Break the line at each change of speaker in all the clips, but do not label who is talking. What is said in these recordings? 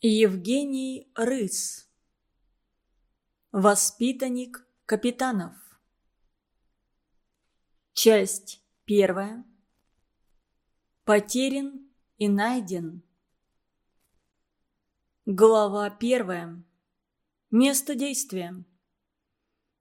Евгений Рыс Воспитанник капитанов Часть первая Потерян и найден Глава первая Место действия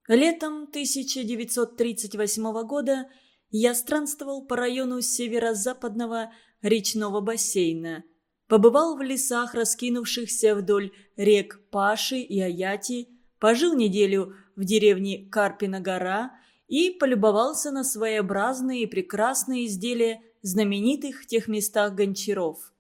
Летом 1938 года я странствовал по району северо-западного речного бассейна – побывал в лесах, раскинувшихся вдоль рек Паши и Аяти, пожил неделю в деревне Карпина гора и полюбовался на своеобразные и прекрасные изделия знаменитых в тех местах гончаров.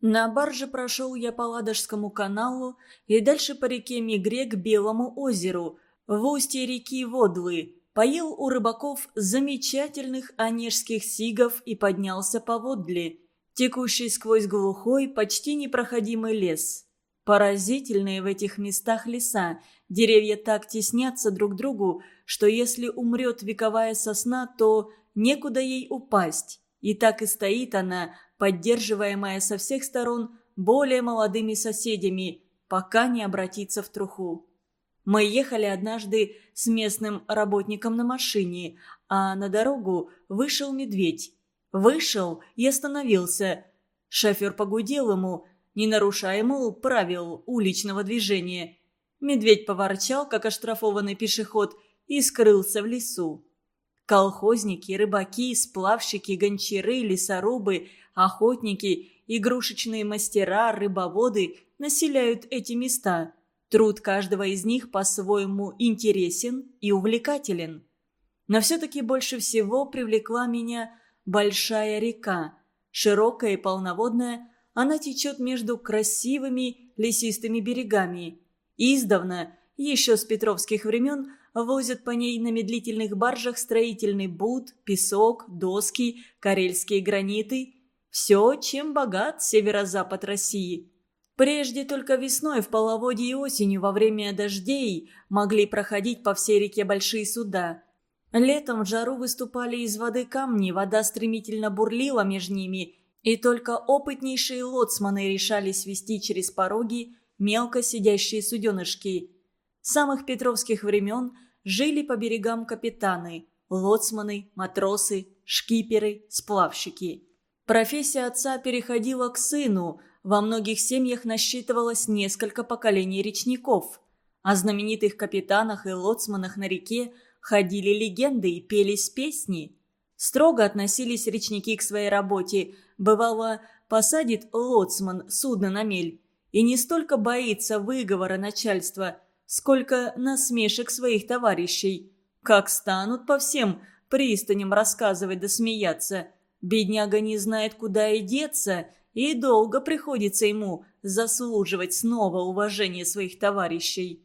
На барже прошел я по Ладожскому каналу и дальше по реке Мигре к Белому озеру, в устье реки Водлы, поел у рыбаков замечательных онежских сигов и поднялся по Водле – текущий сквозь глухой, почти непроходимый лес. Поразительные в этих местах леса, деревья так теснятся друг к другу, что если умрет вековая сосна, то некуда ей упасть. И так и стоит она, поддерживаемая со всех сторон более молодыми соседями, пока не обратится в труху. Мы ехали однажды с местным работником на машине, а на дорогу вышел медведь Вышел и остановился. Шофер погудел ему, не нарушая, ему правил уличного движения. Медведь поворчал, как оштрафованный пешеход, и скрылся в лесу. Колхозники, рыбаки, сплавщики, гончары, лесорубы, охотники, игрушечные мастера, рыбоводы населяют эти места. Труд каждого из них по-своему интересен и увлекателен. Но все-таки больше всего привлекла меня большая река. Широкая и полноводная, она течет между красивыми лесистыми берегами. Издавна, еще с петровских времен, возят по ней на медлительных баржах строительный бут, песок, доски, карельские граниты. Все, чем богат северо-запад России. Прежде только весной в половодье и осенью во время дождей могли проходить по всей реке большие суда – Летом в жару выступали из воды камни, вода стремительно бурлила между ними, и только опытнейшие лоцманы решались свести через пороги мелко сидящие суденышки. С самых петровских времен жили по берегам капитаны, лоцманы, матросы, шкиперы, сплавщики. Профессия отца переходила к сыну, во многих семьях насчитывалось несколько поколений речников. О знаменитых капитанах и лоцманах на реке – ходили легенды и пелись песни. Строго относились речники к своей работе. Бывало, посадит лоцман судно на мель. И не столько боится выговора начальства, сколько насмешек своих товарищей. Как станут по всем пристаням рассказывать да смеяться. Бедняга не знает, куда и деться, и долго приходится ему заслуживать снова уважение своих товарищей.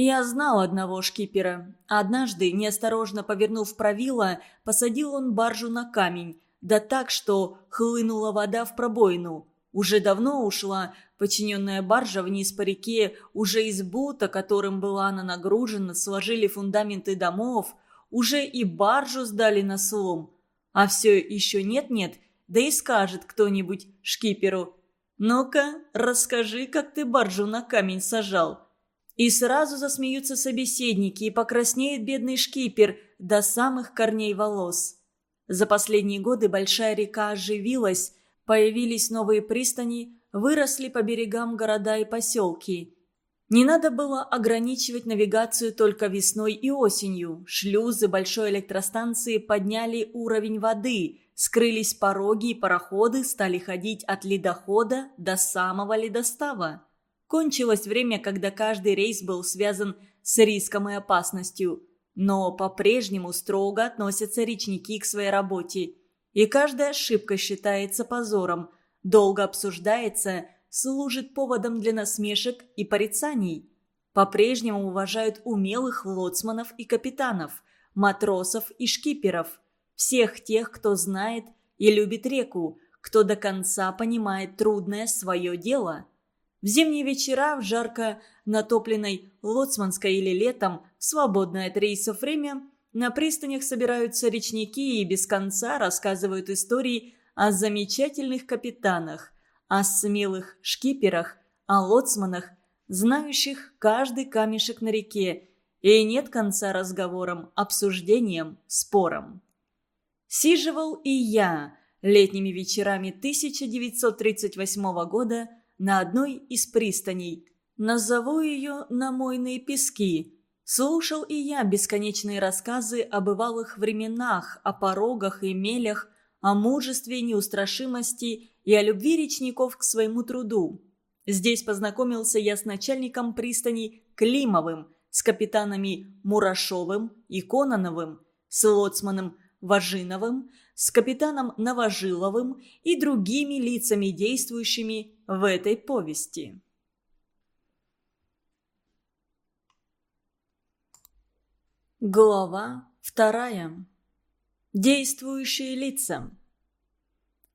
Я знал одного шкипера. Однажды, неосторожно повернув правило, посадил он баржу на камень, да так, что хлынула вода в пробоину. Уже давно ушла подчиненная баржа вниз по реке, уже из бута, которым была она нагружена, сложили фундаменты домов, уже и баржу сдали на слом. А все еще нет-нет, да и скажет кто-нибудь шкиперу. «Ну-ка, расскажи, как ты баржу на камень сажал». И сразу засмеются собеседники, и покраснеет бедный шкипер до самых корней волос. За последние годы большая река оживилась, появились новые пристани, выросли по берегам города и поселки. Не надо было ограничивать навигацию только весной и осенью. Шлюзы большой электростанции подняли уровень воды, скрылись пороги и пароходы стали ходить от ледохода до самого ледостава. Кончилось время, когда каждый рейс был связан с риском и опасностью. Но по-прежнему строго относятся речники к своей работе. И каждая ошибка считается позором, долго обсуждается, служит поводом для насмешек и порицаний. По-прежнему уважают умелых лоцманов и капитанов, матросов и шкиперов, всех тех, кто знает и любит реку, кто до конца понимает трудное свое дело – в зимние вечера в жарко натопленной Лоцманской или летом, свободное от рейсов время, на пристанях собираются речники и без конца рассказывают истории о замечательных капитанах, о смелых шкиперах, о лоцманах, знающих каждый камешек на реке, и нет конца разговорам, обсуждениям, спорам. Сиживал и я летними вечерами 1938 года – на одной из пристаней. Назову ее «Намойные пески». Слушал и я бесконечные рассказы о бывалых временах, о порогах и мелях, о мужестве и неустрашимости и о любви речников к своему труду. Здесь познакомился я с начальником пристани Климовым, с капитанами Мурашовым и Кононовым, с лоцманом Важиновым, с капитаном Новожиловым и другими лицами, действующими в этой повести. Глава вторая. Действующие лица.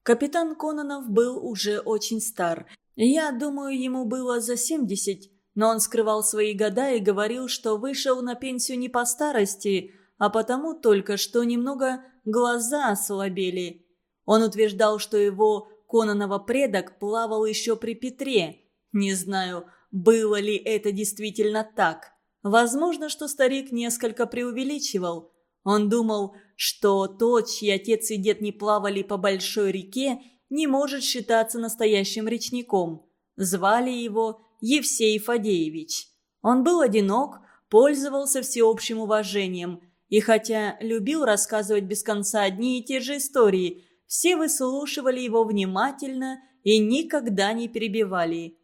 Капитан Кононов был уже очень стар. Я думаю, ему было за 70, но он скрывал свои года и говорил, что вышел на пенсию не по старости, а потому только, что немного глаза ослабели. Он утверждал, что его Кононова предок плавал еще при Петре. Не знаю, было ли это действительно так. Возможно, что старик несколько преувеличивал. Он думал, что тот, чьи отец и дед не плавали по большой реке, не может считаться настоящим речником. Звали его Евсей Фадеевич. Он был одинок, пользовался всеобщим уважением. И хотя любил рассказывать без конца одни и те же истории – все выслушивали его внимательно и никогда не перебивали.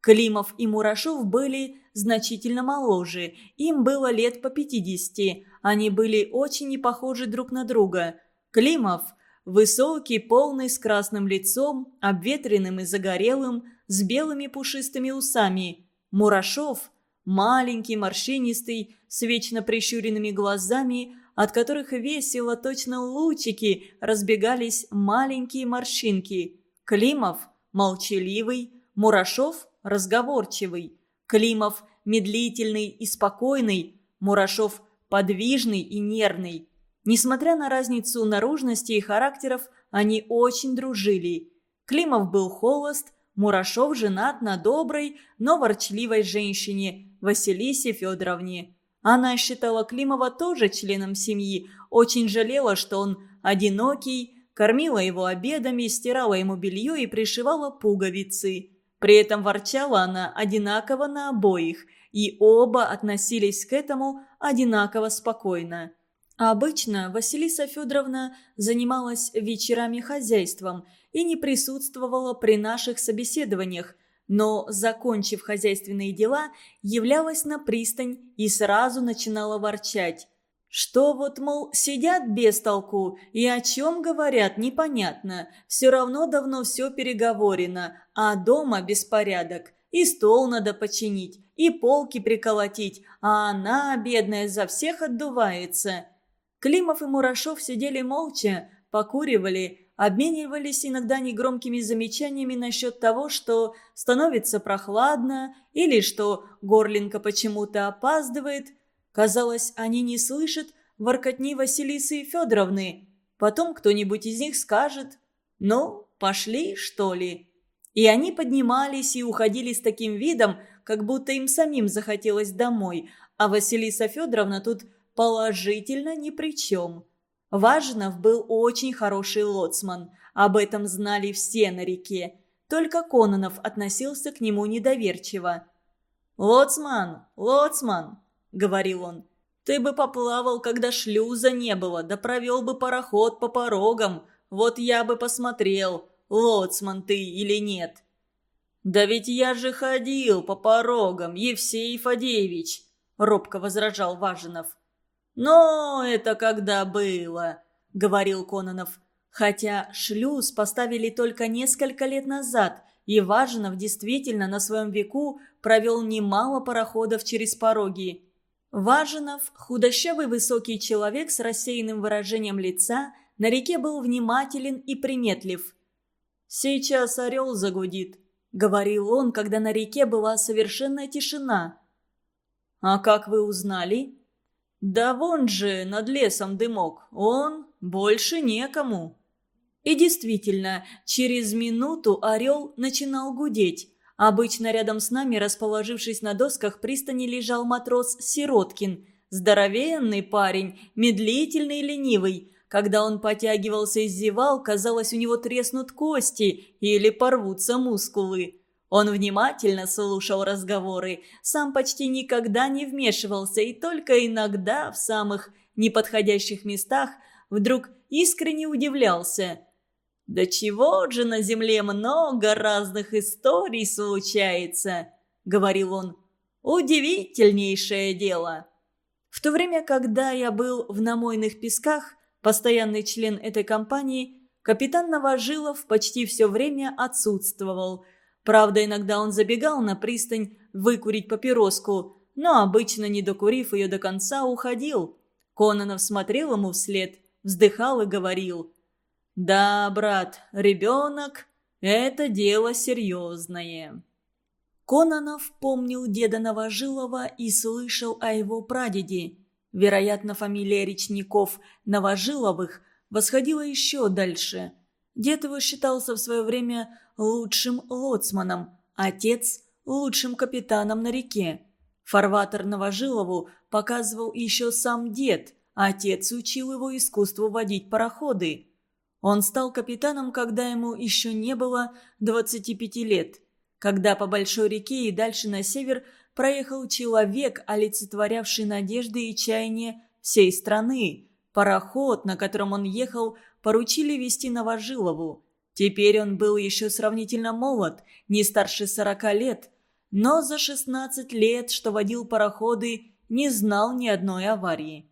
Климов и Мурашов были значительно моложе, им было лет по 50, они были очень не похожи друг на друга. Климов – высокий, полный, с красным лицом, обветренным и загорелым, с белыми пушистыми усами. Мурашов – маленький, морщинистый, с вечно прищуренными глазами – от которых весело, точно лучики, разбегались маленькие морщинки. Климов – молчаливый, Мурашов – разговорчивый, Климов – медлительный и спокойный, Мурашов – подвижный и нервный. Несмотря на разницу наружности и характеров, они очень дружили. Климов был холост, Мурашов женат на доброй, но ворчливой женщине – Василисе Федоровне. Она считала Климова тоже членом семьи, очень жалела, что он одинокий, кормила его обедами, стирала ему белье и пришивала пуговицы. При этом ворчала она одинаково на обоих, и оба относились к этому одинаково спокойно. Обычно Василиса Федоровна занималась вечерами хозяйством и не присутствовала при наших собеседованиях – но, закончив хозяйственные дела, являлась на пристань и сразу начинала ворчать. Что вот, мол, сидят без толку и о чем говорят, непонятно. Все равно давно все переговорено, а дома беспорядок. И стол надо починить, и полки приколотить, а она, бедная, за всех отдувается. Климов и Мурашов сидели молча, покуривали, обменивались иногда негромкими замечаниями насчет того, что становится прохладно или что горлинка почему-то опаздывает. Казалось, они не слышат воркотни Василисы Федоровны. Потом кто-нибудь из них скажет «Ну, пошли, что ли?» И они поднимались и уходили с таким видом, как будто им самим захотелось домой, а Василиса Федоровна тут положительно ни при чем. Важнов был очень хороший лоцман. Об этом знали все на реке. Только Кононов относился к нему недоверчиво. «Лоцман! Лоцман!» – говорил он. «Ты бы поплавал, когда шлюза не было, да провел бы пароход по порогам. Вот я бы посмотрел, лоцман ты или нет». «Да ведь я же ходил по порогам, Евсей Фадеевич!» – робко возражал Важинов. «Но это когда было», — говорил Кононов. Хотя шлюз поставили только несколько лет назад, и Важинов действительно на своем веку провел немало пароходов через пороги. Важинов, худощавый высокий человек с рассеянным выражением лица, на реке был внимателен и приметлив. «Сейчас орел загудит», — говорил он, когда на реке была совершенная тишина. «А как вы узнали?» «Да вон же над лесом дымок, он больше некому». И действительно, через минуту орел начинал гудеть. Обычно рядом с нами, расположившись на досках пристани, лежал матрос Сироткин. Здоровенный парень, медлительный и ленивый. Когда он потягивался и зевал, казалось, у него треснут кости или порвутся мускулы. Он внимательно слушал разговоры, сам почти никогда не вмешивался и только иногда в самых неподходящих местах вдруг искренне удивлялся. «Да чего же на земле много разных историй случается!» — говорил он. «Удивительнейшее дело!» В то время, когда я был в Намойных песках, постоянный член этой компании, капитан Новожилов почти все время отсутствовал – Правда, иногда он забегал на пристань выкурить папироску, но обычно, не докурив ее до конца, уходил. Кононов смотрел ему вслед, вздыхал и говорил. «Да, брат, ребенок – это дело серьезное». Кононов помнил деда Новожилова и слышал о его прадеде. Вероятно, фамилия речников Новожиловых восходила еще дальше – Дед его считался в свое время лучшим лоцманом, отец – лучшим капитаном на реке. Фарватер Новожилову показывал еще сам дед, отец учил его искусству водить пароходы. Он стал капитаном, когда ему еще не было 25 лет, когда по большой реке и дальше на север проехал человек, олицетворявший надежды и чаяния всей страны. Пароход, на котором он ехал, поручили вести Новожилову. Теперь он был еще сравнительно молод, не старше сорока лет, но за шестнадцать лет, что водил пароходы, не знал ни одной аварии.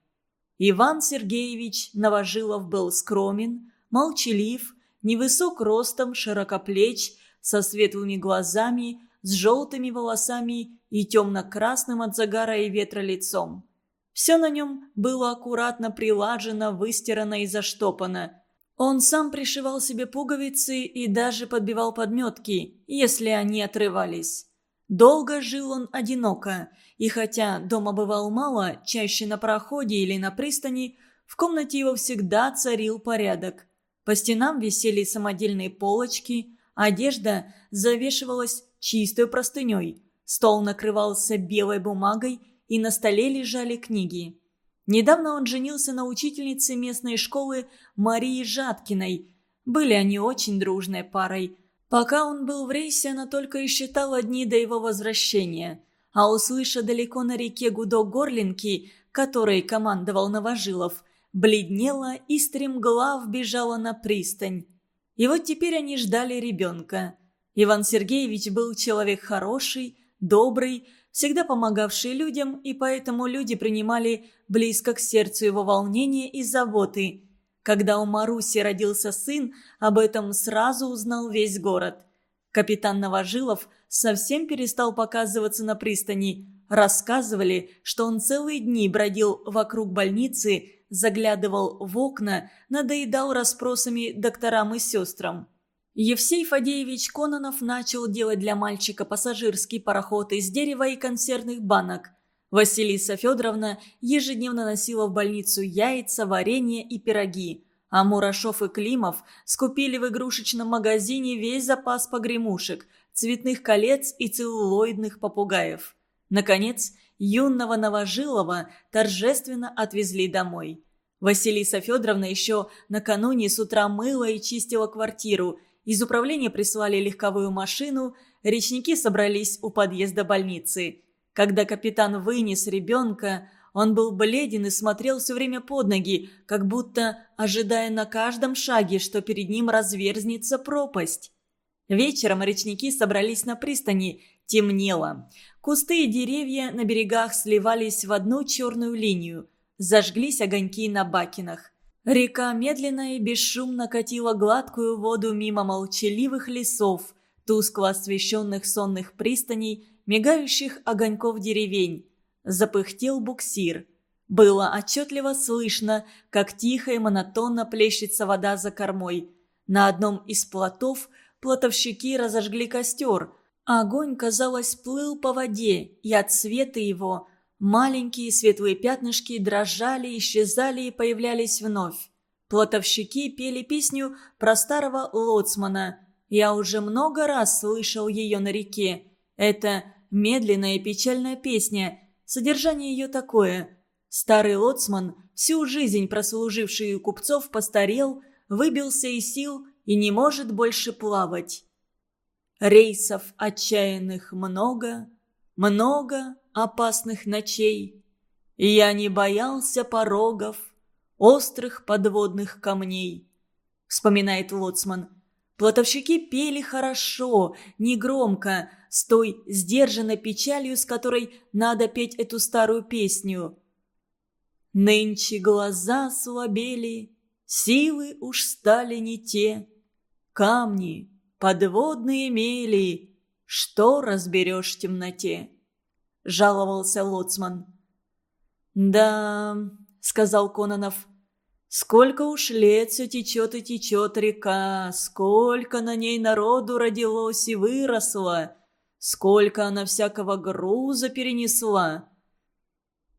Иван Сергеевич Новожилов был скромен, молчалив, невысок ростом, широкоплеч, со светлыми глазами, с желтыми волосами и темно-красным от загара и ветра лицом. Все на нем было аккуратно прилажено, выстирано и заштопано. Он сам пришивал себе пуговицы и даже подбивал подметки, если они отрывались. Долго жил он одиноко, и хотя дома бывал мало, чаще на проходе или на пристани, в комнате его всегда царил порядок. По стенам висели самодельные полочки, одежда завешивалась чистой простыней, стол накрывался белой бумагой, и на столе лежали книги. Недавно он женился на учительнице местной школы Марии Жаткиной. Были они очень дружной парой. Пока он был в рейсе, она только и считала дни до его возвращения. А услыша далеко на реке гудок горлинки, который командовал Новожилов, бледнела и стремглав бежала на пристань. И вот теперь они ждали ребенка. Иван Сергеевич был человек хороший, добрый, всегда помогавший людям, и поэтому люди принимали близко к сердцу его волнение и заботы. Когда у Маруси родился сын, об этом сразу узнал весь город. Капитан Новожилов совсем перестал показываться на пристани. Рассказывали, что он целые дни бродил вокруг больницы, заглядывал в окна, надоедал расспросами докторам и сестрам. Евсей Фадеевич Кононов начал делать для мальчика пассажирский пароход из дерева и консервных банок. Василиса Федоровна ежедневно носила в больницу яйца, варенье и пироги, а Мурашов и Климов скупили в игрушечном магазине весь запас погремушек, цветных колец и целлулоидных попугаев. Наконец, юного Новожилова торжественно отвезли домой. Василиса Федоровна еще накануне с утра мыла и чистила квартиру – из управления прислали легковую машину, речники собрались у подъезда больницы. Когда капитан вынес ребенка, он был бледен и смотрел все время под ноги, как будто ожидая на каждом шаге, что перед ним разверзнется пропасть. Вечером речники собрались на пристани, темнело. Кусты и деревья на берегах сливались в одну черную линию. Зажглись огоньки на бакинах. Река медленно и бесшумно катила гладкую воду мимо молчаливых лесов, тускло освещенных сонных пристаней, мигающих огоньков деревень. Запыхтел буксир. Было отчетливо слышно, как тихо и монотонно плещется вода за кормой. На одном из плотов плотовщики разожгли костер. Огонь, казалось, плыл по воде, и от света его Маленькие светлые пятнышки дрожали, исчезали и появлялись вновь. Плотовщики пели песню про старого лоцмана. Я уже много раз слышал ее на реке. Это медленная и печальная песня. Содержание ее такое. Старый лоцман, всю жизнь прослуживший у купцов, постарел, выбился из сил и не может больше плавать. Рейсов отчаянных много, много, опасных ночей. Я не боялся порогов, острых подводных камней, вспоминает Лоцман. Платовщики пели хорошо, негромко, с той сдержанной печалью, с которой надо петь эту старую песню. Нынче глаза слабели, силы уж стали не те. Камни, подводные мели, что разберешь в темноте? – жаловался Лоцман. «Да», – сказал Кононов, – «сколько уж лет все течет и течет река, сколько на ней народу родилось и выросло, сколько она всякого груза перенесла».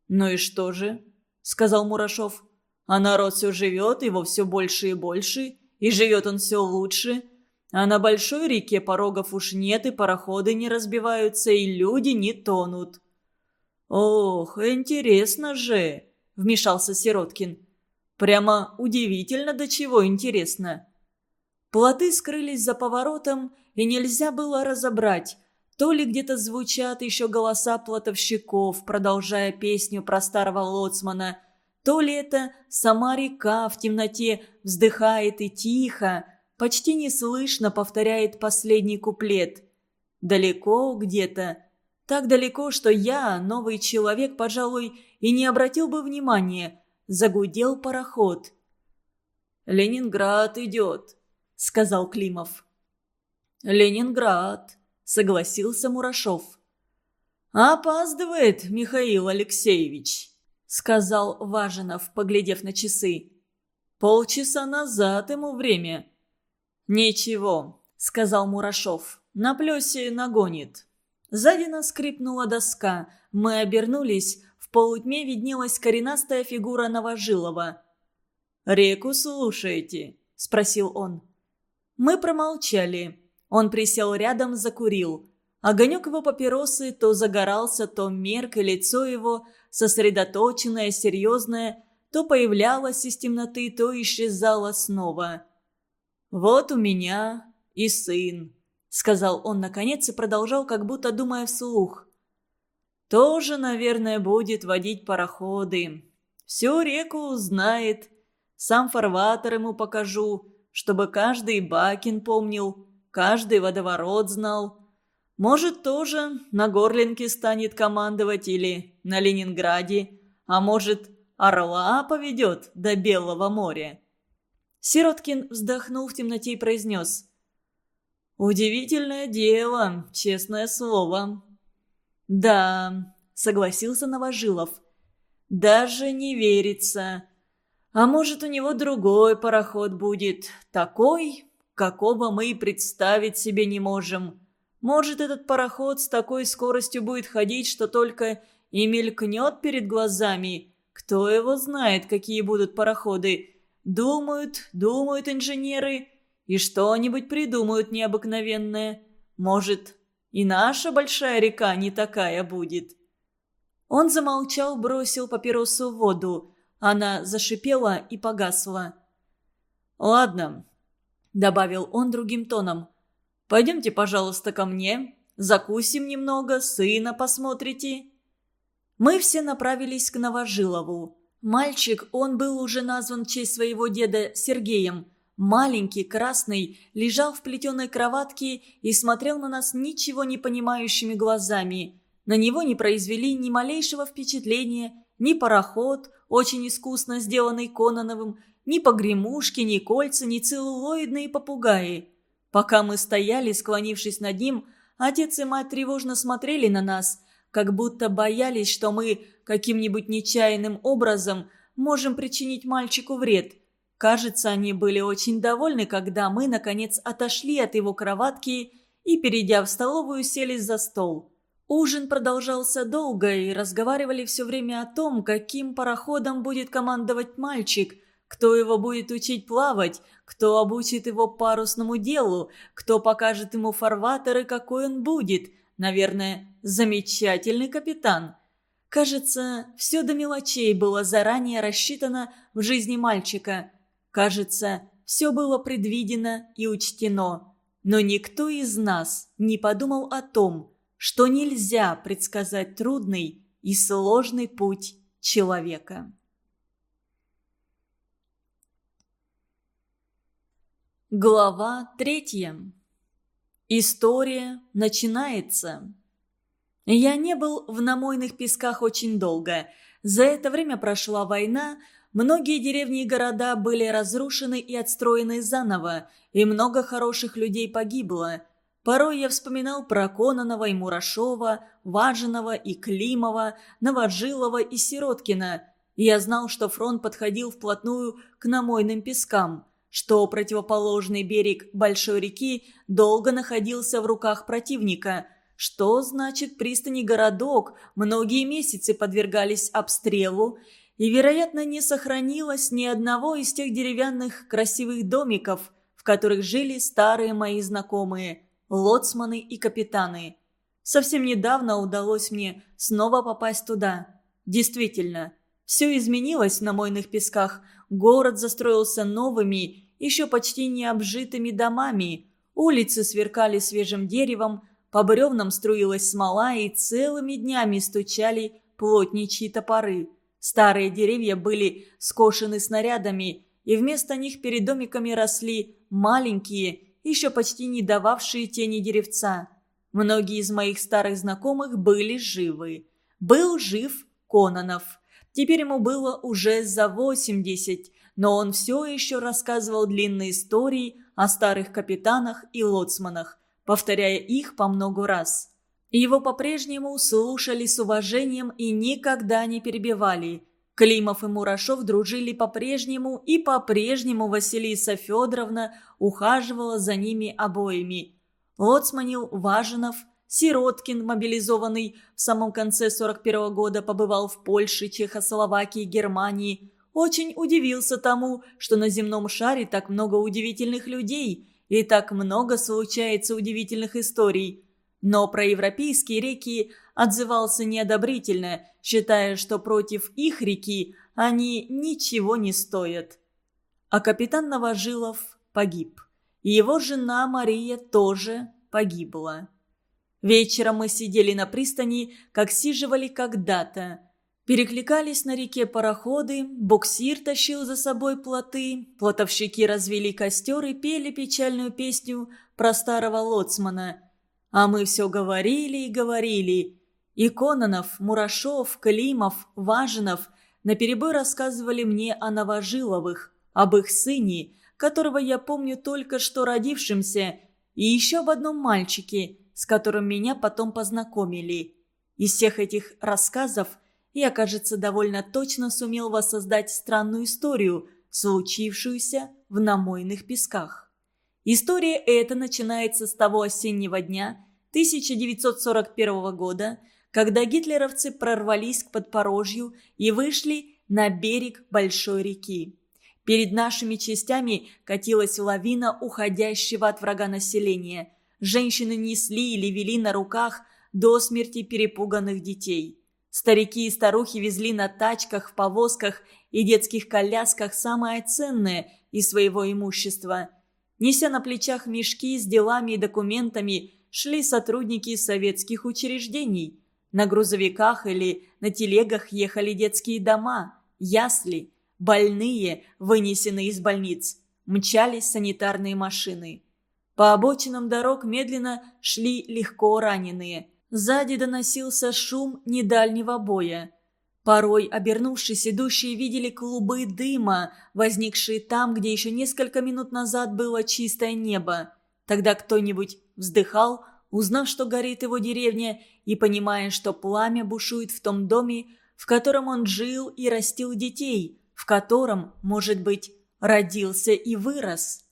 «Ну и что же?» – сказал Мурашов. «А народ все живет, его все больше и больше, и живет он все лучше». А на большой реке порогов уж нет, и пароходы не разбиваются, и люди не тонут». «Ох, интересно же!» – вмешался Сироткин. «Прямо удивительно, до чего интересно!» Плоты скрылись за поворотом, и нельзя было разобрать, то ли где-то звучат еще голоса плотовщиков, продолжая песню про старого лоцмана, то ли это сама река в темноте вздыхает и тихо, почти неслышно повторяет последний куплет. «Далеко где-то. Так далеко, что я, новый человек, пожалуй, и не обратил бы внимания. Загудел пароход». «Ленинград идет», — сказал Климов. «Ленинград», — согласился Мурашов. «Опаздывает Михаил Алексеевич», — сказал Важинов, поглядев на часы. «Полчаса назад ему время. «Ничего», — сказал Мурашов. «На плесе нагонит». Сзади нас скрипнула доска. Мы обернулись. В полутьме виднелась коренастая фигура Новожилова. «Реку слушаете?» — спросил он. Мы промолчали. Он присел рядом, закурил. Огонек его папиросы то загорался, то мерк, и лицо его, сосредоточенное, серьезное, то появлялось из темноты, то исчезало снова. «Вот у меня и сын», — сказал он наконец и продолжал, как будто думая вслух. «Тоже, наверное, будет водить пароходы. Всю реку узнает. Сам фарватер ему покажу, чтобы каждый бакин помнил, каждый водоворот знал. Может, тоже на Горлинке станет командовать или на Ленинграде, а может, орла поведет до Белого моря». Сироткин вздохнул в темноте и произнес. «Удивительное дело, честное слово». «Да», — согласился Новожилов. «Даже не верится. А может, у него другой пароход будет, такой, какого мы и представить себе не можем. Может, этот пароход с такой скоростью будет ходить, что только и мелькнет перед глазами. Кто его знает, какие будут пароходы. Думают, думают инженеры и что-нибудь придумают необыкновенное. Может, и наша большая река не такая будет». Он замолчал, бросил папиросу в воду. Она зашипела и погасла. «Ладно», — добавил он другим тоном. «Пойдемте, пожалуйста, ко мне. Закусим немного, сына посмотрите». Мы все направились к Новожилову. Мальчик, он был уже назван в честь своего деда Сергеем. Маленький, красный, лежал в плетеной кроватке и смотрел на нас ничего не понимающими глазами. На него не произвели ни малейшего впечатления, ни пароход, очень искусно сделанный Кононовым, ни погремушки, ни кольца, ни целлулоидные попугаи. Пока мы стояли, склонившись над ним, отец и мать тревожно смотрели на нас, как будто боялись, что мы каким-нибудь нечаянным образом можем причинить мальчику вред. Кажется, они были очень довольны, когда мы, наконец, отошли от его кроватки и, перейдя в столовую, сели за стол. Ужин продолжался долго, и разговаривали все время о том, каким пароходом будет командовать мальчик, кто его будет учить плавать, кто обучит его парусному делу, кто покажет ему фарватер какой он будет – Наверное, замечательный капитан. Кажется, все до мелочей было заранее рассчитано в жизни мальчика. Кажется, все было предвидено и учтено. Но никто из нас не подумал о том, что нельзя предсказать трудный и сложный путь человека. Глава третья История начинается. Я не был в намойных песках очень долго. За это время прошла война, многие деревни и города были разрушены и отстроены заново, и много хороших людей погибло. Порой я вспоминал про Кононова и Мурашова, Важинова и Климова, Новожилова и Сироткина. Я знал, что фронт подходил вплотную к намойным пескам – что противоположный берег большой реки долго находился в руках противника, что значит пристани городок многие месяцы подвергались обстрелу, и, вероятно, не сохранилось ни одного из тех деревянных красивых домиков, в которых жили старые мои знакомые – лоцманы и капитаны. Совсем недавно удалось мне снова попасть туда. Действительно, все изменилось на мойных песках, город застроился новыми еще почти не обжитыми домами. Улицы сверкали свежим деревом, по бревнам струилась смола и целыми днями стучали плотничьи топоры. Старые деревья были скошены снарядами, и вместо них перед домиками росли маленькие, еще почти не дававшие тени деревца. Многие из моих старых знакомых были живы. Был жив Кононов. Теперь ему было уже за 80, но он все еще рассказывал длинные истории о старых капитанах и лоцманах, повторяя их по многу раз. Его по-прежнему слушали с уважением и никогда не перебивали. Климов и Мурашов дружили по-прежнему, и по-прежнему Василиса Федоровна ухаживала за ними обоими. Лоцманил Важинов, Сироткин, мобилизованный в самом конце 41 -го года, побывал в Польше, Чехословакии, Германии – очень удивился тому, что на земном шаре так много удивительных людей и так много случается удивительных историй. Но про европейские реки отзывался неодобрительно, считая, что против их реки они ничего не стоят. А капитан Новожилов погиб. И его жена Мария тоже погибла. Вечером мы сидели на пристани, как сиживали когда-то – Перекликались на реке пароходы, буксир тащил за собой плоты, плотовщики развели костер и пели печальную песню про старого лоцмана. А мы все говорили и говорили. И Кононов, Мурашов, Климов, Важинов наперебой рассказывали мне о Новожиловых, об их сыне, которого я помню только что родившимся, и еще об одном мальчике, с которым меня потом познакомили. Из всех этих рассказов – я, кажется, довольно точно сумел воссоздать странную историю, случившуюся в намойных песках. История эта начинается с того осеннего дня 1941 года, когда гитлеровцы прорвались к подпорожью и вышли на берег большой реки. Перед нашими частями катилась лавина уходящего от врага населения. Женщины несли или вели на руках до смерти перепуганных детей. Старики и старухи везли на тачках, повозках и детских колясках самое ценное из своего имущества. Неся на плечах мешки с делами и документами, шли сотрудники советских учреждений. На грузовиках или на телегах ехали детские дома, ясли, больные, вынесенные из больниц. Мчались санитарные машины. По обочинам дорог медленно шли легко раненые – Сзади доносился шум недальнего боя. Порой, обернувшись, идущие видели клубы дыма, возникшие там, где еще несколько минут назад было чистое небо. Тогда кто-нибудь вздыхал, узнав, что горит его деревня, и понимая, что пламя бушует в том доме, в котором он жил и растил детей, в котором, может быть, родился и вырос.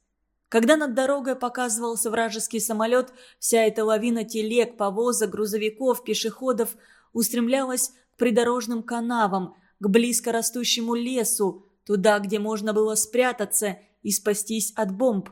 Когда над дорогой показывался вражеский самолет, вся эта лавина телег, повозок, грузовиков, пешеходов устремлялась к придорожным канавам, к близко растущему лесу, туда, где можно было спрятаться и спастись от бомб.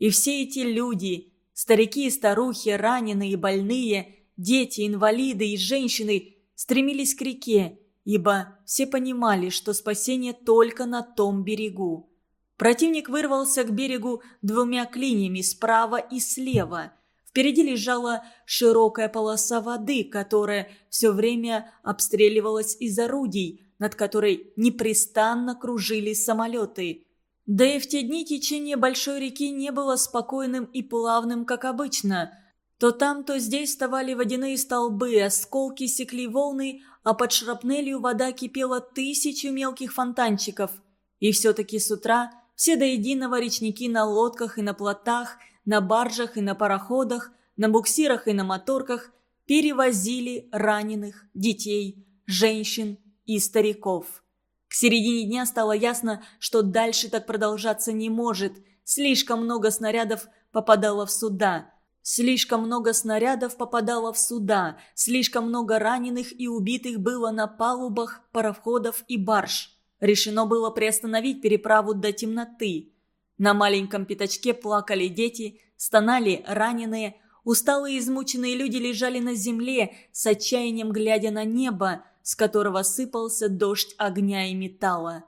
И все эти люди, старики и старухи, раненые и больные, дети, инвалиды и женщины, стремились к реке, ибо все понимали, что спасение только на том берегу. Противник вырвался к берегу двумя клиньями справа и слева. Впереди лежала широкая полоса воды, которая все время обстреливалась из орудий, над которой непрестанно кружили самолеты. Да и в те дни течение большой реки не было спокойным и плавным, как обычно. То там, то здесь вставали водяные столбы, осколки секли волны, а под шрапнелью вода кипела тысячу мелких фонтанчиков – и все-таки с утра все до единого речники на лодках и на плотах, на баржах и на пароходах, на буксирах и на моторках перевозили раненых, детей, женщин и стариков. К середине дня стало ясно, что дальше так продолжаться не может. Слишком много снарядов попадало в суда. Слишком много снарядов попадало в суда. Слишком много раненых и убитых было на палубах пароходов и барж. Решено было приостановить переправу до темноты. На маленьком пятачке плакали дети, стонали раненые, усталые измученные люди лежали на земле, с отчаянием глядя на небо, с которого сыпался дождь огня и металла.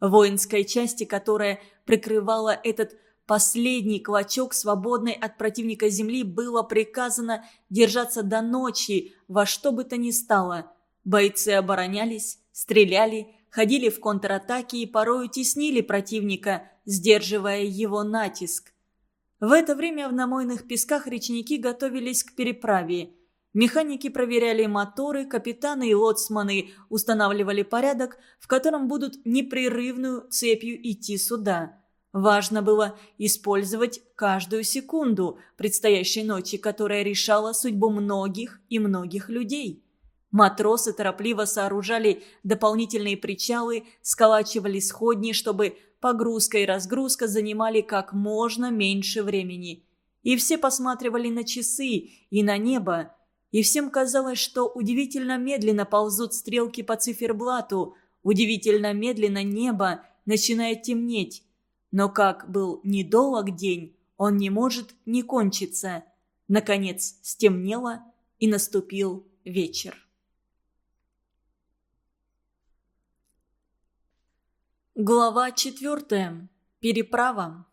Воинской части, которая прикрывала этот последний клочок, свободный от противника земли, было приказано держаться до ночи во что бы то ни стало. Бойцы оборонялись, стреляли, ходили в контратаке и порою теснили противника, сдерживая его натиск. В это время в намойных песках речники готовились к переправе. Механики проверяли моторы, капитаны и лоцманы устанавливали порядок, в котором будут непрерывную цепью идти суда. Важно было использовать каждую секунду предстоящей ночи, которая решала судьбу многих и многих людей. Матросы торопливо сооружали дополнительные причалы, сколачивали сходни, чтобы погрузка и разгрузка занимали как можно меньше времени. И все посматривали на часы и на небо, и всем казалось, что удивительно медленно ползут стрелки по циферблату, удивительно медленно небо начинает темнеть. Но как был недолг день, он не может не кончиться. Наконец стемнело, и наступил вечер. Глава четвертая. Переправа.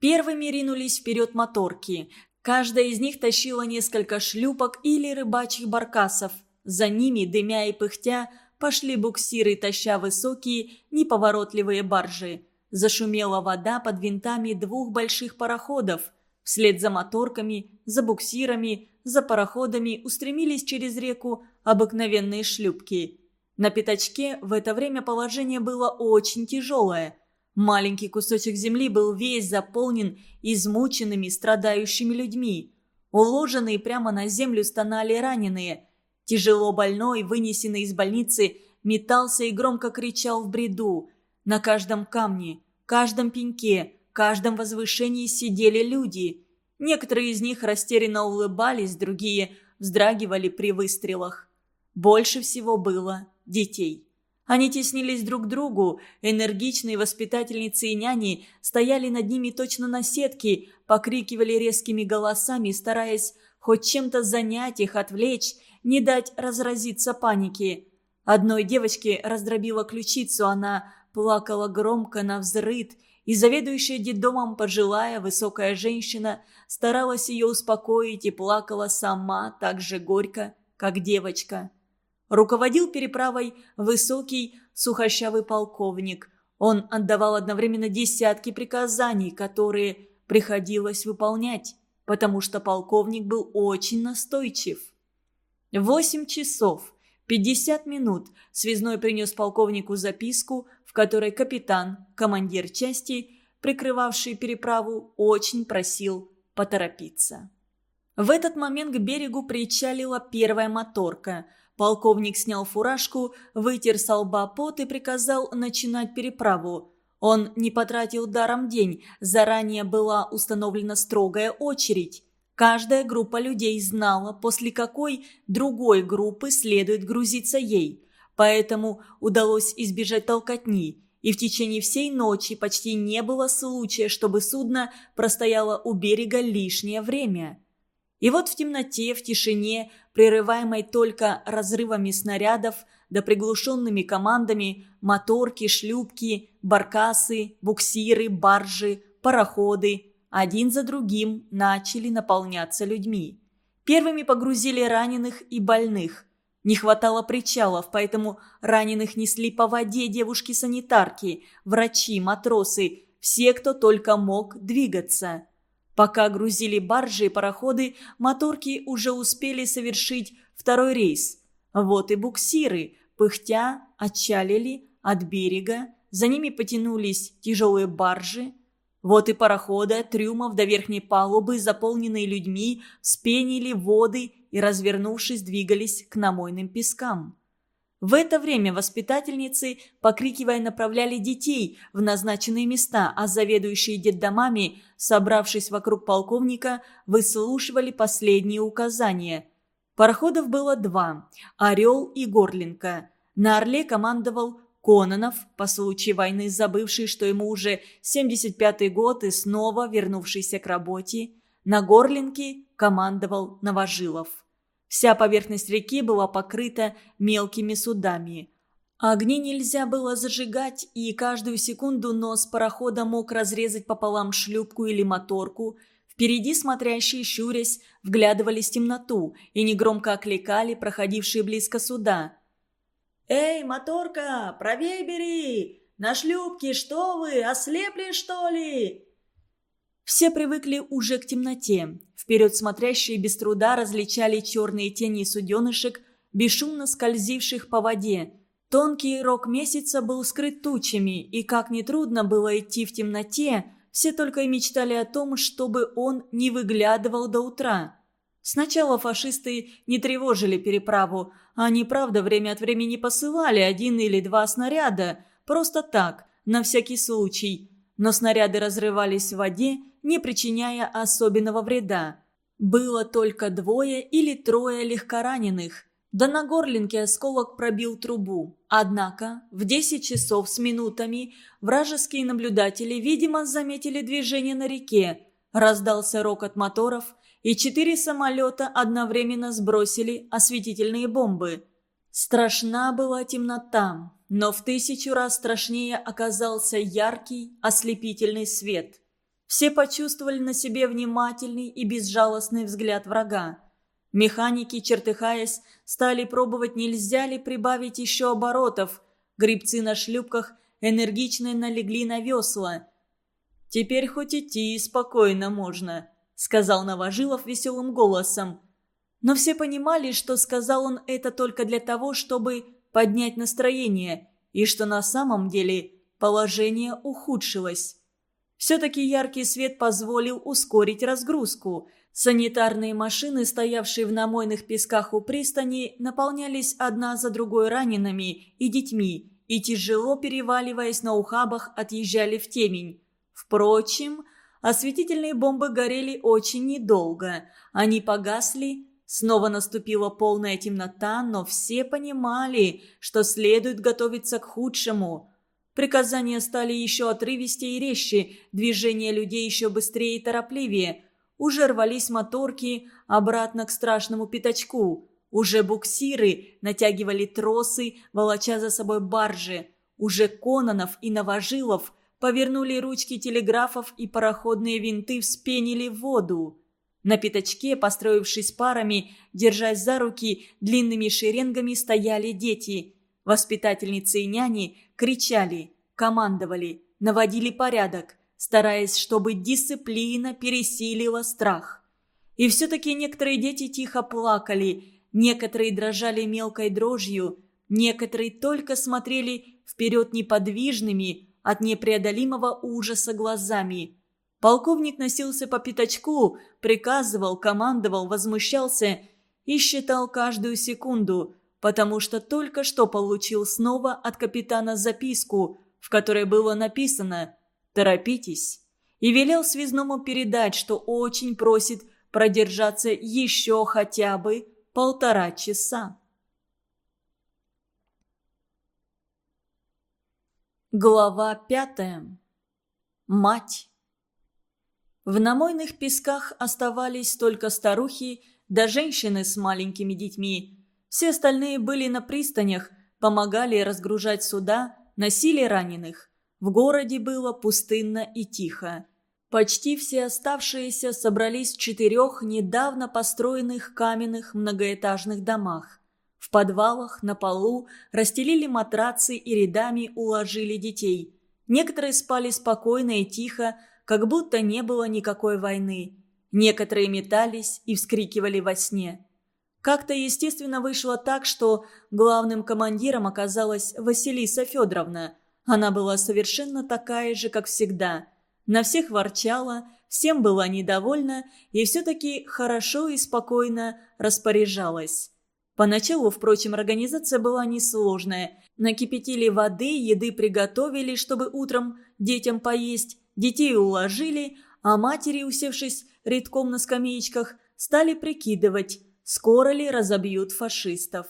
Первыми ринулись вперед моторки. Каждая из них тащила несколько шлюпок или рыбачьих баркасов. За ними, дымя и пыхтя, пошли буксиры, таща высокие, неповоротливые баржи. Зашумела вода под винтами двух больших пароходов. Вслед за моторками, за буксирами, за пароходами устремились через реку обыкновенные шлюпки – на пятачке в это время положение было очень тяжелое. Маленький кусочек земли был весь заполнен измученными, страдающими людьми. Уложенные прямо на землю стонали раненые. Тяжело больной, вынесенный из больницы, метался и громко кричал в бреду. На каждом камне, каждом пеньке, каждом возвышении сидели люди. Некоторые из них растерянно улыбались, другие вздрагивали при выстрелах. Больше всего было детей. Они теснились друг к другу, энергичные воспитательницы и няни стояли над ними точно на сетке, покрикивали резкими голосами, стараясь хоть чем-то занять их, отвлечь, не дать разразиться панике. Одной девочке раздробила ключицу, она плакала громко на взрыд, и заведующая детдомом пожилая высокая женщина старалась ее успокоить и плакала сама так же горько, как девочка. Руководил переправой высокий сухощавый полковник. Он отдавал одновременно десятки приказаний, которые приходилось выполнять, потому что полковник был очень настойчив. Восемь часов, пятьдесят минут связной принес полковнику записку, в которой капитан, командир части, прикрывавший переправу, очень просил поторопиться. В этот момент к берегу причалила первая моторка – Полковник снял фуражку, вытер со лба пот и приказал начинать переправу. Он не потратил даром день, заранее была установлена строгая очередь. Каждая группа людей знала, после какой другой группы следует грузиться ей. Поэтому удалось избежать толкотни. И в течение всей ночи почти не было случая, чтобы судно простояло у берега лишнее время. И вот в темноте, в тишине прерываемой только разрывами снарядов да приглушенными командами моторки, шлюпки, баркасы, буксиры, баржи, пароходы один за другим начали наполняться людьми. Первыми погрузили раненых и больных. Не хватало причалов, поэтому раненых несли по воде девушки-санитарки, врачи, матросы, все, кто только мог двигаться. Пока грузили баржи и пароходы, моторки уже успели совершить второй рейс. Вот и буксиры, пыхтя, отчалили от берега, за ними потянулись тяжелые баржи. Вот и пароходы, трюмов до верхней палубы, заполненные людьми, спенили воды и, развернувшись, двигались к намойным пескам. В это время воспитательницы, покрикивая, направляли детей в назначенные места, а заведующие детдомами, собравшись вокруг полковника, выслушивали последние указания. Пароходов было два – «Орел» и «Горлинка». На «Орле» командовал Кононов, по случаю войны забывший, что ему уже 75-й год и снова вернувшийся к работе. На «Горлинке» командовал Новожилов. Вся поверхность реки была покрыта мелкими судами. Огни нельзя было зажигать, и каждую секунду нос парохода мог разрезать пополам шлюпку или моторку. Впереди смотрящие, щурясь, вглядывались в темноту и негромко окликали проходившие близко суда. «Эй, моторка, правей бери! На шлюпке что вы, ослепли что ли?» Все привыкли уже к темноте. Вперед смотрящие без труда различали черные тени суденышек, бесшумно скользивших по воде. Тонкий рог месяца был скрыт тучами, и как нетрудно было идти в темноте, все только и мечтали о том, чтобы он не выглядывал до утра. Сначала фашисты не тревожили переправу, они, правда, время от времени посылали один или два снаряда, просто так, на всякий случай. Но снаряды разрывались в воде, не причиняя особенного вреда. Было только двое или трое легкораненых. Да на горлинке осколок пробил трубу. Однако в 10 часов с минутами вражеские наблюдатели, видимо, заметили движение на реке. Раздался рокот моторов, и четыре самолета одновременно сбросили осветительные бомбы. Страшна была темнота, но в тысячу раз страшнее оказался яркий ослепительный свет. Все почувствовали на себе внимательный и безжалостный взгляд врага. Механики, чертыхаясь, стали пробовать, нельзя ли прибавить еще оборотов. Грибцы на шлюпках энергично налегли на весла. «Теперь хоть идти спокойно можно», — сказал Новожилов веселым голосом. Но все понимали, что сказал он это только для того, чтобы поднять настроение, и что на самом деле положение ухудшилось. Все-таки яркий свет позволил ускорить разгрузку. Санитарные машины, стоявшие в намойных песках у пристани, наполнялись одна за другой ранеными и детьми и, тяжело переваливаясь на ухабах, отъезжали в темень. Впрочем, осветительные бомбы горели очень недолго. Они погасли, снова наступила полная темнота, но все понимали, что следует готовиться к худшему – Приказания стали еще отрывистее и резче, движение людей еще быстрее и торопливее. Уже рвались моторки обратно к страшному пятачку. Уже буксиры натягивали тросы, волоча за собой баржи. Уже Кононов и Новожилов повернули ручки телеграфов и пароходные винты вспенили воду. На пятачке, построившись парами, держась за руки, длинными шеренгами стояли дети. Воспитательницы и няни кричали, командовали, наводили порядок, стараясь, чтобы дисциплина пересилила страх. И все-таки некоторые дети тихо плакали, некоторые дрожали мелкой дрожью, некоторые только смотрели вперед неподвижными от непреодолимого ужаса глазами. Полковник носился по пятачку, приказывал, командовал, возмущался и считал каждую секунду – потому что только что получил снова от капитана записку, в которой было написано «Торопитесь» и велел связному передать, что очень просит продержаться еще хотя бы полтора часа. Глава пятая. Мать. В намойных песках оставались только старухи да женщины с маленькими детьми, все остальные были на пристанях, помогали разгружать суда, носили раненых. В городе было пустынно и тихо. Почти все оставшиеся собрались в четырех недавно построенных каменных многоэтажных домах. В подвалах на полу расстелили матрацы и рядами уложили детей. Некоторые спали спокойно и тихо, как будто не было никакой войны. Некоторые метались и вскрикивали во сне. Как-то естественно вышло так, что главным командиром оказалась Василиса Федоровна. Она была совершенно такая же, как всегда. На всех ворчала, всем была недовольна и все-таки хорошо и спокойно распоряжалась. Поначалу, впрочем, организация была несложная. Накипятили воды, еды приготовили, чтобы утром детям поесть, детей уложили, а матери, усевшись редком на скамеечках, стали прикидывать, скоро ли разобьют фашистов.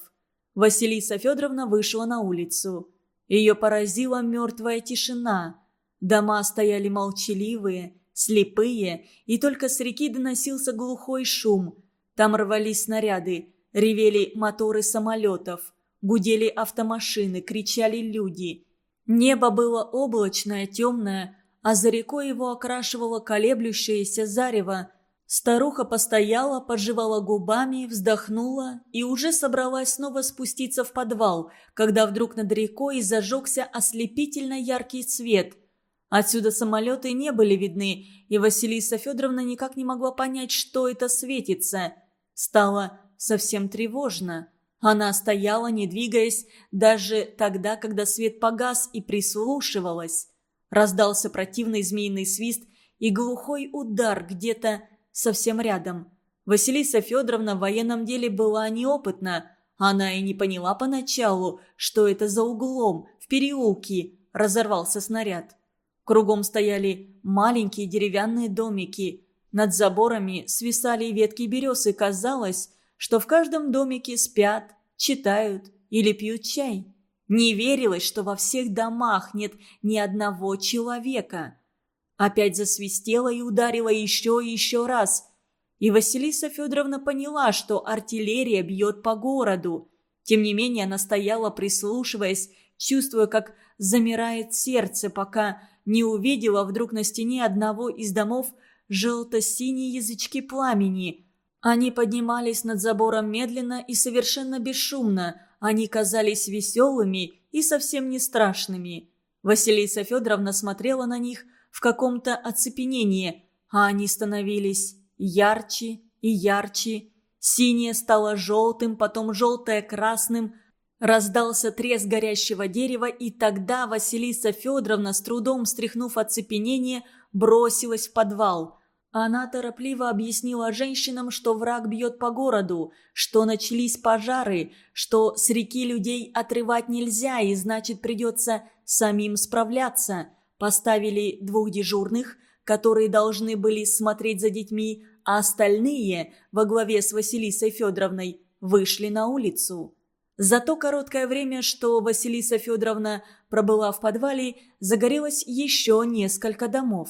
Василиса Федоровна вышла на улицу. Ее поразила мертвая тишина. Дома стояли молчаливые, слепые, и только с реки доносился глухой шум. Там рвались снаряды, ревели моторы самолетов, гудели автомашины, кричали люди. Небо было облачное, темное, а за рекой его окрашивало колеблющееся зарево – Старуха постояла, пожевала губами, вздохнула и уже собралась снова спуститься в подвал, когда вдруг над рекой зажегся ослепительно яркий свет. Отсюда самолеты не были видны, и Василиса Федоровна никак не могла понять, что это светится. Стало совсем тревожно. Она стояла, не двигаясь, даже тогда, когда свет погас и прислушивалась. Раздался противный змеиный свист и глухой удар где-то совсем рядом. Василиса Федоровна в военном деле была неопытна. Она и не поняла поначалу, что это за углом, в переулке, разорвался снаряд. Кругом стояли маленькие деревянные домики. Над заборами свисали ветки берез, и казалось, что в каждом домике спят, читают или пьют чай. Не верилось, что во всех домах нет ни одного человека. Опять засвистела и ударила еще и еще раз. И Василиса Федоровна поняла, что артиллерия бьет по городу. Тем не менее она стояла, прислушиваясь, чувствуя, как замирает сердце, пока не увидела вдруг на стене одного из домов желто-синие язычки пламени. Они поднимались над забором медленно и совершенно бесшумно. Они казались веселыми и совсем не страшными. Василиса Федоровна смотрела на них – в каком-то оцепенении, а они становились ярче и ярче. Синее стало желтым, потом желтое красным. Раздался треск горящего дерева, и тогда Василиса Федоровна, с трудом стряхнув оцепенение, бросилась в подвал – она торопливо объяснила женщинам, что враг бьет по городу, что начались пожары, что с реки людей отрывать нельзя и значит придется самим справляться – Поставили двух дежурных, которые должны были смотреть за детьми, а остальные, во главе с Василисой Федоровной, вышли на улицу. За то короткое время, что Василиса Федоровна пробыла в подвале, загорелось еще несколько домов.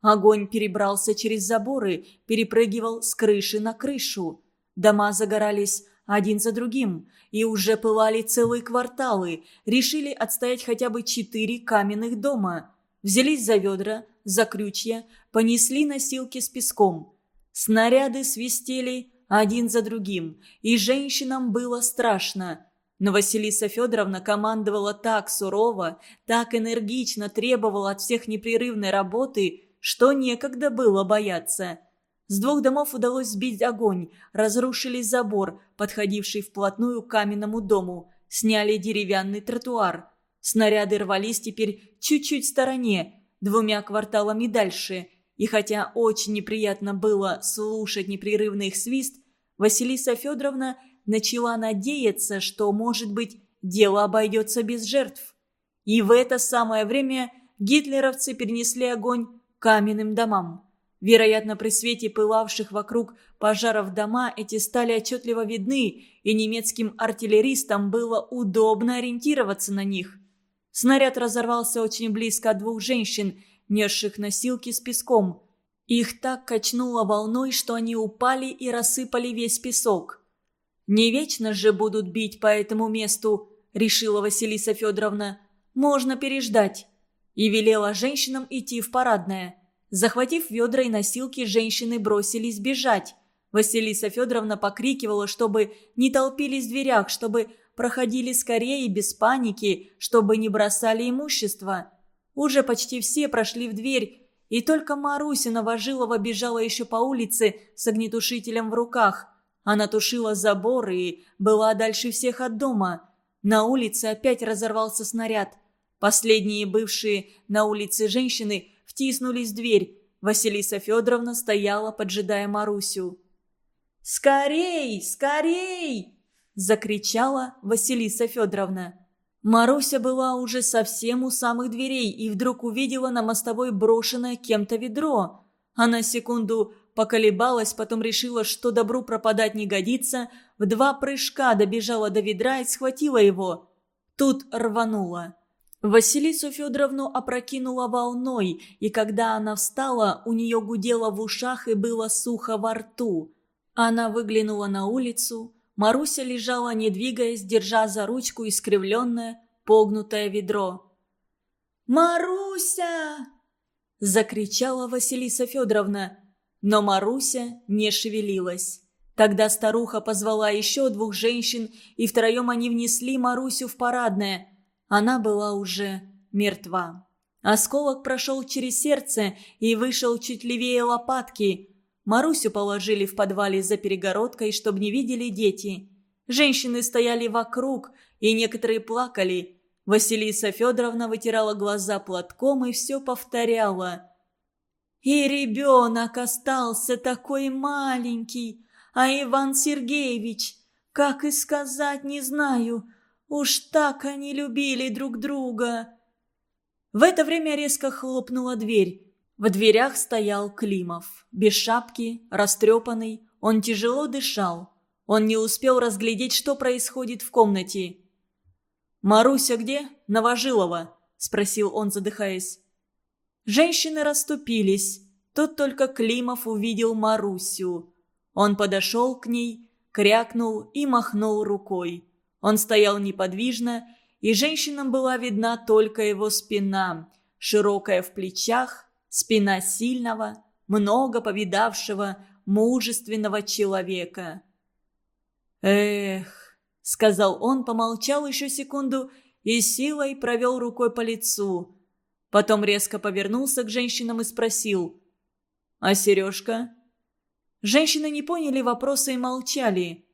Огонь перебрался через заборы, перепрыгивал с крыши на крышу. Дома загорались один за другим, и уже пылали целые кварталы, решили отстоять хотя бы четыре каменных дома. Взялись за ведра, за крючья, понесли носилки с песком. Снаряды свистели один за другим, и женщинам было страшно. Но Василиса Федоровна командовала так сурово, так энергично требовала от всех непрерывной работы, что некогда было бояться. С двух домов удалось сбить огонь, разрушили забор, подходивший вплотную к каменному дому, сняли деревянный тротуар – Снаряды рвались теперь чуть-чуть в стороне, двумя кварталами дальше. И хотя очень неприятно было слушать непрерывный их свист, Василиса Федоровна начала надеяться, что, может быть, дело обойдется без жертв. И в это самое время гитлеровцы перенесли огонь к каменным домам. Вероятно, при свете пылавших вокруг пожаров дома эти стали отчетливо видны, и немецким артиллеристам было удобно ориентироваться на них – Снаряд разорвался очень близко от двух женщин, несших носилки с песком. Их так качнуло волной, что они упали и рассыпали весь песок. «Не вечно же будут бить по этому месту», — решила Василиса Федоровна. «Можно переждать». И велела женщинам идти в парадное. Захватив ведра и носилки, женщины бросились бежать. Василиса Федоровна покрикивала, чтобы не толпились в дверях, чтобы проходили скорее и без паники, чтобы не бросали имущество. Уже почти все прошли в дверь, и только Маруся Новожилова бежала еще по улице с огнетушителем в руках. Она тушила забор и была дальше всех от дома. На улице опять разорвался снаряд. Последние бывшие на улице женщины втиснулись в дверь. Василиса Федоровна стояла, поджидая Марусю. «Скорей! Скорей!» закричала Василиса Федоровна. Маруся была уже совсем у самых дверей и вдруг увидела на мостовой брошенное кем-то ведро. Она секунду поколебалась, потом решила, что добру пропадать не годится, в два прыжка добежала до ведра и схватила его. Тут рванула. Василису Федоровну опрокинула волной, и когда она встала, у нее гудело в ушах и было сухо во рту. Она выглянула на улицу – Маруся лежала, не двигаясь, держа за ручку искривленное, погнутое ведро. «Маруся!» – закричала Василиса Федоровна. Но Маруся не шевелилась. Тогда старуха позвала еще двух женщин, и втроем они внесли Марусю в парадное. Она была уже мертва. Осколок прошел через сердце и вышел чуть левее лопатки. Марусю положили в подвале за перегородкой, чтобы не видели дети. Женщины стояли вокруг, и некоторые плакали. Василиса Федоровна вытирала глаза платком и все повторяла. «И ребенок остался такой маленький, а Иван Сергеевич, как и сказать не знаю, уж так они любили друг друга». В это время резко хлопнула дверь. В дверях стоял Климов. Без шапки, растрепанный, он тяжело дышал. Он не успел разглядеть, что происходит в комнате. «Маруся где? Новожилова?» – спросил он, задыхаясь. Женщины расступились. Тут только Климов увидел Марусю. Он подошел к ней, крякнул и махнул рукой. Он стоял неподвижно, и женщинам была видна только его спина, широкая в плечах, спина сильного, много повидавшего, мужественного человека. «Эх», — сказал он, помолчал еще секунду и силой провел рукой по лицу. Потом резко повернулся к женщинам и спросил. «А сережка?» Женщины не поняли вопроса и молчали.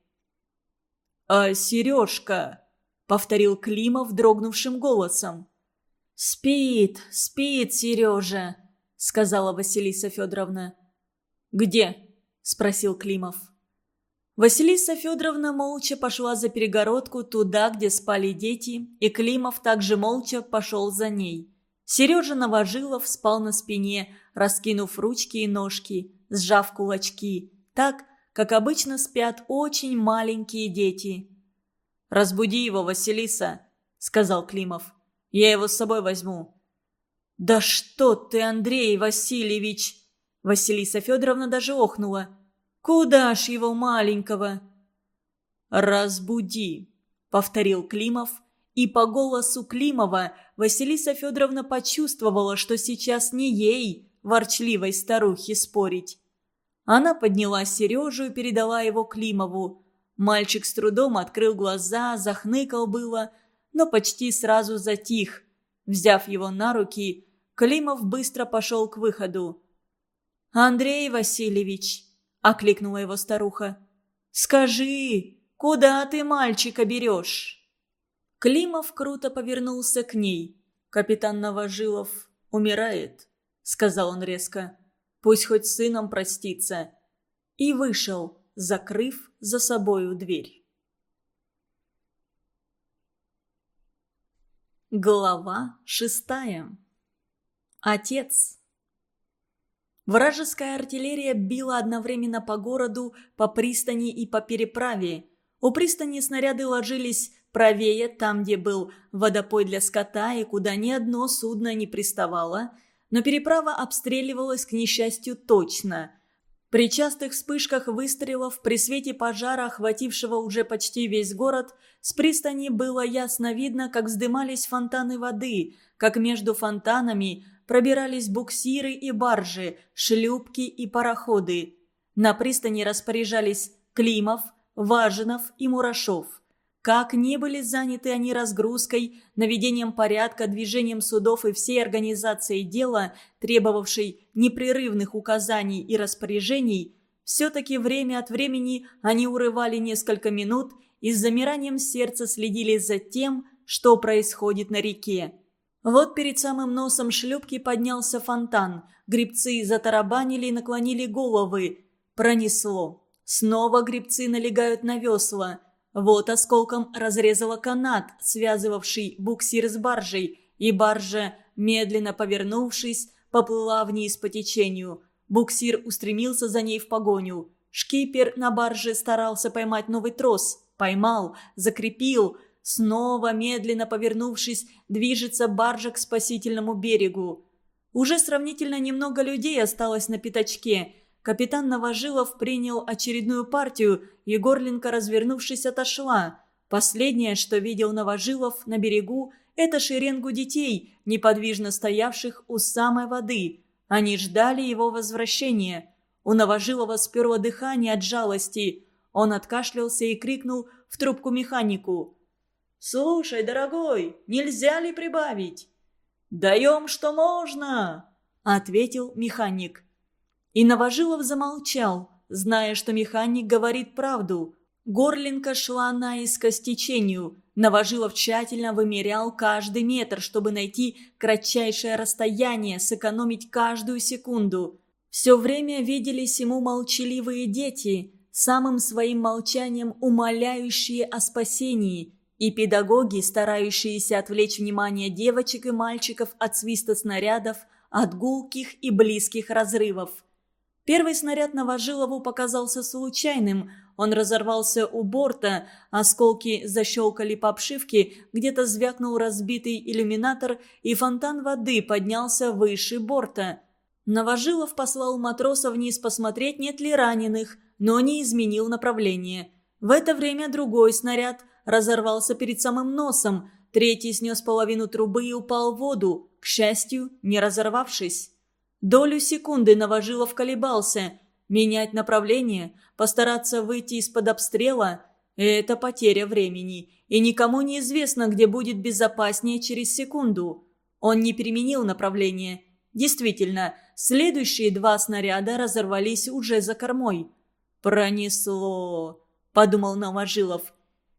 «А сережка?» — повторил Климов дрогнувшим голосом. «Спит, спит, Сережа!» сказала Василиса Федоровна. «Где?» – спросил Климов. Василиса Федоровна молча пошла за перегородку туда, где спали дети, и Климов также молча пошел за ней. Сережа Новожилов спал на спине, раскинув ручки и ножки, сжав кулачки, так, как обычно спят очень маленькие дети. «Разбуди его, Василиса», – сказал Климов. «Я его с собой возьму. «Да что ты, Андрей Васильевич!» Василиса Федоровна даже охнула. «Куда ж его маленького?» «Разбуди», — повторил Климов. И по голосу Климова Василиса Федоровна почувствовала, что сейчас не ей, ворчливой старухе, спорить. Она подняла Сережу и передала его Климову. Мальчик с трудом открыл глаза, захныкал было, но почти сразу затих, Взяв его на руки, Климов быстро пошел к выходу. «Андрей Васильевич!» – окликнула его старуха. «Скажи, куда ты мальчика берешь?» Климов круто повернулся к ней. «Капитан Новожилов умирает», – сказал он резко. «Пусть хоть сыном простится». И вышел, закрыв за собою дверь. Глава шестая. Отец. Вражеская артиллерия била одновременно по городу, по пристани и по переправе. У пристани снаряды ложились правее, там, где был водопой для скота и куда ни одно судно не приставало. Но переправа обстреливалась, к несчастью, точно. При частых вспышках выстрелов, при свете пожара, охватившего уже почти весь город, с пристани было ясно видно, как вздымались фонтаны воды, как между фонтанами пробирались буксиры и баржи, шлюпки и пароходы. На пристани распоряжались Климов, Важинов и Мурашов. Как не были заняты они разгрузкой, наведением порядка, движением судов и всей организацией дела, требовавшей непрерывных указаний и распоряжений, все-таки время от времени они урывали несколько минут и с замиранием сердца следили за тем, что происходит на реке. Вот перед самым носом шлюпки поднялся фонтан. Грибцы затарабанили и наклонили головы. Пронесло. Снова грибцы налегают на весла – вот осколком разрезала канат, связывавший буксир с баржей, и баржа, медленно повернувшись, поплыла вниз по течению. Буксир устремился за ней в погоню. Шкипер на барже старался поймать новый трос. Поймал, закрепил. Снова, медленно повернувшись, движется баржа к спасительному берегу. Уже сравнительно немного людей осталось на пятачке – Капитан Новожилов принял очередную партию, и горлинка, развернувшись, отошла. Последнее, что видел Новожилов на берегу, это шеренгу детей, неподвижно стоявших у самой воды. Они ждали его возвращения. У Новожилова сперло дыхание от жалости. Он откашлялся и крикнул в трубку механику. «Слушай, дорогой, нельзя ли прибавить?» «Даем, что можно!» — ответил механик. И Новожилов замолчал, зная, что механик говорит правду. Горлинка шла наискось течению. Новожилов тщательно вымерял каждый метр, чтобы найти кратчайшее расстояние, сэкономить каждую секунду. Все время виделись ему молчаливые дети, самым своим молчанием умоляющие о спасении – и педагоги, старающиеся отвлечь внимание девочек и мальчиков от свиста снарядов, от гулких и близких разрывов. Первый снаряд на вожилову показался случайным. Он разорвался у борта, осколки защелкали по обшивке, где-то звякнул разбитый иллюминатор, и фонтан воды поднялся выше борта. Новожилов послал матроса вниз посмотреть, нет ли раненых, но не изменил направление. В это время другой снаряд разорвался перед самым носом, третий снес половину трубы и упал в воду, к счастью, не разорвавшись. Долю секунды Новожилов колебался. Менять направление, постараться выйти из-под обстрела – это потеря времени, и никому не известно, где будет безопаснее через секунду. Он не переменил направление. Действительно, следующие два снаряда разорвались уже за кормой. «Пронесло», – подумал Новожилов.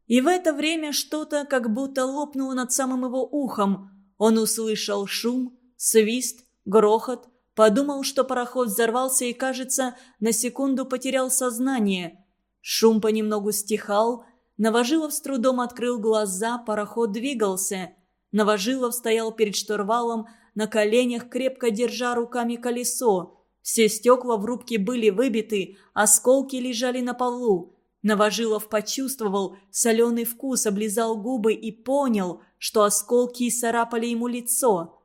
И в это время что-то как будто лопнуло над самым его ухом. Он услышал шум, свист, грохот – Подумал, что пароход взорвался и, кажется, на секунду потерял сознание. Шум понемногу стихал. Новожилов с трудом открыл глаза, пароход двигался. Новожилов стоял перед шторвалом, на коленях, крепко держа руками колесо. Все стекла в рубке были выбиты, осколки лежали на полу. Новожилов почувствовал соленый вкус, облизал губы и понял, что осколки царапали ему лицо.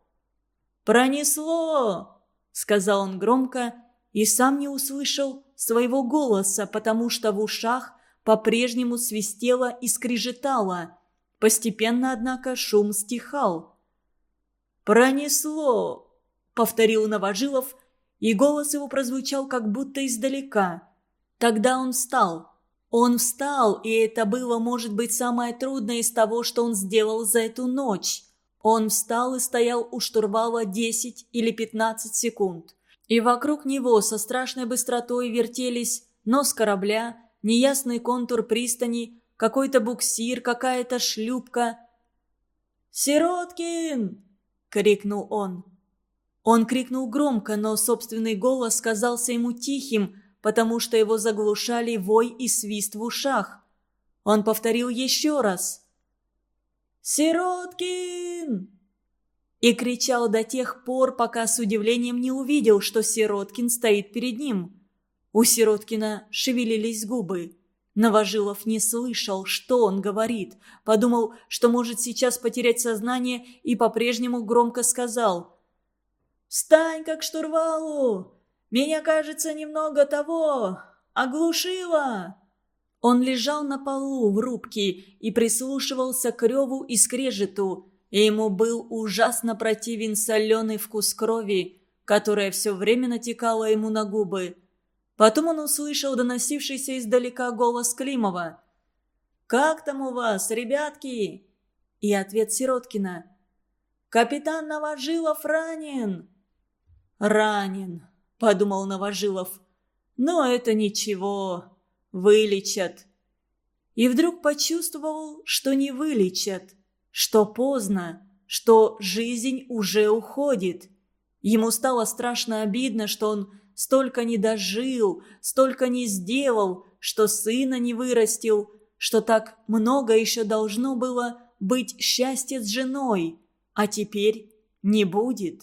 «Пронесло!» — сказал он громко и сам не услышал своего голоса, потому что в ушах по-прежнему свистело и скрежетало. Постепенно, однако, шум стихал. «Пронесло!» — повторил Новожилов, и голос его прозвучал как будто издалека. Тогда он встал. Он встал, и это было, может быть, самое трудное из того, что он сделал за эту ночь. Он встал и стоял у штурвала 10 или 15 секунд. И вокруг него со страшной быстротой вертелись нос корабля, неясный контур пристани, какой-то буксир, какая-то шлюпка. «Сироткин!» — крикнул он. Он крикнул громко, но собственный голос казался ему тихим, потому что его заглушали вой и свист в ушах. Он повторил еще раз. «Сироткин!» И кричал до тех пор, пока с удивлением не увидел, что Сироткин стоит перед ним. У Сироткина шевелились губы. Новожилов не слышал, что он говорит. Подумал, что может сейчас потерять сознание и по-прежнему громко сказал. «Встань, как штурвалу! Меня, кажется, немного того... оглушило!» Он лежал на полу в рубке и прислушивался к реву и скрежету, и ему был ужасно противен соленый вкус крови, которая все время натекала ему на губы. Потом он услышал доносившийся издалека голос Климова. «Как там у вас, ребятки?» И ответ Сироткина. «Капитан Новожилов ранен!» «Ранен», — подумал Новожилов. «Но это ничего, вылечат. И вдруг почувствовал, что не вылечат, что поздно, что жизнь уже уходит. Ему стало страшно обидно, что он столько не дожил, столько не сделал, что сына не вырастил, что так много еще должно было быть счастье с женой, а теперь не будет.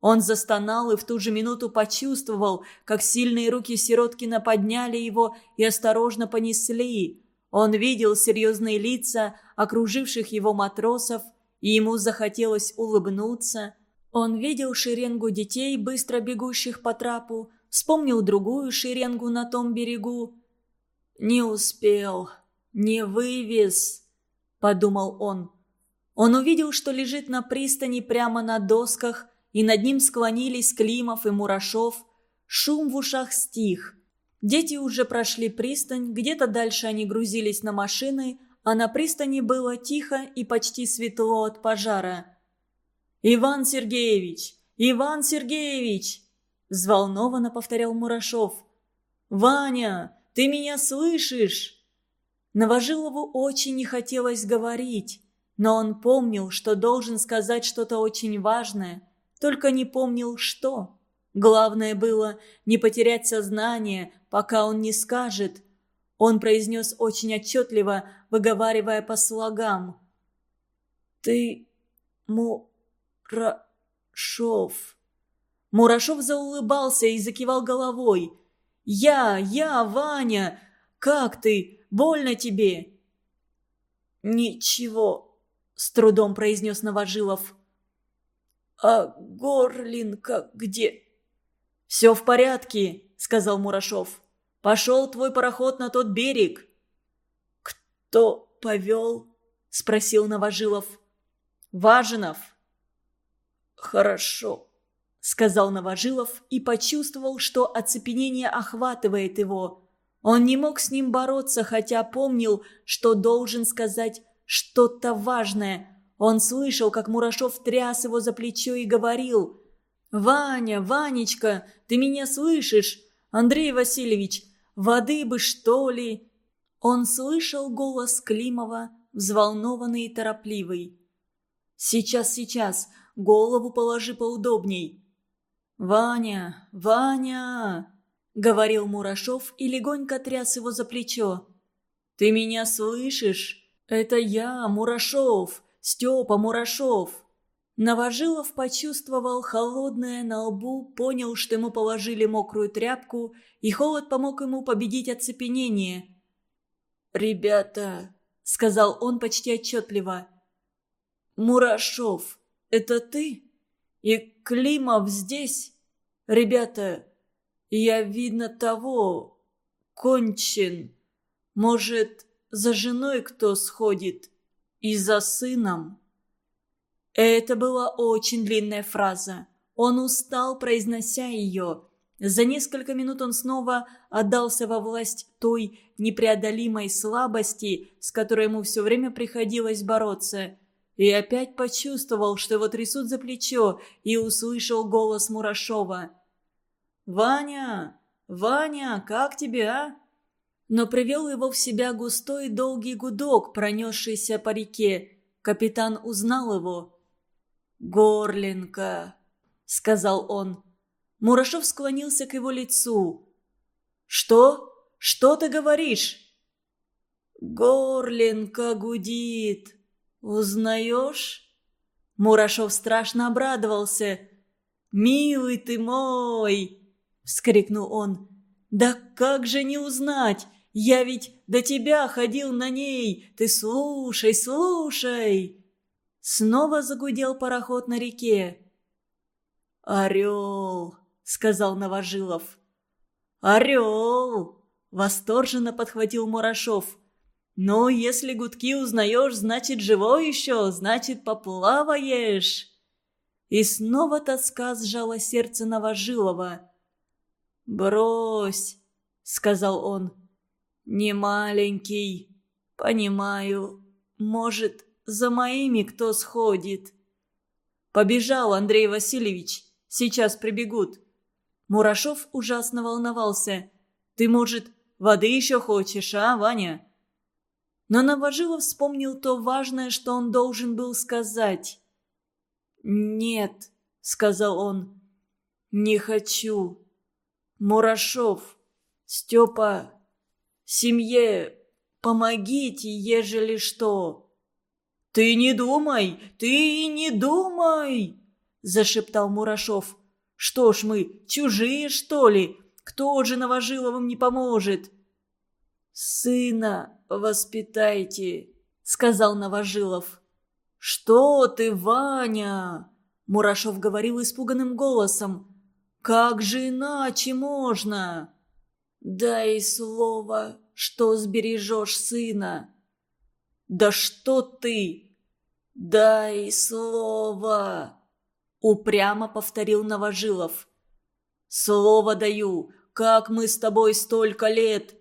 Он застонал и в ту же минуту почувствовал, как сильные руки Сироткина подняли его и осторожно понесли. Он видел серьезные лица окруживших его матросов, и ему захотелось улыбнуться. Он видел шеренгу детей, быстро бегущих по трапу, вспомнил другую шеренгу на том берегу. «Не успел, не вывез», — подумал он. Он увидел, что лежит на пристани прямо на досках — и над ним склонились Климов и Мурашов. Шум в ушах стих. Дети уже прошли пристань, где-то дальше они грузились на машины, а на пристани было тихо и почти светло от пожара. «Иван Сергеевич! Иван Сергеевич!» – взволнованно повторял Мурашов. «Ваня, ты меня слышишь?» Новожилову очень не хотелось говорить, но он помнил, что должен сказать что-то очень важное, только не помнил, что. Главное было не потерять сознание, пока он не скажет. Он произнес очень отчетливо, выговаривая по слогам. «Ты... Мурашов...» Мурашов заулыбался и закивал головой. «Я, я, Ваня! Как ты? Больно тебе?» «Ничего», — с трудом произнес Новожилов. «А горлинка где?» «Все в порядке», — сказал Мурашов. «Пошел твой пароход на тот берег». «Кто повел?» — спросил Новожилов. «Важинов». «Хорошо», — сказал Новожилов и почувствовал, что оцепенение охватывает его. Он не мог с ним бороться, хотя помнил, что должен сказать что-то важное — он слышал, как Мурашов тряс его за плечо и говорил «Ваня, Ванечка, ты меня слышишь? Андрей Васильевич, воды бы, что ли?» Он слышал голос Климова, взволнованный и торопливый. «Сейчас, сейчас, голову положи поудобней». «Ваня, Ваня!» — говорил Мурашов и легонько тряс его за плечо. «Ты меня слышишь? Это я, Мурашов! Степа Мурашов!» Новожилов почувствовал холодное на лбу, понял, что ему положили мокрую тряпку, и холод помог ему победить оцепенение. «Ребята», — сказал он почти отчетливо, — «Мурашов, это ты? И Климов здесь? Ребята, я, видно, того... кончен. Может, за женой кто сходит?» и за сыном». Это была очень длинная фраза. Он устал, произнося ее. За несколько минут он снова отдался во власть той непреодолимой слабости, с которой ему все время приходилось бороться. И опять почувствовал, что его трясут за плечо, и услышал голос Мурашова. «Ваня! Ваня, как тебе, а?» но привел его в себя густой долгий гудок, пронесшийся по реке. Капитан узнал его. Горлинка, сказал он. Мурашов склонился к его лицу. «Что? Что ты говоришь?» Горлинка гудит. Узнаешь?» Мурашов страшно обрадовался. «Милый ты мой!» — вскрикнул он. «Да как же не узнать? Я ведь до тебя ходил на ней! Ты слушай, слушай!» Снова загудел пароход на реке. «Орел!» — сказал Новожилов. «Орел!» — восторженно подхватил Мурашов. «Ну, если гудки узнаешь, значит, живой еще, значит, поплаваешь!» И снова тоска сжала сердце Новожилова. «Брось!» — сказал он. «Не маленький. Понимаю. Может, за моими кто сходит?» «Побежал Андрей Васильевич. Сейчас прибегут». Мурашов ужасно волновался. «Ты, может, воды еще хочешь, а, Ваня?» Но Новожилов вспомнил то важное, что он должен был сказать. «Нет», — сказал он, — «не хочу». «Мурашов, Степа Семье помогите, ежели что». «Ты не думай, ты не думай!» – зашептал Мурашов. «Что ж мы, чужие, что ли? Кто же Новожиловым не поможет?» «Сына воспитайте», – сказал Новожилов. «Что ты, Ваня?» – Мурашов говорил испуганным голосом. «Как же иначе можно?» «Дай слово, что сбережешь сына». «Да что ты!» «Дай слово!» — упрямо повторил Новожилов. «Слово даю! Как мы с тобой столько лет!»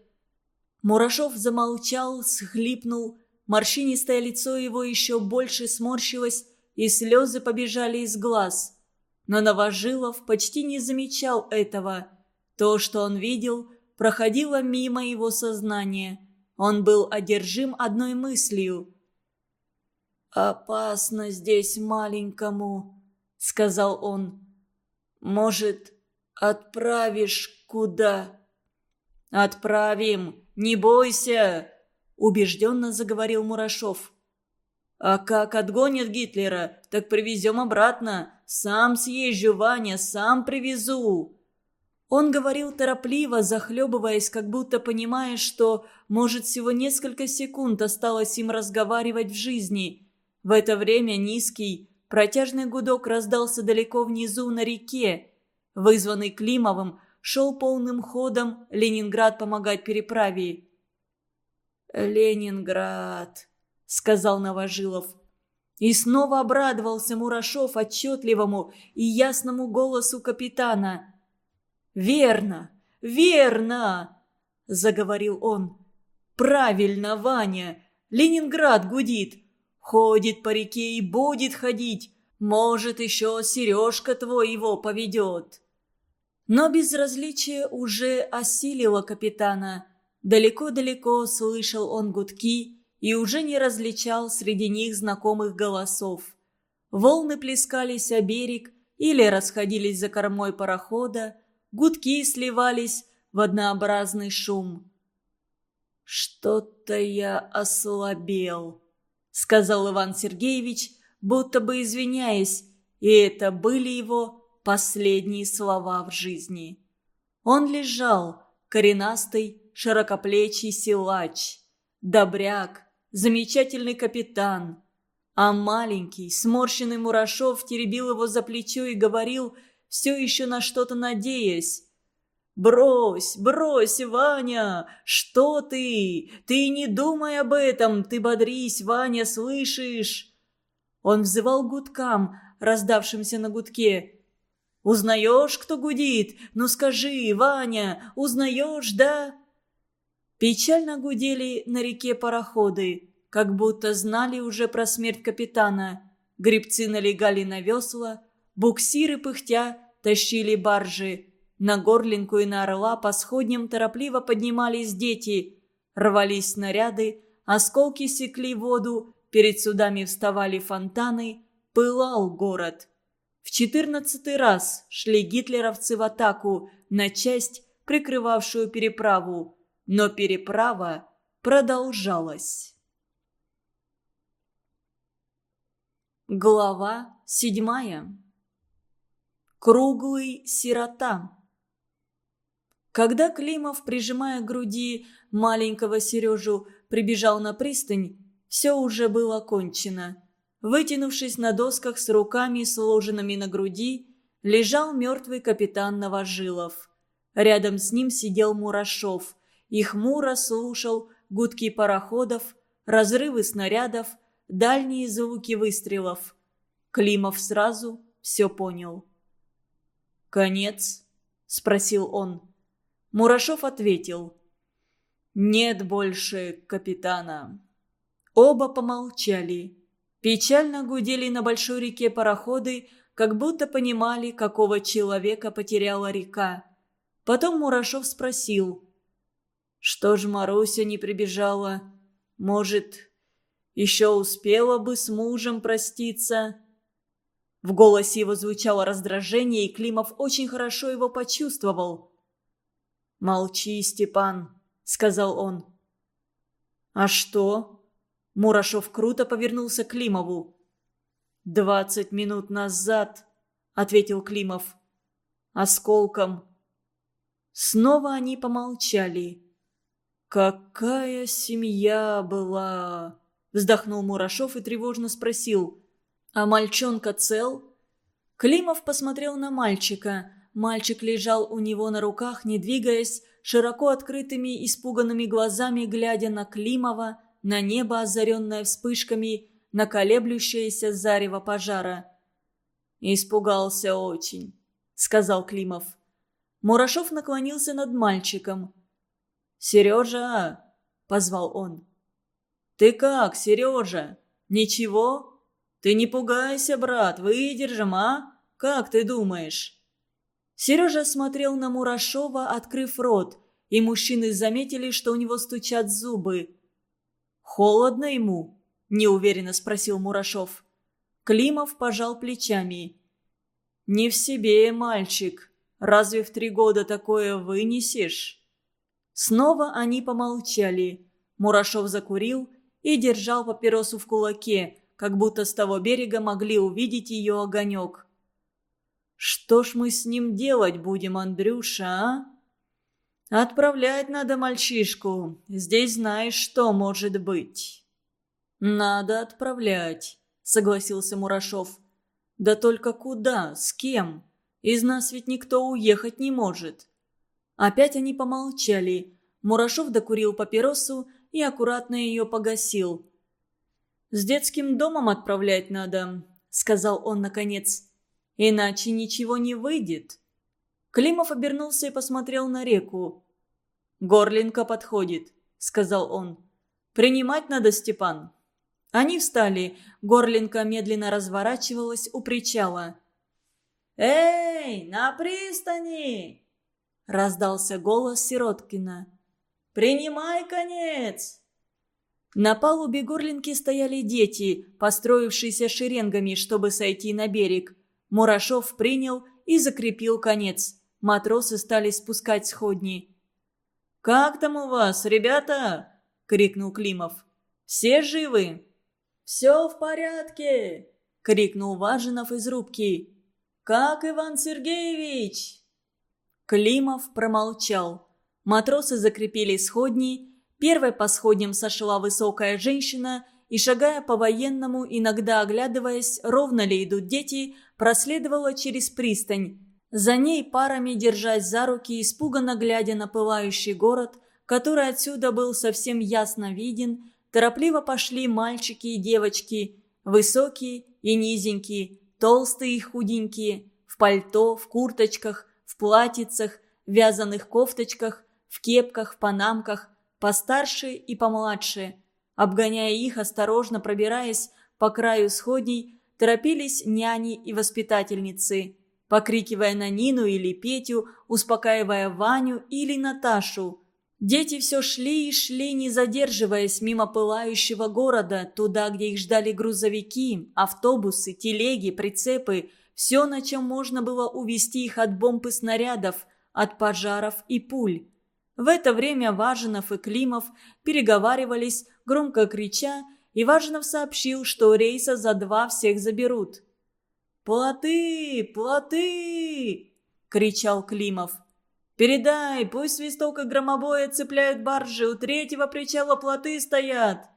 Мурашов замолчал, схлипнул. Морщинистое лицо его еще больше сморщилось, и слезы побежали из глаз. Но Новожилов почти не замечал этого. То, что он видел, проходила мимо его сознания. Он был одержим одной мыслью. «Опасно здесь маленькому», — сказал он. «Может, отправишь куда?» «Отправим, не бойся», — убежденно заговорил Мурашов. «А как отгонят Гитлера, так привезем обратно. Сам съезжу, Ваня, сам привезу». Он говорил торопливо, захлебываясь, как будто понимая, что, может, всего несколько секунд осталось им разговаривать в жизни. В это время низкий, протяжный гудок раздался далеко внизу на реке. Вызванный Климовым, шел полным ходом Ленинград помогать переправе. «Ленинград», — сказал Новожилов. И снова обрадовался Мурашов отчетливому и ясному голосу капитана — «Верно! Верно!» – заговорил он. «Правильно, Ваня! Ленинград гудит! Ходит по реке и будет ходить! Может, еще Сережка твой его поведет!» Но безразличие уже осилило капитана. Далеко-далеко слышал он гудки и уже не различал среди них знакомых голосов. Волны плескались о берег или расходились за кормой парохода, гудки сливались в однообразный шум. «Что-то я ослабел», — сказал Иван Сергеевич, будто бы извиняясь, и это были его последние слова в жизни. Он лежал, коренастый, широкоплечий силач, добряк, замечательный капитан. А маленький, сморщенный Мурашов теребил его за плечо и говорил, все еще на что-то надеясь. «Брось, брось, Ваня! Что ты? Ты не думай об этом! Ты бодрись, Ваня, слышишь?» Он взывал гудкам, раздавшимся на гудке. «Узнаешь, кто гудит? Ну скажи, Ваня, узнаешь, да?» Печально гудели на реке пароходы, как будто знали уже про смерть капитана. Гребцы налегали на весла, Буксиры пыхтя тащили баржи. На горлинку и на орла по сходням торопливо поднимались дети. Рвались снаряды, осколки секли воду, перед судами вставали фонтаны, пылал город. В четырнадцатый раз шли гитлеровцы в атаку на часть, прикрывавшую переправу, но переправа продолжалась. Глава седьмая Круглый сирота. Когда Климов, прижимая к груди маленького Сережу, прибежал на пристань, все уже было кончено. Вытянувшись на досках с руками, сложенными на груди, лежал мертвый капитан Новожилов. Рядом с ним сидел Мурашов и хмуро слушал гудки пароходов, разрывы снарядов, дальние звуки выстрелов. Климов сразу все понял. «Конец?» – спросил он. Мурашов ответил. «Нет больше капитана». Оба помолчали. Печально гудели на большой реке пароходы, как будто понимали, какого человека потеряла река. Потом Мурашов спросил. «Что ж Маруся не прибежала? Может, еще успела бы с мужем проститься?» В голосе его звучало раздражение, и Климов очень хорошо его почувствовал. «Молчи, Степан», — сказал он. «А что?» Мурашов круто повернулся к Климову. «Двадцать минут назад», — ответил Климов. «Осколком». Снова они помолчали. «Какая семья была!» — вздохнул Мурашов и тревожно спросил — «А мальчонка цел?» Климов посмотрел на мальчика. Мальчик лежал у него на руках, не двигаясь, широко открытыми испуганными глазами, глядя на Климова, на небо, озаренное вспышками, на колеблющееся зарево пожара. «Испугался очень», — сказал Климов. Мурашов наклонился над мальчиком. «Сережа!» — позвал он. «Ты как, Сережа? Ничего?» «Ты не пугайся, брат, выдержим, а? Как ты думаешь?» Сережа смотрел на Мурашова, открыв рот, и мужчины заметили, что у него стучат зубы. «Холодно ему?» – неуверенно спросил Мурашов. Климов пожал плечами. «Не в себе, мальчик. Разве в три года такое вынесешь?» Снова они помолчали. Мурашов закурил и держал папиросу в кулаке – как будто с того берега могли увидеть ее огонек. «Что ж мы с ним делать будем, Андрюша, а?» «Отправлять надо мальчишку. Здесь знаешь, что может быть». «Надо отправлять», — согласился Мурашов. «Да только куда? С кем? Из нас ведь никто уехать не может». Опять они помолчали. Мурашов докурил папиросу и аккуратно ее погасил. «С детским домом отправлять надо», — сказал он наконец. «Иначе ничего не выйдет». Климов обернулся и посмотрел на реку. «Горлинка подходит», — сказал он. «Принимать надо, Степан». Они встали. Горлинка медленно разворачивалась у причала. «Эй, на пристани!» — раздался голос Сироткина. «Принимай конец!» На палубе горлинки стояли дети, построившиеся шеренгами, чтобы сойти на берег. Мурашов принял и закрепил конец. Матросы стали спускать сходни. «Как там у вас, ребята?» — крикнул Климов. «Все живы?» «Все в порядке!» — крикнул Важинов из рубки. «Как Иван Сергеевич?» Климов промолчал. Матросы закрепили сходни Первой по сходням сошла высокая женщина и, шагая по-военному, иногда оглядываясь, ровно ли идут дети, проследовала через пристань. За ней парами, держась за руки, испуганно глядя на пылающий город, который отсюда был совсем ясно виден, торопливо пошли мальчики и девочки, высокие и низенькие, толстые и худенькие, в пальто, в курточках, в платьицах, в вязаных кофточках, в кепках, в панамках, постарше и помладше. Обгоняя их, осторожно пробираясь по краю сходней, торопились няни и воспитательницы, покрикивая на Нину или Петю, успокаивая Ваню или Наташу. Дети все шли и шли, не задерживаясь мимо пылающего города, туда, где их ждали грузовики, автобусы, телеги, прицепы, все, на чем можно было увести их от бомб и снарядов, от пожаров и пуль. В это время Важинов и Климов переговаривались, громко крича, и Важинов сообщил, что рейса за два всех заберут. «Плоты! Плоты!» — кричал Климов. «Передай, пусть свисток и громобоя цепляют баржи, у третьего причала плоты стоят!»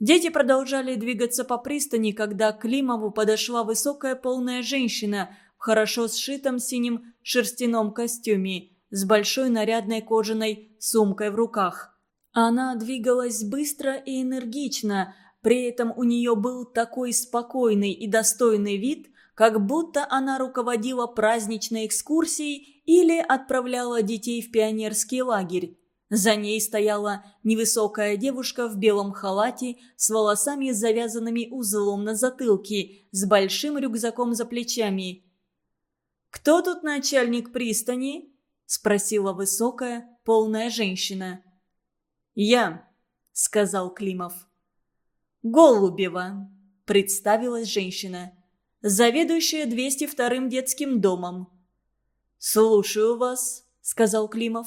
Дети продолжали двигаться по пристани, когда к Климову подошла высокая полная женщина в хорошо сшитом синем шерстяном костюме – с большой нарядной кожаной сумкой в руках. Она двигалась быстро и энергично, при этом у нее был такой спокойный и достойный вид, как будто она руководила праздничной экскурсией или отправляла детей в пионерский лагерь. За ней стояла невысокая девушка в белом халате с волосами, завязанными узлом на затылке, с большим рюкзаком за плечами. «Кто тут начальник пристани?» – спросила высокая, полная женщина. «Я», – сказал Климов. «Голубева», – представилась женщина, – «заведующая 202-м детским домом». «Слушаю вас», – сказал Климов.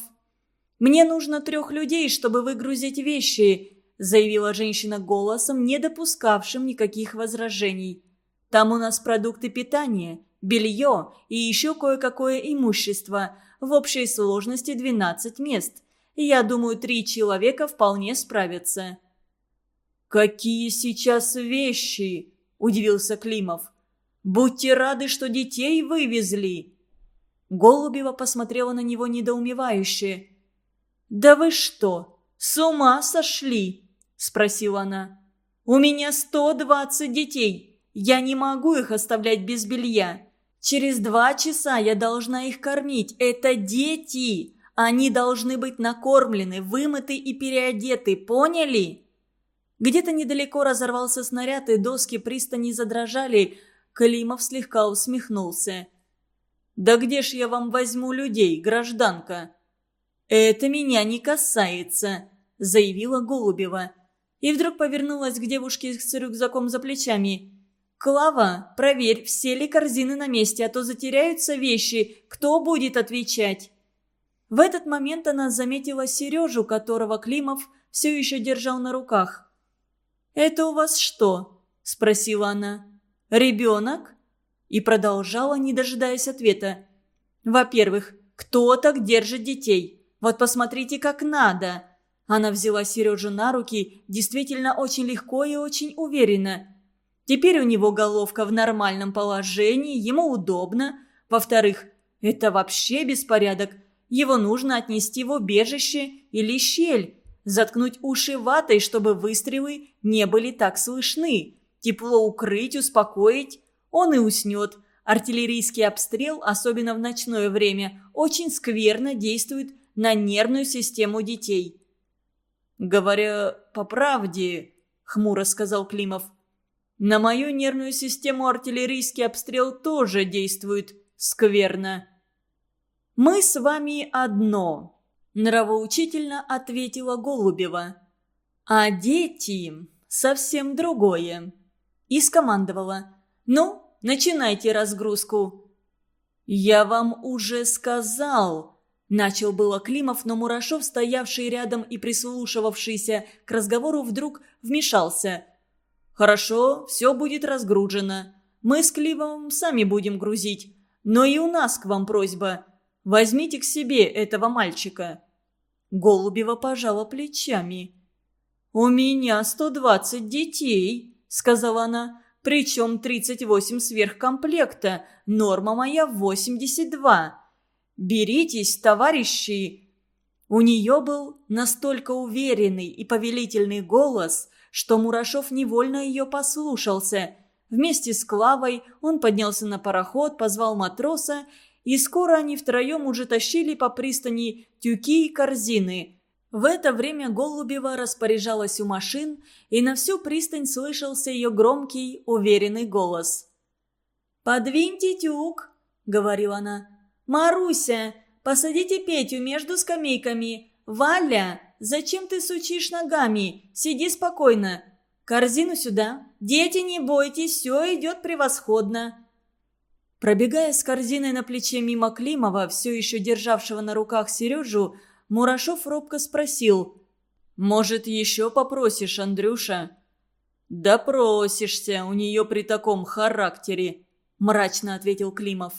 «Мне нужно трех людей, чтобы выгрузить вещи», – заявила женщина голосом, не допускавшим никаких возражений. «Там у нас продукты питания, белье и еще кое-какое имущество в общей сложности 12 мест. Я думаю, три человека вполне справятся». «Какие сейчас вещи!» – удивился Климов. «Будьте рады, что детей вывезли!» Голубева посмотрела на него недоумевающе. «Да вы что, с ума сошли?» – спросила она. «У меня сто двадцать детей. Я не могу их оставлять без белья. Через два часа я должна их кормить. Это дети! Они должны быть накормлены, вымыты и переодеты, поняли?» Где-то недалеко разорвался снаряд, и доски пристани задрожали. Климов слегка усмехнулся. «Да где ж я вам возьму людей, гражданка?» «Это меня не касается», — заявила Голубева. И вдруг повернулась к девушке с рюкзаком за плечами. «Клава, проверь, все ли корзины на месте, а то затеряются вещи. Кто будет отвечать?» В этот момент она заметила Сережу, которого Климов все еще держал на руках. «Это у вас что?» – спросила она. «Ребенок?» И продолжала, не дожидаясь ответа. «Во-первых, кто так держит детей? Вот посмотрите, как надо!» Она взяла Сережу на руки, действительно очень легко и очень уверенно – Теперь у него головка в нормальном положении, ему удобно. Во-вторых, это вообще беспорядок. Его нужно отнести в убежище или щель, заткнуть уши ватой, чтобы выстрелы не были так слышны, тепло укрыть, успокоить. Он и уснет. Артиллерийский обстрел, особенно в ночное время, очень скверно действует на нервную систему детей. «Говоря по правде», — хмуро сказал Климов, — на мою нервную систему артиллерийский обстрел тоже действует скверно. «Мы с вами одно», – нравоучительно ответила Голубева. «А дети совсем другое». И скомандовала. «Ну, начинайте разгрузку». «Я вам уже сказал», – начал было Климов, но Мурашов, стоявший рядом и прислушивавшийся к разговору, вдруг вмешался – Хорошо, все будет разгружено. Мы с Кливом сами будем грузить. Но и у нас к вам просьба. Возьмите к себе этого мальчика». Голубева пожала плечами. «У меня 120 детей», — сказала она. «Причем 38 сверхкомплекта. Норма моя 82. Беритесь, товарищи!» У нее был настолько уверенный и повелительный голос — что Мурашов невольно ее послушался. Вместе с Клавой он поднялся на пароход, позвал матроса, и скоро они втроем уже тащили по пристани тюки и корзины. В это время Голубева распоряжалась у машин, и на всю пристань слышался ее громкий, уверенный голос. «Подвиньте тюк», — говорила она. «Маруся, посадите Петю между скамейками. Валя, Зачем ты сучишь ногами? Сиди спокойно. Корзину сюда. Дети, не бойтесь, все идет превосходно». Пробегая с корзиной на плече мимо Климова, все еще державшего на руках Сережу, Мурашов робко спросил. «Может, еще попросишь, Андрюша?» Да просишься, у нее при таком характере», – мрачно ответил Климов.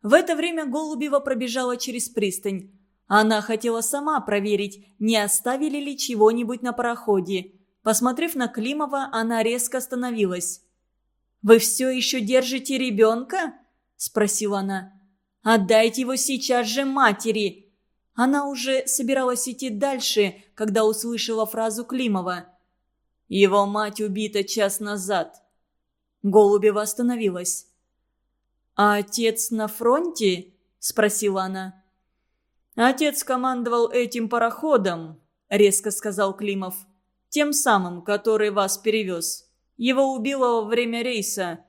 В это время Голубева пробежала через пристань. Она хотела сама проверить, не оставили ли чего-нибудь на пароходе. Посмотрев на Климова, она резко остановилась. «Вы все еще держите ребенка?» – спросила она. «Отдайте его сейчас же матери!» Она уже собиралась идти дальше, когда услышала фразу Климова. «Его мать убита час назад». Голубева остановилась. «А отец на фронте?» – спросила она. «Отец командовал этим пароходом», — резко сказал Климов. «Тем самым, который вас перевез. Его убило во время рейса».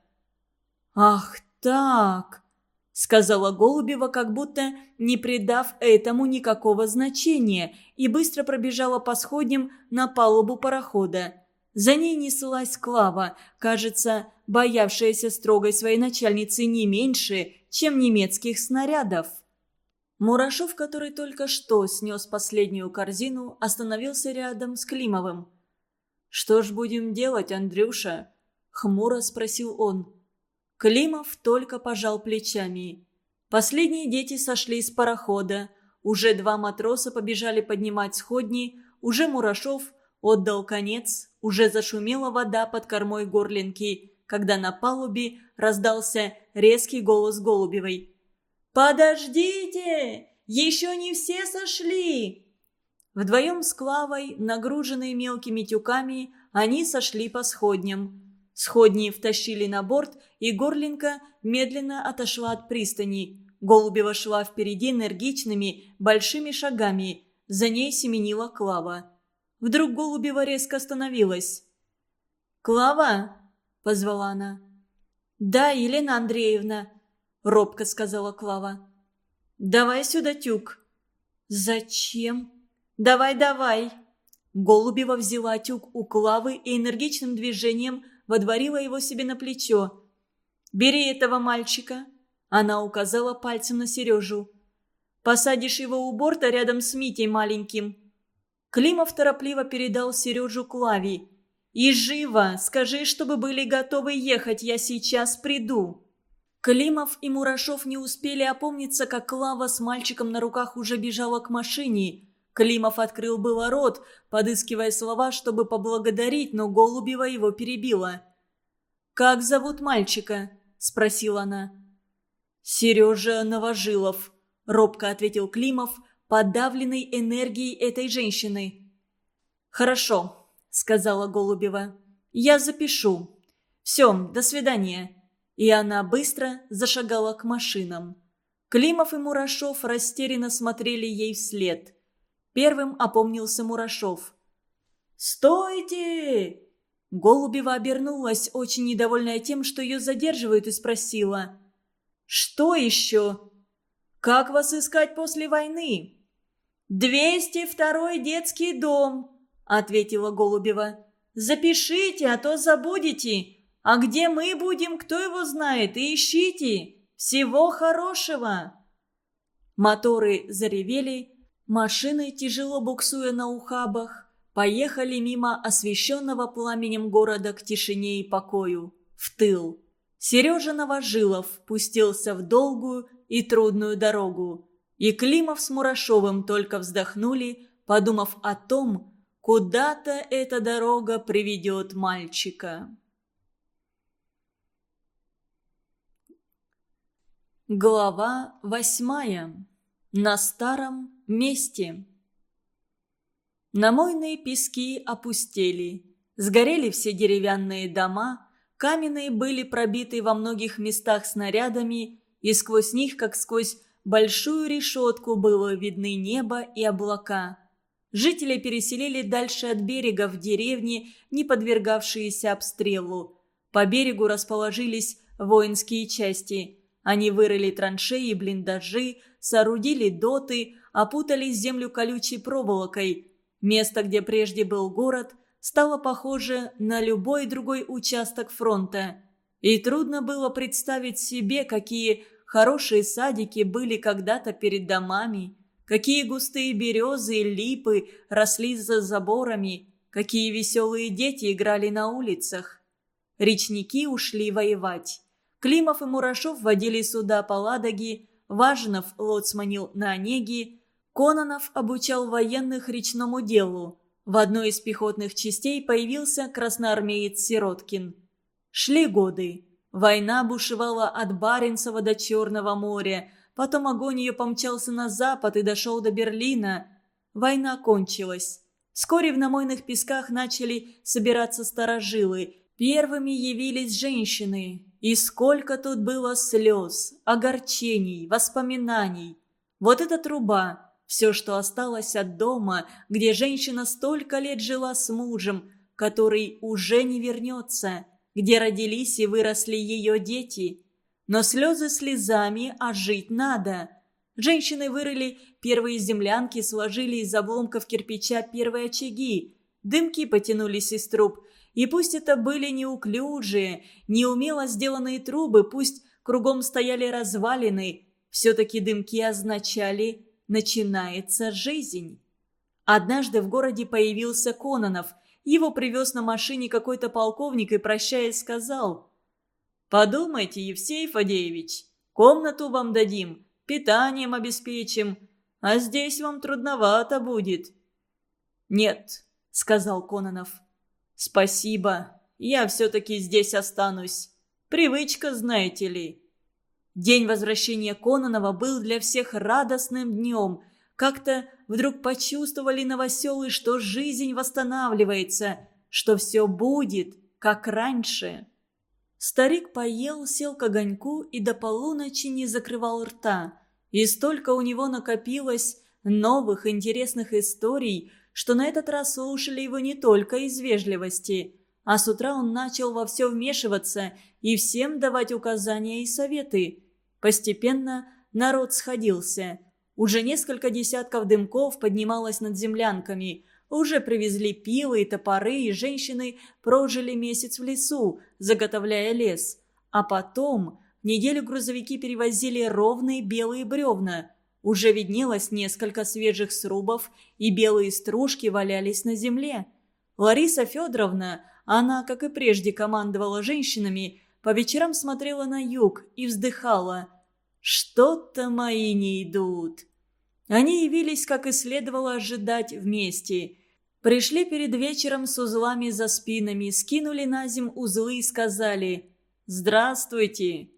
«Ах так!» — сказала Голубева, как будто не придав этому никакого значения, и быстро пробежала по сходням на палубу парохода. За ней неслась Клава, кажется, боявшаяся строгой своей начальницы не меньше, чем немецких снарядов. Мурашов, который только что снес последнюю корзину, остановился рядом с Климовым. «Что ж будем делать, Андрюша?» – хмуро спросил он. Климов только пожал плечами. Последние дети сошли с парохода. Уже два матроса побежали поднимать сходни, уже Мурашов отдал конец, уже зашумела вода под кормой горлинки, когда на палубе раздался резкий голос Голубевой – «Подождите! Еще не все сошли!» Вдвоем с Клавой, нагруженные мелкими тюками, они сошли по сходням. Сходни втащили на борт, и Горленко медленно отошла от пристани. Голубева шла впереди энергичными, большими шагами. За ней семенила Клава. Вдруг Голубева резко остановилась. «Клава!» – позвала она. «Да, Елена Андреевна», робко сказала Клава. «Давай сюда тюк». «Зачем?» «Давай, давай!» Голубева взяла тюк у Клавы и энергичным движением водворила его себе на плечо. «Бери этого мальчика!» Она указала пальцем на Сережу. «Посадишь его у борта рядом с Митей маленьким». Климов торопливо передал Сережу Клаве. «И живо! Скажи, чтобы были готовы ехать, я сейчас приду!» Климов и Мурашов не успели опомниться, как Клава с мальчиком на руках уже бежала к машине. Климов открыл было рот, подыскивая слова, чтобы поблагодарить, но Голубева его перебила. «Как зовут мальчика?» – спросила она. «Сережа Новожилов», – робко ответил Климов, подавленный энергией этой женщины. «Хорошо», – сказала Голубева. «Я запишу. Все, до свидания». И она быстро зашагала к машинам. Климов и Мурашов растерянно смотрели ей вслед. Первым опомнился Мурашов. «Стойте!» Голубева обернулась, очень недовольная тем, что ее задерживают, и спросила. «Что еще?» «Как вас искать после войны?» «Двести второй детский дом», — ответила Голубева. «Запишите, а то забудете. А где мы будем, кто его знает, и ищите! Всего хорошего!» Моторы заревели, машины, тяжело буксуя на ухабах, поехали мимо освещенного пламенем города к тишине и покою, в тыл. Сережа Новожилов пустился в долгую и трудную дорогу, и Климов с Мурашовым только вздохнули, подумав о том, куда-то эта дорога приведет мальчика. Глава восьмая. На старом месте. Намойные пески опустели. Сгорели все деревянные дома, каменные были пробиты во многих местах снарядами, и сквозь них, как сквозь большую решетку, было видны небо и облака. Жители переселили дальше от берега в деревни, не подвергавшиеся обстрелу. По берегу расположились воинские части – они вырыли траншеи, блиндажи, соорудили доты, опутали землю колючей проволокой. Место, где прежде был город, стало похоже на любой другой участок фронта. И трудно было представить себе, какие хорошие садики были когда-то перед домами, какие густые березы и липы росли за заборами, какие веселые дети играли на улицах. Речники ушли воевать. Климов и Мурашов водили суда по Ладоге, Важнов лоцманил на Онеге, Кононов обучал военных речному делу. В одной из пехотных частей появился красноармеец Сироткин. Шли годы. Война бушевала от Баренцева до Черного моря, потом огонь ее помчался на запад и дошел до Берлина. Война кончилась. Вскоре в намойных песках начали собираться старожилы. Первыми явились женщины. И сколько тут было слез, огорчений, воспоминаний. Вот эта труба, все, что осталось от дома, где женщина столько лет жила с мужем, который уже не вернется, где родились и выросли ее дети. Но слезы слезами, а жить надо. Женщины вырыли первые землянки, сложили из обломков кирпича первые очаги. Дымки потянулись из труб – и пусть это были неуклюжие, неумело сделанные трубы, пусть кругом стояли развалины, все-таки дымки означали «начинается жизнь». Однажды в городе появился Кононов. Его привез на машине какой-то полковник и, прощаясь, сказал «Подумайте, Евсей Фадеевич, комнату вам дадим, питанием обеспечим, а здесь вам трудновато будет». «Нет», — сказал Кононов, — «Спасибо. Я все-таки здесь останусь. Привычка, знаете ли». День возвращения Кононова был для всех радостным днем. Как-то вдруг почувствовали новоселы, что жизнь восстанавливается, что все будет, как раньше. Старик поел, сел к огоньку и до полуночи не закрывал рта. И столько у него накопилось новых интересных историй – что на этот раз слушали его не только из вежливости, а с утра он начал во все вмешиваться и всем давать указания и советы. Постепенно народ сходился. Уже несколько десятков дымков поднималось над землянками. Уже привезли пилы и топоры, и женщины прожили месяц в лесу, заготовляя лес. А потом неделю грузовики перевозили ровные белые бревна – уже виднелось несколько свежих срубов, и белые стружки валялись на земле. Лариса Федоровна, она, как и прежде, командовала женщинами, по вечерам смотрела на юг и вздыхала. «Что-то мои не идут». Они явились, как и следовало ожидать, вместе. Пришли перед вечером с узлами за спинами, скинули на зим узлы и сказали «Здравствуйте».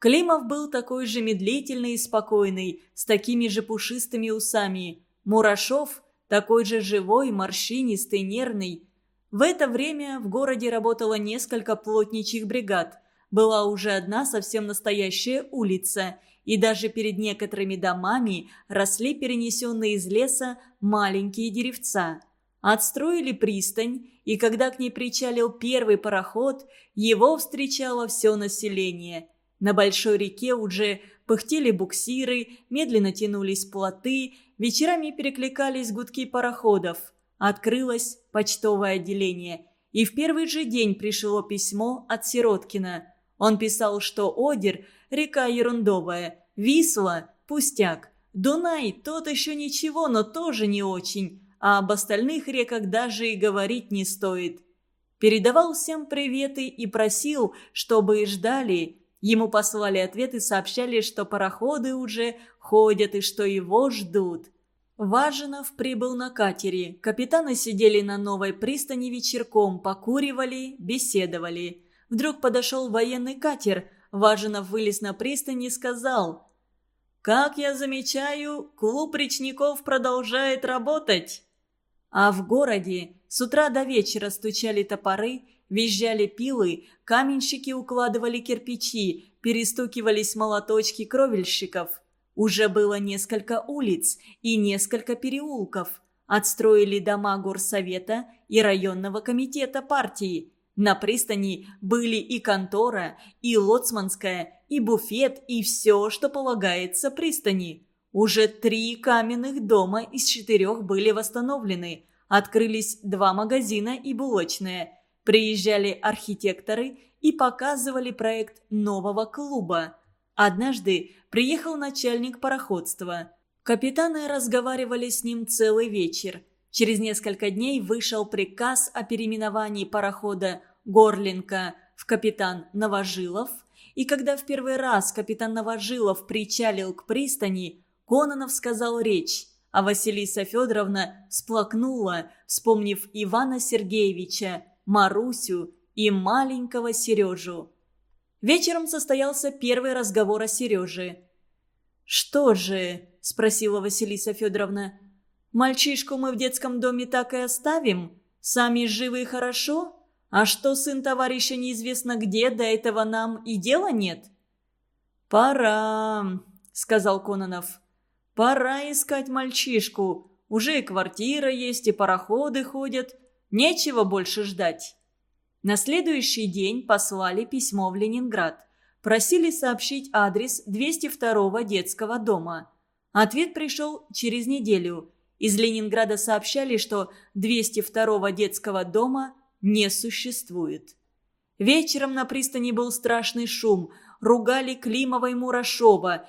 Климов был такой же медлительный и спокойный, с такими же пушистыми усами. Мурашов такой же живой, морщинистый, нервный. В это время в городе работало несколько плотничьих бригад. Была уже одна совсем настоящая улица, и даже перед некоторыми домами росли перенесенные из леса маленькие деревца. Отстроили пристань, и когда к ней причалил первый пароход, его встречало все население – на большой реке уже пыхтели буксиры, медленно тянулись плоты, вечерами перекликались гудки пароходов. Открылось почтовое отделение. И в первый же день пришло письмо от Сироткина. Он писал, что Одер – река ерундовая, Висла – пустяк, Дунай – тот еще ничего, но тоже не очень, а об остальных реках даже и говорить не стоит. Передавал всем приветы и просил, чтобы и ждали – Ему послали ответ и сообщали, что пароходы уже ходят и что его ждут. Важинов прибыл на катере. Капитаны сидели на новой пристани вечерком, покуривали, беседовали. Вдруг подошел военный катер. Важинов вылез на пристань и сказал. «Как я замечаю, клуб речников продолжает работать». А в городе с утра до вечера стучали топоры Визжали пилы, каменщики укладывали кирпичи, перестукивались молоточки кровельщиков. Уже было несколько улиц и несколько переулков. Отстроили дома горсовета и районного комитета партии. На пристани были и контора, и лоцманская, и буфет, и все, что полагается пристани. Уже три каменных дома из четырех были восстановлены. Открылись два магазина и булочная – приезжали архитекторы и показывали проект нового клуба. Однажды приехал начальник пароходства. Капитаны разговаривали с ним целый вечер. Через несколько дней вышел приказ о переименовании парохода «Горлинка» в «Капитан Новожилов», и когда в первый раз капитан Новожилов причалил к пристани, Кононов сказал речь, а Василиса Федоровна сплакнула, вспомнив Ивана Сергеевича, Марусю и маленького Сережу. Вечером состоялся первый разговор о Сереже. «Что же?» – спросила Василиса Федоровна. «Мальчишку мы в детском доме так и оставим? Сами живы и хорошо? А что сын товарища неизвестно где, до этого нам и дела нет?» «Пора», – сказал Кононов. «Пора искать мальчишку. Уже и квартира есть, и пароходы ходят. Нечего больше ждать. На следующий день послали письмо в Ленинград. Просили сообщить адрес 202-го детского дома. Ответ пришел через неделю. Из Ленинграда сообщали, что 202-го детского дома не существует. Вечером на пристани был страшный шум. Ругали Климова и Мурашова.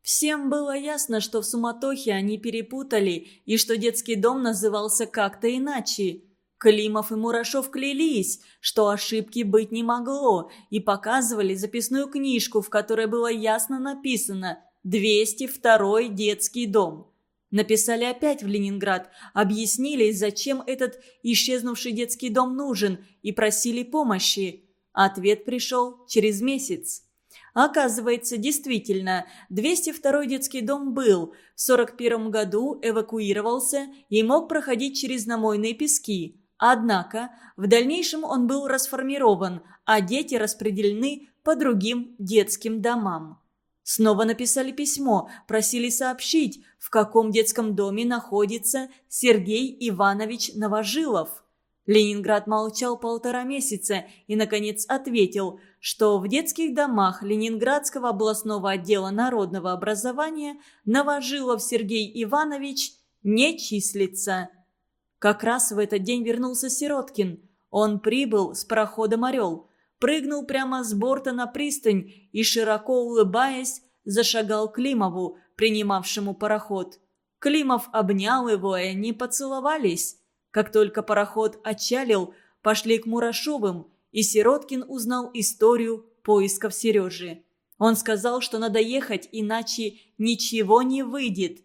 Всем было ясно, что в суматохе они перепутали и что детский дом назывался как-то иначе. Климов и Мурашов клялись, что ошибки быть не могло, и показывали записную книжку, в которой было ясно написано «202 детский дом». Написали опять в Ленинград, объяснили, зачем этот исчезнувший детский дом нужен, и просили помощи. Ответ пришел через месяц. Оказывается, действительно, 202 детский дом был, в 41 году эвакуировался и мог проходить через намойные пески. Однако в дальнейшем он был расформирован, а дети распределены по другим детским домам. Снова написали письмо, просили сообщить, в каком детском доме находится Сергей Иванович Новожилов. Ленинград молчал полтора месяца и, наконец, ответил, что в детских домах Ленинградского областного отдела народного образования Новожилов Сергей Иванович не числится – как раз в этот день вернулся Сироткин. Он прибыл с пароходом «Орел», прыгнул прямо с борта на пристань и, широко улыбаясь, зашагал Климову, принимавшему пароход. Климов обнял его, и они поцеловались. Как только пароход отчалил, пошли к Мурашовым, и Сироткин узнал историю поисков Сережи. Он сказал, что надо ехать, иначе ничего не выйдет.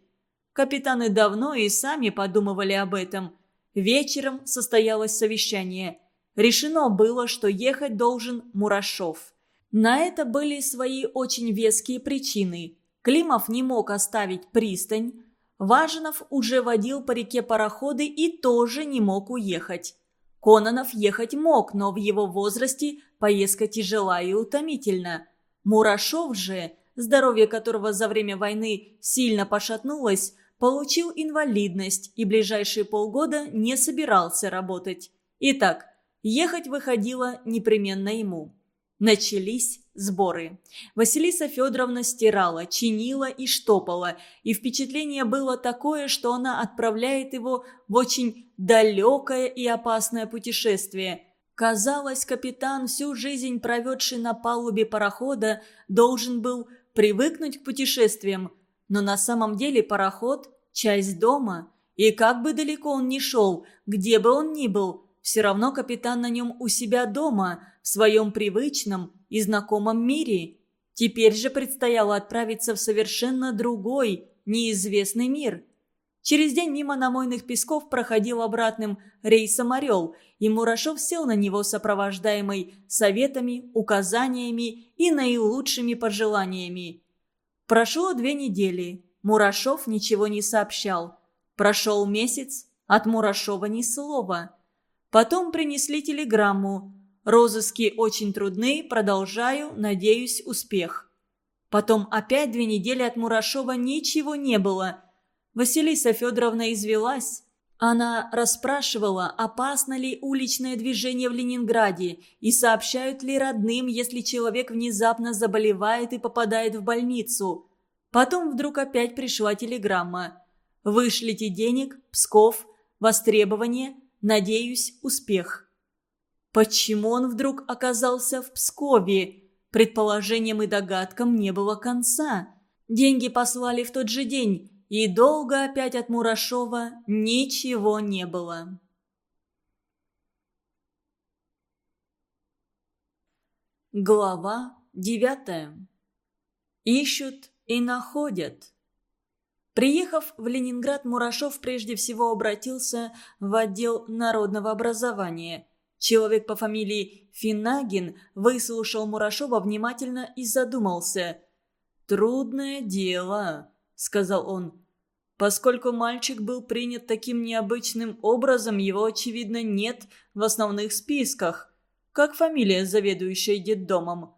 Капитаны давно и сами подумывали об этом – Вечером состоялось совещание. Решено было, что ехать должен Мурашов. На это были свои очень веские причины. Климов не мог оставить пристань. Важинов уже водил по реке пароходы и тоже не мог уехать. Кононов ехать мог, но в его возрасте поездка тяжела и утомительна. Мурашов же, здоровье которого за время войны сильно пошатнулось, получил инвалидность и ближайшие полгода не собирался работать. Итак, ехать выходило непременно ему. Начались сборы. Василиса Федоровна стирала, чинила и штопала, и впечатление было такое, что она отправляет его в очень далекое и опасное путешествие. Казалось, капитан, всю жизнь проведший на палубе парохода, должен был привыкнуть к путешествиям – но на самом деле пароход – часть дома, и как бы далеко он ни шел, где бы он ни был, все равно капитан на нем у себя дома, в своем привычном и знакомом мире. Теперь же предстояло отправиться в совершенно другой, неизвестный мир. Через день мимо намойных песков проходил обратным рейсом «Орел», и Мурашов сел на него, сопровождаемый советами, указаниями и наилучшими пожеланиями. Прошло две недели. Мурашов ничего не сообщал. Прошел месяц, от Мурашова ни слова. Потом принесли телеграмму. Розыски очень трудны, продолжаю, надеюсь, успех. Потом опять две недели от Мурашова ничего не было. Василиса Федоровна извелась, она расспрашивала, опасно ли уличное движение в Ленинграде и сообщают ли родным, если человек внезапно заболевает и попадает в больницу. Потом вдруг опять пришла телеграмма. «Вышлите денег, Псков, востребование, надеюсь, успех». Почему он вдруг оказался в Пскове? Предположением и догадкам не было конца. Деньги послали в тот же день, и долго опять от Мурашова ничего не было. Глава девятая. Ищут и находят. Приехав в Ленинград, Мурашов прежде всего обратился в отдел народного образования. Человек по фамилии Финагин выслушал Мурашова внимательно и задумался. «Трудное дело», — сказал он. Поскольку мальчик был принят таким необычным образом, его, очевидно, нет в основных списках. Как фамилия заведующей детдомом?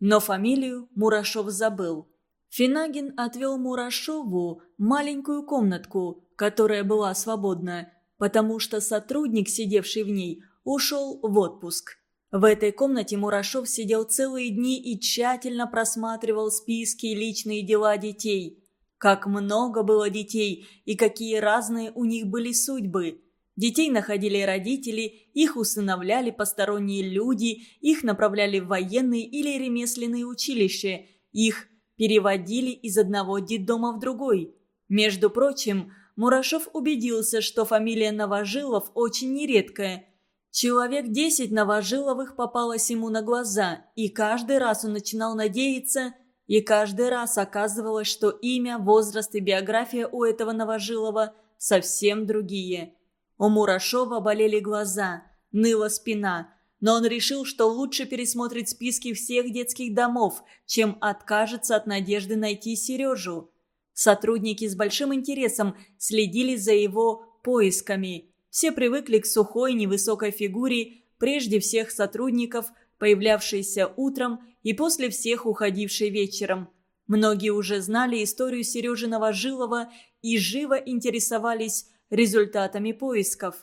Но фамилию Мурашов забыл. Финагин отвел Мурашову маленькую комнатку, которая была свободна, потому что сотрудник, сидевший в ней, ушел в отпуск. В этой комнате Мурашов сидел целые дни и тщательно просматривал списки и личные дела детей – как много было детей и какие разные у них были судьбы. Детей находили родители, их усыновляли посторонние люди, их направляли в военные или ремесленные училища, их переводили из одного детдома в другой. Между прочим, Мурашов убедился, что фамилия Новожилов очень нередкая. Человек десять Новожиловых попалось ему на глаза, и каждый раз он начинал надеяться – и каждый раз оказывалось, что имя, возраст и биография у этого новожилого совсем другие. У Мурашова болели глаза, ныла спина, но он решил, что лучше пересмотреть списки всех детских домов, чем откажется от надежды найти Сережу. Сотрудники с большим интересом следили за его поисками. Все привыкли к сухой невысокой фигуре, прежде всех сотрудников, появлявшейся утром и после всех уходившей вечером. Многие уже знали историю Сережиного Жилова и живо интересовались результатами поисков.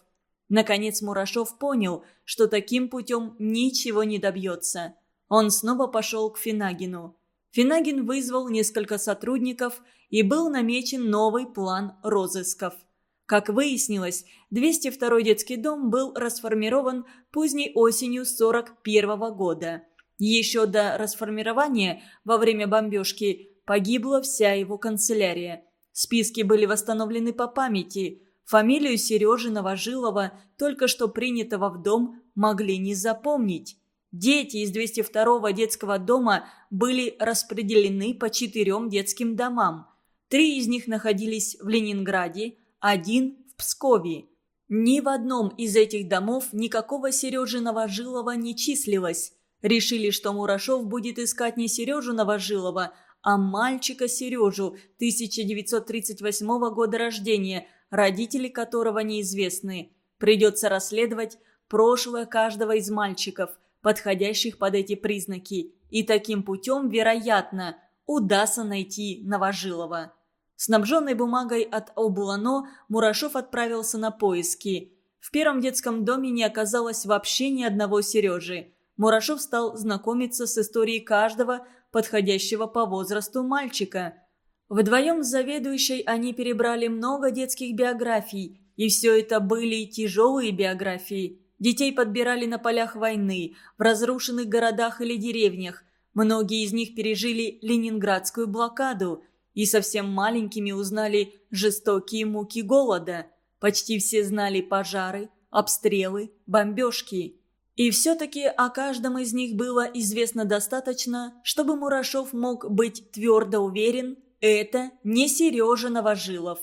Наконец Мурашов понял, что таким путем ничего не добьется. Он снова пошел к Финагину. Финагин вызвал несколько сотрудников и был намечен новый план розысков. Как выяснилось, 202 детский дом был расформирован поздней осенью 41 -го года. Еще до расформирования во время бомбежки погибла вся его канцелярия. Списки были восстановлены по памяти. Фамилию Сережи Новожилова, только что принятого в дом, могли не запомнить. Дети из 202-го детского дома были распределены по четырем детским домам. Три из них находились в Ленинграде, один – в Пскове. Ни в одном из этих домов никакого Сережи Новожилова не числилось. Решили, что Мурашов будет искать не Сережу Новожилова, а мальчика Сережу 1938 года рождения, родители которого неизвестны. Придется расследовать прошлое каждого из мальчиков, подходящих под эти признаки, и таким путем, вероятно, удастся найти Новожилова. Снабженный бумагой от Облано, Мурашов отправился на поиски. В первом детском доме не оказалось вообще ни одного Сережи. Мурашов стал знакомиться с историей каждого, подходящего по возрасту мальчика. Вдвоем с заведующей они перебрали много детских биографий, и все это были тяжелые биографии. Детей подбирали на полях войны, в разрушенных городах или деревнях. Многие из них пережили ленинградскую блокаду и совсем маленькими узнали жестокие муки голода. Почти все знали пожары, обстрелы, бомбежки. И все-таки о каждом из них было известно достаточно, чтобы Мурашов мог быть твердо уверен, это не Сережа Новожилов.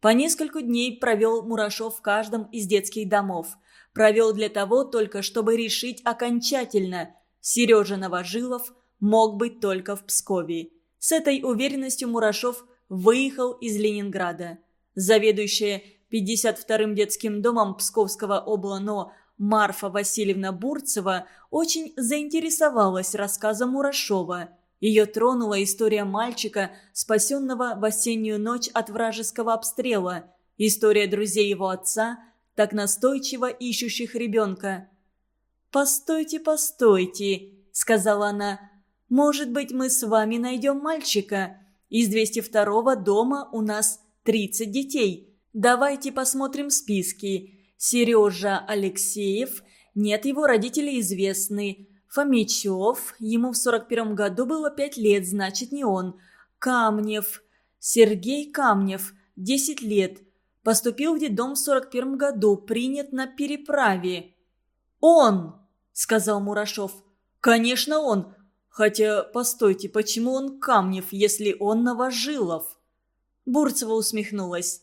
По несколько дней провел Мурашов в каждом из детских домов. Провел для того только, чтобы решить окончательно, Сережа Новожилов мог быть только в Пскове. С этой уверенностью Мурашов выехал из Ленинграда. Заведующая 52-м детским домом Псковского Но Марфа Васильевна Бурцева очень заинтересовалась рассказом Мурашова. Ее тронула история мальчика, спасенного в осеннюю ночь от вражеского обстрела, история друзей его отца, так настойчиво ищущих ребенка. «Постойте, постойте», — сказала она, — «может быть, мы с вами найдем мальчика? Из 202-го дома у нас 30 детей. Давайте посмотрим списки». Сережа Алексеев, нет, его родители известны. Фомичев, ему в 41 году было 5 лет, значит не он. Камнев, Сергей Камнев, 10 лет. Поступил в детдом в 41 году, принят на переправе. «Он!» – сказал Мурашов. «Конечно он! Хотя, постойте, почему он Камнев, если он Новожилов?» Бурцева усмехнулась.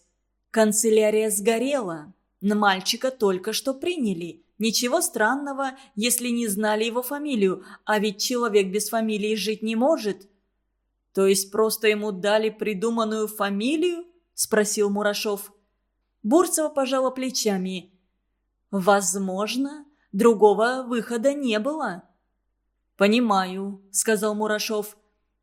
«Канцелярия сгорела!» На мальчика только что приняли. Ничего странного, если не знали его фамилию, а ведь человек без фамилии жить не может. То есть просто ему дали придуманную фамилию? Спросил Мурашов. Бурцева пожала плечами. Возможно, другого выхода не было. «Понимаю», — сказал Мурашов.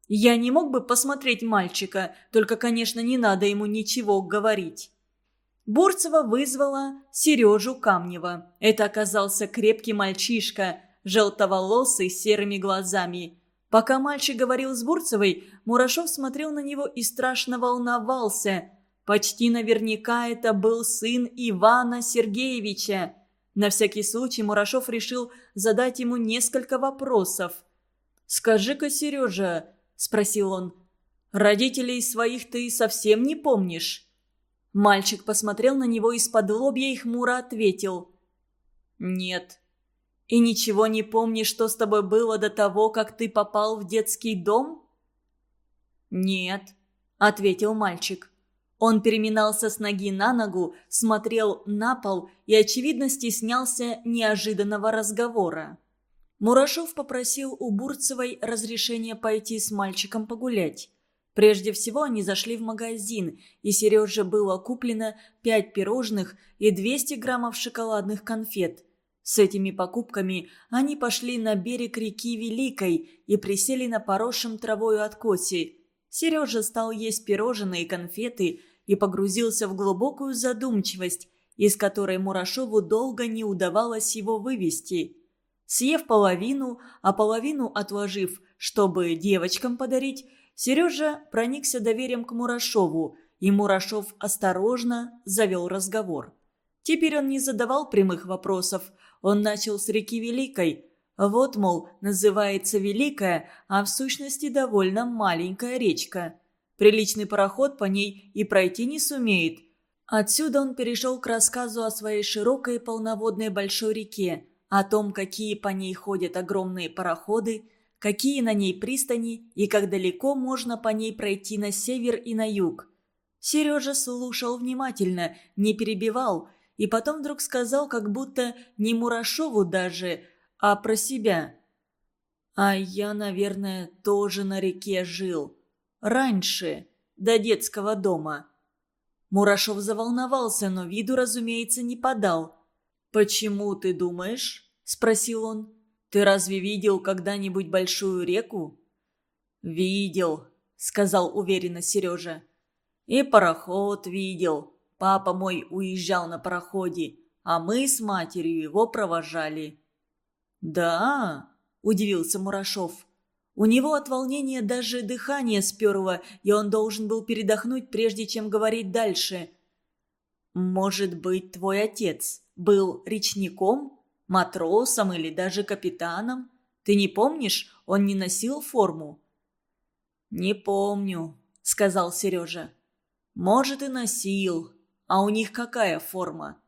«Я не мог бы посмотреть мальчика, только, конечно, не надо ему ничего говорить». Бурцева вызвала Сережу Камнева. Это оказался крепкий мальчишка, желтоволосый, с серыми глазами. Пока мальчик говорил с Бурцевой, Мурашов смотрел на него и страшно волновался. Почти наверняка это был сын Ивана Сергеевича. На всякий случай Мурашов решил задать ему несколько вопросов. «Скажи-ка, Сережа», – спросил он, – «родителей своих ты совсем не помнишь?» Мальчик посмотрел на него из-под лобья и хмуро ответил. «Нет». «И ничего не помнишь, что с тобой было до того, как ты попал в детский дом?» «Нет», — ответил мальчик. Он переминался с ноги на ногу, смотрел на пол и, очевидно, стеснялся неожиданного разговора. Мурашов попросил у Бурцевой разрешения пойти с мальчиком погулять. Прежде всего они зашли в магазин, и Сереже было куплено пять пирожных и 200 граммов шоколадных конфет. С этими покупками они пошли на берег реки Великой и присели на поросшем травою откосе. Сережа стал есть пирожные и конфеты и погрузился в глубокую задумчивость, из которой Мурашову долго не удавалось его вывести. Съев половину, а половину отложив, чтобы девочкам подарить, Сережа проникся доверием к Мурашову, и Мурашов осторожно завел разговор. Теперь он не задавал прямых вопросов. Он начал с реки Великой. Вот, мол, называется Великая, а в сущности довольно маленькая речка. Приличный пароход по ней и пройти не сумеет. Отсюда он перешел к рассказу о своей широкой полноводной большой реке, о том, какие по ней ходят огромные пароходы, какие на ней пристани и как далеко можно по ней пройти на север и на юг. Сережа слушал внимательно, не перебивал, и потом вдруг сказал, как будто не Мурашову даже, а про себя. «А я, наверное, тоже на реке жил. Раньше, до детского дома». Мурашов заволновался, но виду, разумеется, не подал. «Почему ты думаешь?» – спросил он. Ты разве видел когда-нибудь большую реку?» «Видел», — сказал уверенно Сережа. «И пароход видел. Папа мой уезжал на пароходе, а мы с матерью его провожали». «Да?» – удивился Мурашов. У него от волнения даже дыхание сперло, и он должен был передохнуть, прежде чем говорить дальше. «Может быть, твой отец был речником?» матросом или даже капитаном. Ты не помнишь, он не носил форму?» «Не помню», — сказал Сережа. «Может, и носил. А у них какая форма?»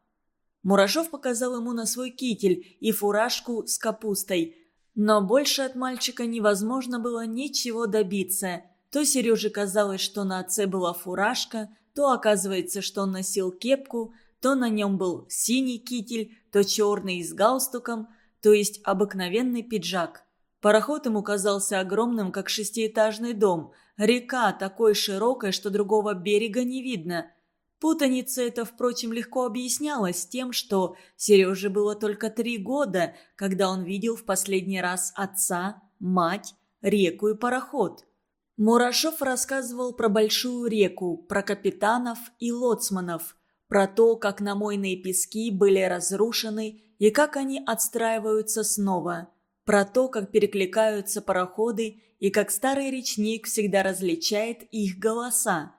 Мурашов показал ему на свой китель и фуражку с капустой. Но больше от мальчика невозможно было ничего добиться. То Сереже казалось, что на отце была фуражка, то оказывается, что он носил кепку, то на нем был синий китель, то черный с галстуком, то есть обыкновенный пиджак. Пароход ему казался огромным, как шестиэтажный дом. Река такой широкая, что другого берега не видно. Путаница это, впрочем, легко объяснялась тем, что Сереже было только три года, когда он видел в последний раз отца, мать, реку и пароход. Мурашов рассказывал про большую реку, про капитанов и лоцманов про то, как намойные пески были разрушены и как они отстраиваются снова, про то, как перекликаются пароходы и как старый речник всегда различает их голоса.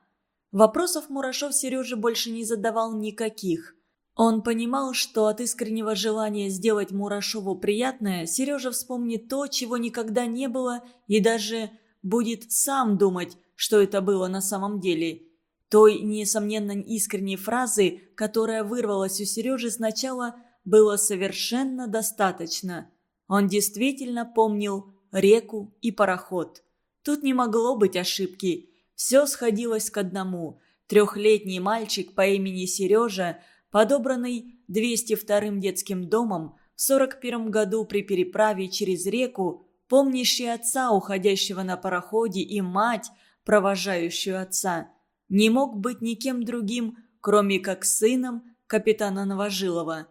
Вопросов Мурашов Сереже больше не задавал никаких. Он понимал, что от искреннего желания сделать Мурашову приятное, Сережа вспомнит то, чего никогда не было, и даже будет сам думать, что это было на самом деле – той, несомненно, искренней фразы, которая вырвалась у Сережи сначала, было совершенно достаточно. Он действительно помнил реку и пароход. Тут не могло быть ошибки. Все сходилось к одному. Трехлетний мальчик по имени Сережа, подобранный 202-м детским домом в 41 году при переправе через реку, помнящий отца, уходящего на пароходе, и мать, провожающую отца – не мог быть никем другим, кроме как сыном капитана Новожилова.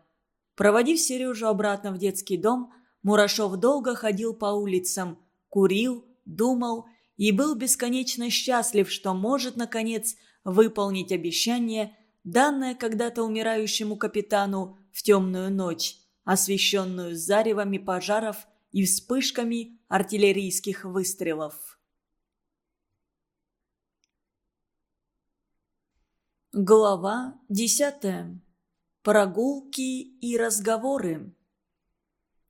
Проводив Сережу обратно в детский дом, Мурашов долго ходил по улицам, курил, думал и был бесконечно счастлив, что может, наконец, выполнить обещание, данное когда-то умирающему капитану в темную ночь, освещенную заревами пожаров и вспышками артиллерийских выстрелов. Глава десятая. Прогулки и разговоры.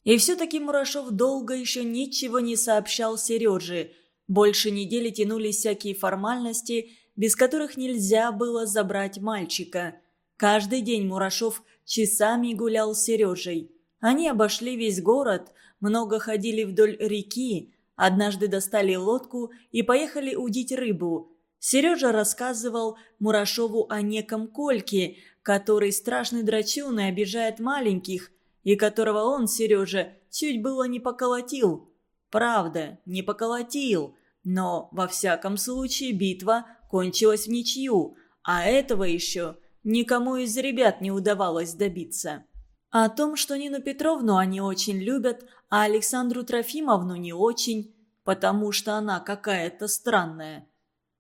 И все-таки Мурашов долго еще ничего не сообщал Сереже. Больше недели тянулись всякие формальности, без которых нельзя было забрать мальчика. Каждый день Мурашов часами гулял с Сережей. Они обошли весь город, много ходили вдоль реки, однажды достали лодку и поехали удить рыбу – Сережа рассказывал Мурашову о неком Кольке, который страшный драчун и обижает маленьких, и которого он, Сережа, чуть было не поколотил. Правда, не поколотил, но, во всяком случае, битва кончилась в ничью, а этого еще никому из ребят не удавалось добиться. О том, что Нину Петровну они очень любят, а Александру Трофимовну не очень, потому что она какая-то странная –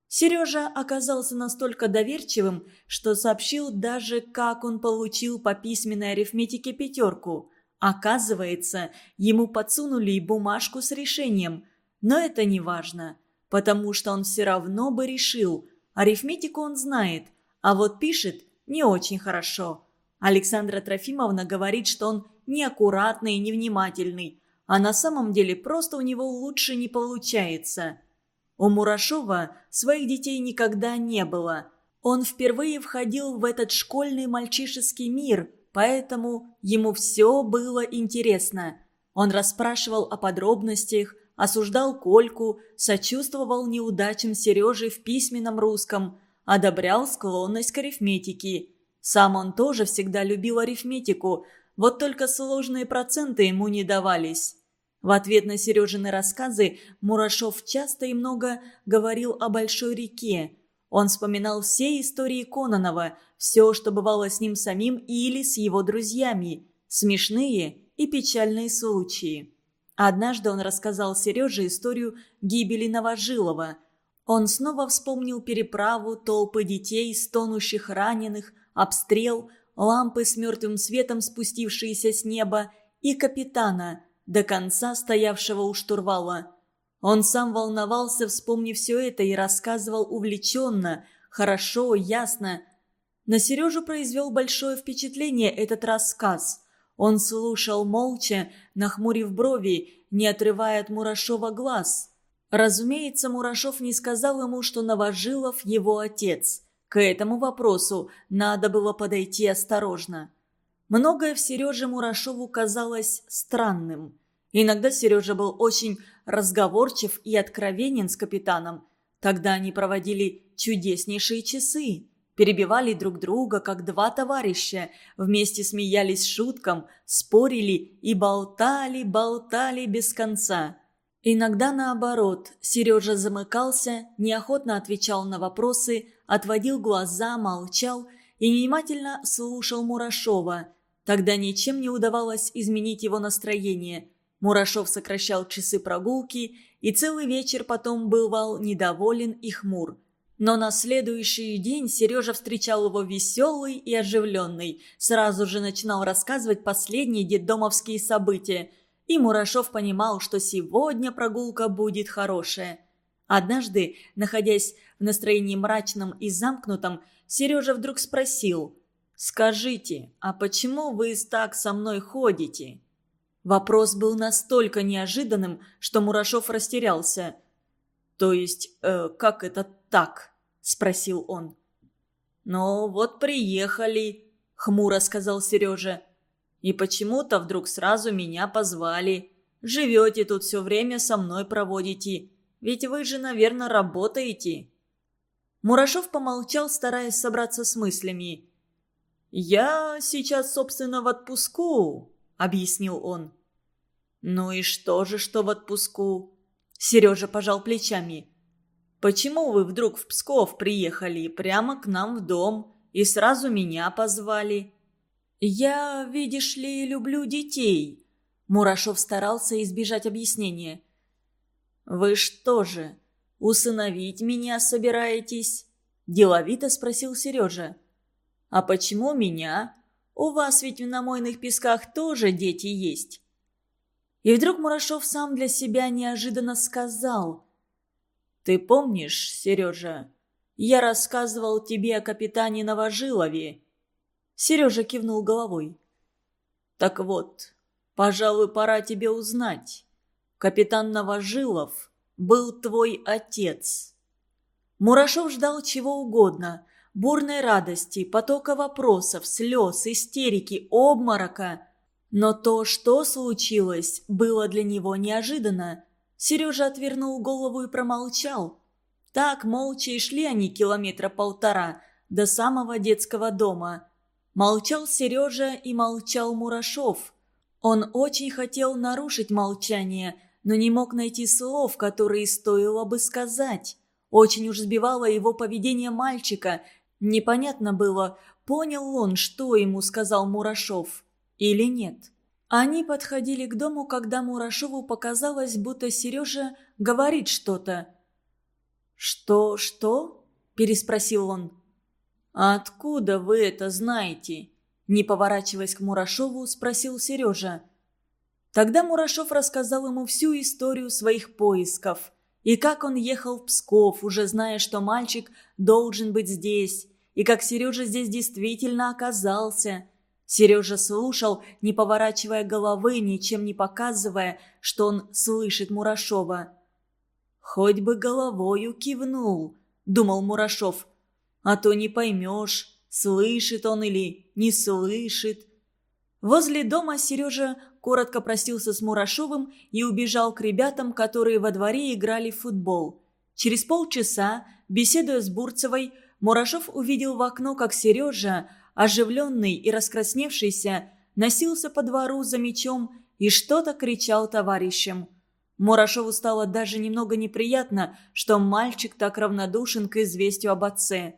Сережа оказался настолько доверчивым, что сообщил даже, как он получил по письменной арифметике пятерку. Оказывается, ему подсунули и бумажку с решением. Но это не важно, потому что он все равно бы решил. Арифметику он знает, а вот пишет не очень хорошо. Александра Трофимовна говорит, что он неаккуратный и невнимательный, а на самом деле просто у него лучше не получается – у Мурашова своих детей никогда не было. Он впервые входил в этот школьный мальчишеский мир, поэтому ему все было интересно. Он расспрашивал о подробностях, осуждал Кольку, сочувствовал неудачам Сережи в письменном русском, одобрял склонность к арифметике. Сам он тоже всегда любил арифметику, вот только сложные проценты ему не давались. В ответ на Сережины рассказы Мурашов часто и много говорил о большой реке. Он вспоминал все истории Кононова, все, что бывало с ним самим или с его друзьями, смешные и печальные случаи. Однажды он рассказал Сереже историю гибели Новожилова. Он снова вспомнил переправу, толпы детей, стонущих раненых, обстрел, лампы с мертвым светом, спустившиеся с неба, и капитана – до конца стоявшего у штурвала. Он сам волновался, вспомнив все это, и рассказывал увлеченно, хорошо, ясно. На Сережу произвел большое впечатление этот рассказ. Он слушал молча, нахмурив брови, не отрывая от Мурашова глаз. Разумеется, Мурашов не сказал ему, что Новожилов его отец. К этому вопросу надо было подойти осторожно. Многое в Сереже Мурашову казалось странным. Иногда Сережа был очень разговорчив и откровенен с капитаном. Тогда они проводили чудеснейшие часы, перебивали друг друга, как два товарища, вместе смеялись шуткам, спорили и болтали, болтали без конца. Иногда наоборот, Сережа замыкался, неохотно отвечал на вопросы, отводил глаза, молчал и внимательно слушал Мурашова – Тогда ничем не удавалось изменить его настроение. Мурашов сокращал часы прогулки и целый вечер потом бывал недоволен и хмур. Но на следующий день Сережа встречал его веселый и оживленный. Сразу же начинал рассказывать последние детдомовские события. И Мурашов понимал, что сегодня прогулка будет хорошая. Однажды, находясь в настроении мрачном и замкнутом, Сережа вдруг спросил – «Скажите, а почему вы так со мной ходите?» Вопрос был настолько неожиданным, что Мурашов растерялся. «То есть, э, как это так?» – спросил он. «Ну вот приехали», – хмуро сказал Сережа. «И почему-то вдруг сразу меня позвали. Живете тут все время, со мной проводите. Ведь вы же, наверное, работаете». Мурашов помолчал, стараясь собраться с мыслями. «Я сейчас, собственно, в отпуску», — объяснил он. «Ну и что же, что в отпуску?» Сережа пожал плечами. «Почему вы вдруг в Псков приехали прямо к нам в дом и сразу меня позвали?» «Я, видишь ли, люблю детей», — Мурашов старался избежать объяснения. «Вы что же, усыновить меня собираетесь?» – деловито спросил Сережа. А почему меня? У вас ведь в мойных песках тоже дети есть». И вдруг Мурашов сам для себя неожиданно сказал. «Ты помнишь, Сережа, я рассказывал тебе о капитане Новожилове?» Сережа кивнул головой. «Так вот, пожалуй, пора тебе узнать. Капитан Новожилов был твой отец». Мурашов ждал чего угодно – бурной радости, потока вопросов, слез, истерики, обморока. Но то, что случилось, было для него неожиданно. Сережа отвернул голову и промолчал. Так молча и шли они километра полтора до самого детского дома. Молчал Сережа и молчал Мурашов. Он очень хотел нарушить молчание, но не мог найти слов, которые стоило бы сказать. Очень уж сбивало его поведение мальчика, Непонятно было, понял он, что ему сказал Мурашов или нет. Они подходили к дому, когда Мурашову показалось, будто Сережа говорит что-то. «Что, что?» – переспросил он. «Откуда вы это знаете?» – не поворачиваясь к Мурашову, спросил Сережа. Тогда Мурашов рассказал ему всю историю своих поисков – и как он ехал в Псков, уже зная, что мальчик должен быть здесь. И как Сережа здесь действительно оказался. Сережа слушал, не поворачивая головы, ничем не показывая, что он слышит Мурашова. «Хоть бы головою кивнул», — думал Мурашов. «А то не поймешь, слышит он или не слышит». Возле дома Сережа коротко простился с Мурашовым и убежал к ребятам, которые во дворе играли в футбол. Через полчаса, беседуя с Бурцевой, Мурашов увидел в окно, как Сережа, оживленный и раскрасневшийся, носился по двору за мечом и что-то кричал товарищам. Мурашову стало даже немного неприятно, что мальчик так равнодушен к известию об отце.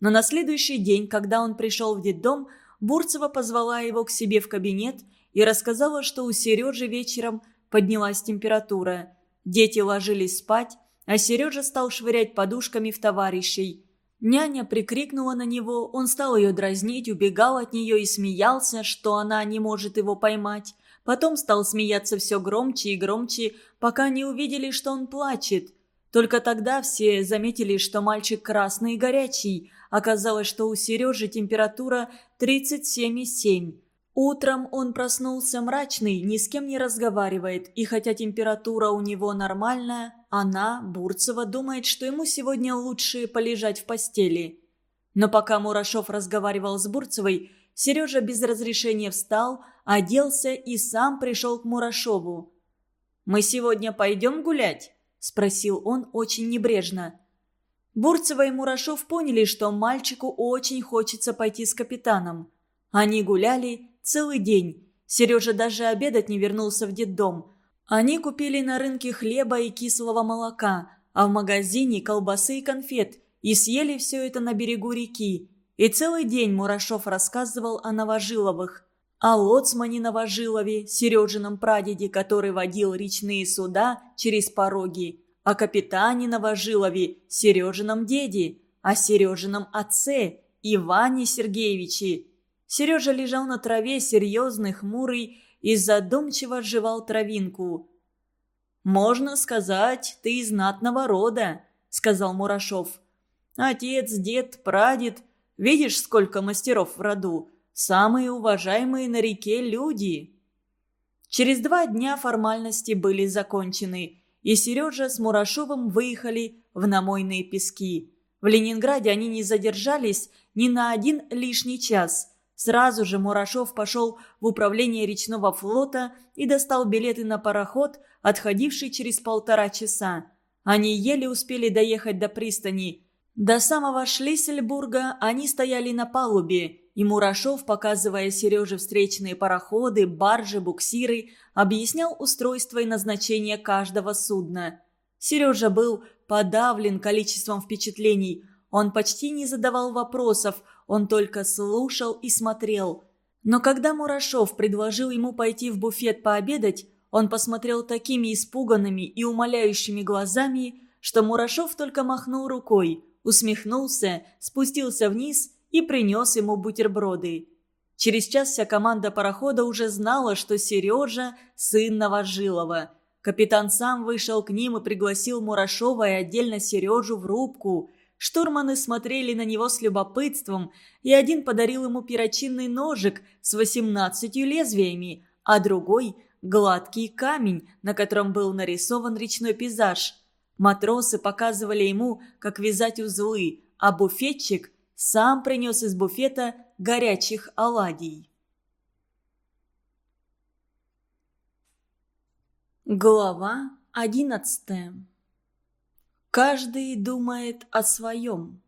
Но на следующий день, когда он пришел в детдом, Бурцева позвала его к себе в кабинет и рассказала, что у Сережи вечером поднялась температура. Дети ложились спать, а Сережа стал швырять подушками в товарищей. Няня прикрикнула на него, он стал ее дразнить, убегал от нее и смеялся, что она не может его поймать. Потом стал смеяться все громче и громче, пока не увидели, что он плачет. Только тогда все заметили, что мальчик красный и горячий – Оказалось, что у Сережи температура 37,7. Утром он проснулся мрачный, ни с кем не разговаривает, и хотя температура у него нормальная, она, Бурцева, думает, что ему сегодня лучше полежать в постели. Но пока Мурашов разговаривал с Бурцевой, Сережа без разрешения встал, оделся и сам пришел к Мурашову. «Мы сегодня пойдем гулять?» – спросил он очень небрежно. Бурцева и Мурашов поняли, что мальчику очень хочется пойти с капитаном. Они гуляли целый день. Сережа даже обедать не вернулся в детдом. Они купили на рынке хлеба и кислого молока, а в магазине колбасы и конфет, и съели все это на берегу реки. И целый день Мурашов рассказывал о Новожиловых, о лоцмане Новожилове, Сережином прадеде, который водил речные суда через пороги, о капитане Новожилове, Сережином деде, о Сережином отце, Иване Сергеевиче. Сережа лежал на траве, серьезный, хмурый, и задумчиво жевал травинку. «Можно сказать, ты из знатного рода», — сказал Мурашов. «Отец, дед, прадед. Видишь, сколько мастеров в роду. Самые уважаемые на реке люди». Через два дня формальности были закончены и Сережа с Мурашовым выехали в намойные пески. В Ленинграде они не задержались ни на один лишний час. Сразу же Мурашов пошел в управление речного флота и достал билеты на пароход, отходивший через полтора часа. Они еле успели доехать до пристани. До самого Шлиссельбурга они стояли на палубе и Мурашов, показывая Сереже встречные пароходы, баржи, буксиры, объяснял устройство и назначение каждого судна. Сережа был подавлен количеством впечатлений. Он почти не задавал вопросов, он только слушал и смотрел. Но когда Мурашов предложил ему пойти в буфет пообедать, он посмотрел такими испуганными и умоляющими глазами, что Мурашов только махнул рукой, усмехнулся, спустился вниз и принес ему бутерброды. Через час вся команда парохода уже знала, что Сережа – сын Новожилова. Капитан сам вышел к ним и пригласил Мурашова и отдельно Сережу в рубку. Штурманы смотрели на него с любопытством, и один подарил ему перочинный ножик с восемнадцатью лезвиями, а другой – гладкий камень, на котором был нарисован речной пейзаж. Матросы показывали ему, как вязать узлы, а буфетчик – сам принес из буфета горячих оладий. Глава одиннадцатая. Каждый думает о своем.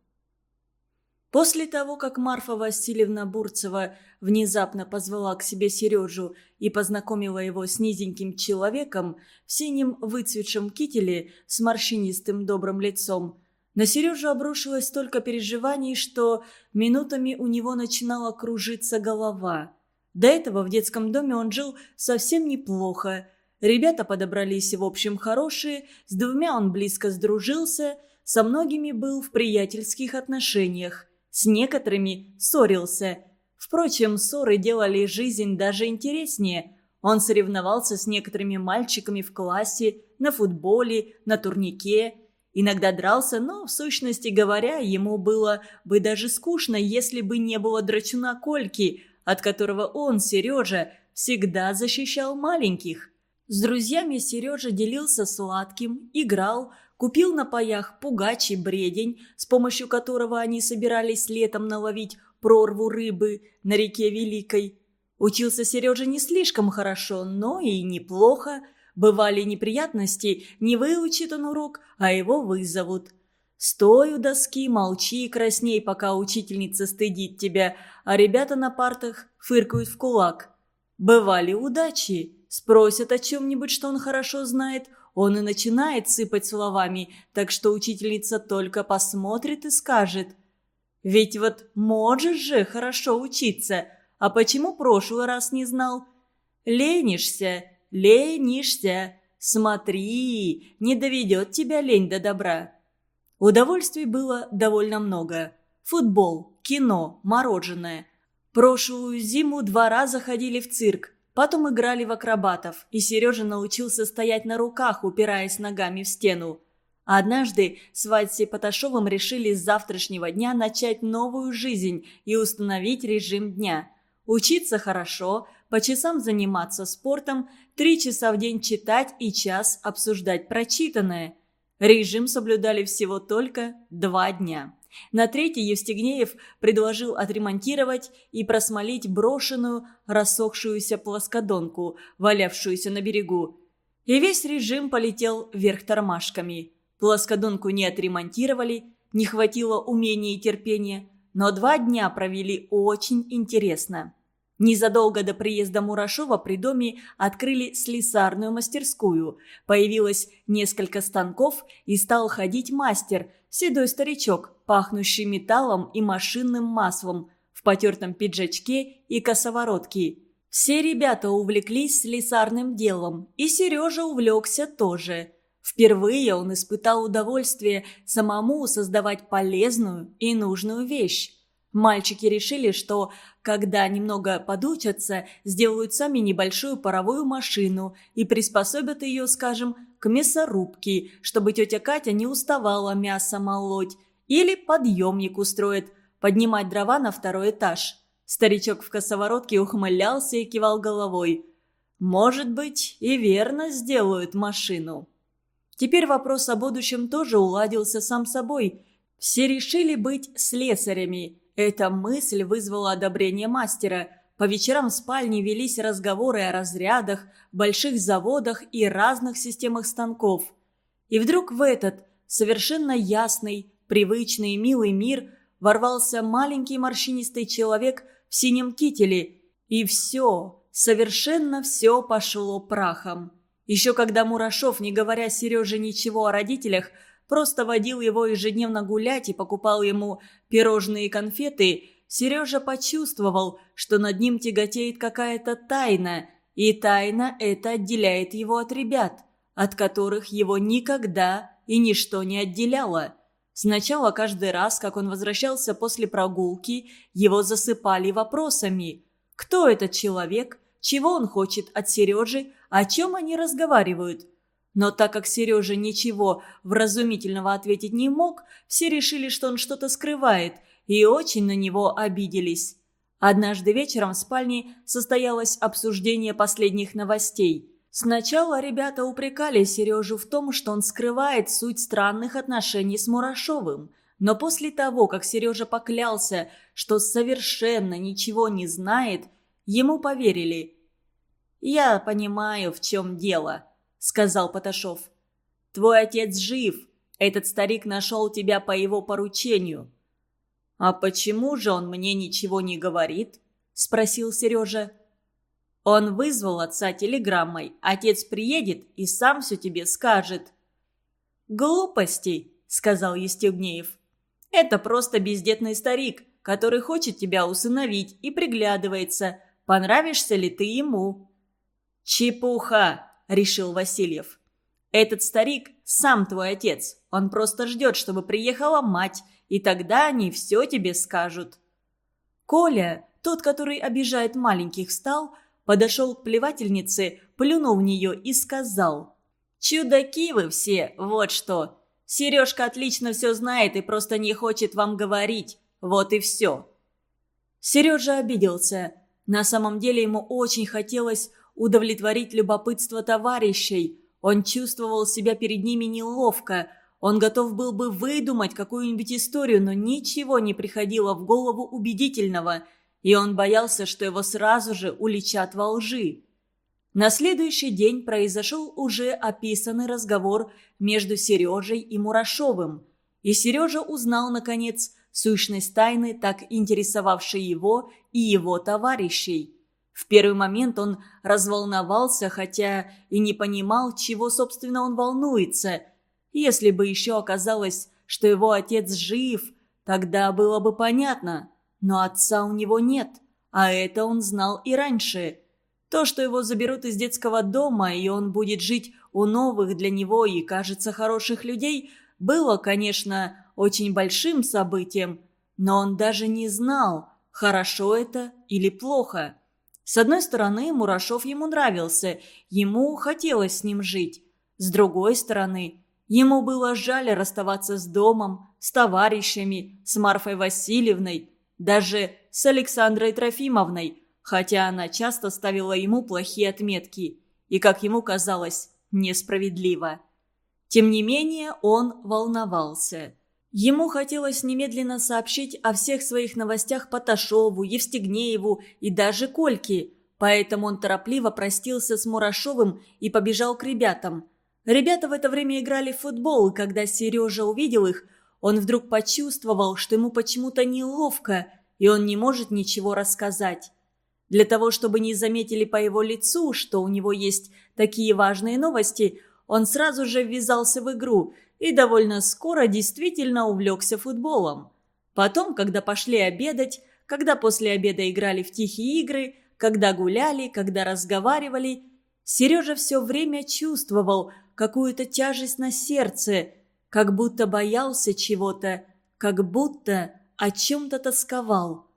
После того, как Марфа Васильевна Бурцева внезапно позвала к себе Сережу и познакомила его с низеньким человеком в синем выцветшем кителе с морщинистым добрым лицом, на Сережу обрушилось столько переживаний, что минутами у него начинала кружиться голова. До этого в детском доме он жил совсем неплохо. Ребята подобрались в общем хорошие, с двумя он близко сдружился, со многими был в приятельских отношениях, с некоторыми ссорился. Впрочем, ссоры делали жизнь даже интереснее. Он соревновался с некоторыми мальчиками в классе, на футболе, на турнике – Иногда дрался, но, в сущности говоря, ему было бы даже скучно, если бы не было драчуна Кольки, от которого он, Сережа, всегда защищал маленьких. С друзьями Сережа делился сладким, играл, купил на паях пугач бредень, с помощью которого они собирались летом наловить прорву рыбы на реке Великой. Учился Сережа не слишком хорошо, но и неплохо – Бывали неприятности, не выучит он урок, а его вызовут. Стой у доски, молчи и красней, пока учительница стыдит тебя, а ребята на партах фыркают в кулак. Бывали удачи, спросят о чем-нибудь, что он хорошо знает, он и начинает сыпать словами, так что учительница только посмотрит и скажет. «Ведь вот можешь же хорошо учиться, а почему прошлый раз не знал?» «Ленишься, Ленишься. Смотри, не доведет тебя лень до добра. Удовольствий было довольно много. Футбол, кино, мороженое. Прошлую зиму два раза ходили в цирк, потом играли в акробатов, и Сережа научился стоять на руках, упираясь ногами в стену. Однажды с Вальси Поташовым решили с завтрашнего дня начать новую жизнь и установить режим дня. Учиться хорошо, по часам заниматься спортом, три часа в день читать и час обсуждать прочитанное. Режим соблюдали всего только два дня. На третий Евстигнеев предложил отремонтировать и просмолить брошенную, рассохшуюся плоскодонку, валявшуюся на берегу. И весь режим полетел вверх тормашками. Плоскодонку не отремонтировали, не хватило умения и терпения, но два дня провели очень интересно. Незадолго до приезда Мурашова при доме открыли слесарную мастерскую. Появилось несколько станков и стал ходить мастер, седой старичок, пахнущий металлом и машинным маслом, в потертом пиджачке и косоворотке. Все ребята увлеклись слесарным делом, и Сережа увлекся тоже. Впервые он испытал удовольствие самому создавать полезную и нужную вещь. Мальчики решили, что, когда немного подучатся, сделают сами небольшую паровую машину и приспособят ее, скажем, к мясорубке, чтобы тетя Катя не уставала мясо молоть. Или подъемник устроит, поднимать дрова на второй этаж. Старичок в косоворотке ухмылялся и кивал головой. «Может быть, и верно сделают машину». Теперь вопрос о будущем тоже уладился сам собой. Все решили быть слесарями – эта мысль вызвала одобрение мастера. По вечерам в спальне велись разговоры о разрядах, больших заводах и разных системах станков. И вдруг в этот, совершенно ясный, привычный и милый мир ворвался маленький морщинистый человек в синем кителе. И все, совершенно все пошло прахом. Еще когда Мурашов, не говоря Сереже ничего о родителях, просто водил его ежедневно гулять и покупал ему пирожные и конфеты, Сережа почувствовал, что над ним тяготеет какая-то тайна, и тайна эта отделяет его от ребят, от которых его никогда и ничто не отделяло. Сначала каждый раз, как он возвращался после прогулки, его засыпали вопросами. Кто этот человек? Чего он хочет от Сережи? О чем они разговаривают? Но так как Сережа ничего вразумительного ответить не мог, все решили, что он что-то скрывает, и очень на него обиделись. Однажды вечером в спальне состоялось обсуждение последних новостей. Сначала ребята упрекали Сережу в том, что он скрывает суть странных отношений с Мурашовым. Но после того, как Сережа поклялся, что совершенно ничего не знает, ему поверили. «Я понимаю, в чем дело», сказал Поташов. «Твой отец жив. Этот старик нашел тебя по его поручению». «А почему же он мне ничего не говорит?» – спросил Сережа. «Он вызвал отца телеграммой. Отец приедет и сам все тебе скажет». «Глупости», – сказал Естегнеев. «Это просто бездетный старик, который хочет тебя усыновить и приглядывается, понравишься ли ты ему». «Чепуха!» решил Васильев. «Этот старик сам твой отец. Он просто ждет, чтобы приехала мать, и тогда они все тебе скажут». Коля, тот, который обижает маленьких, встал, подошел к плевательнице, плюнул в нее и сказал. «Чудаки вы все, вот что! Сережка отлично все знает и просто не хочет вам говорить. Вот и все!» Сережа обиделся. На самом деле ему очень хотелось удовлетворить любопытство товарищей. Он чувствовал себя перед ними неловко. Он готов был бы выдумать какую-нибудь историю, но ничего не приходило в голову убедительного, и он боялся, что его сразу же уличат во лжи. На следующий день произошел уже описанный разговор между Сережей и Мурашовым. И Сережа узнал, наконец, сущность тайны, так интересовавшей его и его товарищей – в первый момент он разволновался, хотя и не понимал, чего, собственно, он волнуется. Если бы еще оказалось, что его отец жив, тогда было бы понятно. Но отца у него нет, а это он знал и раньше. То, что его заберут из детского дома, и он будет жить у новых для него и, кажется, хороших людей, было, конечно, очень большим событием, но он даже не знал, хорошо это или плохо. С одной стороны, Мурашов ему нравился, ему хотелось с ним жить. С другой стороны, ему было жаль расставаться с домом, с товарищами, с Марфой Васильевной, даже с Александрой Трофимовной, хотя она часто ставила ему плохие отметки и, как ему казалось, несправедливо. Тем не менее, он волновался – Ему хотелось немедленно сообщить о всех своих новостях Поташову, Евстигнееву и даже Кольке, поэтому он торопливо простился с Мурашовым и побежал к ребятам. Ребята в это время играли в футбол, и когда Сережа увидел их, он вдруг почувствовал, что ему почему-то неловко, и он не может ничего рассказать. Для того, чтобы не заметили по его лицу, что у него есть такие важные новости – он сразу же ввязался в игру и довольно скоро действительно увлекся футболом. Потом, когда пошли обедать, когда после обеда играли в тихие игры, когда гуляли, когда разговаривали, Сережа все время чувствовал какую-то тяжесть на сердце, как будто боялся чего-то, как будто о чем-то тосковал.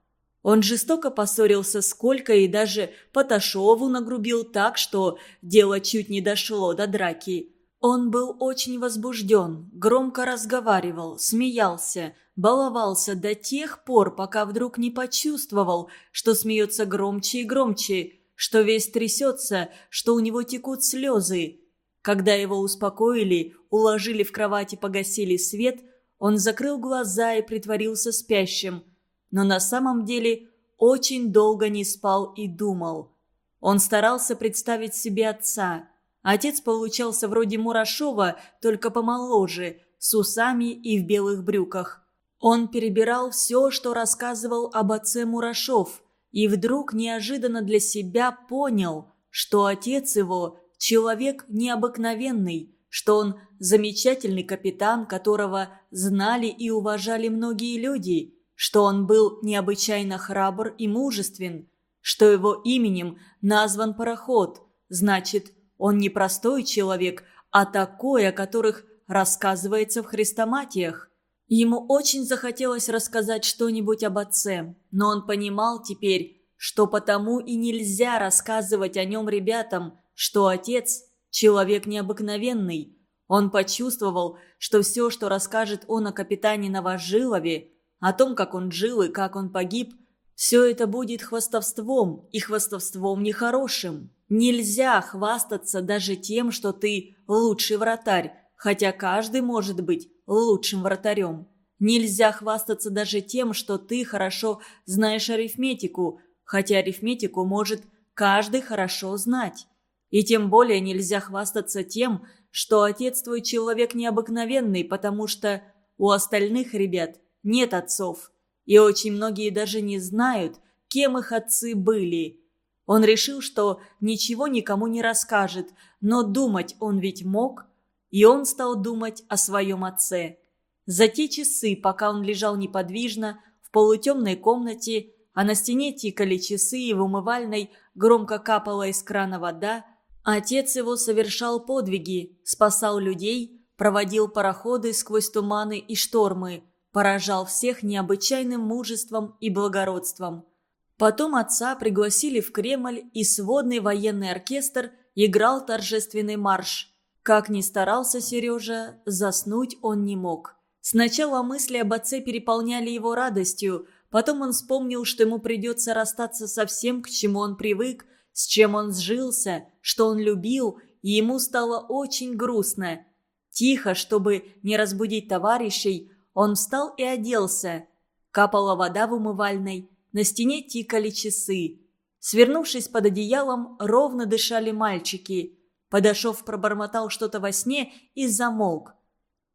Он жестоко поссорился с Колькой и даже Поташову нагрубил так, что дело чуть не дошло до драки. Он был очень возбужден, громко разговаривал, смеялся, баловался до тех пор, пока вдруг не почувствовал, что смеется громче и громче, что весь трясется, что у него текут слезы. Когда его успокоили, уложили в кровать и погасили свет, он закрыл глаза и притворился спящим – но на самом деле очень долго не спал и думал. Он старался представить себе отца. Отец получался вроде Мурашова, только помоложе, с усами и в белых брюках. Он перебирал все, что рассказывал об отце Мурашов, и вдруг неожиданно для себя понял, что отец его – человек необыкновенный, что он замечательный капитан, которого знали и уважали многие люди – что он был необычайно храбр и мужествен, что его именем назван пароход, значит, он не простой человек, а такой, о которых рассказывается в хрестоматиях. Ему очень захотелось рассказать что-нибудь об отце, но он понимал теперь, что потому и нельзя рассказывать о нем ребятам, что отец – человек необыкновенный. Он почувствовал, что все, что расскажет он о капитане Новожилове, о том, как он жил и как он погиб, все это будет хвастовством, и хвастовством нехорошим. Нельзя хвастаться даже тем, что ты лучший вратарь, хотя каждый может быть лучшим вратарем. Нельзя хвастаться даже тем, что ты хорошо знаешь арифметику, хотя арифметику может каждый хорошо знать. И тем более нельзя хвастаться тем, что отец твой человек необыкновенный, потому что у остальных ребят нет отцов, и очень многие даже не знают, кем их отцы были. Он решил, что ничего никому не расскажет, но думать он ведь мог, и он стал думать о своем отце. За те часы, пока он лежал неподвижно в полутемной комнате, а на стене тикали часы и в умывальной громко капала из крана вода, отец его совершал подвиги, спасал людей, проводил пароходы сквозь туманы и штормы – поражал всех необычайным мужеством и благородством. Потом отца пригласили в Кремль, и сводный военный оркестр играл торжественный марш. Как ни старался Сережа, заснуть он не мог. Сначала мысли об отце переполняли его радостью, потом он вспомнил, что ему придется расстаться со всем, к чему он привык, с чем он сжился, что он любил, и ему стало очень грустно. Тихо, чтобы не разбудить товарищей, он встал и оделся. Капала вода в умывальной, на стене тикали часы. Свернувшись под одеялом, ровно дышали мальчики. Подошов пробормотал что-то во сне и замолк.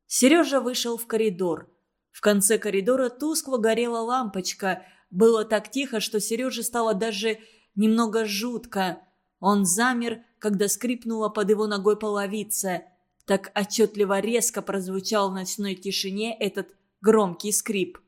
Сережа вышел в коридор. В конце коридора тускло горела лампочка. Было так тихо, что Сереже стало даже немного жутко. Он замер, когда скрипнула под его ногой половица – так отчетливо резко прозвучал в ночной тишине этот громкий скрип.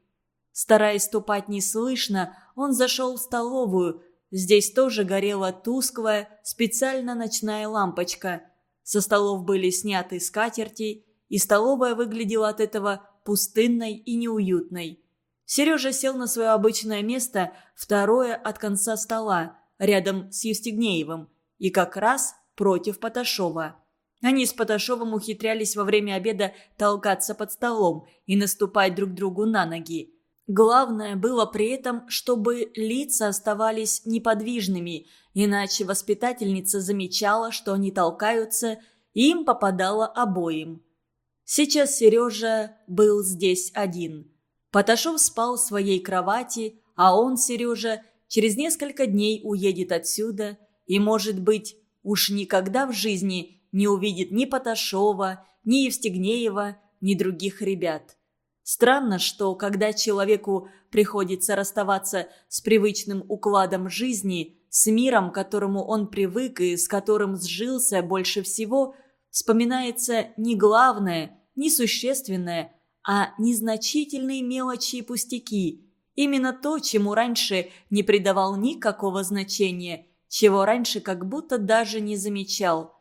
Стараясь ступать неслышно, он зашел в столовую. Здесь тоже горела тусклая, специально ночная лампочка. Со столов были сняты скатерти, и столовая выглядела от этого пустынной и неуютной. Сережа сел на свое обычное место, второе от конца стола, рядом с Евстигнеевым, и как раз против Поташова. Они с Поташовым ухитрялись во время обеда толкаться под столом и наступать друг другу на ноги. Главное было при этом, чтобы лица оставались неподвижными, иначе воспитательница замечала, что они толкаются, и им попадало обоим. Сейчас Сережа был здесь один. Поташов спал в своей кровати, а он, Сережа, через несколько дней уедет отсюда и, может быть, уж никогда в жизни – не увидит ни Поташова, ни Евстигнеева, ни других ребят. Странно, что когда человеку приходится расставаться с привычным укладом жизни, с миром, к которому он привык и с которым сжился больше всего, вспоминается не главное, не существенное, а незначительные мелочи и пустяки. Именно то, чему раньше не придавал никакого значения, чего раньше как будто даже не замечал –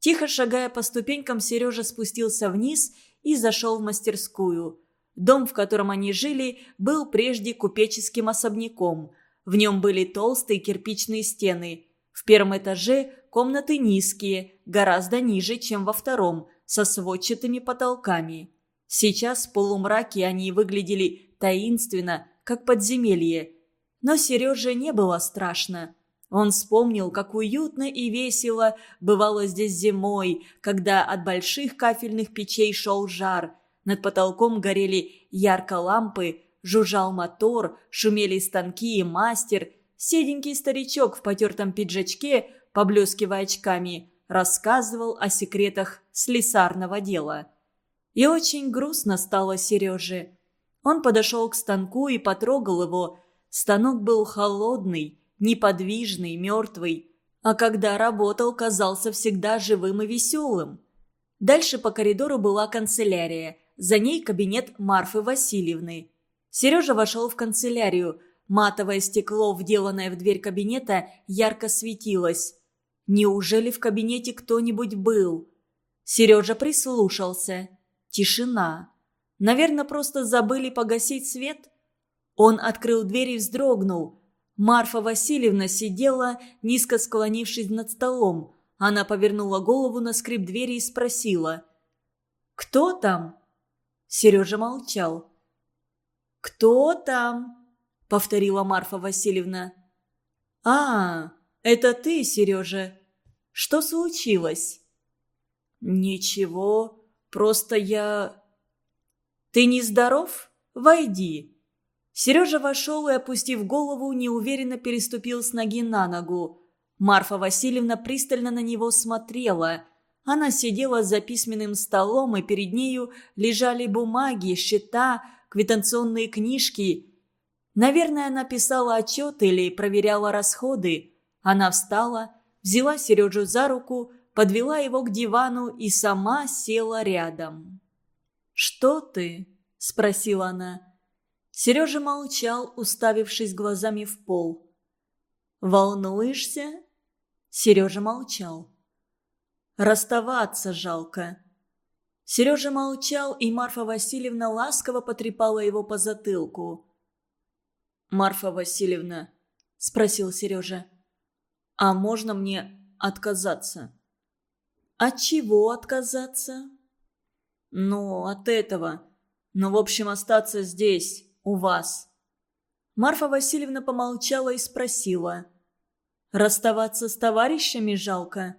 Тихо шагая по ступенькам, Сережа спустился вниз и зашел в мастерскую. Дом, в котором они жили, был прежде купеческим особняком. В нем были толстые кирпичные стены. В первом этаже комнаты низкие, гораздо ниже, чем во втором, со сводчатыми потолками. Сейчас в полумраке они выглядели таинственно, как подземелье. Но Сереже не было страшно. Он вспомнил, как уютно и весело бывало здесь зимой, когда от больших кафельных печей шел жар. Над потолком горели ярко лампы, жужжал мотор, шумели станки и мастер. Седенький старичок в потертом пиджачке, поблескивая очками, рассказывал о секретах слесарного дела. И очень грустно стало Сереже. Он подошел к станку и потрогал его. Станок был холодный, неподвижный, мертвый, а когда работал, казался всегда живым и веселым. Дальше по коридору была канцелярия, за ней кабинет Марфы Васильевны. Сережа вошел в канцелярию, матовое стекло, вделанное в дверь кабинета, ярко светилось. Неужели в кабинете кто-нибудь был? Сережа прислушался. Тишина. Наверное, просто забыли погасить свет? Он открыл дверь и вздрогнул. Марфа Васильевна сидела, низко склонившись над столом. Она повернула голову на скрип двери и спросила. «Кто там?» Сережа молчал. «Кто там?» — повторила Марфа Васильевна. «А, это ты, Сережа. Что случилось?» «Ничего, просто я...» «Ты не здоров? Войди!» Сережа вошел и, опустив голову, неуверенно переступил с ноги на ногу. Марфа Васильевна пристально на него смотрела. Она сидела за письменным столом, и перед нею лежали бумаги, счета, квитанционные книжки. Наверное, она писала отчет или проверяла расходы. Она встала, взяла Сережу за руку, подвела его к дивану и сама села рядом. «Что ты?» – спросила она. Сережа молчал, уставившись глазами в пол. «Волнуешься?» Сережа молчал. «Расставаться жалко». Сережа молчал, и Марфа Васильевна ласково потрепала его по затылку. «Марфа Васильевна», — спросил Сережа, — «а можно мне отказаться?» «От чего отказаться?» «Ну, от этого. Ну, в общем, остаться здесь» у вас». Марфа Васильевна помолчала и спросила. «Расставаться с товарищами жалко?»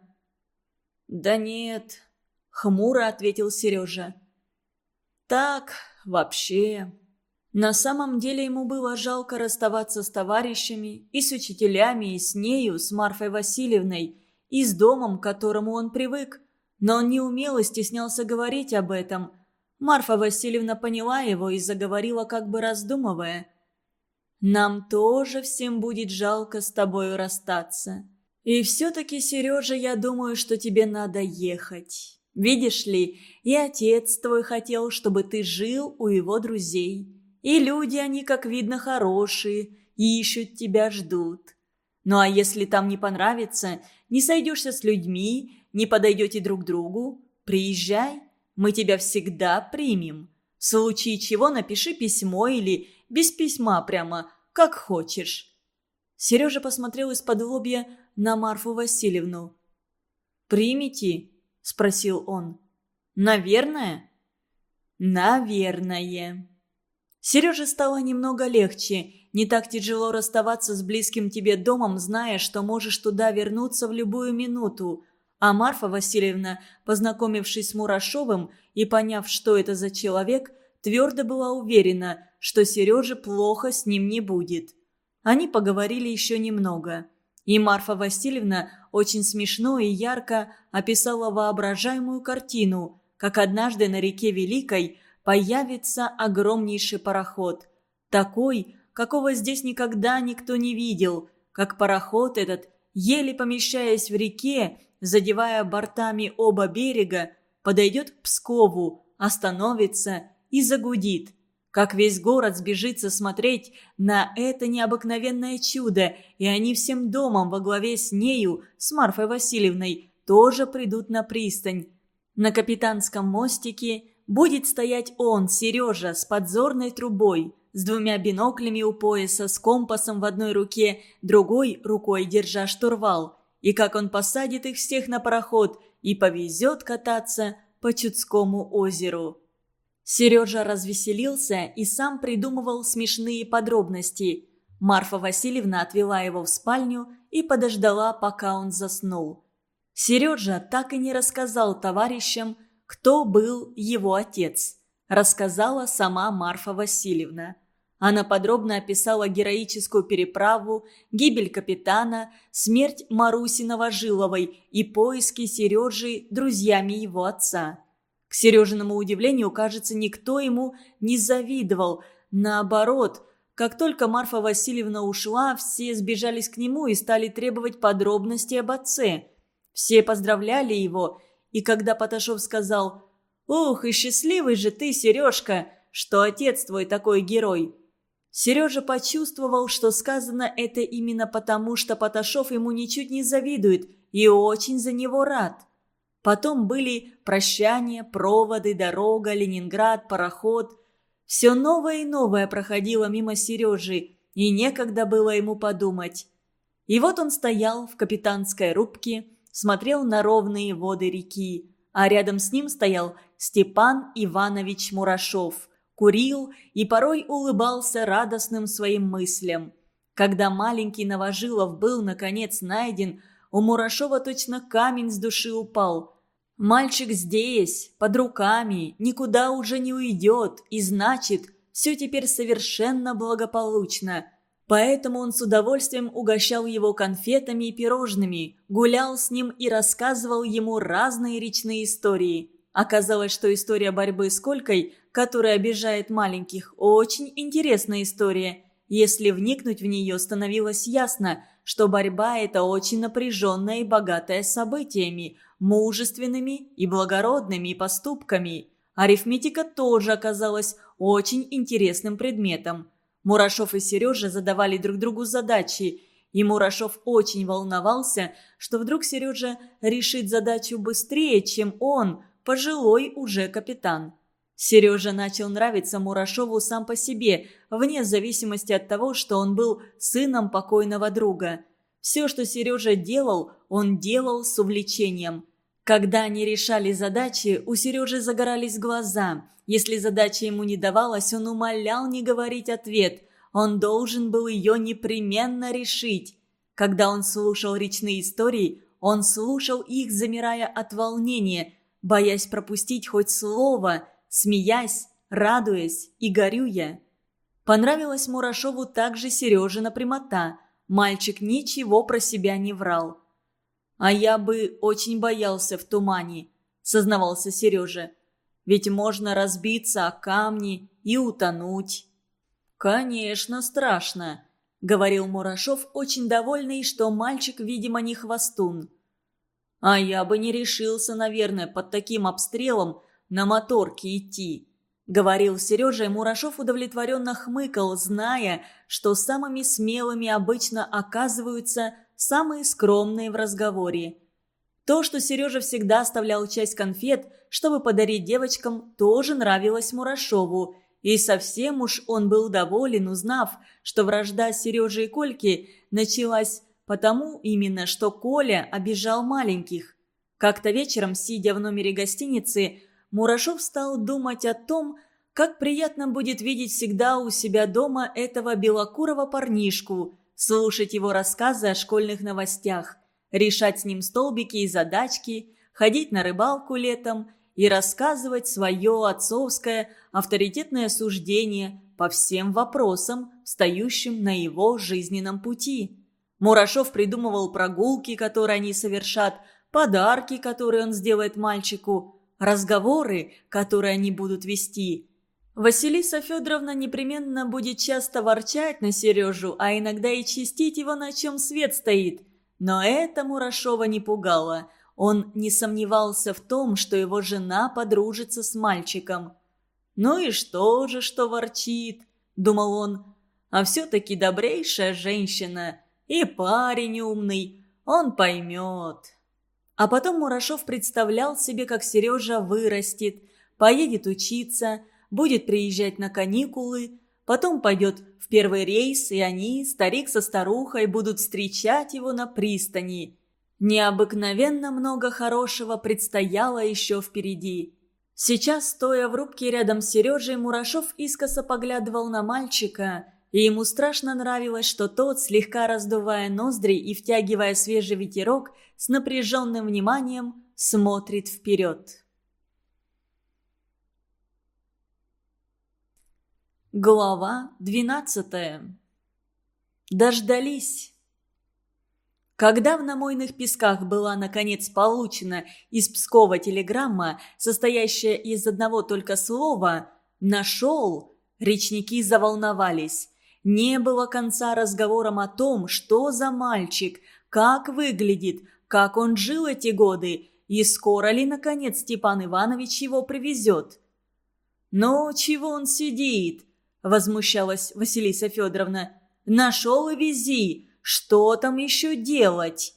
«Да нет», — хмуро ответил Сережа. «Так, вообще...» На самом деле ему было жалко расставаться с товарищами, и с учителями, и с нею, с Марфой Васильевной, и с домом, к которому он привык. Но он не умел и стеснялся говорить об этом, Марфа Васильевна поняла его и заговорила, как бы раздумывая. «Нам тоже всем будет жалко с тобою расстаться. И все-таки, Сережа, я думаю, что тебе надо ехать. Видишь ли, и отец твой хотел, чтобы ты жил у его друзей. И люди они, как видно, хорошие, и ищут тебя, ждут. Ну а если там не понравится, не сойдешься с людьми, не подойдете друг другу, приезжай». Мы тебя всегда примем. В случае чего напиши письмо или без письма прямо, как хочешь». Сережа посмотрел из-под лобья на Марфу Васильевну. «Примите?» – спросил он. «Наверное?» «Наверное». Сереже стало немного легче. Не так тяжело расставаться с близким тебе домом, зная, что можешь туда вернуться в любую минуту. А Марфа Васильевна, познакомившись с Мурашовым и поняв, что это за человек, твердо была уверена, что Сереже плохо с ним не будет. Они поговорили еще немного. И Марфа Васильевна очень смешно и ярко описала воображаемую картину, как однажды на реке Великой появится огромнейший пароход. Такой, какого здесь никогда никто не видел, как пароход этот, еле помещаясь в реке, задевая бортами оба берега, подойдет к Пскову, остановится и загудит. Как весь город сбежится смотреть на это необыкновенное чудо, и они всем домом во главе с нею, с Марфой Васильевной, тоже придут на пристань. На капитанском мостике будет стоять он, Сережа, с подзорной трубой, с двумя биноклями у пояса, с компасом в одной руке, другой рукой держа штурвал – и как он посадит их всех на пароход и повезет кататься по Чудскому озеру. Сережа развеселился и сам придумывал смешные подробности. Марфа Васильевна отвела его в спальню и подождала, пока он заснул. Сережа так и не рассказал товарищам, кто был его отец. Рассказала сама Марфа Васильевна. Она подробно описала героическую переправу, гибель капитана, смерть Маруси Новожиловой и поиски Сережи друзьями его отца. К Сережиному удивлению, кажется, никто ему не завидовал. Наоборот, как только Марфа Васильевна ушла, все сбежались к нему и стали требовать подробностей об отце. Все поздравляли его, и когда Поташов сказал «Ух, и счастливый же ты, Сережка, что отец твой такой герой!» Сережа почувствовал, что сказано это именно потому, что Поташов ему ничуть не завидует и очень за него рад. Потом были прощания, проводы, дорога, Ленинград, пароход. Все новое и новое проходило мимо Сережи, и некогда было ему подумать. И вот он стоял в капитанской рубке, смотрел на ровные воды реки, а рядом с ним стоял Степан Иванович Мурашов – курил и порой улыбался радостным своим мыслям. Когда маленький Новожилов был, наконец, найден, у Мурашова точно камень с души упал. Мальчик здесь, под руками, никуда уже не уйдет, и значит, все теперь совершенно благополучно. Поэтому он с удовольствием угощал его конфетами и пирожными, гулял с ним и рассказывал ему разные речные истории. Оказалось, что история борьбы с Колькой который обижает маленьких, очень интересная история. Если вникнуть в нее, становилось ясно, что борьба – это очень напряженная и богатая событиями, мужественными и благородными поступками. Арифметика тоже оказалась очень интересным предметом. Мурашов и Сережа задавали друг другу задачи, и Мурашов очень волновался, что вдруг Сережа решит задачу быстрее, чем он, пожилой уже капитан. Сережа начал нравиться Мурашову сам по себе, вне зависимости от того, что он был сыном покойного друга. Все, что Сережа делал, он делал с увлечением. Когда они решали задачи, у Сережи загорались глаза. Если задача ему не давалась, он умолял не говорить ответ. Он должен был ее непременно решить. Когда он слушал речные истории, он слушал их, замирая от волнения, боясь пропустить хоть слово – смеясь, радуясь и горюя. Понравилась Мурашову также Сережина прямота. Мальчик ничего про себя не врал. «А я бы очень боялся в тумане», — сознавался Сережа. «Ведь можно разбиться о камни и утонуть». «Конечно, страшно», — говорил Мурашов, очень довольный, что мальчик, видимо, не хвостун. «А я бы не решился, наверное, под таким обстрелом на моторке идти», — говорил Сережа, и Мурашов удовлетворенно хмыкал, зная, что самыми смелыми обычно оказываются самые скромные в разговоре. То, что Сережа всегда оставлял часть конфет, чтобы подарить девочкам, тоже нравилось Мурашову, и совсем уж он был доволен, узнав, что вражда Сережи и Кольки началась потому именно, что Коля обижал маленьких. Как-то вечером, сидя в номере гостиницы, Мурашов стал думать о том, как приятно будет видеть всегда у себя дома этого белокурого парнишку, слушать его рассказы о школьных новостях, решать с ним столбики и задачки, ходить на рыбалку летом и рассказывать свое отцовское авторитетное суждение по всем вопросам, встающим на его жизненном пути. Мурашов придумывал прогулки, которые они совершат, подарки, которые он сделает мальчику – разговоры, которые они будут вести. Василиса Федоровна непременно будет часто ворчать на Сережу, а иногда и чистить его, на чем свет стоит. Но это Мурашова не пугало. Он не сомневался в том, что его жена подружится с мальчиком. «Ну и что же, что ворчит?» – думал он. «А все-таки добрейшая женщина и парень умный, он поймет». А потом Мурашов представлял себе, как Сережа вырастет, поедет учиться, будет приезжать на каникулы, потом пойдет в первый рейс, и они, старик со старухой, будут встречать его на пристани. Необыкновенно много хорошего предстояло еще впереди. Сейчас, стоя в рубке рядом с Сережей, Мурашов искоса поглядывал на мальчика, и ему страшно нравилось, что тот, слегка раздувая ноздри и втягивая свежий ветерок, с напряженным вниманием смотрит вперед. Глава 12. Дождались. Когда в Намойных песках была, наконец, получена из Пскова телеграмма, состоящая из одного только слова «нашел», речники заволновались. Не было конца разговорам о том, что за мальчик, как выглядит, как он жил эти годы и скоро ли, наконец, Степан Иванович его привезет. «Ну, чего он сидит?» – возмущалась Василиса Федоровна. «Нашел и вези. Что там еще делать?»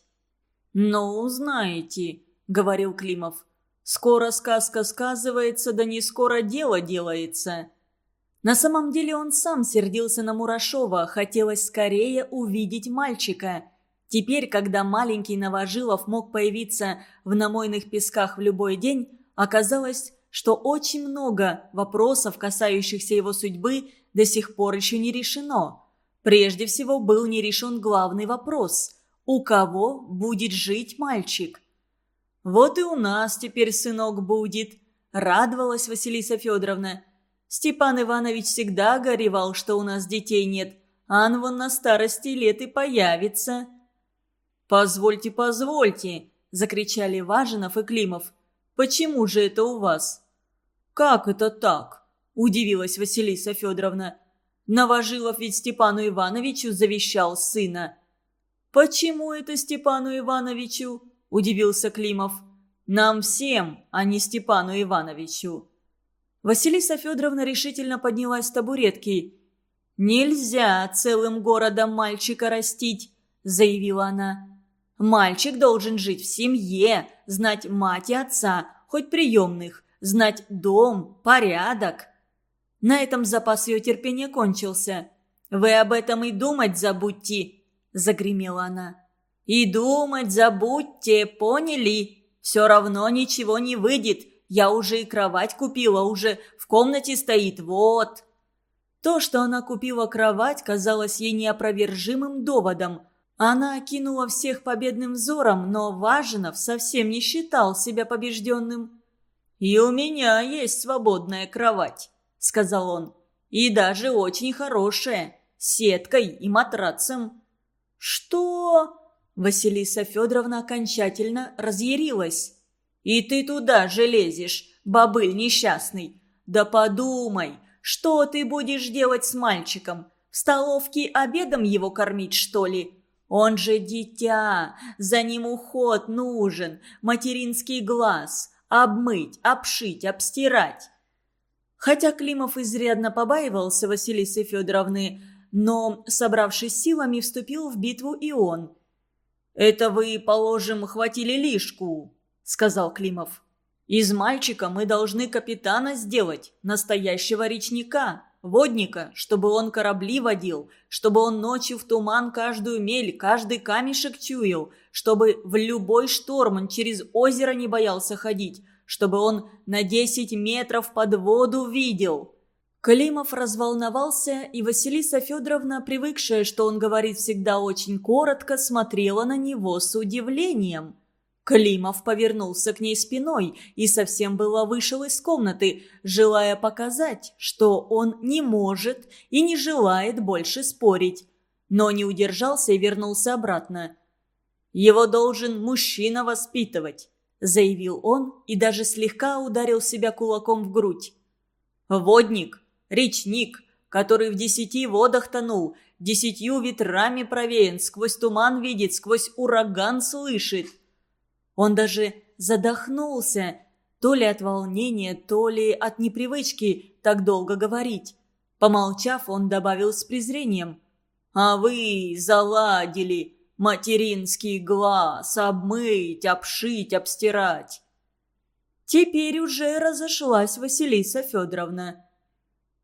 «Ну, узнаете», – говорил Климов. «Скоро сказка сказывается, да не скоро дело делается». На самом деле он сам сердился на Мурашова, хотелось скорее увидеть мальчика. Теперь, когда маленький Новожилов мог появиться в намойных песках в любой день, оказалось, что очень много вопросов, касающихся его судьбы, до сих пор еще не решено. Прежде всего был не решен главный вопрос – у кого будет жить мальчик? «Вот и у нас теперь сынок будет», – радовалась Василиса Федоровна. «Степан Иванович всегда горевал, что у нас детей нет, а он вон на старости лет и появится». «Позвольте, позвольте!» – закричали Важинов и Климов. «Почему же это у вас?» «Как это так?» – удивилась Василиса Федоровна. «Новожилов ведь Степану Ивановичу завещал сына». «Почему это Степану Ивановичу?» – удивился Климов. «Нам всем, а не Степану Ивановичу». Василиса Федоровна решительно поднялась с табуретки. «Нельзя целым городом мальчика растить», – заявила она. Мальчик должен жить в семье, знать мать и отца, хоть приемных, знать дом, порядок. На этом запас ее терпения кончился. «Вы об этом и думать забудьте!» – загремела она. «И думать забудьте, поняли? Все равно ничего не выйдет. Я уже и кровать купила, уже в комнате стоит, вот!» То, что она купила кровать, казалось ей неопровержимым доводом – она окинула всех победным взором, но Важинов совсем не считал себя побежденным. «И у меня есть свободная кровать», — сказал он. «И даже очень хорошая, с сеткой и матрацем». «Что?» Василиса Федоровна окончательно разъярилась. «И ты туда же лезешь, бобыль несчастный. Да подумай, что ты будешь делать с мальчиком? В столовке обедом его кормить, что ли? Он же дитя, за ним уход нужен, материнский глаз, обмыть, обшить, обстирать. Хотя Климов изрядно побаивался Василисы Федоровны, но, собравшись силами, вступил в битву и он. «Это вы, положим, хватили лишку», — сказал Климов. «Из мальчика мы должны капитана сделать, настоящего речника» водника, чтобы он корабли водил, чтобы он ночью в туман каждую мель, каждый камешек чуял, чтобы в любой шторм он через озеро не боялся ходить, чтобы он на десять метров под воду видел». Климов разволновался, и Василиса Федоровна, привыкшая, что он говорит всегда очень коротко, смотрела на него с удивлением – Климов повернулся к ней спиной и совсем было вышел из комнаты, желая показать, что он не может и не желает больше спорить. Но не удержался и вернулся обратно. «Его должен мужчина воспитывать», – заявил он и даже слегка ударил себя кулаком в грудь. «Водник, речник, который в десяти водах тонул, десятью ветрами провеян, сквозь туман видит, сквозь ураган слышит». Он даже задохнулся, то ли от волнения, то ли от непривычки так долго говорить. Помолчав, он добавил с презрением. «А вы заладили материнский глаз обмыть, обшить, обстирать!» Теперь уже разошлась Василиса Федоровна.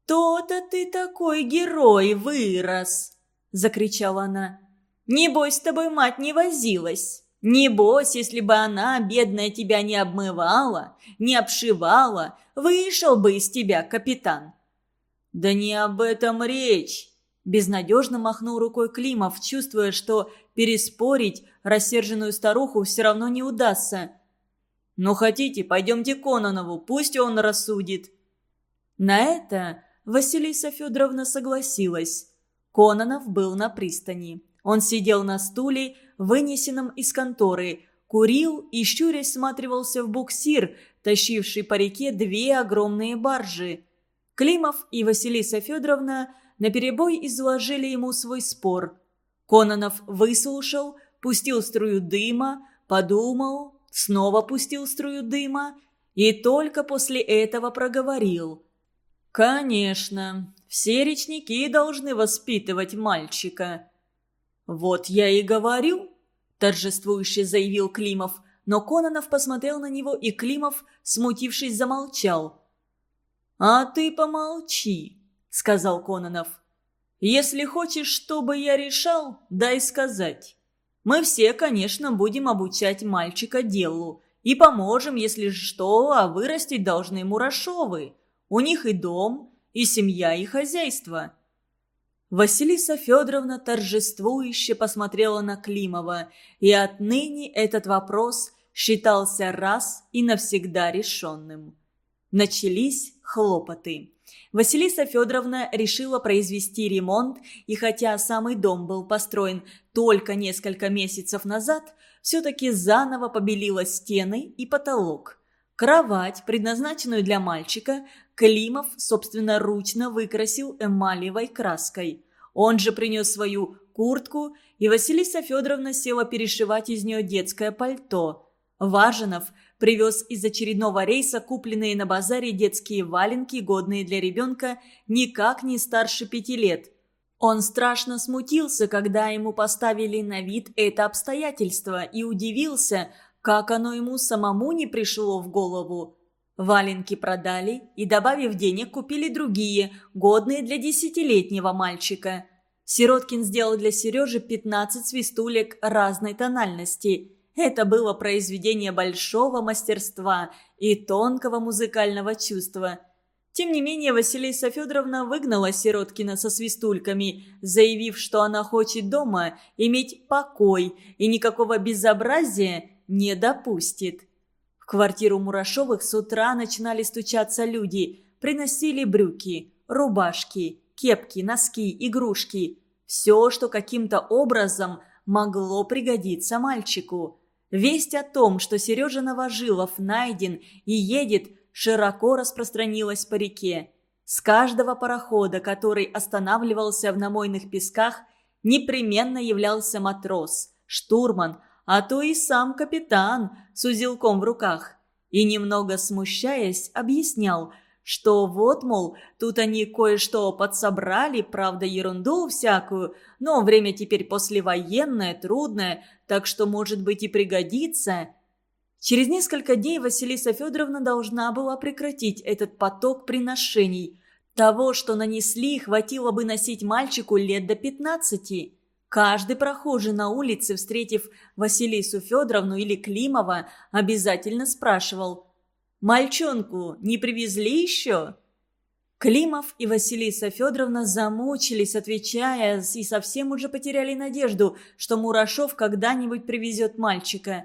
«То-то ты такой герой вырос!» – закричала она. «Небось, с тобой мать не возилась!» Небось, если бы она, бедная, тебя не обмывала, не обшивала, вышел бы из тебя капитан». «Да не об этом речь!» Безнадежно махнул рукой Климов, чувствуя, что переспорить рассерженную старуху все равно не удастся. «Ну хотите, пойдемте к Кононову, пусть он рассудит». На это Василиса Федоровна согласилась. Кононов был на пристани. Он сидел на стуле, вынесенном из конторы, курил и щурясь сматривался в буксир, тащивший по реке две огромные баржи. Климов и Василиса Федоровна наперебой изложили ему свой спор. Кононов выслушал, пустил струю дыма, подумал, снова пустил струю дыма и только после этого проговорил. «Конечно, все речники должны воспитывать мальчика. «Вот я и говорю», – торжествующе заявил Климов, но Кононов посмотрел на него, и Климов, смутившись, замолчал. «А ты помолчи», – сказал Кононов. «Если хочешь, чтобы я решал, дай сказать. Мы все, конечно, будем обучать мальчика делу и поможем, если что, а вырастить должны Мурашовы. У них и дом, и семья, и хозяйство. Василиса Федоровна торжествующе посмотрела на Климова, и отныне этот вопрос считался раз и навсегда решенным. Начались хлопоты. Василиса Федоровна решила произвести ремонт, и хотя самый дом был построен только несколько месяцев назад, все-таки заново побелила стены и потолок. Кровать, предназначенную для мальчика, Климов собственноручно выкрасил эмалевой краской. Он же принес свою куртку, и Василиса Федоровна села перешивать из нее детское пальто. Важенов привез из очередного рейса купленные на базаре детские валенки, годные для ребенка никак не старше пяти лет. Он страшно смутился, когда ему поставили на вид это обстоятельство, и удивился, как оно ему самому не пришло в голову. Валенки продали и, добавив денег, купили другие, годные для десятилетнего мальчика. Сироткин сделал для Сережи 15 свистулек разной тональности. Это было произведение большого мастерства и тонкого музыкального чувства. Тем не менее, Василиса Федоровна выгнала Сироткина со свистульками, заявив, что она хочет дома иметь покой и никакого безобразия не допустит квартиру Мурашовых с утра начинали стучаться люди, приносили брюки, рубашки, кепки, носки, игрушки. Все, что каким-то образом могло пригодиться мальчику. Весть о том, что Сережа Новожилов найден и едет, широко распространилась по реке. С каждого парохода, который останавливался в намойных песках, непременно являлся матрос, штурман, а то и сам капитан – с узелком в руках и, немного смущаясь, объяснял, что вот, мол, тут они кое-что подсобрали, правда, ерунду всякую, но время теперь послевоенное, трудное, так что, может быть, и пригодится. Через несколько дней Василиса Федоровна должна была прекратить этот поток приношений. Того, что нанесли, хватило бы носить мальчику лет до пятнадцати. Каждый прохожий на улице, встретив Василису Федоровну или Климова, обязательно спрашивал «Мальчонку не привезли еще?» Климов и Василиса Федоровна замучились, отвечая, и совсем уже потеряли надежду, что Мурашов когда-нибудь привезет мальчика.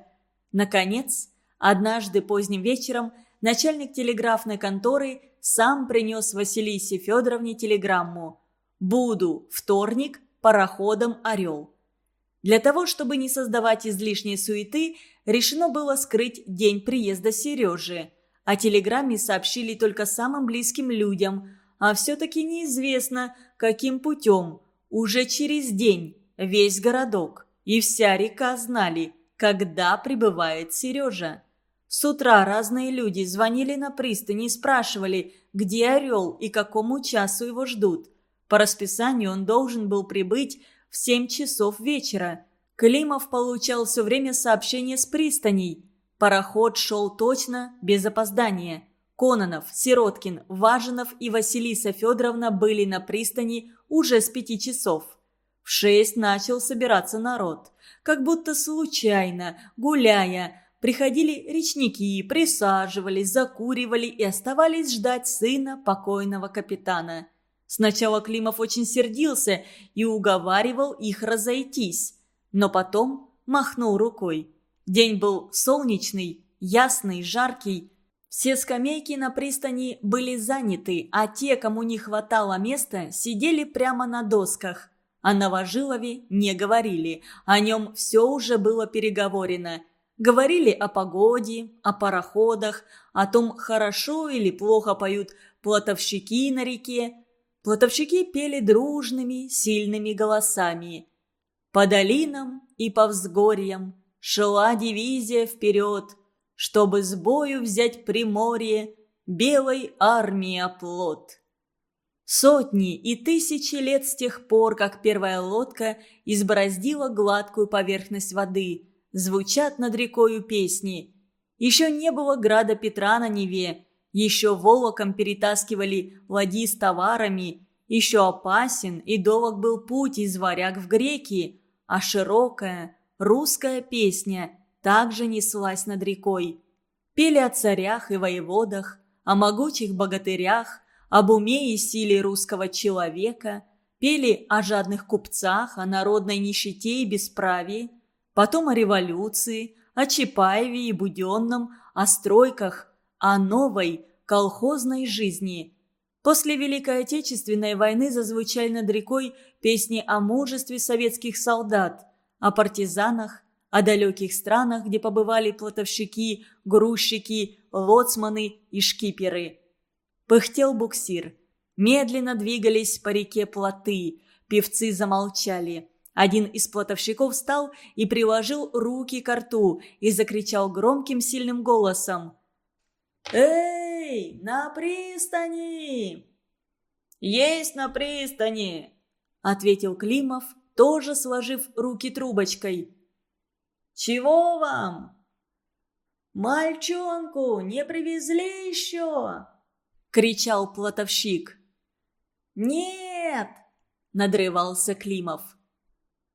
Наконец, однажды поздним вечером начальник телеграфной конторы сам принес Василисе Федоровне телеграмму «Буду вторник пароходом «Орел». Для того, чтобы не создавать излишней суеты, решено было скрыть день приезда Сережи. О а телеграмме сообщили только самым близким людям, а все-таки неизвестно, каким путем. Уже через день весь городок и вся река знали, когда прибывает Сережа. С утра разные люди звонили на пристани и спрашивали, где орел и какому часу его ждут. По расписанию он должен был прибыть в 7 часов вечера. Климов получал все время сообщения с пристаней. Пароход шел точно, без опоздания. Кононов, Сироткин, Важинов и Василиса Федоровна были на пристани уже с пяти часов. В шесть начал собираться народ. Как будто случайно, гуляя, приходили речники, присаживались, закуривали и оставались ждать сына покойного капитана – Сначала Климов очень сердился и уговаривал их разойтись, но потом махнул рукой. День был солнечный, ясный, жаркий. Все скамейки на пристани были заняты, а те, кому не хватало места, сидели прямо на досках. О Новожилове не говорили, о нем все уже было переговорено. Говорили о погоде, о пароходах, о том, хорошо или плохо поют плотовщики на реке – Платовщики пели дружными, сильными голосами. По долинам и по взгорьям шла дивизия вперед, чтобы с бою взять Приморье, белой армии оплот. Сотни и тысячи лет с тех пор, как первая лодка избороздила гладкую поверхность воды, звучат над рекою песни. Еще не было града Петра на Неве, еще волоком перетаскивали ладьи с товарами, еще опасен и долг был путь из варяг в греки, а широкая русская песня также неслась над рекой. Пели о царях и воеводах, о могучих богатырях, об уме и силе русского человека, пели о жадных купцах, о народной нищете и бесправии, потом о революции, о Чапаеве и Буденном, о стройках – о новой колхозной жизни. После Великой Отечественной войны зазвучали над рекой песни о мужестве советских солдат, о партизанах, о далеких странах, где побывали плотовщики грузчики, лоцманы и шкиперы. Пыхтел буксир. Медленно двигались по реке плоты. Певцы замолчали. Один из плотовщиков встал и приложил руки к рту и закричал громким сильным голосом – «Эй, на пристани!» «Есть на пристани!» — ответил Климов, тоже сложив руки трубочкой. «Чего вам?» «Мальчонку не привезли еще!» — кричал платовщик. «Нет!» — надрывался Климов.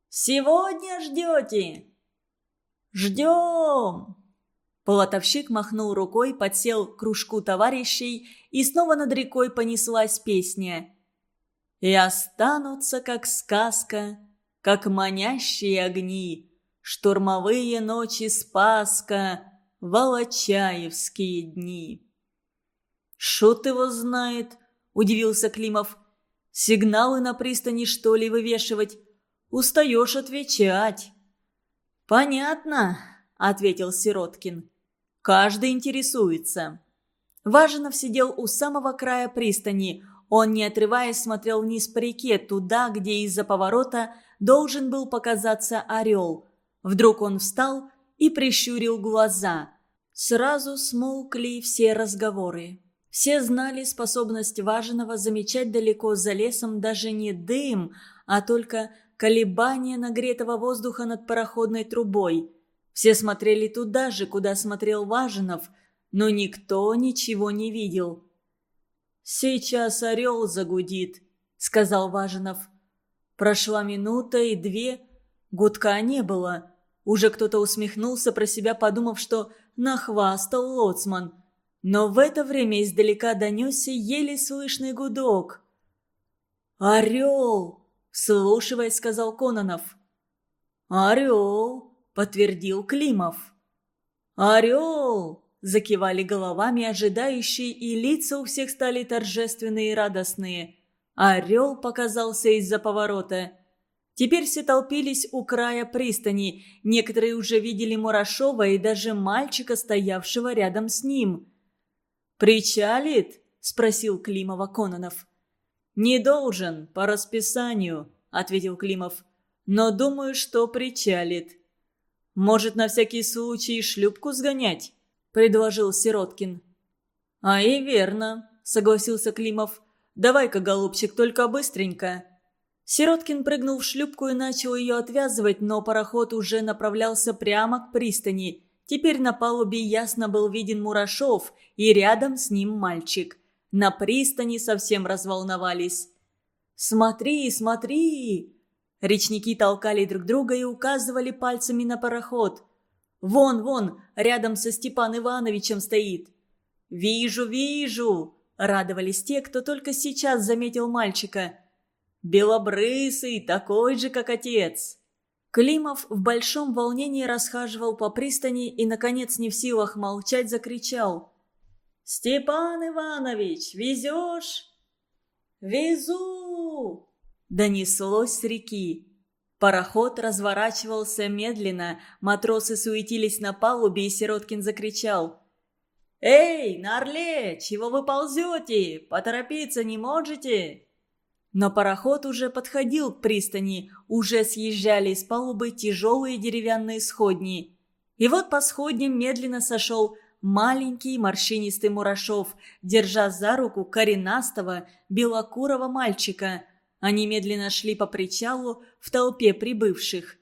«Сегодня ждете?» «Ждем!» Полотовщик махнул рукой, подсел к кружку товарищей, и снова над рекой понеслась песня. «И останутся, как сказка, как манящие огни, штурмовые ночи Спаска, волочаевские дни». «Шут его знает», — удивился Климов. «Сигналы на пристани, что ли, вывешивать? Устаешь отвечать». «Понятно», — ответил Сироткин. Каждый интересуется. Важинов сидел у самого края пристани. Он, не отрываясь, смотрел вниз по реке, туда, где из-за поворота должен был показаться орел. Вдруг он встал и прищурил глаза. Сразу смолкли все разговоры. Все знали способность Важинова замечать далеко за лесом даже не дым, а только колебания нагретого воздуха над пароходной трубой. Все смотрели туда же, куда смотрел Важинов, но никто ничего не видел. «Сейчас орел загудит», — сказал Важинов. Прошла минута и две, гудка не было. Уже кто-то усмехнулся про себя, подумав, что нахвастал лоцман. Но в это время издалека донесся еле слышный гудок. «Орел!» — вслушиваясь, сказал Кононов. «Орел!» подтвердил Климов. «Орел!» – закивали головами ожидающие, и лица у всех стали торжественные и радостные. Орел показался из-за поворота. Теперь все толпились у края пристани. Некоторые уже видели Мурашова и даже мальчика, стоявшего рядом с ним. «Причалит?» – спросил Климова Кононов. «Не должен, по расписанию», – ответил Климов. «Но думаю, что причалит». Может, на всякий случай шлюпку сгонять?» – предложил Сироткин. «А и верно», – согласился Климов. «Давай-ка, голубчик, только быстренько». Сироткин прыгнул в шлюпку и начал ее отвязывать, но пароход уже направлялся прямо к пристани. Теперь на палубе ясно был виден Мурашов и рядом с ним мальчик. На пристани совсем разволновались. «Смотри, смотри!» Речники толкали друг друга и указывали пальцами на пароход. «Вон, вон, рядом со Степан Ивановичем стоит!» «Вижу, вижу!» – радовались те, кто только сейчас заметил мальчика. «Белобрысый, такой же, как отец!» Климов в большом волнении расхаживал по пристани и, наконец, не в силах молчать, закричал. «Степан Иванович, везешь?» «Везу!» донеслось с реки. Пароход разворачивался медленно, матросы суетились на палубе, и Сироткин закричал. «Эй, на орле, чего вы ползете? Поторопиться не можете?» Но пароход уже подходил к пристани, уже съезжали с палубы тяжелые деревянные сходни. И вот по сходням медленно сошел маленький морщинистый Мурашов, держа за руку коренастого белокурого мальчика – они медленно шли по причалу в толпе прибывших.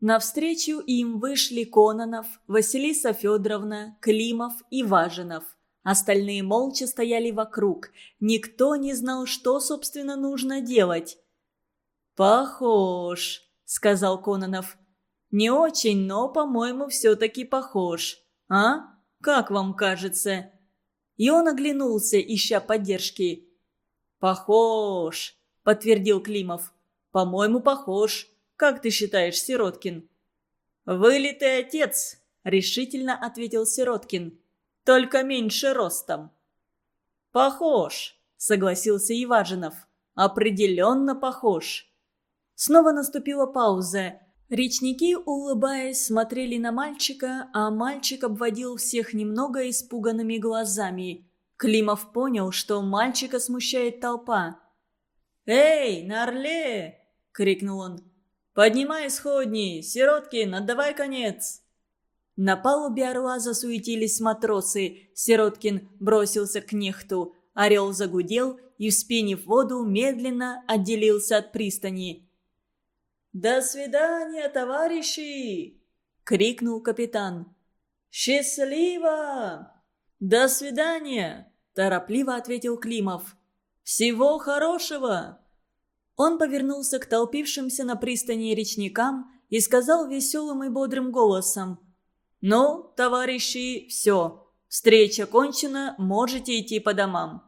Навстречу им вышли Кононов, Василиса Федоровна, Климов и Важинов. Остальные молча стояли вокруг. Никто не знал, что, собственно, нужно делать. «Похож», — сказал Кононов. «Не очень, но, по-моему, все-таки похож. А? Как вам кажется?» И он оглянулся, ища поддержки. «Похож», подтвердил Климов. «По-моему, похож. Как ты считаешь, Сироткин?» «Вылитый отец», — решительно ответил Сироткин. «Только меньше ростом». «Похож», — согласился Еважинов. «Определенно похож». Снова наступила пауза. Речники, улыбаясь, смотрели на мальчика, а мальчик обводил всех немного испуганными глазами. Климов понял, что мальчика смущает толпа. «Эй, на орле!» — крикнул он. «Поднимай сходни! Сироткин, отдавай конец!» На палубе орла засуетились матросы. Сироткин бросился к нехту. Орел загудел и, вспенив воду, медленно отделился от пристани. «До свидания, товарищи!» — крикнул капитан. «Счастливо!» «До свидания!» – торопливо ответил Климов. «Всего хорошего!» Он повернулся к толпившимся на пристани речникам и сказал веселым и бодрым голосом. «Ну, товарищи, все. Встреча кончена, можете идти по домам».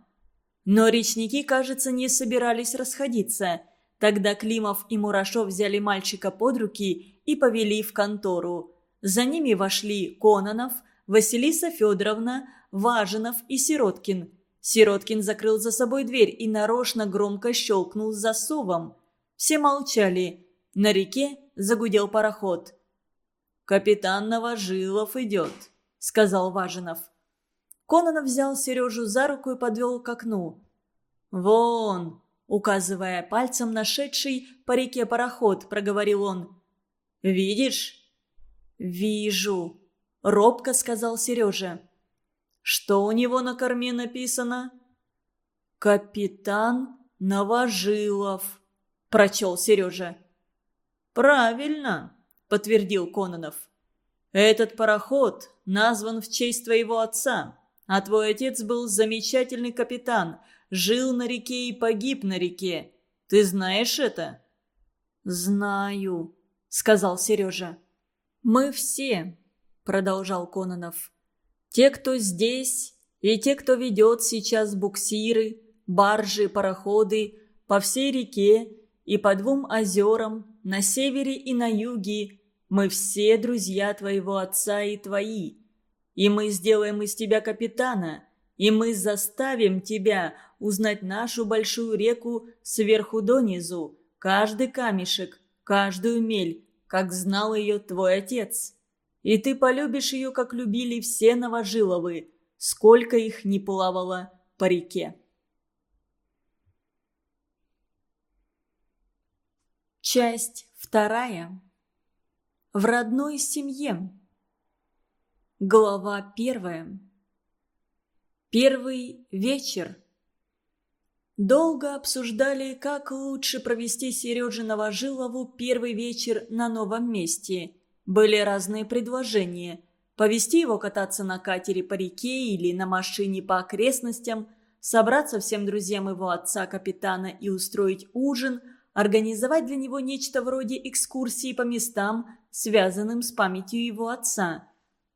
Но речники, кажется, не собирались расходиться. Тогда Климов и Мурашов взяли мальчика под руки и повели в контору. За ними вошли Кононов, Василиса Федоровна, Важинов и Сироткин – Сироткин закрыл за собой дверь и нарочно громко щелкнул засовом. Все молчали. На реке загудел пароход. «Капитан Новожилов идет», — сказал Важинов. Кононов взял Сережу за руку и подвел к окну. «Вон!» — указывая пальцем нашедший по реке пароход, проговорил он. «Видишь?» «Вижу», — робко сказал Сережа. Что у него на корме написано? «Капитан Новожилов», – прочел Сережа. «Правильно», – подтвердил Кононов. «Этот пароход назван в честь твоего отца, а твой отец был замечательный капитан, жил на реке и погиб на реке. Ты знаешь это?» «Знаю», — сказал Сережа. «Мы все», — продолжал Кононов, те, кто здесь, и те, кто ведет сейчас буксиры, баржи, пароходы по всей реке и по двум озерам, на севере и на юге, мы все друзья твоего отца и твои. И мы сделаем из тебя капитана, и мы заставим тебя узнать нашу большую реку сверху донизу, каждый камешек, каждую мель, как знал ее твой отец. И ты полюбишь ее, как любили все новожиловы, сколько их не плавало по реке. Часть вторая. В родной семье. Глава первая. Первый вечер. Долго обсуждали, как лучше провести Сереже Новожилову первый вечер на новом месте. Были разные предложения. Повести его кататься на катере по реке или на машине по окрестностям, собраться всем друзьям его отца-капитана и устроить ужин, организовать для него нечто вроде экскурсии по местам, связанным с памятью его отца.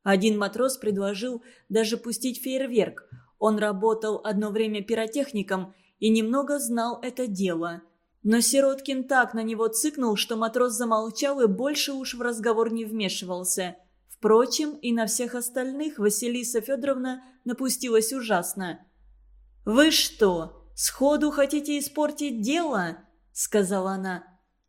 Один матрос предложил даже пустить фейерверк. Он работал одно время пиротехником и немного знал это дело – но Сироткин так на него цыкнул, что матрос замолчал и больше уж в разговор не вмешивался. Впрочем, и на всех остальных Василиса Федоровна напустилась ужасно. «Вы что, сходу хотите испортить дело?» – сказала она.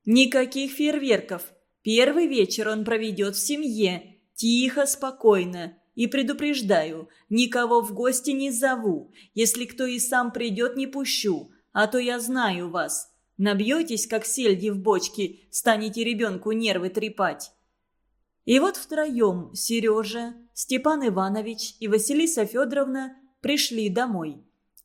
«Никаких фейерверков. Первый вечер он проведет в семье. Тихо, спокойно. И предупреждаю, никого в гости не зову. Если кто и сам придет, не пущу. А то я знаю вас. Набьетесь, как сельди в бочке, станете ребенку нервы трепать. И вот втроем Сережа, Степан Иванович и Василиса Федоровна пришли домой.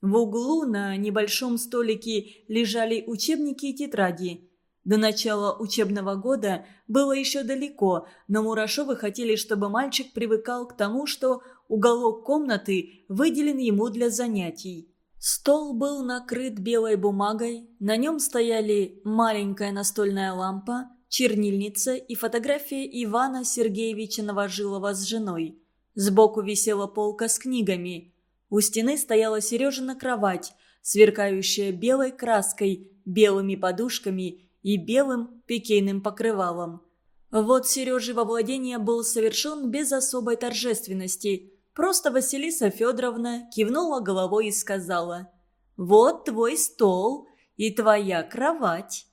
В углу на небольшом столике лежали учебники и тетради. До начала учебного года было еще далеко, но Мурашовы хотели, чтобы мальчик привыкал к тому, что уголок комнаты выделен ему для занятий. Стол был накрыт белой бумагой, на нем стояли маленькая настольная лампа, чернильница и фотография Ивана Сергеевича Новожилова с женой. Сбоку висела полка с книгами. У стены стояла Сережина кровать, сверкающая белой краской, белыми подушками и белым пикейным покрывалом. Вот Сережи во владение был совершен без особой торжественности – Просто Василиса Федоровна кивнула головой и сказала «Вот твой стол и твоя кровать».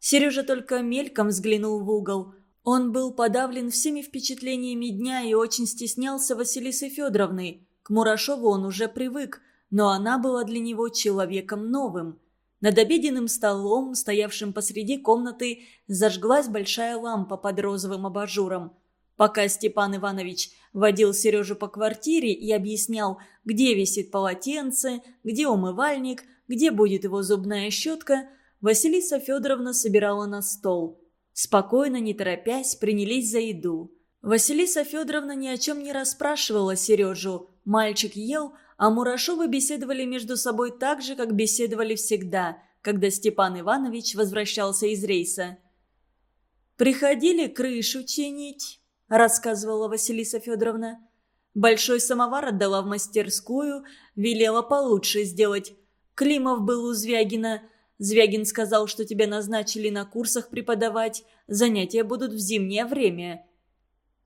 Сережа только мельком взглянул в угол. Он был подавлен всеми впечатлениями дня и очень стеснялся Василисы Федоровны. К Мурашову он уже привык, но она была для него человеком новым. Над обеденным столом, стоявшим посреди комнаты, зажглась большая лампа под розовым абажуром. Пока Степан Иванович – водил Сережу по квартире и объяснял, где висит полотенце, где умывальник, где будет его зубная щетка, Василиса Федоровна собирала на стол. Спокойно, не торопясь, принялись за еду. Василиса Федоровна ни о чем не расспрашивала Сережу. Мальчик ел, а Мурашовы беседовали между собой так же, как беседовали всегда, когда Степан Иванович возвращался из рейса. «Приходили крышу чинить?» рассказывала Василиса Федоровна. Большой самовар отдала в мастерскую, велела получше сделать. Климов был у Звягина. Звягин сказал, что тебя назначили на курсах преподавать. Занятия будут в зимнее время.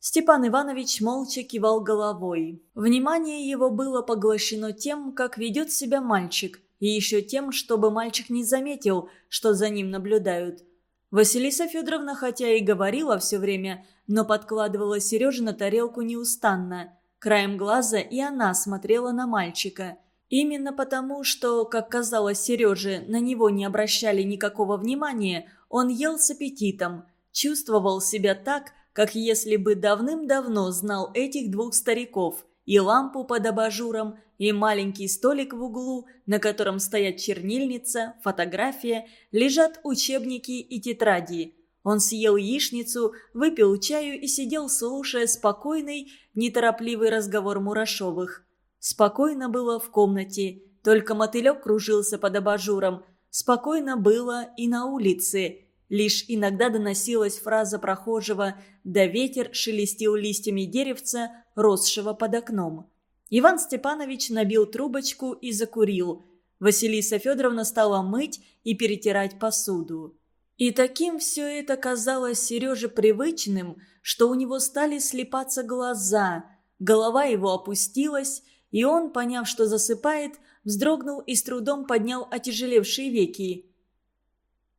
Степан Иванович молча кивал головой. Внимание его было поглощено тем, как ведет себя мальчик, и еще тем, чтобы мальчик не заметил, что за ним наблюдают. Василиса Федоровна, хотя и говорила все время – но подкладывала Сереже на тарелку неустанно. Краем глаза и она смотрела на мальчика. Именно потому, что, как казалось Сереже, на него не обращали никакого внимания, он ел с аппетитом. Чувствовал себя так, как если бы давным-давно знал этих двух стариков – и лампу под абажуром, и маленький столик в углу, на котором стоят чернильница, фотография, лежат учебники и тетради. Он съел яичницу, выпил чаю и сидел, слушая спокойный, неторопливый разговор Мурашовых. Спокойно было в комнате, только мотылек кружился под абажуром. Спокойно было и на улице. Лишь иногда доносилась фраза прохожего «Да ветер шелестил листьями деревца, росшего под окном». Иван Степанович набил трубочку и закурил. Василиса Федоровна стала мыть и перетирать посуду. И таким все это казалось Сереже привычным, что у него стали слепаться глаза, голова его опустилась, и он, поняв, что засыпает, вздрогнул и с трудом поднял отяжелевшие веки.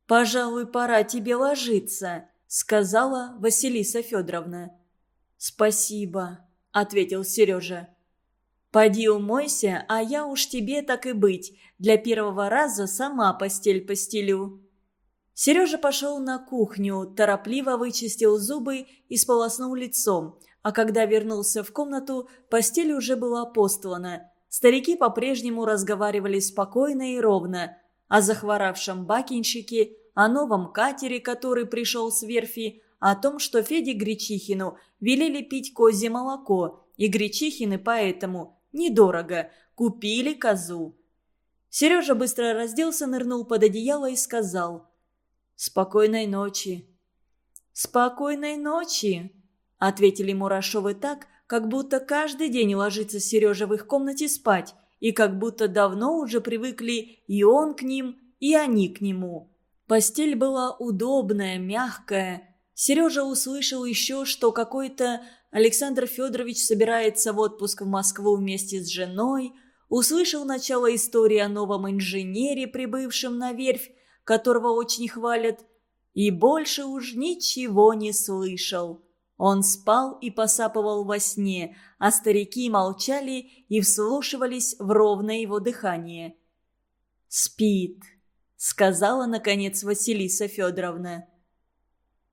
«Пожалуй, пора тебе ложиться», — сказала Василиса Федоровна. «Спасибо», — ответил Сережа. «Поди умойся, а я уж тебе так и быть, для первого раза сама постель постелю». Сережа пошел на кухню, торопливо вычистил зубы и сполоснул лицом, а когда вернулся в комнату, постель уже была постлана. Старики по-прежнему разговаривали спокойно и ровно. О захворавшем бакинщике, о новом катере, который пришел с верфи, о том, что Феде Гречихину велели пить козье молоко, и Гречихины поэтому, недорого, купили козу. Сережа быстро разделся, нырнул под одеяло и сказал – Спокойной ночи». «Спокойной ночи», — ответили Мурашовы так, как будто каждый день ложится Сережа в их комнате спать, и как будто давно уже привыкли и он к ним, и они к нему. Постель была удобная, мягкая. Сережа услышал еще, что какой-то Александр Федорович собирается в отпуск в Москву вместе с женой, услышал начало истории о новом инженере, прибывшем на верфь, которого очень хвалят, и больше уж ничего не слышал. Он спал и посапывал во сне, а старики молчали и вслушивались в ровное его дыхание. «Спит», — сказала, наконец, Василиса Федоровна.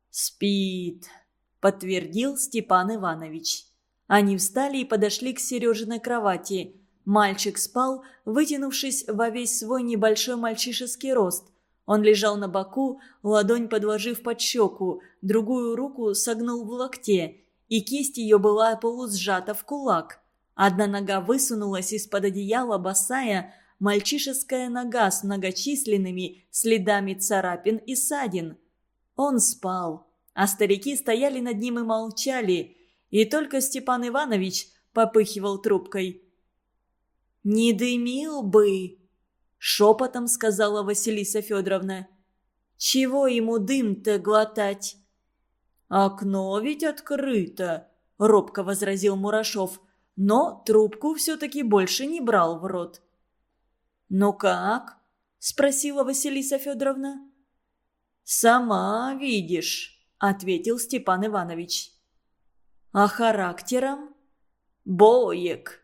«Спит», — подтвердил Степан Иванович. Они встали и подошли к Сережиной кровати. Мальчик спал, вытянувшись во весь свой небольшой мальчишеский рост — он лежал на боку, ладонь подложив под щеку, другую руку согнул в локте, и кисть ее была полусжата в кулак. Одна нога высунулась из-под одеяла, босая, мальчишеская нога с многочисленными следами царапин и ссадин. Он спал, а старики стояли над ним и молчали, и только Степан Иванович попыхивал трубкой. «Не дымил бы!» – шепотом сказала Василиса Федоровна. «Чего ему дым-то глотать?» «Окно ведь открыто», – робко возразил Мурашов, но трубку все-таки больше не брал в рот. «Ну как?» – спросила Василиса Федоровна. «Сама видишь», – ответил Степан Иванович. «А характером?» «Боек».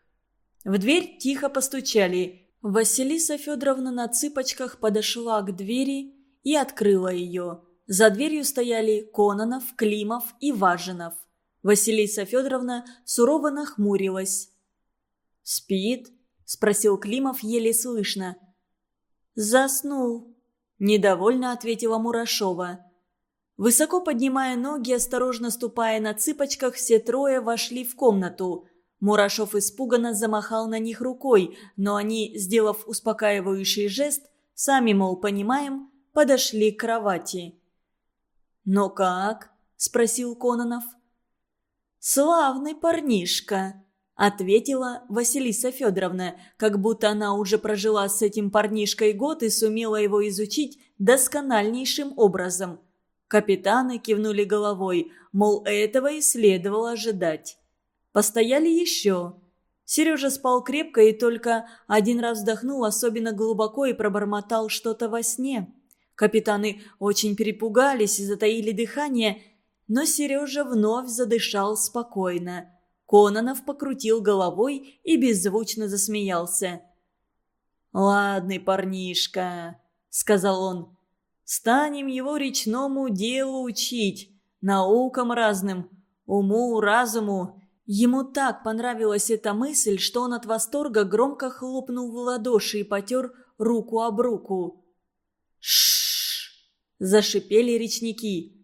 В дверь тихо постучали – Василиса Федоровна на цыпочках подошла к двери и открыла ее. За дверью стояли Кононов, Климов и Важинов. Василиса Федоровна сурово нахмурилась. «Спит?» – спросил Климов еле слышно. «Заснул», – недовольно ответила Мурашова. Высоко поднимая ноги, осторожно ступая на цыпочках, все трое вошли в комнату – Мурашов испуганно замахал на них рукой, но они, сделав успокаивающий жест, сами, мол, понимаем, подошли к кровати. Но «Ну как?» – спросил Кононов. «Славный парнишка», – ответила Василиса Федоровна, как будто она уже прожила с этим парнишкой год и сумела его изучить доскональнейшим образом. Капитаны кивнули головой, мол, этого и следовало ожидать. Постояли еще. Сережа спал крепко и только один раз вздохнул особенно глубоко и пробормотал что-то во сне. Капитаны очень перепугались и затаили дыхание, но Сережа вновь задышал спокойно. Кононов покрутил головой и беззвучно засмеялся. «Ладный парнишка», — сказал он, — «станем его речному делу учить, наукам разным, уму, разуму». Ему так понравилась эта мысль, что он от восторга громко хлопнул в ладоши и потер руку об руку. Шш! зашипели речники.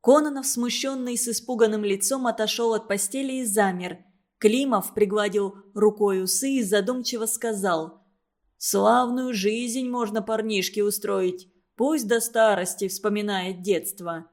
Кононов, смущенный с испуганным лицом, отошел от постели и замер. Климов пригладил рукой усы и задумчиво сказал. «Славную жизнь можно парнишке устроить. Пусть до старости вспоминает детство».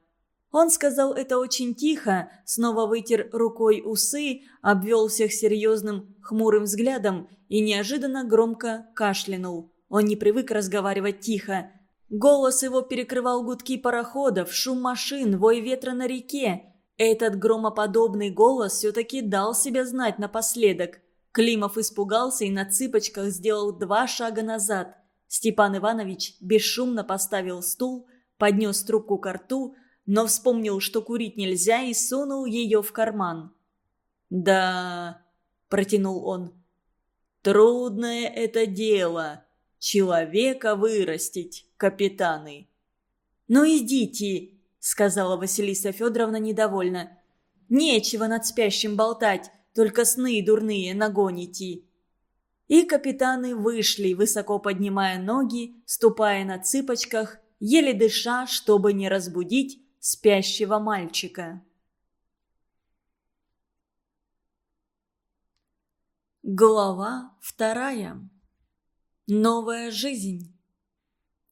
Он сказал это очень тихо, снова вытер рукой усы, обвел всех серьезным, хмурым взглядом и неожиданно громко кашлянул. Он не привык разговаривать тихо. Голос его перекрывал гудки пароходов, шум машин, вой ветра на реке. Этот громоподобный голос все-таки дал себя знать напоследок. Климов испугался и на цыпочках сделал два шага назад. Степан Иванович бесшумно поставил стул, поднес трубку к рту, но вспомнил, что курить нельзя, и сунул ее в карман. «Да...» – протянул он. «Трудное это дело. Человека вырастить, капитаны». «Ну идите», – сказала Василиса Федоровна недовольно. «Нечего над спящим болтать, только сны дурные нагоните». И капитаны вышли, высоко поднимая ноги, ступая на цыпочках, еле дыша, чтобы не разбудить спящего мальчика. Глава вторая. Новая жизнь.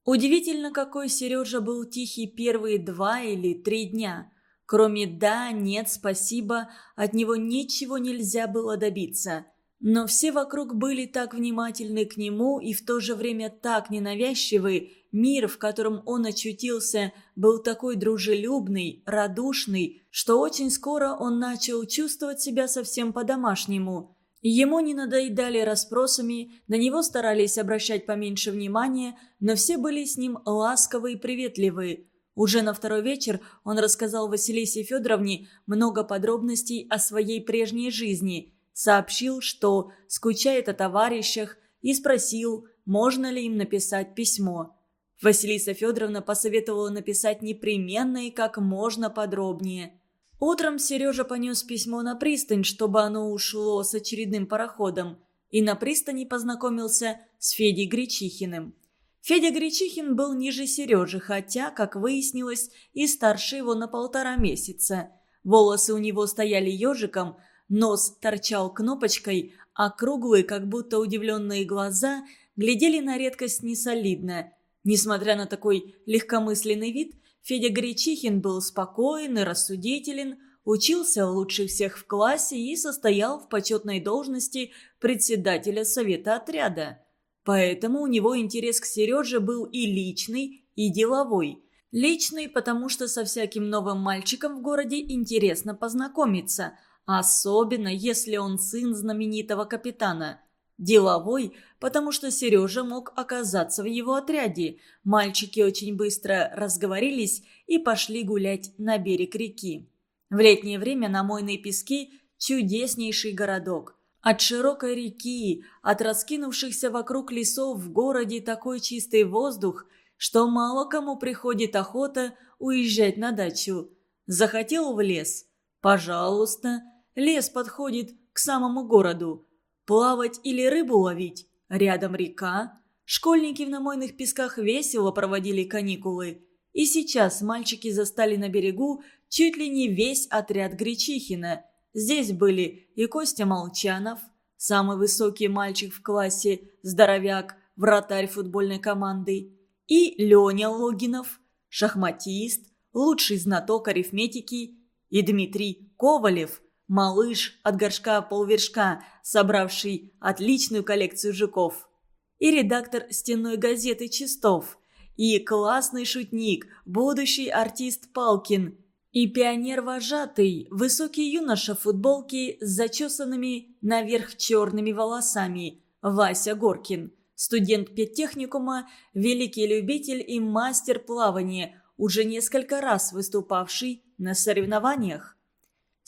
Удивительно, какой Сережа был тихий первые два или три дня. Кроме «да», «нет», «спасибо», от него ничего нельзя было добиться – но все вокруг были так внимательны к нему и в то же время так ненавязчивы, мир, в котором он очутился, был такой дружелюбный, радушный, что очень скоро он начал чувствовать себя совсем по-домашнему. Ему не надоедали расспросами, на него старались обращать поменьше внимания, но все были с ним ласковы и приветливы. Уже на второй вечер он рассказал Василисе Федоровне много подробностей о своей прежней жизни – сообщил, что скучает о товарищах и спросил, можно ли им написать письмо. Василиса Федоровна посоветовала написать непременно и как можно подробнее. Утром Сережа понес письмо на пристань, чтобы оно ушло с очередным пароходом, и на пристани познакомился с Федей Гречихиным. Федя Гречихин был ниже Сережи, хотя, как выяснилось, и старше его на полтора месяца. Волосы у него стояли ежиком – нос торчал кнопочкой, а круглые, как будто удивленные глаза, глядели на редкость несолидно. Несмотря на такой легкомысленный вид, Федя Гречихин был спокоен и рассудителен, учился лучше всех в классе и состоял в почетной должности председателя совета отряда. Поэтому у него интерес к Сереже был и личный, и деловой. Личный, потому что со всяким новым мальчиком в городе интересно познакомиться – Особенно, если он сын знаменитого капитана. Деловой, потому что Сережа мог оказаться в его отряде. Мальчики очень быстро разговорились и пошли гулять на берег реки. В летнее время на мойные пески чудеснейший городок. От широкой реки, от раскинувшихся вокруг лесов в городе такой чистый воздух, что мало кому приходит охота уезжать на дачу. Захотел в лес? Пожалуйста. Лес подходит к самому городу. Плавать или рыбу ловить? Рядом река. Школьники в намойных песках весело проводили каникулы. И сейчас мальчики застали на берегу чуть ли не весь отряд Гречихина. Здесь были и Костя Молчанов, самый высокий мальчик в классе, здоровяк, вратарь футбольной команды, и Леня Логинов, шахматист, лучший знаток арифметики, и Дмитрий Ковалев – малыш от горшка полвершка, собравший отличную коллекцию жуков. И редактор стенной газеты Чистов. И классный шутник, будущий артист Палкин. И пионер-вожатый, высокий юноша в футболке с зачесанными наверх черными волосами, Вася Горкин. Студент педтехникума, великий любитель и мастер плавания, уже несколько раз выступавший на соревнованиях.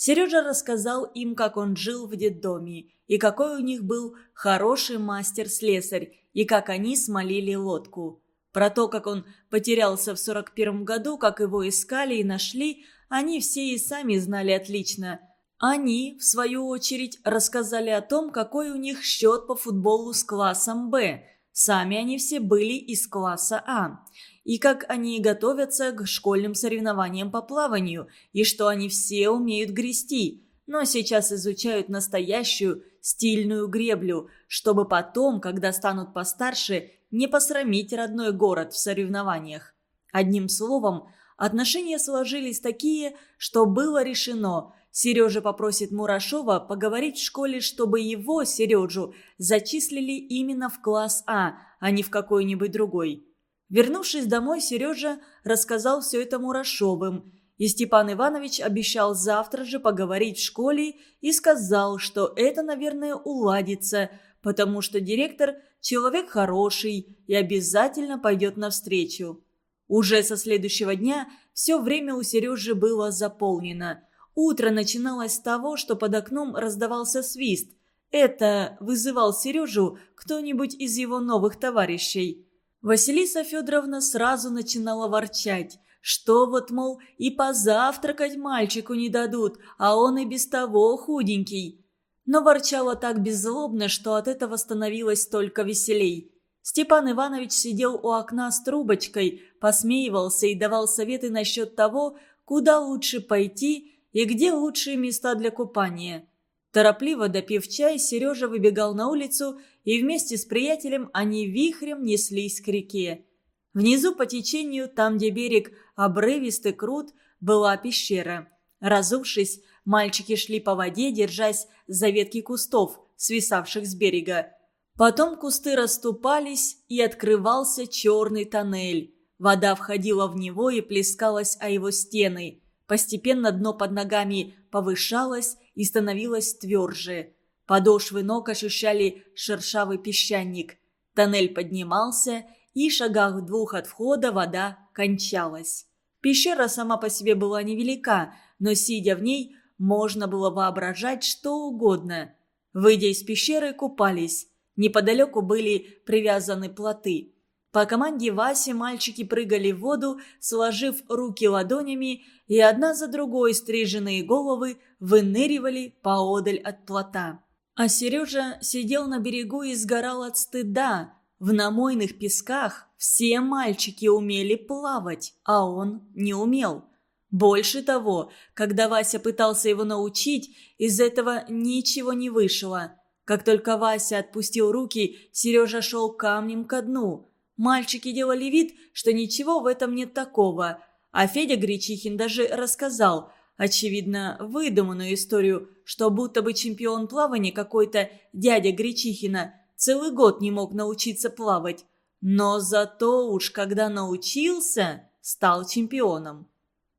Сережа рассказал им, как он жил в детдоме, и какой у них был хороший мастер-слесарь, и как они смолили лодку. Про то, как он потерялся в 41 году, как его искали и нашли, они все и сами знали отлично. Они, в свою очередь, рассказали о том, какой у них счет по футболу с классом «Б». Сами они все были из класса «А» и как они готовятся к школьным соревнованиям по плаванию, и что они все умеют грести, но сейчас изучают настоящую стильную греблю, чтобы потом, когда станут постарше, не посрамить родной город в соревнованиях. Одним словом, отношения сложились такие, что было решено. Сережа попросит Мурашова поговорить в школе, чтобы его, Сережу, зачислили именно в класс А, а не в какой-нибудь другой. Вернувшись домой, Сережа рассказал все это Мурашовым, и Степан Иванович обещал завтра же поговорить в школе и сказал, что это, наверное, уладится, потому что директор – человек хороший и обязательно пойдет навстречу. Уже со следующего дня все время у Сережи было заполнено. Утро начиналось с того, что под окном раздавался свист. Это вызывал Сережу кто-нибудь из его новых товарищей – Василиса Федоровна сразу начинала ворчать, что вот, мол, и позавтракать мальчику не дадут, а он и без того худенький. Но ворчала так беззлобно, что от этого становилось только веселей. Степан Иванович сидел у окна с трубочкой, посмеивался и давал советы насчет того, куда лучше пойти и где лучшие места для купания. Торопливо допив чай, Сережа выбегал на улицу, и вместе с приятелем они вихрем неслись к реке. Внизу по течению, там, где берег обрывистый крут, была пещера. Разувшись, мальчики шли по воде, держась за ветки кустов, свисавших с берега. Потом кусты расступались, и открывался черный тоннель. Вода входила в него и плескалась о его стены. Постепенно дно под ногами повышалась и становилась тверже. Подошвы ног ощущали шершавый песчаник. Тоннель поднимался, и шагах двух от входа вода кончалась. Пещера сама по себе была невелика, но, сидя в ней, можно было воображать что угодно. Выйдя из пещеры, купались. Неподалеку были привязаны плоты. По команде Васи мальчики прыгали в воду, сложив руки ладонями, и одна за другой стриженные головы выныривали поодаль от плота. А Сережа сидел на берегу и сгорал от стыда. В намойных песках все мальчики умели плавать, а он не умел. Больше того, когда Вася пытался его научить, из этого ничего не вышло. Как только Вася отпустил руки, Сережа шел камнем ко дну – Мальчики делали вид, что ничего в этом нет такого, а Федя Гречихин даже рассказал, очевидно, выдуманную историю, что будто бы чемпион плавания какой-то дядя Гречихина целый год не мог научиться плавать, но зато уж когда научился, стал чемпионом.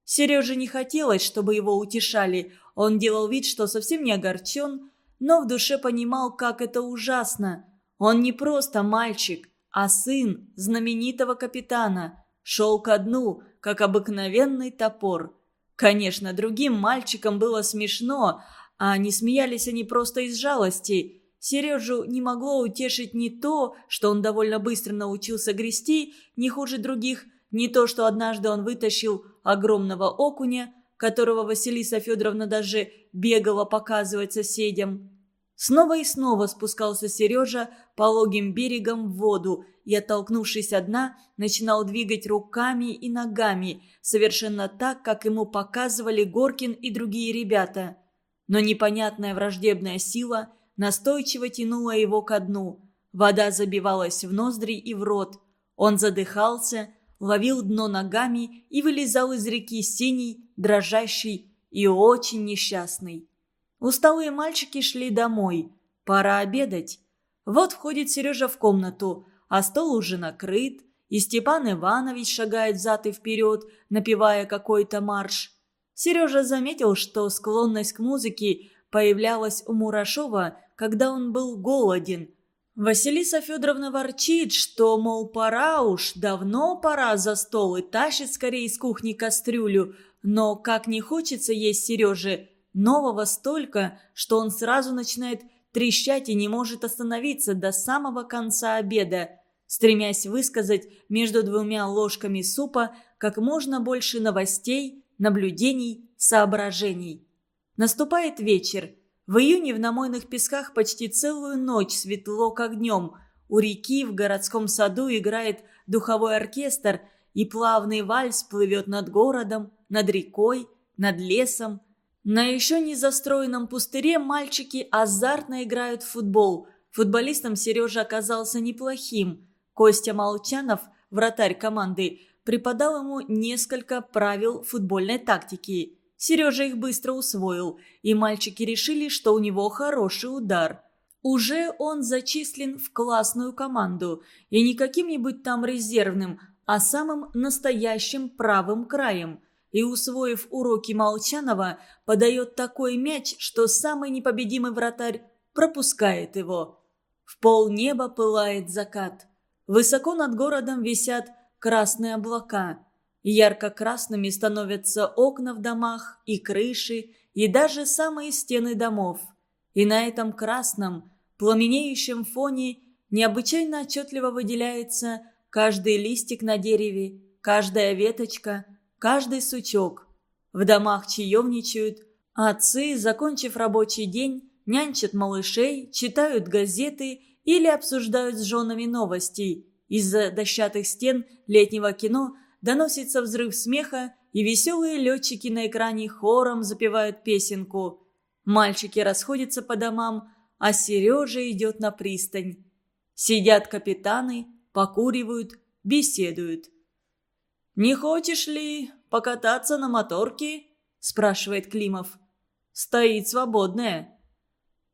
Сереже не хотелось, чтобы его утешали, он делал вид, что совсем не огорчен, но в душе понимал, как это ужасно. Он не просто мальчик, а сын знаменитого капитана шел ко дну, как обыкновенный топор. Конечно, другим мальчикам было смешно, а не смеялись они просто из жалости. Сережу не могло утешить ни то, что он довольно быстро научился грести, не хуже других, ни то, что однажды он вытащил огромного окуня, которого Василиса Федоровна даже бегала показывать соседям. Снова и снова спускался Сережа пологим берегом в воду и, оттолкнувшись от дна, начинал двигать руками и ногами, совершенно так, как ему показывали Горкин и другие ребята. Но непонятная враждебная сила настойчиво тянула его ко дну. Вода забивалась в ноздри и в рот. Он задыхался, ловил дно ногами и вылезал из реки синий, дрожащий и очень несчастный. Усталые мальчики шли домой. Пора обедать. Вот входит Сережа в комнату, а стол уже накрыт, и Степан Иванович шагает взад и вперед, напевая какой-то марш. Сережа заметил, что склонность к музыке появлялась у Мурашова, когда он был голоден. Василиса Федоровна ворчит, что, мол, пора уж, давно пора за стол и тащит скорее из кухни кастрюлю, но как не хочется есть Сереже, нового столько, что он сразу начинает трещать и не может остановиться до самого конца обеда, стремясь высказать между двумя ложками супа как можно больше новостей, наблюдений, соображений. Наступает вечер. В июне в намойных песках почти целую ночь светло, как днем. У реки в городском саду играет духовой оркестр, и плавный вальс плывет над городом, над рекой, над лесом – на еще не застроенном пустыре мальчики азартно играют в футбол. Футболистом Сережа оказался неплохим. Костя Молчанов, вратарь команды, преподал ему несколько правил футбольной тактики. Сережа их быстро усвоил, и мальчики решили, что у него хороший удар. Уже он зачислен в классную команду, и не каким-нибудь там резервным, а самым настоящим правым краем – и, усвоив уроки Молчанова, подает такой мяч, что самый непобедимый вратарь пропускает его. В полнеба пылает закат. Высоко над городом висят красные облака. Ярко-красными становятся окна в домах и крыши, и даже самые стены домов. И на этом красном, пламенеющем фоне необычайно отчетливо выделяется каждый листик на дереве, каждая веточка – каждый сучок. В домах чаевничают, а отцы, закончив рабочий день, нянчат малышей, читают газеты или обсуждают с женами новости. Из-за дощатых стен летнего кино доносится взрыв смеха, и веселые летчики на экране хором запевают песенку. Мальчики расходятся по домам, а Сережа идет на пристань. Сидят капитаны, покуривают, беседуют. «Не хочешь ли покататься на моторке?» – спрашивает Климов. «Стоит свободная».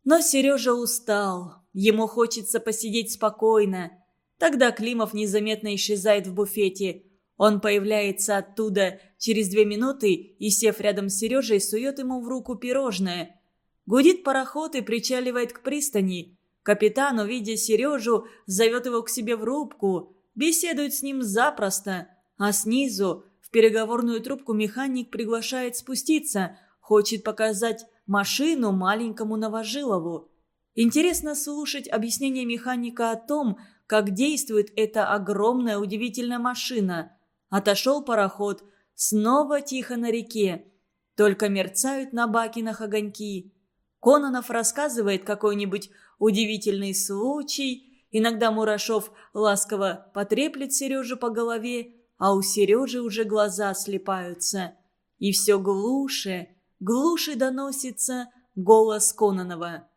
Но Сережа устал. Ему хочется посидеть спокойно. Тогда Климов незаметно исчезает в буфете. Он появляется оттуда через две минуты и, сев рядом с Сережей, сует ему в руку пирожное. Гудит пароход и причаливает к пристани. Капитан, увидя Сережу, зовет его к себе в рубку. Беседует с ним запросто – а снизу в переговорную трубку механик приглашает спуститься, хочет показать машину маленькому Новожилову. Интересно слушать объяснение механика о том, как действует эта огромная удивительная машина. Отошел пароход, снова тихо на реке. Только мерцают на бакинах огоньки. Кононов рассказывает какой-нибудь удивительный случай. Иногда Мурашов ласково потреплет Сережу по голове, а у Сережи уже глаза слепаются. И все глуше, глуше доносится голос Кононова.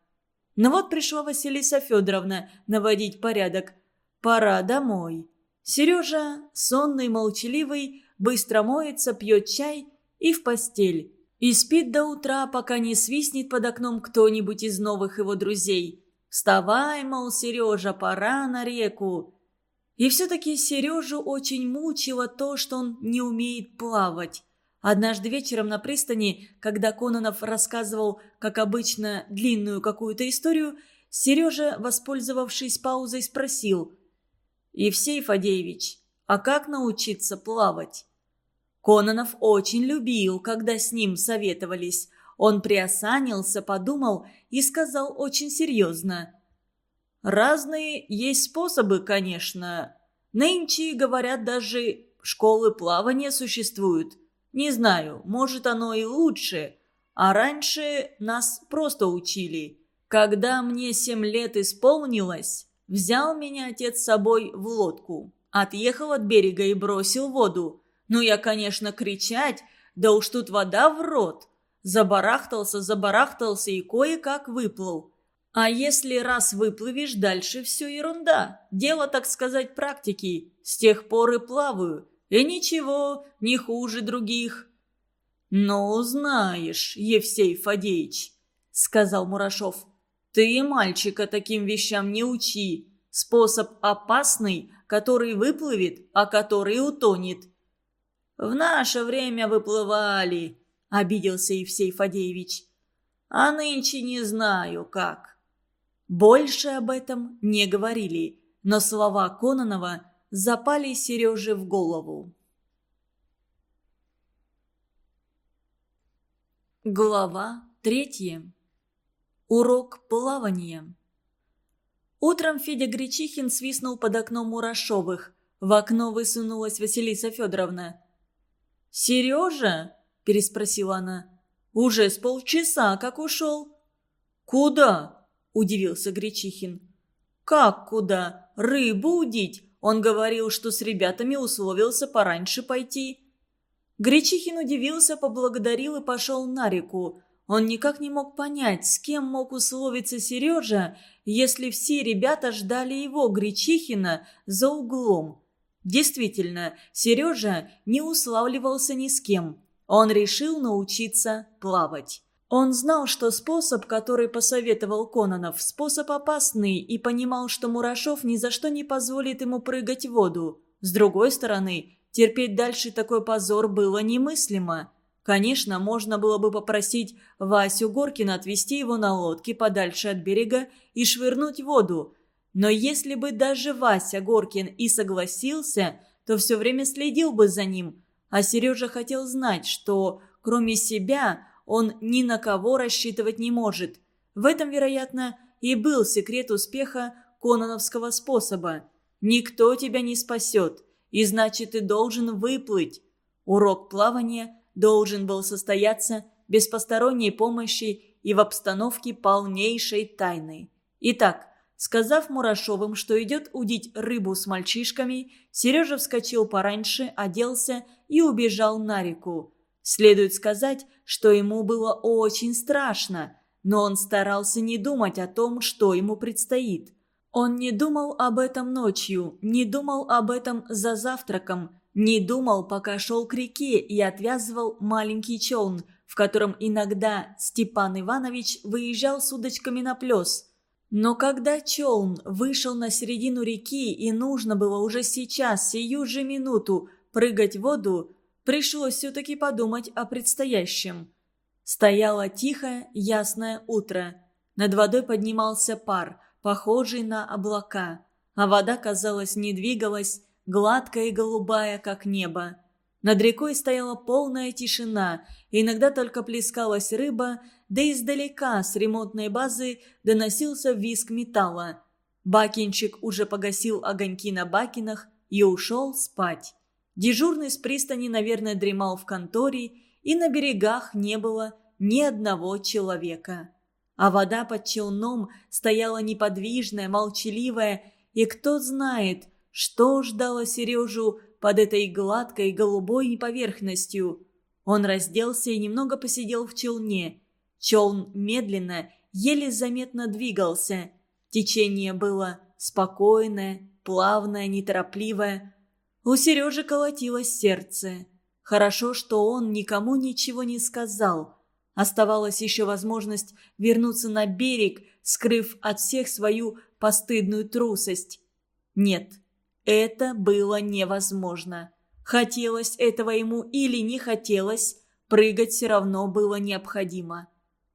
Но «Ну вот пришла Василиса Федоровна наводить порядок. «Пора домой». Сережа, сонный, молчаливый, быстро моется, пьет чай и в постель. И спит до утра, пока не свистнет под окном кто-нибудь из новых его друзей. «Вставай, мол, Сережа, пора на реку!» И все-таки Сережу очень мучило то, что он не умеет плавать. Однажды вечером на пристани, когда Кононов рассказывал, как обычно, длинную какую-то историю, Сережа, воспользовавшись паузой, спросил. «Евсей Фадеевич, а как научиться плавать?» Кононов очень любил, когда с ним советовались. Он приосанился, подумал и сказал очень серьезно. Разные есть способы, конечно. Нынче, говорят, даже школы плавания существуют. Не знаю, может оно и лучше. А раньше нас просто учили. Когда мне семь лет исполнилось, взял меня отец с собой в лодку. Отъехал от берега и бросил воду. Ну, я, конечно, кричать, да уж тут вода в рот. Забарахтался, забарахтался и кое-как выплыл. А если раз выплывешь, дальше все ерунда. Дело, так сказать, практики. С тех пор и плаваю. И ничего, не хуже других. «Ну, знаешь, Евсей Фадеич», — сказал Мурашов, — «ты мальчика таким вещам не учи. Способ опасный, который выплывет, а который утонет». «В наше время выплывали», — обиделся Евсей Фадеевич. «А нынче не знаю как». Больше об этом не говорили, но слова Кононова запали Сереже в голову. Глава третья. Урок плавания. Утром Федя Гречихин свистнул под окном Мурашовых. В окно высунулась Василиса Федоровна. «Сережа?» – переспросила она. «Уже с полчаса, как ушел». «Куда?» – удивился Гречихин. «Как куда? Рыбу удить? Он говорил, что с ребятами условился пораньше пойти». Гречихин удивился, поблагодарил и пошел на реку. Он никак не мог понять, с кем мог условиться Сережа, если все ребята ждали его, Гречихина, за углом. Действительно, Сережа не уславливался ни с кем. Он решил научиться плавать. Он знал, что способ, который посоветовал Кононов, способ опасный, и понимал, что Мурашов ни за что не позволит ему прыгать в воду. С другой стороны, терпеть дальше такой позор было немыслимо. Конечно, можно было бы попросить Васю Горкина отвезти его на лодке подальше от берега и швырнуть в воду. Но если бы даже Вася Горкин и согласился, то все время следил бы за ним. А Сережа хотел знать, что кроме себя он ни на кого рассчитывать не может. В этом, вероятно, и был секрет успеха кононовского способа. Никто тебя не спасет, и значит ты должен выплыть. Урок плавания должен был состояться без посторонней помощи и в обстановке полнейшей тайны. Итак, Сказав Мурашовым, что идет удить рыбу с мальчишками, Сережа вскочил пораньше, оделся и убежал на реку. Следует сказать, что ему было очень страшно, но он старался не думать о том, что ему предстоит. Он не думал об этом ночью, не думал об этом за завтраком, не думал, пока шел к реке и отвязывал маленький челн, в котором иногда Степан Иванович выезжал с удочками на плес – но когда челн вышел на середину реки и нужно было уже сейчас, сию же минуту, прыгать в воду, Пришлось все-таки подумать о предстоящем. Стояло тихое, ясное утро. Над водой поднимался пар, похожий на облака, а вода, казалось, не двигалась, гладкая и голубая, как небо. Над рекой стояла полная тишина, иногда только плескалась рыба, да издалека с ремонтной базы доносился виск металла. Бакинчик уже погасил огоньки на бакинах и ушел спать. Дежурный с пристани, наверное, дремал в конторе, и на берегах не было ни одного человека. А вода под челном стояла неподвижная, молчаливая, и кто знает, что ждало Сережу под этой гладкой голубой поверхностью. Он разделся и немного посидел в челне. Челн медленно, еле заметно двигался. Течение было спокойное, плавное, неторопливое, у Сережи колотилось сердце. Хорошо, что он никому ничего не сказал. Оставалась еще возможность вернуться на берег, скрыв от всех свою постыдную трусость. Нет, это было невозможно. Хотелось этого ему или не хотелось, прыгать все равно было необходимо.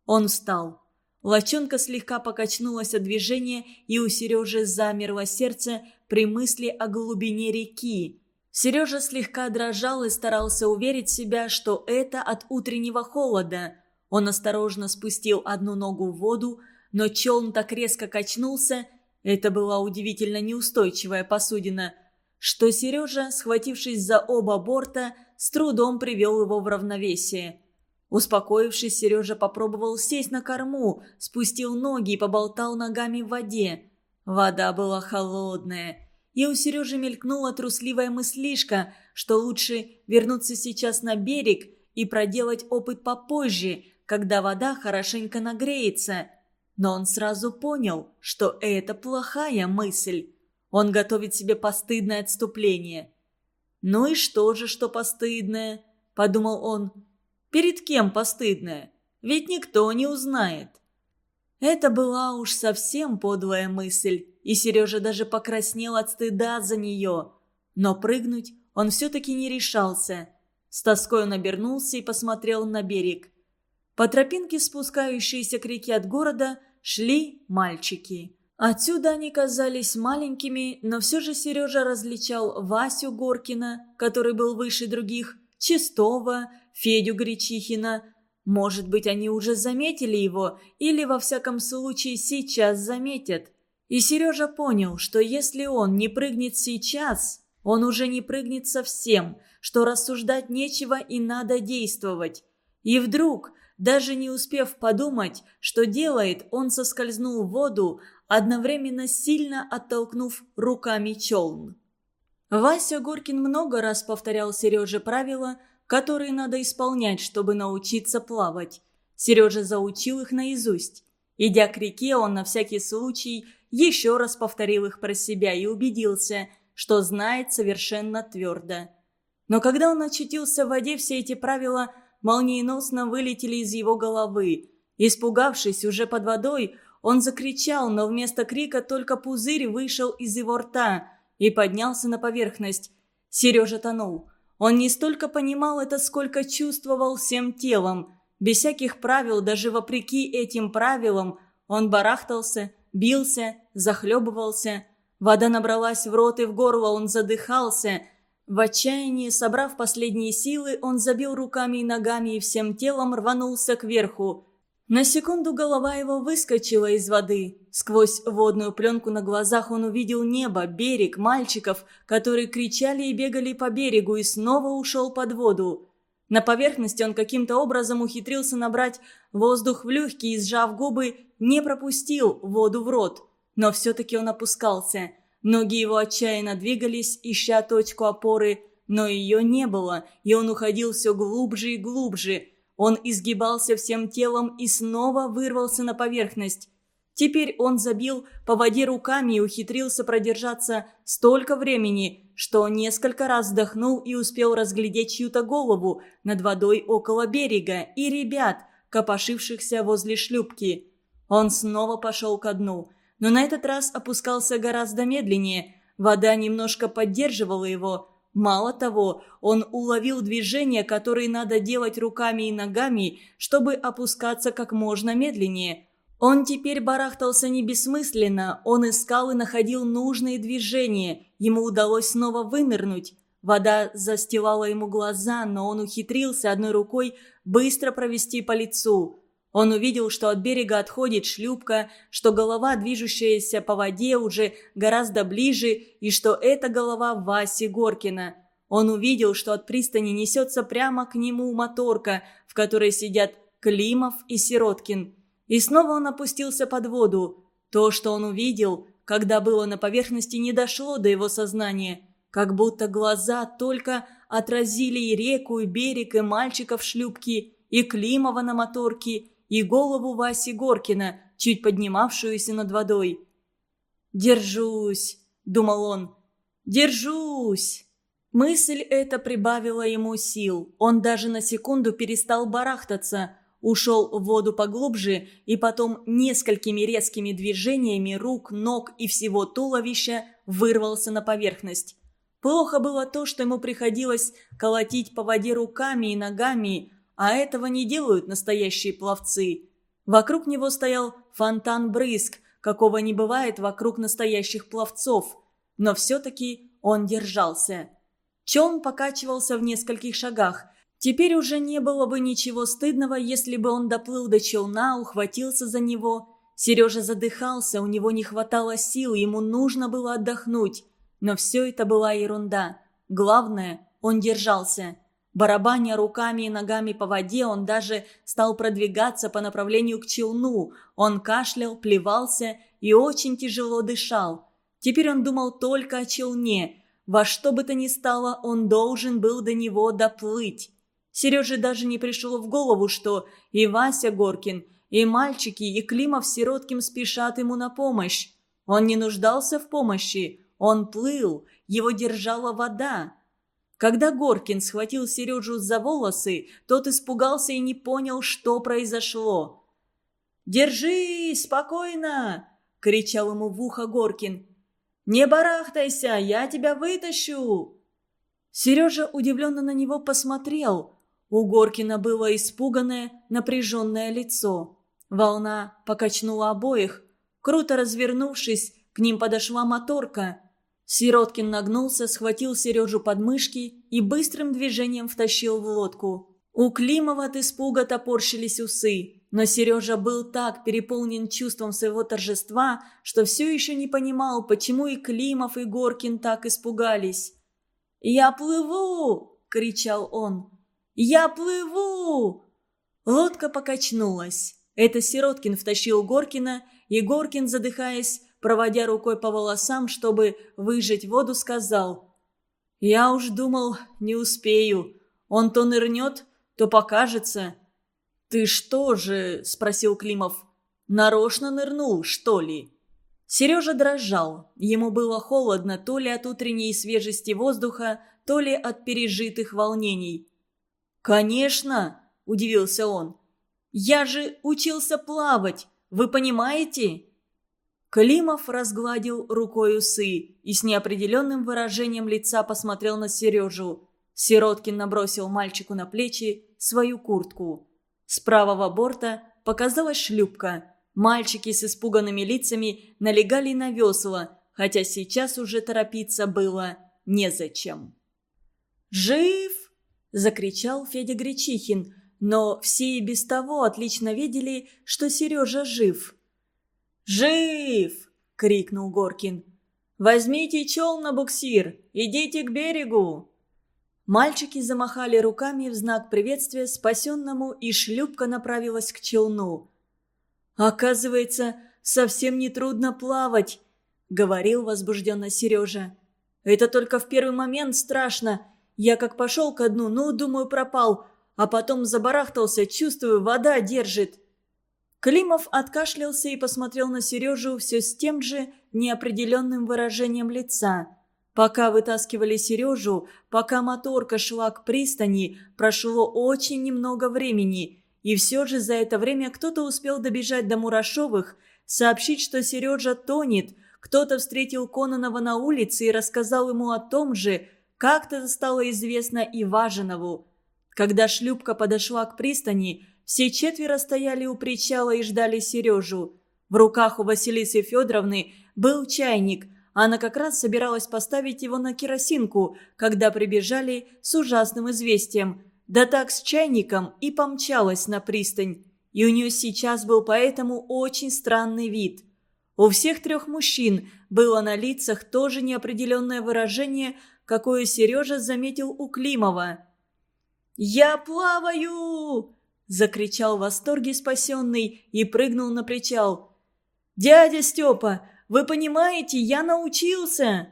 Он встал. Лочонка слегка покачнулась от движения, и у Сережи замерло сердце при мысли о глубине реки. Сережа слегка дрожал и старался уверить себя, что это от утреннего холода. Он осторожно спустил одну ногу в воду, но челн так резко качнулся, это была удивительно неустойчивая посудина, что Сережа, схватившись за оба борта, с трудом привел его в равновесие – Успокоившись, Сережа попробовал сесть на корму, спустил ноги и поболтал ногами в воде. Вода была холодная. И у Сережи мелькнула трусливая мыслишка, что лучше вернуться сейчас на берег и проделать опыт попозже, когда вода хорошенько нагреется. Но он сразу понял, что это плохая мысль. Он готовит себе постыдное отступление. «Ну и что же, что постыдное?» – подумал он. Перед кем постыдное? Ведь никто не узнает. Это была уж совсем подлая мысль, и Сережа даже покраснел от стыда за нее. Но прыгнуть он все-таки не решался. С тоской он обернулся и посмотрел на берег. По тропинке, спускающейся к реке от города, шли мальчики. Отсюда они казались маленькими, но все же Сережа различал Васю Горкина, который был выше других, Чистого. Федю Гречихина. Может быть, они уже заметили его, или, во всяком случае, сейчас заметят. И Сережа понял, что если он не прыгнет сейчас, он уже не прыгнет совсем, что рассуждать нечего и надо действовать. И вдруг, даже не успев подумать, что делает, он соскользнул в воду, одновременно сильно оттолкнув руками челн. Вася Горкин много раз повторял Сереже правила которые надо исполнять, чтобы научиться плавать. Сережа заучил их наизусть. Идя к реке, он на всякий случай еще раз повторил их про себя и убедился, что знает совершенно твердо. Но когда он очутился в воде, все эти правила молниеносно вылетели из его головы. Испугавшись уже под водой, он закричал, но вместо крика только пузырь вышел из его рта и поднялся на поверхность. Сережа тонул. Он не столько понимал это, сколько чувствовал всем телом. Без всяких правил, даже вопреки этим правилам, он барахтался, бился, захлебывался. Вода набралась в рот и в горло, он задыхался. В отчаянии, собрав последние силы, он забил руками и ногами и всем телом рванулся кверху. На секунду голова его выскочила из воды. Сквозь водную пленку на глазах он увидел небо, берег, мальчиков, которые кричали и бегали по берегу, и снова ушел под воду. На поверхности он каким-то образом ухитрился набрать воздух в легкие и, сжав губы, не пропустил воду в рот. Но все-таки он опускался. Ноги его отчаянно двигались, ища точку опоры, но ее не было, и он уходил все глубже и глубже – он изгибался всем телом и снова вырвался на поверхность. Теперь он забил по воде руками и ухитрился продержаться столько времени, что несколько раз вздохнул и успел разглядеть чью-то голову над водой около берега и ребят, копошившихся возле шлюпки. Он снова пошел ко дну, но на этот раз опускался гораздо медленнее. Вода немножко поддерживала его – Мало того, он уловил движения, которые надо делать руками и ногами, чтобы опускаться как можно медленнее. Он теперь барахтался не бессмысленно, он искал и находил нужные движения. Ему удалось снова вынырнуть. Вода застилала ему глаза, но он ухитрился одной рукой быстро провести по лицу. Он увидел, что от берега отходит шлюпка, что голова, движущаяся по воде, уже гораздо ближе, и что это голова Васи Горкина. Он увидел, что от пристани несется прямо к нему моторка, в которой сидят Климов и Сироткин. И снова он опустился под воду. То, что он увидел, когда было на поверхности, не дошло до его сознания. Как будто глаза только отразили и реку, и берег, и мальчика в шлюпке, и Климова на моторке, и голову Васи Горкина, чуть поднимавшуюся над водой. «Держусь!» – думал он. «Держусь!» Мысль эта прибавила ему сил. Он даже на секунду перестал барахтаться, ушел в воду поглубже и потом несколькими резкими движениями рук, ног и всего туловища вырвался на поверхность. Плохо было то, что ему приходилось колотить по воде руками и ногами, а этого не делают настоящие пловцы. Вокруг него стоял фонтан-брызг, какого не бывает вокруг настоящих пловцов. Но все-таки он держался. Чон покачивался в нескольких шагах. Теперь уже не было бы ничего стыдного, если бы он доплыл до челна, ухватился за него. Сережа задыхался, у него не хватало сил, ему нужно было отдохнуть. Но все это была ерунда. Главное, он держался. Барабаня руками и ногами по воде, он даже стал продвигаться по направлению к челну. Он кашлял, плевался и очень тяжело дышал. Теперь он думал только о челне. Во что бы то ни стало, он должен был до него доплыть. Сереже даже не пришло в голову, что и Вася Горкин, и мальчики, и Климов Сироткин спешат ему на помощь. Он не нуждался в помощи. Он плыл, его держала вода. Когда Горкин схватил Сережу за волосы, тот испугался и не понял, что произошло. «Держи спокойно!» — кричал ему в ухо Горкин. «Не барахтайся, я тебя вытащу!» Сережа удивленно на него посмотрел. У Горкина было испуганное, напряженное лицо. Волна покачнула обоих. Круто развернувшись, к ним подошла моторка — Сироткин нагнулся, схватил Сережу под мышки и быстрым движением втащил в лодку. У Климова от испуга топорщились усы, но Сережа был так переполнен чувством своего торжества, что все еще не понимал, почему и Климов, и Горкин так испугались. «Я плыву!» – кричал он. «Я плыву!» Лодка покачнулась. Это Сироткин втащил Горкина, и Горкин, задыхаясь, проводя рукой по волосам, чтобы выжать воду, сказал. «Я уж думал, не успею. Он то нырнет, то покажется». «Ты что же?» – спросил Климов. «Нарочно нырнул, что ли?» Сережа дрожал. Ему было холодно то ли от утренней свежести воздуха, то ли от пережитых волнений. «Конечно!» – удивился он. «Я же учился плавать, вы понимаете?» Климов разгладил рукой усы и с неопределенным выражением лица посмотрел на Сережу. Сироткин набросил мальчику на плечи свою куртку. С правого борта показалась шлюпка. Мальчики с испуганными лицами налегали на весла, хотя сейчас уже торопиться было незачем. «Жив!» – закричал Федя Гречихин, но все и без того отлично видели, что Сережа жив – «Жив!» — крикнул Горкин. «Возьмите чел на буксир! Идите к берегу!» Мальчики замахали руками в знак приветствия спасенному, и шлюпка направилась к челну. «Оказывается, совсем не трудно плавать», — говорил возбужденно Сережа. «Это только в первый момент страшно. Я как пошел ко дну, ну, думаю, пропал, а потом забарахтался, чувствую, вода держит». Климов откашлялся и посмотрел на Сережу все с тем же неопределенным выражением лица. Пока вытаскивали Сережу, пока моторка шла к пристани, прошло очень немного времени. И все же за это время кто-то успел добежать до Мурашовых, сообщить, что Сережа тонет, кто-то встретил Кононова на улице и рассказал ему о том же, как-то стало известно и Важинову. Когда шлюпка подошла к пристани – все четверо стояли у причала и ждали Сережу. В руках у Василисы Федоровны был чайник. Она как раз собиралась поставить его на керосинку, когда прибежали с ужасным известием. Да так с чайником и помчалась на пристань. И у нее сейчас был поэтому очень странный вид. У всех трех мужчин было на лицах тоже неопределенное выражение, какое Сережа заметил у Климова. «Я плаваю!» – закричал в восторге спасенный и прыгнул на причал. «Дядя Степа, вы понимаете, я научился!»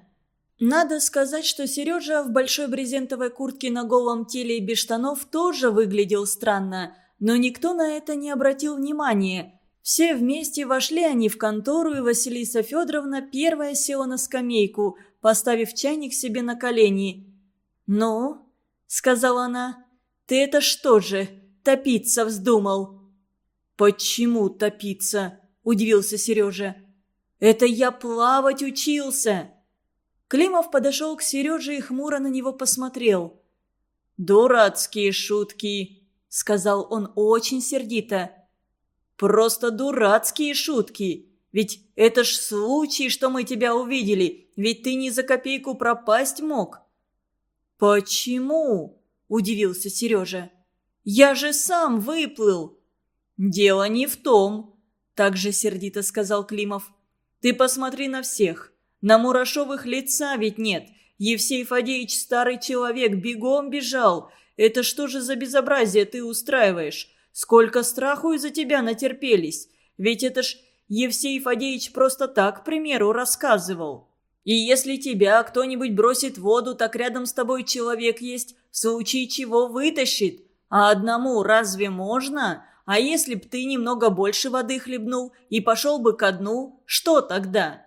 Надо сказать, что Сережа в большой брезентовой куртке на голом теле и без штанов тоже выглядел странно, но никто на это не обратил внимания. Все вместе вошли они в контору, и Василиса Федоровна первая села на скамейку, поставив чайник себе на колени. «Ну?» – сказала она. «Ты это что же?» Топиться вздумал!» «Почему топиться?» – удивился Сережа. «Это я плавать учился!» Климов подошел к Сереже и хмуро на него посмотрел. «Дурацкие шутки!» – сказал он очень сердито. «Просто дурацкие шутки! Ведь это ж случай, что мы тебя увидели, ведь ты не за копейку пропасть мог!» «Почему?» – удивился Сережа. Я же сам выплыл!» «Дело не в том», – также сердито сказал Климов. «Ты посмотри на всех. На Мурашовых лица ведь нет. Евсей Фадеевич, старый человек, бегом бежал. Это что же за безобразие ты устраиваешь? Сколько страху из-за тебя натерпелись. Ведь это ж Евсей Фадеевич просто так, к примеру, рассказывал». И если тебя кто-нибудь бросит в воду, так рядом с тобой человек есть, в случае чего вытащит. А одному разве можно? А если б ты немного больше воды хлебнул и пошел бы ко дну, что тогда?»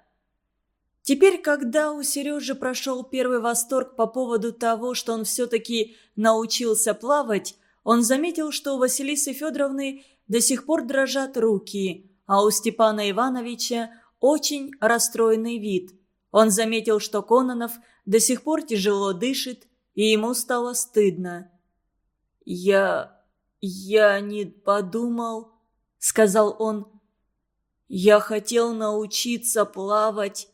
Теперь, когда у Сережи прошел первый восторг по поводу того, что он все-таки научился плавать, он заметил, что у Василисы Федоровны до сих пор дрожат руки, а у Степана Ивановича очень расстроенный вид. Он заметил, что Кононов до сих пор тяжело дышит, и ему стало стыдно. «Я... я не подумал», — сказал он. «Я хотел научиться плавать».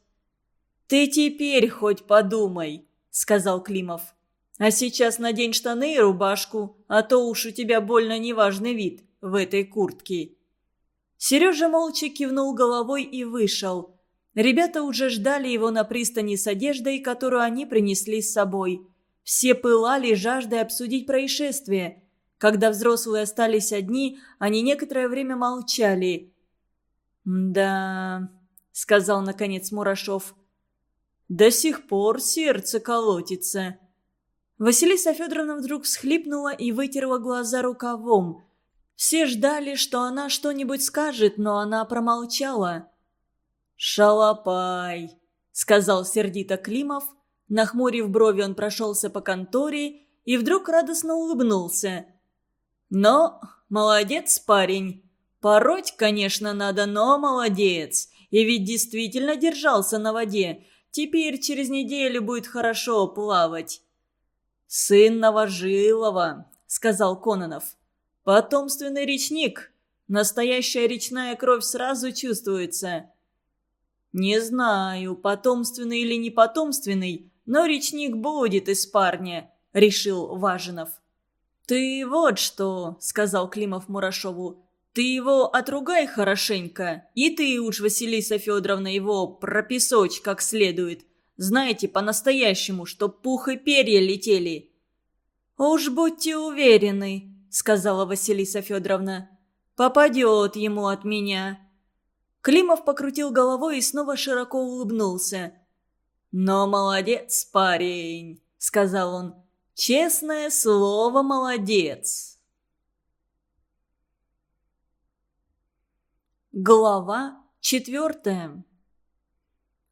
«Ты теперь хоть подумай», — сказал Климов. «А сейчас надень штаны и рубашку, а то уж у тебя больно неважный вид в этой куртке». Сережа молча кивнул головой и вышел. Ребята уже ждали его на пристани с одеждой, которую они принесли с собой. Все пылали, жаждой обсудить происшествие. Когда взрослые остались одни, они некоторое время молчали. «Да...» — сказал, наконец, Мурашов. «До сих пор сердце колотится». Василиса Федоровна вдруг схлипнула и вытерла глаза рукавом. Все ждали, что она что-нибудь скажет, но она промолчала. «Шалопай!» — сказал сердито Климов — Нахмурив брови, он прошелся по конторе и вдруг радостно улыбнулся. «Но молодец парень. Пороть, конечно, надо, но молодец. И ведь действительно держался на воде. Теперь через неделю будет хорошо плавать». «Сын Новожилова», — сказал Кононов. «Потомственный речник. Настоящая речная кровь сразу чувствуется». «Не знаю, потомственный или непотомственный но речник будет из парня», — решил Важинов. «Ты вот что», — сказал Климов Мурашову, — «ты его отругай хорошенько, и ты уж, Василиса Федоровна, его прописочь как следует. Знаете, по-настоящему, чтоб пух и перья летели». «Уж будьте уверены», — сказала Василиса Федоровна, — «попадет ему от меня». Климов покрутил головой и снова широко улыбнулся — «Но молодец, парень!» — сказал он. «Честное слово, молодец!» Глава четвертая.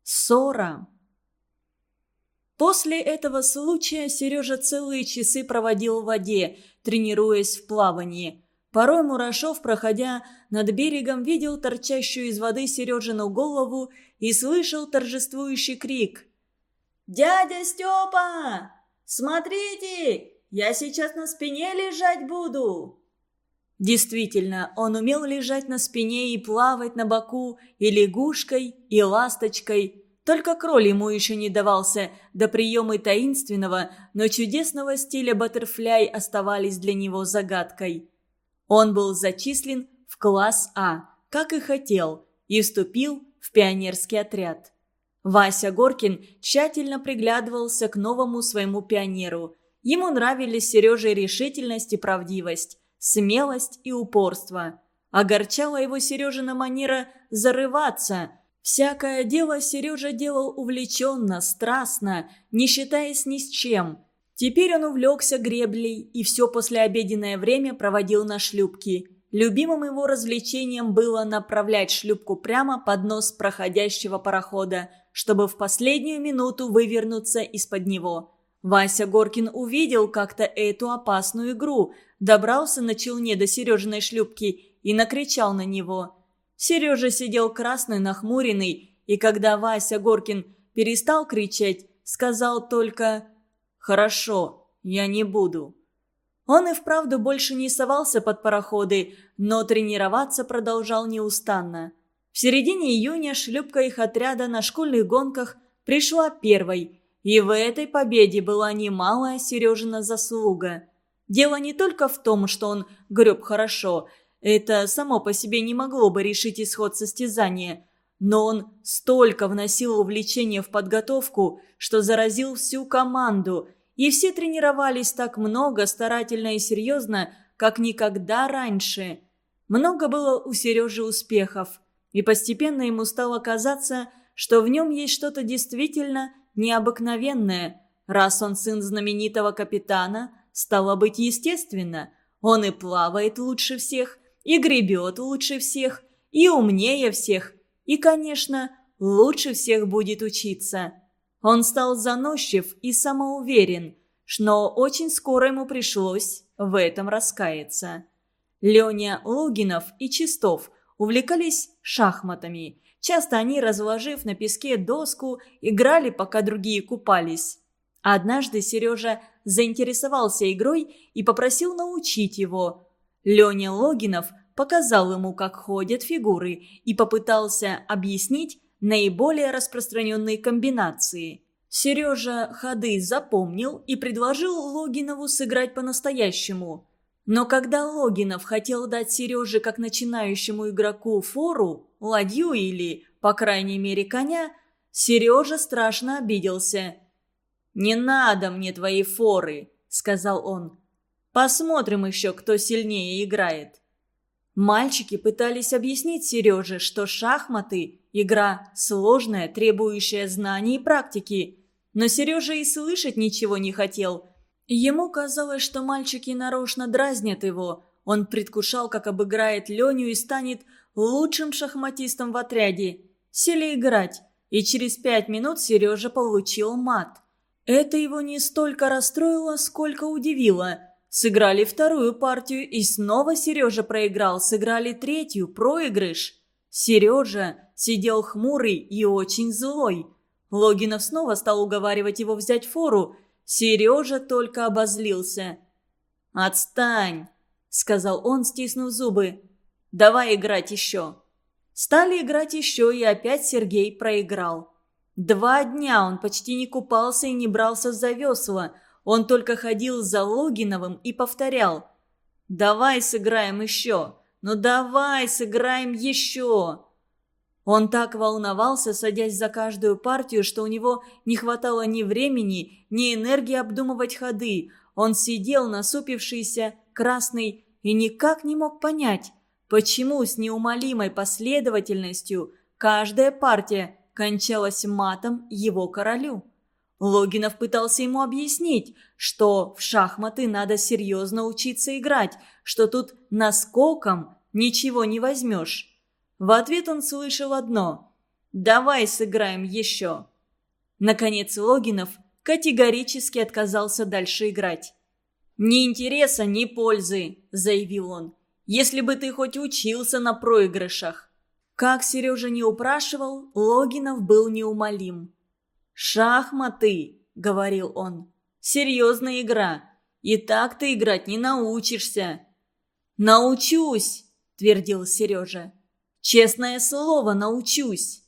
Ссора. После этого случая Сережа целые часы проводил в воде, тренируясь в плавании. Порой Мурашов, проходя над берегом, видел торчащую из воды Сережину голову и слышал торжествующий крик – «Дядя Степа! Смотрите! Я сейчас на спине лежать буду!» Действительно, он умел лежать на спине и плавать на боку и лягушкой, и ласточкой. Только кроль ему еще не давался, до приема таинственного, но чудесного стиля баттерфляй оставались для него загадкой. Он был зачислен в класс А, как и хотел, и вступил в пионерский отряд. Вася Горкин тщательно приглядывался к новому своему пионеру. Ему нравились Сереже решительность и правдивость, смелость и упорство. Огорчала его Сережина манера зарываться. Всякое дело Сережа делал увлеченно, страстно, не считаясь ни с чем. Теперь он увлекся греблей и все послеобеденное время проводил на шлюпке. Любимым его развлечением было направлять шлюпку прямо под нос проходящего парохода – чтобы в последнюю минуту вывернуться из-под него. Вася Горкин увидел как-то эту опасную игру, добрался на челне до Сережиной шлюпки и накричал на него. Сережа сидел красный, нахмуренный, и когда Вася Горкин перестал кричать, сказал только «Хорошо, я не буду». Он и вправду больше не совался под пароходы, но тренироваться продолжал неустанно. В середине июня шлюпка их отряда на школьных гонках пришла первой, и в этой победе была немалая Сережина заслуга. Дело не только в том, что он греб хорошо, это само по себе не могло бы решить исход состязания, но он столько вносил увлечения в подготовку, что заразил всю команду, и все тренировались так много, старательно и серьезно, как никогда раньше. Много было у Сережи успехов – и постепенно ему стало казаться, что в нем есть что-то действительно необыкновенное. Раз он сын знаменитого капитана, стало быть естественно. Он и плавает лучше всех, и гребет лучше всех, и умнее всех, и, конечно, лучше всех будет учиться. Он стал заносчив и самоуверен, но очень скоро ему пришлось в этом раскаяться. Леня Логинов и Чистов – увлекались шахматами. Часто они, разложив на песке доску, играли, пока другие купались. А однажды Сережа заинтересовался игрой и попросил научить его. Леня Логинов показал ему, как ходят фигуры, и попытался объяснить наиболее распространенные комбинации. Сережа ходы запомнил и предложил Логинову сыграть по-настоящему – но когда Логинов хотел дать Сереже как начинающему игроку фору, ладью или, по крайней мере, коня, Сережа страшно обиделся. «Не надо мне твои форы», — сказал он. «Посмотрим еще, кто сильнее играет». Мальчики пытались объяснить Сереже, что шахматы – игра сложная, требующая знаний и практики. Но Сережа и слышать ничего не хотел. Ему казалось, что мальчики нарочно дразнят его. Он предвкушал, как обыграет Леню и станет лучшим шахматистом в отряде. Сели играть, и через пять минут Сережа получил мат. Это его не столько расстроило, сколько удивило. Сыграли вторую партию, и снова Сережа проиграл, сыграли третью, проигрыш. Сережа сидел хмурый и очень злой. Логинов снова стал уговаривать его взять фору – Сережа только обозлился. «Отстань!» — сказал он, стиснув зубы. «Давай играть еще!» Стали играть еще, и опять Сергей проиграл. Два дня он почти не купался и не брался за весла. Он только ходил за Логиновым и повторял. «Давай сыграем еще! Ну давай сыграем еще!» Он так волновался, садясь за каждую партию, что у него не хватало ни времени, ни энергии обдумывать ходы. Он сидел, насупившийся, красный, и никак не мог понять, почему с неумолимой последовательностью каждая партия кончалась матом его королю. Логинов пытался ему объяснить, что в шахматы надо серьезно учиться играть, что тут наскоком ничего не возьмешь. В ответ он слышал одно «Давай сыграем еще». Наконец Логинов категорически отказался дальше играть. «Ни интереса, ни пользы», – заявил он. «Если бы ты хоть учился на проигрышах». Как Сережа не упрашивал, Логинов был неумолим. «Шахматы», – говорил он. «Серьезная игра. И так ты играть не научишься». «Научусь», – твердил Сережа. Честное слово, научусь!»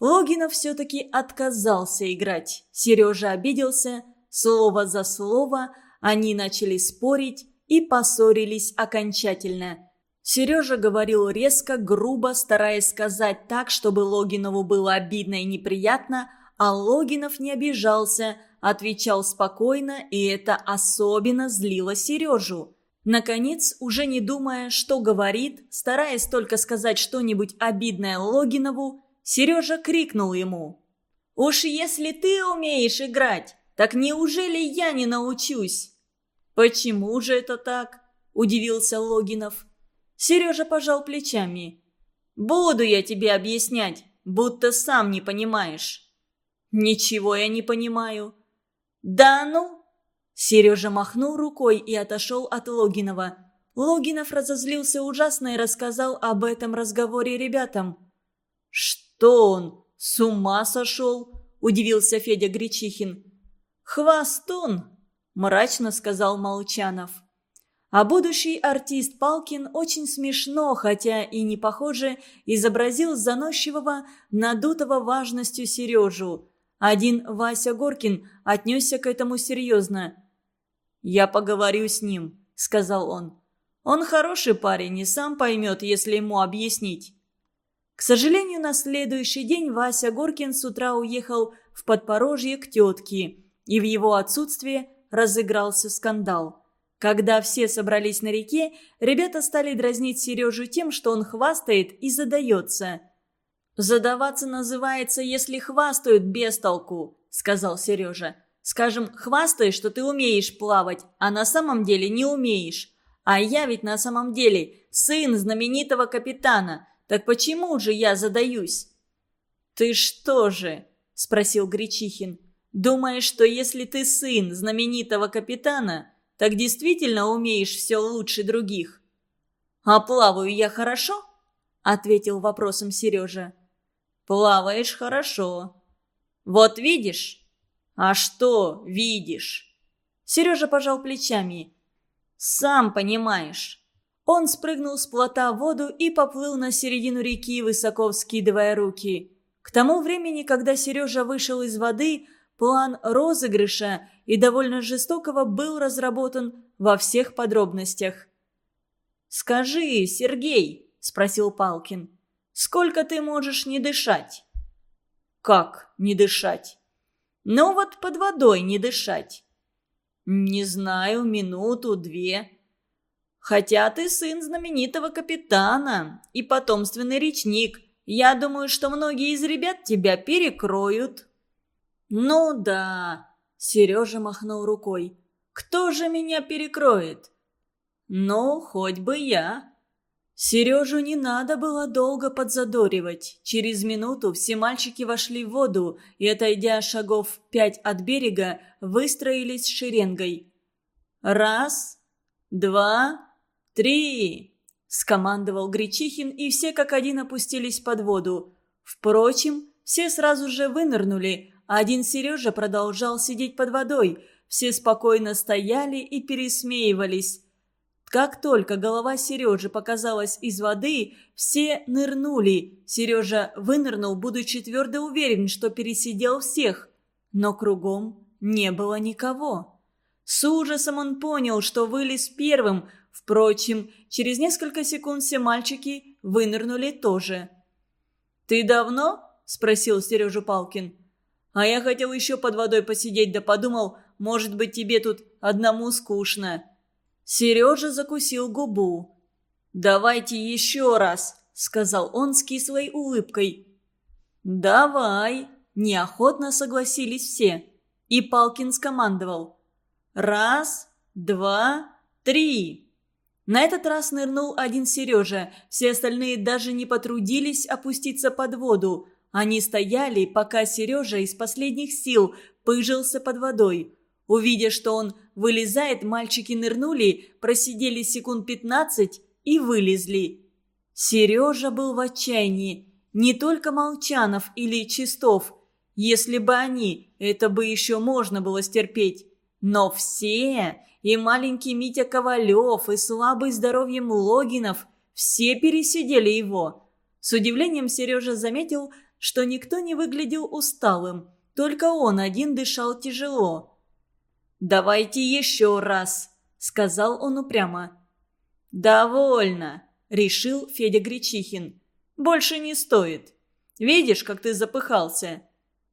Логинов все-таки отказался играть. Сережа обиделся. Слово за слово они начали спорить и поссорились окончательно. Сережа говорил резко, грубо, стараясь сказать так, чтобы Логинову было обидно и неприятно, а Логинов не обижался, отвечал спокойно, и это особенно злило Сережу. Наконец, уже не думая, что говорит, стараясь только сказать что-нибудь обидное Логинову, Сережа крикнул ему. «Уж если ты умеешь играть, так неужели я не научусь?» «Почему же это так?» – удивился Логинов. Сережа пожал плечами. «Буду я тебе объяснять, будто сам не понимаешь». «Ничего я не понимаю». «Да ну, Сережа махнул рукой и отошел от Логинова. Логинов разозлился ужасно и рассказал об этом разговоре ребятам. «Что он? С ума сошел?» – удивился Федя Гречихин. «Хвастун!» – мрачно сказал Молчанов. А будущий артист Палкин очень смешно, хотя и не похоже, изобразил заносчивого, надутого важностью Сережу. Один Вася Горкин отнесся к этому серьезно. «Я поговорю с ним», — сказал он. «Он хороший парень и сам поймет, если ему объяснить». К сожалению, на следующий день Вася Горкин с утра уехал в Подпорожье к тетке, и в его отсутствие разыгрался скандал. Когда все собрались на реке, ребята стали дразнить Сережу тем, что он хвастает и задается. «Задаваться называется, если хвастают без толку», — сказал Сережа. Скажем, хвастаешь, что ты умеешь плавать, а на самом деле не умеешь. А я ведь на самом деле сын знаменитого капитана. Так почему же я задаюсь?» «Ты что же?» – спросил Гречихин. «Думаешь, что если ты сын знаменитого капитана, так действительно умеешь все лучше других?» «А плаваю я хорошо?» – ответил вопросом Сережа. «Плаваешь хорошо». «Вот видишь?» «А что видишь?» Сережа пожал плечами. «Сам понимаешь». Он спрыгнул с плота в воду и поплыл на середину реки, высоко вскидывая руки. К тому времени, когда Сережа вышел из воды, план розыгрыша и довольно жестокого был разработан во всех подробностях. «Скажи, Сергей», — спросил Палкин, — «сколько ты можешь не дышать?» «Как не дышать?» Но вот под водой не дышать. Не знаю, минуту, две. Хотя ты сын знаменитого капитана и потомственный речник. Я думаю, что многие из ребят тебя перекроют. Ну да, Сережа махнул рукой. Кто же меня перекроет? Ну, хоть бы я. Сережу не надо было долго подзадоривать. Через минуту все мальчики вошли в воду и, отойдя шагов пять от берега, выстроились шеренгой. «Раз, два, три!» – скомандовал Гречихин, и все как один опустились под воду. Впрочем, все сразу же вынырнули, а один Сережа продолжал сидеть под водой. Все спокойно стояли и пересмеивались. Как только голова Сережи показалась из воды, все нырнули. Сережа вынырнул, будучи твердо уверен, что пересидел всех. Но кругом не было никого. С ужасом он понял, что вылез первым. Впрочем, через несколько секунд все мальчики вынырнули тоже. «Ты давно?» – спросил Сережу Палкин. «А я хотел еще под водой посидеть, да подумал, может быть, тебе тут одному скучно». Сережа закусил губу. «Давайте еще раз», — сказал он с кислой улыбкой. «Давай», — неохотно согласились все. И Палкин скомандовал. «Раз, два, три». На этот раз нырнул один Сережа, все остальные даже не потрудились опуститься под воду. Они стояли, пока Сережа из последних сил пыжился под водой. Увидя, что он вылезает, мальчики нырнули, просидели секунд пятнадцать и вылезли. Сережа был в отчаянии. Не только Молчанов или Чистов. Если бы они, это бы еще можно было стерпеть. Но все, и маленький Митя Ковалев, и слабый здоровьем Логинов, все пересидели его. С удивлением Сережа заметил, что никто не выглядел усталым. Только он один дышал тяжело. «Давайте еще раз», — сказал он упрямо. «Довольно», — решил Федя Гречихин. «Больше не стоит. Видишь, как ты запыхался?»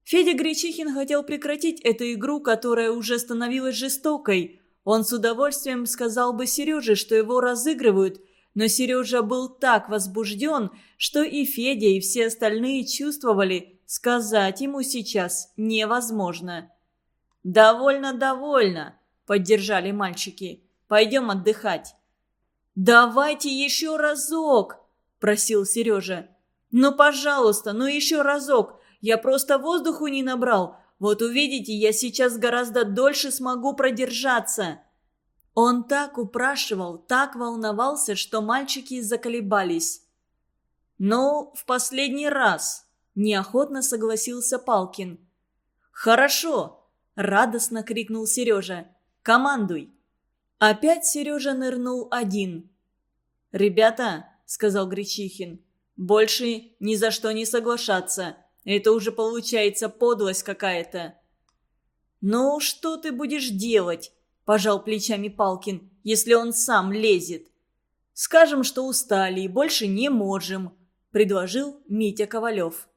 Федя Гречихин хотел прекратить эту игру, которая уже становилась жестокой. Он с удовольствием сказал бы Сереже, что его разыгрывают, но Сережа был так возбужден, что и Федя, и все остальные чувствовали, сказать ему сейчас невозможно. «Довольно, довольно!» – поддержали мальчики. «Пойдем отдыхать!» «Давайте еще разок!» – просил Сережа. «Ну, пожалуйста, ну еще разок! Я просто воздуху не набрал! Вот увидите, я сейчас гораздо дольше смогу продержаться!» Он так упрашивал, так волновался, что мальчики заколебались. «Ну, в последний раз», – неохотно согласился Палкин. «Хорошо, – радостно крикнул Сережа. «Командуй!» Опять Сережа нырнул один. «Ребята», – сказал Гречихин, – «больше ни за что не соглашаться. Это уже получается подлость какая-то». «Ну, что ты будешь делать?» – пожал плечами Палкин, – «если он сам лезет». «Скажем, что устали и больше не можем», – предложил Митя Ковалев.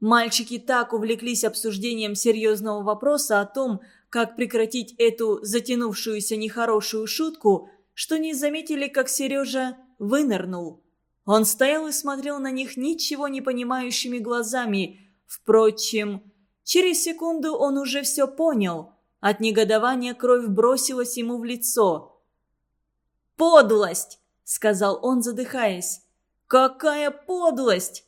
Мальчики так увлеклись обсуждением серьезного вопроса о том, как прекратить эту затянувшуюся нехорошую шутку, что не заметили, как Сережа вынырнул. Он стоял и смотрел на них ничего не понимающими глазами. Впрочем, через секунду он уже все понял. От негодования кровь бросилась ему в лицо. «Подлость!» — сказал он, задыхаясь. «Какая подлость!»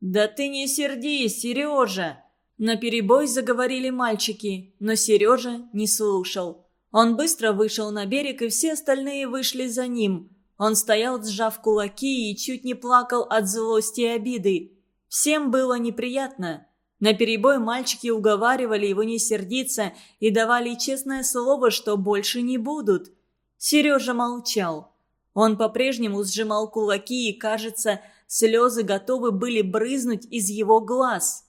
«Да ты не сердись, Сережа!» На перебой заговорили мальчики, но Сережа не слушал. Он быстро вышел на берег, и все остальные вышли за ним. Он стоял, сжав кулаки, и чуть не плакал от злости и обиды. Всем было неприятно. На перебой мальчики уговаривали его не сердиться и давали честное слово, что больше не будут. Сережа молчал. Он по-прежнему сжимал кулаки и, кажется, Слезы готовы были брызнуть из его глаз.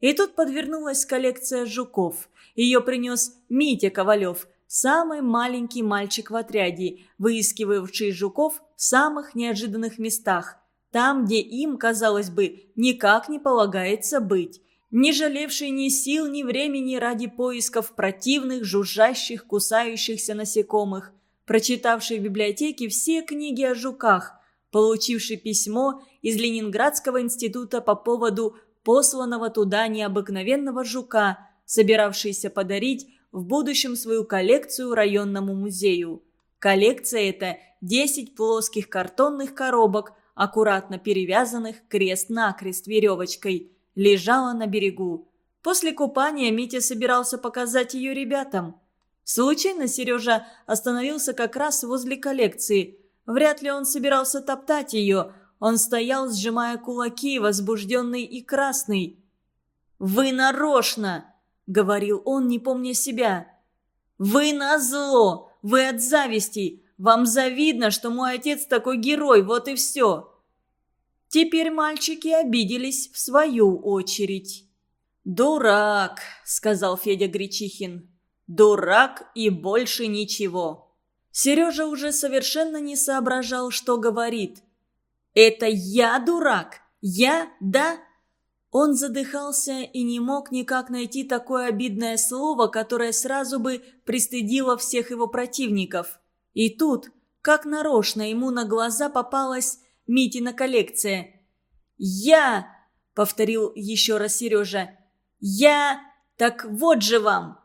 И тут подвернулась коллекция жуков. Ее принес Митя Ковалев, самый маленький мальчик в отряде, выискивавший жуков в самых неожиданных местах. Там, где им, казалось бы, никак не полагается быть не жалевший ни сил, ни времени ради поисков противных, жужжащих, кусающихся насекомых, прочитавший в библиотеке все книги о жуках, получивший письмо из Ленинградского института по поводу посланного туда необыкновенного жука, собиравшийся подарить в будущем свою коллекцию районному музею. Коллекция эта – 10 плоских картонных коробок, аккуратно перевязанных крест-накрест веревочкой, лежала на берегу. После купания Митя собирался показать ее ребятам. Случайно Сережа остановился как раз возле коллекции. Вряд ли он собирался топтать ее – он стоял, сжимая кулаки, возбужденный и красный. «Вы нарочно!» — говорил он, не помня себя. «Вы назло! Вы от зависти! Вам завидно, что мой отец такой герой, вот и все!» Теперь мальчики обиделись в свою очередь. «Дурак!» — сказал Федя Гречихин. «Дурак и больше ничего!» Сережа уже совершенно не соображал, что говорит. «Это я дурак! Я, да?» Он задыхался и не мог никак найти такое обидное слово, которое сразу бы пристыдило всех его противников. И тут, как нарочно, ему на глаза попалась Митина коллекция. «Я!» — повторил еще раз Сережа. «Я! Так вот же вам!»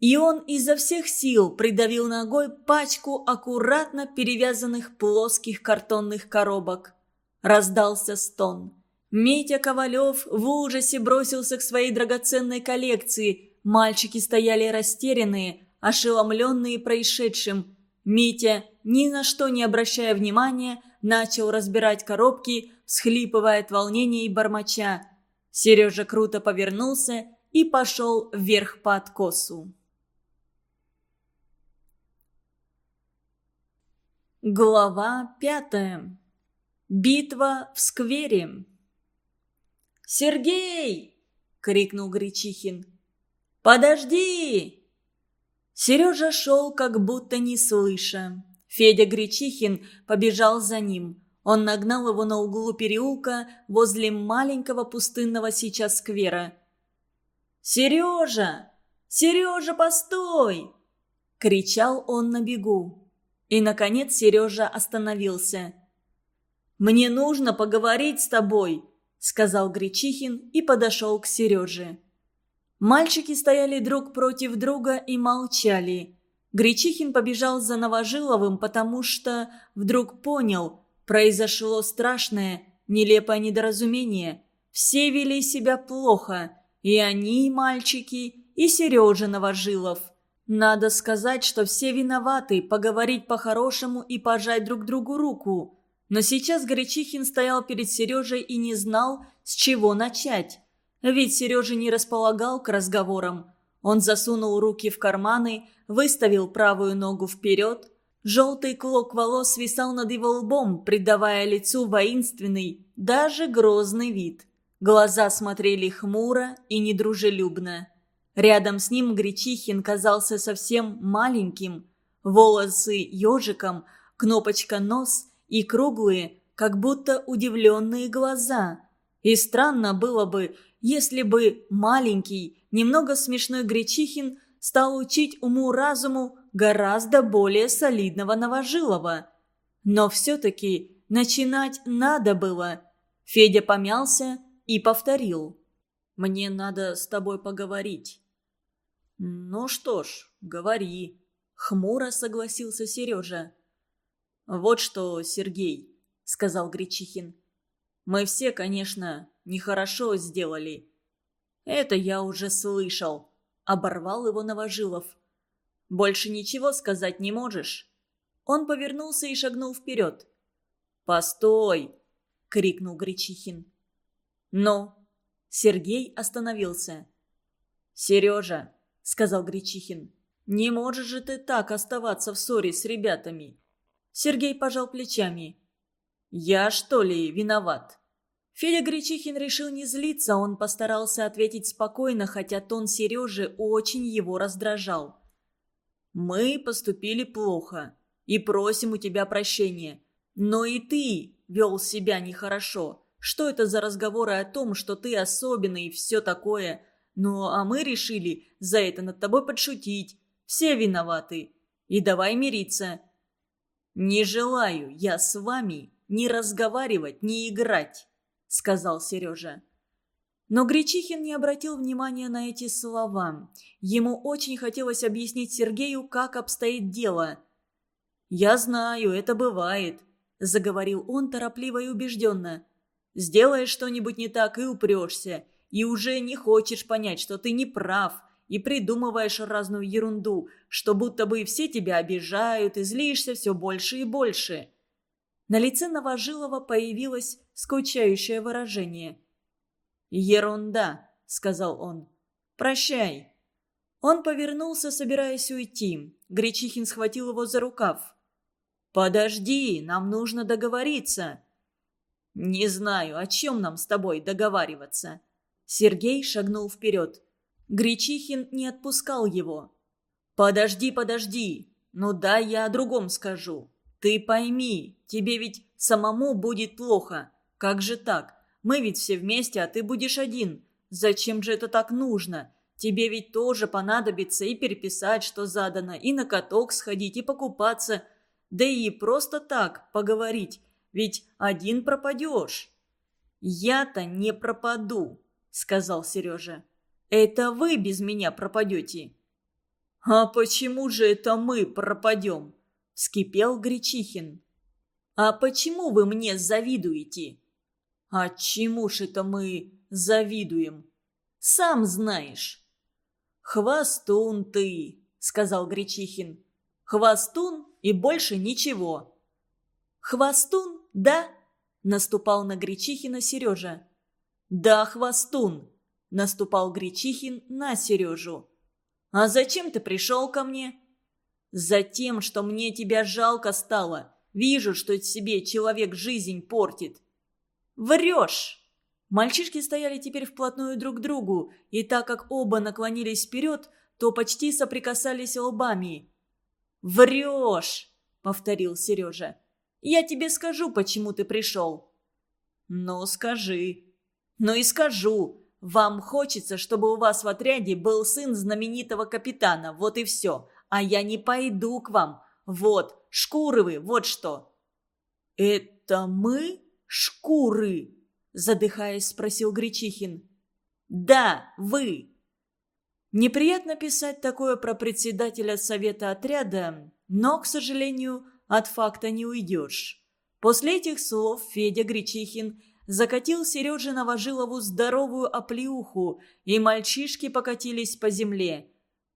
И он изо всех сил придавил ногой пачку аккуратно перевязанных плоских картонных коробок. – раздался стон. Митя Ковалев в ужасе бросился к своей драгоценной коллекции. Мальчики стояли растерянные, ошеломленные происшедшим. Митя, ни на что не обращая внимания, начал разбирать коробки, всхлипывая от волнения и бормоча. Сережа круто повернулся и пошел вверх по откосу. Глава пятая Битва в сквере. «Сергей!» — крикнул Гречихин. «Подожди!» Сережа шел, как будто не слыша. Федя Гречихин побежал за ним. Он нагнал его на углу переулка возле маленького пустынного сейчас сквера. «Сережа! Сережа, постой!» — кричал он на бегу. И, наконец, Сережа остановился – «Мне нужно поговорить с тобой», – сказал Гречихин и подошел к Сереже. Мальчики стояли друг против друга и молчали. Гречихин побежал за Новожиловым, потому что вдруг понял – произошло страшное, нелепое недоразумение. Все вели себя плохо – и они, мальчики, и Сережа Новожилов. Надо сказать, что все виноваты, поговорить по-хорошему и пожать друг другу руку. Но сейчас Горячихин стоял перед Сережей и не знал, с чего начать. Ведь Сережа не располагал к разговорам. Он засунул руки в карманы, выставил правую ногу вперед. Желтый клок волос свисал над его лбом, придавая лицу воинственный, даже грозный вид. Глаза смотрели хмуро и недружелюбно. Рядом с ним Гречихин казался совсем маленьким. Волосы ежиком, кнопочка нос и круглые, как будто удивленные глаза. И странно было бы, если бы маленький, немного смешной Гречихин стал учить уму-разуму гораздо более солидного Новожилова. Но все-таки начинать надо было. Федя помялся и повторил. «Мне надо с тобой поговорить». «Ну что ж, говори», — хмуро согласился Сережа. «Вот что, Сергей», — сказал Гречихин. «Мы все, конечно, нехорошо сделали». «Это я уже слышал», — оборвал его Новожилов. «Больше ничего сказать не можешь?» Он повернулся и шагнул вперед. «Постой!» — крикнул Гречихин. Но Сергей остановился. «Сережа», — сказал Гречихин, — «не можешь же ты так оставаться в ссоре с ребятами. Сергей пожал плечами. «Я, что ли, виноват?» Федя Гречихин решил не злиться, он постарался ответить спокойно, хотя тон Сережи очень его раздражал. «Мы поступили плохо и просим у тебя прощения. Но и ты вел себя нехорошо. Что это за разговоры о том, что ты особенный и все такое? Ну, а мы решили за это над тобой подшутить. Все виноваты. И давай мириться. «Не желаю я с вами ни разговаривать, ни играть», — сказал Сережа. Но Гречихин не обратил внимания на эти слова. Ему очень хотелось объяснить Сергею, как обстоит дело. «Я знаю, это бывает», — заговорил он торопливо и убежденно. «Сделаешь что-нибудь не так и упрешься, и уже не хочешь понять, что ты не прав, и придумываешь разную ерунду, что будто бы все тебя обижают и злишься все больше и больше». На лице Новожилова появилось скучающее выражение. «Ерунда», — сказал он. «Прощай». Он повернулся, собираясь уйти. Гречихин схватил его за рукав. «Подожди, нам нужно договориться». «Не знаю, о чем нам с тобой договариваться». Сергей шагнул вперед. Гречихин не отпускал его. «Подожди, подожди! Ну да, я о другом скажу. Ты пойми, тебе ведь самому будет плохо. Как же так? Мы ведь все вместе, а ты будешь один. Зачем же это так нужно? Тебе ведь тоже понадобится и переписать, что задано, и на каток сходить, и покупаться. Да и просто так поговорить, ведь один пропадешь». «Я-то не пропаду», — сказал Сережа. Это вы без меня пропадете». «А почему же это мы пропадем?» – вскипел Гречихин. «А почему вы мне завидуете?» «А чему ж это мы завидуем?» «Сам знаешь». Хвастун ты», – сказал Гречихин. Хвастун и больше ничего». Хвастун, да?» – наступал на Гречихина Сережа. «Да, хвастун. – наступал Гречихин на Сережу. «А зачем ты пришел ко мне?» «Затем, что мне тебя жалко стало. Вижу, что себе человек жизнь портит». «Врешь!» Мальчишки стояли теперь вплотную друг к другу, и так как оба наклонились вперед, то почти соприкасались лбами. «Врешь!» — повторил Сережа. «Я тебе скажу, почему ты пришел». «Ну, скажи». «Ну и скажу. Вам хочется, чтобы у вас в отряде был сын знаменитого капитана, вот и все. А я не пойду к вам. Вот, шкуры вы, вот что». «Это мы? Шкуры?» – задыхаясь, спросил Гречихин. «Да, вы!» Неприятно писать такое про председателя совета отряда, но, к сожалению, от факта не уйдешь. После этих слов Федя Гречихин – закатил Сережина жилову здоровую оплеуху, и мальчишки покатились по земле.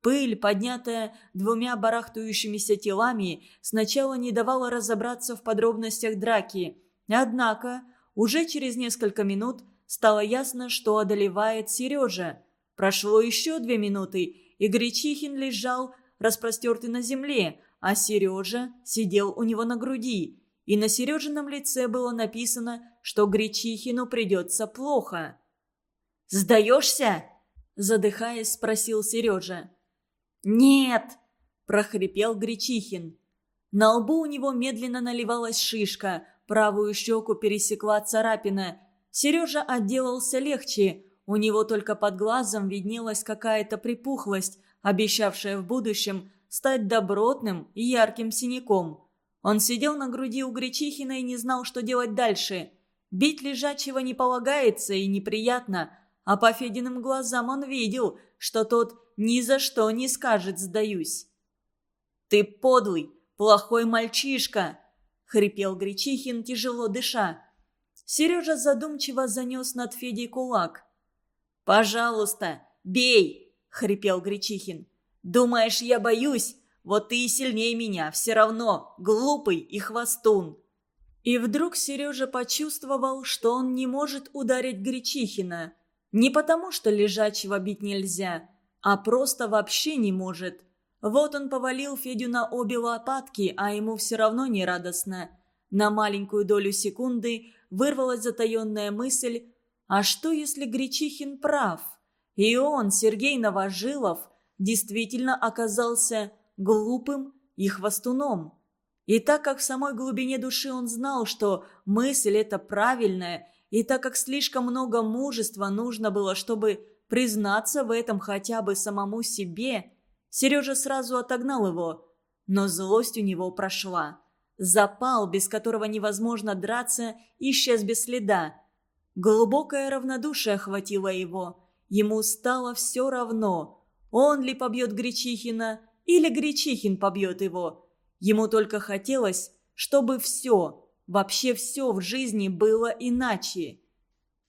Пыль, поднятая двумя барахтающимися телами, сначала не давала разобраться в подробностях драки. Однако, уже через несколько минут стало ясно, что одолевает Сережа. Прошло еще две минуты, и Гречихин лежал распростертый на земле, а Сережа сидел у него на груди и на Сережином лице было написано, что Гречихину придется плохо. «Сдаешься?» – задыхаясь, спросил Сережа. «Нет!» – прохрипел Гречихин. На лбу у него медленно наливалась шишка, правую щеку пересекла царапина. Сережа отделался легче, у него только под глазом виднелась какая-то припухлость, обещавшая в будущем стать добротным и ярким синяком. Он сидел на груди у Гречихина и не знал, что делать дальше. Бить лежачего не полагается и неприятно, а по Фединым глазам он видел, что тот ни за что не скажет «сдаюсь». «Ты подлый, плохой мальчишка!» — хрипел Гречихин, тяжело дыша. Сережа задумчиво занес над Федей кулак. «Пожалуйста, бей!» — хрипел Гречихин. «Думаешь, я боюсь? Вот ты и сильнее меня, все равно, глупый и хвостун». И вдруг Сережа почувствовал, что он не может ударить Гречихина. Не потому, что лежачего бить нельзя, а просто вообще не может. Вот он повалил Федю на обе лопатки, а ему все равно не радостно. На маленькую долю секунды вырвалась затаенная мысль «А что, если Гречихин прав?» И он, Сергей Новожилов, действительно оказался глупым и хвостуном. И так как в самой глубине души он знал, что мысль эта правильная, и так как слишком много мужества нужно было, чтобы признаться в этом хотя бы самому себе, Сережа сразу отогнал его. Но злость у него прошла. Запал, без которого невозможно драться, исчез без следа. Глубокое равнодушие охватило его. Ему стало все равно, он ли побьет Гречихина – или Гречихин побьет его. Ему только хотелось, чтобы все, вообще все в жизни было иначе.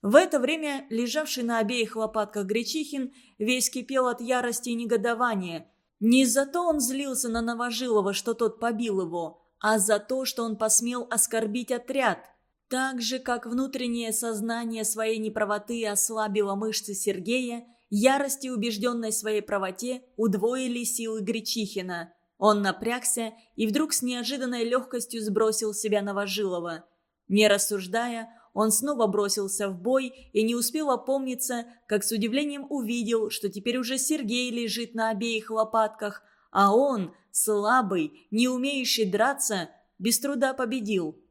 В это время лежавший на обеих лопатках Гречихин весь кипел от ярости и негодования. Не за то он злился на Новожилова, что тот побил его, а за то, что он посмел оскорбить отряд. Так же, как внутреннее сознание своей неправоты ослабило мышцы Сергея, Ярость и убежденность в своей правоте удвоили силы Гречихина. Он напрягся и вдруг с неожиданной легкостью сбросил себя на Вожилова. Не рассуждая, он снова бросился в бой и не успел опомниться, как с удивлением увидел, что теперь уже Сергей лежит на обеих лопатках, а он, слабый, не умеющий драться, без труда победил.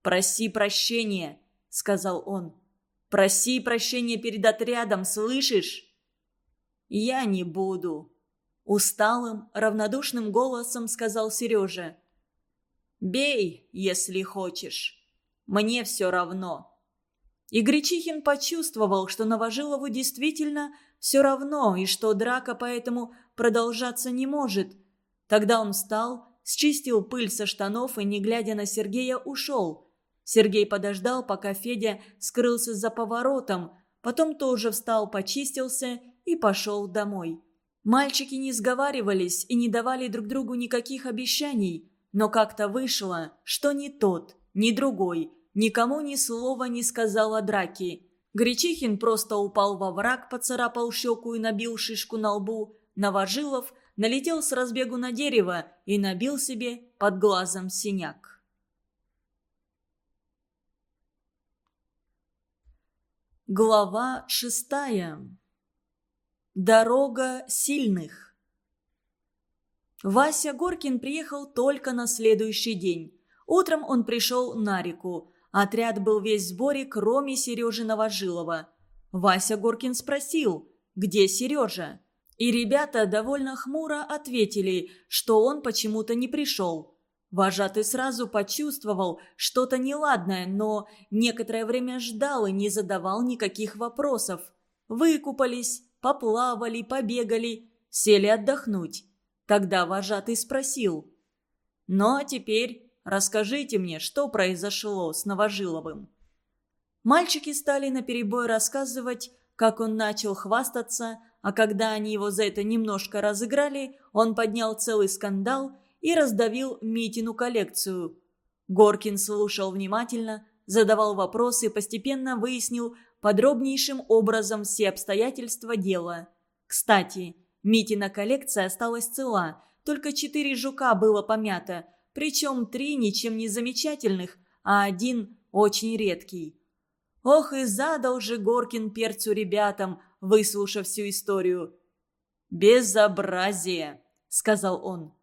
«Проси прощения», — сказал он. Проси прощения перед отрядом, слышишь?» «Я не буду», — усталым, равнодушным голосом сказал Сережа. «Бей, если хочешь. Мне все равно». И Гречихин почувствовал, что Новожилову действительно все равно, и что драка поэтому продолжаться не может. Тогда он встал, счистил пыль со штанов и, не глядя на Сергея, ушел. Сергей подождал, пока Федя скрылся за поворотом, потом тоже встал, почистился и пошел домой. Мальчики не сговаривались и не давали друг другу никаких обещаний, но как-то вышло, что ни тот, ни другой никому ни слова не сказал о драке. Гречихин просто упал во враг, поцарапал щеку и набил шишку на лбу. Новожилов налетел с разбегу на дерево и набил себе под глазом синяк. Глава шестая. Дорога сильных. Вася Горкин приехал только на следующий день. Утром он пришел на реку. Отряд был весь в сборе, кроме Сережи Новожилова. Вася Горкин спросил, где Сережа? И ребята довольно хмуро ответили, что он почему-то не пришел. Вожатый сразу почувствовал что-то неладное, но некоторое время ждал и не задавал никаких вопросов. Выкупались, поплавали, побегали, сели отдохнуть. Тогда вожатый спросил. «Ну а теперь расскажите мне, что произошло с Новожиловым?» Мальчики стали наперебой рассказывать, как он начал хвастаться, а когда они его за это немножко разыграли, он поднял целый скандал – и раздавил Митину коллекцию. Горкин слушал внимательно, задавал вопросы и постепенно выяснил подробнейшим образом все обстоятельства дела. Кстати, Митина коллекция осталась цела, только четыре жука было помято, причем три ничем не замечательных, а один очень редкий. Ох и задал же Горкин перцу ребятам, выслушав всю историю. «Безобразие!» — сказал он.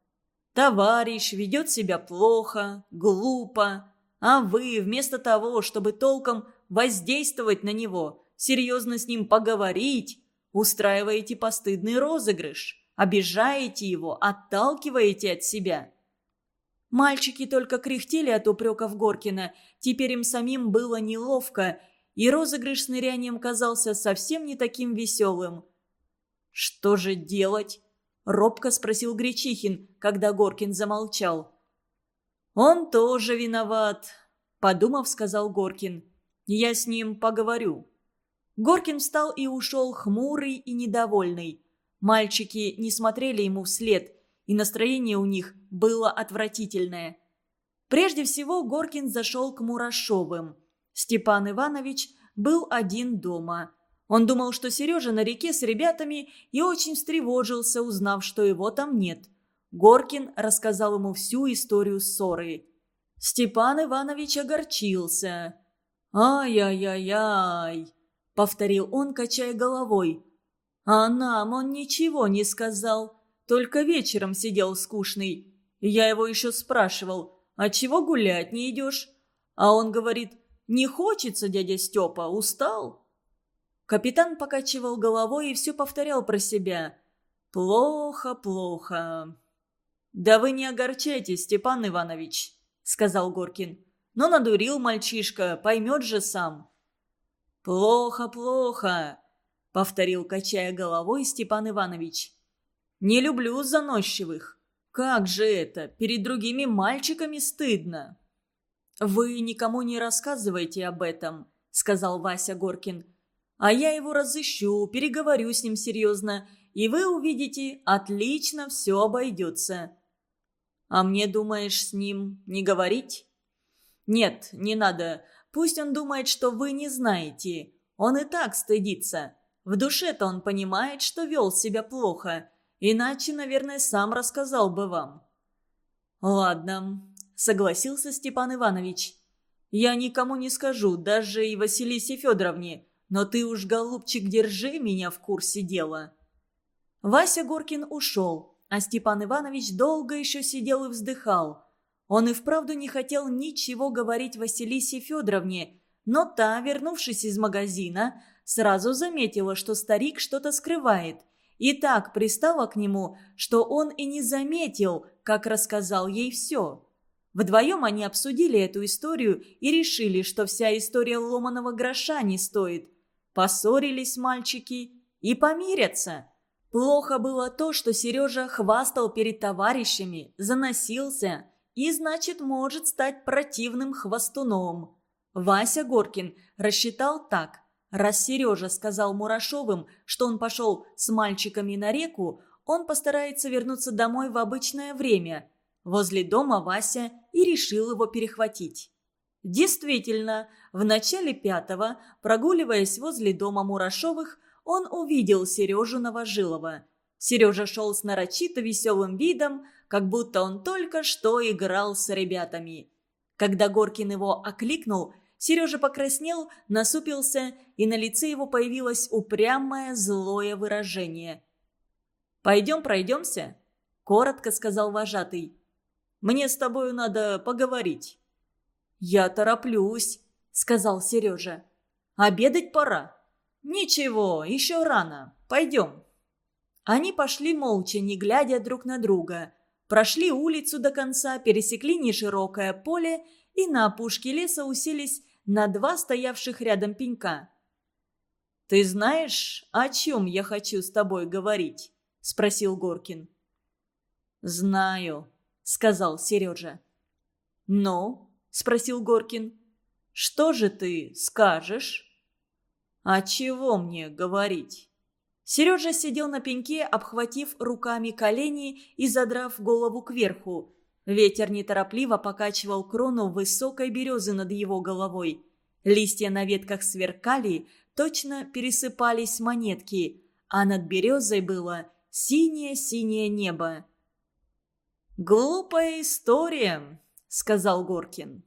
Товарищ ведет себя плохо, глупо, а вы, вместо того, чтобы толком воздействовать на него, серьезно с ним поговорить, устраиваете постыдный розыгрыш, обижаете его, отталкиваете от себя. Мальчики только кряхтели от упреков Горкина, теперь им самим было неловко, и розыгрыш с нырянием казался совсем не таким веселым. «Что же делать?» – робко спросил Гречихин, когда Горкин замолчал. «Он тоже виноват», – подумав, сказал Горкин. «Я с ним поговорю». Горкин встал и ушел хмурый и недовольный. Мальчики не смотрели ему вслед, и настроение у них было отвратительное. Прежде всего Горкин зашел к Мурашовым. Степан Иванович был один дома – он думал, что Сережа на реке с ребятами и очень встревожился, узнав, что его там нет. Горкин рассказал ему всю историю ссоры. Степан Иванович огорчился. «Ай-яй-яй-яй!» – повторил он, качая головой. «А нам он ничего не сказал, только вечером сидел скучный. Я его еще спрашивал, а чего гулять не идешь? А он говорит, не хочется, дядя Степа, устал». Капитан покачивал головой и все повторял про себя. «Плохо, плохо». «Да вы не огорчайтесь, Степан Иванович», — сказал Горкин. «Но надурил мальчишка, поймет же сам». «Плохо, плохо», — повторил, качая головой Степан Иванович. «Не люблю заносчивых. Как же это? Перед другими мальчиками стыдно». «Вы никому не рассказывайте об этом», — сказал Вася Горкин. А я его разыщу, переговорю с ним серьезно, и вы увидите, отлично все обойдется. А мне, думаешь, с ним не говорить? Нет, не надо. Пусть он думает, что вы не знаете. Он и так стыдится. В душе-то он понимает, что вел себя плохо. Иначе, наверное, сам рассказал бы вам. «Ладно», — согласился Степан Иванович. «Я никому не скажу, даже и Василисе Федоровне. Но ты уж, голубчик, держи меня в курсе дела». Вася Горкин ушел, а Степан Иванович долго еще сидел и вздыхал. Он и вправду не хотел ничего говорить Василисе Федоровне, но та, вернувшись из магазина, сразу заметила, что старик что-то скрывает, и так пристала к нему, что он и не заметил, как рассказал ей все. Вдвоем они обсудили эту историю и решили, что вся история ломаного гроша не стоит – Поссорились мальчики и помирятся. Плохо было то, что Сережа хвастал перед товарищами, заносился и, значит, может стать противным хвостуном. Вася Горкин рассчитал так. Раз Сережа сказал Мурашовым, что он пошел с мальчиками на реку, он постарается вернуться домой в обычное время. Возле дома Вася и решил его перехватить. Действительно, в начале пятого, прогуливаясь возле дома Мурашовых, он увидел Сережу Новожилова. Сережа шел с нарочито веселым видом, как будто он только что играл с ребятами. Когда Горкин его окликнул, Сережа покраснел, насупился, и на лице его появилось упрямое злое выражение. «Пойдем пройдемся», — коротко сказал вожатый. «Мне с тобою надо поговорить». «Я тороплюсь», – сказал Сережа. «Обедать пора». «Ничего, еще рано. Пойдем». Они пошли молча, не глядя друг на друга. Прошли улицу до конца, пересекли неширокое поле и на опушке леса уселись на два стоявших рядом пенька. «Ты знаешь, о чем я хочу с тобой говорить?» – спросил Горкин. «Знаю», – сказал Сережа. Но, «Ну?» спросил Горкин. Что же ты скажешь?» «А чего мне говорить?» Сережа сидел на пеньке, обхватив руками колени и задрав голову кверху. Ветер неторопливо покачивал крону высокой березы над его головой. Листья на ветках сверкали, точно пересыпались монетки, а над березой было синее-синее небо. «Глупая история», — сказал Горкин.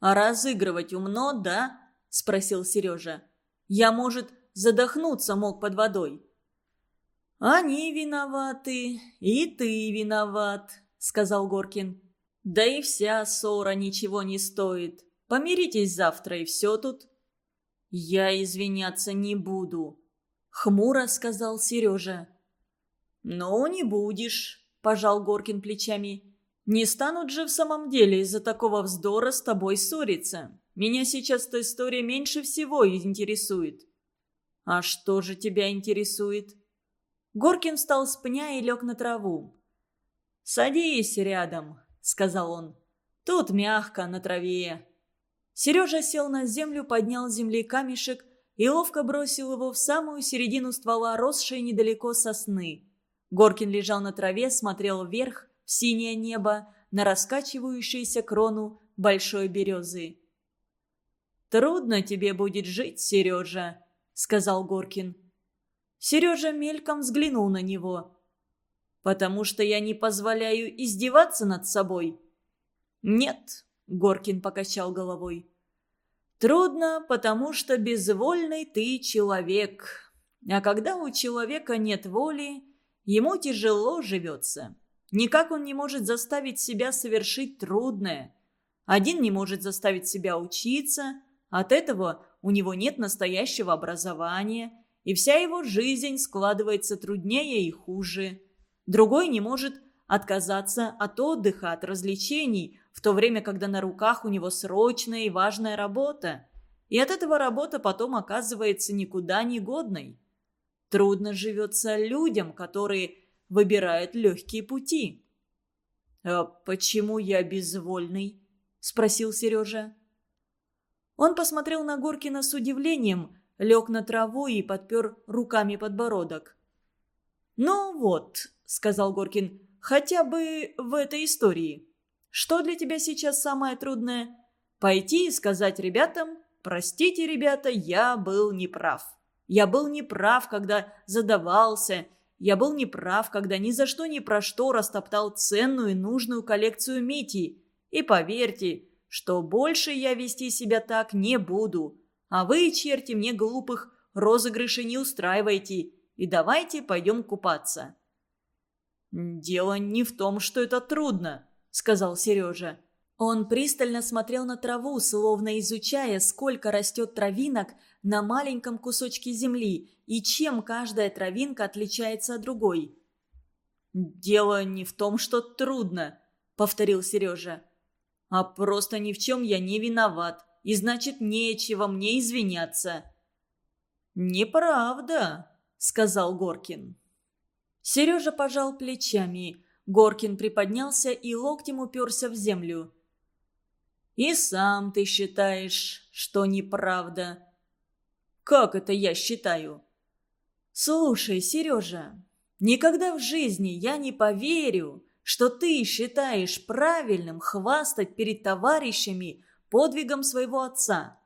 «А разыгрывать умно, да?» – спросил Сережа. «Я, может, задохнуться мог под водой?» «Они виноваты, и ты виноват», – сказал Горкин. «Да и вся ссора ничего не стоит. Помиритесь завтра, и все тут». «Я извиняться не буду», — хмуро сказал Сережа. «Ну, не будешь», — пожал Горкин плечами. Не станут же в самом деле из-за такого вздора с тобой ссориться. Меня сейчас эта история меньше всего интересует». «А что же тебя интересует?» Горкин встал с пня и лег на траву. «Садись рядом», — сказал он. «Тут мягко, на траве». Сережа сел на землю, поднял с земли камешек и ловко бросил его в самую середину ствола, росшей недалеко сосны. Горкин лежал на траве, смотрел вверх синее небо на раскачивающуюся крону большой березы. «Трудно тебе будет жить, Сережа», — сказал Горкин. Сережа мельком взглянул на него. «Потому что я не позволяю издеваться над собой?» «Нет», — Горкин покачал головой. «Трудно, потому что безвольный ты человек. А когда у человека нет воли, ему тяжело живется. Никак он не может заставить себя совершить трудное. Один не может заставить себя учиться, от этого у него нет настоящего образования, и вся его жизнь складывается труднее и хуже. Другой не может отказаться от отдыха, от развлечений, в то время, когда на руках у него срочная и важная работа. И от этого работа потом оказывается никуда не годной. Трудно живется людям, которые выбирает легкие пути. «А почему я безвольный?» – спросил Сережа. Он посмотрел на Горкина с удивлением, лег на траву и подпер руками подбородок. «Ну вот», – сказал Горкин, – «хотя бы в этой истории. Что для тебя сейчас самое трудное? Пойти и сказать ребятам, простите, ребята, я был неправ. Я был неправ, когда задавался – я был неправ, когда ни за что ни про что растоптал ценную и нужную коллекцию Мити. И поверьте, что больше я вести себя так не буду. А вы, черти, мне глупых розыгрышей не устраивайте. И давайте пойдем купаться». «Дело не в том, что это трудно», — сказал Сережа. Он пристально смотрел на траву, словно изучая, сколько растет травинок на маленьком кусочке земли и чем каждая травинка отличается от другой. «Дело не в том, что трудно», — повторил Сережа. «А просто ни в чем я не виноват, и значит, нечего мне извиняться». «Неправда», — сказал Горкин. Сережа пожал плечами. Горкин приподнялся и локтем уперся в землю. И сам ты считаешь, что неправда». «Как это я считаю?» «Слушай, Сережа, никогда в жизни я не поверю, что ты считаешь правильным хвастать перед товарищами подвигом своего отца.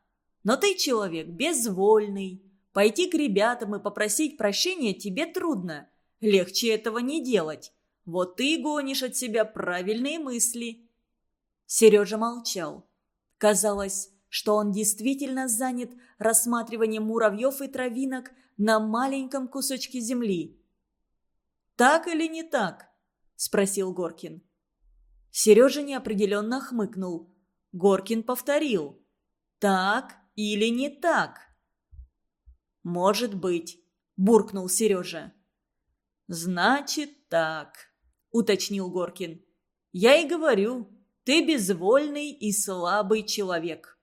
Но ты человек безвольный. Пойти к ребятам и попросить прощения тебе трудно. Легче этого не делать. Вот ты гонишь от себя правильные мысли. Сережа молчал. Казалось, что он действительно занят рассматриванием муравьев и травинок на маленьком кусочке земли. «Так или не так?» – спросил Горкин. Сережа неопределенно хмыкнул. Горкин повторил. «Так или не так?» «Может быть», – буркнул Сережа. «Значит так», – уточнил Горкин. «Я и говорю, ты безвольный и слабый человек».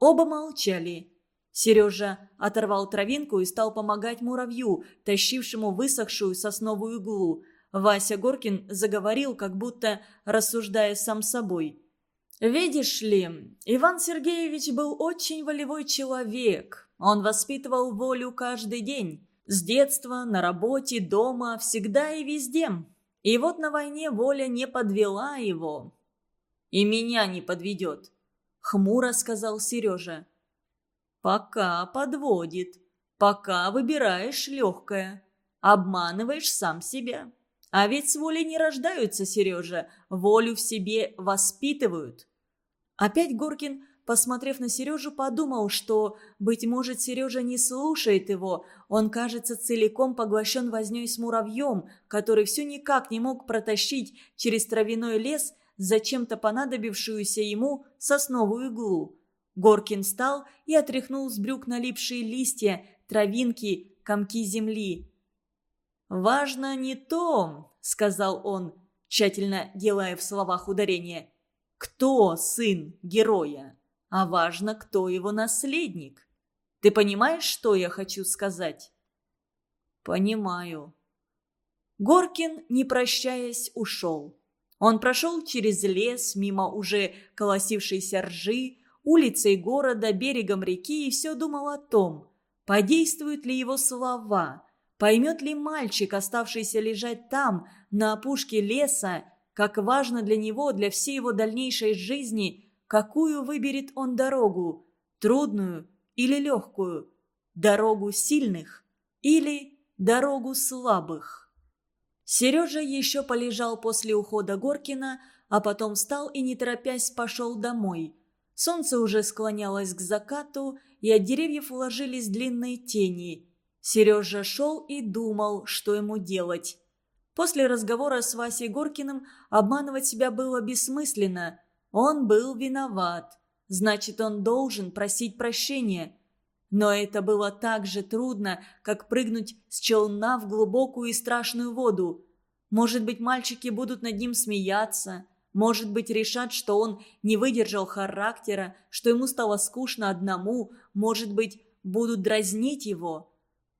Оба молчали. Сережа оторвал травинку и стал помогать муравью, тащившему высохшую сосновую иглу. Вася Горкин заговорил, как будто рассуждая сам собой. «Видишь ли, Иван Сергеевич был очень волевой человек. Он воспитывал волю каждый день. С детства, на работе, дома, всегда и везде. И вот на войне воля не подвела его. И меня не подведет», — хмуро сказал Сережа. «Пока подводит. Пока выбираешь легкое. Обманываешь сам себя. А ведь с волей не рождаются, Сережа. Волю в себе воспитывают». Опять Горкин посмотрев на Сережу, подумал, что, быть может, Сережа не слушает его. Он, кажется, целиком поглощен возней с муравьем, который все никак не мог протащить через травяной лес зачем-то понадобившуюся ему сосновую иглу. Горкин встал и отряхнул с брюк налипшие листья, травинки, комки земли. «Важно не то», — сказал он, тщательно делая в словах ударение, — «кто сын героя, а важно, кто его наследник. Ты понимаешь, что я хочу сказать?» «Понимаю». Горкин, не прощаясь, ушел. Он прошел через лес, мимо уже колосившейся ржи, улицей города, берегом реки и все думал о том, подействуют ли его слова, поймет ли мальчик, оставшийся лежать там, на опушке леса, как важно для него, для всей его дальнейшей жизни, какую выберет он дорогу, трудную или легкую, дорогу сильных или дорогу слабых. Сережа еще полежал после ухода Горкина, а потом встал и, не торопясь, пошел домой. Солнце уже склонялось к закату, и от деревьев уложились длинные тени. Сережа шел и думал, что ему делать. После разговора с Васей Горкиным обманывать себя было бессмысленно. Он был виноват. Значит, он должен просить прощения. Но это было так же трудно, как прыгнуть с челна в глубокую и страшную воду. Может быть, мальчики будут над ним смеяться, может быть, решат, что он не выдержал характера, что ему стало скучно одному, может быть, будут дразнить его.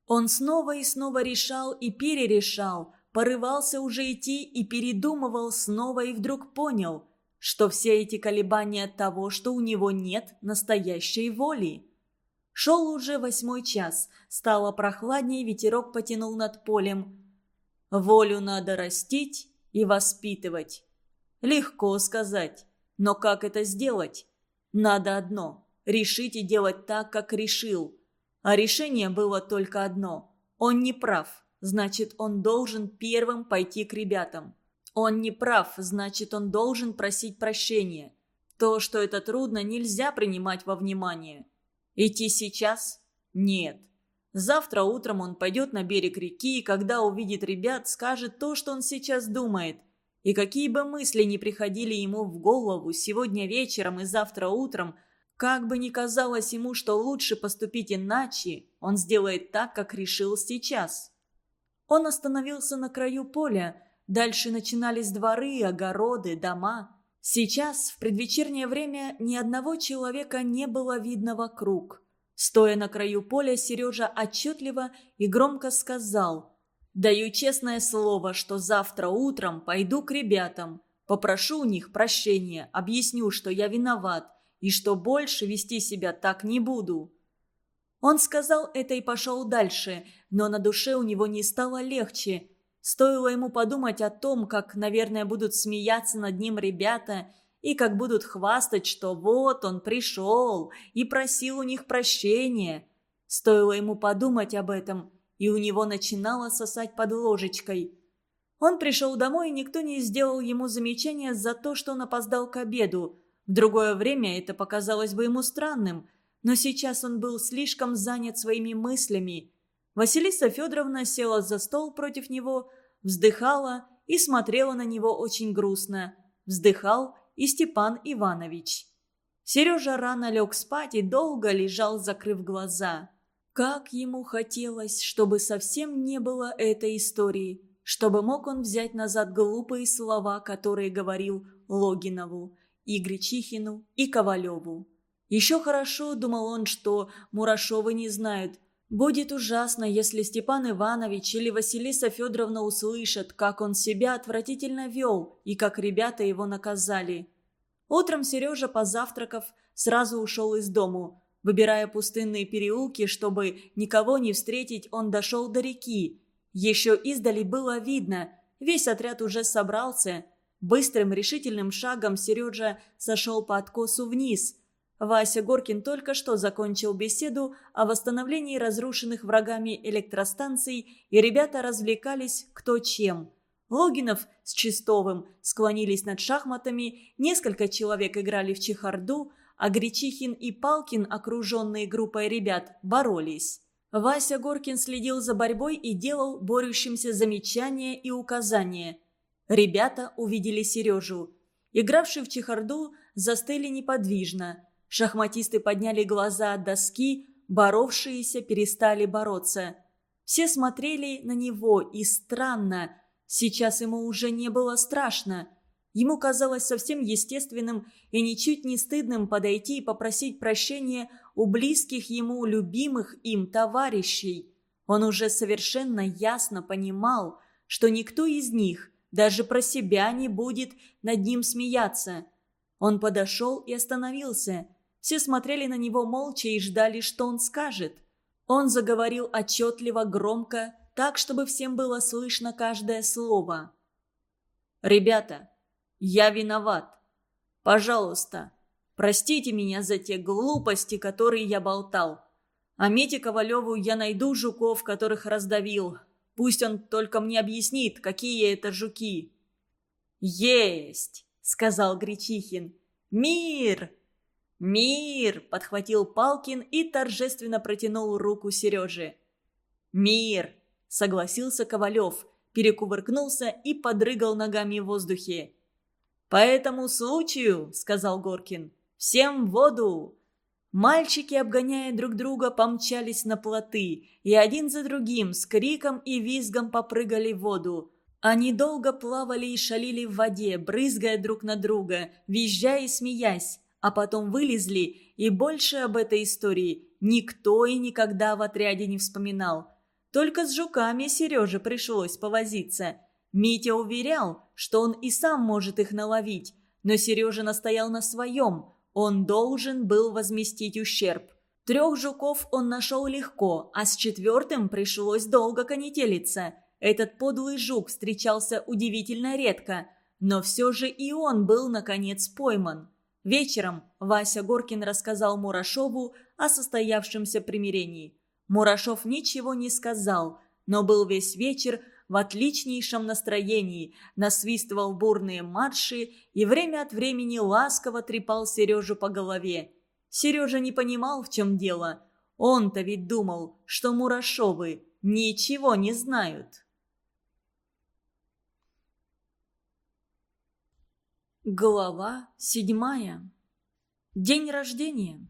Он снова и снова решал и перерешал, порывался уже идти и передумывал снова и вдруг понял, что все эти колебания от того, что у него нет настоящей воли. Шел уже восьмой час. Стало прохладнее, ветерок потянул над полем. «Волю надо растить и воспитывать». Легко сказать. Но как это сделать? Надо одно – решить и делать так, как решил. А решение было только одно. Он не прав, значит, он должен первым пойти к ребятам. Он не прав, значит, он должен просить прощения. То, что это трудно, нельзя принимать во внимание. Идти сейчас? Нет. Завтра утром он пойдет на берег реки и, когда увидит ребят, скажет то, что он сейчас думает. И какие бы мысли ни приходили ему в голову сегодня вечером и завтра утром, как бы ни казалось ему, что лучше поступить иначе, он сделает так, как решил сейчас. Он остановился на краю поля. Дальше начинались дворы, огороды, дома. Сейчас, в предвечернее время, ни одного человека не было видно вокруг. Стоя на краю поля, Сережа отчетливо и громко сказал «Даю честное слово, что завтра утром пойду к ребятам, попрошу у них прощения, объясню, что я виноват и что больше вести себя так не буду». Он сказал это и пошел дальше, но на душе у него не стало легче – Стоило ему подумать о том, как, наверное, будут смеяться над ним ребята и как будут хвастать, что вот он пришел и просил у них прощения. Стоило ему подумать об этом, и у него начинало сосать под ложечкой. Он пришел домой, и никто не сделал ему замечания за то, что он опоздал к обеду. В другое время это показалось бы ему странным, но сейчас он был слишком занят своими мыслями – Василиса Федоровна села за стол против него, вздыхала и смотрела на него очень грустно. Вздыхал и Степан Иванович. Сережа рано лег спать и долго лежал, закрыв глаза. Как ему хотелось, чтобы совсем не было этой истории, чтобы мог он взять назад глупые слова, которые говорил Логинову, и Гречихину, и Ковалеву. Еще хорошо, думал он, что Мурашовы не знают – Будет ужасно, если Степан Иванович или Василиса Федоровна услышат, как он себя отвратительно вел и как ребята его наказали. Утром Сережа, позавтракав, сразу ушел из дому. Выбирая пустынные переулки, чтобы никого не встретить, он дошел до реки. Еще издали было видно, весь отряд уже собрался. Быстрым решительным шагом Сережа сошел по откосу вниз – Вася Горкин только что закончил беседу о восстановлении разрушенных врагами электростанций, и ребята развлекались кто чем. Логинов с Чистовым склонились над шахматами, несколько человек играли в чехарду, а Гречихин и Палкин, окруженные группой ребят, боролись. Вася Горкин следил за борьбой и делал борющимся замечания и указания. Ребята увидели Сережу. Игравшие в чехарду застыли неподвижно – Шахматисты подняли глаза от доски, боровшиеся перестали бороться. Все смотрели на него, и странно, сейчас ему уже не было страшно. Ему казалось совсем естественным и ничуть не стыдным подойти и попросить прощения у близких ему любимых им товарищей. Он уже совершенно ясно понимал, что никто из них даже про себя не будет над ним смеяться. Он подошел и остановился – все смотрели на него молча и ждали, что он скажет. Он заговорил отчетливо, громко, так, чтобы всем было слышно каждое слово. «Ребята, я виноват. Пожалуйста, простите меня за те глупости, которые я болтал. А Мите Ковалеву я найду жуков, которых раздавил. Пусть он только мне объяснит, какие это жуки». «Есть!» — сказал Гречихин. «Мир!» «Мир!» – подхватил Палкин и торжественно протянул руку Сереже. «Мир!» – согласился Ковалев, перекувыркнулся и подрыгал ногами в воздухе. «По этому случаю», – сказал Горкин, – «всем воду!» Мальчики, обгоняя друг друга, помчались на плоты, и один за другим с криком и визгом попрыгали в воду. Они долго плавали и шалили в воде, брызгая друг на друга, визжая и смеясь а потом вылезли, и больше об этой истории никто и никогда в отряде не вспоминал. Только с жуками Сереже пришлось повозиться. Митя уверял, что он и сам может их наловить, но Сережа настоял на своем, он должен был возместить ущерб. Трех жуков он нашел легко, а с четвертым пришлось долго конетелиться. Этот подлый жук встречался удивительно редко, но все же и он был, наконец, пойман. Вечером Вася Горкин рассказал Мурашову о состоявшемся примирении. Мурашов ничего не сказал, но был весь вечер в отличнейшем настроении, насвистывал бурные марши и время от времени ласково трепал Сережу по голове. Сережа не понимал, в чем дело. Он-то ведь думал, что Мурашовы ничего не знают. Глава седьмая. День рождения.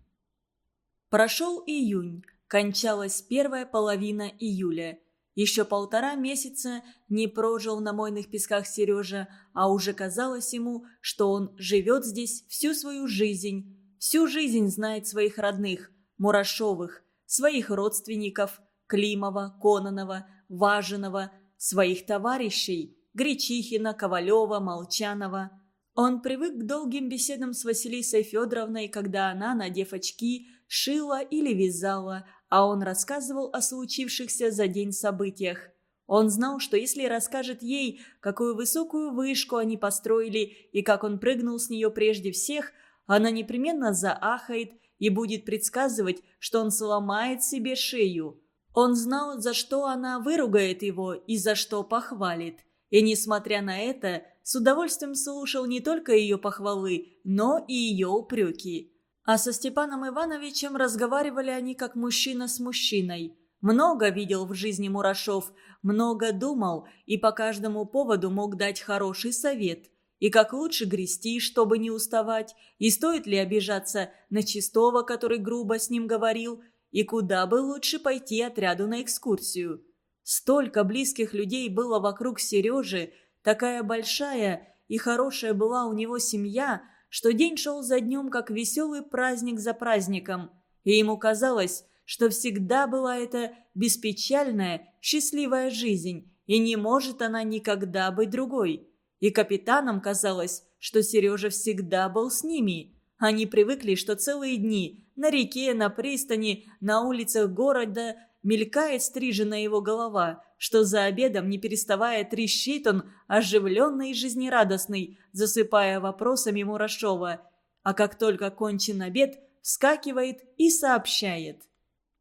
Прошел июнь, кончалась первая половина июля. Еще полтора месяца не прожил на мойных песках Сережа, а уже казалось ему, что он живет здесь всю свою жизнь. Всю жизнь знает своих родных, Мурашовых, своих родственников, Климова, Кононова, Важенова, своих товарищей, Гречихина, Ковалева, Молчанова – он привык к долгим беседам с Василисой Федоровной, когда она, надев очки, шила или вязала, а он рассказывал о случившихся за день событиях. Он знал, что если расскажет ей, какую высокую вышку они построили и как он прыгнул с нее прежде всех, она непременно заахает и будет предсказывать, что он сломает себе шею. Он знал, за что она выругает его и за что похвалит. И несмотря на это, с удовольствием слушал не только ее похвалы, но и ее упреки. А со Степаном Ивановичем разговаривали они как мужчина с мужчиной. Много видел в жизни Мурашов, много думал и по каждому поводу мог дать хороший совет. И как лучше грести, чтобы не уставать, и стоит ли обижаться на Чистого, который грубо с ним говорил, и куда бы лучше пойти отряду на экскурсию. Столько близких людей было вокруг Сережи, Такая большая и хорошая была у него семья, что день шел за днем, как веселый праздник за праздником. И ему казалось, что всегда была эта беспечальная, счастливая жизнь, и не может она никогда быть другой. И капитанам казалось, что Сережа всегда был с ними. Они привыкли, что целые дни на реке, на пристани, на улицах города – мелькает стриженная его голова, что за обедом, не переставая, трещит он, оживленный и жизнерадостный, засыпая вопросами Мурашова. А как только кончен обед, вскакивает и сообщает.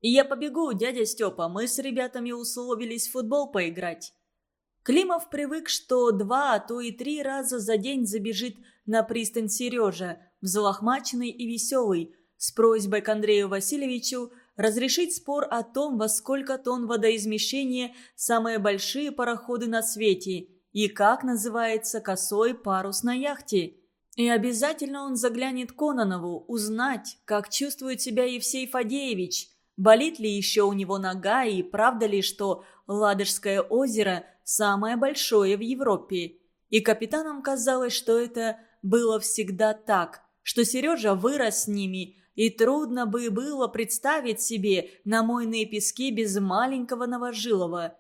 «И я побегу, дядя Степа, мы с ребятами условились в футбол поиграть». Климов привык, что два, а то и три раза за день забежит на пристань Сережа, взлохмаченный и веселый, с просьбой к Андрею Васильевичу разрешить спор о том, во сколько тонн водоизмещения самые большие пароходы на свете и как называется косой парус на яхте. И обязательно он заглянет Кононову узнать, как чувствует себя Евсей Фадеевич, болит ли еще у него нога и правда ли, что Ладожское озеро самое большое в Европе. И капитанам казалось, что это было всегда так, что Сережа вырос с ними – и трудно бы было представить себе намойные пески без маленького Новожилова.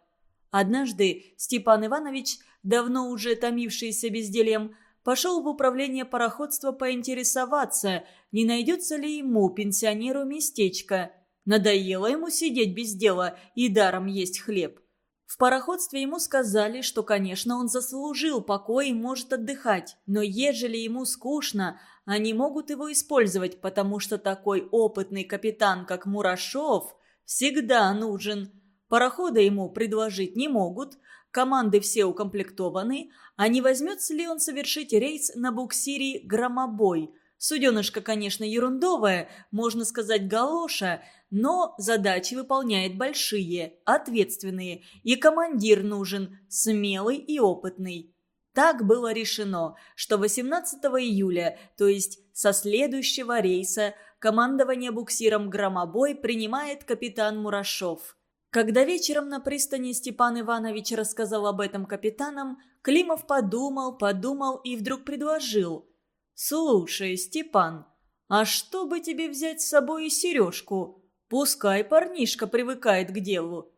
Однажды Степан Иванович, давно уже томившийся бездельем, пошел в управление пароходства поинтересоваться, не найдется ли ему, пенсионеру, местечко. Надоело ему сидеть без дела и даром есть хлеб. В пароходстве ему сказали, что, конечно, он заслужил покой и может отдыхать, но ежели ему скучно, они могут его использовать, потому что такой опытный капитан, как Мурашов, всегда нужен. Парохода ему предложить не могут, команды все укомплектованы, а не возьмется ли он совершить рейс на буксире «Громобой», Суденышка, конечно, ерундовая, можно сказать, галоша, но задачи выполняет большие, ответственные, и командир нужен, смелый и опытный. Так было решено, что 18 июля, то есть со следующего рейса, командование буксиром «Громобой» принимает капитан Мурашов. Когда вечером на пристани Степан Иванович рассказал об этом капитанам, Климов подумал, подумал и вдруг предложил. «Слушай, Степан, а что бы тебе взять с собой и сережку? Пускай парнишка привыкает к делу».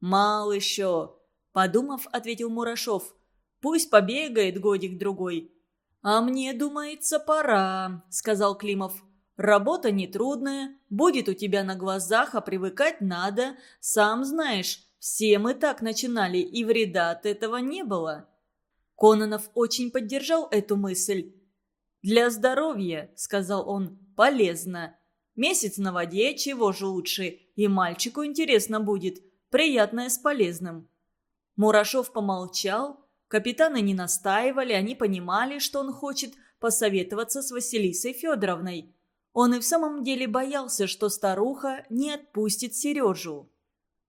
«Мал еще», — подумав, ответил Мурашов – Пусть побегает годик-другой». «А мне, думается, пора», — сказал Климов. «Работа нетрудная, будет у тебя на глазах, а привыкать надо. Сам знаешь, все мы так начинали, и вреда от этого не было». Кононов очень поддержал эту мысль. «Для здоровья», — сказал он, — «полезно. Месяц на воде, чего же лучше, и мальчику интересно будет. Приятное с полезным». Мурашов помолчал, Капитаны не настаивали, они понимали, что он хочет посоветоваться с Василисой Федоровной. Он и в самом деле боялся, что старуха не отпустит Сережу.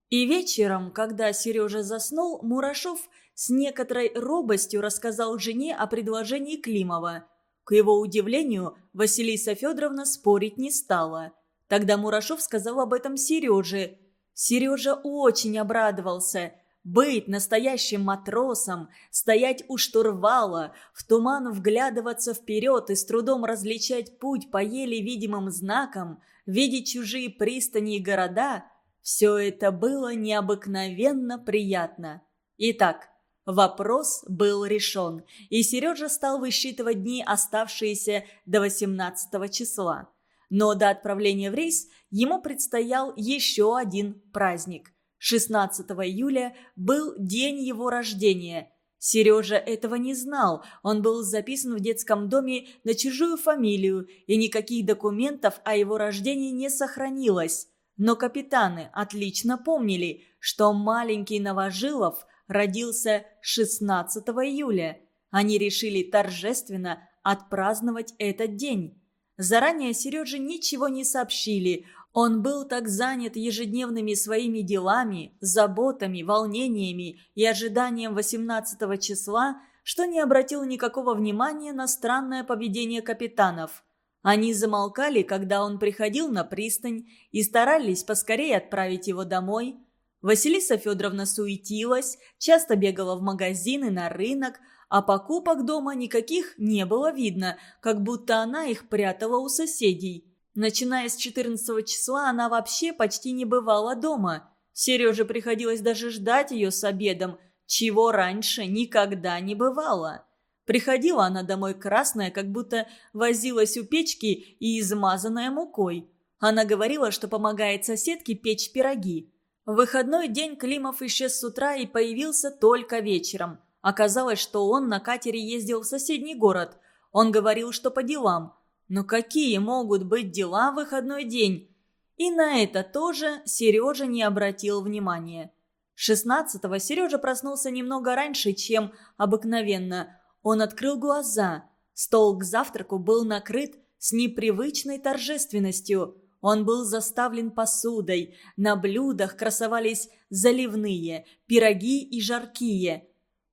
И вечером, когда Сережа заснул, Мурашов с некоторой робостью рассказал жене о предложении Климова. К его удивлению, Василиса Федоровна спорить не стала. Тогда Мурашов сказал об этом Сереже. Сережа очень обрадовался – быть настоящим матросом, стоять у штурвала, в туман вглядываться вперед и с трудом различать путь по еле видимым знакам, видеть чужие пристани и города – все это было необыкновенно приятно. Итак, вопрос был решен, и Сережа стал высчитывать дни, оставшиеся до 18 числа. Но до отправления в рейс ему предстоял еще один праздник – 16 июля был день его рождения. Сережа этого не знал, он был записан в детском доме на чужую фамилию, и никаких документов о его рождении не сохранилось. Но капитаны отлично помнили, что маленький Новожилов родился 16 июля. Они решили торжественно отпраздновать этот день. Заранее Сереже ничего не сообщили, он был так занят ежедневными своими делами, заботами, волнениями и ожиданием 18 числа, что не обратил никакого внимания на странное поведение капитанов. Они замолкали, когда он приходил на пристань и старались поскорее отправить его домой. Василиса Федоровна суетилась, часто бегала в магазины, на рынок, а покупок дома никаких не было видно, как будто она их прятала у соседей. Начиная с 14 числа она вообще почти не бывала дома. Сереже приходилось даже ждать ее с обедом, чего раньше никогда не бывало. Приходила она домой красная, как будто возилась у печки и измазанная мукой. Она говорила, что помогает соседке печь пироги. В выходной день Климов исчез с утра и появился только вечером. Оказалось, что он на катере ездил в соседний город. Он говорил, что по делам – но какие могут быть дела в выходной день? И на это тоже Сережа не обратил внимания. 16-го Сережа проснулся немного раньше, чем обыкновенно. Он открыл глаза. Стол к завтраку был накрыт с непривычной торжественностью. Он был заставлен посудой. На блюдах красовались заливные, пироги и жаркие.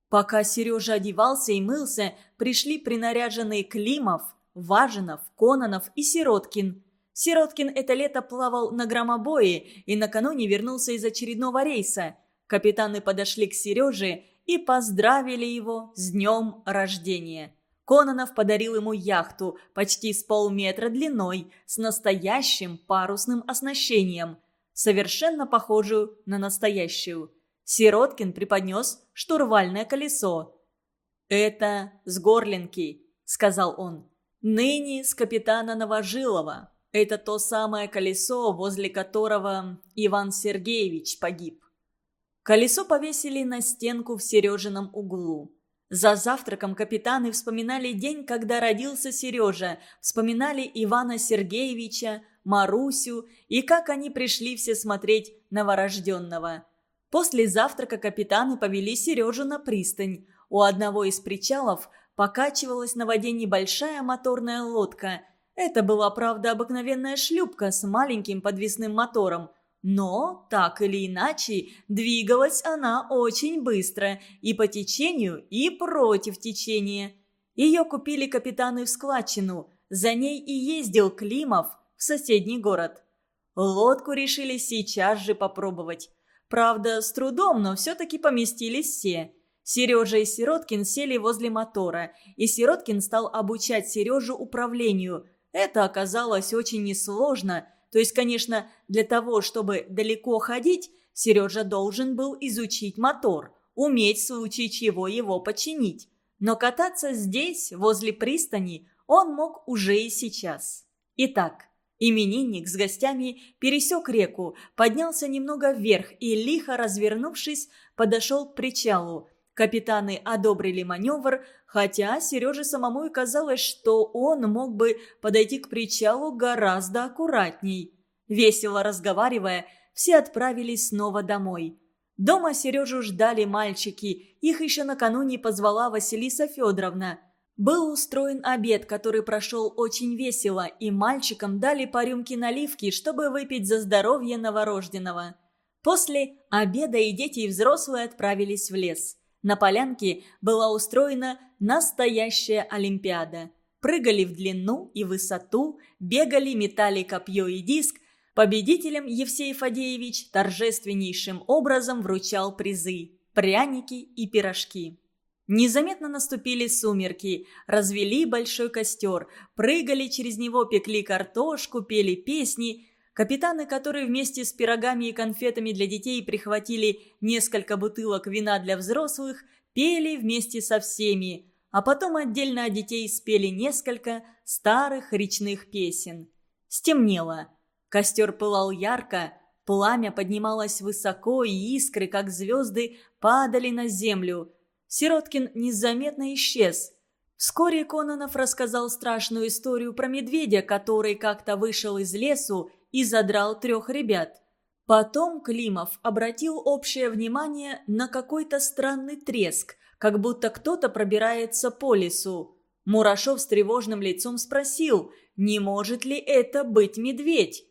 Пока Сережа одевался и мылся, пришли принаряженные Климов – Важинов, Кононов и Сироткин. Сироткин это лето плавал на громобое и накануне вернулся из очередного рейса. Капитаны подошли к Сереже и поздравили его с днем рождения. Кононов подарил ему яхту почти с полметра длиной, с настоящим парусным оснащением, совершенно похожую на настоящую. Сироткин преподнес штурвальное колесо. «Это с горлинки», — сказал он. Ныне с капитана Новожилова. Это то самое колесо, возле которого Иван Сергеевич погиб. Колесо повесили на стенку в Сережином углу. За завтраком капитаны вспоминали день, когда родился Сережа, вспоминали Ивана Сергеевича, Марусю и как они пришли все смотреть новорожденного. После завтрака капитаны повели Сережу на пристань. У одного из причалов покачивалась на воде небольшая моторная лодка. Это была, правда, обыкновенная шлюпка с маленьким подвесным мотором. Но, так или иначе, двигалась она очень быстро и по течению, и против течения. Ее купили капитаны в складчину, за ней и ездил Климов в соседний город. Лодку решили сейчас же попробовать. Правда, с трудом, но все-таки поместились все – Сережа и Сироткин сели возле мотора, и Сироткин стал обучать Сережу управлению. Это оказалось очень несложно. То есть, конечно, для того, чтобы далеко ходить, Сережа должен был изучить мотор, уметь в случае чего его починить. Но кататься здесь, возле пристани, он мог уже и сейчас. Итак, именинник с гостями пересек реку, поднялся немного вверх и, лихо развернувшись, подошел к причалу – Капитаны одобрили маневр, хотя Сереже самому и казалось, что он мог бы подойти к причалу гораздо аккуратней. Весело разговаривая, все отправились снова домой. Дома Сережу ждали мальчики, их еще накануне позвала Василиса Федоровна. Был устроен обед, который прошел очень весело, и мальчикам дали по рюмке наливки, чтобы выпить за здоровье новорожденного. После обеда и дети, и взрослые отправились в лес. На полянке была устроена настоящая Олимпиада. Прыгали в длину и высоту, бегали, метали копье и диск. Победителем Евсей Фадеевич торжественнейшим образом вручал призы – пряники и пирожки. Незаметно наступили сумерки, развели большой костер, прыгали через него, пекли картошку, пели песни – Капитаны, которые вместе с пирогами и конфетами для детей прихватили несколько бутылок вина для взрослых, пели вместе со всеми, а потом отдельно от детей спели несколько старых речных песен. Стемнело. Костер пылал ярко, пламя поднималось высоко, и искры, как звезды, падали на землю. Сироткин незаметно исчез – Вскоре Кононов рассказал страшную историю про медведя, который как-то вышел из лесу и задрал трех ребят. Потом Климов обратил общее внимание на какой-то странный треск, как будто кто-то пробирается по лесу. Мурашов с тревожным лицом спросил, не может ли это быть медведь.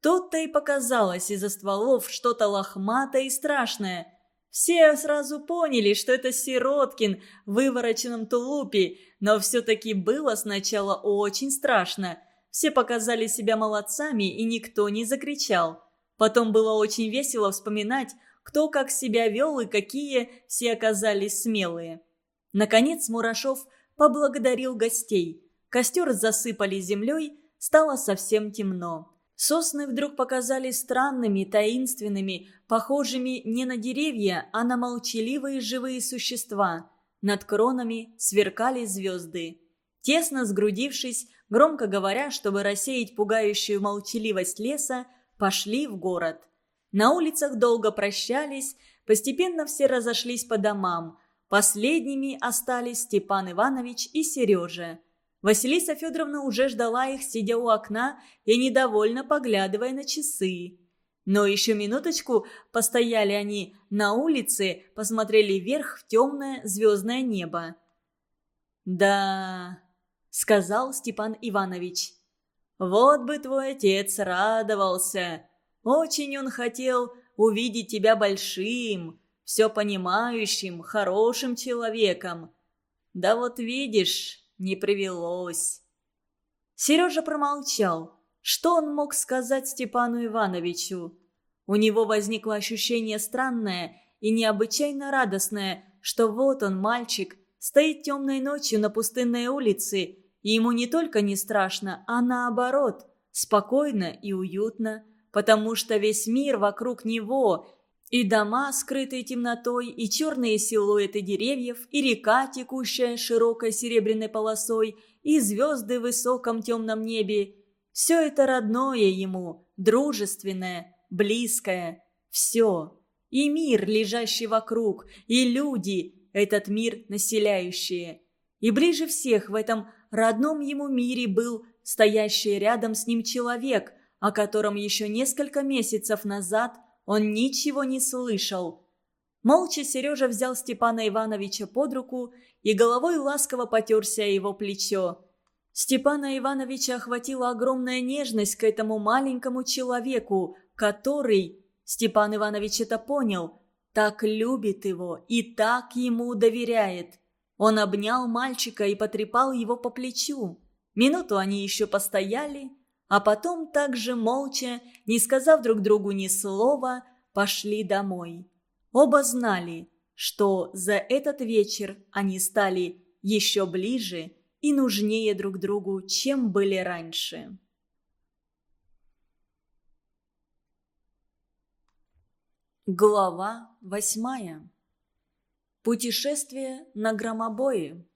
Тут-то и показалось из-за стволов что-то лохматое и страшное. Все сразу поняли, что это Сироткин в вывороченном тулупе, но все-таки было сначала очень страшно – все показали себя молодцами, и никто не закричал. Потом было очень весело вспоминать, кто как себя вел и какие все оказались смелые. Наконец Мурашов поблагодарил гостей. Костер засыпали землей, стало совсем темно. Сосны вдруг показались странными, таинственными, похожими не на деревья, а на молчаливые живые существа. Над кронами сверкали звезды. Тесно сгрудившись, громко говоря, чтобы рассеять пугающую молчаливость леса, пошли в город. На улицах долго прощались, постепенно все разошлись по домам. Последними остались Степан Иванович и Сережа. Василиса Федоровна уже ждала их, сидя у окна и недовольно поглядывая на часы. Но еще минуточку постояли они на улице, посмотрели вверх в темное звездное небо. «Да, сказал Степан Иванович. «Вот бы твой отец радовался. Очень он хотел увидеть тебя большим, все понимающим, хорошим человеком. Да вот видишь, не привелось». Сережа промолчал. Что он мог сказать Степану Ивановичу? У него возникло ощущение странное и необычайно радостное, что вот он, мальчик, стоит темной ночью на пустынной улице и ему не только не страшно, а наоборот, спокойно и уютно, потому что весь мир вокруг него и дома, скрытые темнотой, и черные силуэты деревьев, и река, текущая широкой серебряной полосой, и звезды в высоком темном небе. Все это родное ему, дружественное, близкое. Все. И мир, лежащий вокруг, и люди, этот мир населяющие. И ближе всех в этом родном ему мире был стоящий рядом с ним человек, о котором еще несколько месяцев назад он ничего не слышал. Молча Сережа взял Степана Ивановича под руку и головой ласково потерся его плечо. Степана Ивановича охватила огромная нежность к этому маленькому человеку, который, Степан Иванович это понял, так любит его и так ему доверяет. Он обнял мальчика и потрепал его по плечу. Минуту они еще постояли, а потом также молча, не сказав друг другу ни слова, пошли домой. Оба знали, что за этот вечер они стали еще ближе и нужнее друг другу, чем были раньше. Глава восьмая Путешествие на громобое.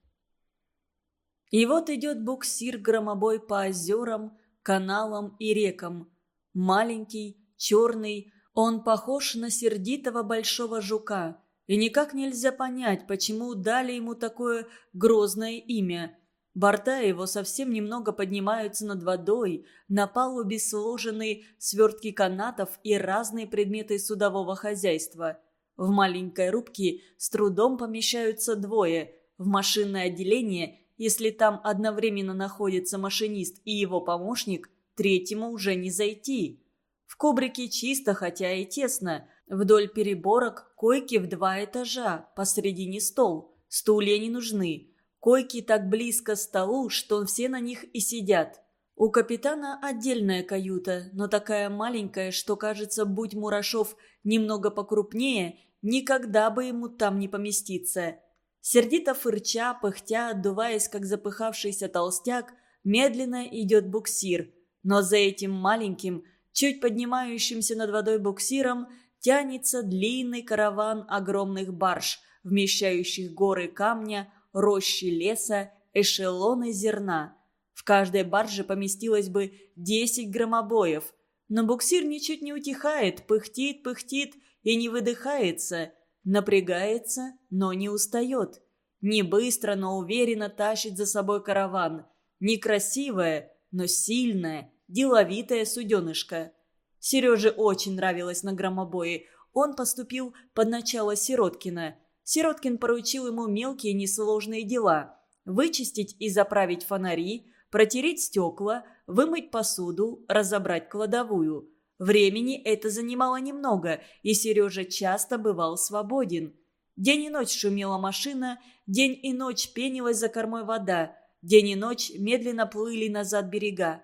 И вот идет буксир-громобой по озерам, каналам и рекам. Маленький, черный, он похож на сердитого большого жука. И никак нельзя понять, почему дали ему такое грозное имя. Борта его совсем немного поднимаются над водой, на палубе сложены свертки канатов и разные предметы судового хозяйства – в маленькой рубке с трудом помещаются двое. В машинное отделение, если там одновременно находится машинист и его помощник, третьему уже не зайти. В кубрике чисто, хотя и тесно. Вдоль переборок койки в два этажа, посредине стол. Стулья не нужны. Койки так близко к столу, что все на них и сидят. У капитана отдельная каюта, но такая маленькая, что, кажется, будь Мурашов немного покрупнее, Никогда бы ему там не поместиться. Сердито фырча, пыхтя, отдуваясь, как запыхавшийся толстяк, медленно идет буксир. Но за этим маленьким, чуть поднимающимся над водой буксиром, тянется длинный караван огромных барж, вмещающих горы камня, рощи леса, эшелоны зерна. В каждой барже поместилось бы 10 громобоев. Но буксир ничуть не утихает, пыхтит, пыхтит, и не выдыхается, напрягается, но не устает. Не быстро, но уверенно тащит за собой караван. Некрасивая, но сильная, деловитая суденышка. Сереже очень нравилось на громобое. Он поступил под начало Сироткина. Сироткин поручил ему мелкие несложные дела. Вычистить и заправить фонари, протереть стекла, вымыть посуду, разобрать кладовую – Времени это занимало немного, и Сережа часто бывал свободен. День и ночь шумела машина, день и ночь пенилась за кормой вода, день и ночь медленно плыли назад берега.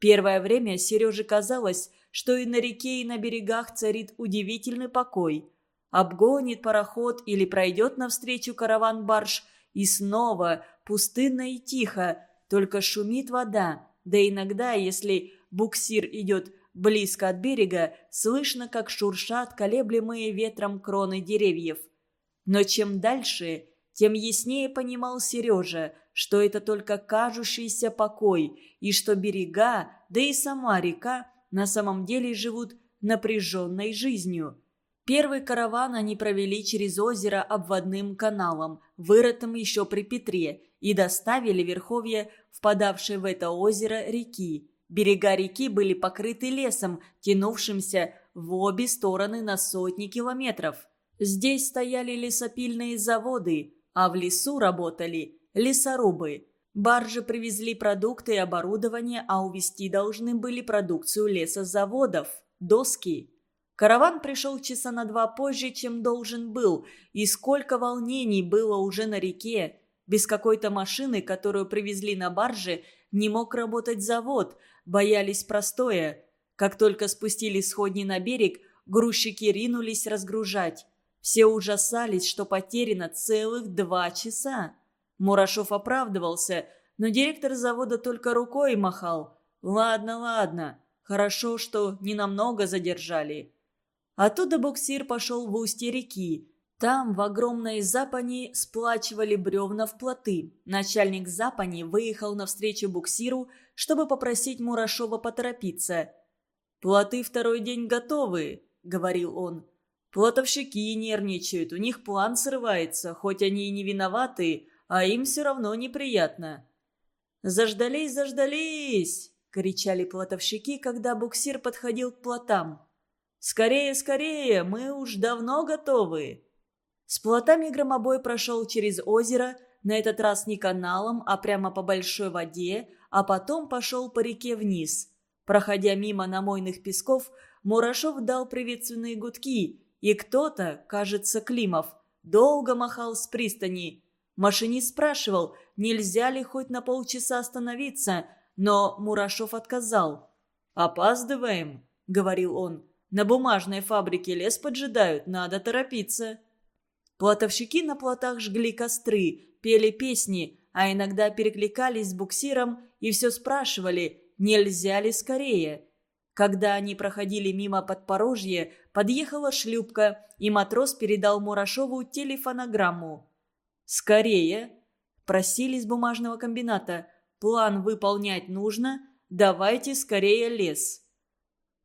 Первое время Сереже казалось, что и на реке, и на берегах царит удивительный покой. Обгонит пароход или пройдет навстречу караван-барж, и снова пустынно и тихо, только шумит вода, да иногда, если буксир идет Близко от берега слышно, как шуршат колеблемые ветром кроны деревьев. Но чем дальше, тем яснее понимал Сережа, что это только кажущийся покой, и что берега, да и сама река, на самом деле живут напряженной жизнью. Первый караван они провели через озеро обводным каналом, вырытым еще при Петре, и доставили верховье, впадавшей в это озеро реки. Берега реки были покрыты лесом, тянувшимся в обе стороны на сотни километров. Здесь стояли лесопильные заводы, а в лесу работали лесорубы. Баржи привезли продукты и оборудование, а увезти должны были продукцию лесозаводов – доски. Караван пришел часа на два позже, чем должен был, и сколько волнений было уже на реке. Без какой-то машины, которую привезли на барже, не мог работать завод, боялись простое. Как только спустили сходни на берег, грузчики ринулись разгружать. Все ужасались, что потеряно целых два часа. Мурашов оправдывался, но директор завода только рукой махал. «Ладно, ладно, хорошо, что ненамного задержали». Оттуда буксир пошел в устье реки, там, в огромной запани, сплачивали бревна в плоты. Начальник запани выехал навстречу буксиру, чтобы попросить Мурашова поторопиться. «Плоты второй день готовы», — говорил он. «Плотовщики нервничают, у них план срывается, хоть они и не виноваты, а им все равно неприятно». «Заждались, заждались!» — кричали плотовщики, когда буксир подходил к плотам. «Скорее, скорее, мы уж давно готовы!» С плотами громобой прошел через озеро, на этот раз не каналом, а прямо по большой воде, а потом пошел по реке вниз. Проходя мимо намойных песков, Мурашов дал приветственные гудки, и кто-то, кажется, Климов, долго махал с пристани. Машинист спрашивал, нельзя ли хоть на полчаса остановиться, но Мурашов отказал. «Опаздываем», — говорил он. «На бумажной фабрике лес поджидают, надо торопиться». Платовщики на плотах жгли костры, пели песни, а иногда перекликались с буксиром и все спрашивали, нельзя ли скорее. Когда они проходили мимо подпорожья, подъехала шлюпка, и матрос передал Мурашову телефонограмму. «Скорее!» – просили из бумажного комбината. «План выполнять нужно. Давайте скорее лес!»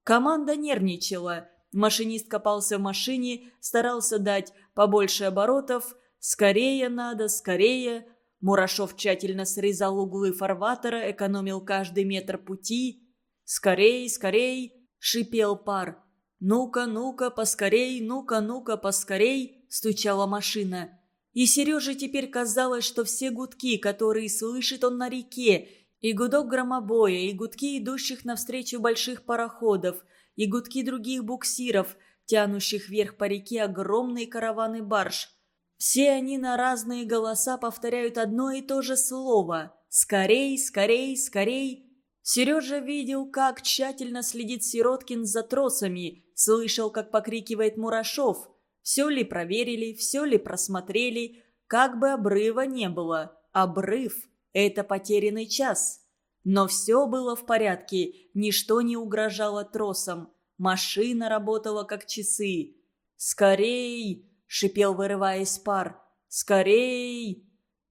Команда нервничала. Машинист копался в машине, старался дать побольше оборотов. Скорее надо, скорее. Мурашов тщательно срезал углы фарватера, экономил каждый метр пути. «Скорей, скорей!» – шипел пар. «Ну-ка, ну-ка, поскорей, ну-ка, ну-ка, поскорей!» – стучала машина. И Сереже теперь казалось, что все гудки, которые слышит он на реке, и гудок громобоя, и гудки идущих навстречу больших пароходов, и гудки других буксиров, тянущих вверх по реке огромные караваны барж. Все они на разные голоса повторяют одно и то же слово «Скорей, скорей, скорей!». Сережа видел, как тщательно следит Сироткин за тросами, слышал, как покрикивает Мурашов. Все ли проверили, все ли просмотрели, как бы обрыва не было. Обрыв – это потерянный час. Но все было в порядке, ничто не угрожало тросам машина работала как часы. «Скорей!» – шипел, вырываясь пар. «Скорей!»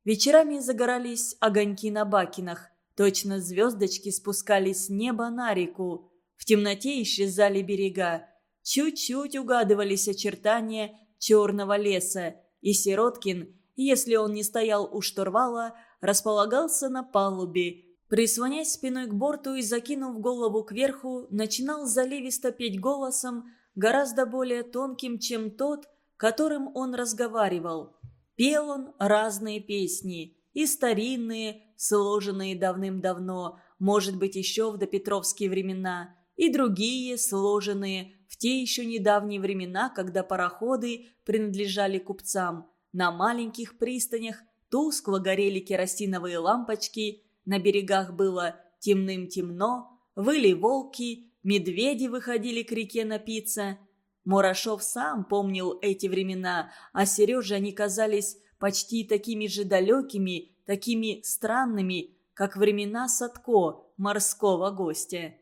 Вечерами загорались огоньки на бакинах. Точно звездочки спускались с неба на реку. В темноте исчезали берега. Чуть-чуть угадывались очертания черного леса. И Сироткин, если он не стоял у штурвала, располагался на палубе, Прислонясь спиной к борту и закинув голову кверху, начинал заливисто петь голосом, гораздо более тонким, чем тот, которым он разговаривал. Пел он разные песни, и старинные, сложенные давным-давно, может быть, еще в допетровские времена, и другие, сложенные, в те еще недавние времена, когда пароходы принадлежали купцам. На маленьких пристанях тускло горели керосиновые лампочки – на берегах было темным-темно, выли волки, медведи выходили к реке напиться. Мурашов сам помнил эти времена, а Сереже они казались почти такими же далекими, такими странными, как времена Садко, морского гостя.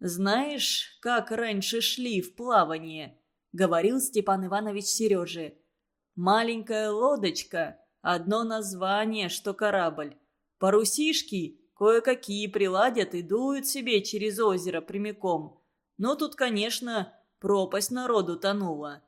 «Знаешь, как раньше шли в плавание?» — говорил Степан Иванович Сереже. «Маленькая лодочка, одно название, что корабль. Парусишки кое-какие приладят и дуют себе через озеро прямиком. Но тут, конечно, пропасть народу тонула.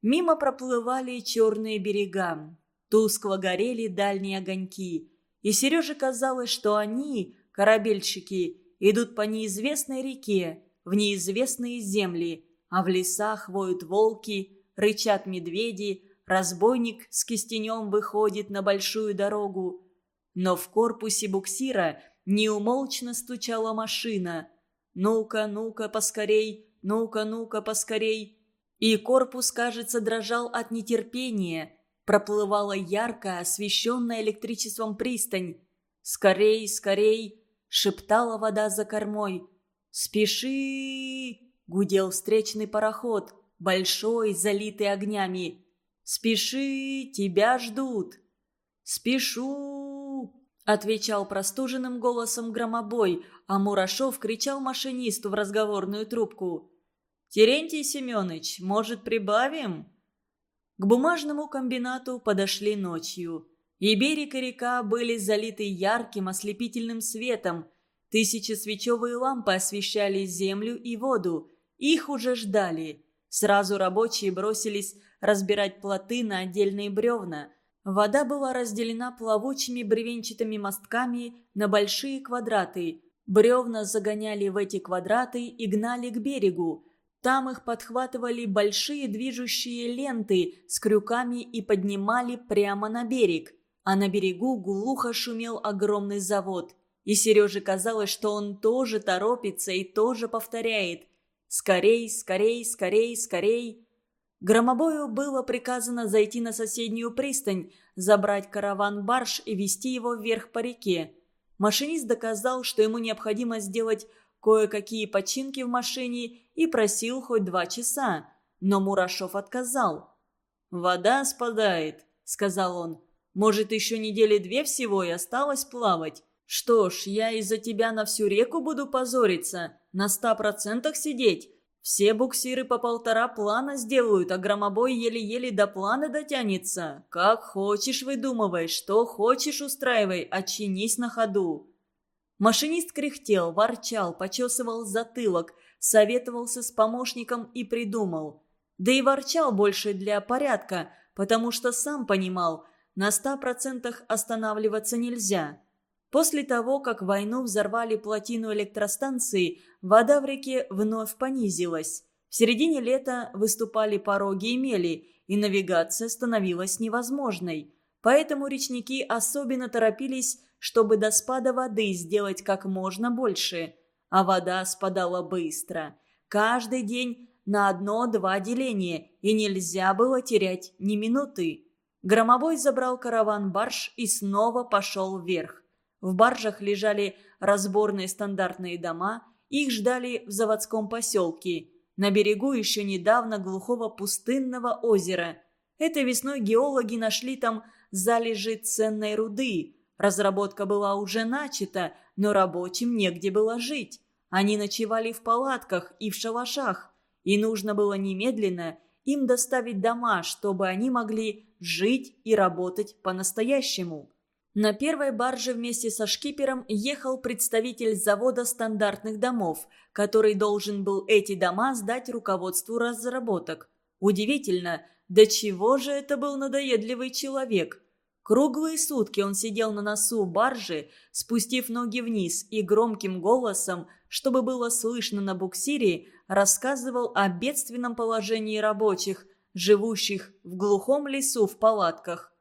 Мимо проплывали черные берега. Тускло горели дальние огоньки. И Сереже казалось, что они, корабельщики, идут по неизвестной реке, в неизвестные земли, а в лесах воют волки, рычат медведи, разбойник с кистенем выходит на большую дорогу но в корпусе буксира неумолчно стучала машина. «Ну-ка, ну-ка, поскорей! Ну-ка, ну-ка, поскорей!» И корпус, кажется, дрожал от нетерпения. Проплывала ярко освещенная электричеством пристань. «Скорей, скорей!» — шептала вода за кормой. «Спеши!» — гудел встречный пароход, большой, залитый огнями. «Спеши! Тебя ждут!» «Спешу!» Отвечал простуженным голосом громобой, а Мурашов кричал машинисту в разговорную трубку. «Терентий Семенович, может, прибавим?» К бумажному комбинату подошли ночью. И берег и река были залиты ярким ослепительным светом. Тысячи свечевые лампы освещали землю и воду. Их уже ждали. Сразу рабочие бросились разбирать плоты на отдельные бревна – Вода была разделена плавучими бревенчатыми мостками на большие квадраты. Бревна загоняли в эти квадраты и гнали к берегу. Там их подхватывали большие движущие ленты с крюками и поднимали прямо на берег. А на берегу глухо шумел огромный завод. И Сереже казалось, что он тоже торопится и тоже повторяет «Скорей, скорей, скорей, скорей!» Громобою было приказано зайти на соседнюю пристань, забрать караван барж и вести его вверх по реке. Машинист доказал, что ему необходимо сделать кое-какие починки в машине и просил хоть два часа, но Мурашов отказал. «Вода спадает», — сказал он. «Может, еще недели две всего и осталось плавать? Что ж, я из-за тебя на всю реку буду позориться, на ста процентах сидеть. Все буксиры по полтора плана сделают, а громобой еле-еле до плана дотянется. Как хочешь выдумывай, что хочешь устраивай, очинись на ходу». Машинист кряхтел, ворчал, почесывал затылок, советовался с помощником и придумал. Да и ворчал больше для порядка, потому что сам понимал, на ста процентах останавливаться нельзя. После того, как войну взорвали плотину электростанции, вода в реке вновь понизилась. В середине лета выступали пороги и мели, и навигация становилась невозможной. Поэтому речники особенно торопились, чтобы до спада воды сделать как можно больше. А вода спадала быстро. Каждый день на одно-два деления, и нельзя было терять ни минуты. Громовой забрал караван Барш и снова пошел вверх. В баржах лежали разборные стандартные дома, их ждали в заводском поселке, на берегу еще недавно глухого пустынного озера. Этой весной геологи нашли там залежи ценной руды. Разработка была уже начата, но рабочим негде было жить. Они ночевали в палатках и в шалашах, и нужно было немедленно им доставить дома, чтобы они могли жить и работать по-настоящему. На первой барже вместе со шкипером ехал представитель завода стандартных домов, который должен был эти дома сдать руководству разработок. Удивительно, до чего же это был надоедливый человек. Круглые сутки он сидел на носу баржи, спустив ноги вниз и громким голосом, чтобы было слышно на буксире, рассказывал о бедственном положении рабочих, живущих в глухом лесу в палатках.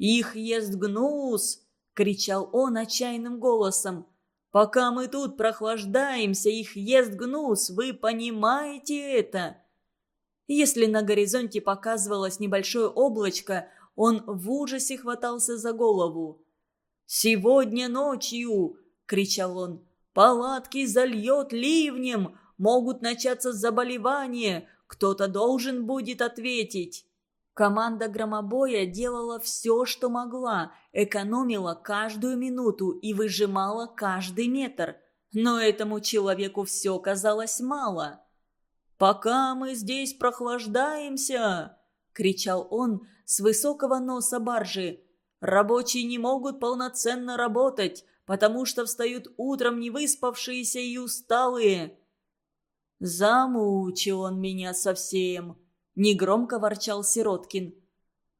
«Их ест гнус!» — кричал он отчаянным голосом. «Пока мы тут прохлаждаемся, их ест гнус, вы понимаете это?» Если на горизонте показывалось небольшое облачко, он в ужасе хватался за голову. «Сегодня ночью!» — кричал он. «Палатки зальет ливнем! Могут начаться заболевания! Кто-то должен будет ответить!» Команда громобоя делала все, что могла, экономила каждую минуту и выжимала каждый метр. Но этому человеку все казалось мало. «Пока мы здесь прохлаждаемся!» – кричал он с высокого носа баржи. «Рабочие не могут полноценно работать, потому что встают утром невыспавшиеся и усталые». «Замучил он меня совсем», негромко ворчал Сироткин.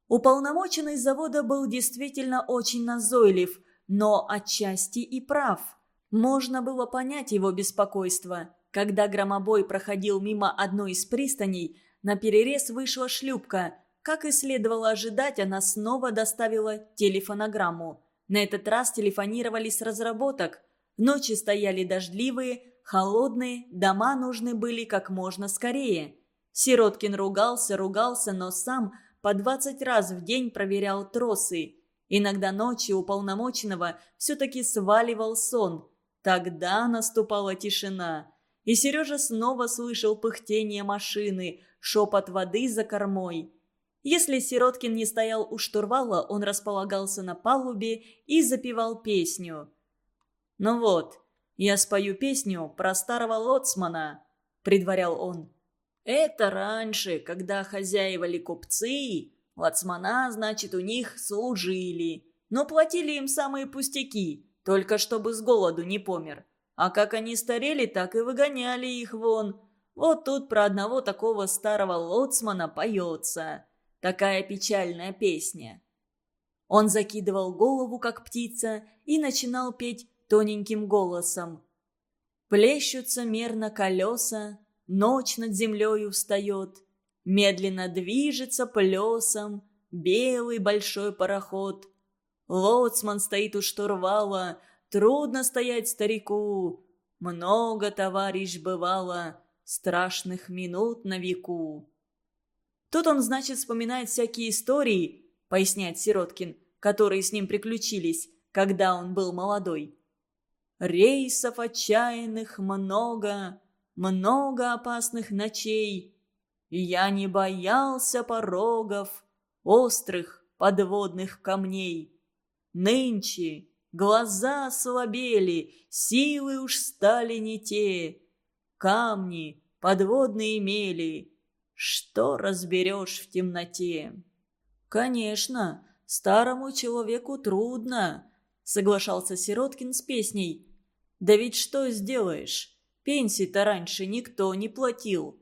Уполномоченный завода был действительно очень назойлив, но отчасти и прав. Можно было понять его беспокойство. Когда громобой проходил мимо одной из пристаней, на перерез вышла шлюпка. Как и следовало ожидать, она снова доставила телефонограмму. На этот раз телефонировали с разработок. Ночи стояли дождливые, холодные, дома нужны были как можно скорее. Сироткин ругался, ругался, но сам по двадцать раз в день проверял тросы. Иногда ночью уполномоченного все-таки сваливал сон. Тогда наступала тишина. И Сережа снова слышал пыхтение машины, шепот воды за кормой. Если Сироткин не стоял у штурвала, он располагался на палубе и запевал песню. «Ну вот, я спою песню про старого лоцмана», — предварял он. Это раньше, когда хозяева ли купцы, лацмана, значит, у них служили, но платили им самые пустяки, только чтобы с голоду не помер. А как они старели, так и выгоняли их вон. Вот тут про одного такого старого лоцмана поется. Такая печальная песня. Он закидывал голову, как птица, и начинал петь тоненьким голосом. Плещутся мерно колеса, ночь над землею встает, медленно движется плесом белый большой пароход. Лоцман стоит у штурвала, трудно стоять старику. Много, товарищ, бывало страшных минут на веку. Тут он, значит, вспоминает всякие истории, поясняет Сироткин, которые с ним приключились, когда он был молодой. Рейсов отчаянных много, много опасных ночей. И я не боялся порогов, острых подводных камней. Нынче глаза ослабели, силы уж стали не те. Камни подводные мели, что разберешь в темноте? Конечно, старому человеку трудно, соглашался Сироткин с песней. Да ведь что сделаешь? Пенсии-то раньше никто не платил.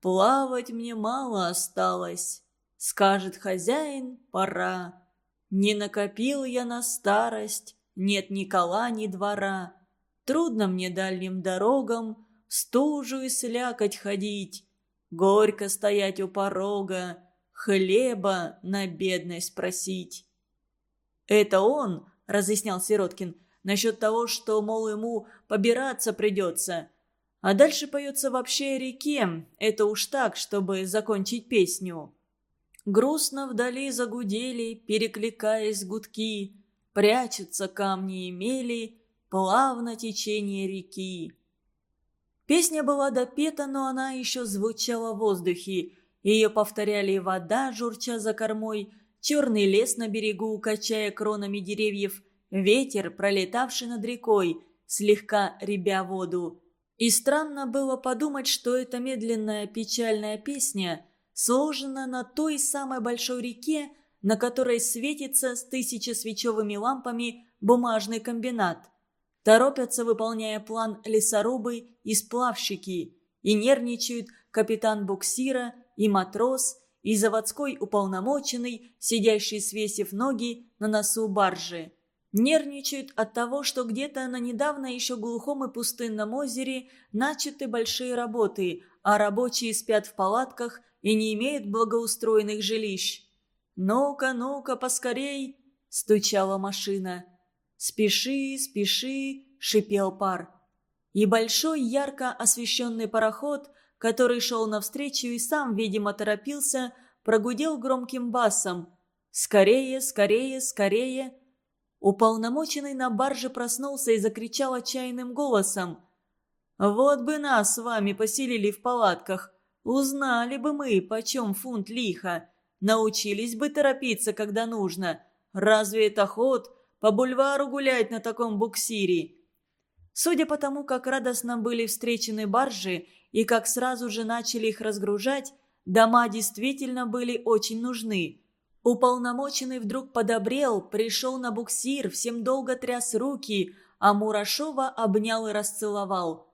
«Плавать мне мало осталось», — скажет хозяин, — «пора». «Не накопил я на старость, нет ни кола, ни двора. Трудно мне дальним дорогам в стужу и слякоть ходить, горько стоять у порога, хлеба на бедность просить». «Это он», — разъяснял Сироткин, насчет того, что, мол, ему побираться придется. А дальше поется вообще о реке, это уж так, чтобы закончить песню. Грустно вдали загудели, перекликаясь гудки, Прячутся камни и мели, плавно течение реки. Песня была допета, но она еще звучала в воздухе. Ее повторяли вода, журча за кормой, черный лес на берегу, качая кронами деревьев, ветер, пролетавший над рекой, слегка ребя воду. И странно было подумать, что эта медленная печальная песня сложена на той самой большой реке, на которой светится с тысячесвечевыми лампами бумажный комбинат. Торопятся, выполняя план лесорубы и сплавщики, и нервничают капитан буксира и матрос, и заводской уполномоченный, сидящий свесив ноги на носу баржи. Нервничают от того, что где-то на недавно еще глухом и пустынном озере начаты большие работы, а рабочие спят в палатках и не имеют благоустроенных жилищ. «Ну-ка, ну-ка, поскорей!» – стучала машина. «Спеши, спеши!» – шипел пар. И большой ярко освещенный пароход, который шел навстречу и сам, видимо, торопился, прогудел громким басом. «Скорее, скорее, скорее!» Уполномоченный на барже проснулся и закричал отчаянным голосом. «Вот бы нас с вами поселили в палатках! Узнали бы мы, почем фунт лиха! Научились бы торопиться, когда нужно! Разве это ход? По бульвару гулять на таком буксире!» Судя по тому, как радостно были встречены баржи и как сразу же начали их разгружать, дома действительно были очень нужны – Уполномоченный вдруг подобрел, пришел на буксир, всем долго тряс руки, а Мурашова обнял и расцеловал.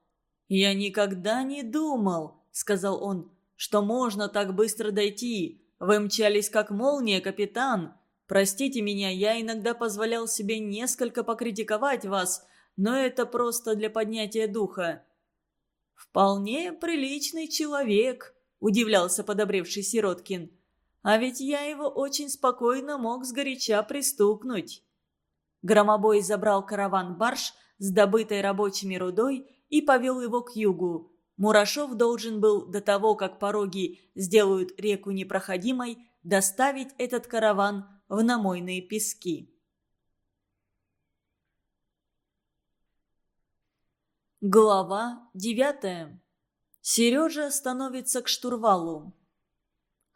«Я никогда не думал», — сказал он, — «что можно так быстро дойти. Вы мчались как молния, капитан. Простите меня, я иногда позволял себе несколько покритиковать вас, но это просто для поднятия духа». «Вполне приличный человек», — удивлялся подобревший Сироткин. — а ведь я его очень спокойно мог сгоряча пристукнуть. Громобой забрал караван Барш с добытой рабочими рудой и повел его к югу. Мурашов должен был до того, как пороги сделают реку непроходимой, доставить этот караван в намойные пески. Глава девятая. Сережа становится к штурвалу.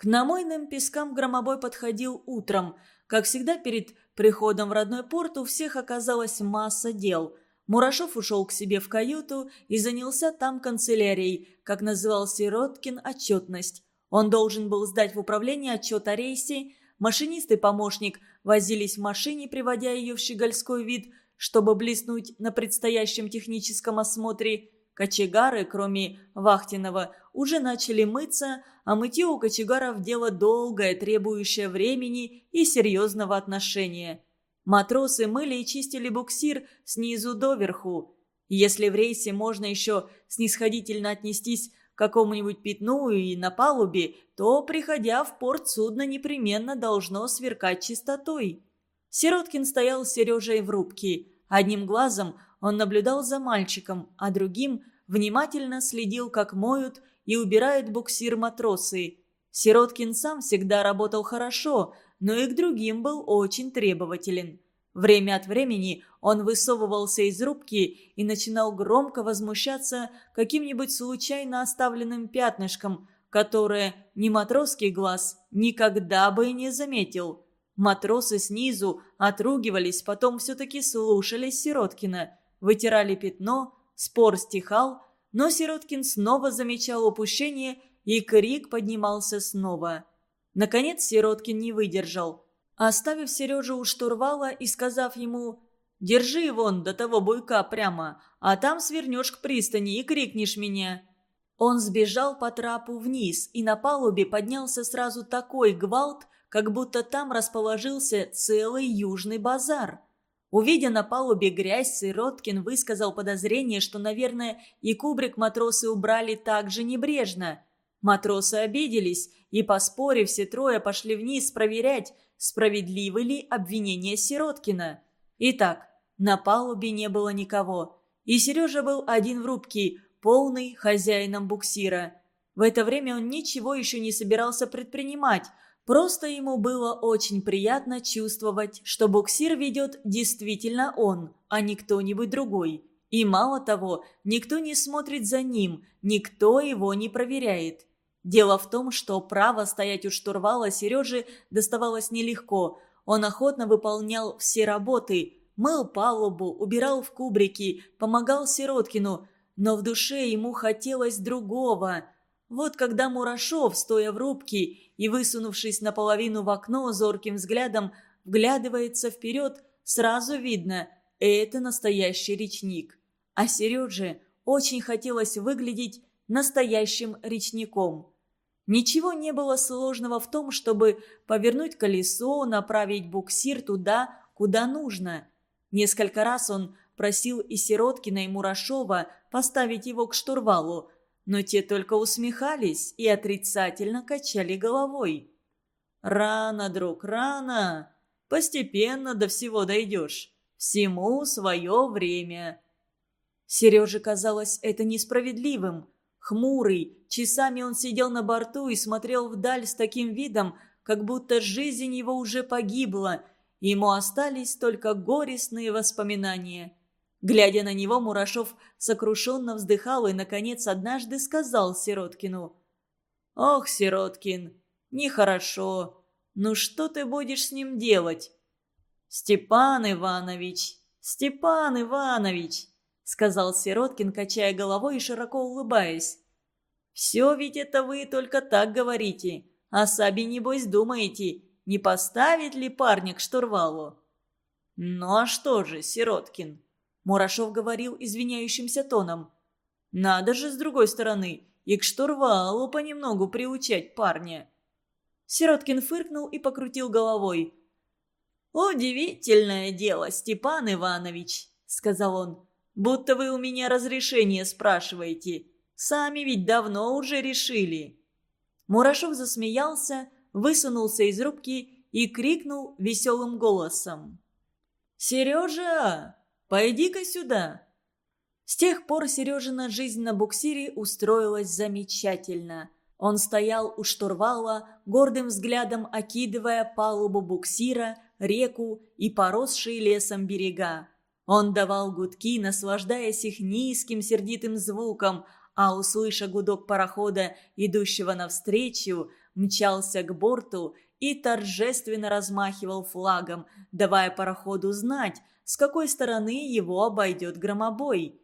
К намойным пескам громобой подходил утром. Как всегда, перед приходом в родной порт у всех оказалась масса дел. Мурашов ушел к себе в каюту и занялся там канцелярией, как называл Сироткин отчетность. Он должен был сдать в управление отчет о рейсе. Машинист и помощник возились в машине, приводя ее в щегольской вид, чтобы блеснуть на предстоящем техническом осмотре – Кочегары, кроме Вахтинова, уже начали мыться, а мытье у кочегаров дело долгое, требующее времени и серьезного отношения. Матросы мыли и чистили буксир снизу доверху. Если в рейсе можно еще снисходительно отнестись к какому-нибудь пятну и на палубе, то, приходя в порт, судно непременно должно сверкать чистотой. Сироткин стоял с Сережей в рубке. Одним глазом он наблюдал за мальчиком, а другим внимательно следил, как моют и убирают буксир матросы. Сироткин сам всегда работал хорошо, но и к другим был очень требователен. Время от времени он высовывался из рубки и начинал громко возмущаться каким-нибудь случайно оставленным пятнышком, которое ни матросский глаз никогда бы и не заметил. Матросы снизу отругивались, потом все-таки слушались Сироткина – вытирали пятно, спор стихал, но Сироткин снова замечал упущение, и крик поднимался снова. Наконец Сироткин не выдержал. Оставив Сережу у штурвала и сказав ему «Держи вон до того буйка прямо, а там свернешь к пристани и крикнешь меня». Он сбежал по трапу вниз, и на палубе поднялся сразу такой гвалт, как будто там расположился целый южный базар. Увидя на палубе грязь, Сироткин высказал подозрение, что, наверное, и кубрик матросы убрали так же небрежно. Матросы обиделись, и, поспорив, все трое пошли вниз проверять, справедливы ли обвинения Сироткина. Итак, на палубе не было никого. И Сережа был один в рубке, полный хозяином буксира. В это время он ничего еще не собирался предпринимать – Просто ему было очень приятно чувствовать, что буксир ведет действительно он, а не кто-нибудь другой. И мало того, никто не смотрит за ним, никто его не проверяет. Дело в том, что право стоять у штурвала Сереже доставалось нелегко. Он охотно выполнял все работы, мыл палубу, убирал в кубрики, помогал Сироткину, но в душе ему хотелось другого – вот когда Мурашов, стоя в рубке и высунувшись наполовину в окно зорким взглядом, вглядывается вперед, сразу видно – это настоящий речник. А Сереже очень хотелось выглядеть настоящим речником. Ничего не было сложного в том, чтобы повернуть колесо, направить буксир туда, куда нужно. Несколько раз он просил и Сироткина, и Мурашова поставить его к штурвалу, но те только усмехались и отрицательно качали головой. «Рано, друг, рано! Постепенно до всего дойдешь. Всему свое время!» Сереже казалось это несправедливым. Хмурый, часами он сидел на борту и смотрел вдаль с таким видом, как будто жизнь его уже погибла, ему остались только горестные воспоминания – Глядя на него, Мурашов сокрушенно вздыхал и, наконец, однажды сказал Сироткину. «Ох, Сироткин, нехорошо. Ну что ты будешь с ним делать?» «Степан Иванович, Степан Иванович!» — сказал Сироткин, качая головой и широко улыбаясь. «Все ведь это вы только так говорите, а сами, небось, думаете, не поставит ли парня к штурвалу?» «Ну а что же, Сироткин?» Мурашов говорил извиняющимся тоном. «Надо же, с другой стороны, и к штурвалу понемногу приучать парня». Сироткин фыркнул и покрутил головой. «Удивительное дело, Степан Иванович», — сказал он. «Будто вы у меня разрешение спрашиваете. Сами ведь давно уже решили». Мурашов засмеялся, высунулся из рубки и крикнул веселым голосом. «Сережа, Пойди-ка сюда!» С тех пор Сережина жизнь на буксире устроилась замечательно. Он стоял у штурвала, гордым взглядом окидывая палубу буксира, реку и поросшие лесом берега. Он давал гудки, наслаждаясь их низким сердитым звуком, а, услыша гудок парохода, идущего навстречу, мчался к борту и торжественно размахивал флагом, давая пароходу знать, с какой стороны его обойдет громобой.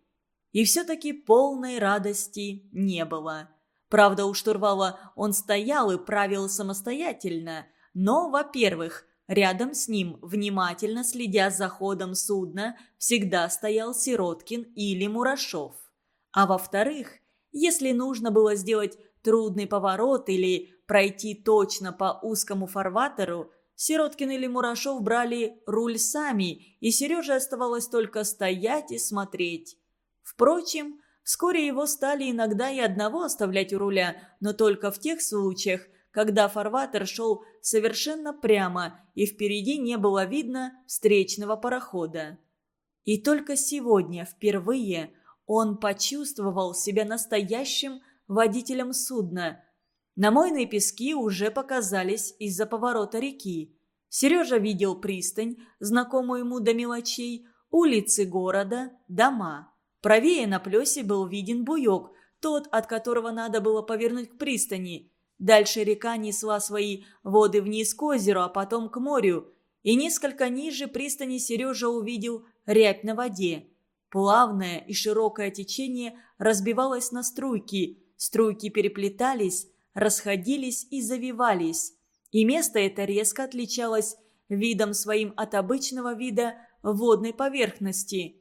И все-таки полной радости не было. Правда, у штурвала он стоял и правил самостоятельно, но, во-первых, рядом с ним, внимательно следя за ходом судна, всегда стоял Сироткин или Мурашов. А во-вторых, если нужно было сделать трудный поворот или пройти точно по узкому фарватеру – Сироткин или Мурашов брали руль сами, и Сереже оставалось только стоять и смотреть. Впрочем, вскоре его стали иногда и одного оставлять у руля, но только в тех случаях, когда фарватер шел совершенно прямо, и впереди не было видно встречного парохода. И только сегодня, впервые, он почувствовал себя настоящим водителем судна – Намойные пески уже показались из-за поворота реки. Сережа видел пристань, знакомую ему до мелочей, улицы города, дома. Правее на плесе был виден буек, тот, от которого надо было повернуть к пристани. Дальше река несла свои воды вниз к озеру, а потом к морю. И несколько ниже пристани Сережа увидел рябь на воде. Плавное и широкое течение разбивалось на струйки. Струйки переплетались, расходились и завивались. И место это резко отличалось видом своим от обычного вида водной поверхности.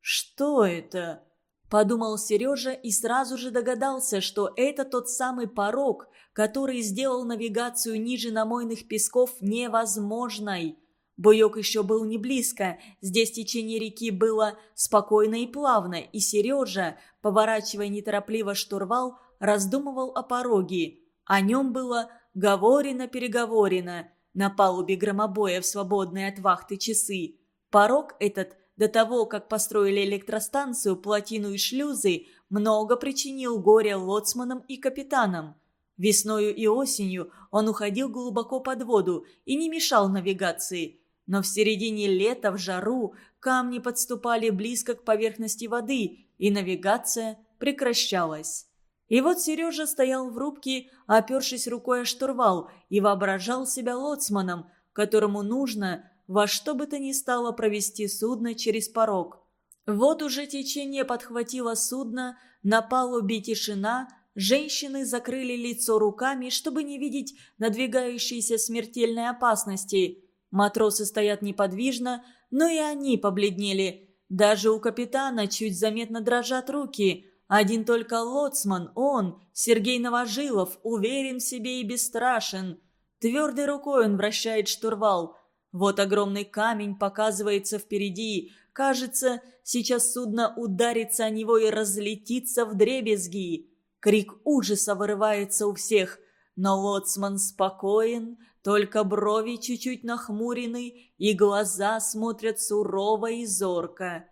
«Что это?» – подумал Сережа и сразу же догадался, что это тот самый порог, который сделал навигацию ниже намойных песков невозможной. Буек еще был не близко, здесь течение реки было спокойно и плавно, и Сережа, поворачивая неторопливо штурвал, раздумывал о пороге. О нем было говорено-переговорено на палубе громобоя в свободные от вахты часы. Порог этот до того, как построили электростанцию, плотину и шлюзы, много причинил горя лоцманам и капитанам. Весною и осенью он уходил глубоко под воду и не мешал навигации. Но в середине лета, в жару, камни подступали близко к поверхности воды, и навигация прекращалась. И вот Сережа стоял в рубке, опершись рукой о штурвал, и воображал себя лоцманом, которому нужно во что бы то ни стало провести судно через порог. Вот уже течение подхватило судно, на палубе тишина, женщины закрыли лицо руками, чтобы не видеть надвигающейся смертельной опасности. Матросы стоят неподвижно, но и они побледнели. Даже у капитана чуть заметно дрожат руки – один только лоцман, он, Сергей Новожилов, уверен в себе и бесстрашен. Твердой рукой он вращает штурвал. Вот огромный камень показывается впереди. Кажется, сейчас судно ударится о него и разлетится в дребезги. Крик ужаса вырывается у всех. Но лоцман спокоен, только брови чуть-чуть нахмурены, и глаза смотрят сурово и зорко.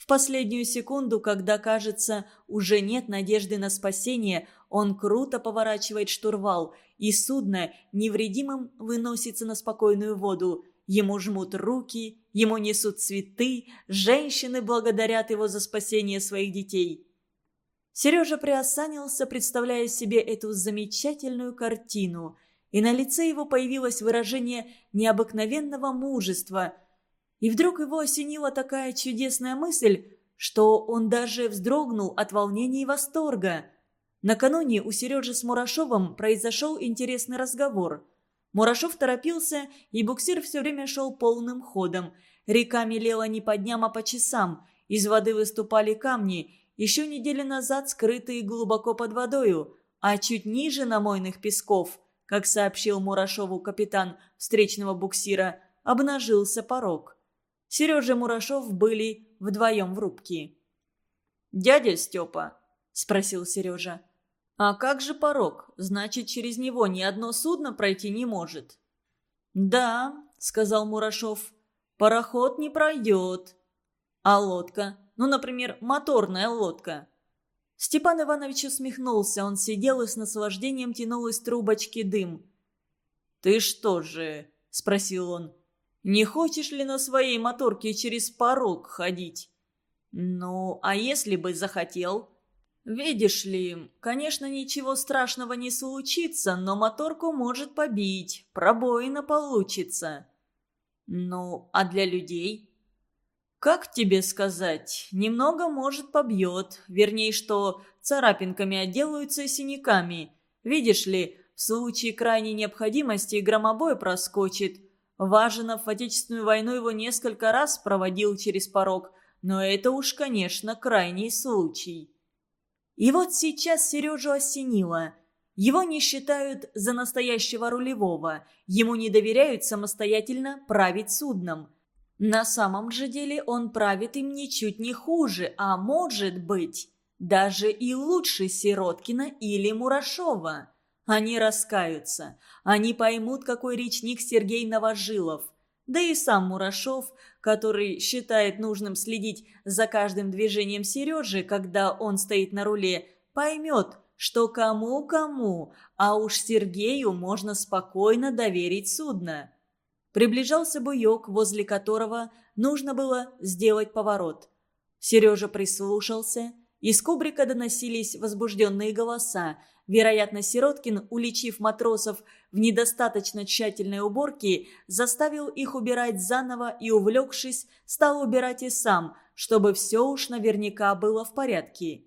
В последнюю секунду, когда, кажется, уже нет надежды на спасение, он круто поворачивает штурвал, и судно невредимым выносится на спокойную воду. Ему жмут руки, ему несут цветы, женщины благодарят его за спасение своих детей. Сережа приосанился, представляя себе эту замечательную картину, и на лице его появилось выражение необыкновенного мужества, и вдруг его осенила такая чудесная мысль, что он даже вздрогнул от волнения и восторга. Накануне у Сережи с Мурашовым произошел интересный разговор. Мурашов торопился, и буксир все время шел полным ходом. Река мелела не по дням, а по часам. Из воды выступали камни, еще неделю назад скрытые глубоко под водою, а чуть ниже намойных песков, как сообщил Мурашову капитан встречного буксира, обнажился порог. Сережа Мурашов были вдвоем в рубке. «Дядя Степа?» – спросил Сережа. «А как же порог? Значит, через него ни одно судно пройти не может». «Да», – сказал Мурашов, – «пароход не пройдет». «А лодка? Ну, например, моторная лодка?» Степан Иванович усмехнулся. Он сидел и с наслаждением тянул из трубочки дым. «Ты что же?» – спросил он. Не хочешь ли на своей моторке через порог ходить? Ну, а если бы захотел? Видишь ли, конечно, ничего страшного не случится, но моторку может побить, пробоина получится. Ну, а для людей? Как тебе сказать, немного, может, побьет, вернее, что царапинками отделаются синяками. Видишь ли, в случае крайней необходимости громобой проскочит – Важенов в Отечественную войну его несколько раз проводил через порог, но это уж, конечно, крайний случай. И вот сейчас Сережу осенило. Его не считают за настоящего рулевого, ему не доверяют самостоятельно править судном. На самом же деле он правит им ничуть не хуже, а может быть, даже и лучше Сироткина или Мурашова. Они раскаются. Они поймут, какой речник Сергей Новожилов. Да и сам Мурашов, который считает нужным следить за каждым движением Сережи, когда он стоит на руле, поймет, что кому-кому, а уж Сергею можно спокойно доверить судно. Приближался буйок, возле которого нужно было сделать поворот. Сережа прислушался. Из кубрика доносились возбужденные голоса. Вероятно, Сироткин, уличив матросов в недостаточно тщательной уборке, заставил их убирать заново и, увлекшись, стал убирать и сам, чтобы все уж наверняка было в порядке.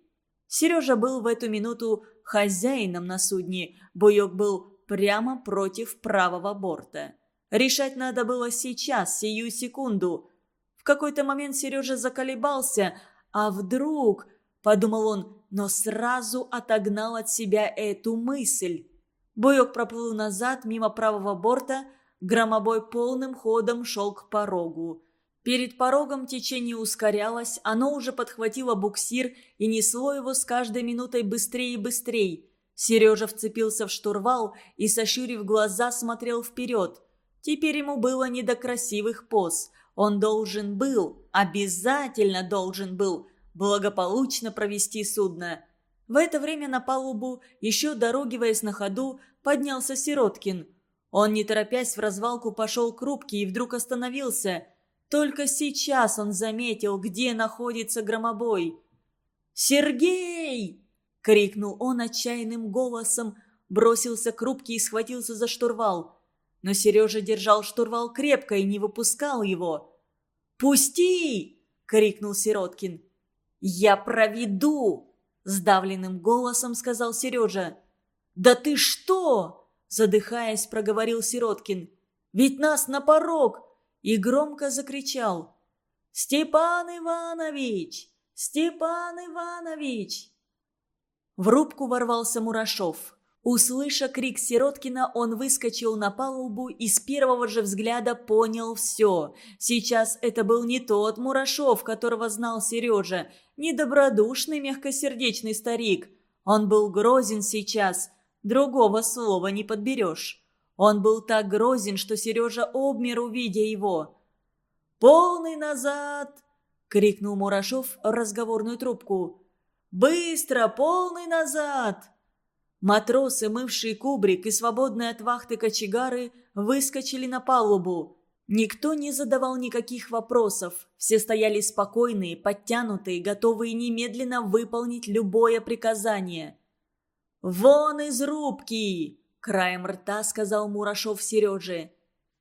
Сережа был в эту минуту хозяином на судне, буйок был прямо против правого борта. Решать надо было сейчас, сию секунду. В какой-то момент Сережа заколебался, а вдруг, подумал он, но сразу отогнал от себя эту мысль. Боек проплыл назад мимо правого борта, громобой полным ходом шел к порогу. Перед порогом течение ускорялось, оно уже подхватило буксир и несло его с каждой минутой быстрее и быстрее. Сережа вцепился в штурвал и, сощурив глаза, смотрел вперед. Теперь ему было не до красивых поз. Он должен был, обязательно должен был – благополучно провести судно. В это время на палубу, еще дорогиваясь на ходу, поднялся Сироткин. Он, не торопясь в развалку, пошел к рубке и вдруг остановился. Только сейчас он заметил, где находится громобой. «Сергей!» — крикнул он отчаянным голосом, бросился к рубке и схватился за штурвал. Но Сережа держал штурвал крепко и не выпускал его. «Пусти!» — крикнул Сироткин. «Я проведу!» – сдавленным голосом сказал Сережа. «Да ты что?» – задыхаясь, проговорил Сироткин. «Ведь нас на порог!» – и громко закричал. «Степан Иванович! Степан Иванович!» В рубку ворвался Мурашов. Услыша крик Сироткина, он выскочил на палубу и с первого же взгляда понял все. Сейчас это был не тот Мурашов, которого знал Сережа, не добродушный мягкосердечный старик. Он был грозен сейчас, другого слова не подберешь. Он был так грозен, что Сережа обмер, увидя его. «Полный назад!» — крикнул Мурашов в разговорную трубку. «Быстро, полный назад!» Матросы, мывшие кубрик и свободные от вахты кочегары, выскочили на палубу. Никто не задавал никаких вопросов. Все стояли спокойные, подтянутые, готовые немедленно выполнить любое приказание. «Вон из рубки!» – краем рта сказал Мурашов Сереже.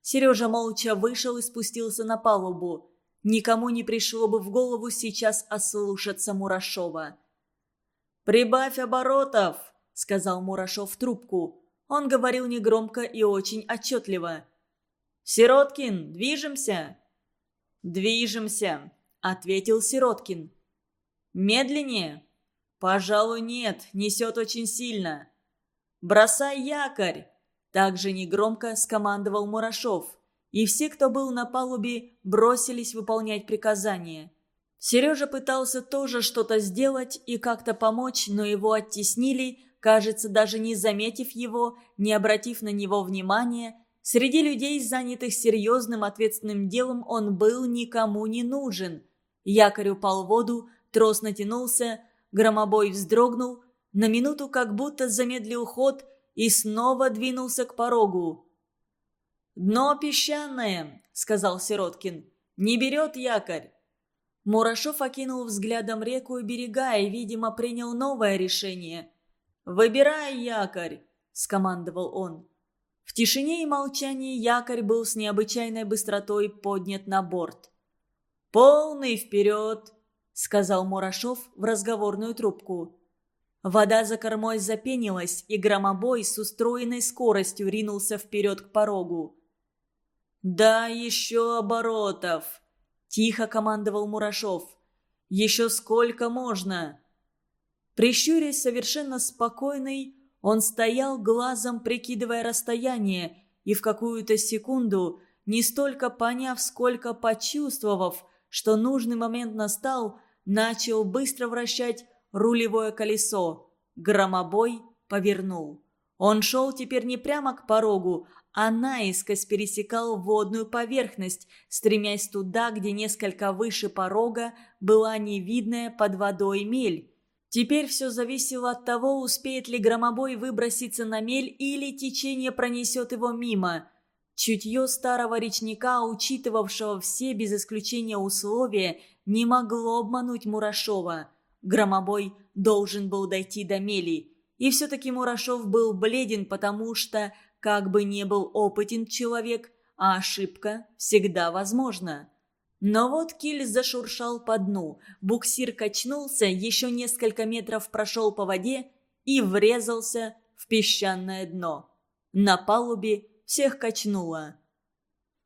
Сережа молча вышел и спустился на палубу. Никому не пришло бы в голову сейчас ослушаться Мурашова. «Прибавь оборотов!» – сказал Мурашов в трубку. Он говорил негромко и очень отчетливо. «Сироткин, движемся!» «Движемся!» – ответил Сироткин. «Медленнее?» «Пожалуй, нет, несет очень сильно». «Бросай якорь!» – также негромко скомандовал Мурашов. И все, кто был на палубе, бросились выполнять приказание. Сережа пытался тоже что-то сделать и как-то помочь, но его оттеснили, кажется, даже не заметив его, не обратив на него внимания, среди людей, занятых серьезным ответственным делом, он был никому не нужен. Якорь упал в воду, трос натянулся, громобой вздрогнул, на минуту как будто замедлил ход и снова двинулся к порогу. «Дно песчаное», — сказал Сироткин. «Не берет якорь». Мурашов окинул взглядом реку и берега и, видимо, принял новое решение. «Выбирай якорь!» – скомандовал он. В тишине и молчании якорь был с необычайной быстротой поднят на борт. «Полный вперед!» – сказал Мурашов в разговорную трубку. Вода за кормой запенилась, и громобой с устроенной скоростью ринулся вперед к порогу. «Да, еще оборотов!» – тихо командовал Мурашов. «Еще сколько можно?» Прищурясь совершенно спокойный, он стоял глазом, прикидывая расстояние, и в какую-то секунду, не столько поняв, сколько почувствовав, что нужный момент настал, начал быстро вращать рулевое колесо. Громобой повернул. Он шел теперь не прямо к порогу, а наискось пересекал водную поверхность, стремясь туда, где несколько выше порога была невидная под водой мель. Теперь все зависело от того, успеет ли громобой выброситься на мель или течение пронесет его мимо. Чутье старого речника, учитывавшего все без исключения условия, не могло обмануть Мурашова. Громобой должен был дойти до мели. И все-таки Мурашов был бледен, потому что, как бы не был опытен человек, а ошибка всегда возможна. Но вот киль зашуршал по дну, буксир качнулся, еще несколько метров прошел по воде и врезался в песчаное дно. На палубе всех качнуло.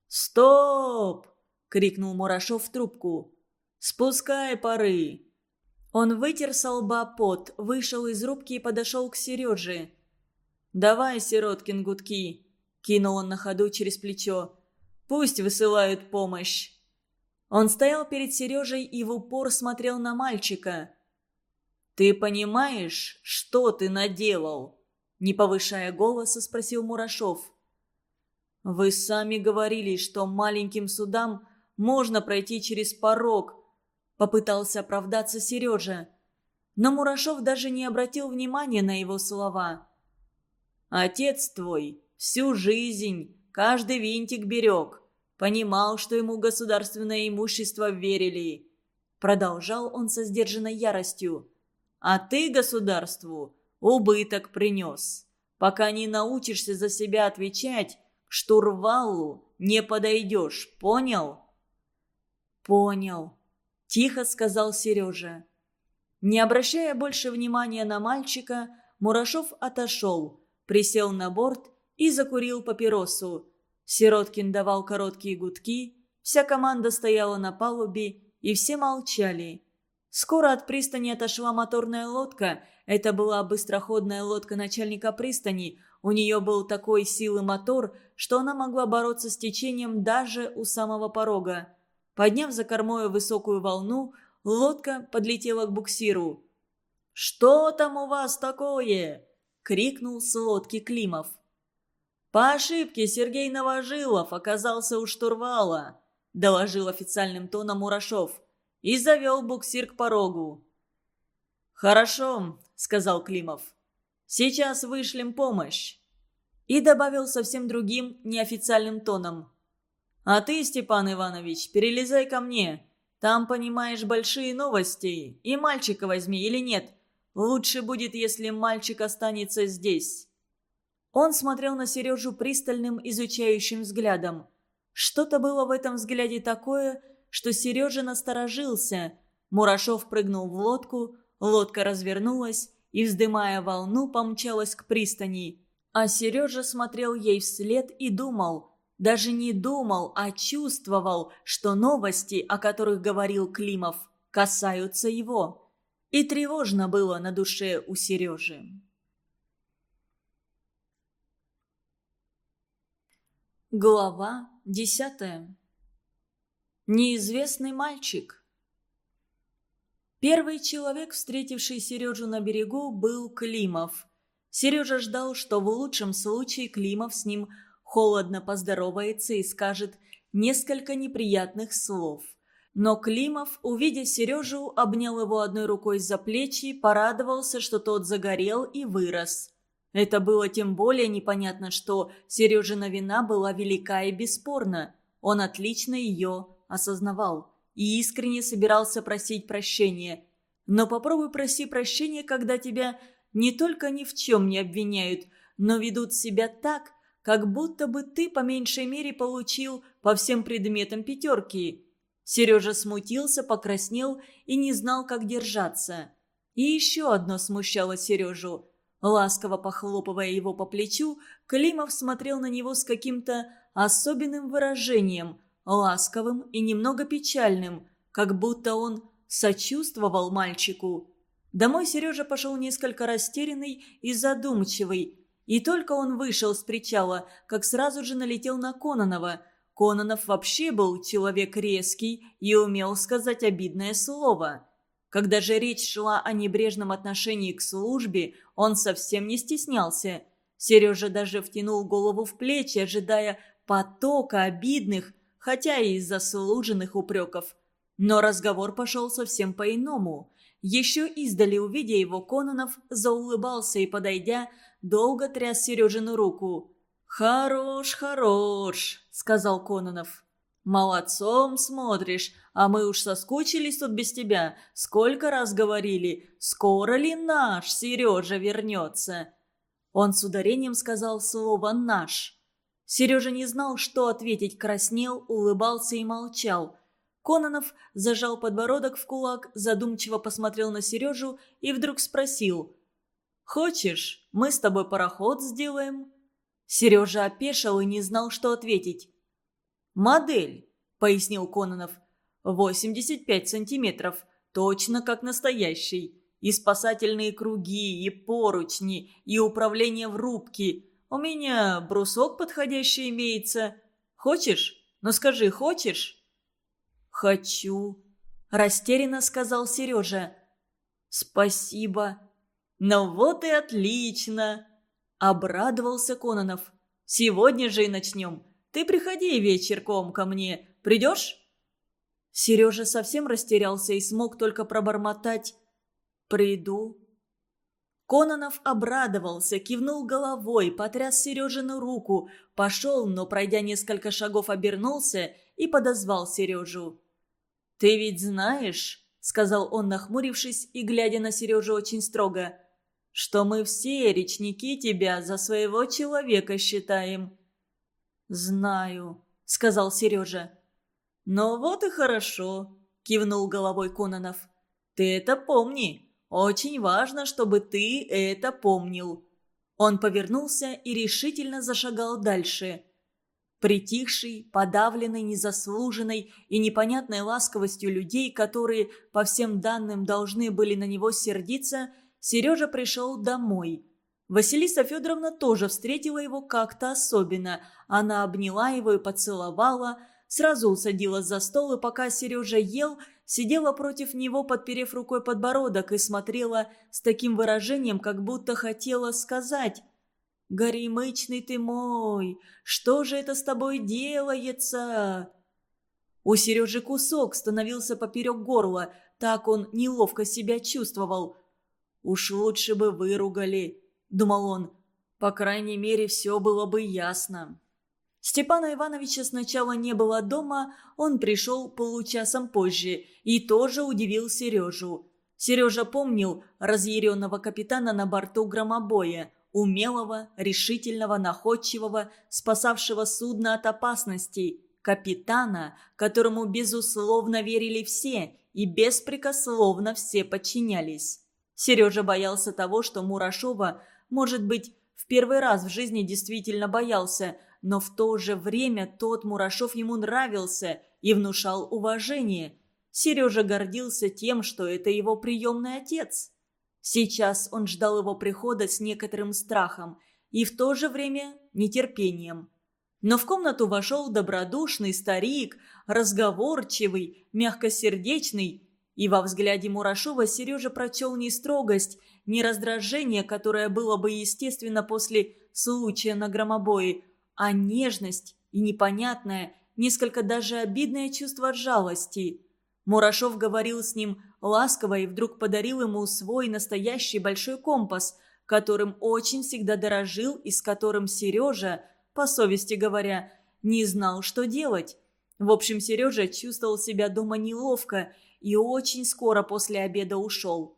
«Стоп!» — крикнул Мурашов в трубку. «Спускай пары!» Он вытер со лба пот, вышел из рубки и подошел к Сереже. «Давай, Сироткин, гудки!» — кинул он на ходу через плечо. «Пусть высылают помощь!» Он стоял перед Сережей и в упор смотрел на мальчика. «Ты понимаешь, что ты наделал?» Не повышая голоса, спросил Мурашов. «Вы сами говорили, что маленьким судам можно пройти через порог», попытался оправдаться Сережа. Но Мурашов даже не обратил внимания на его слова. «Отец твой всю жизнь каждый винтик берег» понимал, что ему государственное имущество верили. Продолжал он со сдержанной яростью. «А ты государству убыток принес. Пока не научишься за себя отвечать, к штурвалу не подойдешь, понял?» «Понял», – тихо сказал Сережа. Не обращая больше внимания на мальчика, Мурашов отошел, присел на борт и закурил папиросу. Сироткин давал короткие гудки, вся команда стояла на палубе, и все молчали. Скоро от пристани отошла моторная лодка. Это была быстроходная лодка начальника пристани. У нее был такой силы мотор, что она могла бороться с течением даже у самого порога. Подняв за кормою высокую волну, лодка подлетела к буксиру. «Что там у вас такое?» — крикнул с лодки Климов. «По ошибке Сергей Новожилов оказался у штурвала», – доложил официальным тоном Мурашов. «И завел буксир к порогу». «Хорошо», – сказал Климов. «Сейчас вышлем помощь». И добавил совсем другим, неофициальным тоном. «А ты, Степан Иванович, перелезай ко мне. Там, понимаешь, большие новости. И мальчика возьми или нет. Лучше будет, если мальчик останется здесь». Он смотрел на Сережу пристальным, изучающим взглядом. Что-то было в этом взгляде такое, что Сережа насторожился. Мурашов прыгнул в лодку, лодка развернулась и, вздымая волну, помчалась к пристани. А Сережа смотрел ей вслед и думал, даже не думал, а чувствовал, что новости, о которых говорил Климов, касаются его. И тревожно было на душе у Сережи. Глава десятая. Неизвестный мальчик. Первый человек, встретивший Сережу на берегу, был Климов. Сережа ждал, что в лучшем случае Климов с ним холодно поздоровается и скажет несколько неприятных слов. Но Климов, увидев Сережу, обнял его одной рукой за плечи, и порадовался, что тот загорел и вырос – это было тем более непонятно, что Сережина вина была велика и бесспорна. Он отлично ее осознавал и искренне собирался просить прощения. Но попробуй проси прощения, когда тебя не только ни в чем не обвиняют, но ведут себя так, как будто бы ты по меньшей мере получил по всем предметам пятерки. Сережа смутился, покраснел и не знал, как держаться. И еще одно смущало Сережу. Ласково похлопывая его по плечу, Климов смотрел на него с каким-то особенным выражением, ласковым и немного печальным, как будто он сочувствовал мальчику. Домой Сережа пошел несколько растерянный и задумчивый. И только он вышел с причала, как сразу же налетел на Кононова. Кононов вообще был человек резкий и умел сказать обидное слово. Когда же речь шла о небрежном отношении к службе, он совсем не стеснялся. Сережа даже втянул голову в плечи, ожидая потока обидных, хотя и заслуженных упреков. Но разговор пошел совсем по-иному. Еще издали, увидя его, Кононов заулыбался и, подойдя, долго тряс Сережину руку. «Хорош, хорош», — сказал Кононов. «Молодцом смотришь, а мы уж соскучились тут без тебя. Сколько раз говорили, скоро ли наш Сережа вернется?» Он с ударением сказал слово «наш». Сережа не знал, что ответить, краснел, улыбался и молчал. Кононов зажал подбородок в кулак, задумчиво посмотрел на Сережу и вдруг спросил. «Хочешь, мы с тобой пароход сделаем?» Сережа опешил и не знал, что ответить модель», — пояснил Кононов. «85 сантиметров, точно как настоящий. И спасательные круги, и поручни, и управление в рубке. У меня брусок подходящий имеется. Хочешь? Ну скажи, хочешь?» «Хочу», — растерянно сказал Сережа. «Спасибо». «Ну вот и отлично!» — обрадовался Кононов. «Сегодня же и начнем. Ты приходи вечерком ко мне. Придешь?» Сережа совсем растерялся и смог только пробормотать «Приду». Кононов обрадовался, кивнул головой, потряс Сережину руку, пошел, но, пройдя несколько шагов, обернулся и подозвал Сережу. «Ты ведь знаешь», — сказал он, нахмурившись и глядя на Сережу очень строго, — «что мы все речники тебя за своего человека считаем». «Знаю», — сказал Сережа. «Ну вот и хорошо», — кивнул головой Кононов. «Ты это помни. Очень важно, чтобы ты это помнил». Он повернулся и решительно зашагал дальше. Притихший, подавленный незаслуженной и непонятной ласковостью людей, которые, по всем данным, должны были на него сердиться, Сережа пришел домой — Василиса Федоровна тоже встретила его как-то особенно. Она обняла его и поцеловала, сразу усадила за стол, и пока Сережа ел, сидела против него, подперев рукой подбородок, и смотрела с таким выражением, как будто хотела сказать «Горемычный ты мой! Что же это с тобой делается?» У Сережи кусок становился поперек горла, так он неловко себя чувствовал. «Уж лучше бы выругали!» – думал он. «По крайней мере, все было бы ясно». Степана Ивановича сначала не было дома, он пришел получасом позже и тоже удивил Сережу. Сережа помнил разъяренного капитана на борту громобоя, умелого, решительного, находчивого, спасавшего судно от опасностей, капитана, которому безусловно верили все и беспрекословно все подчинялись. Сережа боялся того, что Мурашова – может быть, в первый раз в жизни действительно боялся, но в то же время тот Мурашов ему нравился и внушал уважение. Сережа гордился тем, что это его приемный отец. Сейчас он ждал его прихода с некоторым страхом и в то же время нетерпением. Но в комнату вошел добродушный старик, разговорчивый, мягкосердечный и во взгляде Мурашова Сережа прочел не строгость, не раздражение, которое было бы естественно после случая на громобое, а нежность и непонятное, несколько даже обидное чувство жалости. Мурашов говорил с ним ласково и вдруг подарил ему свой настоящий большой компас, которым очень всегда дорожил и с которым Сережа, по совести говоря, не знал, что делать. В общем, Сережа чувствовал себя дома неловко – и очень скоро после обеда ушел.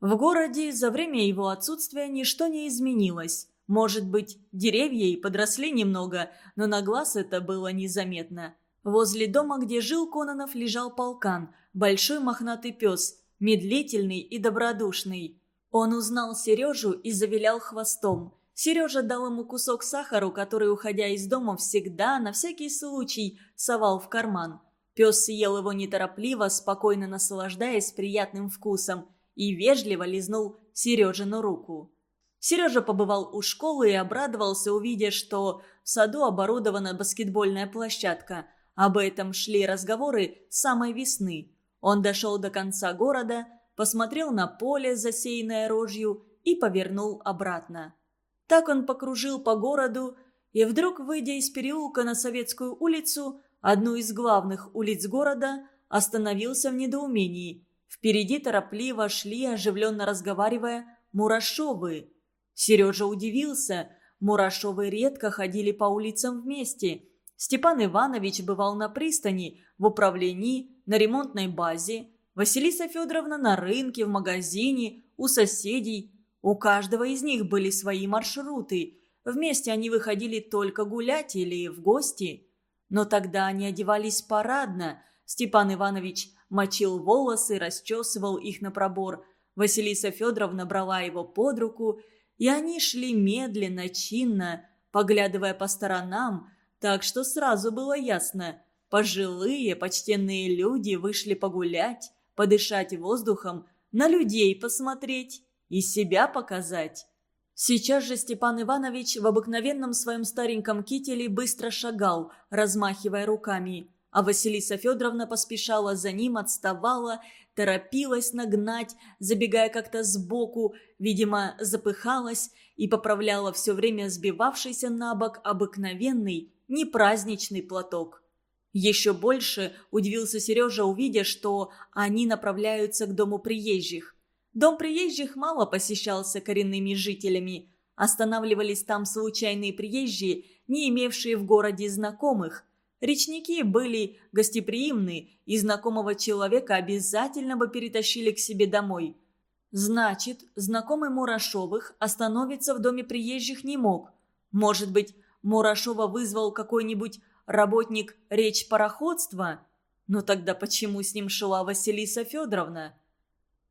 В городе за время его отсутствия ничто не изменилось. Может быть, деревья и подросли немного, но на глаз это было незаметно. Возле дома, где жил Кононов, лежал полкан, большой мохнатый пес, медлительный и добродушный. Он узнал Сережу и завилял хвостом. Сережа дал ему кусок сахару, который, уходя из дома, всегда, на всякий случай, совал в карман. Пес съел его неторопливо, спокойно наслаждаясь приятным вкусом, и вежливо лизнул Сережину руку. Сережа побывал у школы и обрадовался, увидев, что в саду оборудована баскетбольная площадка. Об этом шли разговоры с самой весны. Он дошел до конца города, посмотрел на поле, засеянное рожью, и повернул обратно. Так он покружил по городу, и вдруг, выйдя из переулка на Советскую улицу, одну из главных улиц города, остановился в недоумении. Впереди торопливо шли, оживленно разговаривая, Мурашовы. Сережа удивился. Мурашовы редко ходили по улицам вместе. Степан Иванович бывал на пристани, в управлении, на ремонтной базе. Василиса Федоровна на рынке, в магазине, у соседей. У каждого из них были свои маршруты. Вместе они выходили только гулять или в гости. Но тогда они одевались парадно. Степан Иванович мочил волосы, расчесывал их на пробор. Василиса Федоровна брала его под руку, и они шли медленно, чинно, поглядывая по сторонам, так что сразу было ясно. Пожилые, почтенные люди вышли погулять, подышать воздухом, на людей посмотреть и себя показать. Сейчас же Степан Иванович в обыкновенном своем стареньком кителе быстро шагал, размахивая руками, а Василиса Федоровна поспешала за ним, отставала, торопилась нагнать, забегая как-то сбоку, видимо, запыхалась и поправляла все время сбивавшийся на бок обыкновенный, непраздничный платок. Еще больше удивился Сережа, увидя, что они направляются к дому приезжих. Дом приезжих мало посещался коренными жителями. Останавливались там случайные приезжие, не имевшие в городе знакомых. Речники были гостеприимны, и знакомого человека обязательно бы перетащили к себе домой. Значит, знакомый Мурашовых остановиться в доме приезжих не мог. Может быть, Мурашова вызвал какой-нибудь работник речь пароходства? Но тогда почему с ним шла Василиса Федоровна?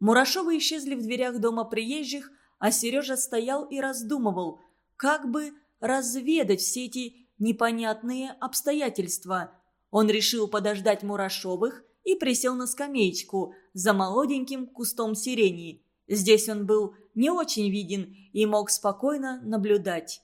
Мурашовы исчезли в дверях дома приезжих, а Сережа стоял и раздумывал, как бы разведать все эти непонятные обстоятельства. Он решил подождать Мурашовых и присел на скамеечку за молоденьким кустом сирени. Здесь он был не очень виден и мог спокойно наблюдать.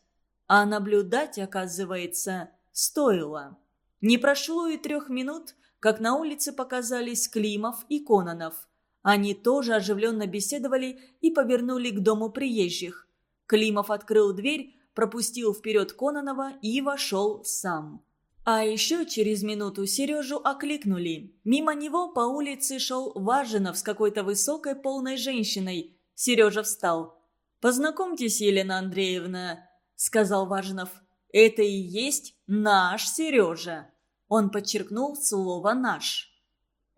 А наблюдать, оказывается, стоило. Не прошло и трех минут, как на улице показались Климов и Кононов – они тоже оживленно беседовали и повернули к дому приезжих. Климов открыл дверь, пропустил вперед Кононова и вошел сам. А еще через минуту Сережу окликнули. Мимо него по улице шел Важинов с какой-то высокой полной женщиной. Сережа встал. «Познакомьтесь, Елена Андреевна», — сказал Важинов. «Это и есть наш Сережа». Он подчеркнул слово «наш».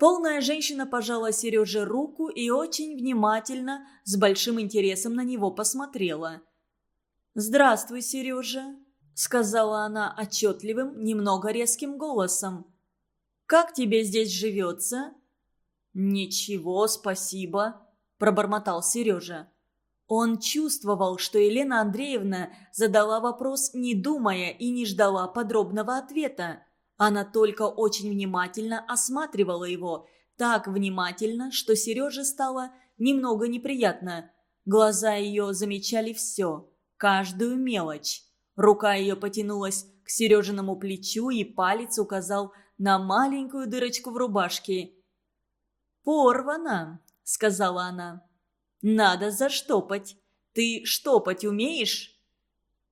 Полная женщина пожала Сереже руку и очень внимательно, с большим интересом на него посмотрела. «Здравствуй, Сережа», — сказала она отчетливым, немного резким голосом. «Как тебе здесь живется?» «Ничего, спасибо», — пробормотал Сережа. Он чувствовал, что Елена Андреевна задала вопрос, не думая и не ждала подробного ответа. Она только очень внимательно осматривала его, так внимательно, что Сереже стало немного неприятно. Глаза ее замечали все, каждую мелочь. Рука ее потянулась к Сережиному плечу, и палец указал на маленькую дырочку в рубашке. «Порвана», — сказала она. «Надо заштопать. Ты штопать умеешь?»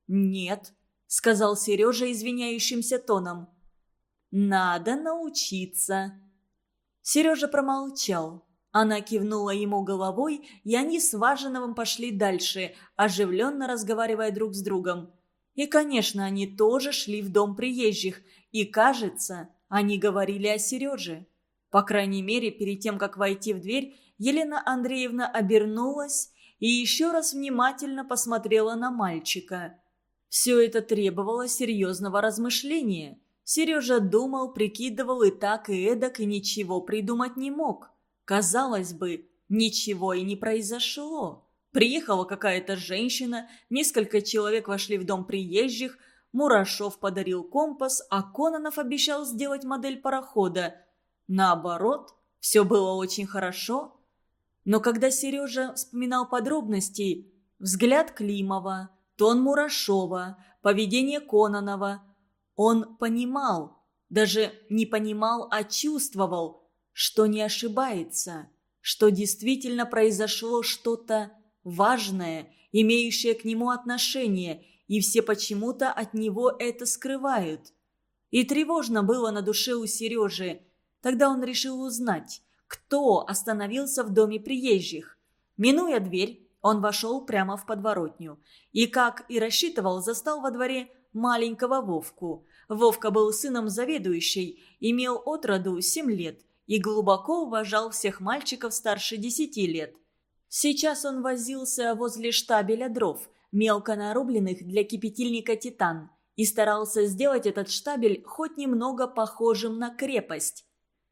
«Нет», — сказал Сережа извиняющимся тоном. Надо научиться». Сережа промолчал. Она кивнула ему головой, и они с Важиновым пошли дальше, оживленно разговаривая друг с другом. И, конечно, они тоже шли в дом приезжих, и, кажется, они говорили о Сереже. По крайней мере, перед тем, как войти в дверь, Елена Андреевна обернулась и еще раз внимательно посмотрела на мальчика. Все это требовало серьезного размышления – Сережа думал, прикидывал и так, и эдак, и ничего придумать не мог. Казалось бы, ничего и не произошло. Приехала какая-то женщина, несколько человек вошли в дом приезжих, Мурашов подарил компас, а Кононов обещал сделать модель парохода. Наоборот, все было очень хорошо. Но когда Сережа вспоминал подробности, взгляд Климова, тон Мурашова, поведение Кононова – он понимал, даже не понимал, а чувствовал, что не ошибается, что действительно произошло что-то важное, имеющее к нему отношение, и все почему-то от него это скрывают. И тревожно было на душе у Сережи. Тогда он решил узнать, кто остановился в доме приезжих. Минуя дверь, он вошел прямо в подворотню и, как и рассчитывал, застал во дворе маленького Вовку – Вовка был сыном заведующей, имел от роду 7 лет и глубоко уважал всех мальчиков старше десяти лет. Сейчас он возился возле штабеля дров, мелко нарубленных для кипятильника «Титан», и старался сделать этот штабель хоть немного похожим на крепость.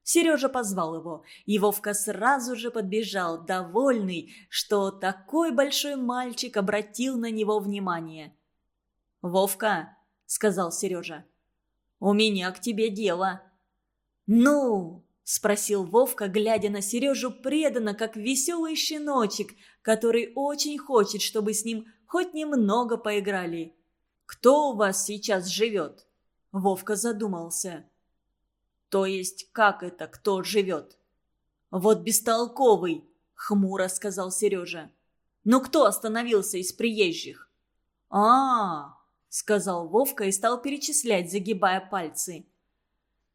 Сережа позвал его, и Вовка сразу же подбежал, довольный, что такой большой мальчик обратил на него внимание. «Вовка», — сказал Сережа, — у меня к тебе дело». «Ну?» – спросил Вовка, глядя на Сережу преданно, как веселый щеночек, который очень хочет, чтобы с ним хоть немного поиграли. «Кто у вас сейчас живет?» Вовка задумался. «То есть как это кто живет?» «Вот бестолковый!» – хмуро сказал Сережа. «Ну кто остановился из приезжих?» «А, сказал Вовка и стал перечислять, загибая пальцы.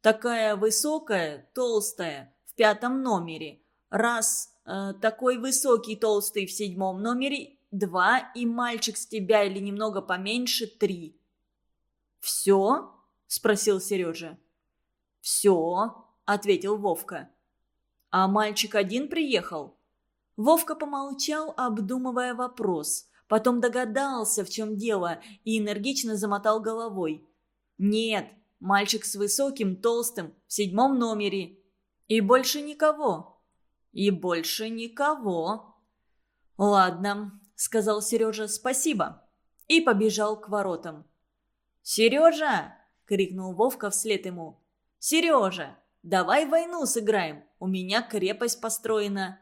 «Такая высокая, толстая, в пятом номере. Раз, э, такой высокий, толстый в седьмом номере. Два, и мальчик с тебя или немного поменьше, три». «Все?» – спросил Сережа. «Все», – ответил Вовка. «А мальчик один приехал?» Вовка помолчал, обдумывая вопрос – Потом догадался, в чем дело, и энергично замотал головой. «Нет, мальчик с высоким, толстым, в седьмом номере». «И больше никого». «И больше никого». «Ладно», — сказал Сережа, — «спасибо». И побежал к воротам. «Сережа!» — крикнул Вовка вслед ему. «Сережа, давай войну сыграем, у меня крепость построена».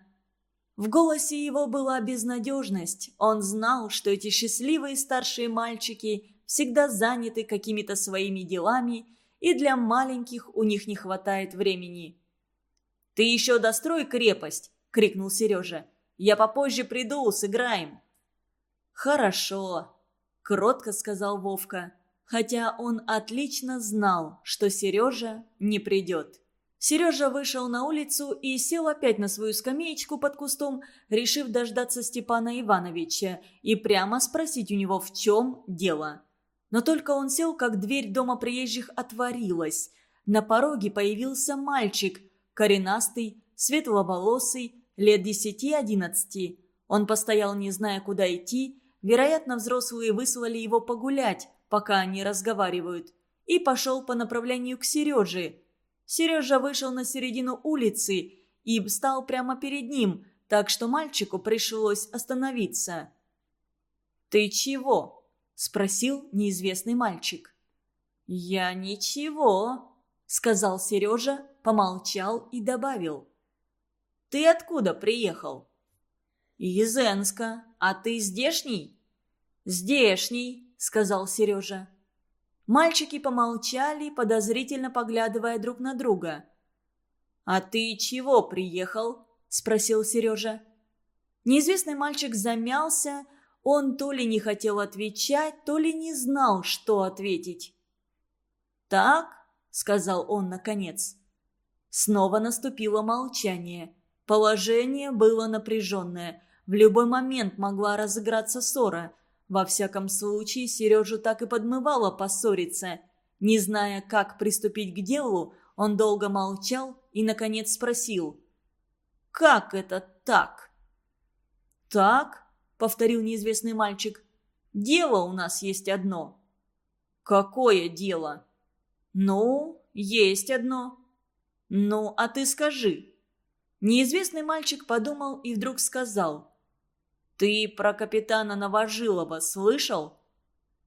В голосе его была безнадежность. Он знал, что эти счастливые старшие мальчики всегда заняты какими-то своими делами, и для маленьких у них не хватает времени. «Ты еще дострой крепость!» — крикнул Сережа. «Я попозже приду, сыграем!» «Хорошо!» — кротко сказал Вовка, хотя он отлично знал, что Сережа не придет. Сережа вышел на улицу и сел опять на свою скамеечку под кустом, решив дождаться Степана Ивановича и прямо спросить у него, в чем дело. Но только он сел, как дверь дома приезжих отворилась. На пороге появился мальчик, коренастый, светловолосый, лет десяти-одиннадцати. Он постоял, не зная, куда идти. Вероятно, взрослые выслали его погулять, пока они разговаривают. И пошел по направлению к Сереже – Сережа вышел на середину улицы и встал прямо перед ним, так что мальчику пришлось остановиться. «Ты чего?» – спросил неизвестный мальчик. «Я ничего», – сказал Сережа, помолчал и добавил. «Ты откуда приехал?» «Из Энска. А ты здешний?» «Здешний», – сказал Сережа. Мальчики помолчали, подозрительно поглядывая друг на друга. «А ты чего приехал?» – спросил Сережа. Неизвестный мальчик замялся. Он то ли не хотел отвечать, то ли не знал, что ответить. «Так», – сказал он наконец. Снова наступило молчание. Положение было напряженное. В любой момент могла разыграться ссора – во всяком случае, Сережу так и подмывало поссориться. Не зная, как приступить к делу, он долго молчал и, наконец, спросил. «Как это так?» «Так», — повторил неизвестный мальчик, — «дело у нас есть одно». «Какое дело?» «Ну, есть одно». «Ну, а ты скажи». Неизвестный мальчик подумал и вдруг сказал – «Ты про капитана Новожилова слышал?»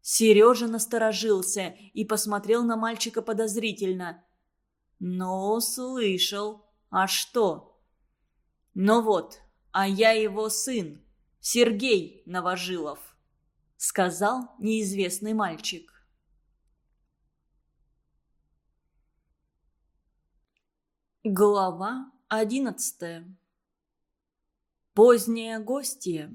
Сережа насторожился и посмотрел на мальчика подозрительно. «Ну, слышал. А что?» «Ну вот, а я его сын, Сергей Новожилов», — сказал неизвестный мальчик. Глава одиннадцатая Поздние гости.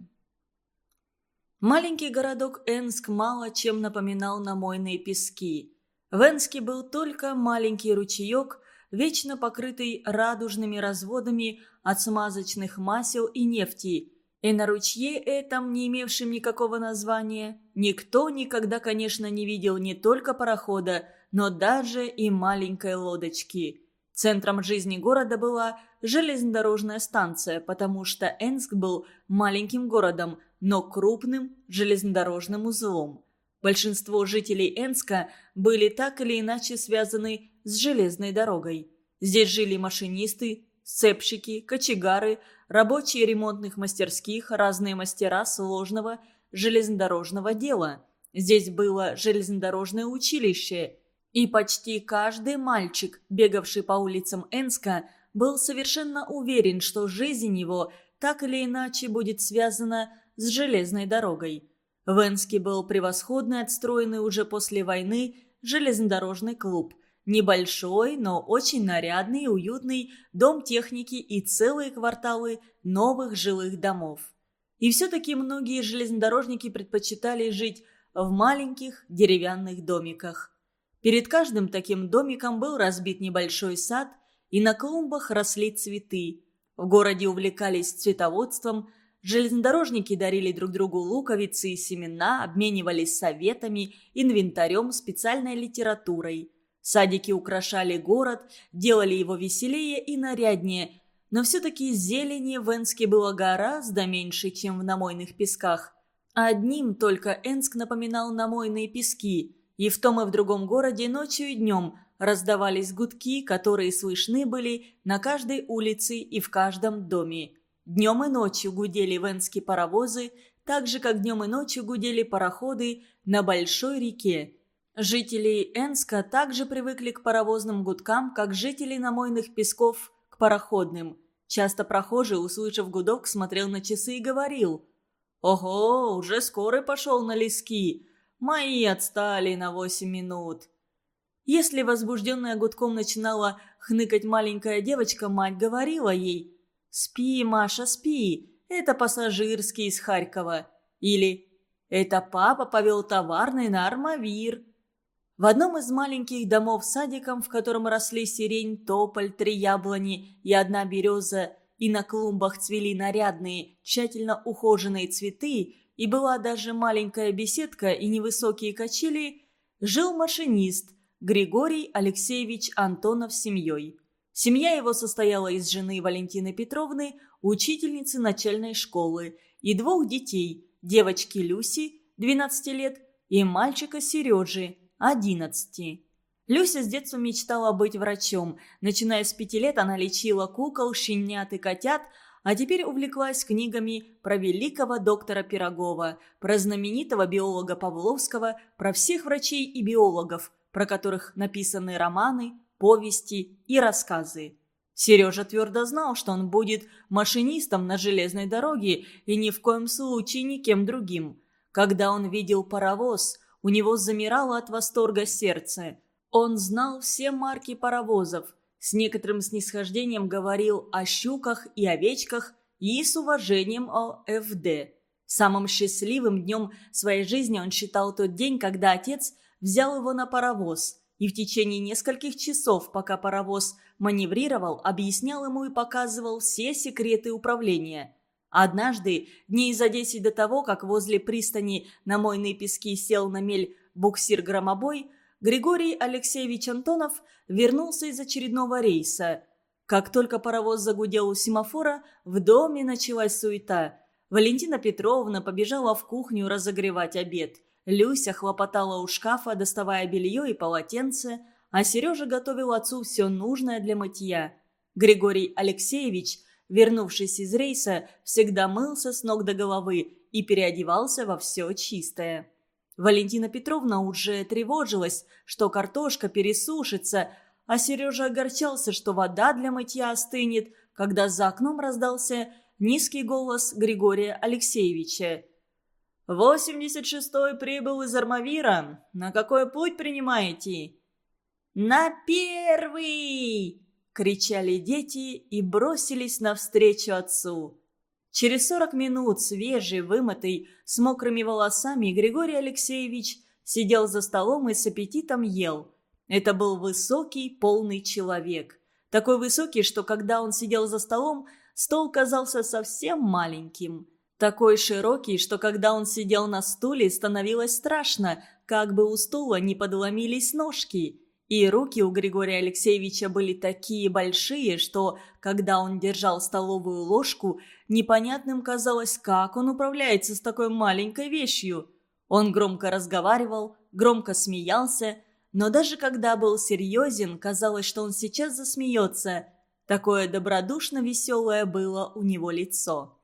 Маленький городок Энск мало чем напоминал на пески. В Энске был только маленький ручеек, вечно покрытый радужными разводами от смазочных масел и нефти. И на ручье этом, не имевшем никакого названия, никто никогда, конечно, не видел не только парохода, но даже и маленькой лодочки – Центром жизни города была железнодорожная станция, потому что Энск был маленьким городом, но крупным железнодорожным узлом. Большинство жителей Энска были так или иначе связаны с железной дорогой. Здесь жили машинисты, сцепщики, кочегары, рабочие ремонтных мастерских, разные мастера сложного железнодорожного дела. Здесь было железнодорожное училище – и почти каждый мальчик, бегавший по улицам Энска, был совершенно уверен, что жизнь его так или иначе будет связана с железной дорогой. В Энске был превосходно отстроенный уже после войны железнодорожный клуб. Небольшой, но очень нарядный и уютный дом техники и целые кварталы новых жилых домов. И все-таки многие железнодорожники предпочитали жить в маленьких деревянных домиках. Перед каждым таким домиком был разбит небольшой сад, и на клумбах росли цветы. В городе увлекались цветоводством, железнодорожники дарили друг другу луковицы и семена, обменивались советами, инвентарем, специальной литературой. Садики украшали город, делали его веселее и наряднее, но все-таки зелени в Энске было гораздо меньше, чем в намойных песках. А одним только Энск напоминал намойные пески – и в том и в другом городе ночью и днем раздавались гудки, которые слышны были на каждой улице и в каждом доме. Днем и ночью гудели венские паровозы, так же, как днем и ночью гудели пароходы на большой реке. Жители Энска также привыкли к паровозным гудкам, как жители намойных песков к пароходным. Часто прохожий, услышав гудок, смотрел на часы и говорил «Ого, уже скоро пошел на лески!» Мои отстали на восемь минут. Если возбужденная гудком начинала хныкать маленькая девочка, мать говорила ей «Спи, Маша, спи, это пассажирский из Харькова». Или «Это папа повел товарный на Армавир». В одном из маленьких домов садиком, в котором росли сирень, тополь, три яблони и одна береза, и на клумбах цвели нарядные, тщательно ухоженные цветы, и была даже маленькая беседка и невысокие качели, жил машинист Григорий Алексеевич Антонов с семьей. Семья его состояла из жены Валентины Петровны, учительницы начальной школы, и двух детей – девочки Люси, 12 лет, и мальчика Сережи, 11. Люся с детства мечтала быть врачом. Начиная с пяти лет она лечила кукол, щенят и котят – а теперь увлеклась книгами про великого доктора Пирогова, про знаменитого биолога Павловского, про всех врачей и биологов, про которых написаны романы, повести и рассказы. Сережа твердо знал, что он будет машинистом на железной дороге и ни в коем случае никем другим. Когда он видел паровоз, у него замирало от восторга сердце. Он знал все марки паровозов – с некоторым снисхождением говорил о щуках и овечках и с уважением о ФД. Самым счастливым днем своей жизни он считал тот день, когда отец взял его на паровоз и в течение нескольких часов, пока паровоз маневрировал, объяснял ему и показывал все секреты управления – Однажды, дней за десять до того, как возле пристани на мойные пески сел на мель буксир-громобой, Григорий Алексеевич Антонов вернулся из очередного рейса. Как только паровоз загудел у семафора, в доме началась суета. Валентина Петровна побежала в кухню разогревать обед. Люся хлопотала у шкафа, доставая белье и полотенце, а Сережа готовил отцу все нужное для мытья. Григорий Алексеевич, вернувшись из рейса, всегда мылся с ног до головы и переодевался во все чистое. Валентина Петровна уже тревожилась, что картошка пересушится, а Сережа огорчался, что вода для мытья остынет, когда за окном раздался низкий голос Григория Алексеевича. «Восемьдесят шестой прибыл из Армавира. На какой путь принимаете?» «На первый!» — кричали дети и бросились навстречу отцу. Через 40 минут, свежий, вымытый, с мокрыми волосами, Григорий Алексеевич сидел за столом и с аппетитом ел. Это был высокий, полный человек. Такой высокий, что когда он сидел за столом, стол казался совсем маленьким. Такой широкий, что когда он сидел на стуле, становилось страшно, как бы у стула не подломились ножки – и руки у Григория Алексеевича были такие большие, что, когда он держал столовую ложку, непонятным казалось, как он управляется с такой маленькой вещью. Он громко разговаривал, громко смеялся, но даже когда был серьезен, казалось, что он сейчас засмеется. Такое добродушно веселое было у него лицо.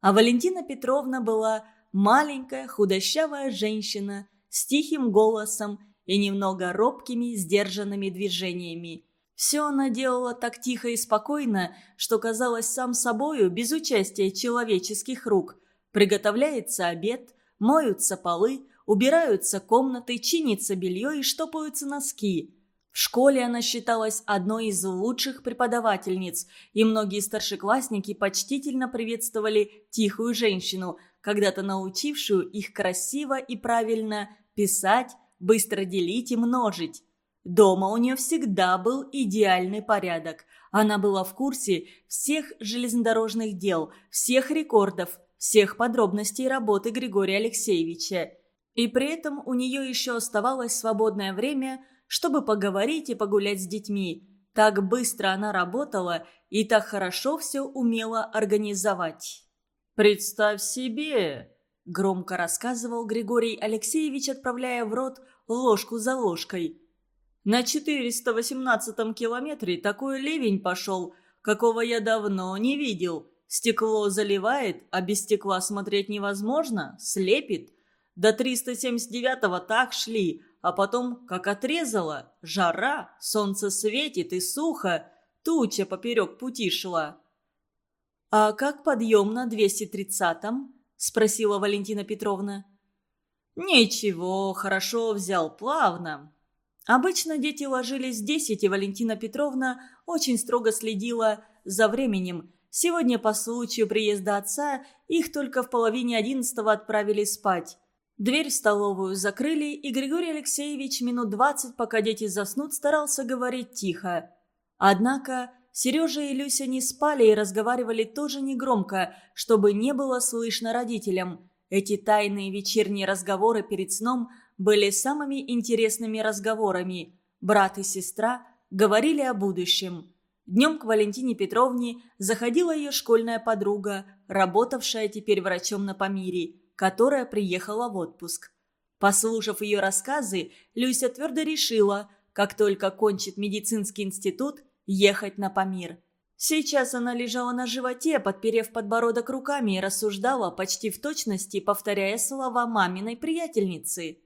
А Валентина Петровна была маленькая, худощавая женщина с тихим голосом – и немного робкими, сдержанными движениями. Все она делала так тихо и спокойно, что казалось сам собою, без участия человеческих рук. Приготовляется обед, моются полы, убираются комнаты, чинится белье и штопаются носки. В школе она считалась одной из лучших преподавательниц, и многие старшеклассники почтительно приветствовали тихую женщину, когда-то научившую их красиво и правильно писать, быстро делить и множить. Дома у нее всегда был идеальный порядок. Она была в курсе всех железнодорожных дел, всех рекордов, всех подробностей работы Григория Алексеевича. И при этом у нее еще оставалось свободное время, чтобы поговорить и погулять с детьми. Так быстро она работала и так хорошо все умела организовать. «Представь себе!» Громко рассказывал Григорий Алексеевич, отправляя в рот ложку за ложкой. «На 418-м километре такой ливень пошел, какого я давно не видел. Стекло заливает, а без стекла смотреть невозможно, слепит. До 379-го так шли, а потом, как отрезало, жара, солнце светит и сухо, туча поперек пути шла. А как подъем на 230-м? спросила Валентина Петровна. «Ничего, хорошо взял, плавно». Обычно дети ложились в десять, и Валентина Петровна очень строго следила за временем. Сегодня по случаю приезда отца их только в половине одиннадцатого отправили спать. Дверь в столовую закрыли, и Григорий Алексеевич минут двадцать, пока дети заснут, старался говорить тихо. Однако Сережа и Люся не спали и разговаривали тоже негромко, чтобы не было слышно родителям. Эти тайные вечерние разговоры перед сном были самыми интересными разговорами. Брат и сестра говорили о будущем. Днем к Валентине Петровне заходила ее школьная подруга, работавшая теперь врачом на Памире, которая приехала в отпуск. Послушав ее рассказы, Люся твердо решила, как только кончит медицинский институт – ехать на Памир. Сейчас она лежала на животе, подперев подбородок руками и рассуждала, почти в точности повторяя слова маминой приятельницы.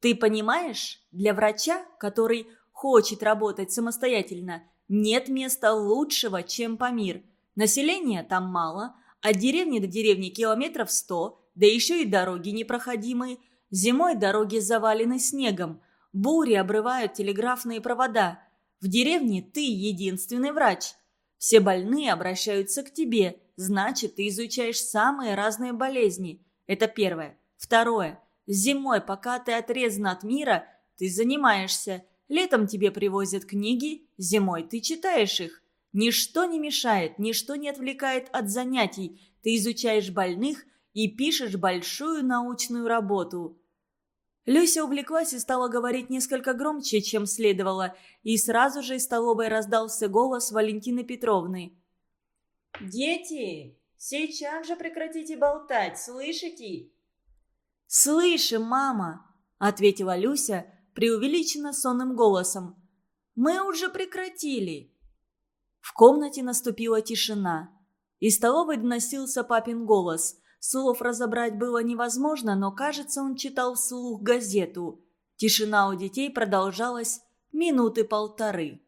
«Ты понимаешь, для врача, который хочет работать самостоятельно, нет места лучшего, чем Памир. Населения там мало, от деревни до деревни километров сто, да еще и дороги непроходимые. Зимой дороги завалены снегом, бури обрывают телеграфные провода». В деревне ты единственный врач. Все больные обращаются к тебе, значит, ты изучаешь самые разные болезни. Это первое. Второе. Зимой, пока ты отрезан от мира, ты занимаешься. Летом тебе привозят книги, зимой ты читаешь их. Ничто не мешает, ничто не отвлекает от занятий. Ты изучаешь больных и пишешь большую научную работу. Люся увлеклась и стала говорить несколько громче, чем следовало, и сразу же из столовой раздался голос Валентины Петровны. «Дети, сейчас же прекратите болтать, слышите?» «Слышим, мама!» — ответила Люся преувеличенно сонным голосом. «Мы уже прекратили!» В комнате наступила тишина. Из столовой доносился папин голос — Слов разобрать было невозможно, но, кажется, он читал вслух газету. Тишина у детей продолжалась минуты полторы.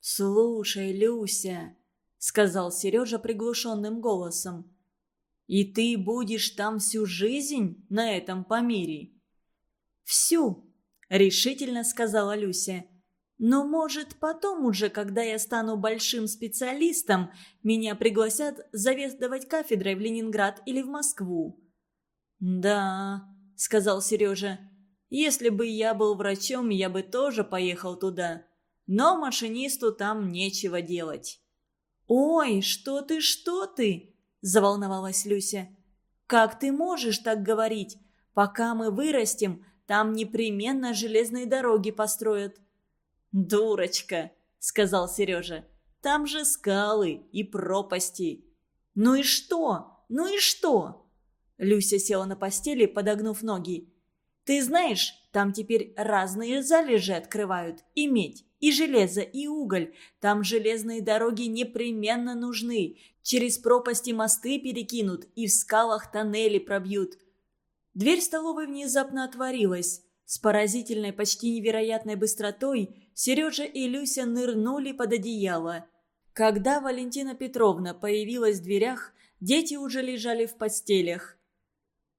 «Слушай, Люся», — сказал Сережа приглушенным голосом, — «и ты будешь там всю жизнь на этом Памире?» «Всю», — решительно сказала Люся. Но, может, потом уже, когда я стану большим специалистом, меня пригласят заведовать кафедрой в Ленинград или в Москву». «Да», — сказал Сережа, — «если бы я был врачом, я бы тоже поехал туда. Но машинисту там нечего делать». «Ой, что ты, что ты!» – заволновалась Люся. «Как ты можешь так говорить? Пока мы вырастем, там непременно железные дороги построят». «Дурочка!» — сказал Сережа. «Там же скалы и пропасти!» «Ну и что? Ну и что?» Люся села на постели, подогнув ноги. «Ты знаешь, там теперь разные залежи открывают. И медь, и железо, и уголь. Там железные дороги непременно нужны. Через пропасти мосты перекинут и в скалах тоннели пробьют». Дверь столовой внезапно отворилась. С поразительной, почти невероятной быстротой Сережа и Люся нырнули под одеяло. Когда Валентина Петровна появилась в дверях, дети уже лежали в постелях.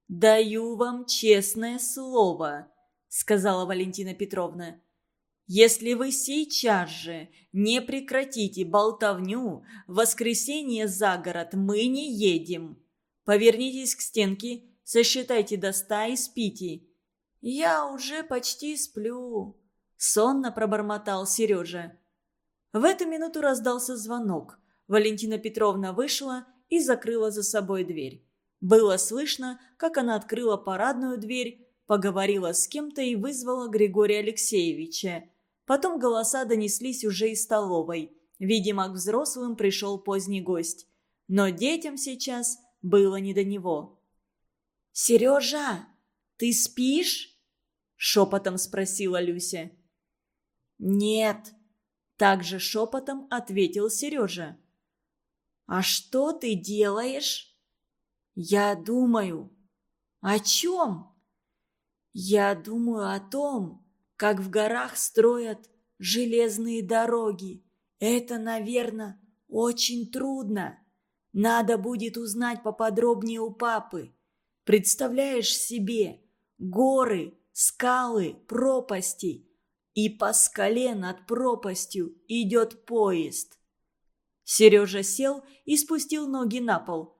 «Даю вам честное слово», — сказала Валентина Петровна. «Если вы сейчас же не прекратите болтовню, в воскресенье за город мы не едем. Повернитесь к стенке, сосчитайте до ста и спите». «Я уже почти сплю», сонно пробормотал Сережа. В эту минуту раздался звонок. Валентина Петровна вышла и закрыла за собой дверь. Было слышно, как она открыла парадную дверь, поговорила с кем-то и вызвала Григория Алексеевича. Потом голоса донеслись уже из столовой. Видимо, к взрослым пришел поздний гость. Но детям сейчас было не до него. «Сережа, ты спишь?» – шепотом спросила Люся. «Нет», – также шепотом ответил Сережа. «А что ты делаешь?» «Я думаю». «О чем?» «Я думаю о том, как в горах строят железные дороги. Это, наверное, очень трудно. Надо будет узнать поподробнее у папы. Представляешь себе горы, скалы, пропасти – и по скале над пропастью идет поезд. Сережа сел и спустил ноги на пол.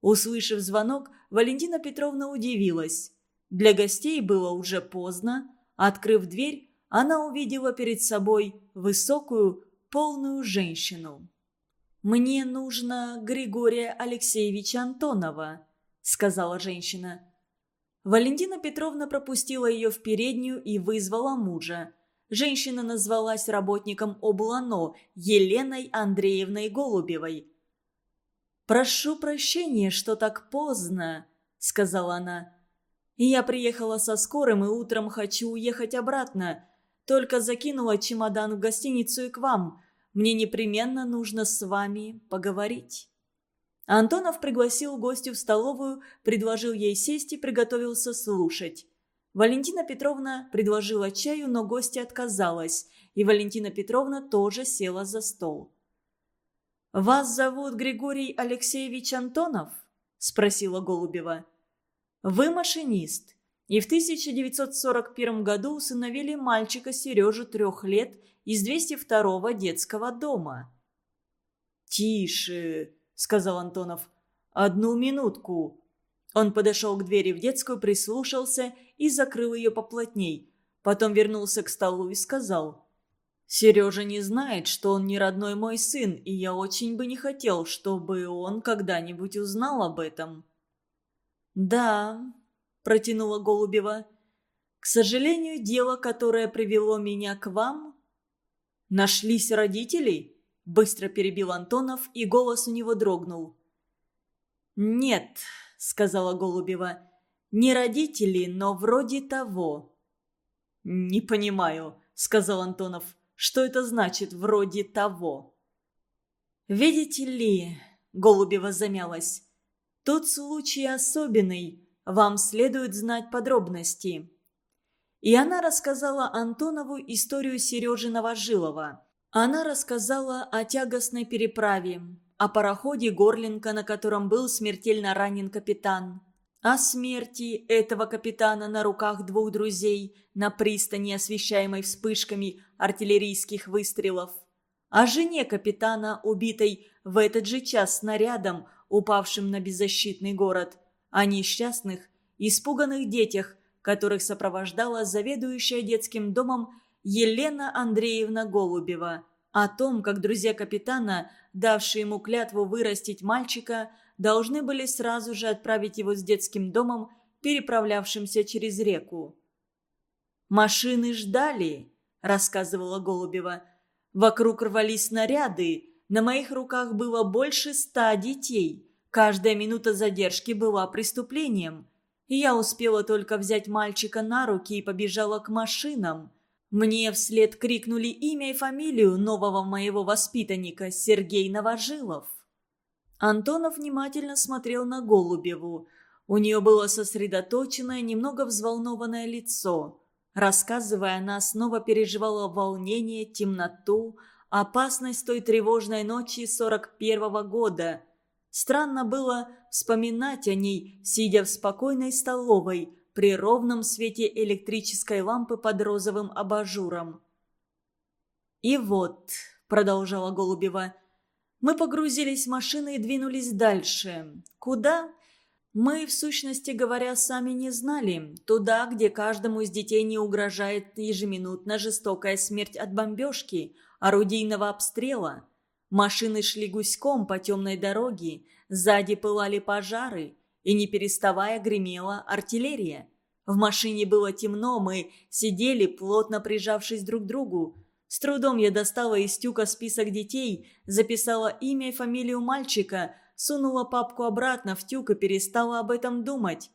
Услышав звонок, Валентина Петровна удивилась. Для гостей было уже поздно. Открыв дверь, она увидела перед собой высокую, полную женщину. «Мне нужно Григория Алексеевича Антонова», — сказала женщина. Валентина Петровна пропустила ее в переднюю и вызвала мужа женщина назвалась работником облано Еленой Андреевной Голубевой. «Прошу прощения, что так поздно», — сказала она. «Я приехала со скорым и утром хочу уехать обратно. Только закинула чемодан в гостиницу и к вам. Мне непременно нужно с вами поговорить». Антонов пригласил гостю в столовую, предложил ей сесть и приготовился слушать. Валентина Петровна предложила чаю, но гостья отказалась, и Валентина Петровна тоже села за стол. «Вас зовут Григорий Алексеевич Антонов?» – спросила Голубева. «Вы машинист, и в 1941 году усыновили мальчика Сережу трех лет из 202-го детского дома». «Тише!» – сказал Антонов. «Одну минутку!» Он подошел к двери в детскую, прислушался – и закрыл ее поплотней. Потом вернулся к столу и сказал. «Сережа не знает, что он не родной мой сын, и я очень бы не хотел, чтобы он когда-нибудь узнал об этом». «Да», — протянула Голубева, — «к сожалению, дело, которое привело меня к вам...» «Нашлись родители?» — быстро перебил Антонов, и голос у него дрогнул. «Нет», — сказала Голубева, не родители, но вроде того». «Не понимаю», — сказал Антонов. «Что это значит «вроде того»?» «Видите ли», — Голубева замялась, Тот случай особенный. Вам следует знать подробности». И она рассказала Антонову историю Сережиного Жилова. Она рассказала о тягостной переправе, о пароходе Горлинка, на котором был смертельно ранен капитан, о смерти этого капитана на руках двух друзей на пристани, освещаемой вспышками артиллерийских выстрелов, о жене капитана, убитой в этот же час снарядом, упавшим на беззащитный город, о несчастных, испуганных детях, которых сопровождала заведующая детским домом Елена Андреевна Голубева, о том, как друзья капитана, давшие ему клятву вырастить мальчика, – должны были сразу же отправить его с детским домом, переправлявшимся через реку. «Машины ждали», — рассказывала Голубева. «Вокруг рвались снаряды. На моих руках было больше ста детей. Каждая минута задержки была преступлением. я успела только взять мальчика на руки и побежала к машинам. Мне вслед крикнули имя и фамилию нового моего воспитанника Сергей Новожилов. Антонов внимательно смотрел на Голубеву. У нее было сосредоточенное, немного взволнованное лицо. Рассказывая, она снова переживала волнение, темноту, опасность той тревожной ночи 41-го года. Странно было вспоминать о ней, сидя в спокойной столовой, при ровном свете электрической лампы под розовым абажуром. «И вот», — продолжала Голубева, — мы погрузились в машины и двинулись дальше. Куда? Мы, в сущности говоря, сами не знали. Туда, где каждому из детей не угрожает ежеминутно жестокая смерть от бомбежки, орудийного обстрела. Машины шли гуськом по темной дороге, сзади пылали пожары, и не переставая гремела артиллерия. В машине было темно, мы сидели, плотно прижавшись друг к другу. С трудом я достала из тюка список детей, записала имя и фамилию мальчика, сунула папку обратно в тюк и перестала об этом думать.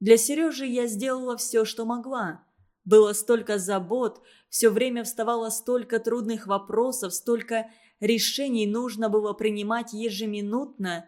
Для Сережи я сделала все, что могла. Было столько забот, все время вставало столько трудных вопросов, столько решений нужно было принимать ежеминутно.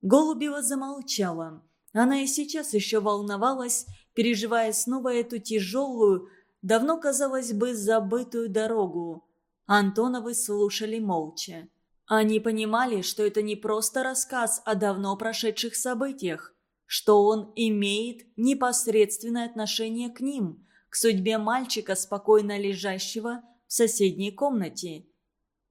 Голубева замолчала. Она и сейчас еще волновалась, переживая снова эту тяжелую, давно, казалось бы, забытую дорогу. Антоновы слушали молча. Они понимали, что это не просто рассказ о давно прошедших событиях, что он имеет непосредственное отношение к ним, к судьбе мальчика, спокойно лежащего в соседней комнате.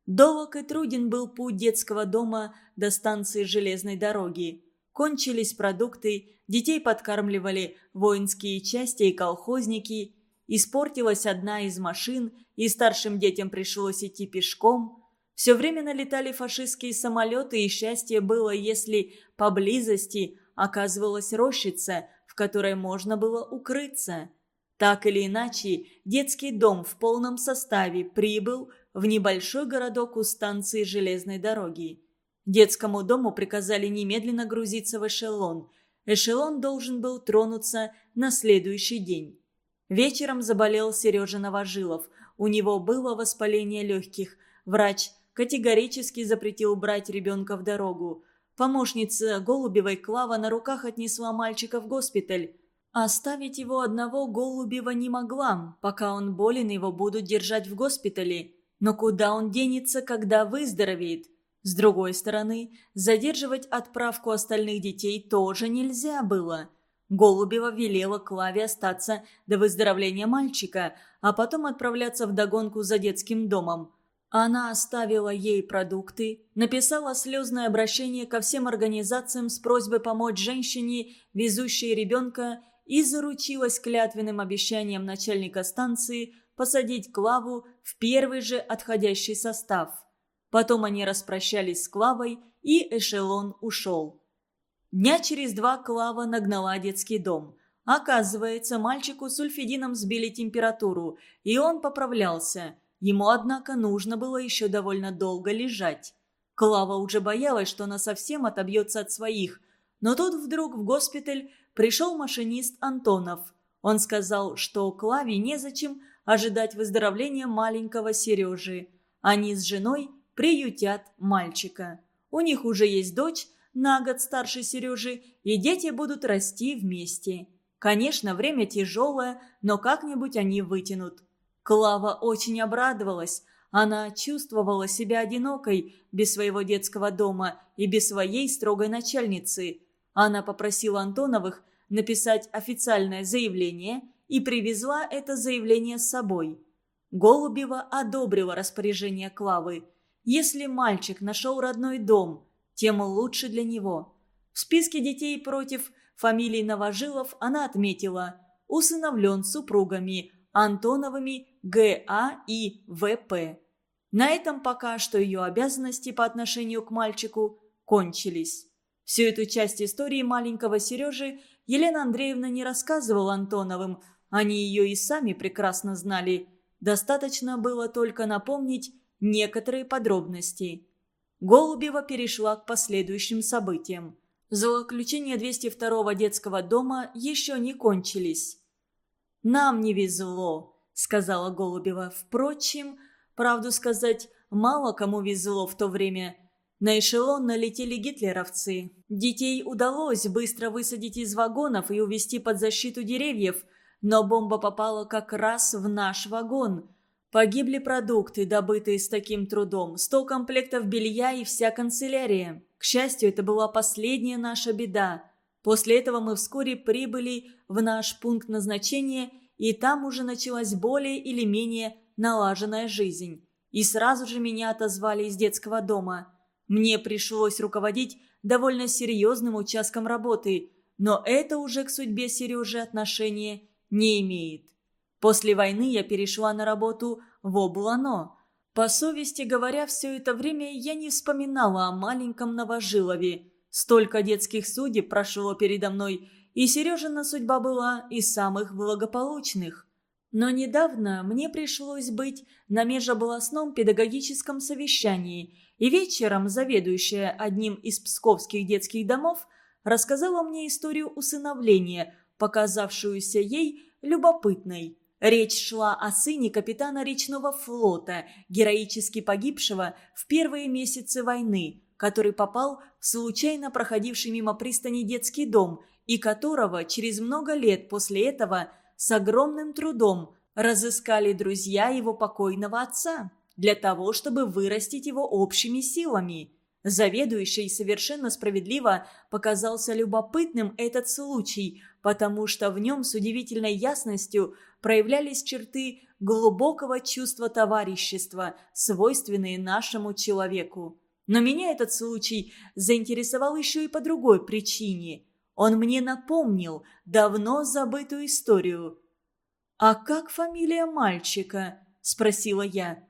Долог и труден был путь детского дома до станции железной дороги. Кончились продукты, детей подкармливали воинские части и колхозники – Испортилась одна из машин, и старшим детям пришлось идти пешком. Все время налетали фашистские самолеты, и счастье было, если поблизости оказывалась рощица, в которой можно было укрыться. Так или иначе, детский дом в полном составе прибыл в небольшой городок у станции железной дороги. Детскому дому приказали немедленно грузиться в эшелон. Эшелон должен был тронуться на следующий день. Вечером заболел Сережа Новожилов. У него было воспаление легких. Врач категорически запретил брать ребенка в дорогу. Помощница Голубевой Клава на руках отнесла мальчика в госпиталь. Оставить его одного Голубева не могла. Пока он болен, его будут держать в госпитале. Но куда он денется, когда выздоровеет? С другой стороны, задерживать отправку остальных детей тоже нельзя было – Голубева велела Клаве остаться до выздоровления мальчика, а потом отправляться в догонку за детским домом. Она оставила ей продукты, написала слезное обращение ко всем организациям с просьбой помочь женщине, везущей ребенка, и заручилась клятвенным обещанием начальника станции посадить Клаву в первый же отходящий состав. Потом они распрощались с Клавой, и эшелон ушел. Дня через два Клава нагнала детский дом. Оказывается, мальчику сульфидином ульфидином сбили температуру, и он поправлялся. Ему, однако, нужно было еще довольно долго лежать. Клава уже боялась, что она совсем отобьется от своих. Но тут вдруг в госпиталь пришел машинист Антонов. Он сказал, что Клаве незачем ожидать выздоровления маленького Сережи. Они с женой приютят мальчика. У них уже есть дочь, на год старше Сережи, и дети будут расти вместе. Конечно, время тяжелое, но как-нибудь они вытянут. Клава очень обрадовалась. Она чувствовала себя одинокой без своего детского дома и без своей строгой начальницы. Она попросила Антоновых написать официальное заявление и привезла это заявление с собой. Голубева одобрила распоряжение Клавы. Если мальчик нашел родной дом – тем лучше для него. В списке детей против фамилий Новожилов она отметила «усыновлен супругами Антоновыми Г.А. и В.П.». На этом пока что ее обязанности по отношению к мальчику кончились. Всю эту часть истории маленького Сережи Елена Андреевна не рассказывала Антоновым, они ее и сами прекрасно знали. Достаточно было только напомнить некоторые подробности – Голубева перешла к последующим событиям. Заключения 202-го детского дома еще не кончились. «Нам не везло», — сказала Голубева. «Впрочем, правду сказать, мало кому везло в то время. На эшелон налетели гитлеровцы. Детей удалось быстро высадить из вагонов и увести под защиту деревьев, но бомба попала как раз в наш вагон. Погибли продукты, добытые с таким трудом, сто комплектов белья и вся канцелярия. К счастью, это была последняя наша беда. После этого мы вскоре прибыли в наш пункт назначения, и там уже началась более или менее налаженная жизнь. И сразу же меня отозвали из детского дома. Мне пришлось руководить довольно серьезным участком работы, но это уже к судьбе Сережи отношения не имеет. После войны я перешла на работу в Облано. По совести говоря, все это время я не вспоминала о маленьком Новожилове. Столько детских судеб прошло передо мной, и Сережина судьба была из самых благополучных. Но недавно мне пришлось быть на межобластном педагогическом совещании, и вечером заведующая одним из псковских детских домов рассказала мне историю усыновления, показавшуюся ей любопытной. Речь шла о сыне капитана речного флота, героически погибшего в первые месяцы войны, который попал в случайно проходивший мимо пристани детский дом и которого через много лет после этого с огромным трудом разыскали друзья его покойного отца для того, чтобы вырастить его общими силами – Заведующий совершенно справедливо показался любопытным этот случай, потому что в нем с удивительной ясностью проявлялись черты глубокого чувства товарищества, свойственные нашему человеку. Но меня этот случай заинтересовал еще и по другой причине. Он мне напомнил давно забытую историю. «А как фамилия мальчика?» – спросила я.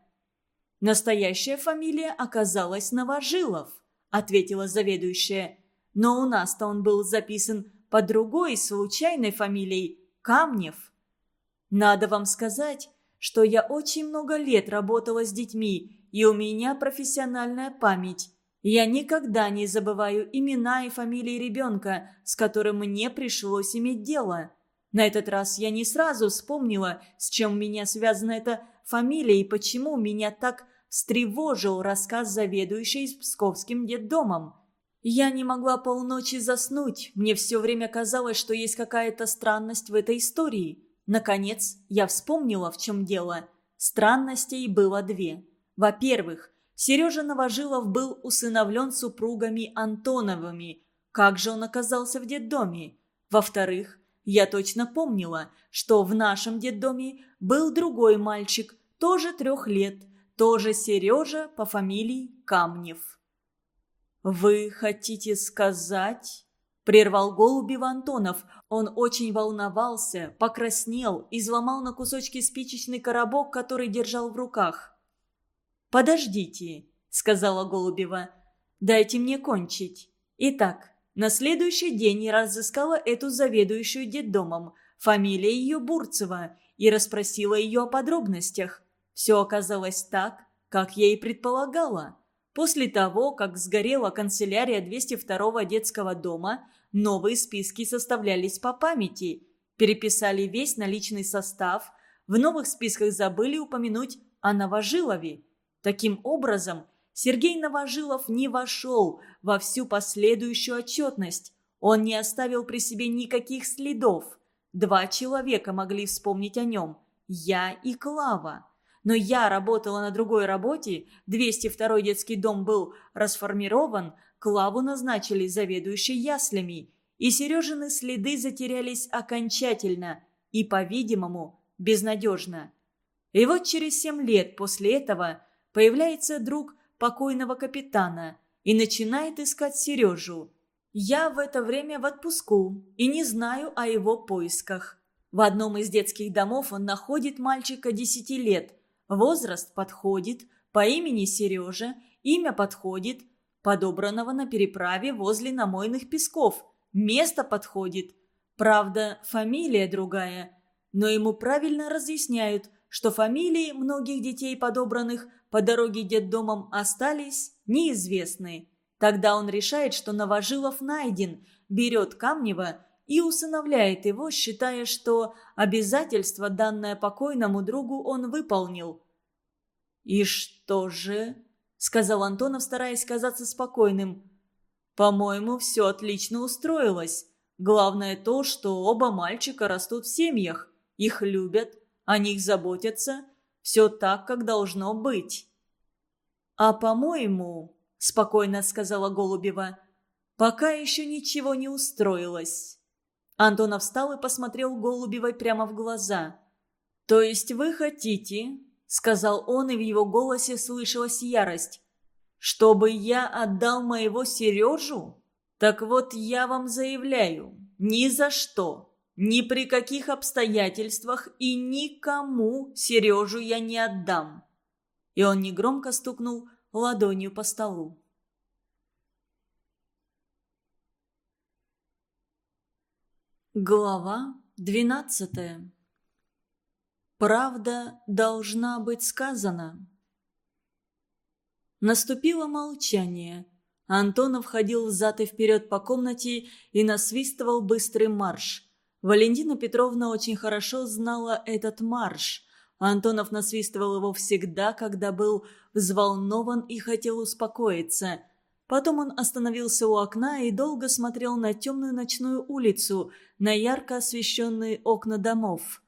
«Настоящая фамилия оказалась Новожилов», — ответила заведующая. «Но у нас-то он был записан по другой случайной фамилией Камнев». «Надо вам сказать, что я очень много лет работала с детьми, и у меня профессиональная память. Я никогда не забываю имена и фамилии ребенка, с которым мне пришлось иметь дело». На этот раз я не сразу вспомнила, с чем у меня связана эта фамилия и почему меня так встревожил рассказ заведующей с псковским детдомом. Я не могла полночи заснуть, мне все время казалось, что есть какая-то странность в этой истории. Наконец, я вспомнила, в чем дело. Странностей было две. Во-первых, Сережа Новожилов был усыновлен супругами Антоновыми. Как же он оказался в детдоме? Во-вторых, я точно помнила, что в нашем детдоме был другой мальчик, тоже трех лет – тоже Сережа по фамилии Камнев. «Вы хотите сказать...» – прервал голубев Антонов. Он очень волновался, покраснел, изломал на кусочки спичечный коробок, который держал в руках. «Подождите», – сказала Голубева. «Дайте мне кончить. Итак, на следующий день я разыскала эту заведующую детдомом, фамилия ее Бурцева, и расспросила ее о подробностях. Все оказалось так, как я и предполагала. После того, как сгорела канцелярия 202-го детского дома, новые списки составлялись по памяти. Переписали весь наличный состав. В новых списках забыли упомянуть о Новожилове. Таким образом, Сергей Новожилов не вошел во всю последующую отчетность. Он не оставил при себе никаких следов. Два человека могли вспомнить о нем – я и Клава но я работала на другой работе, 202-й детский дом был расформирован, Клаву назначили заведующей яслями, и Сережины следы затерялись окончательно и, по-видимому, безнадежно. И вот через семь лет после этого появляется друг покойного капитана и начинает искать Сережу. Я в это время в отпуску и не знаю о его поисках. В одном из детских домов он находит мальчика 10 лет – Возраст подходит, по имени Сережа, имя подходит, подобранного на переправе возле намойных песков, место подходит. Правда, фамилия другая. Но ему правильно разъясняют, что фамилии многих детей подобранных по дороге детдомом остались неизвестны. Тогда он решает, что Новожилов найден, берет Камнева и усыновляет его, считая, что обязательство, данное покойному другу, он выполнил. «И что же?» — сказал Антонов, стараясь казаться спокойным. «По-моему, все отлично устроилось. Главное то, что оба мальчика растут в семьях. Их любят, о них заботятся. Все так, как должно быть». «А по-моему», — спокойно сказала Голубева, — «пока еще ничего не устроилось». Антонов встал и посмотрел Голубевой прямо в глаза. «То есть вы хотите, сказал он, и в его голосе слышалась ярость. «Чтобы я отдал моего Сережу? Так вот я вам заявляю, ни за что, ни при каких обстоятельствах и никому Сережу я не отдам». И он негромко стукнул ладонью по столу. Глава двенадцатая Правда должна быть сказана. Наступило молчание. Антонов ходил взад и вперед по комнате и насвистывал быстрый марш. Валентина Петровна очень хорошо знала этот марш. Антонов насвистывал его всегда, когда был взволнован и хотел успокоиться. Потом он остановился у окна и долго смотрел на темную ночную улицу, на ярко освещенные окна домов.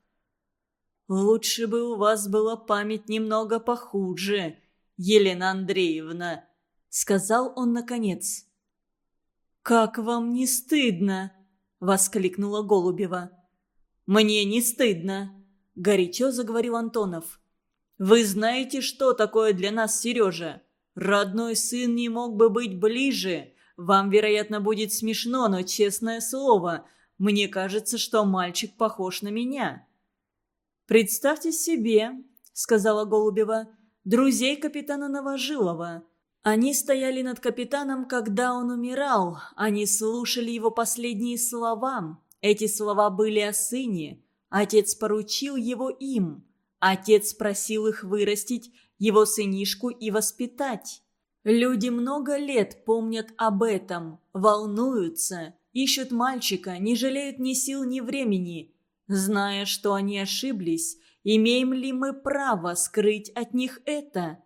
«Лучше бы у вас была память немного похуже, Елена Андреевна», — сказал он наконец. «Как вам не стыдно?» — воскликнула Голубева. «Мне не стыдно», — горячо заговорил Антонов. «Вы знаете, что такое для нас Сережа? Родной сын не мог бы быть ближе. Вам, вероятно, будет смешно, но, честное слово, мне кажется, что мальчик похож на меня». «Представьте себе», — сказала Голубева, — «друзей капитана Новожилова. Они стояли над капитаном, когда он умирал. Они слушали его последние слова. Эти слова были о сыне. Отец поручил его им. Отец просил их вырастить, его сынишку и воспитать. Люди много лет помнят об этом, волнуются, ищут мальчика, не жалеют ни сил, ни времени. Зная, что они ошиблись, имеем ли мы право скрыть от них это?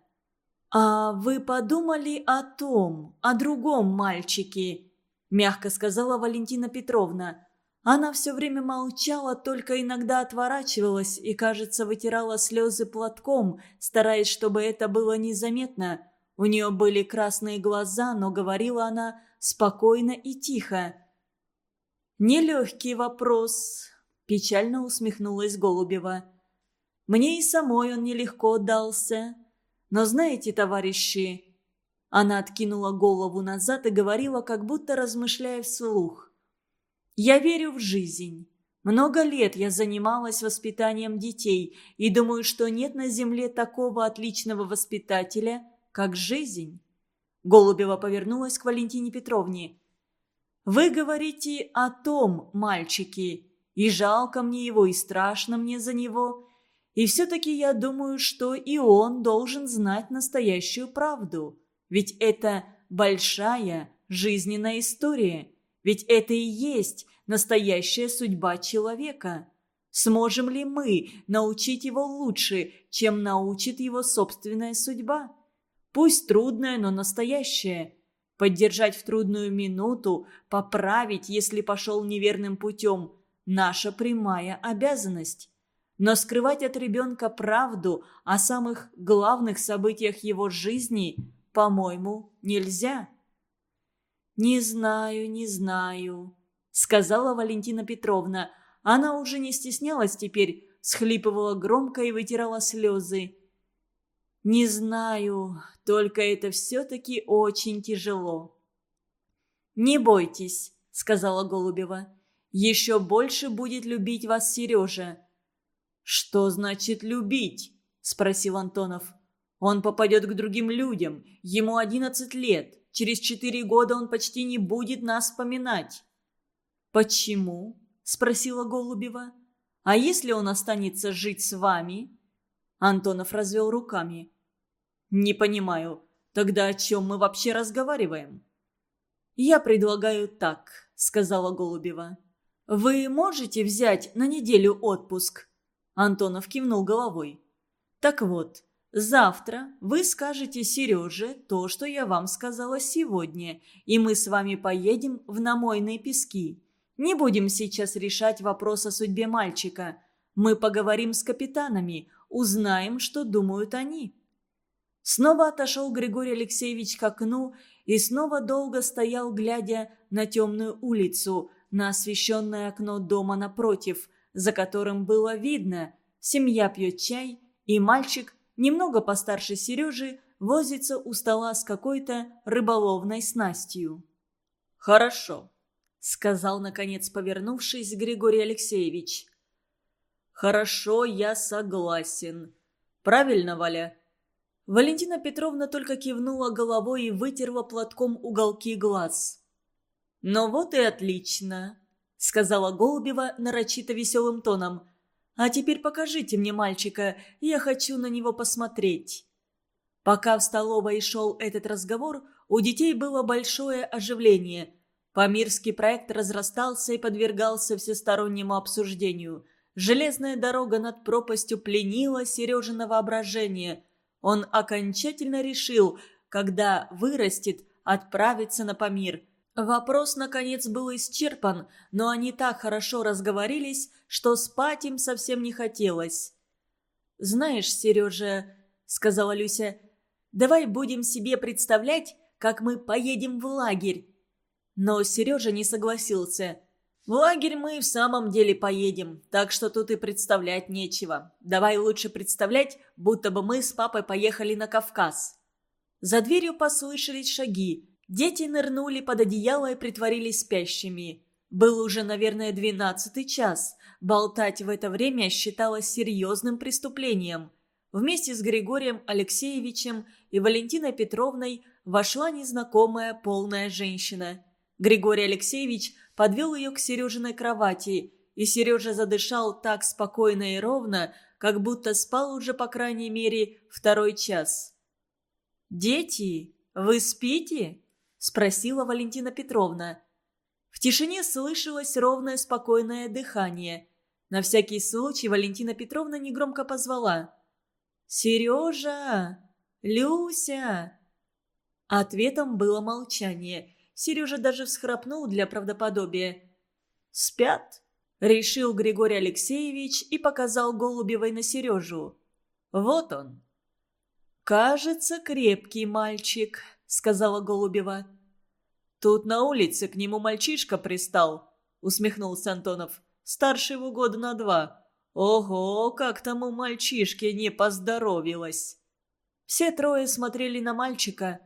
«А вы подумали о том, о другом мальчике?» – мягко сказала Валентина Петровна. Она все время молчала, только иногда отворачивалась и, кажется, вытирала слезы платком, стараясь, чтобы это было незаметно. У нее были красные глаза, но говорила она спокойно и тихо. «Нелегкий вопрос, печально усмехнулась Голубева. «Мне и самой он нелегко дался. Но знаете, товарищи...» Она откинула голову назад и говорила, как будто размышляя вслух. «Я верю в жизнь. Много лет я занималась воспитанием детей и думаю, что нет на земле такого отличного воспитателя, как жизнь». Голубева повернулась к Валентине Петровне. «Вы говорите о том, мальчики, и жалко мне его, и страшно мне за него. И все-таки я думаю, что и он должен знать настоящую правду. Ведь это большая жизненная история. Ведь это и есть настоящая судьба человека. Сможем ли мы научить его лучше, чем научит его собственная судьба? Пусть трудная, но настоящая. Поддержать в трудную минуту, поправить, если пошел неверным путем – наша прямая обязанность. Но скрывать от ребенка правду о самых главных событиях его жизни, по-моему, нельзя. «Не знаю, не знаю», — сказала Валентина Петровна. Она уже не стеснялась теперь, схлипывала громко и вытирала слезы. «Не знаю, только это все-таки очень тяжело». «Не бойтесь», — сказала Голубева. Еще больше будет любить вас Сережа». «Что значит любить?» – спросил Антонов. «Он попадет к другим людям. Ему одиннадцать лет. Через четыре года он почти не будет нас вспоминать». «Почему?» – спросила Голубева. «А если он останется жить с вами?» Антонов развел руками. «Не понимаю. Тогда о чем мы вообще разговариваем?» «Я предлагаю так», – сказала Голубева. «Вы можете взять на неделю отпуск?» Антонов кивнул головой. «Так вот, завтра вы скажете Сереже то, что я вам сказала сегодня, и мы с вами поедем в намойные пески. Не будем сейчас решать вопрос о судьбе мальчика. Мы поговорим с капитанами, узнаем, что думают они». Снова отошел Григорий Алексеевич к окну и снова долго стоял, глядя на темную улицу – на освещенное окно дома напротив, за которым было видно, семья пьет чай, и мальчик, немного постарше Сережи, возится у стола с какой-то рыболовной снастью. «Хорошо», — сказал, наконец, повернувшись, Григорий Алексеевич. «Хорошо, я согласен. Правильно, Валя?» Валентина Петровна только кивнула головой и вытерла платком уголки глаз. «Ну вот и отлично», — сказала Голубева нарочито веселым тоном. «А теперь покажите мне мальчика, я хочу на него посмотреть». Пока в столовой шел этот разговор, у детей было большое оживление. Памирский проект разрастался и подвергался всестороннему обсуждению. Железная дорога над пропастью пленила Сережина воображение. Он окончательно решил, когда вырастет, отправиться на Памир – Вопрос, наконец, был исчерпан, но они так хорошо разговорились, что спать им совсем не хотелось. «Знаешь, Сережа», — сказала Люся, — «давай будем себе представлять, как мы поедем в лагерь». Но Сережа не согласился. «В лагерь мы в самом деле поедем, так что тут и представлять нечего. Давай лучше представлять, будто бы мы с папой поехали на Кавказ». За дверью послышались шаги. Дети нырнули под одеяло и притворились спящими. Был уже, наверное, двенадцатый час. Болтать в это время считалось серьезным преступлением. Вместе с Григорием Алексеевичем и Валентиной Петровной вошла незнакомая полная женщина. Григорий Алексеевич подвел ее к Сережиной кровати, и Сережа задышал так спокойно и ровно, как будто спал уже, по крайней мере, второй час. «Дети, вы спите?» спросила Валентина Петровна. В тишине слышалось ровное спокойное дыхание. На всякий случай Валентина Петровна негромко позвала. «Сережа! Люся!» Ответом было молчание. Сережа даже всхрапнул для правдоподобия. «Спят?» – решил Григорий Алексеевич и показал Голубевой на Сережу. «Вот он!» «Кажется, крепкий мальчик», сказала Голубева. «Тут на улице к нему мальчишка пристал», — усмехнулся Антонов. «Старше его года на два. Ого, как тому мальчишке не поздоровилось!» Все трое смотрели на мальчика.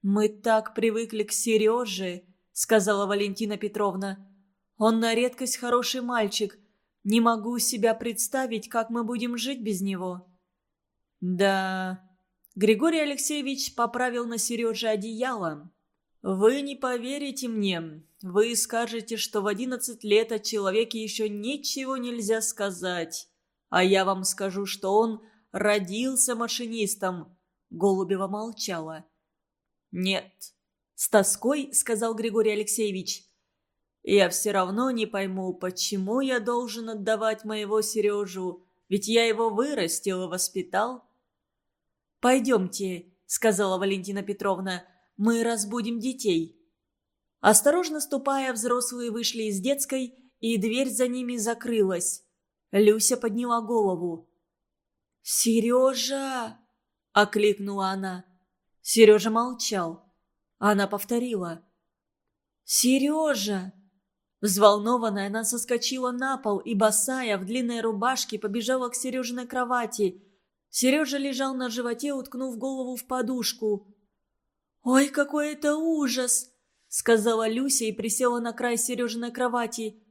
«Мы так привыкли к Сереже», — сказала Валентина Петровна. «Он на редкость хороший мальчик. Не могу себя представить, как мы будем жить без него». «Да», Григорий Алексеевич поправил на Сереже одеяло. «Вы не поверите мне. Вы скажете, что в одиннадцать лет о человеке еще ничего нельзя сказать. А я вам скажу, что он родился машинистом». Голубева молчала. «Нет», — с тоской сказал Григорий Алексеевич. «Я все равно не пойму, почему я должен отдавать моего Сережу, ведь я его вырастил и воспитал». «Пойдемте», — сказала Валентина Петровна, — «мы разбудим детей». Осторожно ступая, взрослые вышли из детской, и дверь за ними закрылась. Люся подняла голову. «Сережа!» — окликнула она. Сережа молчал. Она повторила. «Сережа!» Взволнованная, она соскочила на пол и, босая, в длинной рубашке побежала к Сережиной кровати. Сережа лежал на животе, уткнув голову в подушку. «Ой, какой это ужас!» — сказала Люся и присела на край Сережиной кровати.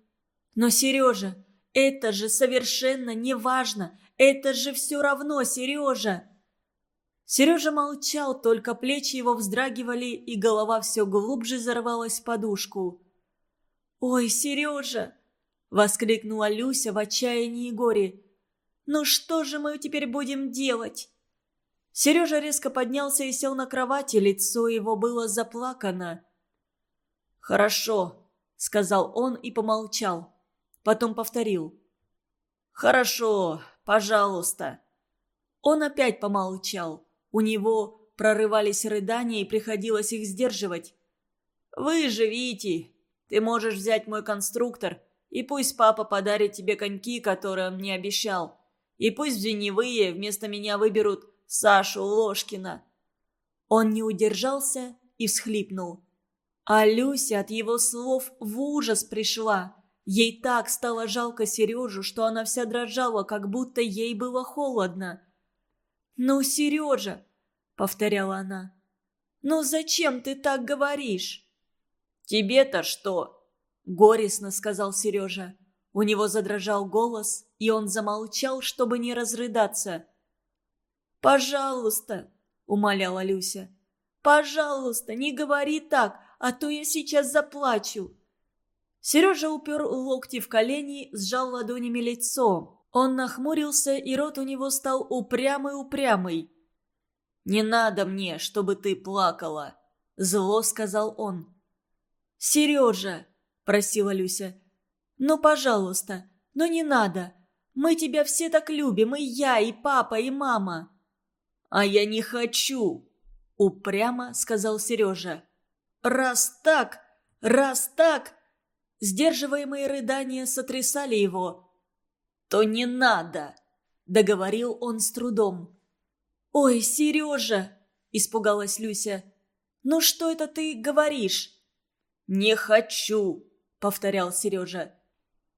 «Но, Сережа, это же совершенно не важно! Это же все равно, Сережа!» Сережа молчал, только плечи его вздрагивали, и голова все глубже зарвалась в подушку. «Ой, Сережа!» — воскликнула Люся в отчаянии и горе. «Ну что же мы теперь будем делать?» Сережа резко поднялся и сел на кровати, лицо его было заплакано. «Хорошо», — сказал он и помолчал. Потом повторил. «Хорошо, пожалуйста». Он опять помолчал. У него прорывались рыдания, и приходилось их сдерживать. «Вы живите. Ты можешь взять мой конструктор, и пусть папа подарит тебе коньки, которые он мне обещал. И пусть звеневые вместо меня выберут Сашу Ложкина». Он не удержался и всхлипнул. А Люся от его слов в ужас пришла. Ей так стало жалко Сережу, что она вся дрожала, как будто ей было холодно. «Ну, Сережа!» — повторяла она. «Ну зачем ты так говоришь?» «Тебе-то что?» — горестно сказал Сережа. У него задрожал голос, и он замолчал, чтобы не разрыдаться. «Пожалуйста!» — умоляла Люся. «Пожалуйста, не говори так, а то я сейчас заплачу!» Сережа упер локти в колени, сжал ладонями лицо. Он нахмурился, и рот у него стал упрямый-упрямый. «Не надо мне, чтобы ты плакала!» — зло сказал он. «Сережа!» — просила Люся. «Ну, пожалуйста, но ну не надо. Мы тебя все так любим, и я, и папа, и мама». «А я не хочу», — упрямо сказал Сережа. «Раз так, раз так...» Сдерживаемые рыдания сотрясали его. «То не надо», — договорил он с трудом. «Ой, Сережа!» – испугалась Люся. «Ну что это ты говоришь?» «Не хочу!» – повторял Сережа.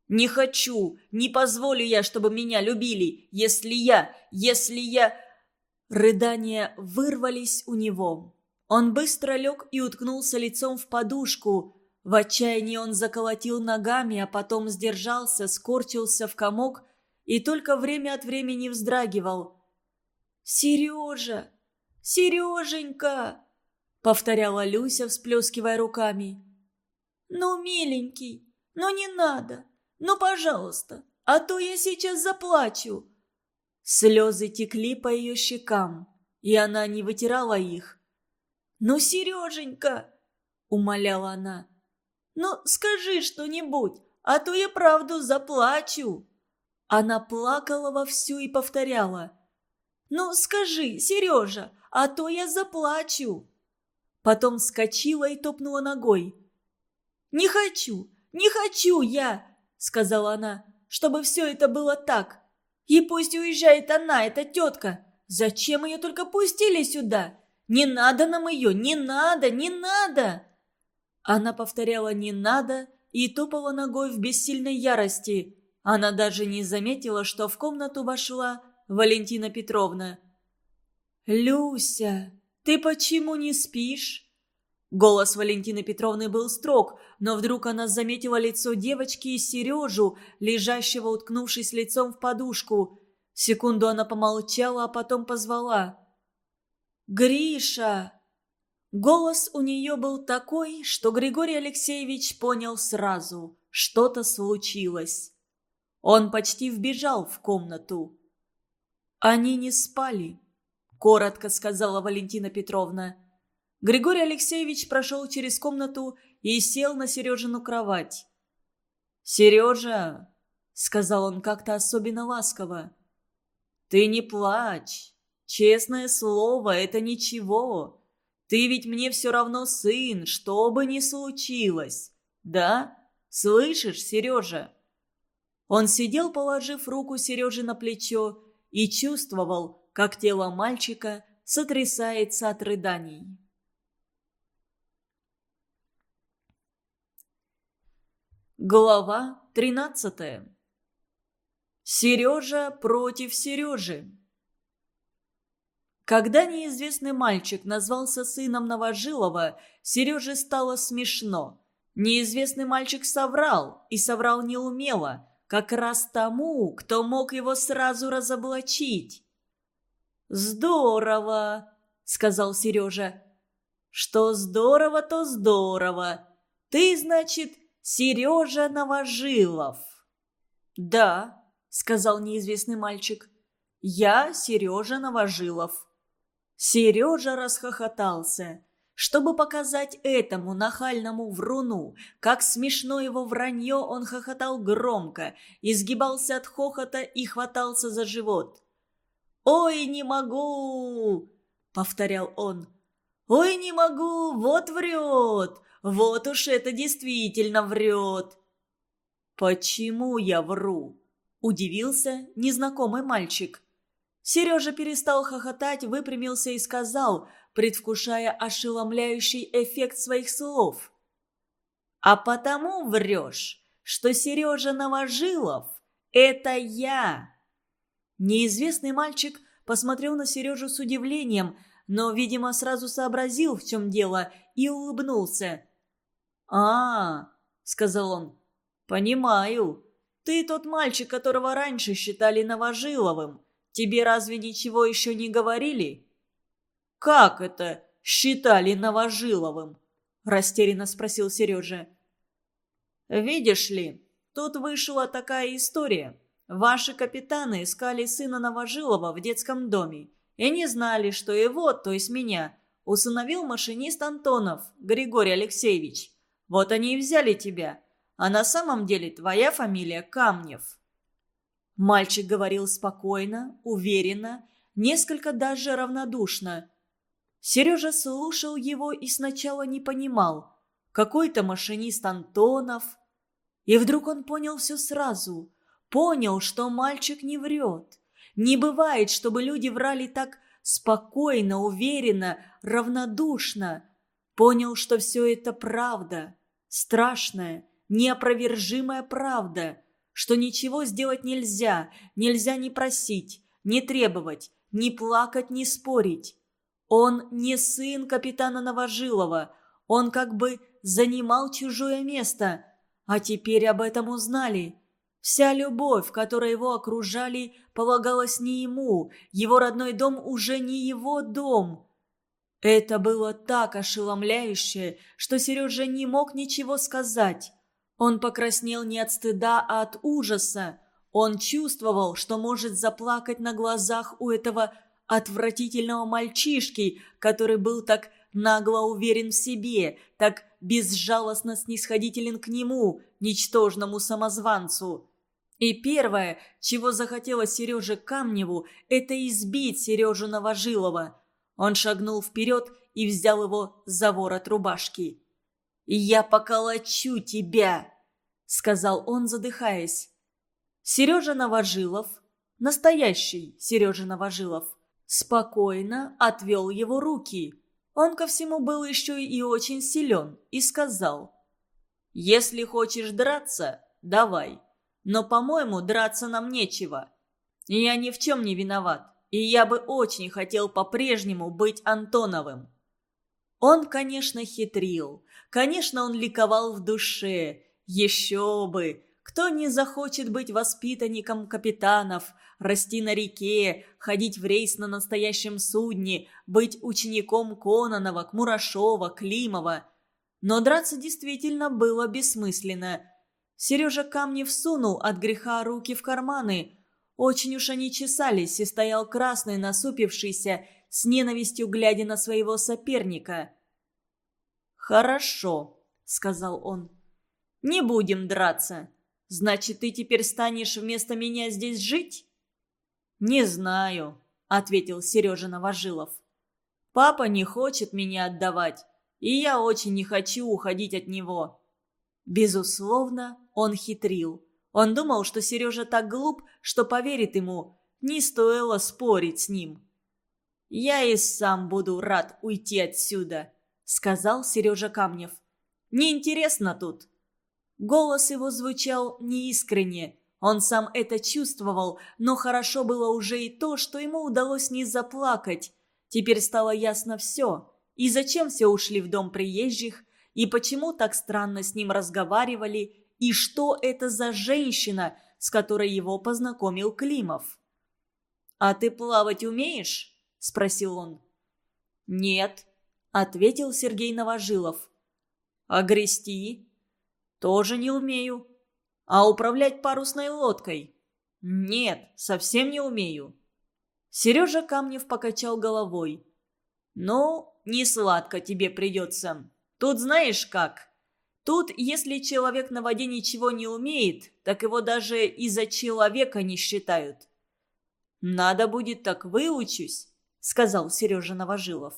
Не хочу, не позволю я, чтобы меня любили, если я, если я...» Рыдания вырвались у него. Он быстро лег и уткнулся лицом в подушку. В отчаянии он заколотил ногами, а потом сдержался, скорчился в комок и только время от времени вздрагивал. «Сережа! Сереженька!» — повторяла Люся, всплескивая руками. «Ну, миленький, ну не надо! Ну, пожалуйста, а то я сейчас заплачу!» Слезы текли по ее щекам, и она не вытирала их. «Ну, Сереженька!» — умоляла она. «Ну, скажи что-нибудь, а то я правду заплачу!» Она плакала вовсю и повторяла. «Ну, скажи, Сережа, а то я заплачу!» Потом вскочила и топнула ногой. «Не хочу! Не хочу я! — сказала она, — «чтобы все это было так. И пусть уезжает она, эта тетка. Зачем ее только пустили сюда? Не надо нам ее, не надо, не надо!» Она повторяла «не надо» и топала ногой в бессильной ярости. Она даже не заметила, что в комнату вошла Валентина Петровна. «Люся, ты почему не спишь?» Голос Валентины Петровны был строг, но вдруг она заметила лицо девочки и Сережу, лежащего, уткнувшись лицом в подушку. Секунду она помолчала, а потом позвала. «Гриша!» Голос у нее был такой, что Григорий Алексеевич понял сразу, что-то случилось. Он почти вбежал в комнату. «Они не спали», — коротко сказала Валентина Петровна. Григорий Алексеевич прошел через комнату и сел на Сережину кровать. «Сережа», — сказал он как-то особенно ласково, — «ты не плачь. Честное слово, это ничего. Ты ведь мне все равно сын, что бы ни случилось. Да? Слышишь, Сережа?» Он сидел, положив руку Сереже на плечо, и чувствовал, как тело мальчика сотрясается от рыданий. Глава 13. Сережа против Сережи. Когда неизвестный мальчик назвался сыном Новожилова, Сереже стало смешно. Неизвестный мальчик соврал, и соврал неумело, как раз тому, кто мог его сразу разоблачить. «Здорово!» — сказал Сережа. «Что здорово, то здорово. Ты, значит, — Сережа Новожилов. Да, сказал неизвестный мальчик. Я Сережа Новожилов. Сережа расхохотался. Чтобы показать этому нахальному вруну, как смешно его вранье, он хохотал громко, изгибался от хохота и хватался за живот. «Ой, не могу!» — повторял он. «Ой, не могу! Вот врет! Вот уж это действительно врет!» «Почему я вру?» – удивился незнакомый мальчик. Сережа перестал хохотать, выпрямился и сказал, предвкушая ошеломляющий эффект своих слов. «А потому врешь, что Сережа Новожилов – это я!» Неизвестный мальчик посмотрел на Сережу с удивлением, но, видимо, сразу сообразил, в чем дело, и улыбнулся а, сказал он. «Понимаю. Ты тот мальчик, которого раньше считали Новожиловым. Тебе разве ничего еще не говорили?» «Как это считали Новожиловым?» – растерянно спросил Сережа. «Видишь ли, тут вышла такая история. Ваши капитаны искали сына Новожилова в детском доме и не знали, что его, то есть меня, усыновил машинист Антонов Григорий Алексеевич». Вот они и взяли тебя. А на самом деле твоя фамилия Камнев». Мальчик говорил спокойно, уверенно, несколько даже равнодушно. Сережа слушал его и сначала не понимал. Какой-то машинист Антонов. И вдруг он понял все сразу. Понял, что мальчик не врет. Не бывает, чтобы люди врали так спокойно, уверенно, равнодушно. Понял, что все это правда. Страшная, неопровержимая правда, что ничего сделать нельзя, нельзя не просить, не требовать, не плакать, не спорить. Он не сын капитана Новожилова, он как бы занимал чужое место, а теперь об этом узнали. Вся любовь, которой его окружали, полагалась не ему, его родной дом уже не его дом. Это было так ошеломляюще, что Сережа не мог ничего сказать. Он покраснел не от стыда, а от ужаса. Он чувствовал, что может заплакать на глазах у этого отвратительного мальчишки, который был так нагло уверен в себе, так безжалостно снисходителен к нему, ничтожному самозванцу. И первое, чего захотелось Сереже Камневу, это избить Сережу Новожилова – он шагнул вперед и взял его за ворот рубашки. «Я поколочу тебя!» — сказал он, задыхаясь. Сережа Новожилов, настоящий Сережа Новожилов, спокойно отвел его руки. Он ко всему был еще и очень силен и сказал. «Если хочешь драться, давай. Но, по-моему, драться нам нечего. Я ни в чем не виноват и я бы очень хотел по-прежнему быть Антоновым. Он, конечно, хитрил, конечно, он ликовал в душе, еще бы, кто не захочет быть воспитанником капитанов, расти на реке, ходить в рейс на настоящем судне, быть учеником Кононова, Кмурашова, Климова. Но драться действительно было бессмысленно. Сережа камни всунул от греха руки в карманы – очень уж они чесались, и стоял красный, насупившийся, с ненавистью глядя на своего соперника. «Хорошо», — сказал он. «Не будем драться. Значит, ты теперь станешь вместо меня здесь жить?» «Не знаю», — ответил Сережа Новожилов. «Папа не хочет меня отдавать, и я очень не хочу уходить от него». Безусловно, он хитрил. Он думал, что Сережа так глуп, что поверит ему. Не стоило спорить с ним. «Я и сам буду рад уйти отсюда», — сказал Сережа Камнев. «Неинтересно тут». Голос его звучал неискренне. Он сам это чувствовал, но хорошо было уже и то, что ему удалось не заплакать. Теперь стало ясно все. И зачем все ушли в дом приезжих, и почему так странно с ним разговаривали, и что это за женщина, с которой его познакомил Климов. «А ты плавать умеешь?» – спросил он. «Нет», – ответил Сергей Новожилов. «А грести?» «Тоже не умею». «А управлять парусной лодкой?» «Нет, совсем не умею». Сережа Камнев покачал головой. «Ну, не сладко тебе придется. Тут знаешь как, Тут, если человек на воде ничего не умеет, так его даже из-за человека не считают. «Надо будет, так выучусь», — сказал Сережа Новожилов.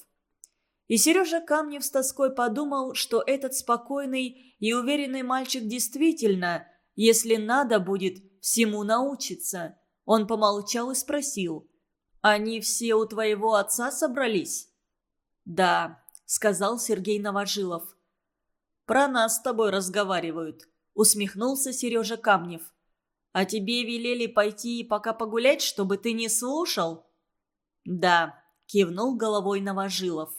И Сережа Камнев с тоской подумал, что этот спокойный и уверенный мальчик действительно, если надо будет, всему научиться, Он помолчал и спросил. «Они все у твоего отца собрались?» «Да», — сказал Сергей Новожилов. Про нас с тобой разговаривают», — усмехнулся Сережа Камнев. «А тебе велели пойти и пока погулять, чтобы ты не слушал?» «Да», — кивнул головой Новожилов.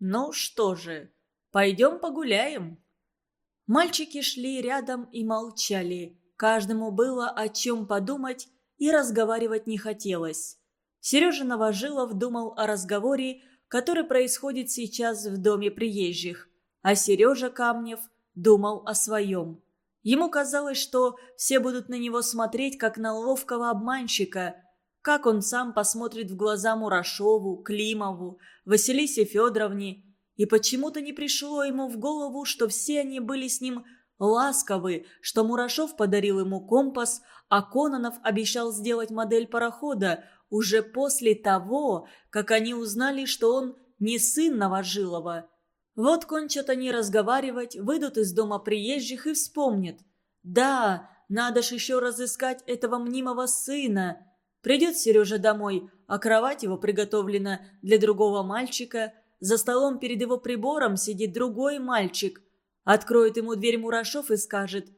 «Ну что же, пойдем погуляем». Мальчики шли рядом и молчали. Каждому было о чем подумать, и разговаривать не хотелось. Сережа Новожилов думал о разговоре, который происходит сейчас в доме приезжих – а Сережа Камнев думал о своем. Ему казалось, что все будут на него смотреть, как на ловкого обманщика. Как он сам посмотрит в глаза Мурашову, Климову, Василисе Федоровне. И почему-то не пришло ему в голову, что все они были с ним ласковы, что Мурашов подарил ему компас, а Кононов обещал сделать модель парохода уже после того, как они узнали, что он не сын Новожилова – вот кончат они разговаривать, выйдут из дома приезжих и вспомнят. Да, надо ж еще разыскать этого мнимого сына. Придет Сережа домой, а кровать его приготовлена для другого мальчика. За столом перед его прибором сидит другой мальчик. Откроет ему дверь Мурашов и скажет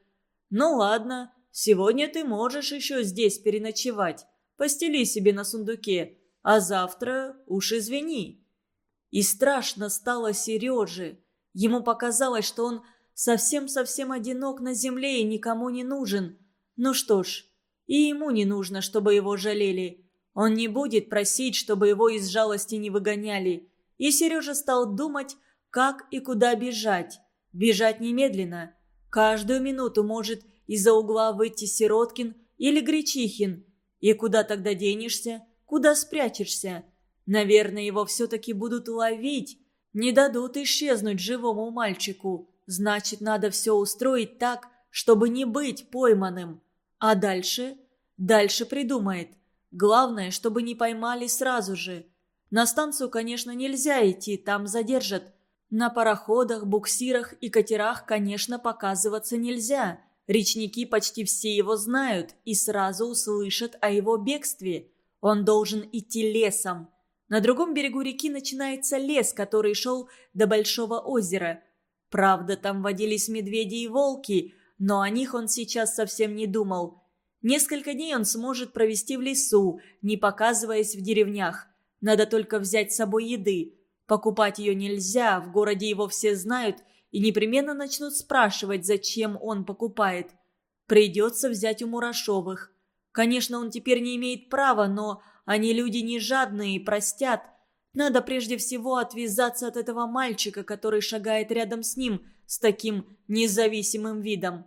«Ну ладно, сегодня ты можешь еще здесь переночевать. Постели себе на сундуке, а завтра уж извини». И страшно стало Сереже. Ему показалось, что он совсем-совсем одинок на земле и никому не нужен. Ну что ж, и ему не нужно, чтобы его жалели. Он не будет просить, чтобы его из жалости не выгоняли. И Сережа стал думать, как и куда бежать. Бежать немедленно. Каждую минуту может из-за угла выйти Сироткин или Гречихин. И куда тогда денешься? Куда спрячешься? Наверное, его все-таки будут ловить. Не дадут исчезнуть живому мальчику. Значит, надо все устроить так, чтобы не быть пойманным. А дальше? Дальше придумает. Главное, чтобы не поймали сразу же. На станцию, конечно, нельзя идти, там задержат. На пароходах, буксирах и катерах, конечно, показываться нельзя. Речники почти все его знают и сразу услышат о его бегстве. Он должен идти лесом. На другом берегу реки начинается лес, который шел до Большого озера. Правда, там водились медведи и волки, но о них он сейчас совсем не думал. Несколько дней он сможет провести в лесу, не показываясь в деревнях. Надо только взять с собой еды. Покупать ее нельзя, в городе его все знают и непременно начнут спрашивать, зачем он покупает. Придется взять у Мурашовых. Конечно, он теперь не имеет права, но они люди не жадные и простят. Надо прежде всего отвязаться от этого мальчика, который шагает рядом с ним с таким независимым видом.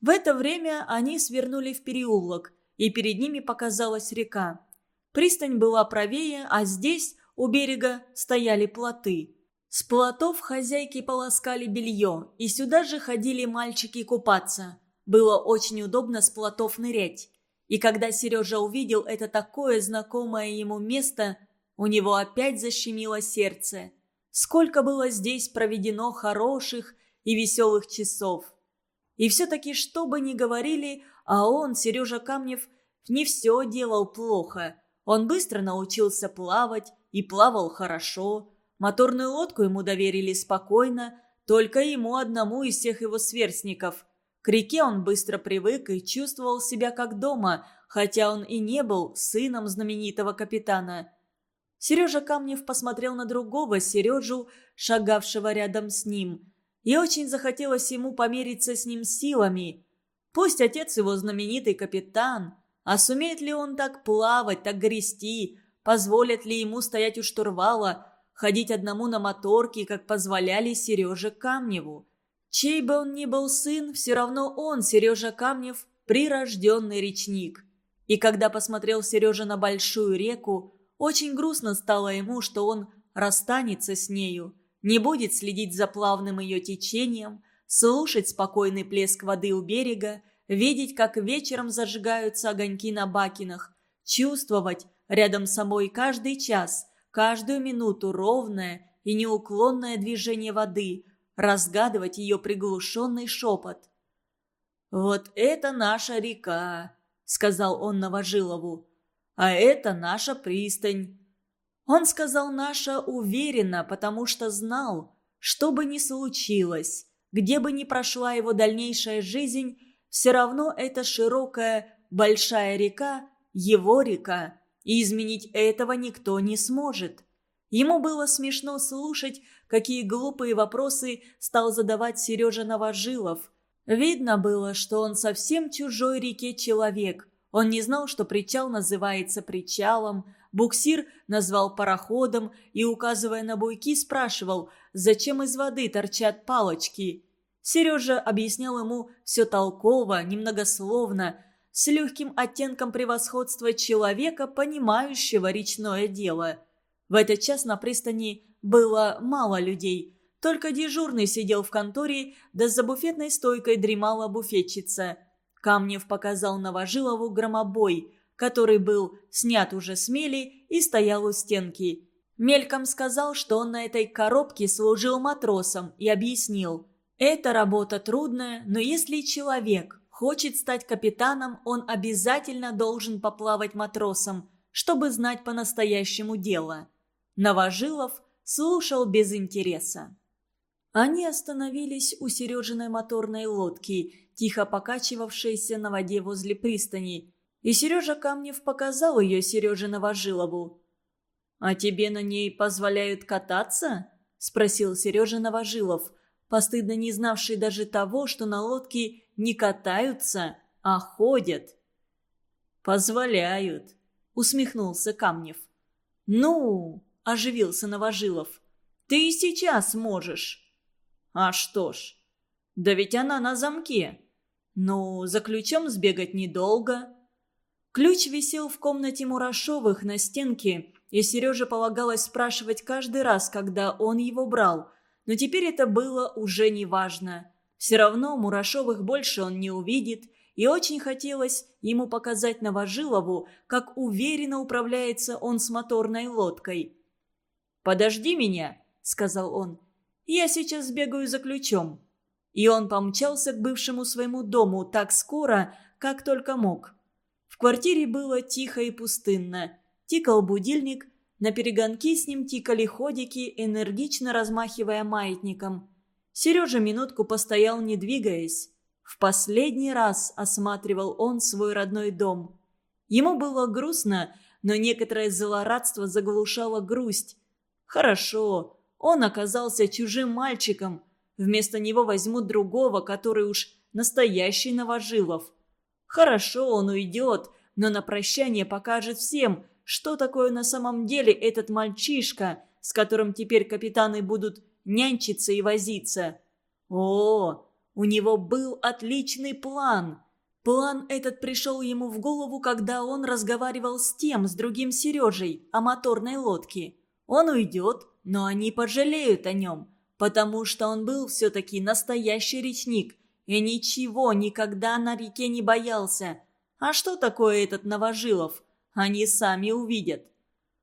В это время они свернули в переулок, и перед ними показалась река. Пристань была правее, а здесь, у берега, стояли плоты. С плотов хозяйки полоскали белье, и сюда же ходили мальчики купаться. Было очень удобно с плотов нырять. И когда Сережа увидел это такое знакомое ему место, у него опять защемило сердце. Сколько было здесь проведено хороших и веселых часов. И все-таки, что бы ни говорили, а он, Сережа Камнев, не все делал плохо. Он быстро научился плавать и плавал хорошо. Моторную лодку ему доверили спокойно, только ему одному из всех его сверстников. К реке он быстро привык и чувствовал себя как дома, хотя он и не был сыном знаменитого капитана. Сережа Камнев посмотрел на другого Сережу, шагавшего рядом с ним. И очень захотелось ему помериться с ним силами. Пусть отец его знаменитый капитан, а сумеет ли он так плавать, так грести, позволят ли ему стоять у штурвала, ходить одному на моторке, как позволяли Сереже Камневу. Чей бы он ни был сын, все равно он, Сережа Камнев, прирожденный речник. И когда посмотрел Сережа на большую реку, очень грустно стало ему, что он расстанется с нею, не будет следить за плавным ее течением, слушать спокойный плеск воды у берега, видеть, как вечером зажигаются огоньки на бакинах, чувствовать рядом с собой каждый час, каждую минуту ровное и неуклонное движение воды – разгадывать ее приглушенный шепот. «Вот это наша река», — сказал он Новожилову, — «а это наша пристань». Он сказал «наша» уверенно, потому что знал, что бы ни случилось, где бы ни прошла его дальнейшая жизнь, все равно эта широкая, большая река – его река, и изменить этого никто не сможет. Ему было смешно слушать, какие глупые вопросы стал задавать Сережа Новожилов. Видно было, что он совсем чужой реке человек. Он не знал, что причал называется причалом. Буксир назвал пароходом и, указывая на буйки, спрашивал, зачем из воды торчат палочки. Сережа объяснял ему все толково, немногословно, с легким оттенком превосходства человека, понимающего речное дело – в этот час на пристани было мало людей. Только дежурный сидел в конторе, да за буфетной стойкой дремала буфетчица. Камнев показал Новожилову громобой, который был снят уже с мели и стоял у стенки. Мельком сказал, что он на этой коробке служил матросом и объяснил. «Эта работа трудная, но если человек хочет стать капитаном, он обязательно должен поплавать матросом, чтобы знать по-настоящему дело». Новожилов слушал без интереса. Они остановились у Сережиной моторной лодки, тихо покачивавшейся на воде возле пристани. И Сережа Камнев показал ее Сереже Новожилову. «А тебе на ней позволяют кататься?» – спросил Сережа Новожилов, постыдно не знавший даже того, что на лодке не катаются, а ходят. «Позволяют», – усмехнулся Камнев. «Ну, оживился Новожилов. «Ты и сейчас можешь». «А что ж, да ведь она на замке. Ну, за ключом сбегать недолго». Ключ висел в комнате Мурашовых на стенке, и Сереже полагалось спрашивать каждый раз, когда он его брал. Но теперь это было уже неважно. Все равно Мурашовых больше он не увидит, и очень хотелось ему показать Новожилову, как уверенно управляется он с моторной лодкой. «Подожди меня», — сказал он. «Я сейчас сбегаю за ключом». И он помчался к бывшему своему дому так скоро, как только мог. В квартире было тихо и пустынно. Тикал будильник, на перегонки с ним тикали ходики, энергично размахивая маятником. Сережа минутку постоял, не двигаясь. В последний раз осматривал он свой родной дом. Ему было грустно, но некоторое злорадство заглушало грусть, Хорошо, он оказался чужим мальчиком. Вместо него возьмут другого, который уж настоящий Новожилов. Хорошо, он уйдет, но на прощание покажет всем, что такое на самом деле этот мальчишка, с которым теперь капитаны будут нянчиться и возиться. О, у него был отличный план. План этот пришел ему в голову, когда он разговаривал с тем, с другим Сережей, о моторной лодке. Он уйдет, но они пожалеют о нем, потому что он был все-таки настоящий речник и ничего никогда на реке не боялся. А что такое этот Новожилов? Они сами увидят.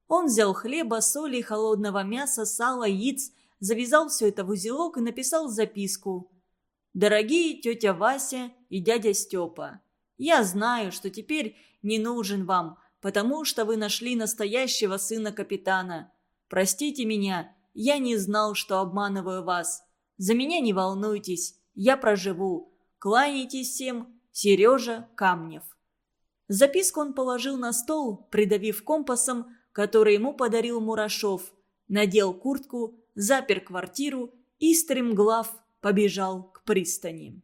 Он взял хлеба, соли, холодного мяса, сала, яиц, завязал все это в узелок и написал записку. «Дорогие тетя Вася и дядя Степа, я знаю, что теперь не нужен вам, потому что вы нашли настоящего сына капитана. Простите меня, я не знал, что обманываю вас. За меня не волнуйтесь, я проживу. Кланяйтесь всем, Сережа Камнев». Записку он положил на стол, придавив компасом, который ему подарил Мурашов, надел куртку, запер квартиру и, стремглав, побежал к пристани.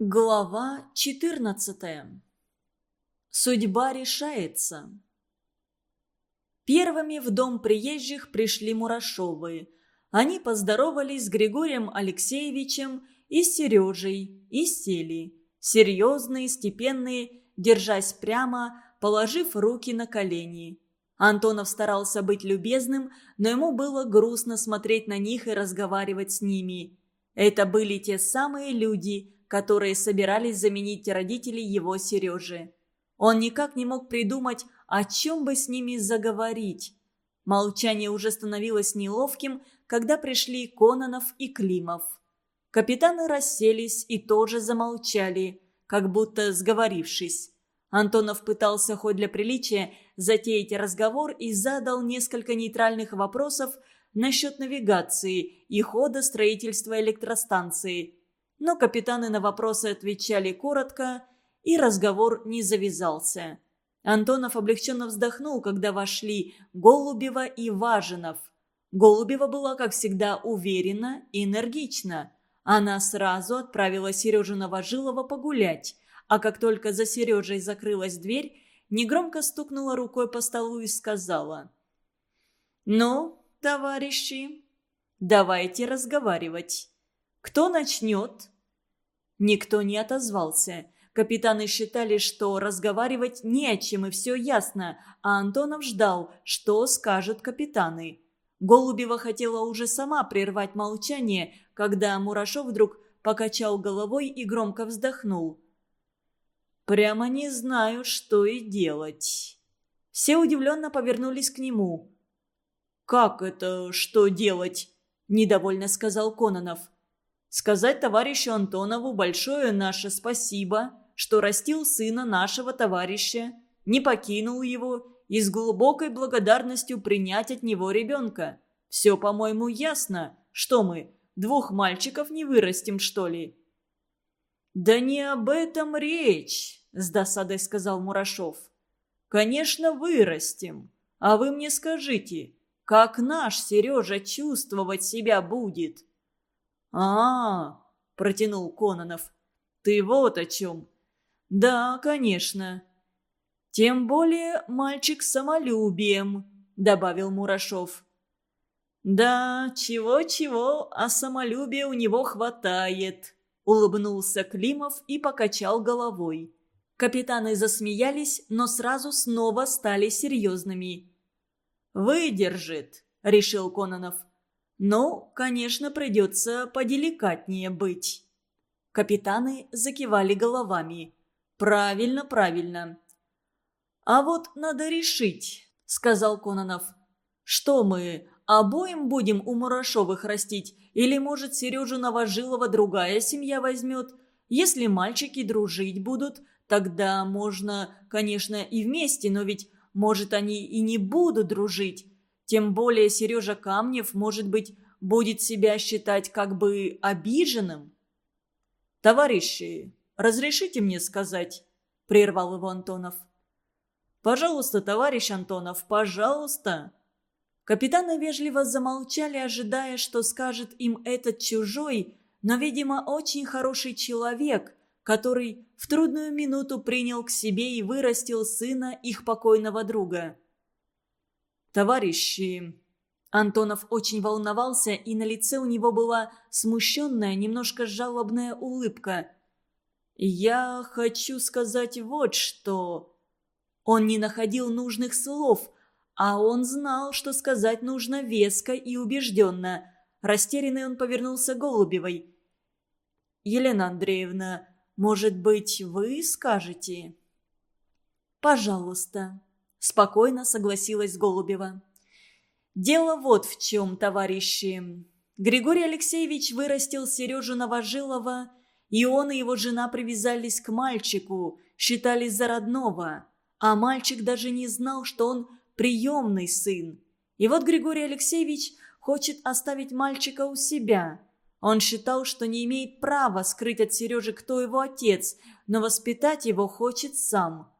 Глава четырнадцатая Судьба решается. Первыми в дом приезжих пришли Мурашовы. Они поздоровались с Григорием Алексеевичем и Сережей и сели. Серьезные, степенные, держась прямо, положив руки на колени. Антонов старался быть любезным, но ему было грустно смотреть на них и разговаривать с ними. Это были те самые люди, которые собирались заменить родителей его Сережи. Он никак не мог придумать, о чем бы с ними заговорить. Молчание уже становилось неловким, когда пришли Кононов и Климов. Капитаны расселись и тоже замолчали, как будто сговорившись. Антонов пытался хоть для приличия затеять разговор и задал несколько нейтральных вопросов насчет навигации и хода строительства электростанции. Но капитаны на вопросы отвечали коротко и разговор не завязался. Антонов облегченно вздохнул, когда вошли Голубева и Важинов. Голубева была, как всегда, уверена и энергична. Она сразу отправила Сережу Новожилова погулять, а как только за Сережей закрылась дверь, негромко стукнула рукой по столу и сказала. «Ну, товарищи, давайте разговаривать. Кто начнет?» Никто не отозвался. Капитаны считали, что разговаривать не о чем и все ясно, а Антонов ждал, что скажут капитаны. Голубева хотела уже сама прервать молчание, когда Мурашов вдруг покачал головой и громко вздохнул. «Прямо не знаю, что и делать». Все удивленно повернулись к нему. «Как это, что делать?» – недовольно сказал Кононов. «Сказать товарищу Антонову большое наше спасибо что растил сына нашего товарища, не покинул его и с глубокой благодарностью принять от него ребенка. Все, по-моему, ясно. Что мы, двух мальчиков не вырастим, что ли?» «Да не об этом речь», — с досадой сказал Мурашов. «Конечно, вырастим. А вы мне скажите, как наш Сережа чувствовать себя будет?» «А-а-а», протянул Кононов. «Ты вот о чем. «Да, конечно». «Тем более мальчик с самолюбием», — добавил Мурашов. «Да, чего-чего, а самолюбия у него хватает», — улыбнулся Климов и покачал головой. Капитаны засмеялись, но сразу снова стали серьезными. «Выдержит», — решил Кононов. «Ну, конечно, придется поделикатнее быть». Капитаны закивали головами. «Правильно, правильно». «А вот надо решить», — сказал Кононов. «Что мы, обоим будем у Мурашовых растить? Или, может, Сережу Новожилова другая семья возьмет? Если мальчики дружить будут, тогда можно, конечно, и вместе, но ведь, может, они и не будут дружить. Тем более Сережа Камнев, может быть, будет себя считать как бы обиженным». «Товарищи», разрешите мне сказать?» – прервал его Антонов. «Пожалуйста, товарищ Антонов, пожалуйста!» Капитаны вежливо замолчали, ожидая, что скажет им этот чужой, но, видимо, очень хороший человек, который в трудную минуту принял к себе и вырастил сына их покойного друга. «Товарищи!» Антонов очень волновался, и на лице у него была смущенная, немножко жалобная улыбка – «Я хочу сказать вот что...» Он не находил нужных слов, а он знал, что сказать нужно веско и убежденно. Растерянный он повернулся Голубевой. «Елена Андреевна, может быть, вы скажете?» «Пожалуйста», – спокойно согласилась Голубева. «Дело вот в чем, товарищи. Григорий Алексеевич вырастил Сережу Новожилова – и он и его жена привязались к мальчику, считались за родного. А мальчик даже не знал, что он приемный сын. И вот Григорий Алексеевич хочет оставить мальчика у себя. Он считал, что не имеет права скрыть от Сережи, кто его отец, но воспитать его хочет сам.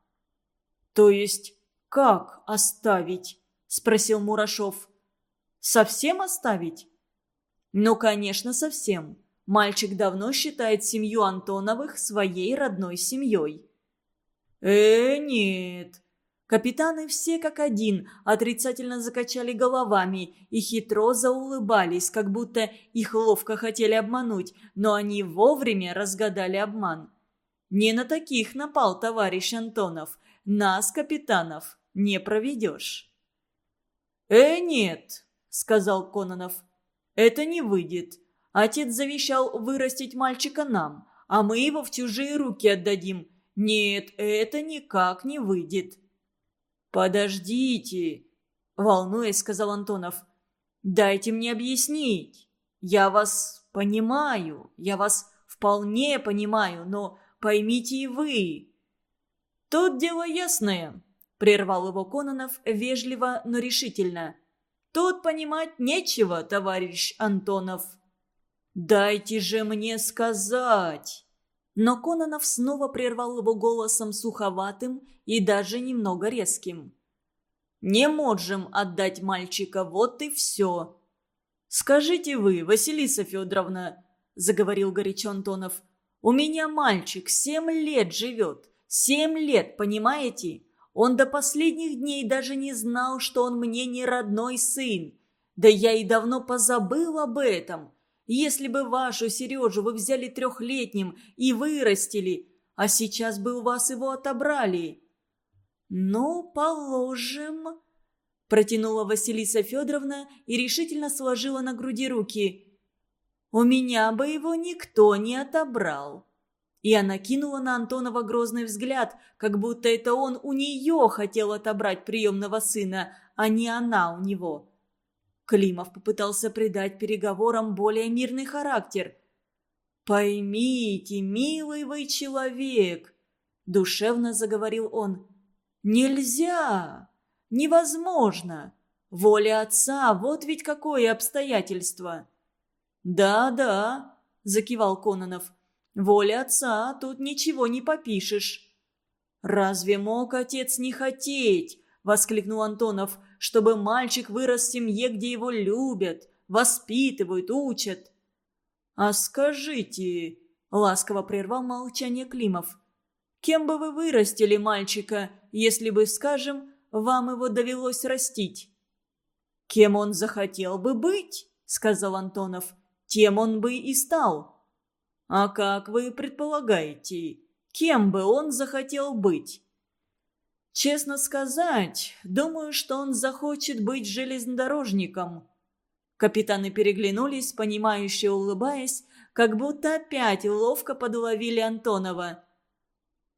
«То есть как оставить?» – спросил Мурашов. «Совсем оставить?» «Ну, конечно, совсем. Мальчик давно считает семью Антоновых своей родной семьей. «Э, нет!» Капитаны все как один отрицательно закачали головами и хитро заулыбались, как будто их ловко хотели обмануть, но они вовремя разгадали обман. «Не на таких напал товарищ Антонов. Нас, капитанов, не проведешь». «Э, нет!» — сказал Кононов. «Это не выйдет. Отец завещал вырастить мальчика нам, а мы его в чужие руки отдадим. Нет, это никак не выйдет». «Подождите», — волнуясь, сказал Антонов. «Дайте мне объяснить. Я вас понимаю, я вас вполне понимаю, но поймите и вы». «Тут дело ясное», — прервал его Кононов вежливо, но решительно. «Тут понимать нечего, товарищ Антонов». «Дайте же мне сказать!» Но Кононов снова прервал его голосом суховатым и даже немного резким. «Не можем отдать мальчика, вот и все!» «Скажите вы, Василиса Федоровна», — заговорил горячо Антонов, — «у меня мальчик семь лет живет, семь лет, понимаете? Он до последних дней даже не знал, что он мне не родной сын. Да я и давно позабыл об этом. Если бы вашу Сережу вы взяли трехлетним и вырастили, а сейчас бы у вас его отобрали». «Ну, положим», – протянула Василиса Федоровна и решительно сложила на груди руки. «У меня бы его никто не отобрал». И она кинула на Антонова грозный взгляд, как будто это он у нее хотел отобрать приемного сына, а не она у него. Климов попытался придать переговорам более мирный характер. «Поймите, милый вы человек!» – душевно заговорил он. «Нельзя! Невозможно! Воля отца – вот ведь какое обстоятельство!» «Да-да», – закивал Кононов, – «воля отца, тут ничего не попишешь». «Разве мог отец не хотеть?» – воскликнул Антонов – чтобы мальчик вырос в семье, где его любят, воспитывают, учат. «А скажите...» — ласково прервал молчание Климов. «Кем бы вы вырастили мальчика, если бы, скажем, вам его довелось растить?» «Кем он захотел бы быть?» — сказал Антонов. «Тем он бы и стал». «А как вы предполагаете, кем бы он захотел быть?» «Честно сказать, думаю, что он захочет быть железнодорожником». Капитаны переглянулись, понимающе улыбаясь, как будто опять ловко подловили Антонова.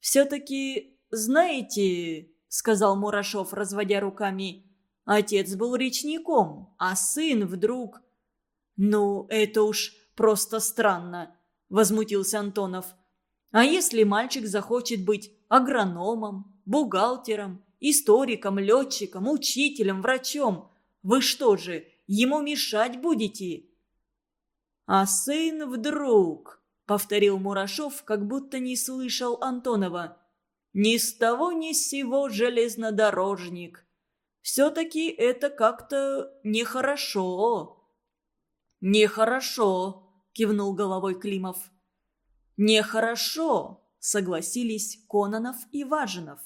«Все-таки, знаете...» — сказал Мурашов, разводя руками. «Отец был речником, а сын вдруг...» «Ну, это уж просто странно», — возмутился Антонов. «А если мальчик захочет быть агрономом, бухгалтером, историком, летчиком, учителем, врачом. Вы что же, ему мешать будете?» «А сын вдруг...» — повторил Мурашов, как будто не слышал Антонова. «Ни с того ни с сего железнодорожник. Все-таки это как-то нехорошо». «Нехорошо», — кивнул головой Климов. «Нехорошо», — согласились Кононов и Важинов.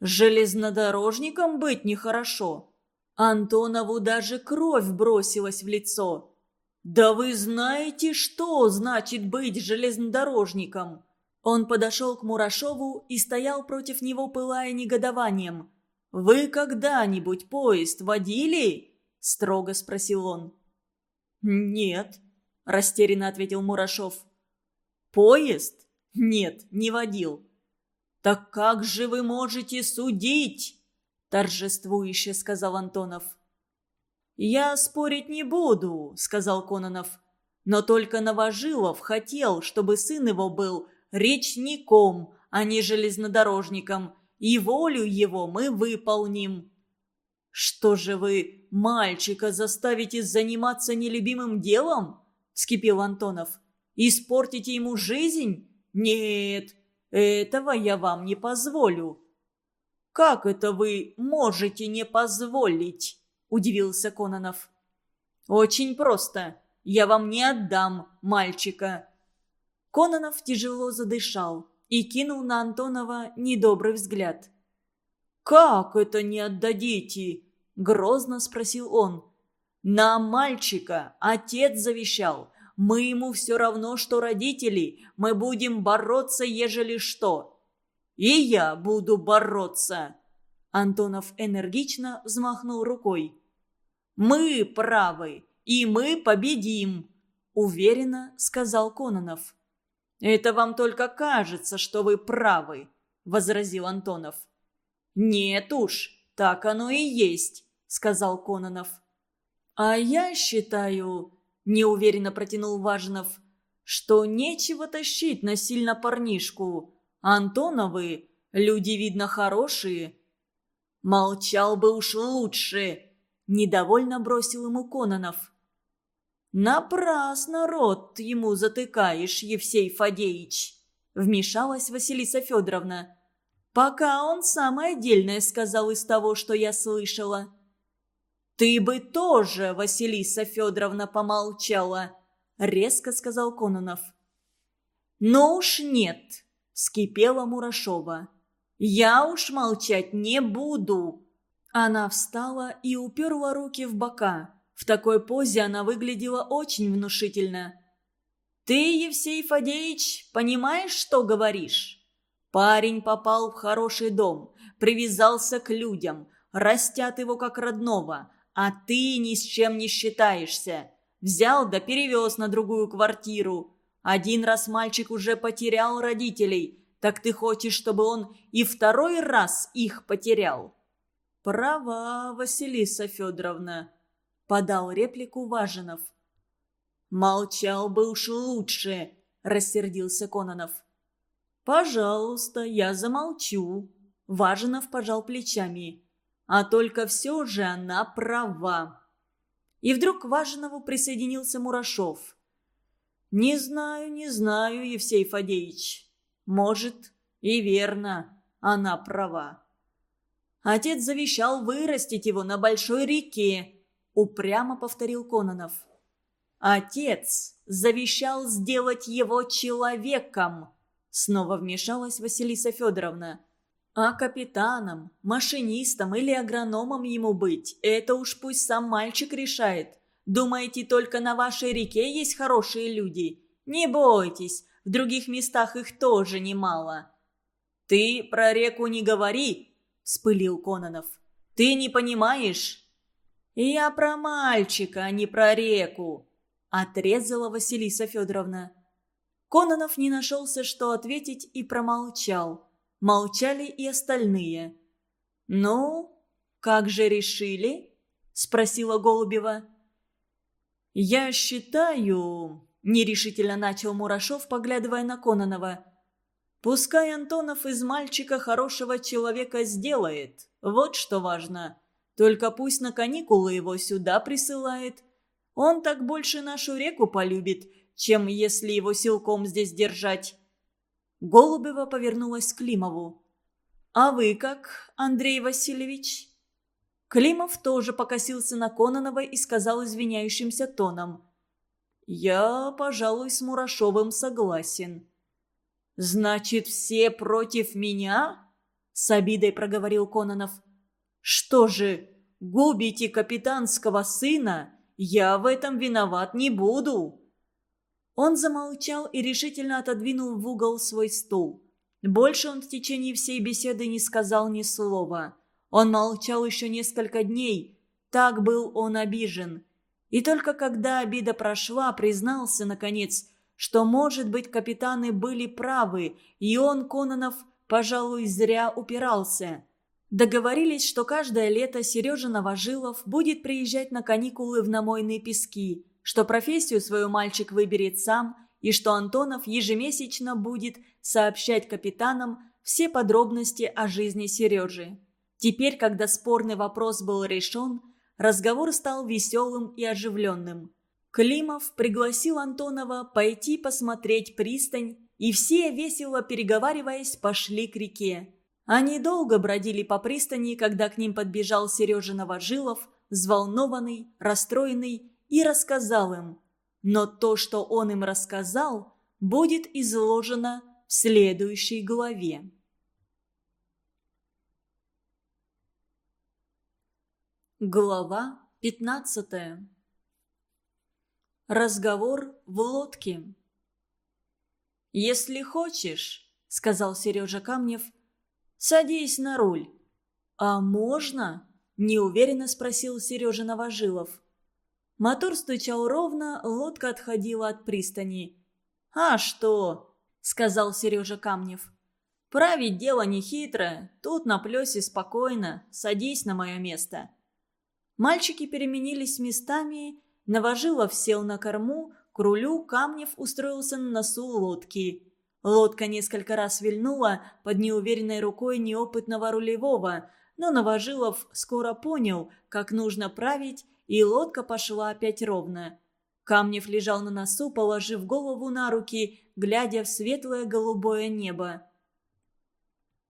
Железнодорожником быть нехорошо. Антонову даже кровь бросилась в лицо. «Да вы знаете, что значит быть железнодорожником!» Он подошел к Мурашову и стоял против него, пылая негодованием. «Вы когда-нибудь поезд водили?» – строго спросил он. «Нет», – растерянно ответил Мурашов. «Поезд? Нет, не водил. «Так как же вы можете судить?» – торжествующе сказал Антонов. «Я спорить не буду», – сказал Кононов. «Но только Новожилов хотел, чтобы сын его был речником, а не железнодорожником, и волю его мы выполним». «Что же вы мальчика заставите заниматься нелюбимым делом?» – вскипел Антонов. «Испортите ему жизнь? Нет, этого я вам не позволю». «Как это вы можете не позволить?» – удивился Кононов. «Очень просто. Я вам не отдам мальчика». Кононов тяжело задышал и кинул на Антонова недобрый взгляд. «Как это не отдадите?» – грозно спросил он. «Нам мальчика отец завещал. Мы ему все равно, что родители. Мы будем бороться, ежели что. И я буду бороться. Антонов энергично взмахнул рукой. Мы правы, и мы победим, уверенно сказал Кононов. Это вам только кажется, что вы правы, возразил Антонов. Нет уж, так оно и есть, сказал Кононов. А я считаю, – неуверенно протянул Важинов, что нечего тащить насильно парнишку. Антоновы – люди, видно, хорошие. Молчал бы уж лучше, – недовольно бросил ему Кононов. «Напрасно рот ему затыкаешь, Евсей Фадеич», – вмешалась Василиса Федоровна. «Пока он самое отдельное сказал из того, что я слышала». «Ты бы тоже, Василиса Федоровна, помолчала!» — резко сказал Кононов. «Но уж нет!» — вскипела Мурашова. «Я уж молчать не буду!» Она встала и уперла руки в бока. В такой позе она выглядела очень внушительно. «Ты, Евсей Фадеевич, понимаешь, что говоришь?» Парень попал в хороший дом, привязался к людям, растят его как родного, а ты ни с чем не считаешься. Взял да перевез на другую квартиру. Один раз мальчик уже потерял родителей. Так ты хочешь, чтобы он и второй раз их потерял?» «Права, Василиса Федоровна», — подал реплику Важинов. «Молчал бы уж лучше», — рассердился Кононов. «Пожалуйста, я замолчу», — Важинов пожал плечами. А только все же она права. И вдруг к Важинову присоединился Мурашов. «Не знаю, не знаю, Евсей Фадеевич. Может, и верно, она права». Отец завещал вырастить его на большой реке, упрямо повторил Кононов. Отец завещал сделать его человеком, снова вмешалась Василиса Федоровна. А капитаном, машинистом или агрономом ему быть, это уж пусть сам мальчик решает. Думаете, только на вашей реке есть хорошие люди? Не бойтесь, в других местах их тоже немало». «Ты про реку не говори!» – вспылил Кононов. «Ты не понимаешь?» «Я про мальчика, а не про реку!» – отрезала Василиса Федоровна. Кононов не нашелся, что ответить, и промолчал. Молчали и остальные. «Ну, как же решили?» – спросила Голубева. «Я считаю...» – нерешительно начал Мурашов, поглядывая на Кононова. «Пускай Антонов из мальчика хорошего человека сделает. Вот что важно. Только пусть на каникулы его сюда присылает. Он так больше нашу реку полюбит, чем если его силком здесь держать». Голубева повернулась к Климову. «А вы как, Андрей Васильевич?» Климов тоже покосился на Кононова и сказал извиняющимся тоном. «Я, пожалуй, с Мурашовым согласен». «Значит, все против меня?» – с обидой проговорил Кононов. «Что же, губите капитанского сына? Я в этом виноват не буду!» Он замолчал и решительно отодвинул в угол свой стул. Больше он в течение всей беседы не сказал ни слова. Он молчал еще несколько дней. Так был он обижен. И только когда обида прошла, признался, наконец, что, может быть, капитаны были правы, и он, Кононов, пожалуй, зря упирался. Договорились, что каждое лето Сережа Новожилов будет приезжать на каникулы в Намойные пески – что профессию свою мальчик выберет сам и что Антонов ежемесячно будет сообщать капитанам все подробности о жизни Сережи. Теперь, когда спорный вопрос был решен, разговор стал веселым и оживленным. Климов пригласил Антонова пойти посмотреть пристань, и все, весело переговариваясь, пошли к реке. Они долго бродили по пристани, когда к ним подбежал Сережа Новожилов, взволнованный, расстроенный и рассказал им. Но то, что он им рассказал, будет изложено в следующей главе. Глава 15. Разговор в лодке. «Если хочешь», — сказал Сережа Камнев, — «садись на руль». «А можно?» — неуверенно спросил Сережа Новожилов. Мотор стучал ровно, лодка отходила от пристани. «А что?» – сказал Сережа Камнев. «Править дело нехитрое. Тут на плесе спокойно. Садись на мое место». Мальчики переменились местами. Новожилов сел на корму, к рулю Камнев устроился на носу лодки. Лодка несколько раз вильнула под неуверенной рукой неопытного рулевого, но Новожилов скоро понял, как нужно править и лодка пошла опять ровно. Камнев лежал на носу, положив голову на руки, глядя в светлое голубое небо.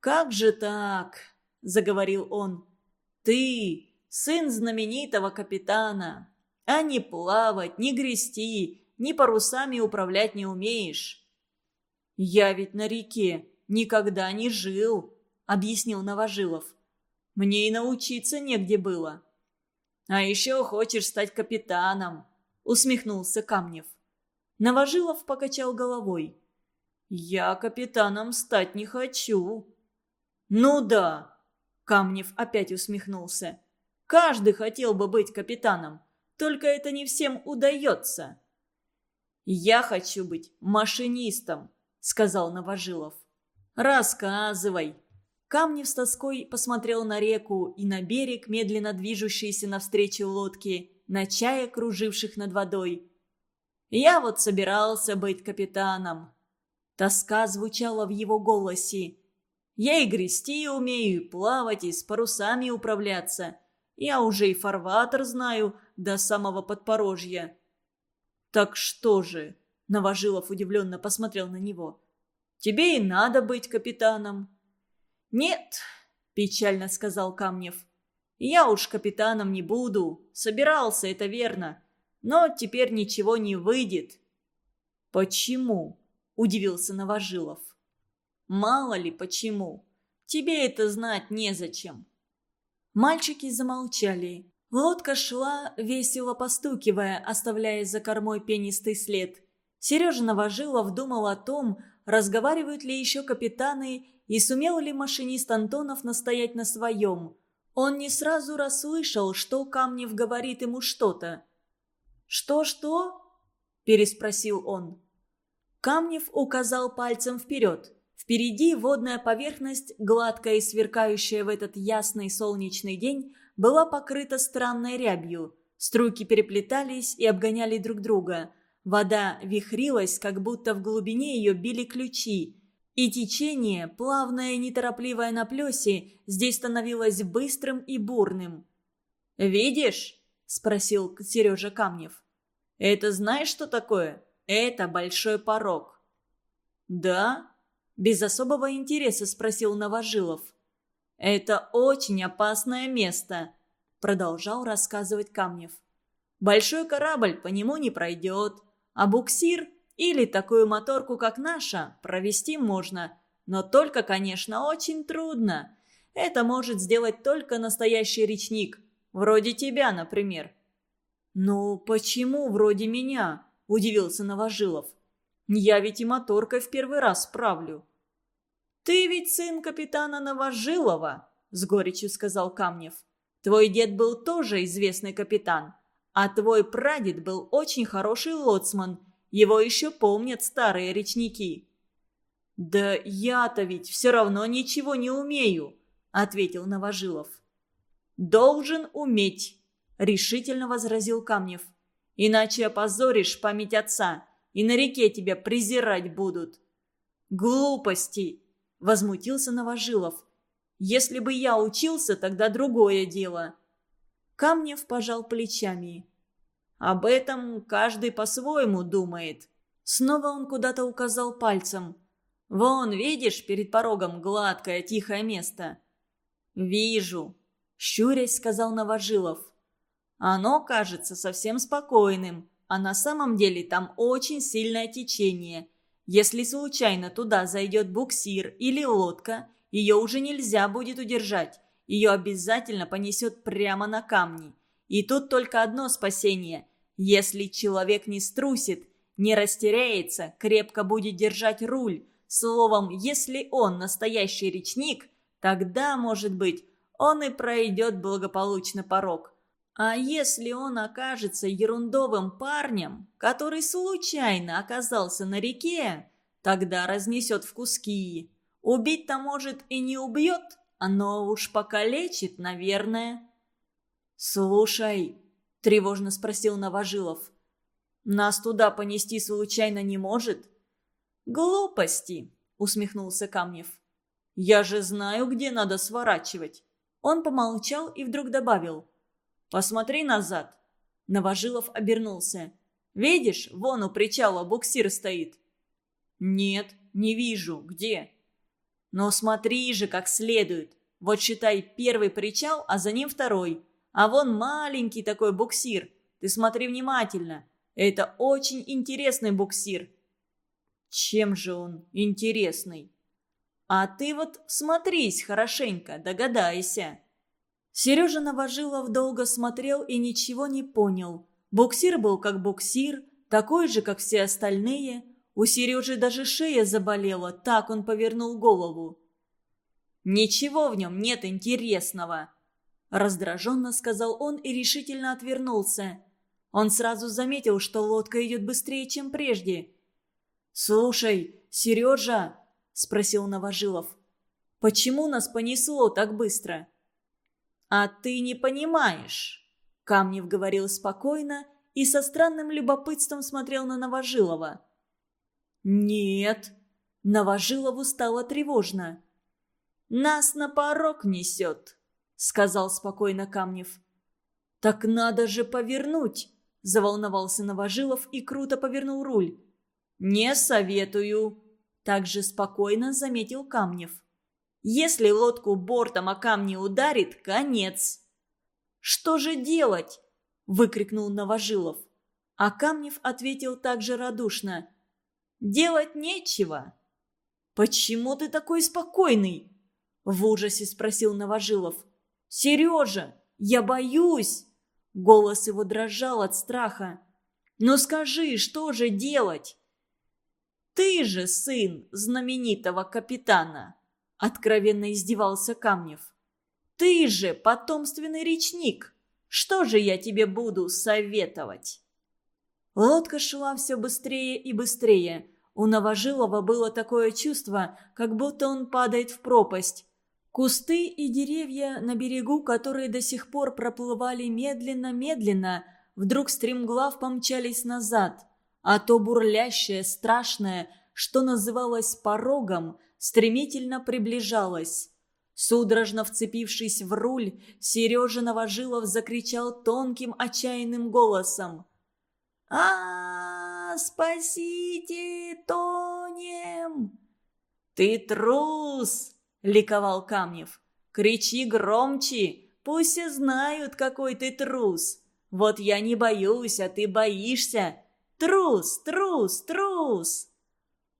«Как же так?» – заговорил он. «Ты, сын знаменитого капитана, а не плавать, не грести, ни парусами управлять не умеешь». «Я ведь на реке никогда не жил», – объяснил Новожилов. «Мне и научиться негде было. «А еще хочешь стать капитаном», — усмехнулся Камнев. Новожилов покачал головой. «Я капитаном стать не хочу». «Ну да», — Камнев опять усмехнулся. «Каждый хотел бы быть капитаном, только это не всем удается». «Я хочу быть машинистом», — сказал Новожилов. «Рассказывай», Камнев с тоской посмотрел на реку и на берег, медленно движущиеся навстречу лодки, на чая, круживших над водой. «Я вот собирался быть капитаном». Тоска звучала в его голосе. «Я и грести умею, и плавать, и с парусами управляться. Я уже и фарватер знаю до самого подпорожья». «Так что же?» – Новожилов удивленно посмотрел на него. «Тебе и надо быть капитаном, «Нет», – печально сказал Камнев. «Я уж капитаном не буду. Собирался, это верно. Но теперь ничего не выйдет». «Почему?» – удивился Новожилов. «Мало ли почему. Тебе это знать незачем». Мальчики замолчали. Лодка шла, весело постукивая, оставляя за кормой пенистый след. Сережа Новожилов думал о том, разговаривают ли еще капитаны и сумел ли машинист Антонов настоять на своем. Он не сразу расслышал, что Камнев говорит ему что-то. «Что-что?» – переспросил он. Камнев указал пальцем вперед. Впереди водная поверхность, гладкая и сверкающая в этот ясный солнечный день, была покрыта странной рябью. Струйки переплетались и обгоняли друг друга – Вода вихрилась, как будто в глубине ее били ключи. И течение, плавное и неторопливое на плесе, здесь становилось быстрым и бурным. «Видишь?» – спросил Сережа Камнев. «Это знаешь, что такое? Это большой порог». «Да?» – без особого интереса спросил Новожилов. «Это очень опасное место», – продолжал рассказывать Камнев. «Большой корабль по нему не пройдет. А буксир или такую моторку, как наша, провести можно. Но только, конечно, очень трудно. Это может сделать только настоящий речник. Вроде тебя, например. «Ну, почему вроде меня?» – удивился Новожилов. «Я ведь и моторкой в первый раз справлю». «Ты ведь сын капитана Новожилова», – с горечью сказал Камнев. «Твой дед был тоже известный капитан. А твой прадед был очень хороший лоцман. Его еще помнят старые речники». «Да я-то ведь все равно ничего не умею», — ответил Новожилов. «Должен уметь», — решительно возразил Камнев. «Иначе опозоришь память отца, и на реке тебя презирать будут». «Глупости!» — возмутился Новожилов. «Если бы я учился, тогда другое дело. Камнев пожал плечами. «Об этом каждый по-своему думает». Снова он куда-то указал пальцем. «Вон, видишь, перед порогом гладкое тихое место?» «Вижу», — щурясь сказал Новожилов. «Оно кажется совсем спокойным, а на самом деле там очень сильное течение. Если случайно туда зайдет буксир или лодка, ее уже нельзя будет удержать ее обязательно понесет прямо на камни. И тут только одно спасение. Если человек не струсит, не растеряется, крепко будет держать руль. Словом, если он настоящий речник, тогда, может быть, он и пройдет благополучно порог. А если он окажется ерундовым парнем, который случайно оказался на реке, тогда разнесет в куски. Убить-то, может, и не убьет, оно уж покалечит, наверное». «Слушай», — тревожно спросил Новожилов, — «нас туда понести случайно не может?» «Глупости», — усмехнулся Камнев. «Я же знаю, где надо сворачивать». Он помолчал и вдруг добавил. «Посмотри назад». Новожилов обернулся. «Видишь, вон у причала буксир стоит». «Нет, не вижу. Где?» Но смотри же как следует. Вот считай первый причал, а за ним второй. А вон маленький такой буксир. Ты смотри внимательно. Это очень интересный буксир». «Чем же он интересный?» «А ты вот смотрись хорошенько, догадайся». Сережа Новожилов долго смотрел и ничего не понял. Буксир был как буксир, такой же, как все остальные – у Сережи даже шея заболела, так он повернул голову. «Ничего в нем нет интересного», – раздраженно сказал он и решительно отвернулся. Он сразу заметил, что лодка идет быстрее, чем прежде. «Слушай, Сережа», – спросил Новожилов, – «почему нас понесло так быстро?» «А ты не понимаешь», – Камнев говорил спокойно и со странным любопытством смотрел на Новожилова. «Нет». Новожилову стало тревожно. «Нас на порог несет», — сказал спокойно Камнев. «Так надо же повернуть», — заволновался Новожилов и круто повернул руль. «Не советую», — также спокойно заметил Камнев. «Если лодку бортом о камни ударит, конец». «Что же делать?» – выкрикнул Новожилов. А Камнев ответил также радушно. Делать нечего. Почему ты такой спокойный? В ужасе спросил Новожилов. Сережа, я боюсь. Голос его дрожал от страха. Но «Ну скажи, что же делать?» «Ты же сын знаменитого капитана!» — откровенно издевался Камнев. «Ты же потомственный речник! Что же я тебе буду советовать?» Лодка шла все быстрее и быстрее. У Новожилова было такое чувство, как будто он падает в пропасть. Кусты и деревья на берегу, которые до сих пор проплывали медленно-медленно, вдруг стремглав помчались назад. А то бурлящее, страшное, что называлось порогом, стремительно приближалось. Судорожно вцепившись в руль, Сережа Новожилов закричал тонким отчаянным голосом – а, спасите, тонем!» «Ты трус!» — ликовал Камнев. «Кричи громче, пусть все знают, какой ты трус! Вот я не боюсь, а ты боишься! Трус, трус, трус!»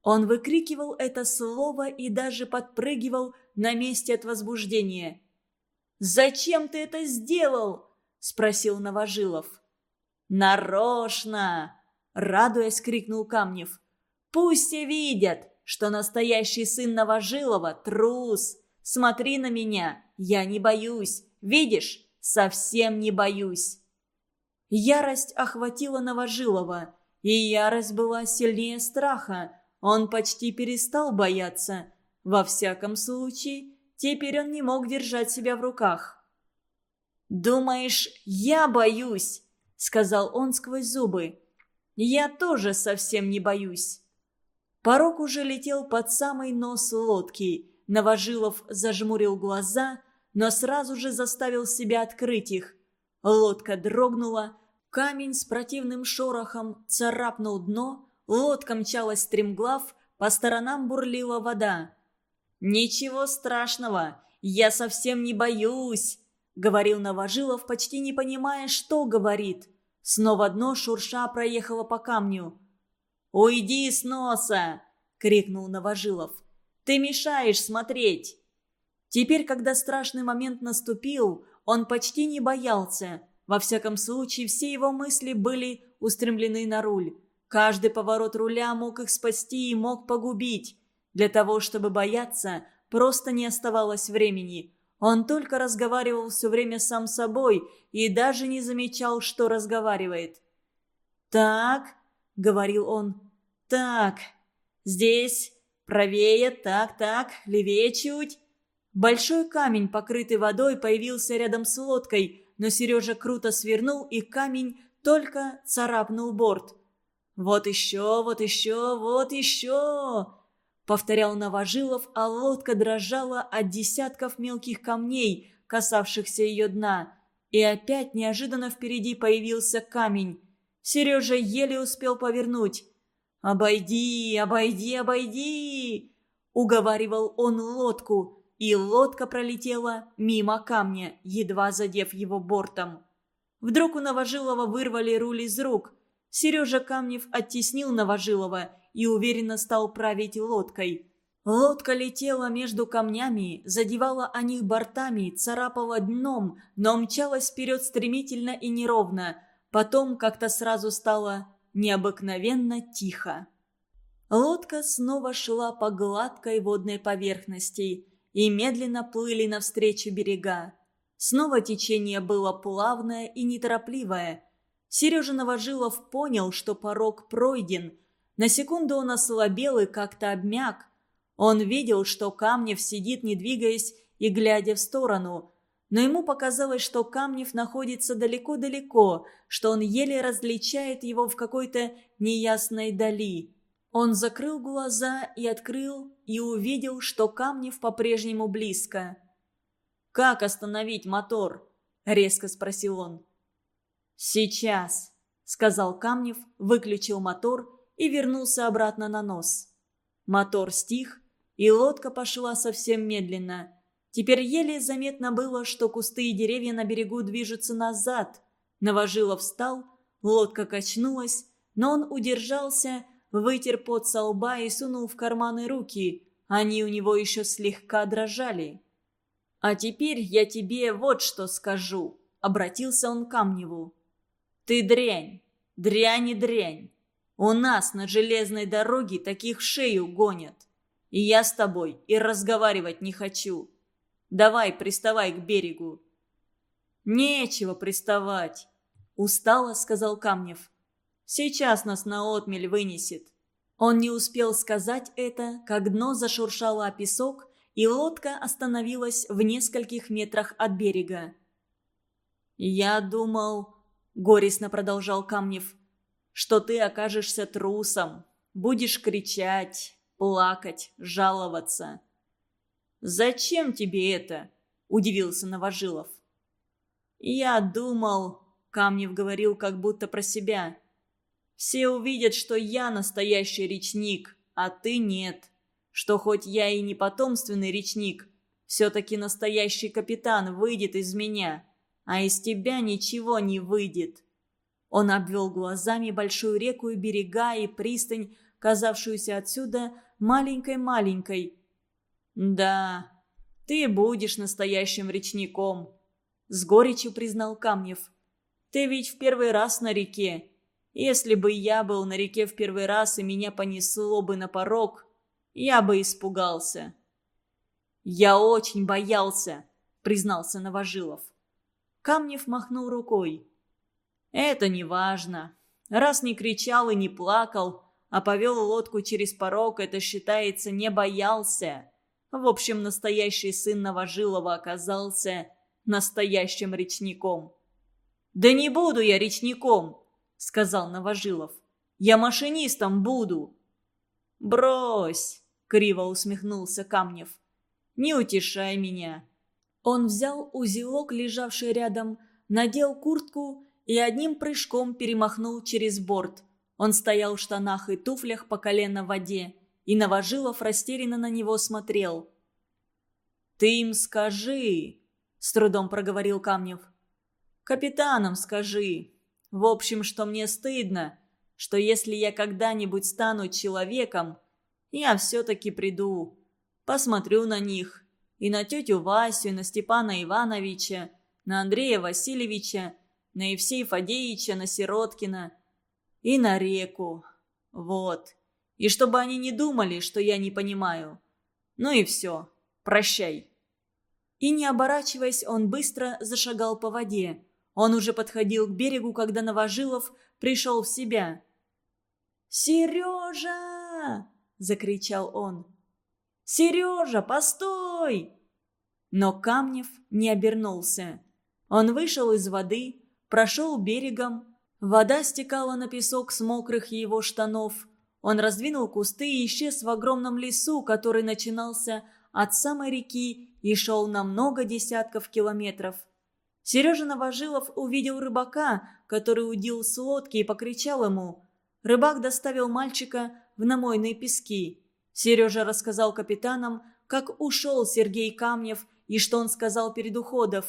Он выкрикивал это слово и даже подпрыгивал на месте от возбуждения. «Зачем ты это сделал?» – спросил Новожилов. «Нарочно!» — радуясь, крикнул Камнев. «Пусть все видят, что настоящий сын Новожилова — трус! Смотри на меня, я не боюсь! Видишь, совсем не боюсь!» Ярость охватила Новожилова, и ярость была сильнее страха. Он почти перестал бояться. Во всяком случае, теперь он не мог держать себя в руках. «Думаешь, я боюсь?» сказал он сквозь зубы. «Я тоже совсем не боюсь». Порог уже летел под самый нос лодки. Новожилов зажмурил глаза, но сразу же заставил себя открыть их. Лодка дрогнула, камень с противным шорохом царапнул дно, лодка мчалась стремглав, по сторонам бурлила вода. «Ничего страшного, я совсем не боюсь», — говорил Новожилов, почти не понимая, что говорит. Снова дно шурша проехало по камню. «Уйди с носа!» — крикнул Новожилов. «Ты мешаешь смотреть!» Теперь, когда страшный момент наступил, он почти не боялся. Во всяком случае, все его мысли были устремлены на руль. Каждый поворот руля мог их спасти и мог погубить. Для того, чтобы бояться, просто не оставалось времени. Он только разговаривал все время сам собой и даже не замечал, что разговаривает. «Так», — говорил он, — «так, здесь, правее, так, так, левее чуть». Большой камень, покрытый водой, появился рядом с лодкой, но Сережа круто свернул, и камень только царапнул борт. «Вот еще, вот еще, вот еще!» — повторял Новожилов, а лодка дрожала от десятков мелких камней, касавшихся ее дна. И опять неожиданно впереди появился камень. Сережа еле успел повернуть. «Обойди, обойди, обойди!» — уговаривал он лодку, и лодка пролетела мимо камня, едва задев его бортом. Вдруг у Новожилова вырвали руль из рук. Сережа Камнев оттеснил Новожилова — и уверенно стал править лодкой. Лодка летела между камнями, задевала о них бортами, царапала дном, но мчалась вперед стремительно и неровно. Потом как-то сразу стало необыкновенно тихо. Лодка снова шла по гладкой водной поверхности и медленно плыли навстречу берега. Снова течение было плавное и неторопливое. Сережа Новожилов понял, что порог пройден – на секунду он ослабел и как-то обмяк. Он видел, что Камнев сидит, не двигаясь и глядя в сторону. Но ему показалось, что Камнев находится далеко-далеко, что он еле различает его в какой-то неясной дали. Он закрыл глаза и открыл, и увидел, что Камнев по-прежнему близко. «Как остановить мотор?» – резко спросил он. «Сейчас», – сказал Камнев, выключил мотор и вернулся обратно на нос. Мотор стих, и лодка пошла совсем медленно. Теперь еле заметно было, что кусты и деревья на берегу движутся назад. Новожилов встал, лодка качнулась, но он удержался, вытер пот со лба и сунул в карманы руки. Они у него еще слегка дрожали. «А теперь я тебе вот что скажу», — обратился он к Камневу. «Ты дрянь, дрянь и дрянь. У нас на железной дороге таких шею гонят. И я с тобой и разговаривать не хочу. Давай, приставай к берегу». «Нечего приставать», — устало сказал Камнев. «Сейчас нас на отмель вынесет». Он не успел сказать это, как дно зашуршало о песок, и лодка остановилась в нескольких метрах от берега. «Я думал...» — горестно продолжал Камнев — что ты окажешься трусом, будешь кричать, плакать, жаловаться. «Зачем тебе это?» – удивился Новожилов. «Я думал», – Камнев говорил как будто про себя. «Все увидят, что я настоящий речник, а ты нет. Что хоть я и не потомственный речник, все-таки настоящий капитан выйдет из меня, а из тебя ничего не выйдет. Он обвел глазами большую реку и берега, и пристань, казавшуюся отсюда маленькой-маленькой. «Да, ты будешь настоящим речником», — с горечью признал Камнев. «Ты ведь в первый раз на реке. Если бы я был на реке в первый раз и меня понесло бы на порог, я бы испугался». «Я очень боялся», — признался Новожилов. Камнев махнул рукой. Это не важно. Раз не кричал и не плакал, а повел лодку через порог, это считается не боялся. В общем, настоящий сын Новожилова оказался настоящим речником. «Да не буду я речником», — сказал Новожилов. «Я машинистом буду». «Брось!» — криво усмехнулся Камнев. «Не утешай меня». Он взял узелок, лежавший рядом, надел куртку и одним прыжком перемахнул через борт. Он стоял в штанах и туфлях по колено в воде, и Новожилов растерянно на него смотрел. «Ты им скажи!» – с трудом проговорил Камнев. «Капитанам скажи. В общем, что мне стыдно, что если я когда-нибудь стану человеком, я все-таки приду, посмотрю на них, и на тетю Васю, и на Степана Ивановича, на Андрея Васильевича, на Евсея Фадеича, на Сироткина и на реку. Вот. И чтобы они не думали, что я не понимаю. Ну и все. Прощай. И не оборачиваясь, он быстро зашагал по воде. Он уже подходил к берегу, когда Новожилов пришел в себя. «Сережа!» – закричал он. «Сережа, постой!» Но Камнев не обернулся. Он вышел из воды, прошел берегом. Вода стекала на песок с мокрых его штанов. Он раздвинул кусты и исчез в огромном лесу, который начинался от самой реки и шел на много десятков километров. Сережа Новожилов увидел рыбака, который удил с лодки и покричал ему. Рыбак доставил мальчика в намойные пески. Сережа рассказал капитанам, как ушел Сергей Камнев и что он сказал перед уходом.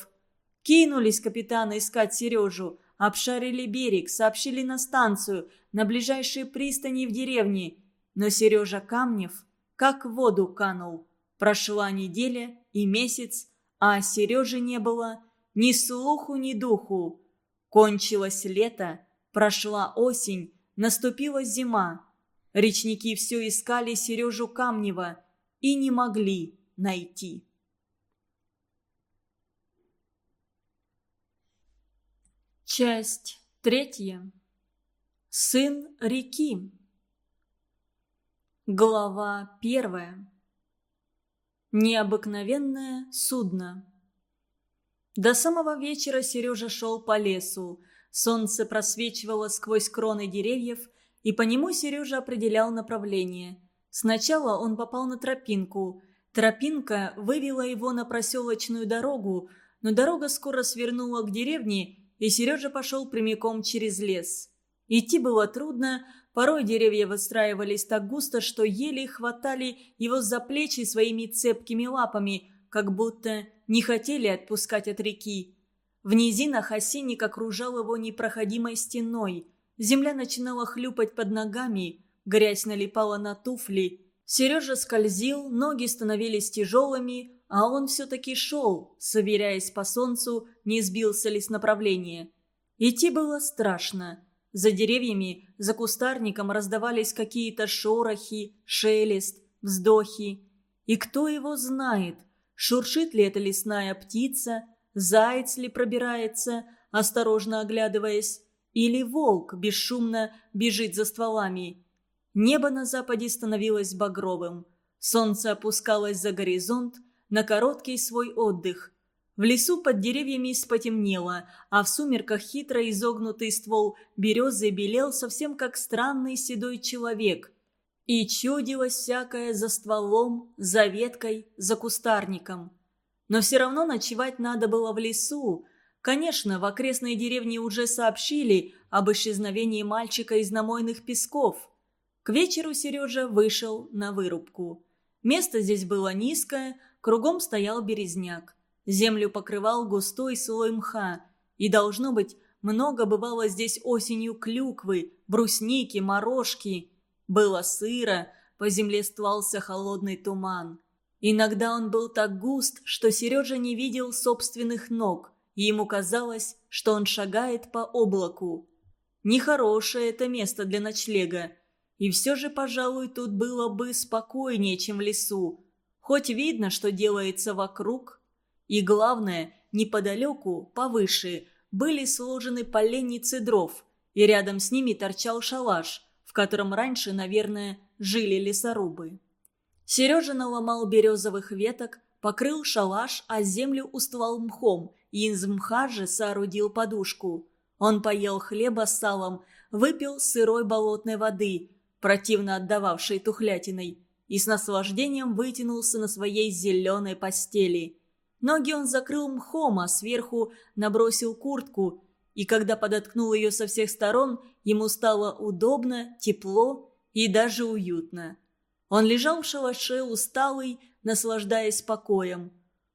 Кинулись капитаны искать Сережу, обшарили берег, сообщили на станцию, на ближайшие пристани в деревне. Но Сережа Камнев как в воду канул. Прошла неделя и месяц, а Сережи не было ни слуху, ни духу. Кончилось лето, прошла осень, наступила зима. Речники все искали Сережу Камнева и не могли найти. Часть третья. Сын реки. Глава первая. Необыкновенное судно. До самого вечера Сережа шел по лесу. Солнце просвечивало сквозь кроны деревьев, и по нему Сережа определял направление. Сначала он попал на тропинку. Тропинка вывела его на проселочную дорогу, но дорога скоро свернула к деревне, и Сережа пошел прямиком через лес. Идти было трудно, порой деревья выстраивались так густо, что еле хватали его за плечи своими цепкими лапами, как будто не хотели отпускать от реки. В низинах осенник окружал его непроходимой стеной. Земля начинала хлюпать под ногами, грязь налипала на туфли. Сережа скользил, ноги становились тяжелыми, а он все-таки шел, соверяясь по солнцу, не сбился ли с направления. Идти было страшно. За деревьями, за кустарником раздавались какие-то шорохи, шелест, вздохи. И кто его знает, шуршит ли эта лесная птица, заяц ли пробирается, осторожно оглядываясь, или волк бесшумно бежит за стволами. Небо на западе становилось багровым. Солнце опускалось за горизонт, на короткий свой отдых. В лесу под деревьями спотемнело, а в сумерках хитро изогнутый ствол березы белел совсем как странный седой человек. И чудилось всякое за стволом, за веткой, за кустарником. Но все равно ночевать надо было в лесу. Конечно, в окрестной деревне уже сообщили об исчезновении мальчика из намойных песков. К вечеру Сережа вышел на вырубку. Место здесь было низкое, Кругом стоял березняк. Землю покрывал густой слой мха. И, должно быть, много бывало здесь осенью клюквы, брусники, морожки. Было сыро, по земле стлался холодный туман. Иногда он был так густ, что Сережа не видел собственных ног, и ему казалось, что он шагает по облаку. Нехорошее это место для ночлега. И все же, пожалуй, тут было бы спокойнее, чем в лесу, Хоть видно, что делается вокруг. И главное, неподалеку, повыше, были сложены поленницы дров, и рядом с ними торчал шалаш, в котором раньше, наверное, жили лесорубы. Сережа наломал березовых веток, покрыл шалаш, а землю устлал мхом, и из мха же соорудил подушку. Он поел хлеба с салом, выпил сырой болотной воды, противно отдававшей тухлятиной, и с наслаждением вытянулся на своей зеленой постели. Ноги он закрыл мхом, а сверху набросил куртку, и когда подоткнул ее со всех сторон, ему стало удобно, тепло и даже уютно. Он лежал в шалаше, усталый, наслаждаясь покоем.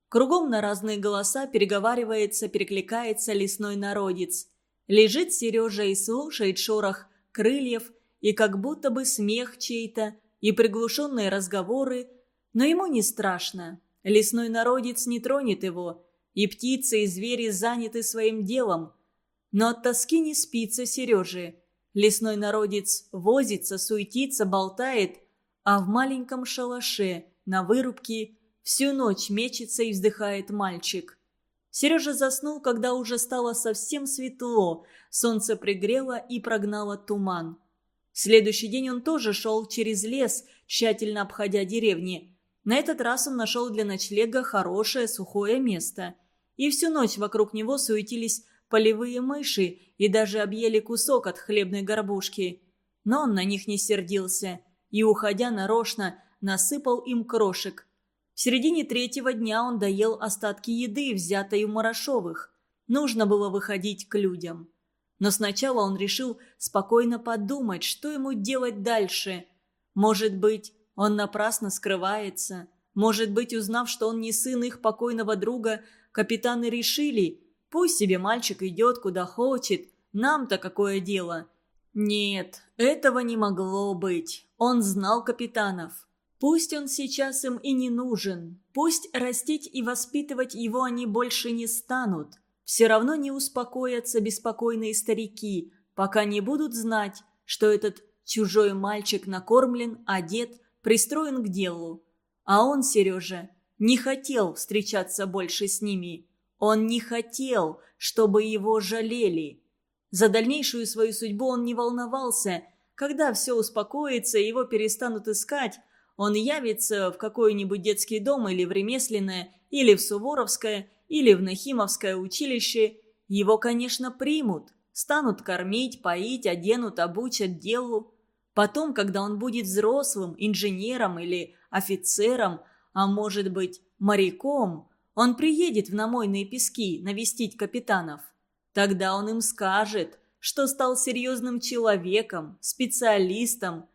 Кругом на разные голоса переговаривается, перекликается лесной народец. Лежит Сережа и слушает шорох крыльев и как будто бы смех чей-то – и приглушенные разговоры, но ему не страшно. Лесной народец не тронет его, и птицы и звери заняты своим делом. Но от тоски не спится Сереже. Лесной народец возится, суетится, болтает, а в маленьком шалаше на вырубке всю ночь мечется и вздыхает мальчик. Сережа заснул, когда уже стало совсем светло, солнце пригрело и прогнало туман следующий день он тоже шел через лес, тщательно обходя деревни. На этот раз он нашел для ночлега хорошее сухое место. И всю ночь вокруг него суетились полевые мыши и даже объели кусок от хлебной горбушки. Но он на них не сердился и, уходя нарочно, насыпал им крошек. В середине третьего дня он доел остатки еды, взятой у Марашовых. Нужно было выходить к людям. Но сначала он решил спокойно подумать, что ему делать дальше. Может быть, он напрасно скрывается. Может быть, узнав, что он не сын их покойного друга, капитаны решили, пусть себе мальчик идет куда хочет, нам-то какое дело. Нет, этого не могло быть. Он знал капитанов. Пусть он сейчас им и не нужен, пусть растить и воспитывать его они больше не станут все равно не успокоятся беспокойные старики, пока не будут знать, что этот чужой мальчик накормлен, одет, пристроен к делу. А он, Сережа, не хотел встречаться больше с ними. Он не хотел, чтобы его жалели. За дальнейшую свою судьбу он не волновался. Когда все успокоится его перестанут искать, он явится в какой-нибудь детский дом или в ремесленное, или в Суворовское – или в Нахимовское училище, его, конечно, примут, станут кормить, поить, оденут, обучат делу. Потом, когда он будет взрослым, инженером или офицером, а может быть, моряком, он приедет в намойные пески навестить капитанов. Тогда он им скажет, что стал серьезным человеком, специалистом,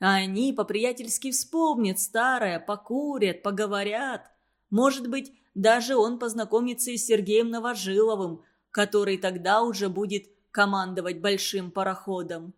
а они по-приятельски вспомнят старое, покурят, поговорят. Может быть, даже он познакомится и с Сергеем Новожиловым, который тогда уже будет командовать большим пароходом.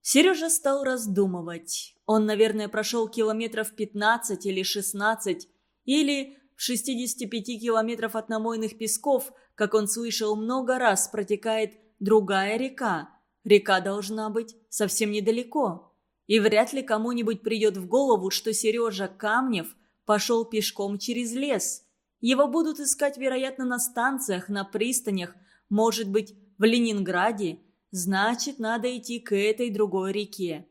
Сережа стал раздумывать. Он, наверное, прошел километров 15 или 16, или в 65 километров от намойных песков, как он слышал много раз, протекает другая река. Река должна быть совсем недалеко. И вряд ли кому-нибудь придет в голову, что Сережа Камнев пошел пешком через лес. Его будут искать, вероятно, на станциях, на пристанях, может быть, в Ленинграде. Значит, надо идти к этой другой реке.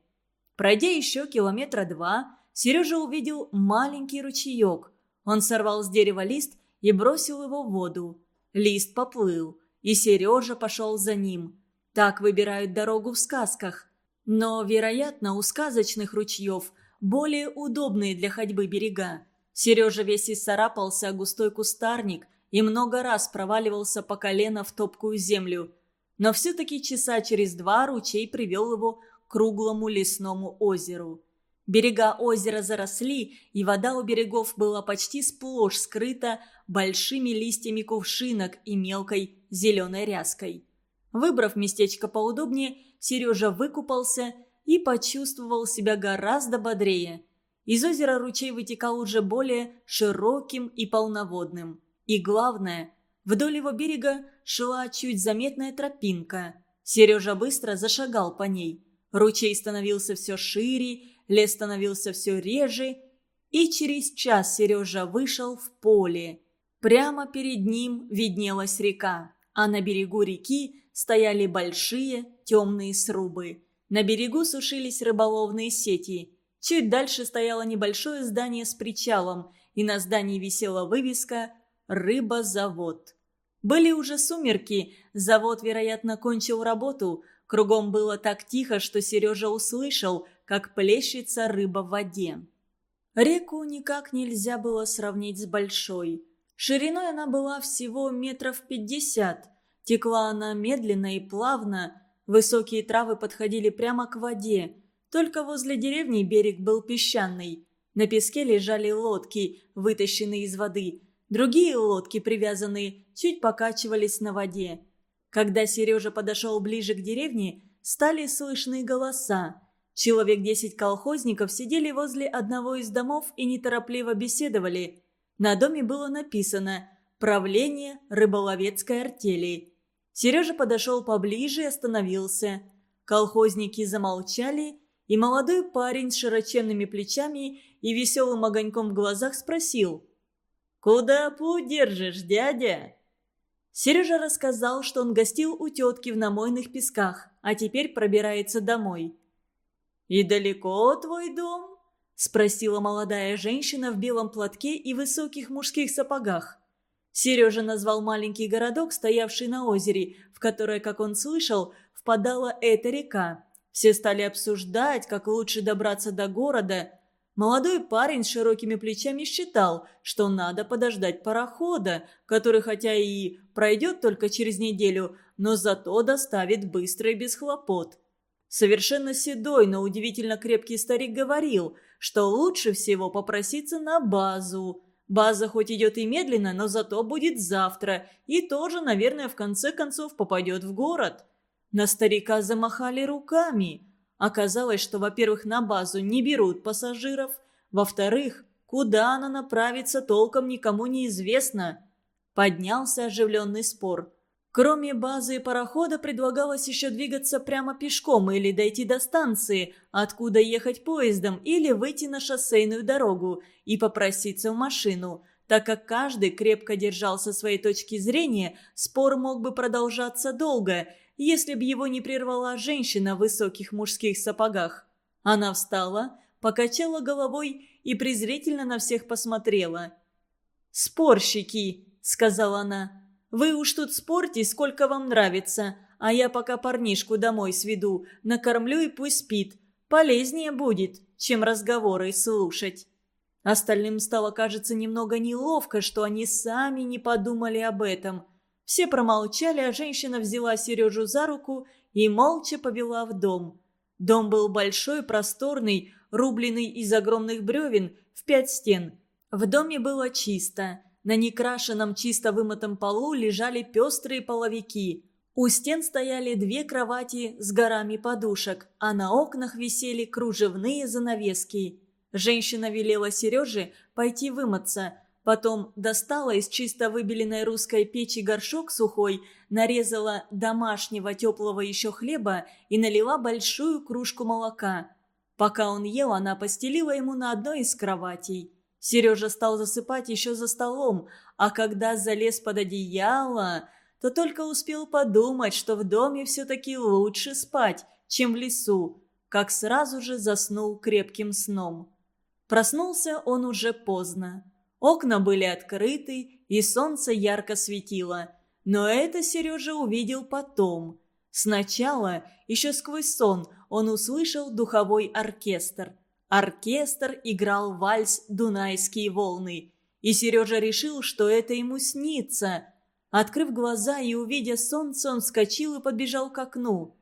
Пройдя еще километра два, Сережа увидел маленький ручеек. Он сорвал с дерева лист и бросил его в воду. Лист поплыл, и Сережа пошел за ним. Так выбирают дорогу в сказках. Но, вероятно, у сказочных ручьев более удобные для ходьбы берега. Сережа весь исцарапался о густой кустарник и много раз проваливался по колено в топкую землю. Но все-таки часа через два ручей привел его к круглому лесному озеру. Берега озера заросли, и вода у берегов была почти сплошь скрыта большими листьями кувшинок и мелкой зеленой ряской. Выбрав местечко поудобнее, Сережа выкупался и почувствовал себя гораздо бодрее – из озера ручей вытекал уже более широким и полноводным. И главное, вдоль его берега шла чуть заметная тропинка. Сережа быстро зашагал по ней. Ручей становился все шире, лес становился все реже. И через час Сережа вышел в поле. Прямо перед ним виднелась река, а на берегу реки стояли большие темные срубы. На берегу сушились рыболовные сети – Чуть дальше стояло небольшое здание с причалом, и на здании висела вывеска «Рыбозавод». Были уже сумерки, завод, вероятно, кончил работу. Кругом было так тихо, что Сережа услышал, как плещется рыба в воде. Реку никак нельзя было сравнить с большой. Шириной она была всего метров пятьдесят. Текла она медленно и плавно. Высокие травы подходили прямо к воде – только возле деревни берег был песчаный. На песке лежали лодки, вытащенные из воды. Другие лодки, привязанные, чуть покачивались на воде. Когда Сережа подошел ближе к деревне, стали слышны голоса. Человек десять колхозников сидели возле одного из домов и неторопливо беседовали. На доме было написано «Правление рыболовецкой артели». Сережа подошел поближе и остановился. Колхозники замолчали и молодой парень с широченными плечами и веселым огоньком в глазах спросил. «Куда путь держишь, дядя?» Сережа рассказал, что он гостил у тетки в намойных песках, а теперь пробирается домой. «И далеко твой дом?» – спросила молодая женщина в белом платке и высоких мужских сапогах. Сережа назвал маленький городок, стоявший на озере, в которое, как он слышал, впадала эта река. Все стали обсуждать, как лучше добраться до города. Молодой парень с широкими плечами считал, что надо подождать парохода, который хотя и пройдет только через неделю, но зато доставит быстро и без хлопот. Совершенно седой, но удивительно крепкий старик говорил, что лучше всего попроситься на базу. База хоть идет и медленно, но зато будет завтра, и тоже, наверное, в конце концов попадет в город. На старика замахали руками. Оказалось, что, во-первых, на базу не берут пассажиров, во-вторых, куда она направится, толком никому не известно. Поднялся оживленный спор. Кроме базы и парохода предлагалось еще двигаться прямо пешком или дойти до станции, откуда ехать поездом, или выйти на шоссейную дорогу и попроситься в машину. Так как каждый крепко держался своей точки зрения, спор мог бы продолжаться долго – если б его не прервала женщина в высоких мужских сапогах. Она встала, покачала головой и презрительно на всех посмотрела. «Спорщики!» — сказала она. «Вы уж тут спорьте, сколько вам нравится, а я пока парнишку домой сведу, накормлю и пусть спит. Полезнее будет, чем разговоры слушать». Остальным стало, кажется, немного неловко, что они сами не подумали об этом. Все промолчали, а женщина взяла Сережу за руку и молча повела в дом. Дом был большой, просторный, рубленный из огромных бревен в пять стен. В доме было чисто. На некрашенном чисто вымытом полу лежали пестрые половики. У стен стояли две кровати с горами подушек, а на окнах висели кружевные занавески. Женщина велела Сереже пойти вымыться – Потом достала из чисто выбеленной русской печи горшок сухой, нарезала домашнего теплого еще хлеба и налила большую кружку молока. Пока он ел, она постелила ему на одной из кроватей. Сережа стал засыпать еще за столом, а когда залез под одеяло, то только успел подумать, что в доме все-таки лучше спать, чем в лесу, как сразу же заснул крепким сном. Проснулся он уже поздно. Окна были открыты, и солнце ярко светило. Но это Сережа увидел потом. Сначала, еще сквозь сон, он услышал духовой оркестр. Оркестр играл вальс «Дунайские волны». И Сережа решил, что это ему снится. Открыв глаза и увидя солнце, он вскочил и побежал к окну.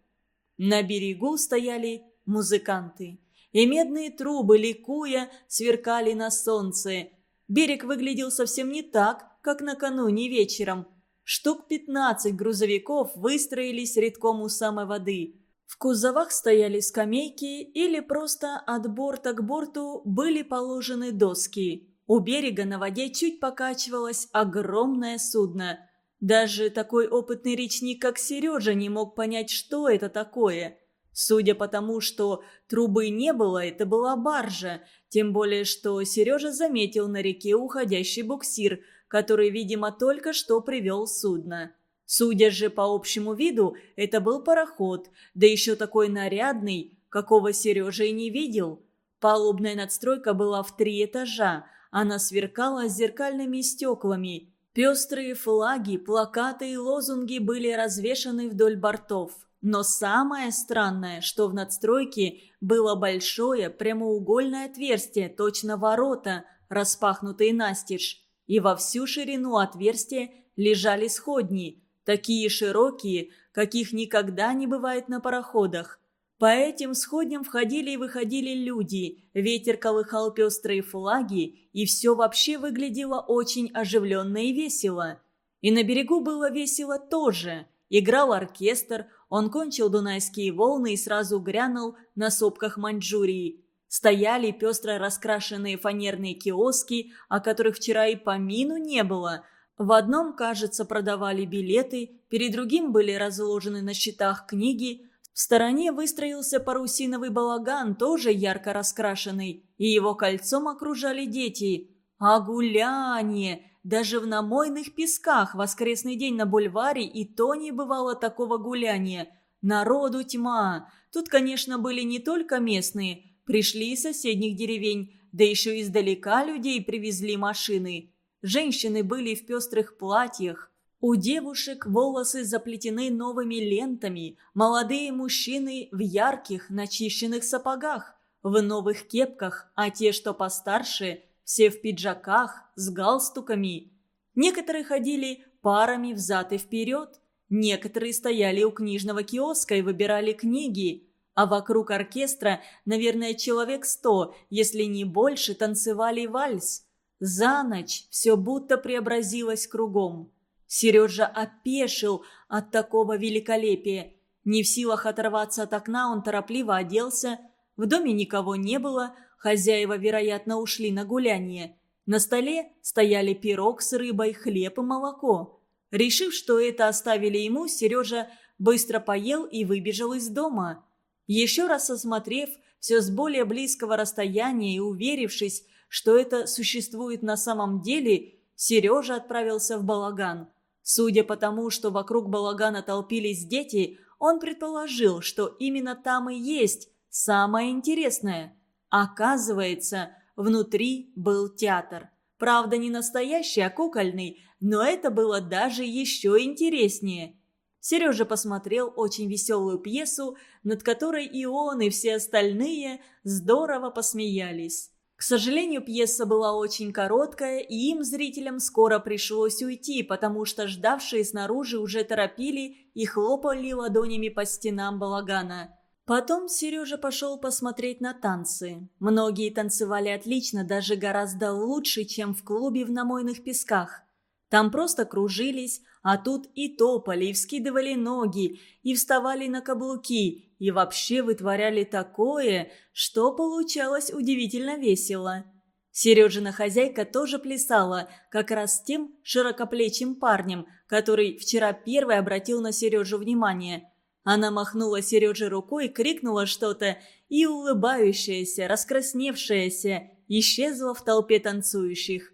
На берегу стояли музыканты. И медные трубы, ликуя, сверкали на солнце – Берег выглядел совсем не так, как накануне вечером. Штук 15 грузовиков выстроились редком у самой воды. В кузовах стояли скамейки или просто от борта к борту были положены доски. У берега на воде чуть покачивалось огромное судно. Даже такой опытный речник, как Сережа, не мог понять, что это такое – Судя по тому, что трубы не было, это была баржа, тем более, что Сережа заметил на реке уходящий буксир, который, видимо, только что привел судно. Судя же по общему виду, это был пароход, да еще такой нарядный, какого Сережа и не видел. Палубная надстройка была в три этажа, она сверкала зеркальными стеклами. Пестрые флаги, плакаты и лозунги были развешаны вдоль бортов. Но самое странное, что в надстройке было большое прямоугольное отверстие, точно ворота, распахнутые настежь, и во всю ширину отверстия лежали сходни, такие широкие, каких никогда не бывает на пароходах. По этим сходням входили и выходили люди, ветер колыхал пестрые флаги, и все вообще выглядело очень оживленно и весело. И на берегу было весело тоже. Играл оркестр, он кончил дунайские волны и сразу грянул на сопках Маньчжурии. Стояли пестро раскрашенные фанерные киоски, о которых вчера и помину не было. В одном, кажется, продавали билеты, перед другим были разложены на счетах книги. В стороне выстроился парусиновый балаган, тоже ярко раскрашенный, и его кольцом окружали дети. А гуляние! Даже в намойных песках воскресный день на бульваре и то не бывало такого гуляния. Народу тьма. Тут, конечно, были не только местные. Пришли из соседних деревень, да еще издалека людей привезли машины. Женщины были в пестрых платьях. У девушек волосы заплетены новыми лентами, молодые мужчины в ярких, начищенных сапогах, в новых кепках, а те, что постарше, все в пиджаках, с галстуками. Некоторые ходили парами взад и вперед, некоторые стояли у книжного киоска и выбирали книги, а вокруг оркестра, наверное, человек сто, если не больше, танцевали вальс. За ночь все будто преобразилось кругом. Сережа опешил от такого великолепия. Не в силах оторваться от окна, он торопливо оделся. В доме никого не было – хозяева, вероятно, ушли на гуляние. На столе стояли пирог с рыбой, хлеб и молоко. Решив, что это оставили ему, Сережа быстро поел и выбежал из дома. Еще раз осмотрев все с более близкого расстояния и уверившись, что это существует на самом деле, Сережа отправился в балаган. Судя по тому, что вокруг балагана толпились дети, он предположил, что именно там и есть самое интересное. Оказывается, внутри был театр. Правда, не настоящий, а кукольный, но это было даже еще интереснее. Сережа посмотрел очень веселую пьесу, над которой и он, и все остальные здорово посмеялись. К сожалению, пьеса была очень короткая, и им, зрителям, скоро пришлось уйти, потому что ждавшие снаружи уже торопили и хлопали ладонями по стенам балагана. Потом Сережа пошел посмотреть на танцы. Многие танцевали отлично, даже гораздо лучше, чем в клубе в намойных песках. Там просто кружились, а тут и топали, и вскидывали ноги, и вставали на каблуки, и вообще вытворяли такое, что получалось удивительно весело. Сережина хозяйка тоже плясала, как раз с тем широкоплечим парнем, который вчера первый обратил на Сережу внимание – она махнула Сереже рукой, крикнула что-то, и улыбающаяся, раскрасневшаяся, исчезла в толпе танцующих.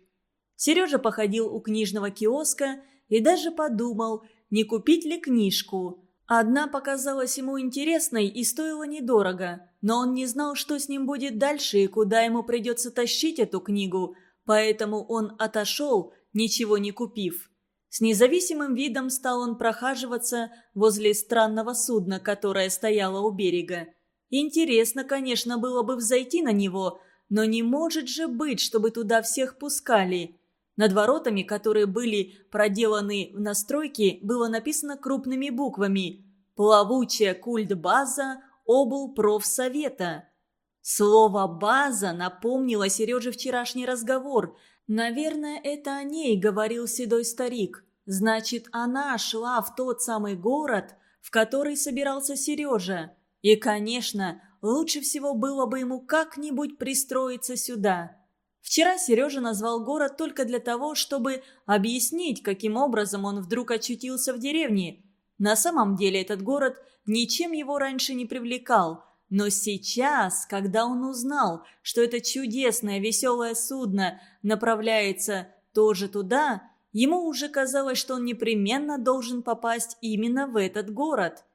Сережа походил у книжного киоска и даже подумал, не купить ли книжку. Одна показалась ему интересной и стоила недорого, но он не знал, что с ним будет дальше и куда ему придется тащить эту книгу, поэтому он отошел, ничего не купив. С независимым видом стал он прохаживаться возле странного судна, которое стояло у берега. Интересно, конечно, было бы взойти на него, но не может же быть, чтобы туда всех пускали. Над воротами, которые были проделаны в настройке, было написано крупными буквами «Плавучая культбаза облпрофсовета». Слово «база» напомнило Сереже вчерашний разговор – Наверное, это о ней говорил седой старик. Значит, она шла в тот самый город, в который собирался Сережа. И, конечно, лучше всего было бы ему как-нибудь пристроиться сюда. Вчера Сережа назвал город только для того, чтобы объяснить, каким образом он вдруг очутился в деревне. На самом деле этот город ничем его раньше не привлекал – но сейчас, когда он узнал, что это чудесное веселое судно направляется тоже туда, ему уже казалось, что он непременно должен попасть именно в этот город.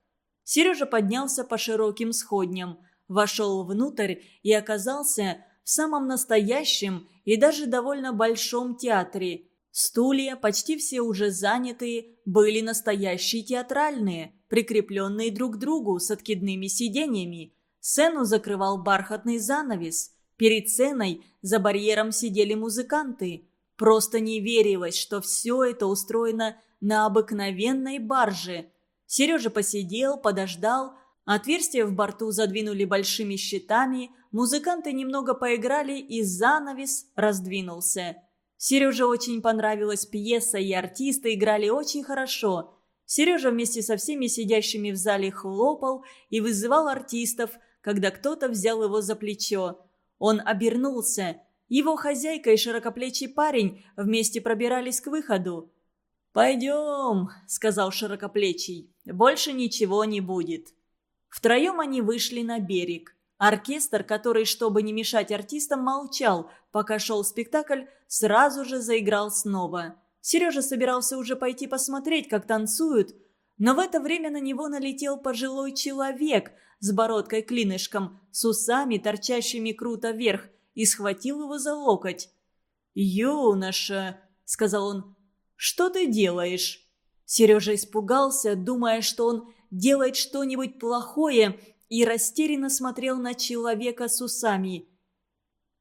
Сережа поднялся по широким сходням, вошел внутрь и оказался в самом настоящем и даже довольно большом театре. Стулья, почти все уже занятые, были настоящие театральные, прикрепленные друг к другу с откидными сиденьями – Сцену закрывал бархатный занавес. Перед сценой за барьером сидели музыканты. Просто не верилось, что все это устроено на обыкновенной барже. Сережа посидел, подождал. Отверстия в борту задвинули большими щитами. Музыканты немного поиграли, и занавес раздвинулся. Сереже очень понравилась пьеса, и артисты играли очень хорошо. Сережа вместе со всеми сидящими в зале хлопал и вызывал артистов – когда кто-то взял его за плечо. Он обернулся. Его хозяйка и широкоплечий парень вместе пробирались к выходу. «Пойдем», — сказал широкоплечий, — «больше ничего не будет». Втроем они вышли на берег. Оркестр, который, чтобы не мешать артистам, молчал, пока шел спектакль, сразу же заиграл снова. Сережа собирался уже пойти посмотреть, как танцуют, но в это время на него налетел пожилой человек, с бородкой клинышком, с усами, торчащими круто вверх, и схватил его за локоть. «Юноша!» — сказал он. «Что ты делаешь?» Сережа испугался, думая, что он делает что-нибудь плохое, и растерянно смотрел на человека с усами.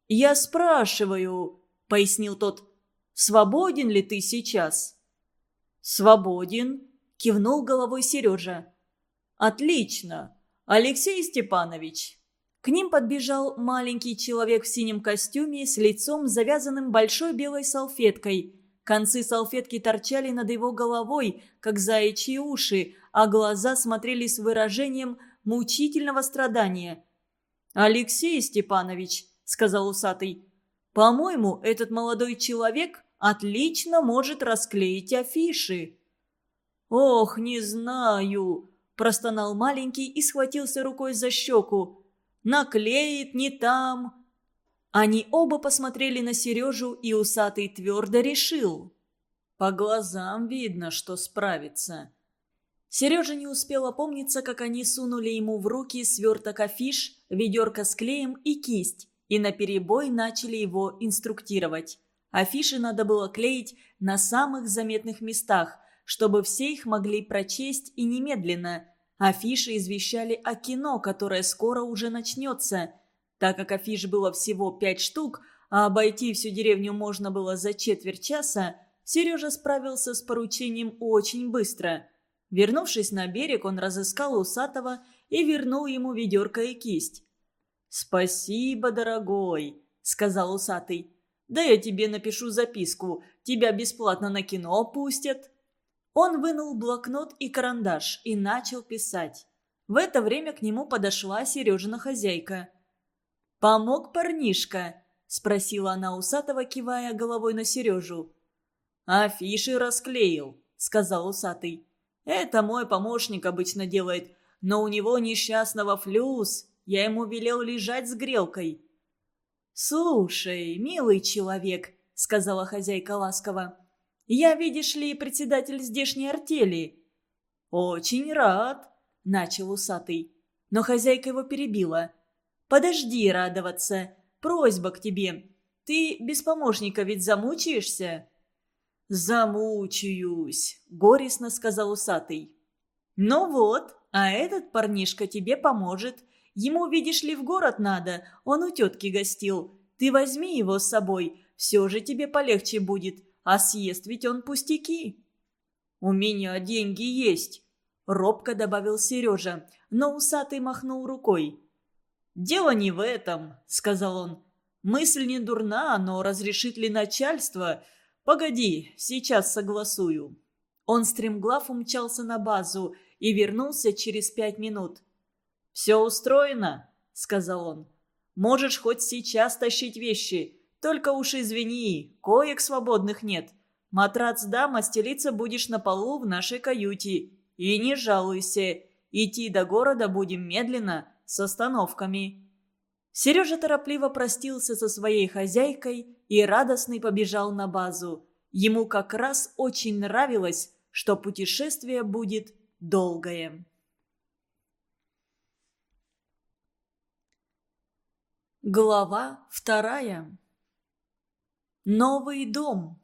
«Я спрашиваю», — пояснил тот, — «свободен ли ты сейчас?» «Свободен», — кивнул головой Сережа. «Отлично. «Алексей Степанович!» К ним подбежал маленький человек в синем костюме с лицом, завязанным большой белой салфеткой. Концы салфетки торчали над его головой, как заячьи уши, а глаза смотрели с выражением мучительного страдания. «Алексей Степанович», — сказал усатый, — «по-моему, этот молодой человек отлично может расклеить афиши». «Ох, не знаю», простонал маленький и схватился рукой за щеку. «Наклеит не там!» Они оба посмотрели на Сережу, и усатый твердо решил. «По глазам видно, что справится». Сережа не успел опомниться, как они сунули ему в руки сверток афиш, ведерко с клеем и кисть, и наперебой начали его инструктировать. Афиши надо было клеить на самых заметных местах – чтобы все их могли прочесть и немедленно. Афиши извещали о кино, которое скоро уже начнется. Так как афиш было всего пять штук, а обойти всю деревню можно было за четверть часа, Сережа справился с поручением очень быстро. Вернувшись на берег, он разыскал Усатого и вернул ему ведерко и кисть. «Спасибо, дорогой», — сказал Усатый. «Да я тебе напишу записку. Тебя бесплатно на кино пустят». Он вынул блокнот и карандаш и начал писать. В это время к нему подошла Сережина хозяйка. «Помог парнишка?» – спросила она Усатого, кивая головой на Сережу. «Афиши расклеил», – сказал Усатый. «Это мой помощник обычно делает, но у него несчастного флюс. Я ему велел лежать с грелкой». «Слушай, милый человек», – сказала хозяйка ласково. Я, видишь ли, председатель здешней артели». «Очень рад», — начал усатый. Но хозяйка его перебила. «Подожди радоваться. Просьба к тебе. Ты без помощника ведь замучаешься?» «Замучаюсь», — горестно сказал усатый. «Ну вот, а этот парнишка тебе поможет. Ему, видишь ли, в город надо, он у тетки гостил. Ты возьми его с собой, все же тебе полегче будет а съест ведь он пустяки. «У меня деньги есть», — робко добавил Сережа, но усатый махнул рукой. «Дело не в этом», — сказал он. «Мысль не дурна, но разрешит ли начальство? Погоди, сейчас согласую». Он стремглав умчался на базу и вернулся через пять минут. «Все устроено», — сказал он. «Можешь хоть сейчас тащить вещи. Только уж извини, коек свободных нет. Матрац дам, а стелиться будешь на полу в нашей каюте. И не жалуйся. Идти до города будем медленно, с остановками». Сережа торопливо простился со своей хозяйкой и радостный побежал на базу. Ему как раз очень нравилось, что путешествие будет долгое. Глава вторая Новый дом.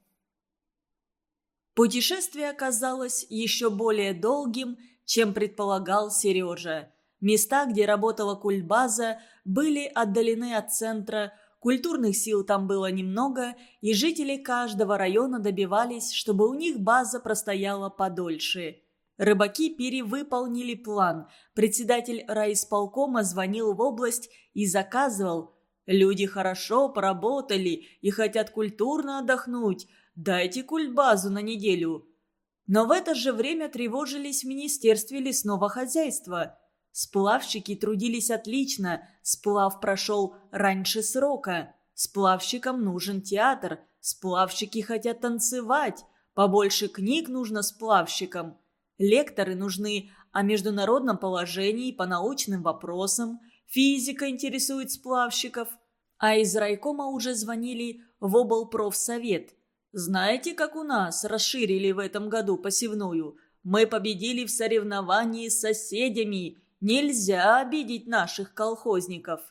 Путешествие оказалось еще более долгим, чем предполагал Сережа. Места, где работала кульбаза, были отдалены от центра, культурных сил там было немного, и жители каждого района добивались, чтобы у них база простояла подольше. Рыбаки перевыполнили план. Председатель райисполкома звонил в область и заказывал – Люди хорошо поработали и хотят культурно отдохнуть. Дайте культбазу на неделю. Но в это же время тревожились в Министерстве лесного хозяйства. Сплавщики трудились отлично, сплав прошел раньше срока. Сплавщикам нужен театр, сплавщики хотят танцевать, побольше книг нужно сплавщикам. Лекторы нужны о международном положении по научным вопросам – физика интересует сплавщиков. А из райкома уже звонили в облпрофсовет. Знаете, как у нас расширили в этом году посевную? Мы победили в соревновании с соседями. Нельзя обидеть наших колхозников.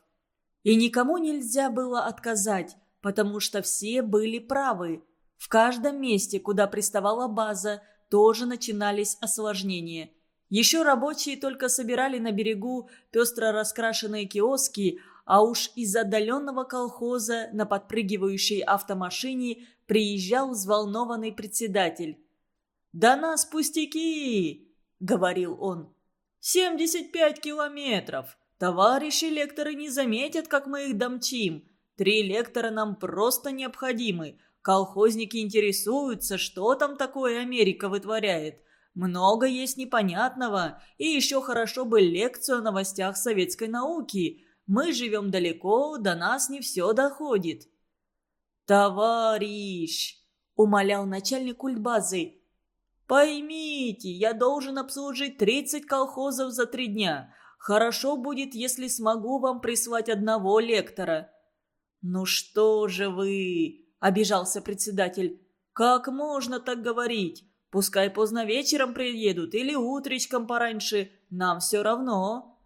И никому нельзя было отказать, потому что все были правы. В каждом месте, куда приставала база, тоже начинались осложнения – еще рабочие только собирали на берегу пестро раскрашенные киоски, а уж из отдаленного колхоза на подпрыгивающей автомашине приезжал взволнованный председатель. «Да нас пустяки!» — говорил он. «Семьдесят пять километров! Товарищи лекторы не заметят, как мы их домчим. Три лектора нам просто необходимы. Колхозники интересуются, что там такое Америка вытворяет. Много есть непонятного, и еще хорошо бы лекцию о новостях советской науки. Мы живем далеко, до нас не все доходит». «Товарищ!» – умолял начальник культбазы. «Поймите, я должен обслужить 30 колхозов за три дня. Хорошо будет, если смогу вам прислать одного лектора». «Ну что же вы!» – обижался председатель. «Как можно так говорить? Пускай поздно вечером приедут или утречком пораньше, нам все равно».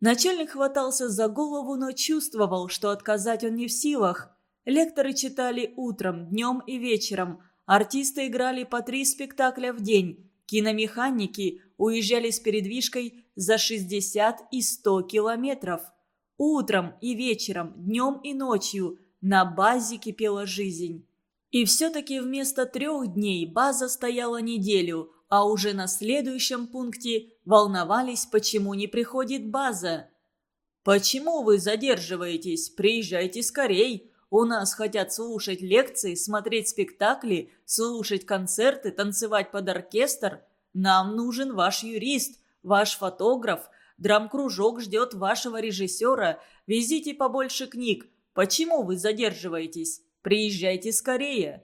Начальник хватался за голову, но чувствовал, что отказать он не в силах. Лекторы читали утром, днем и вечером. Артисты играли по три спектакля в день. Киномеханики уезжали с передвижкой за 60 и 100 километров. Утром и вечером, днем и ночью на базе кипела жизнь. И все-таки вместо трех дней база стояла неделю, а уже на следующем пункте волновались, почему не приходит база. «Почему вы задерживаетесь? Приезжайте скорей! У нас хотят слушать лекции, смотреть спектакли, слушать концерты, танцевать под оркестр. Нам нужен ваш юрист, ваш фотограф, драмкружок ждет вашего режиссера. Везите побольше книг. Почему вы задерживаетесь? Приезжайте скорее!»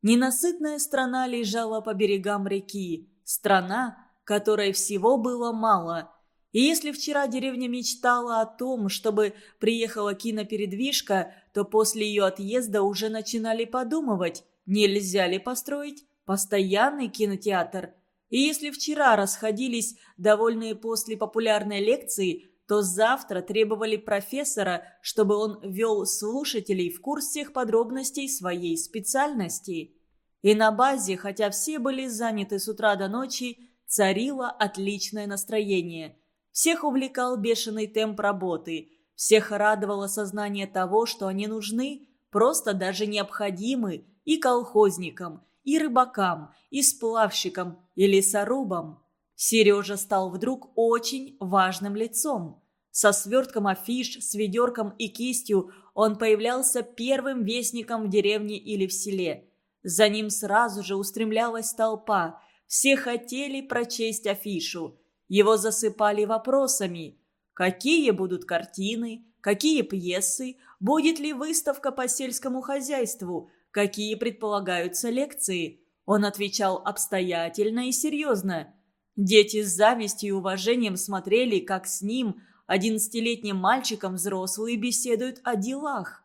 Ненасытная страна лежала по берегам реки. Страна, которой всего было мало. И если вчера деревня мечтала о том, чтобы приехала кинопередвижка, то после ее отъезда уже начинали подумывать, нельзя ли построить постоянный кинотеатр. И если вчера расходились довольные после популярной лекции то завтра требовали профессора, чтобы он вел слушателей в курс всех подробностей своей специальности. И на базе, хотя все были заняты с утра до ночи, царило отличное настроение. Всех увлекал бешеный темп работы, всех радовало сознание того, что они нужны, просто даже необходимы и колхозникам, и рыбакам, и сплавщикам, и лесорубам. Сережа стал вдруг очень важным лицом. Со свертком афиш, с ведерком и кистью он появлялся первым вестником в деревне или в селе. За ним сразу же устремлялась толпа. Все хотели прочесть афишу. Его засыпали вопросами. Какие будут картины? Какие пьесы? Будет ли выставка по сельскому хозяйству? Какие предполагаются лекции? Он отвечал обстоятельно и серьезно. Дети с завистью и уважением смотрели, как с ним, одиннадцатилетним мальчиком, взрослые беседуют о делах.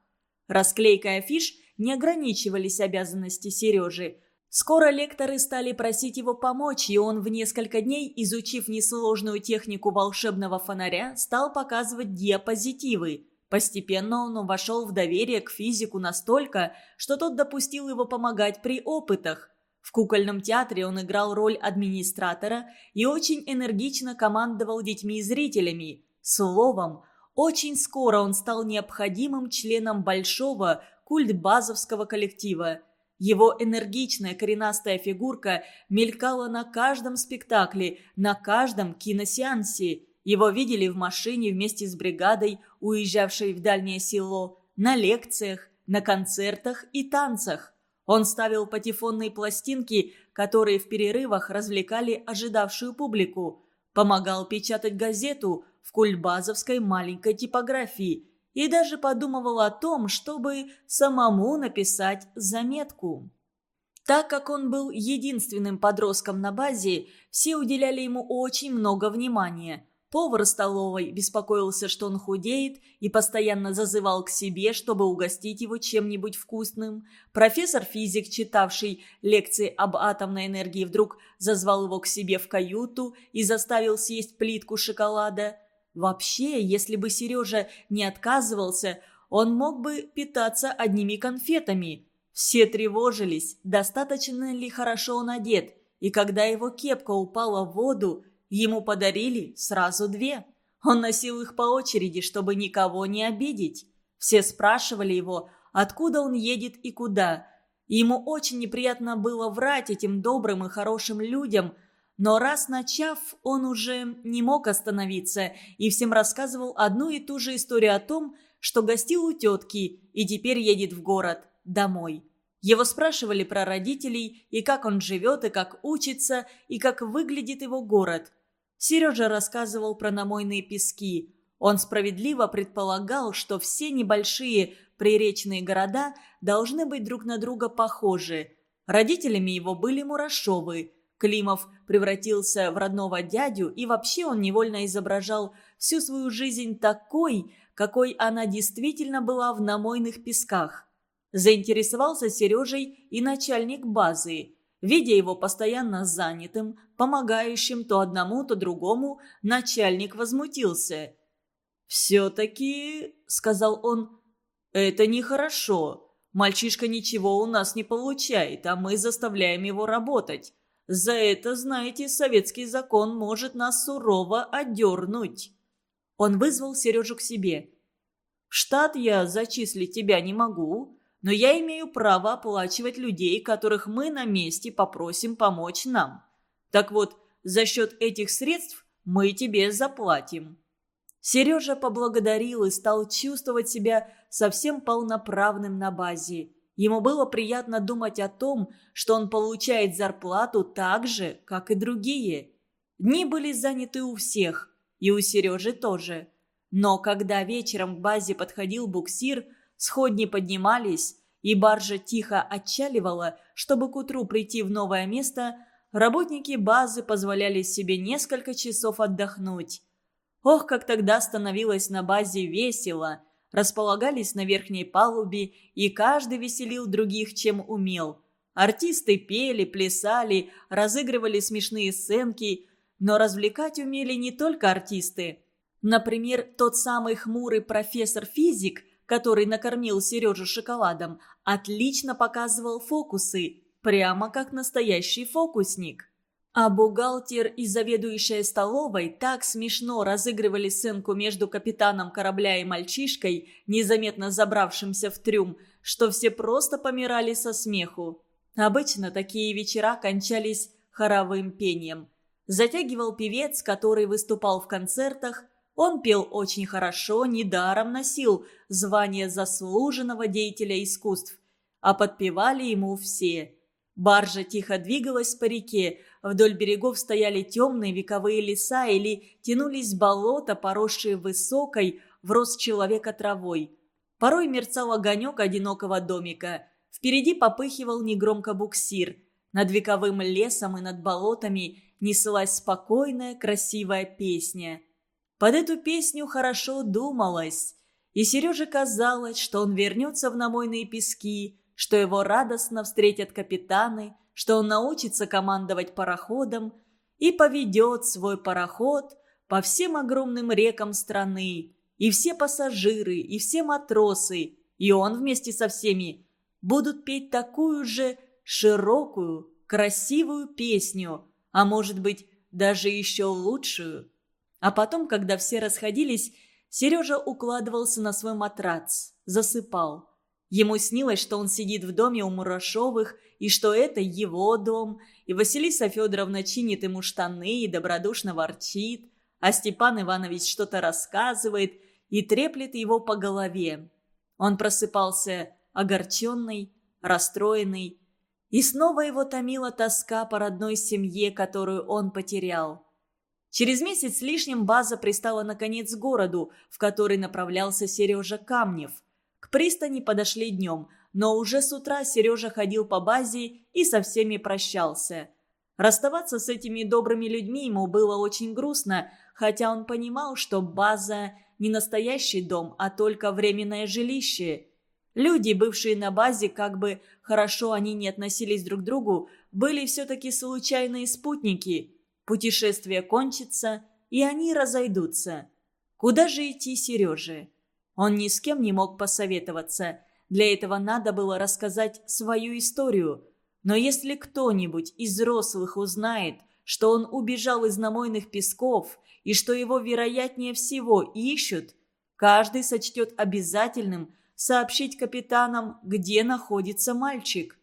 Расклейкой афиш не ограничивались обязанности Сережи. Скоро лекторы стали просить его помочь, и он в несколько дней, изучив несложную технику волшебного фонаря, стал показывать диапозитивы. Постепенно он вошел в доверие к физику настолько, что тот допустил его помогать при опытах. В кукольном театре он играл роль администратора и очень энергично командовал детьми и зрителями. Словом, очень скоро он стал необходимым членом большого культбазовского коллектива. Его энергичная коренастая фигурка мелькала на каждом спектакле, на каждом киносеансе. Его видели в машине вместе с бригадой, уезжавшей в дальнее село, на лекциях, на концертах и танцах. Он ставил патефонные пластинки, которые в перерывах развлекали ожидавшую публику, помогал печатать газету в кульбазовской маленькой типографии и даже подумывал о том, чтобы самому написать заметку. Так как он был единственным подростком на базе, все уделяли ему очень много внимания – Повар столовой беспокоился, что он худеет, и постоянно зазывал к себе, чтобы угостить его чем-нибудь вкусным. Профессор-физик, читавший лекции об атомной энергии, вдруг зазвал его к себе в каюту и заставил съесть плитку шоколада. Вообще, если бы Сережа не отказывался, он мог бы питаться одними конфетами. Все тревожились, достаточно ли хорошо он одет, и когда его кепка упала в воду – Ему подарили сразу две. Он носил их по очереди, чтобы никого не обидеть. Все спрашивали его, откуда он едет и куда. Ему очень неприятно было врать этим добрым и хорошим людям, но раз начав, он уже не мог остановиться и всем рассказывал одну и ту же историю о том, что гостил у тетки и теперь едет в город, домой. Его спрашивали про родителей, и как он живет, и как учится, и как выглядит его город. Сережа рассказывал про намойные пески. Он справедливо предполагал, что все небольшие приречные города должны быть друг на друга похожи. Родителями его были Мурашовы. Климов превратился в родного дядю, и вообще он невольно изображал всю свою жизнь такой, какой она действительно была в намойных песках – Заинтересовался Сережей и начальник базы. Видя его постоянно занятым, помогающим то одному, то другому, начальник возмутился. «Все-таки», — сказал он, — «это нехорошо. Мальчишка ничего у нас не получает, а мы заставляем его работать. За это, знаете, советский закон может нас сурово одернуть». Он вызвал Сережу к себе. «В штат я зачислить тебя не могу но я имею право оплачивать людей, которых мы на месте попросим помочь нам. Так вот, за счет этих средств мы тебе заплатим». Сережа поблагодарил и стал чувствовать себя совсем полноправным на базе. Ему было приятно думать о том, что он получает зарплату так же, как и другие. Дни были заняты у всех, и у Сережи тоже. Но когда вечером к базе подходил буксир – сходни поднимались, и баржа тихо отчаливала, чтобы к утру прийти в новое место, работники базы позволяли себе несколько часов отдохнуть. Ох, как тогда становилось на базе весело! Располагались на верхней палубе, и каждый веселил других, чем умел. Артисты пели, плясали, разыгрывали смешные сценки, но развлекать умели не только артисты. Например, тот самый хмурый профессор-физик – который накормил Сережу шоколадом, отлично показывал фокусы, прямо как настоящий фокусник. А бухгалтер и заведующая столовой так смешно разыгрывали сценку между капитаном корабля и мальчишкой, незаметно забравшимся в трюм, что все просто помирали со смеху. Обычно такие вечера кончались хоровым пением. Затягивал певец, который выступал в концертах, он пел очень хорошо, недаром носил звание заслуженного деятеля искусств, а подпевали ему все. Баржа тихо двигалась по реке, вдоль берегов стояли темные вековые леса или тянулись болота, поросшие высокой, в рост человека травой. Порой мерцал огонек одинокого домика. Впереди попыхивал негромко буксир. Над вековым лесом и над болотами неслась спокойная, красивая песня – под эту песню хорошо думалось, и Сереже казалось, что он вернется в намойные пески, что его радостно встретят капитаны, что он научится командовать пароходом и поведет свой пароход по всем огромным рекам страны, и все пассажиры, и все матросы, и он вместе со всеми будут петь такую же широкую, красивую песню, а может быть, даже еще лучшую – а потом, когда все расходились, Сережа укладывался на свой матрац, засыпал. Ему снилось, что он сидит в доме у Мурашовых, и что это его дом, и Василиса Федоровна чинит ему штаны и добродушно ворчит, а Степан Иванович что-то рассказывает и треплет его по голове. Он просыпался огорченный, расстроенный, и снова его томила тоска по родной семье, которую он потерял. Через месяц с лишним база пристала наконец к городу, в который направлялся Сережа Камнев. К пристани подошли днем, но уже с утра Сережа ходил по базе и со всеми прощался. Расставаться с этими добрыми людьми ему было очень грустно, хотя он понимал, что база не настоящий дом, а только временное жилище. Люди, бывшие на базе, как бы хорошо они не относились друг к другу, были все-таки случайные спутники – Путешествие кончится, и они разойдутся. Куда же идти Сереже? Он ни с кем не мог посоветоваться. Для этого надо было рассказать свою историю. Но если кто-нибудь из взрослых узнает, что он убежал из намойных песков и что его вероятнее всего ищут, каждый сочтет обязательным сообщить капитанам, где находится мальчик –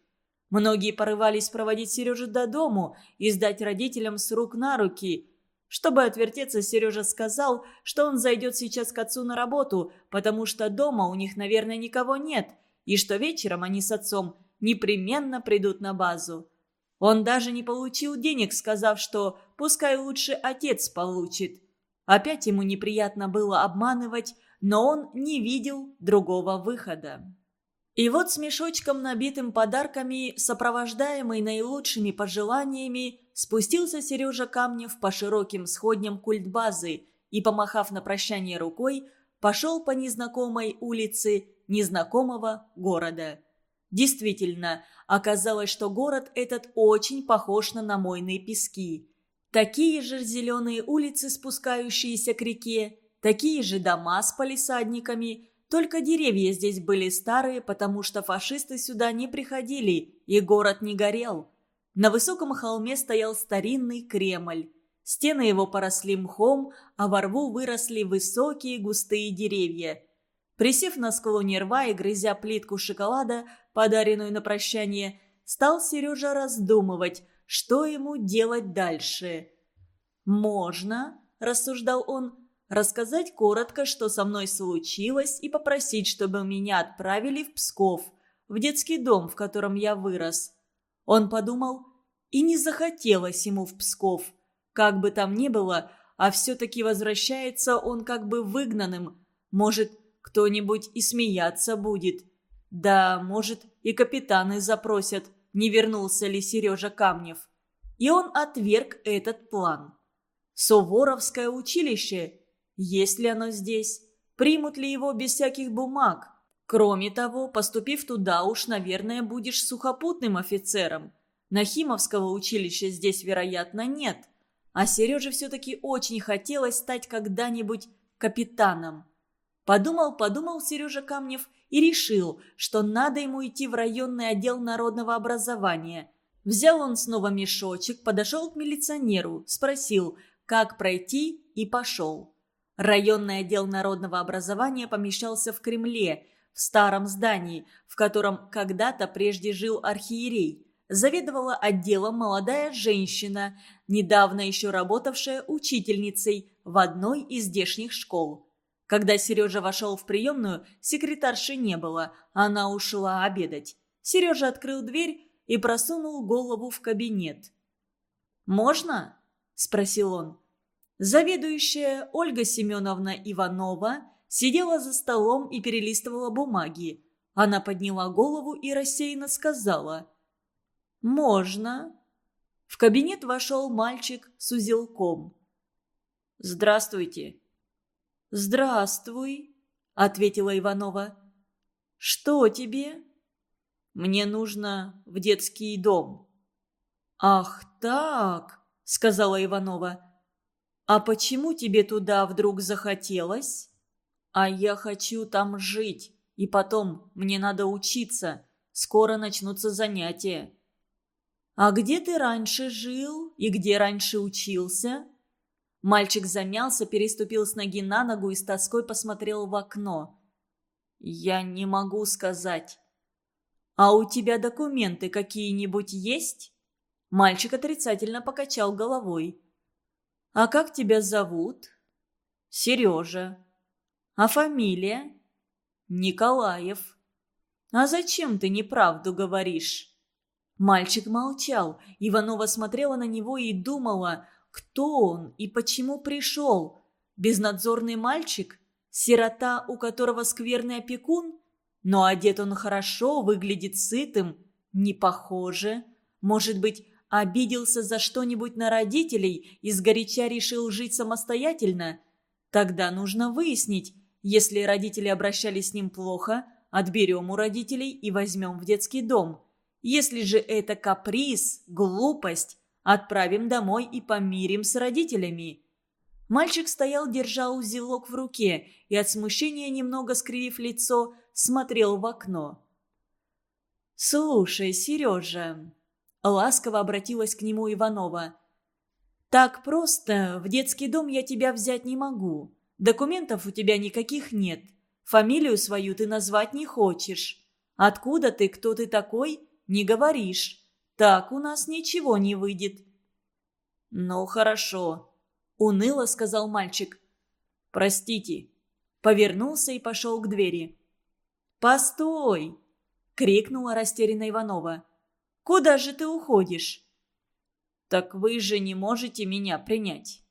Многие порывались проводить Сережу до дому и сдать родителям с рук на руки. Чтобы отвертеться, Сережа сказал, что он зайдет сейчас к отцу на работу, потому что дома у них, наверное, никого нет, и что вечером они с отцом непременно придут на базу. Он даже не получил денег, сказав, что пускай лучше отец получит. Опять ему неприятно было обманывать, но он не видел другого выхода. И вот с мешочком, набитым подарками, сопровождаемый наилучшими пожеланиями, спустился Сережа Камнев по широким сходням культбазы и, помахав на прощание рукой, пошел по незнакомой улице незнакомого города. Действительно, оказалось, что город этот очень похож на намойные пески. Такие же зеленые улицы, спускающиеся к реке, такие же дома с палисадниками – только деревья здесь были старые, потому что фашисты сюда не приходили, и город не горел. На высоком холме стоял старинный Кремль. Стены его поросли мхом, а во рву выросли высокие густые деревья. Присев на склоне рва и грызя плитку шоколада, подаренную на прощание, стал Сережа раздумывать, что ему делать дальше. «Можно», – рассуждал он, рассказать коротко, что со мной случилось, и попросить, чтобы меня отправили в Псков, в детский дом, в котором я вырос. Он подумал, и не захотелось ему в Псков. Как бы там ни было, а все-таки возвращается он как бы выгнанным. Может, кто-нибудь и смеяться будет. Да, может, и капитаны запросят, не вернулся ли Сережа Камнев. И он отверг этот план. Суворовское училище есть ли оно здесь? Примут ли его без всяких бумаг? Кроме того, поступив туда уж, наверное, будешь сухопутным офицером. Нахимовского училища здесь, вероятно, нет. А Сереже все-таки очень хотелось стать когда-нибудь капитаном. Подумал-подумал Сережа Камнев и решил, что надо ему идти в районный отдел народного образования. Взял он снова мешочек, подошел к милиционеру, спросил, как пройти, и пошел. Районный отдел народного образования помещался в Кремле, в старом здании, в котором когда-то прежде жил архиерей. Заведовала отделом молодая женщина, недавно еще работавшая учительницей в одной из здешних школ. Когда Сережа вошел в приемную, секретарши не было, она ушла обедать. Сережа открыл дверь и просунул голову в кабинет. «Можно?» – спросил он. Заведующая Ольга Семеновна Иванова сидела за столом и перелистывала бумаги. Она подняла голову и рассеянно сказала «Можно». В кабинет вошел мальчик с узелком. «Здравствуйте». «Здравствуй», — ответила Иванова. «Что тебе?» «Мне нужно в детский дом». «Ах так», — сказала Иванова. «А почему тебе туда вдруг захотелось?» «А я хочу там жить, и потом мне надо учиться, скоро начнутся занятия». «А где ты раньше жил и где раньше учился?» Мальчик замялся, переступил с ноги на ногу и с тоской посмотрел в окно. «Я не могу сказать». «А у тебя документы какие-нибудь есть?» Мальчик отрицательно покачал головой. «А как тебя зовут?» «Сережа». «А фамилия?» «Николаев». «А зачем ты неправду говоришь?» Мальчик молчал. Иванова смотрела на него и думала, кто он и почему пришел. Безнадзорный мальчик? Сирота, у которого скверный опекун? Но одет он хорошо, выглядит сытым. Не похоже. Может быть, Обиделся за что-нибудь на родителей и сгоряча решил жить самостоятельно? Тогда нужно выяснить, если родители обращались с ним плохо, отберем у родителей и возьмем в детский дом. Если же это каприз, глупость, отправим домой и помирим с родителями. Мальчик стоял, держа узелок в руке и от смущения, немного скривив лицо, смотрел в окно. «Слушай, Сережа, Ласково обратилась к нему Иванова. «Так просто в детский дом я тебя взять не могу. Документов у тебя никаких нет. Фамилию свою ты назвать не хочешь. Откуда ты, кто ты такой, не говоришь. Так у нас ничего не выйдет». «Ну, хорошо», — уныло сказал мальчик. «Простите». Повернулся и пошел к двери. «Постой!» — крикнула растерянная Иванова. Куда же ты уходишь?» «Так вы же не можете меня принять».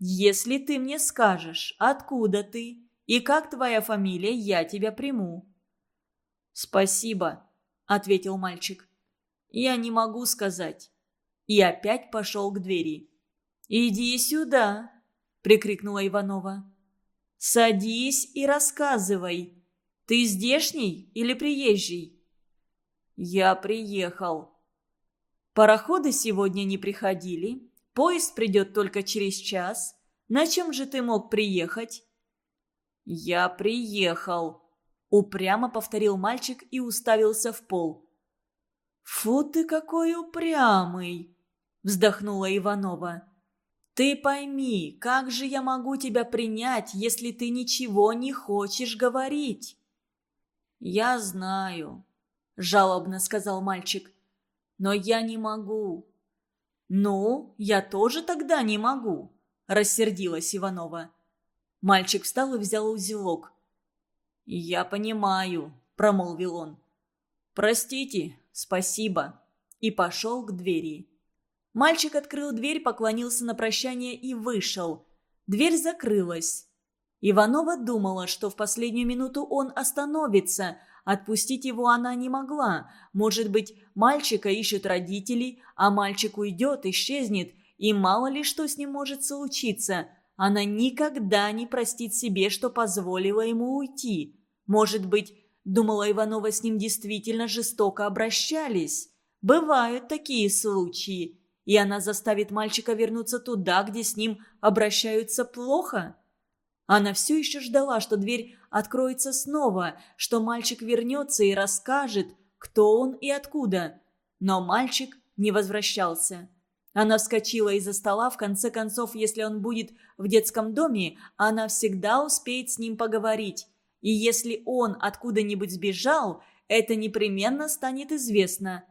«Если ты мне скажешь, откуда ты и как твоя фамилия, я тебя приму». «Спасибо», — ответил мальчик. «Я не могу сказать». И опять пошел к двери. «Иди сюда», — прикрикнула Иванова. «Садись и рассказывай. Ты здешний или приезжий?» «Я приехал». «Пароходы сегодня не приходили. Поезд придет только через час. На чем же ты мог приехать?» «Я приехал», — упрямо повторил мальчик и уставился в пол. «Фу ты какой упрямый!» — вздохнула Иванова. «Ты пойми, как же я могу тебя принять, если ты ничего не хочешь говорить?» «Я знаю», жалобно сказал мальчик. «Но я не могу». «Ну, я тоже тогда не могу», – рассердилась Иванова. Мальчик встал и взял узелок. «Я понимаю», – промолвил он. «Простите, спасибо», – и пошел к двери. Мальчик открыл дверь, поклонился на прощание и вышел. Дверь закрылась. Иванова думала, что в последнюю минуту он остановится, Отпустить его она не могла. Может быть, мальчика ищут родители, а мальчик уйдет, исчезнет, и мало ли что с ним может случиться. Она никогда не простит себе, что позволила ему уйти. Может быть, думала Иванова, с ним действительно жестоко обращались. Бывают такие случаи. И она заставит мальчика вернуться туда, где с ним обращаются плохо. Она все еще ждала, что дверь откроется снова, что мальчик вернется и расскажет, кто он и откуда. Но мальчик не возвращался. Она вскочила из-за стола, в конце концов, если он будет в детском доме, она всегда успеет с ним поговорить. И если он откуда-нибудь сбежал, это непременно станет известно.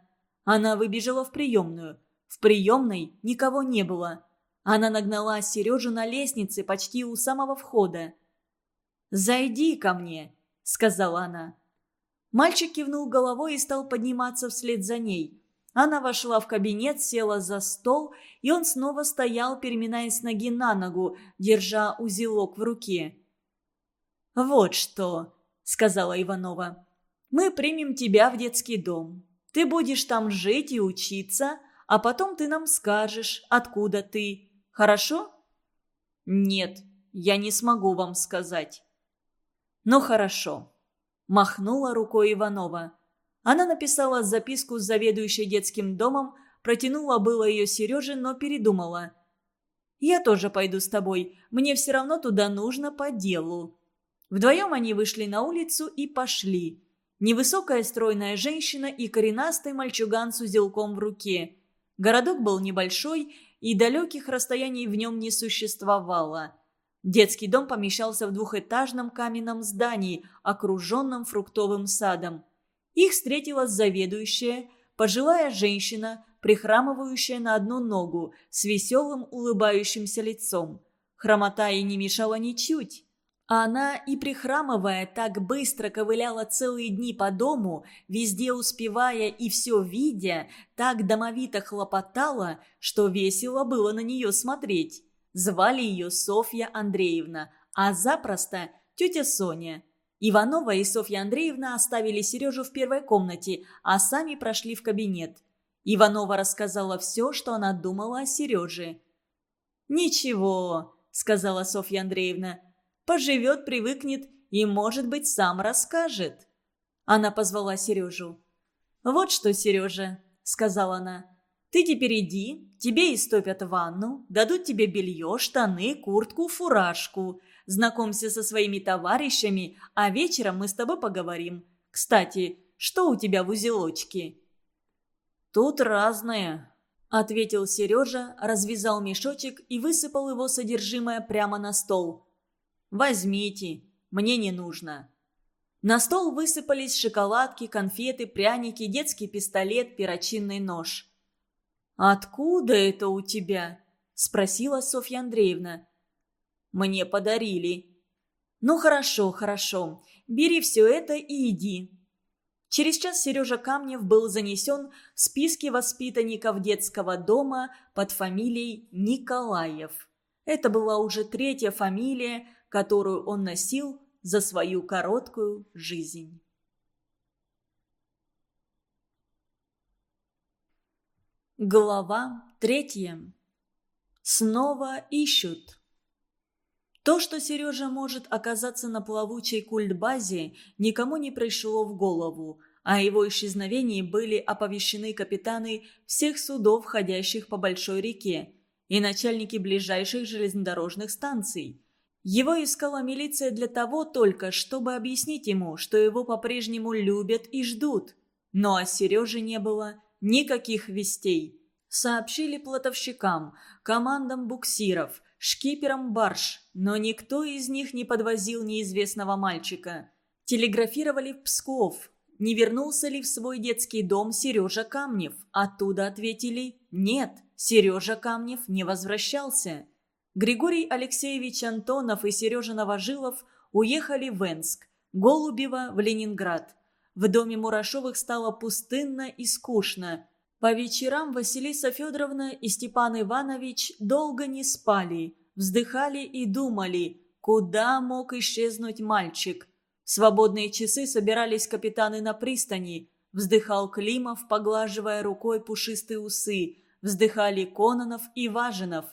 Она выбежала в приемную. В приемной никого не было. Она нагнала Сережу на лестнице почти у самого входа. «Зайди ко мне», — сказала она. Мальчик кивнул головой и стал подниматься вслед за ней. Она вошла в кабинет, села за стол, и он снова стоял, переминаясь ноги на ногу, держа узелок в руке. «Вот что», — сказала Иванова. «Мы примем тебя в детский дом. Ты будешь там жить и учиться, а потом ты нам скажешь, откуда ты. Хорошо?» «Нет, я не смогу вам сказать» но «Ну, хорошо». Махнула рукой Иванова. Она написала записку с заведующей детским домом, протянула было ее Сереже, но передумала. «Я тоже пойду с тобой. Мне все равно туда нужно по делу». Вдвоем они вышли на улицу и пошли. Невысокая стройная женщина и коренастый мальчуган с узелком в руке. Городок был небольшой, и далеких расстояний в нем не существовало. Детский дом помещался в двухэтажном каменном здании, окруженном фруктовым садом. Их встретила заведующая, пожилая женщина, прихрамывающая на одну ногу, с веселым улыбающимся лицом. Хромота ей не мешала ничуть. А она и прихрамывая так быстро ковыляла целые дни по дому, везде успевая и все видя, так домовито хлопотала, что весело было на нее смотреть. Звали ее Софья Андреевна, а запросто тетя Соня. Иванова и Софья Андреевна оставили Сережу в первой комнате, а сами прошли в кабинет. Иванова рассказала все, что она думала о Сереже. «Ничего», — сказала Софья Андреевна, — «поживет, привыкнет и, может быть, сам расскажет». Она позвала Сережу. «Вот что, Сережа», — сказала она, — «ты теперь иди, Тебе истопят ванну, дадут тебе белье, штаны, куртку, фуражку. Знакомься со своими товарищами, а вечером мы с тобой поговорим. Кстати, что у тебя в узелочке?» «Тут разное», — ответил Сережа, развязал мешочек и высыпал его содержимое прямо на стол. «Возьмите, мне не нужно». На стол высыпались шоколадки, конфеты, пряники, детский пистолет, перочинный нож. «Откуда это у тебя?» – спросила Софья Андреевна. «Мне подарили». «Ну хорошо, хорошо. Бери все это и иди». Через час Сережа Камнев был занесен в списки воспитанников детского дома под фамилией Николаев. Это была уже третья фамилия, которую он носил за свою короткую жизнь. Глава третья. Снова ищут. То, что Сережа может оказаться на плавучей культбазе, никому не пришло в голову. О а его исчезновении были оповещены капитаны всех судов, ходящих по большой реке, и начальники ближайших железнодорожных станций. Его искала милиция для того только, чтобы объяснить ему, что его по-прежнему любят и ждут. Но ну, о а Сереже не было никаких вестей. Сообщили плотовщикам, командам буксиров, шкиперам барж, но никто из них не подвозил неизвестного мальчика. Телеграфировали в Псков, не вернулся ли в свой детский дом Сережа Камнев. Оттуда ответили «Нет, Сережа Камнев не возвращался». Григорий Алексеевич Антонов и Сережа Новожилов уехали в Энск, Голубева в Ленинград. В доме Мурашовых стало пустынно и скучно. По вечерам Василиса Федоровна и Степан Иванович долго не спали, вздыхали и думали, куда мог исчезнуть мальчик. В свободные часы собирались капитаны на пристани. Вздыхал Климов, поглаживая рукой пушистые усы. Вздыхали Кононов и Важинов.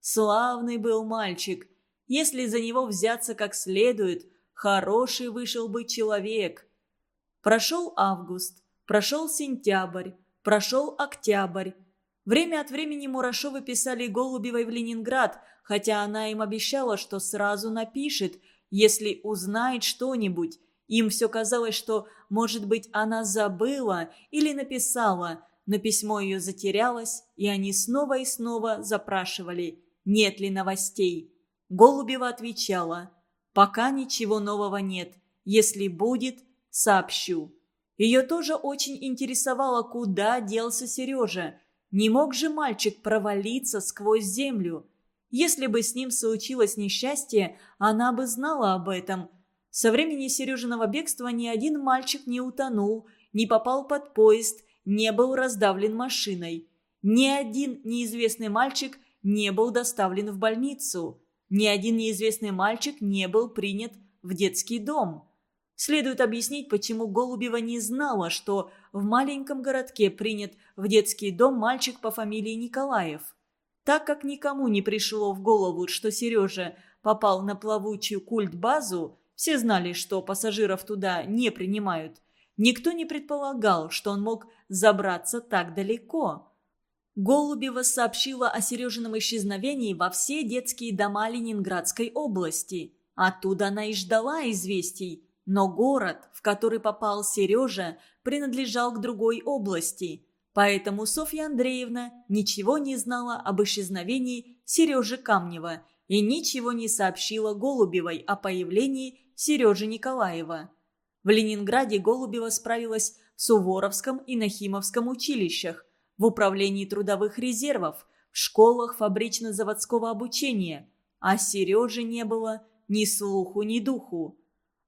Славный был мальчик. Если за него взяться как следует, хороший вышел бы человек – Прошел август, прошел сентябрь, прошел октябрь. Время от времени Мурашовы писали Голубевой в Ленинград, хотя она им обещала, что сразу напишет, если узнает что-нибудь. Им все казалось, что, может быть, она забыла или написала, но письмо ее затерялось, и они снова и снова запрашивали, нет ли новостей. Голубева отвечала, пока ничего нового нет, если будет – сообщу. Ее тоже очень интересовало, куда делся Сережа. Не мог же мальчик провалиться сквозь землю. Если бы с ним случилось несчастье, она бы знала об этом. Со времени Сережиного бегства ни один мальчик не утонул, не попал под поезд, не был раздавлен машиной. Ни один неизвестный мальчик не был доставлен в больницу. Ни один неизвестный мальчик не был принят в детский дом. Следует объяснить, почему Голубева не знала, что в маленьком городке принят в детский дом мальчик по фамилии Николаев. Так как никому не пришло в голову, что Сережа попал на плавучую культбазу, все знали, что пассажиров туда не принимают. Никто не предполагал, что он мог забраться так далеко. Голубева сообщила о Сережином исчезновении во все детские дома Ленинградской области. Оттуда она и ждала известий. Но город, в который попал Сережа, принадлежал к другой области, поэтому Софья Андреевна ничего не знала об исчезновении Сережи Камнева и ничего не сообщила Голубевой о появлении Сережи Николаева. В Ленинграде Голубева справилась в Суворовском и Нахимовском училищах, в управлении трудовых резервов, в школах фабрично-заводского обучения, а Сережи не было ни слуху, ни духу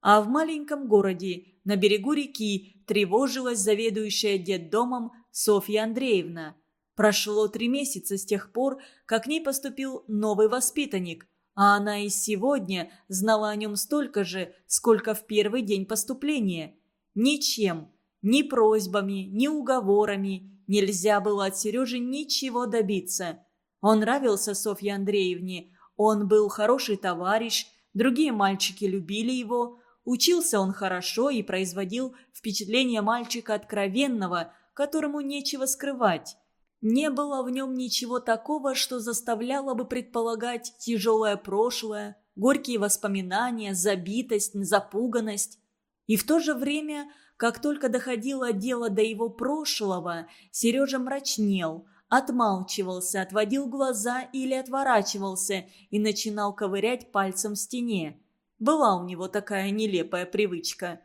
а в маленьком городе, на берегу реки, тревожилась заведующая детдомом Софья Андреевна. Прошло три месяца с тех пор, как к ней поступил новый воспитанник, а она и сегодня знала о нем столько же, сколько в первый день поступления. Ничем, ни просьбами, ни уговорами нельзя было от Сережи ничего добиться. Он нравился Софье Андреевне, он был хороший товарищ, другие мальчики любили его – Учился он хорошо и производил впечатление мальчика откровенного, которому нечего скрывать. Не было в нем ничего такого, что заставляло бы предполагать тяжелое прошлое, горькие воспоминания, забитость, запуганность. И в то же время, как только доходило дело до его прошлого, Сережа мрачнел, отмалчивался, отводил глаза или отворачивался и начинал ковырять пальцем в стене. Была у него такая нелепая привычка.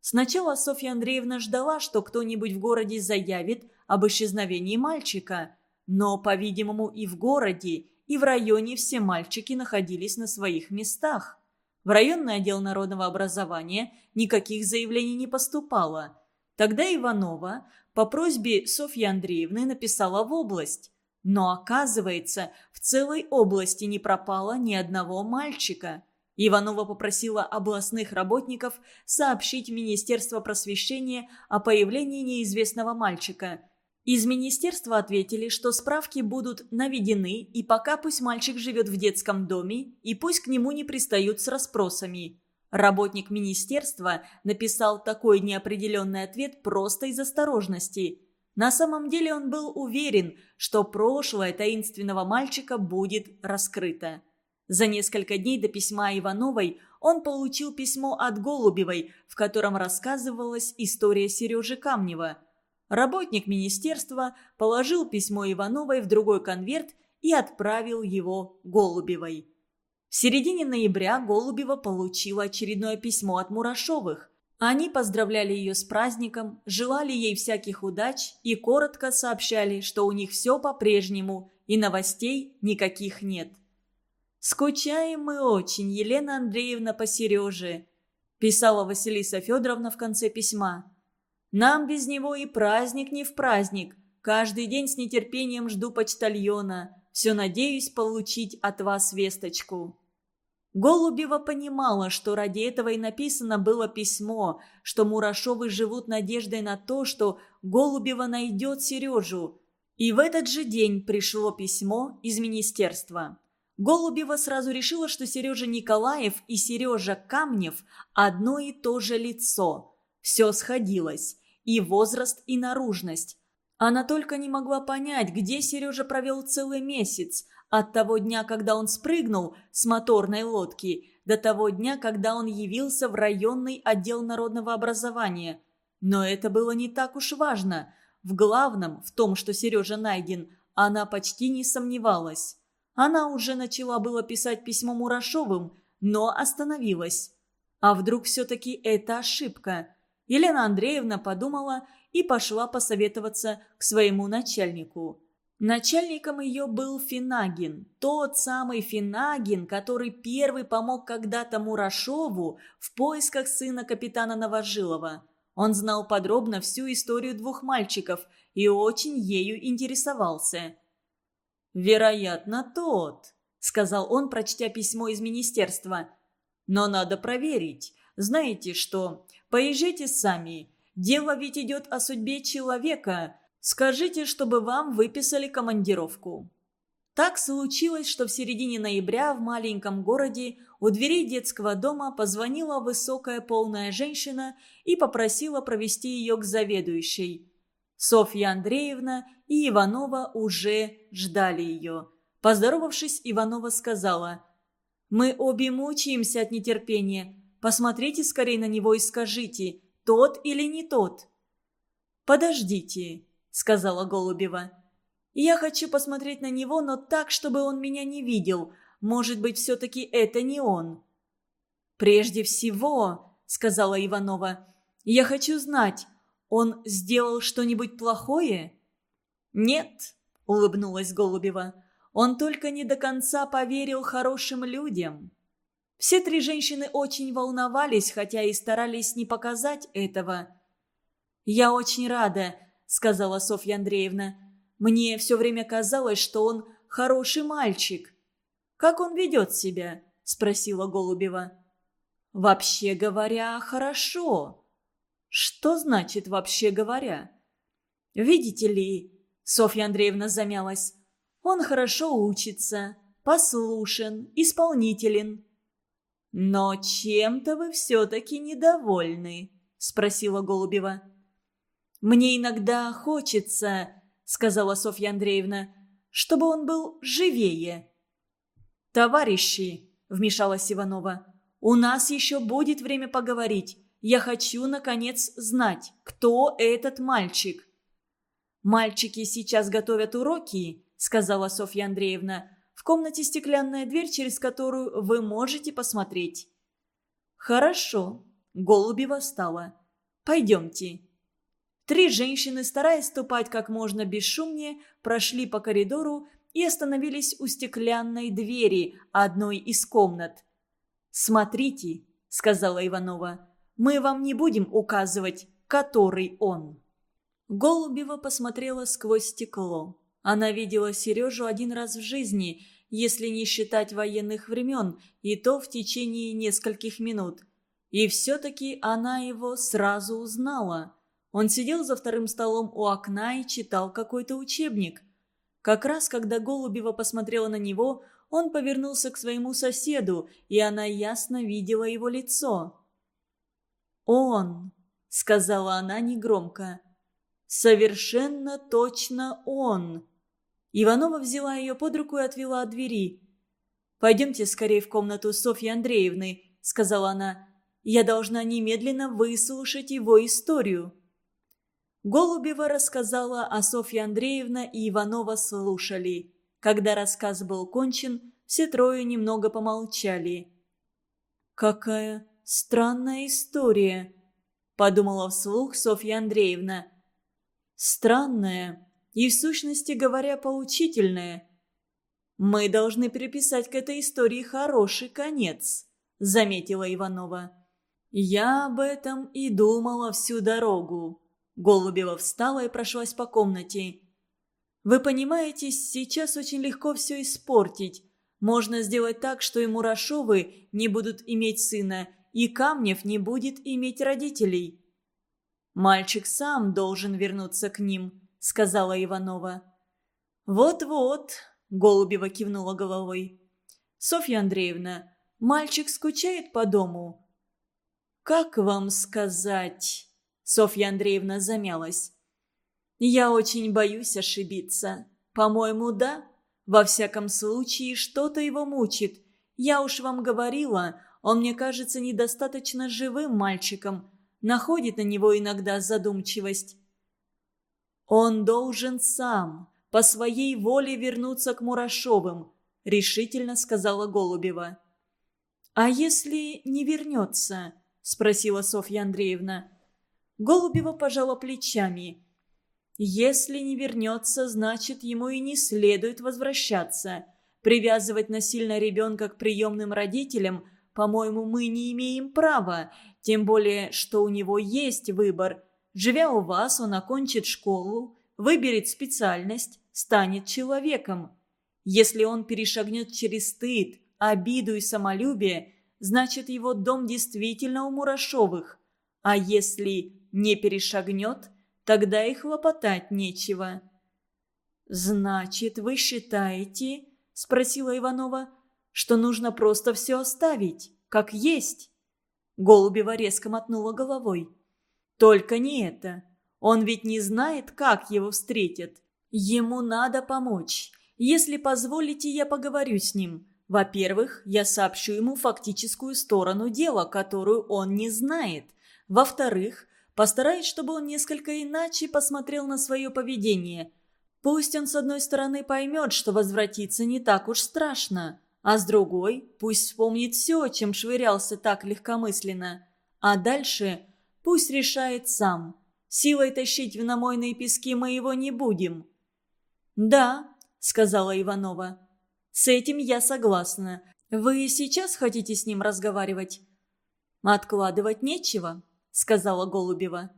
Сначала Софья Андреевна ждала, что кто-нибудь в городе заявит об исчезновении мальчика. Но, по-видимому, и в городе, и в районе все мальчики находились на своих местах. В районный отдел народного образования никаких заявлений не поступало. Тогда Иванова по просьбе Софьи Андреевны написала в область. Но оказывается, в целой области не пропало ни одного мальчика. Иванова попросила областных работников сообщить в Министерство просвещения о появлении неизвестного мальчика. Из министерства ответили, что справки будут наведены, и пока пусть мальчик живет в детском доме, и пусть к нему не пристают с расспросами. Работник министерства написал такой неопределенный ответ просто из осторожности. На самом деле он был уверен, что прошлое таинственного мальчика будет раскрыто. За несколько дней до письма Ивановой он получил письмо от Голубевой, в котором рассказывалась история Сережи Камнева. Работник министерства положил письмо Ивановой в другой конверт и отправил его Голубевой. В середине ноября Голубева получила очередное письмо от Мурашовых. Они поздравляли ее с праздником, желали ей всяких удач и коротко сообщали, что у них все по-прежнему и новостей никаких нет. «Скучаем мы очень, Елена Андреевна, по Сереже», – писала Василиса Федоровна в конце письма. «Нам без него и праздник не в праздник. Каждый день с нетерпением жду почтальона. Все надеюсь получить от вас весточку». Голубева понимала, что ради этого и написано было письмо, что Мурашовы живут надеждой на то, что Голубева найдет Сережу. И в этот же день пришло письмо из министерства. Голубева сразу решила, что Сережа Николаев и Сережа Камнев одно и то же лицо. Все сходилось. И возраст, и наружность. Она только не могла понять, где Сережа провел целый месяц. От того дня, когда он спрыгнул с моторной лодки, до того дня, когда он явился в районный отдел народного образования. Но это было не так уж важно. В главном, в том, что Сережа найден, она почти не сомневалась. Она уже начала было писать письмо Мурашовым, но остановилась. А вдруг все-таки это ошибка? Елена Андреевна подумала и пошла посоветоваться к своему начальнику. Начальником ее был Финагин, тот самый Финагин, который первый помог когда-то Мурашову в поисках сына капитана Новожилова. Он знал подробно всю историю двух мальчиков и очень ею интересовался – «Вероятно, тот», — сказал он, прочтя письмо из министерства. «Но надо проверить. Знаете что? Поезжайте сами. Дело ведь идет о судьбе человека. Скажите, чтобы вам выписали командировку». Так случилось, что в середине ноября в маленьком городе у дверей детского дома позвонила высокая полная женщина и попросила провести ее к заведующей. Софья Андреевна и Иванова уже ждали ее. Поздоровавшись, Иванова сказала, «Мы обе мучаемся от нетерпения. Посмотрите скорее на него и скажите, тот или не тот». «Подождите», — сказала Голубева. «Я хочу посмотреть на него, но так, чтобы он меня не видел. Может быть, все-таки это не он». «Прежде всего», — сказала Иванова, — «я хочу знать, он сделал что-нибудь плохое?» «Нет», — улыбнулась Голубева. «Он только не до конца поверил хорошим людям». Все три женщины очень волновались, хотя и старались не показать этого. «Я очень рада», — сказала Софья Андреевна. «Мне все время казалось, что он хороший мальчик». «Как он ведет себя?» — спросила Голубева. «Вообще говоря, хорошо», что значит «вообще говоря»? «Видите ли...» — Софья Андреевна замялась. «Он хорошо учится, послушен, исполнителен». «Но чем-то вы все-таки недовольны», — спросила Голубева. «Мне иногда хочется», — сказала Софья Андреевна, — «чтобы он был живее». «Товарищи», — вмешалась Иванова, — «у нас еще будет время поговорить. Я хочу, наконец, знать, кто этот мальчик». «Мальчики сейчас готовят уроки», — сказала Софья Андреевна. «В комнате стеклянная дверь, через которую вы можете посмотреть». «Хорошо», — Голубева встала. «Пойдемте». Три женщины, стараясь ступать как можно бесшумнее, прошли по коридору и остановились у стеклянной двери одной из комнат. «Смотрите», — сказала Иванова. Мы вам не будем указывать, который он». Голубева посмотрела сквозь стекло. Она видела Сережу один раз в жизни, если не считать военных времен, и то в течение нескольких минут. И все-таки она его сразу узнала. Он сидел за вторым столом у окна и читал какой-то учебник. Как раз когда Голубева посмотрела на него, он повернулся к своему соседу, и она ясно видела его лицо. «Он», — сказала она негромко. «Совершенно точно он». Иванова взяла ее под руку и отвела от двери. «Пойдемте скорее в комнату Софьи Андреевны», — сказала она. «Я должна немедленно выслушать его историю». Голубева рассказала, о а Софье Андреевна и Иванова слушали. Когда рассказ был кончен, все трое немного помолчали. «Какая странная история», – подумала вслух Софья Андреевна. «Странная и, в сущности говоря, поучительная. Мы должны переписать к этой истории хороший конец», – заметила Иванова. «Я об этом и думала всю дорогу». Голубева встала и прошлась по комнате. «Вы понимаете, сейчас очень легко все испортить. Можно сделать так, что и Мурашовы не будут иметь сына, и Камнев не будет иметь родителей. «Мальчик сам должен вернуться к ним», — сказала Иванова. «Вот-вот», — Голубева кивнула головой. «Софья Андреевна, мальчик скучает по дому?» «Как вам сказать?» Софья Андреевна замялась. «Я очень боюсь ошибиться. По-моему, да. Во всяком случае, что-то его мучит. Я уж вам говорила, он мне кажется недостаточно живым мальчиком. Находит на него иногда задумчивость. «Он должен сам, по своей воле вернуться к Мурашовым», — решительно сказала Голубева. «А если не вернется?» — спросила Софья Андреевна. Голубева пожала плечами. «Если не вернется, значит, ему и не следует возвращаться. Привязывать насильно ребенка к приемным родителям — по-моему, мы не имеем права, тем более, что у него есть выбор. Живя у вас, он окончит школу, выберет специальность, станет человеком. Если он перешагнет через стыд, обиду и самолюбие, значит, его дом действительно у Мурашовых. А если не перешагнет, тогда и хлопотать нечего». «Значит, вы считаете, — спросила Иванова, что нужно просто все оставить, как есть. Голубева резко мотнула головой. Только не это. Он ведь не знает, как его встретят. Ему надо помочь. Если позволите, я поговорю с ним. Во-первых, я сообщу ему фактическую сторону дела, которую он не знает. Во-вторых, постараюсь, чтобы он несколько иначе посмотрел на свое поведение. Пусть он, с одной стороны, поймет, что возвратиться не так уж страшно а с другой пусть вспомнит все, чем швырялся так легкомысленно, а дальше пусть решает сам. Силой тащить в намойные пески мы его не будем». «Да», — сказала Иванова, — «с этим я согласна. Вы сейчас хотите с ним разговаривать?» «Откладывать нечего», — сказала Голубева.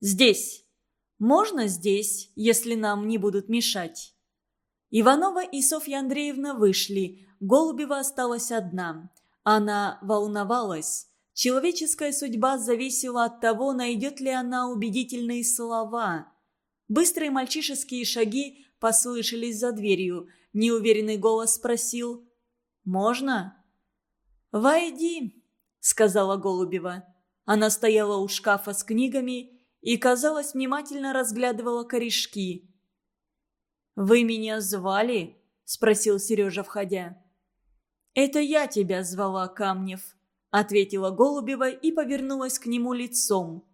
«Здесь. Можно здесь, если нам не будут мешать?» Иванова и Софья Андреевна вышли, Голубева осталась одна. Она волновалась. Человеческая судьба зависела от того, найдет ли она убедительные слова. Быстрые мальчишеские шаги послышались за дверью. Неуверенный голос спросил «Можно?» «Войди», — сказала Голубева. Она стояла у шкафа с книгами и, казалось, внимательно разглядывала корешки. «Вы меня звали?» – спросил Сережа, входя. «Это я тебя звала, Камнев», — ответила Голубева и повернулась к нему лицом.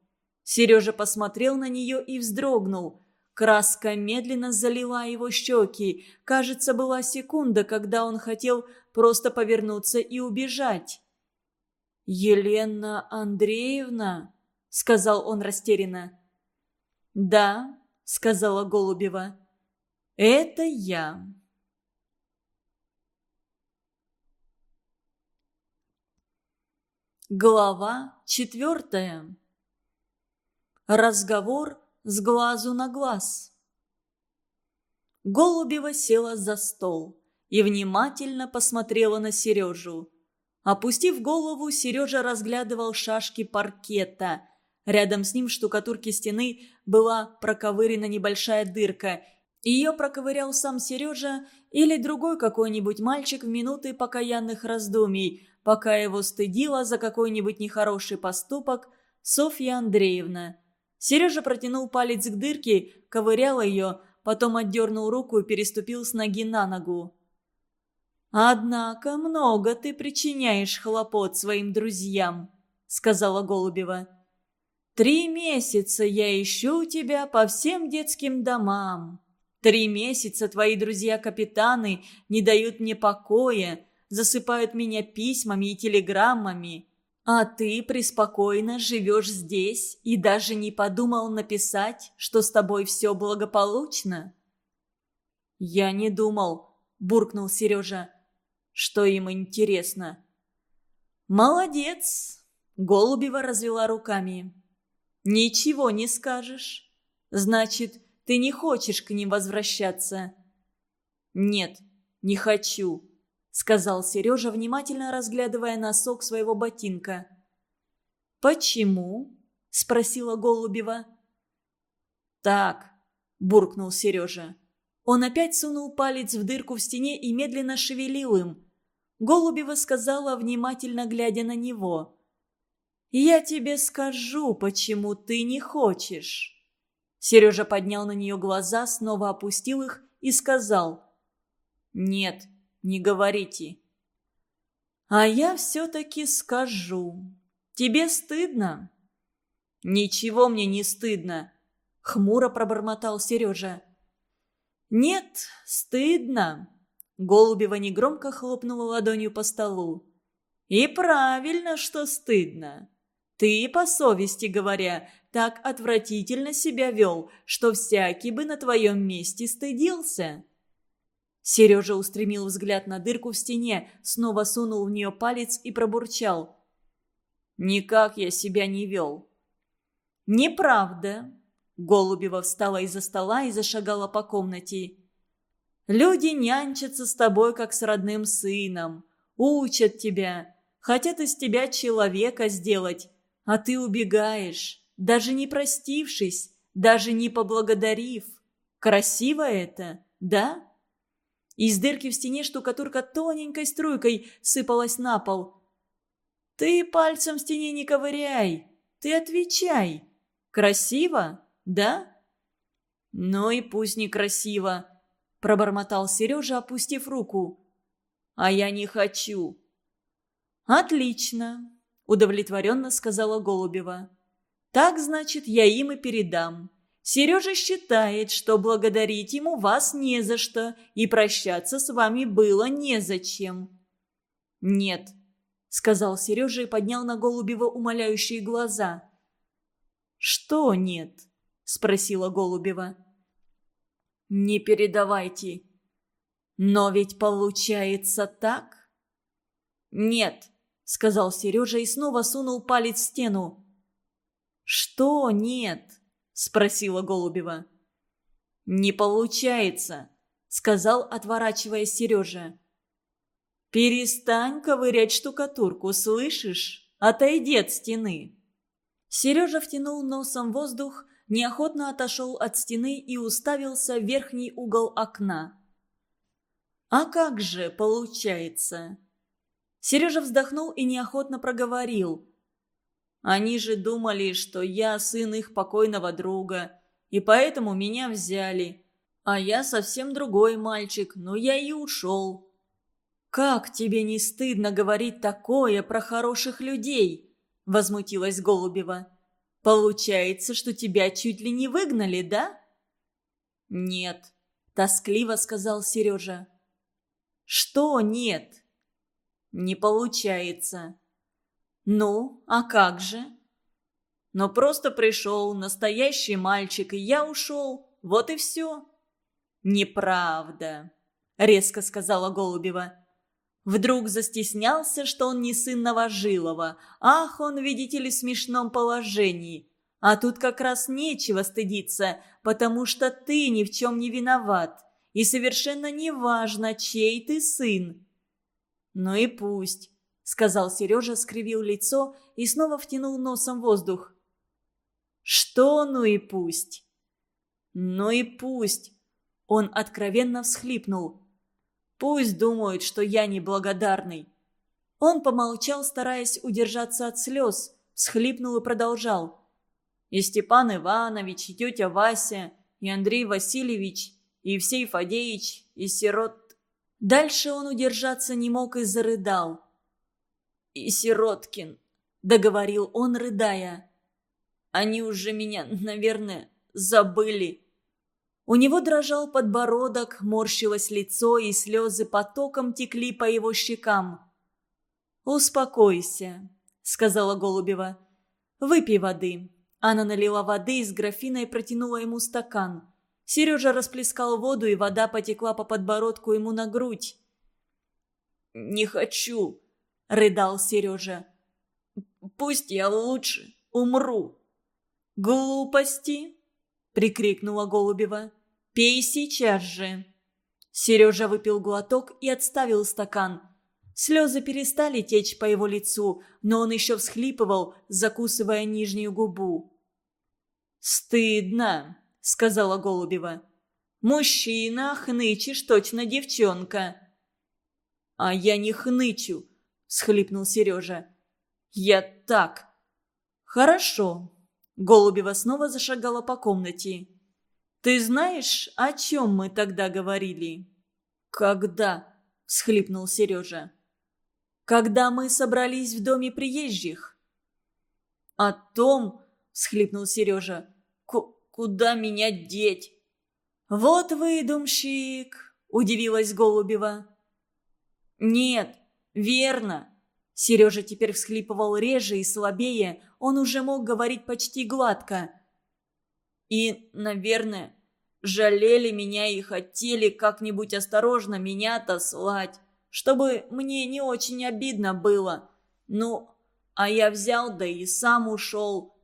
Сережа посмотрел на нее и вздрогнул. Краска медленно залила его щеки. Кажется, была секунда, когда он хотел просто повернуться и убежать. «Елена Андреевна?» — сказал он растерянно. «Да», — сказала Голубева. «Это я». Глава четвертая. Разговор с глазу на глаз. Голубева села за стол и внимательно посмотрела на Сережу. Опустив голову, Сережа разглядывал шашки паркета. Рядом с ним в штукатурке стены была проковырена небольшая дырка – ее проковырял сам Сережа или другой какой-нибудь мальчик в минуты покаянных раздумий, пока его стыдила за какой-нибудь нехороший поступок Софья Андреевна. Сережа протянул палец к дырке, ковырял ее, потом отдернул руку и переступил с ноги на ногу. «Однако много ты причиняешь хлопот своим друзьям», — сказала Голубева. «Три месяца я ищу тебя по всем детским домам, Три месяца твои друзья-капитаны не дают мне покоя, засыпают меня письмами и телеграммами. А ты преспокойно живешь здесь и даже не подумал написать, что с тобой все благополучно». «Я не думал», – буркнул Сережа. «Что им интересно?» «Молодец!» – Голубева развела руками. «Ничего не скажешь. Значит, ты не хочешь к ним возвращаться?» «Нет, не хочу», — сказал Сережа, внимательно разглядывая носок своего ботинка. «Почему?» — спросила Голубева. «Так», — буркнул Сережа. Он опять сунул палец в дырку в стене и медленно шевелил им. Голубева сказала, внимательно глядя на него. «Я тебе скажу, почему ты не хочешь». Сережа поднял на нее глаза, снова опустил их и сказал. «Нет, не говорите». «А я все-таки скажу. Тебе стыдно?» «Ничего мне не стыдно», — хмуро пробормотал Сережа. «Нет, стыдно», — Голубева негромко хлопнула ладонью по столу. «И правильно, что стыдно. Ты, по совести говоря, так отвратительно себя вел, что всякий бы на твоем месте стыдился». Сережа устремил взгляд на дырку в стене, снова сунул в нее палец и пробурчал. «Никак я себя не вел». «Неправда». Голубева встала из-за стола и зашагала по комнате. «Люди нянчатся с тобой, как с родным сыном. Учат тебя. Хотят из тебя человека сделать. А ты убегаешь, даже не простившись, даже не поблагодарив. Красиво это, да?» Из дырки в стене штукатурка тоненькой струйкой сыпалась на пол. «Ты пальцем в стене не ковыряй! Ты отвечай! Красиво, да?» «Ну и пусть некрасиво!» – пробормотал Сережа, опустив руку. «А я не хочу!» «Отлично! удовлетворенно сказала Голубева. «Так, значит, я им и передам. Сережа считает, что благодарить ему вас не за что, и прощаться с вами было незачем». «Нет», — сказал Сережа и поднял на Голубева умоляющие глаза. «Что нет?» — спросила Голубева. «Не передавайте». «Но ведь получается так?» «Нет», сказал Сережа и снова сунул палец в стену. «Что нет?» – спросила Голубева. «Не получается», – сказал, отворачиваясь Сережа. «Перестань ковырять штукатурку, слышишь? Отойди от стены!» Сережа втянул носом воздух, неохотно отошел от стены и уставился в верхний угол окна. «А как же получается?» Сережа вздохнул и неохотно проговорил. «Они же думали, что я сын их покойного друга, и поэтому меня взяли. А я совсем другой мальчик, но я и ушел». «Как тебе не стыдно говорить такое про хороших людей?» – возмутилась Голубева. «Получается, что тебя чуть ли не выгнали, да?» «Нет», – тоскливо сказал Сережа. «Что нет?» Не получается. Ну, а как же? Но просто пришел настоящий мальчик, и я ушел. Вот и все. Неправда, резко сказала Голубева. Вдруг застеснялся, что он не сын Новожилова. Ах, он, видите ли, в смешном положении. А тут как раз нечего стыдиться, потому что ты ни в чем не виноват. И совершенно не важно, чей ты сын. «Ну и пусть», — сказал Сережа, скривил лицо и снова втянул носом воздух. «Что ну и пусть?» «Ну и пусть», — он откровенно всхлипнул. «Пусть думают, что я неблагодарный». Он помолчал, стараясь удержаться от слез, всхлипнул и продолжал. «И Степан Иванович, и тетя Вася, и Андрей Васильевич, и Евсей Фадеевич, и сирот Дальше он удержаться не мог и зарыдал. «И Сироткин», — договорил он, рыдая. «Они уже меня, наверное, забыли». У него дрожал подбородок, морщилось лицо, и слезы потоком текли по его щекам. «Успокойся», — сказала Голубева. «Выпей воды». Она налила воды из графина и протянула ему стакан. Сережа расплескал воду, и вода потекла по подбородку ему на грудь. «Не хочу», — рыдал Сережа. «Пусть я лучше умру». «Глупости!» — прикрикнула Голубева. «Пей сейчас же!» Сережа выпил глоток и отставил стакан. Слезы перестали течь по его лицу, но он еще всхлипывал, закусывая нижнюю губу. «Стыдно!» — сказала Голубева. «Мужчина, хнычешь, точно девчонка». «А я не хнычу», — схлипнул Сережа. «Я так». «Хорошо». Голубева снова зашагала по комнате. «Ты знаешь, о чем мы тогда говорили?» «Когда?» — схлипнул Сережа. «Когда мы собрались в доме приезжих». «О том», — схлипнул Сережа, — Куда меня деть?» «Вот выдумщик!» – удивилась Голубева. «Нет, верно!» Сережа теперь всхлипывал реже и слабее, он уже мог говорить почти гладко. «И, наверное, жалели меня и хотели как-нибудь осторожно меня-то слать, чтобы мне не очень обидно было. Ну, а я взял да и сам ушел.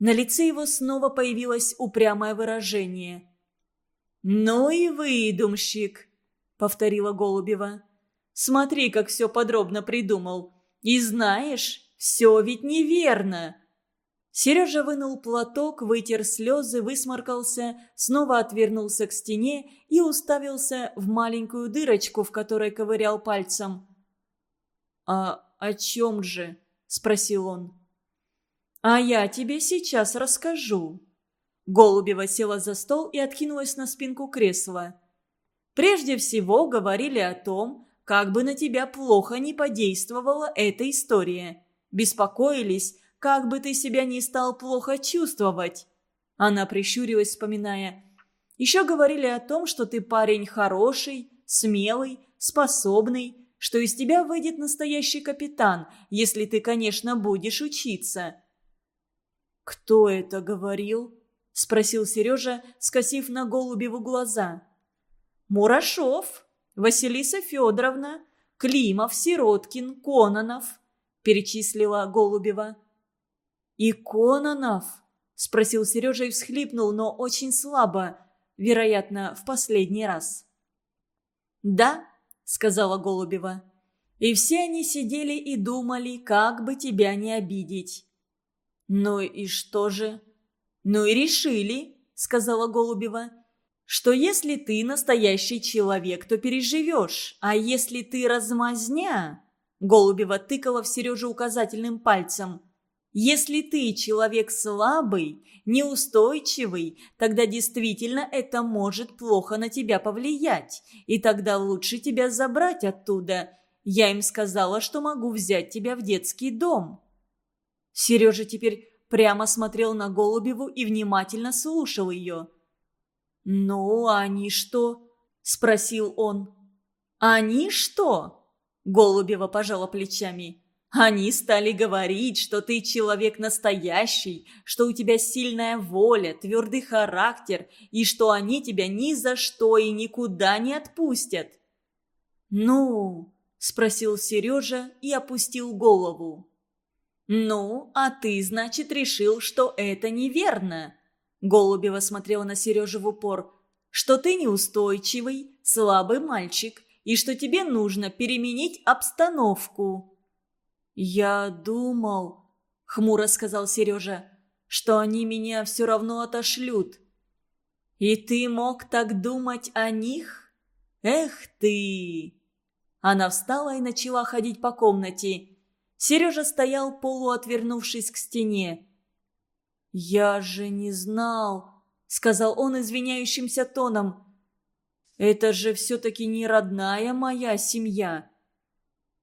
На лице его снова появилось упрямое выражение. «Ну и выдумщик», — повторила Голубева. «Смотри, как все подробно придумал. И знаешь, все ведь неверно». Сережа вынул платок, вытер слезы, высморкался, снова отвернулся к стене и уставился в маленькую дырочку, в которой ковырял пальцем. «А о чем же?» – спросил он. «А я тебе сейчас расскажу». Голубева села за стол и откинулась на спинку кресла. «Прежде всего говорили о том, как бы на тебя плохо не подействовала эта история. Беспокоились, как бы ты себя не стал плохо чувствовать». Она прищурилась, вспоминая. «Еще говорили о том, что ты парень хороший, смелый, способный, что из тебя выйдет настоящий капитан, если ты, конечно, будешь учиться». «Кто это говорил?» – спросил Сережа, скосив на Голубеву глаза. «Мурашов, Василиса Федоровна, Климов, Сироткин, Кононов», – перечислила Голубева. «И Кононов?» – спросил Сережа и всхлипнул, но очень слабо, вероятно, в последний раз. «Да», – сказала Голубева. И все они сидели и думали, как бы тебя не обидеть. «Ну и что же?» «Ну и решили», — сказала Голубева, «что если ты настоящий человек, то переживешь, а если ты размазня...» Голубева тыкала в Сережу указательным пальцем. «Если ты человек слабый, неустойчивый, тогда действительно это может плохо на тебя повлиять, и тогда лучше тебя забрать оттуда. Я им сказала, что могу взять тебя в детский дом». Сережа теперь прямо смотрел на Голубеву и внимательно слушал ее. «Ну, а они что?» – спросил он. «Они что?» – Голубева пожала плечами. «Они стали говорить, что ты человек настоящий, что у тебя сильная воля, твердый характер, и что они тебя ни за что и никуда не отпустят». «Ну?» – спросил Сережа и опустил голову. «Ну, а ты, значит, решил, что это неверно?» Голубева смотрела на Сережу в упор. «Что ты неустойчивый, слабый мальчик, и что тебе нужно переменить обстановку». «Я думал», — хмуро сказал Сережа, — «что они меня все равно отошлют». «И ты мог так думать о них? Эх ты!» Она встала и начала ходить по комнате. Сережа стоял, полуотвернувшись к стене. «Я же не знал», — сказал он извиняющимся тоном. «Это же все-таки не родная моя семья».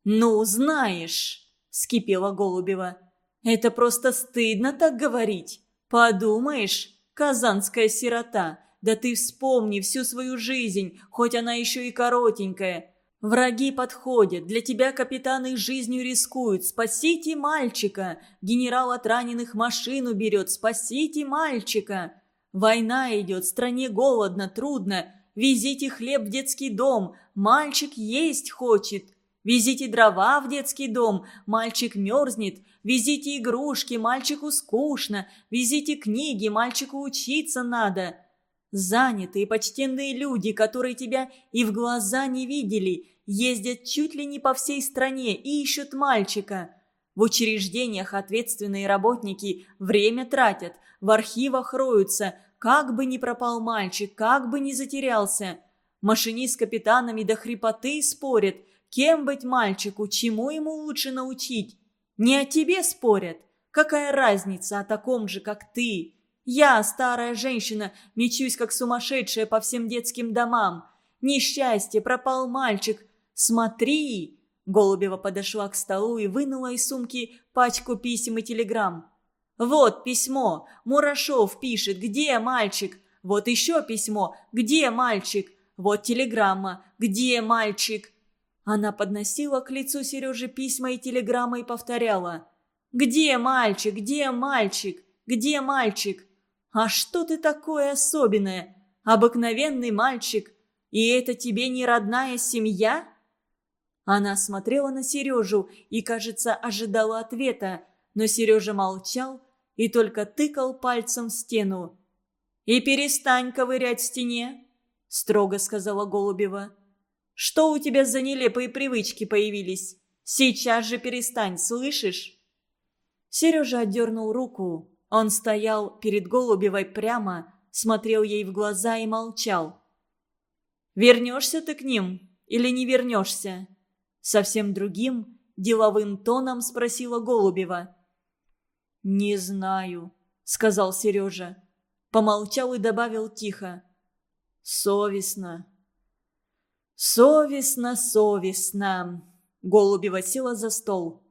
«Ну, знаешь», — скипела Голубева. «Это просто стыдно так говорить. Подумаешь, казанская сирота, да ты вспомни всю свою жизнь, хоть она еще и коротенькая. «Враги подходят, для тебя капитаны жизнью рискуют, спасите мальчика! Генерал от раненых машину берет, спасите мальчика! Война идет, стране голодно, трудно, везите хлеб в детский дом, мальчик есть хочет!» Везите дрова в детский дом, мальчик мерзнет. Везите игрушки, мальчику скучно. Везите книги, мальчику учиться надо. Занятые, почтенные люди, которые тебя и в глаза не видели, ездят чуть ли не по всей стране и ищут мальчика. В учреждениях ответственные работники время тратят, в архивах роются, как бы ни пропал мальчик, как бы ни затерялся. Машинист с капитанами до хрипоты спорят, кем быть мальчику, чему ему лучше научить. Не о тебе спорят. Какая разница о таком же, как ты?» Я, старая женщина, мечусь как сумасшедшая по всем детским домам. Несчастье, пропал мальчик. Смотри!» Голубева подошла к столу и вынула из сумки пачку писем и телеграмм. «Вот письмо. Мурашов пишет. Где мальчик? Вот еще письмо. Где мальчик? Вот телеграмма. Где мальчик?» Она подносила к лицу Сережи письма и телеграммы и повторяла. «Где мальчик? Где мальчик? Где мальчик?» А что ты такое особенное? Обыкновенный мальчик. И это тебе не родная семья?» Она смотрела на Сережу и, кажется, ожидала ответа, но Сережа молчал и только тыкал пальцем в стену. «И перестань ковырять в стене», — строго сказала Голубева. «Что у тебя за нелепые привычки появились? Сейчас же перестань, слышишь?» Сережа отдернул руку. Он стоял перед Голубевой прямо, смотрел ей в глаза и молчал. «Вернешься ты к ним или не вернешься?» Совсем другим, деловым тоном спросила Голубева. «Не знаю», — сказал Сережа. Помолчал и добавил тихо. «Совестно». «Совестно, совестно!» Голубева села за стол.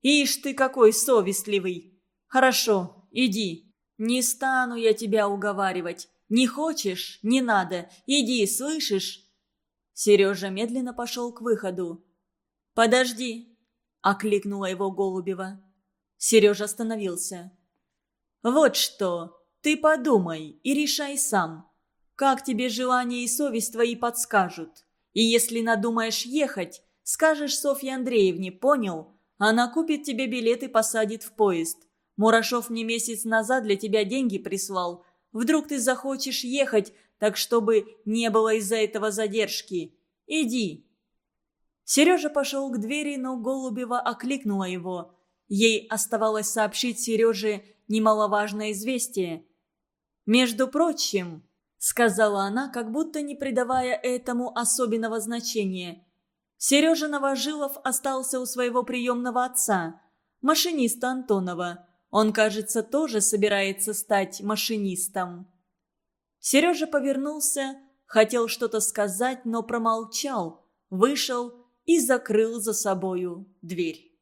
«Ишь ты какой совестливый! Хорошо, Иди. Не стану я тебя уговаривать. Не хочешь? Не надо. Иди, слышишь?» Сережа медленно пошел к выходу. «Подожди!» – окликнула его Голубева. Сережа остановился. «Вот что! Ты подумай и решай сам. Как тебе желание и совесть твои подскажут. И если надумаешь ехать, скажешь Софье Андреевне, понял? Она купит тебе билет и посадит в поезд. Мурашов мне месяц назад для тебя деньги прислал. Вдруг ты захочешь ехать, так чтобы не было из-за этого задержки. Иди». Сережа пошел к двери, но Голубева окликнула его. Ей оставалось сообщить Сереже немаловажное известие. «Между прочим», — сказала она, как будто не придавая этому особенного значения, «Сережа Новожилов остался у своего приемного отца, машиниста Антонова». Он, кажется, тоже собирается стать машинистом. Сережа повернулся, хотел что-то сказать, но промолчал, вышел и закрыл за собою дверь.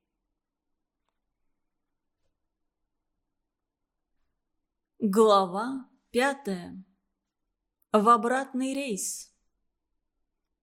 Глава пятая. В обратный рейс.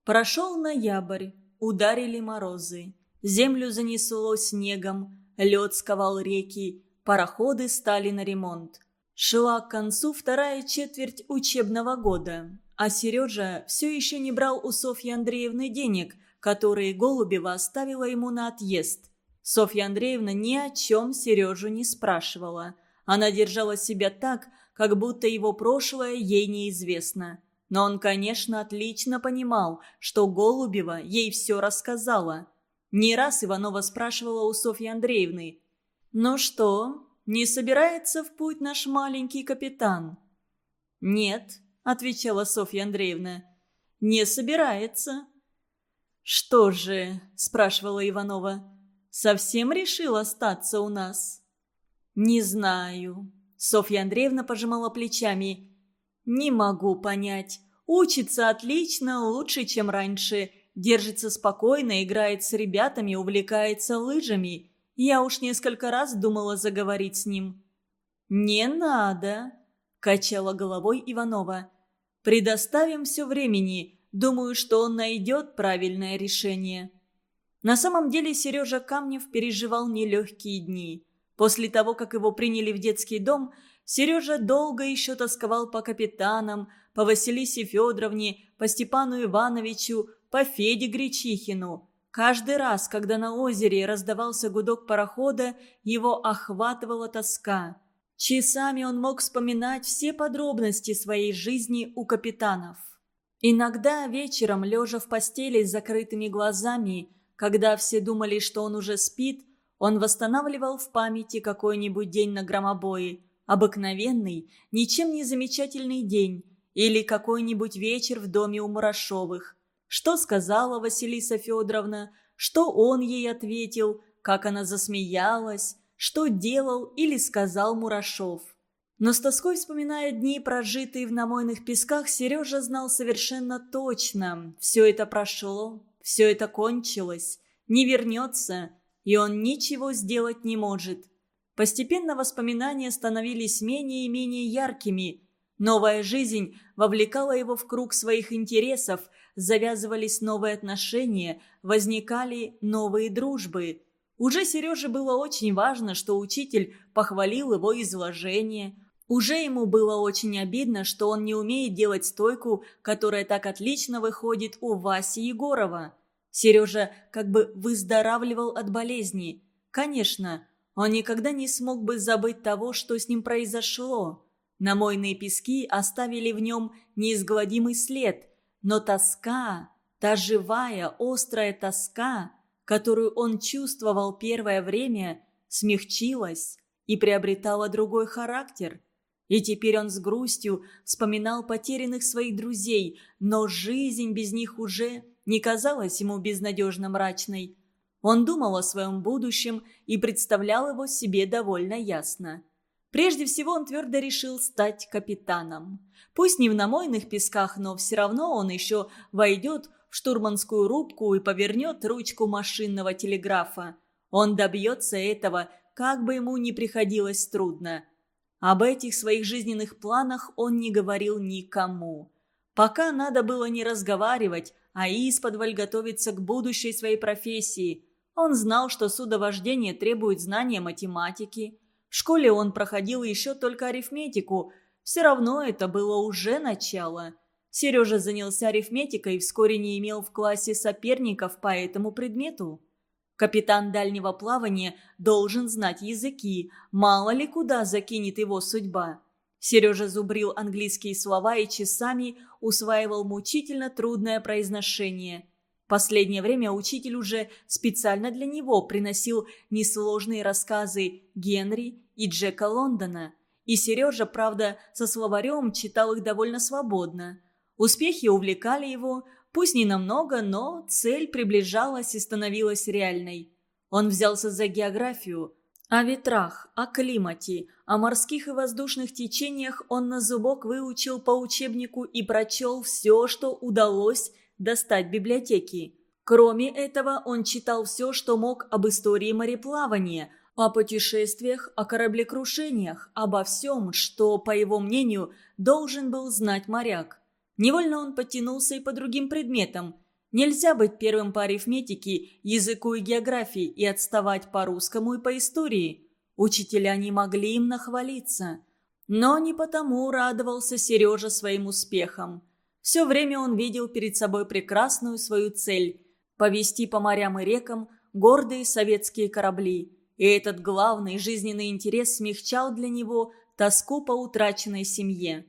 Прошел ноябрь, ударили морозы, землю занесло снегом, лед сковал реки, Пароходы стали на ремонт. Шла к концу вторая четверть учебного года, а Сережа все еще не брал у Софьи Андреевны денег, которые Голубева оставила ему на отъезд. Софья Андреевна ни о чем Сережу не спрашивала. Она держала себя так, как будто его прошлое ей неизвестно. Но он, конечно, отлично понимал, что Голубева ей все рассказала. Не раз Иванова спрашивала у Софьи Андреевны – «Ну что, не собирается в путь наш маленький капитан?» «Нет», — отвечала Софья Андреевна, — «не собирается». «Что же?» – спрашивала Иванова. «Совсем решил остаться у нас?» «Не знаю». Софья Андреевна пожимала плечами. «Не могу понять. Учится отлично, лучше, чем раньше. Держится спокойно, играет с ребятами, увлекается лыжами. Я уж несколько раз думала заговорить с ним». «Не надо», – качала головой Иванова. «Предоставим все времени. Думаю, что он найдет правильное решение». На самом деле Сережа Камнев переживал нелегкие дни. После того, как его приняли в детский дом, Сережа долго еще тосковал по капитанам, по Василисе Федоровне, по Степану Ивановичу, по Феде Гречихину. Каждый раз, когда на озере раздавался гудок парохода, его охватывала тоска. Часами он мог вспоминать все подробности своей жизни у капитанов. Иногда вечером, лежа в постели с закрытыми глазами, когда все думали, что он уже спит, он восстанавливал в памяти какой-нибудь день на громобое, обыкновенный, ничем не замечательный день или какой-нибудь вечер в доме у Мурашовых, что сказала Василиса Федоровна, что он ей ответил, как она засмеялась, что делал или сказал Мурашов. Но с тоской вспоминая дни, прожитые в намойных песках, Сережа знал совершенно точно. Все это прошло, все это кончилось, не вернется, и он ничего сделать не может. Постепенно воспоминания становились менее и менее яркими. Новая жизнь вовлекала его в круг своих интересов – завязывались новые отношения, возникали новые дружбы. Уже Сереже было очень важно, что учитель похвалил его изложение. Уже ему было очень обидно, что он не умеет делать стойку, которая так отлично выходит у Васи Егорова. Сережа как бы выздоравливал от болезни. Конечно, он никогда не смог бы забыть того, что с ним произошло. Намойные пески оставили в нем неизгладимый след – но тоска, та живая, острая тоска, которую он чувствовал первое время, смягчилась и приобретала другой характер. И теперь он с грустью вспоминал потерянных своих друзей, но жизнь без них уже не казалась ему безнадежно мрачной. Он думал о своем будущем и представлял его себе довольно ясно – Прежде всего он твердо решил стать капитаном. Пусть не в намойных песках, но все равно он еще войдет в штурманскую рубку и повернет ручку машинного телеграфа. Он добьется этого, как бы ему ни приходилось трудно. Об этих своих жизненных планах он не говорил никому. Пока надо было не разговаривать, а исподволь готовиться к будущей своей профессии. Он знал, что судовождение требует знания математики – в школе он проходил еще только арифметику. Все равно это было уже начало. Сережа занялся арифметикой и вскоре не имел в классе соперников по этому предмету. Капитан дальнего плавания должен знать языки, мало ли куда закинет его судьба. Сережа зубрил английские слова и часами усваивал мучительно трудное произношение – Последнее время учитель уже специально для него приносил несложные рассказы Генри и Джека Лондона. И Сережа, правда, со словарем читал их довольно свободно. Успехи увлекали его, пусть не намного, но цель приближалась и становилась реальной. Он взялся за географию. О ветрах, о климате, о морских и воздушных течениях он на зубок выучил по учебнику и прочел все, что удалось – достать библиотеки. Кроме этого, он читал все, что мог об истории мореплавания, о путешествиях, о кораблекрушениях, обо всем, что, по его мнению, должен был знать моряк. Невольно он потянулся и по другим предметам. Нельзя быть первым по арифметике, языку и географии и отставать по русскому и по истории. Учителя не могли им нахвалиться. Но не потому радовался Сережа своим успехам. Все время он видел перед собой прекрасную свою цель – повести по морям и рекам гордые советские корабли. И этот главный жизненный интерес смягчал для него тоску по утраченной семье.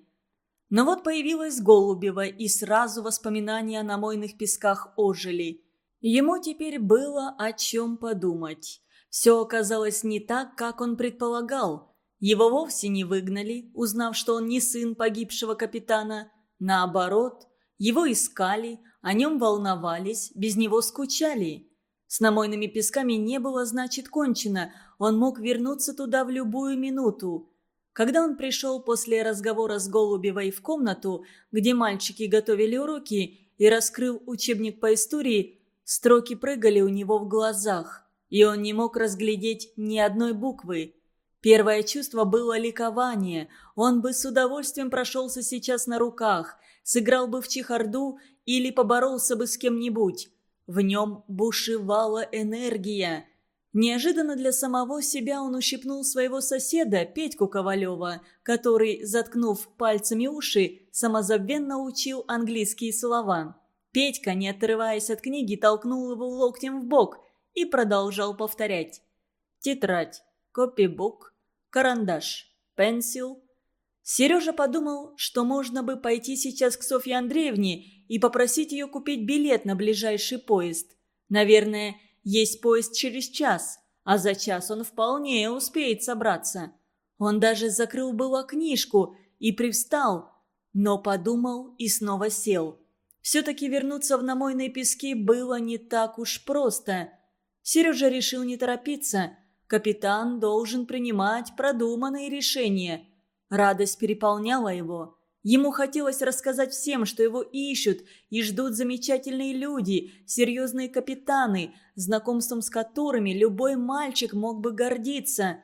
Но вот появилась Голубева, и сразу воспоминания о намойных песках ожили. Ему теперь было о чем подумать. Все оказалось не так, как он предполагал. Его вовсе не выгнали, узнав, что он не сын погибшего капитана – Наоборот, его искали, о нем волновались, без него скучали. С намойными песками не было, значит, кончено, он мог вернуться туда в любую минуту. Когда он пришел после разговора с Голубевой в комнату, где мальчики готовили уроки, и раскрыл учебник по истории, строки прыгали у него в глазах, и он не мог разглядеть ни одной буквы. Первое чувство было ликование. Он бы с удовольствием прошелся сейчас на руках, сыграл бы в чехарду или поборолся бы с кем-нибудь. В нем бушевала энергия. Неожиданно для самого себя он ущипнул своего соседа, Петьку Ковалева, который, заткнув пальцами уши, самозабвенно учил английские слова. Петька, не отрываясь от книги, толкнул его локтем в бок и продолжал повторять. «Тетрадь, копибук, карандаш, пенсил. Сережа подумал, что можно бы пойти сейчас к Софье Андреевне и попросить ее купить билет на ближайший поезд. Наверное, есть поезд через час, а за час он вполне успеет собраться. Он даже закрыл было книжку и привстал, но подумал и снова сел. Все-таки вернуться в намойные пески было не так уж просто. Сережа решил не торопиться – Капитан должен принимать продуманные решения. Радость переполняла его. Ему хотелось рассказать всем, что его ищут и ждут замечательные люди, серьезные капитаны, знакомством с которыми любой мальчик мог бы гордиться.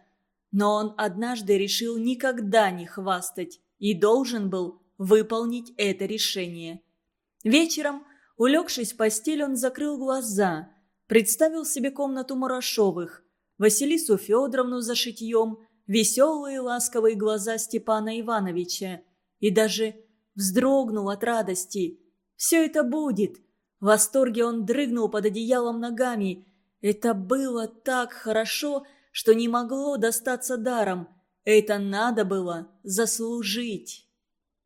Но он однажды решил никогда не хвастать и должен был выполнить это решение. Вечером, улегшись в постель, он закрыл глаза, представил себе комнату Мурашовых, Василису Федоровну за шитьем, веселые ласковые глаза Степана Ивановича. И даже вздрогнул от радости. «Все это будет!» В восторге он дрыгнул под одеялом ногами. «Это было так хорошо, что не могло достаться даром. Это надо было заслужить!»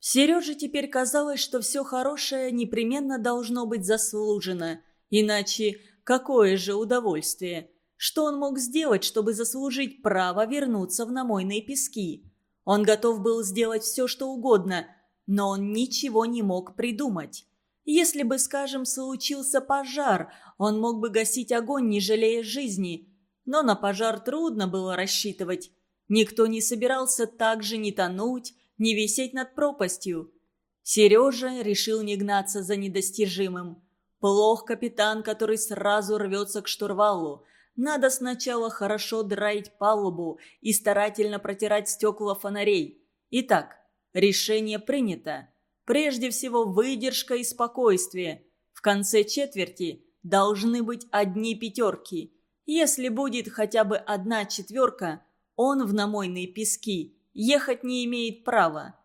Сереже теперь казалось, что все хорошее непременно должно быть заслужено. Иначе какое же удовольствие! Что он мог сделать, чтобы заслужить право вернуться в намойные пески? Он готов был сделать все, что угодно, но он ничего не мог придумать. Если бы, скажем, случился пожар, он мог бы гасить огонь, не жалея жизни. Но на пожар трудно было рассчитывать. Никто не собирался так же не тонуть, не висеть над пропастью. Сережа решил не гнаться за недостижимым. Плох капитан, который сразу рвется к штурвалу. Надо сначала хорошо драить палубу и старательно протирать стекла фонарей. Итак, решение принято. Прежде всего выдержка и спокойствие. В конце четверти должны быть одни пятерки. Если будет хотя бы одна четверка, он в намойные пески ехать не имеет права.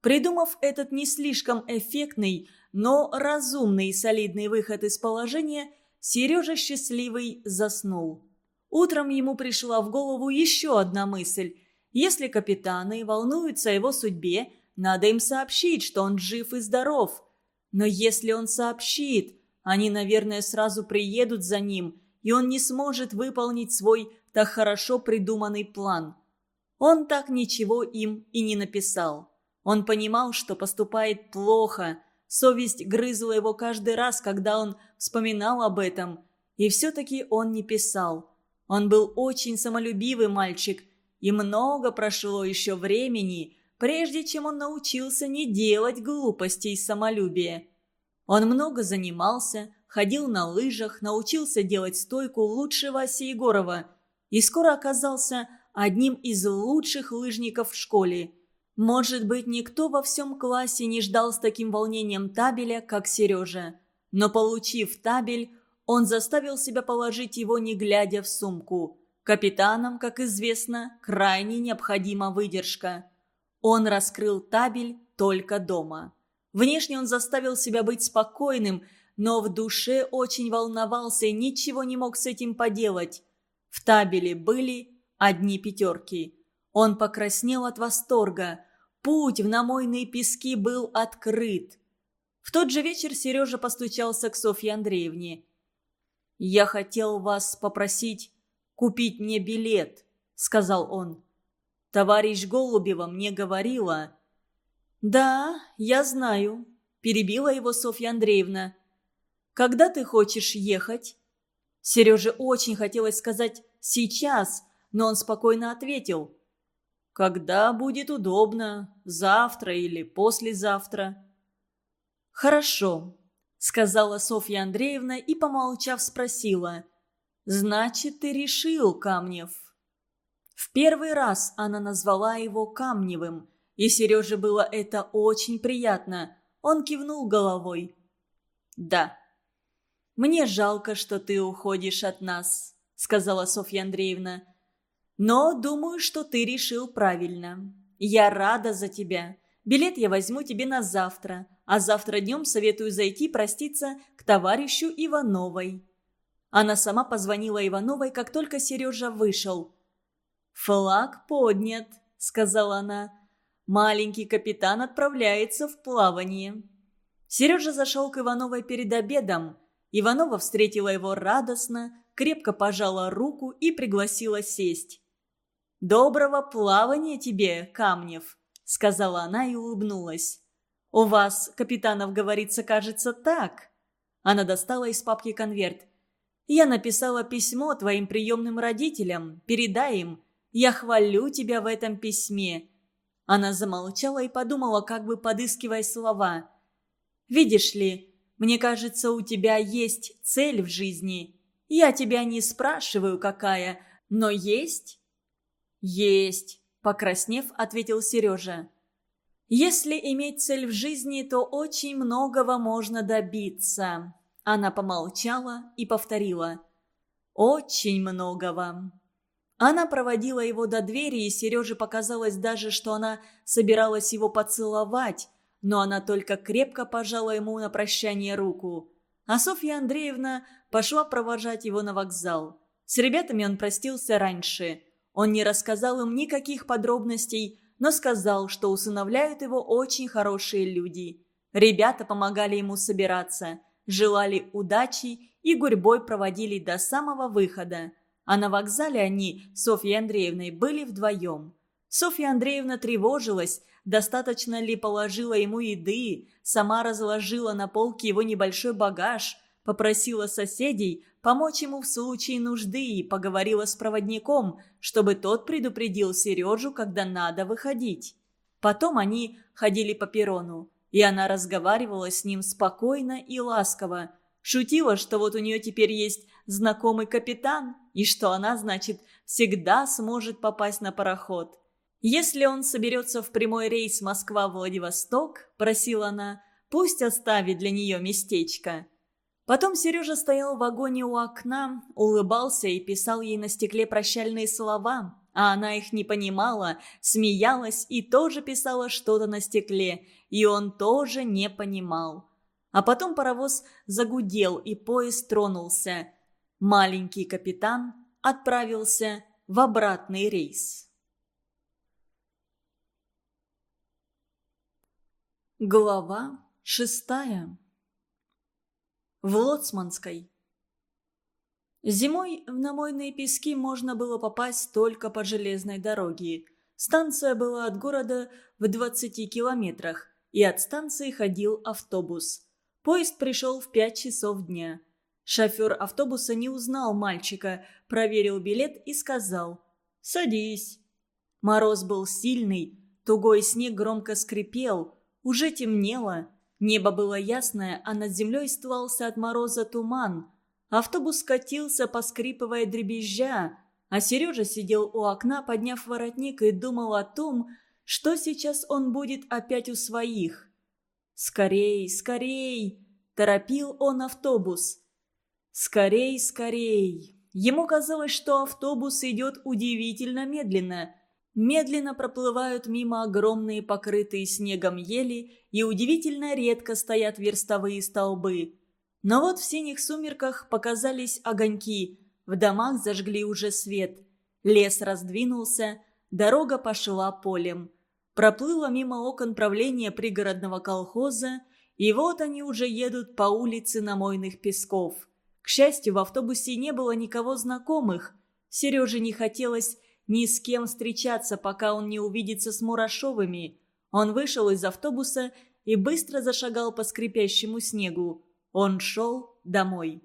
Придумав этот не слишком эффектный, но разумный и солидный выход из положения, Сережа счастливый заснул. Утром ему пришла в голову еще одна мысль. Если капитаны волнуются о его судьбе, надо им сообщить, что он жив и здоров. Но если он сообщит, они, наверное, сразу приедут за ним, и он не сможет выполнить свой так хорошо придуманный план. Он так ничего им и не написал. Он понимал, что поступает плохо – Совесть грызла его каждый раз, когда он вспоминал об этом. И все-таки он не писал. Он был очень самолюбивый мальчик, и много прошло еще времени, прежде чем он научился не делать глупостей из самолюбия. Он много занимался, ходил на лыжах, научился делать стойку лучше Васи Егорова и скоро оказался одним из лучших лыжников в школе – может быть, никто во всем классе не ждал с таким волнением табеля, как Сережа. Но получив табель, он заставил себя положить его, не глядя в сумку. Капитанам, как известно, крайне необходима выдержка. Он раскрыл табель только дома. Внешне он заставил себя быть спокойным, но в душе очень волновался и ничего не мог с этим поделать. В табеле были одни пятерки. Он покраснел от восторга – Путь в намойные пески был открыт. В тот же вечер Сережа постучался к Софье Андреевне. «Я хотел вас попросить купить мне билет», — сказал он. «Товарищ Голубева мне говорила...» «Да, я знаю», – перебила его Софья Андреевна. «Когда ты хочешь ехать?» Сереже очень хотелось сказать «сейчас», но он спокойно ответил. «Когда будет удобно? Завтра или послезавтра?» «Хорошо», — сказала Софья Андреевна и, помолчав, спросила. «Значит, ты решил, Камнев?» В первый раз она назвала его Камневым, и Сереже было это очень приятно. Он кивнул головой. «Да». «Мне жалко, что ты уходишь от нас», — сказала Софья Андреевна. Но думаю, что ты решил правильно. Я рада за тебя. Билет я возьму тебе на завтра, а завтра днем советую зайти проститься к товарищу Ивановой». Она сама позвонила Ивановой, как только Сережа вышел. «Флаг поднят», — сказала она. «Маленький капитан отправляется в плавание». Сережа зашел к Ивановой перед обедом. Иванова встретила его радостно, крепко пожала руку и пригласила сесть. «Доброго плавания тебе, Камнев!» — сказала она и улыбнулась. «У вас, капитанов, говорится, кажется, так». Она достала из папки конверт. «Я написала письмо твоим приемным родителям. Передай им. Я хвалю тебя в этом письме». Она замолчала и подумала, как бы подыскивая слова. «Видишь ли, мне кажется, у тебя есть цель в жизни. Я тебя не спрашиваю, какая, но есть «Есть», – покраснев, ответил Сережа. «Если иметь цель в жизни, то очень многого можно добиться». Она помолчала и повторила. «Очень многого». Она проводила его до двери, и Сереже показалось даже, что она собиралась его поцеловать, но она только крепко пожала ему на прощание руку. А Софья Андреевна пошла провожать его на вокзал. С ребятами он простился раньше – он не рассказал им никаких подробностей, но сказал, что усыновляют его очень хорошие люди. Ребята помогали ему собираться, желали удачи и гурьбой проводили до самого выхода. А на вокзале они с Софьей Андреевной были вдвоем. Софья Андреевна тревожилась, достаточно ли положила ему еды, сама разложила на полке его небольшой багаж – попросила соседей помочь ему в случае нужды и поговорила с проводником, чтобы тот предупредил Сережу, когда надо выходить. Потом они ходили по перрону, и она разговаривала с ним спокойно и ласково. Шутила, что вот у нее теперь есть знакомый капитан, и что она, значит, всегда сможет попасть на пароход. «Если он соберется в прямой рейс Москва-Владивосток», – просила она, – «пусть оставит для нее местечко». Потом Сережа стоял в вагоне у окна, улыбался и писал ей на стекле прощальные слова, а она их не понимала, смеялась и тоже писала что-то на стекле, и он тоже не понимал. А потом паровоз загудел, и поезд тронулся. Маленький капитан отправился в обратный рейс. Глава шестая в Лоцманской. Зимой в намойные пески можно было попасть только по железной дороге. Станция была от города в 20 километрах, и от станции ходил автобус. Поезд пришел в 5 часов дня. Шофер автобуса не узнал мальчика, проверил билет и сказал «Садись». Мороз был сильный, тугой снег громко скрипел, уже темнело – Небо было ясное, а над землей стлался от мороза туман. Автобус скатился, поскрипывая дребезжа, а Сережа сидел у окна, подняв воротник, и думал о том, что сейчас он будет опять у своих. «Скорей, скорей!» – торопил он автобус. «Скорей, скорей!» Ему казалось, что автобус идет удивительно медленно – медленно проплывают мимо огромные покрытые снегом ели и удивительно редко стоят верстовые столбы. Но вот в синих сумерках показались огоньки, в домах зажгли уже свет. Лес раздвинулся, дорога пошла полем. проплыла мимо окон правления пригородного колхоза, и вот они уже едут по улице намойных песков. К счастью, в автобусе не было никого знакомых. Сереже не хотелось ни с кем встречаться, пока он не увидится с Мурашовыми. Он вышел из автобуса и быстро зашагал по скрипящему снегу. Он шел домой.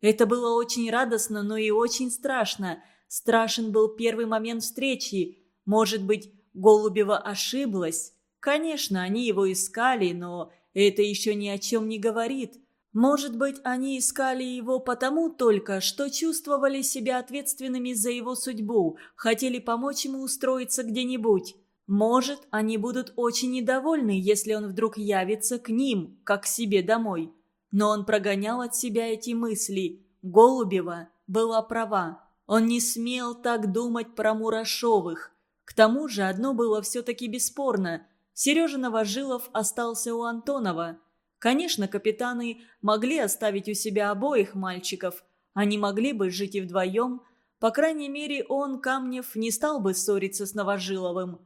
Это было очень радостно, но и очень страшно. Страшен был первый момент встречи. Может быть, Голубева ошиблась. Конечно, они его искали, но это еще ни о чем не говорит. Может быть, они искали его потому только, что чувствовали себя ответственными за его судьбу, хотели помочь ему устроиться где-нибудь. Может, они будут очень недовольны, если он вдруг явится к ним, как к себе домой. Но он прогонял от себя эти мысли. Голубева была права. Он не смел так думать про Мурашовых. К тому же одно было все-таки бесспорно. Сережа Новожилов остался у Антонова – Конечно, капитаны могли оставить у себя обоих мальчиков. Они могли бы жить и вдвоем. По крайней мере, он, Камнев, не стал бы ссориться с Новожиловым.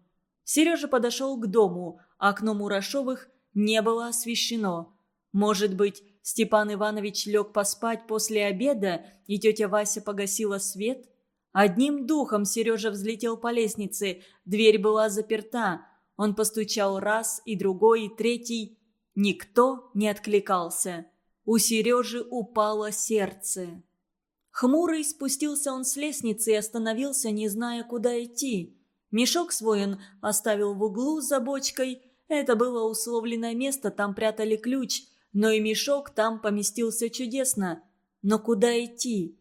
Сережа подошел к дому, а окно Мурашовых не было освещено. Может быть, Степан Иванович лег поспать после обеда, и тетя Вася погасила свет? Одним духом Сережа взлетел по лестнице, дверь была заперта. Он постучал раз, и другой, и третий. Никто не откликался. У Сережи упало сердце. Хмурый спустился он с лестницы и остановился, не зная, куда идти. Мешок свой он оставил в углу за бочкой. Это было условленное место, там прятали ключ, но и мешок там поместился чудесно. Но куда идти?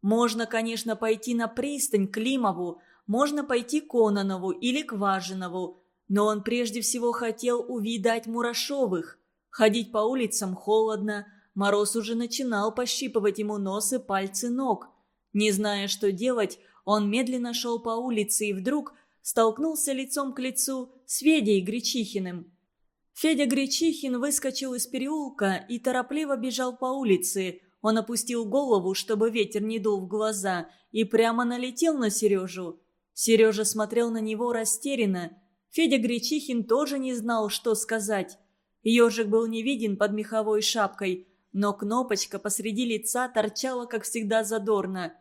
Можно, конечно, пойти на пристань к Климову, можно пойти к Кононову или к Важинову, но он прежде всего хотел увидать Мурашовых. Ходить по улицам холодно, мороз уже начинал пощипывать ему нос и пальцы ног. Не зная, что делать, он медленно шел по улице и вдруг столкнулся лицом к лицу с Федей Гречихиным. Федя Гречихин выскочил из переулка и торопливо бежал по улице. Он опустил голову, чтобы ветер не дул в глаза, и прямо налетел на Сережу. Сережа смотрел на него растерянно. Федя Гречихин тоже не знал, что сказать. Ежик был не виден под меховой шапкой, но кнопочка посреди лица торчала, как всегда, задорно.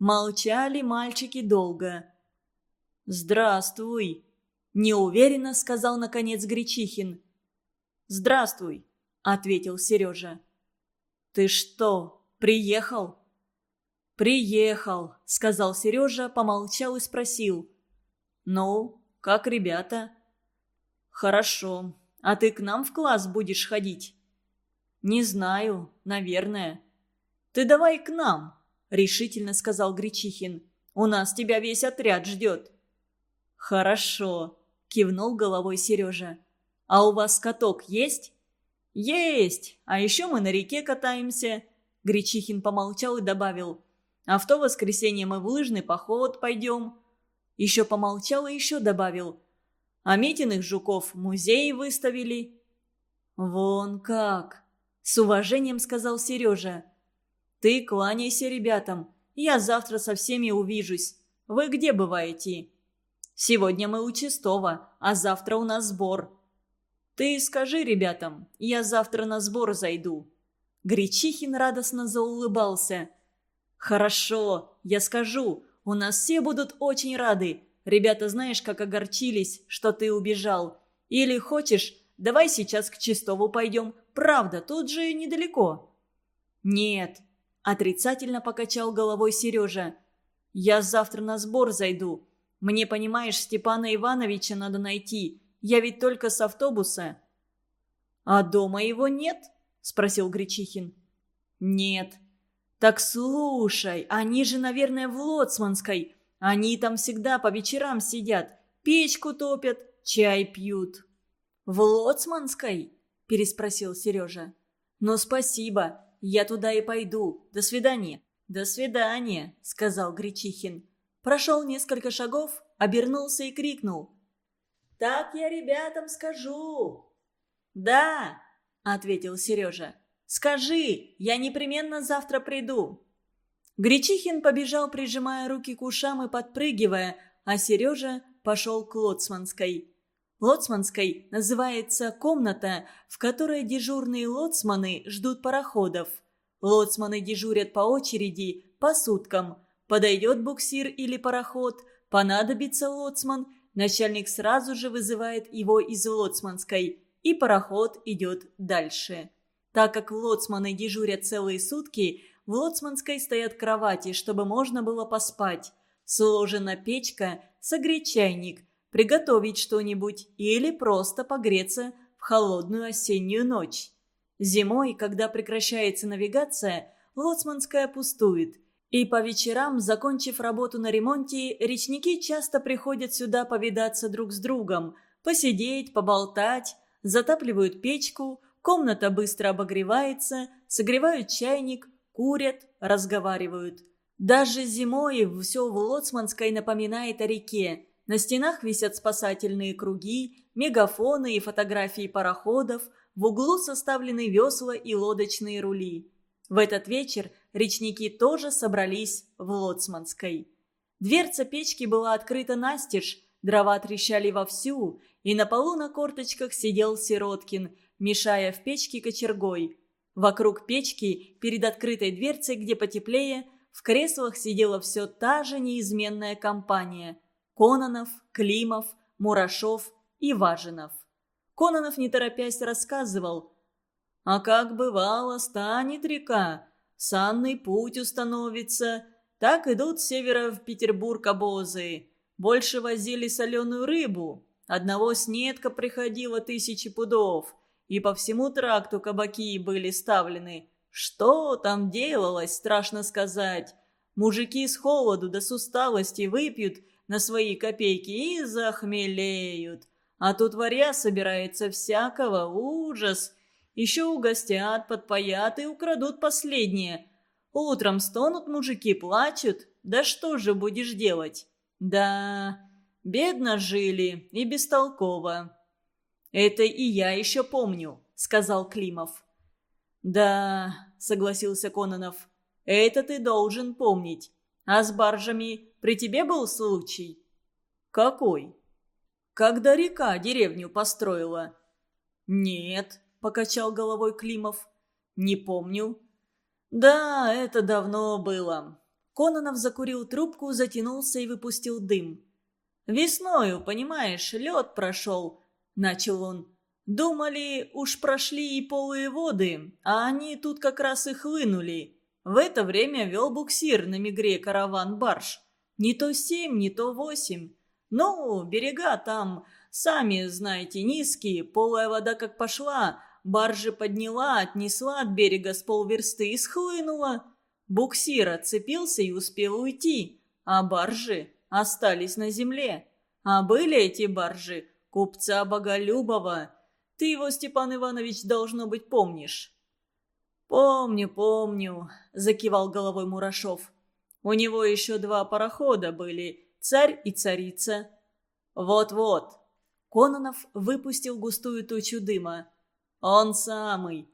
Молчали мальчики долго. «Здравствуй!» – неуверенно сказал, наконец, Гречихин. «Здравствуй!» – ответил Сережа. «Ты что, приехал?» «Приехал», — сказал Сережа, помолчал и спросил. «Ну, как ребята?» «Хорошо. А ты к нам в класс будешь ходить?» «Не знаю. Наверное». «Ты давай к нам», — решительно сказал Гречихин. «У нас тебя весь отряд ждет». «Хорошо», — кивнул головой Сережа. «А у вас каток есть?» «Есть! А еще мы на реке катаемся!» Гречихин помолчал и добавил. «А в то воскресенье мы в лыжный поход пойдем. Еще помолчал и еще добавил. А Митиных жуков в музее выставили. «Вон как!» — с уважением сказал Сережа. «Ты кланяйся ребятам. Я завтра со всеми увижусь. Вы где бываете?» «Сегодня мы у Чистова, а завтра у нас сбор». «Ты скажи ребятам, я завтра на сбор зайду». Гречихин радостно заулыбался. «Хорошо, я скажу. У нас все будут очень рады. Ребята, знаешь, как огорчились, что ты убежал. Или хочешь, давай сейчас к Чистову пойдем. Правда, тут же недалеко». «Нет», – отрицательно покачал головой Сережа. «Я завтра на сбор зайду. Мне, понимаешь, Степана Ивановича надо найти. Я ведь только с автобуса». «А дома его нет?» – спросил Гречихин. «Нет», «Так слушай, они же, наверное, в Лоцманской. Они там всегда по вечерам сидят, печку топят, чай пьют». «В Лоцманской?» – переспросил Сережа. «Но спасибо, я туда и пойду. До свидания». «До свидания», – сказал Гречихин. Прошел несколько шагов, обернулся и крикнул. «Так я ребятам скажу». «Да», – ответил Сережа. Скажи, я непременно завтра приду». Гречихин побежал, прижимая руки к ушам и подпрыгивая, а Сережа пошел к Лоцманской. Лоцманской называется комната, в которой дежурные лоцманы ждут пароходов. Лоцманы дежурят по очереди, по суткам. Подойдет буксир или пароход, понадобится лоцман, начальник сразу же вызывает его из лоцманской, и пароход идет дальше. Так как лоцманы дежурят целые сутки, в лоцманской стоят кровати, чтобы можно было поспать. Сложена печка, согреть чайник, приготовить что-нибудь или просто погреться в холодную осеннюю ночь. Зимой, когда прекращается навигация, лоцманская пустует. И по вечерам, закончив работу на ремонте, речники часто приходят сюда повидаться друг с другом, посидеть, поболтать, затапливают печку – комната быстро обогревается, согревают чайник, курят, разговаривают. Даже зимой все в Лоцманской напоминает о реке. На стенах висят спасательные круги, мегафоны и фотографии пароходов, в углу составлены весла и лодочные рули. В этот вечер речники тоже собрались в Лоцманской. Дверца печки была открыта настежь, дрова трещали вовсю, и на полу на корточках сидел Сироткин – мешая в печке кочергой. Вокруг печки, перед открытой дверцей, где потеплее, в креслах сидела все та же неизменная компания – Кононов, Климов, Мурашов и Важинов. Кононов, не торопясь, рассказывал «А как бывало, станет река, санный путь установится, так идут с севера в Петербург обозы, больше возили соленую рыбу, одного снетка приходило тысячи пудов» и по всему тракту кабаки были ставлены. Что там делалось, страшно сказать. Мужики с холоду до суставости выпьют на свои копейки и захмелеют. А тут варя собирается всякого, ужас. Еще угостят, подпоят и украдут последнее. Утром стонут мужики, плачут. Да что же будешь делать? Да, бедно жили и бестолково. «Это и я еще помню», — сказал Климов. «Да», — согласился Кононов, — «это ты должен помнить. А с баржами при тебе был случай?» «Какой?» «Когда река деревню построила». «Нет», — покачал головой Климов, — «не помню». «Да, это давно было». Кононов закурил трубку, затянулся и выпустил дым. «Весною, понимаешь, лед прошел». – начал он. «Думали, уж прошли и полые воды, а они тут как раз и хлынули. В это время вел буксир на мигре караван-барж. Не то семь, не то восемь. Ну, берега там, сами знаете, низкие, полая вода как пошла, баржи подняла, отнесла от берега с полверсты и схлынула. Буксир отцепился и успел уйти, а баржи остались на земле. А были эти баржи купца Боголюбова. Ты его, Степан Иванович, должно быть, помнишь». «Помню, помню», — закивал головой Мурашов. «У него еще два парохода были, царь и царица». «Вот-вот». Кононов выпустил густую тучу дыма. «Он самый.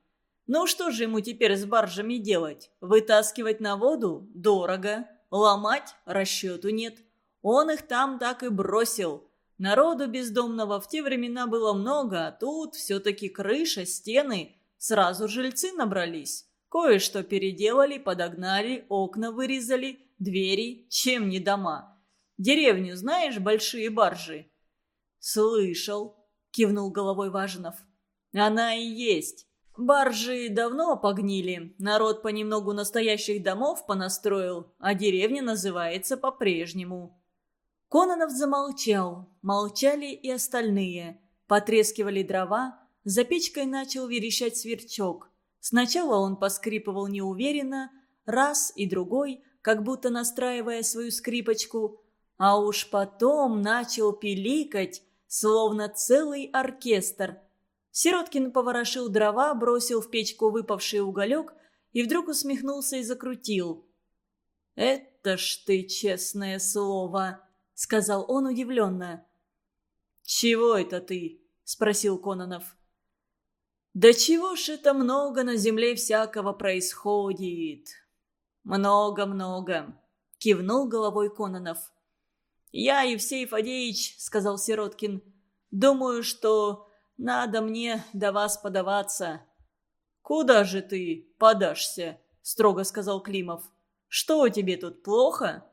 Ну что же ему теперь с баржами делать? Вытаскивать на воду? Дорого. Ломать? Расчету нет. Он их там так и бросил. Народу бездомного в те времена было много, а тут все-таки крыша, стены. Сразу жильцы набрались. Кое-что переделали, подогнали, окна вырезали, двери, чем не дома. Деревню знаешь, большие баржи? «Слышал», — кивнул головой Важинов. «Она и есть. Баржи давно погнили, народ понемногу настоящих домов понастроил, а деревня называется по-прежнему». Кононов замолчал. Молчали и остальные. Потрескивали дрова. За печкой начал верещать сверчок. Сначала он поскрипывал неуверенно, раз и другой, как будто настраивая свою скрипочку, а уж потом начал пиликать, словно целый оркестр. Сироткин поворошил дрова, бросил в печку выпавший уголек и вдруг усмехнулся и закрутил. «Это ж ты, честное слово!» — сказал он удивленно. «Чего это ты?» — спросил Кононов. «Да чего ж это много на земле всякого происходит?» «Много-много», — кивнул головой Кононов. «Я, Евсей Фадеич», — сказал Сироткин, — «думаю, что надо мне до вас подаваться». «Куда же ты подашься?» — строго сказал Климов. «Что тебе тут плохо?»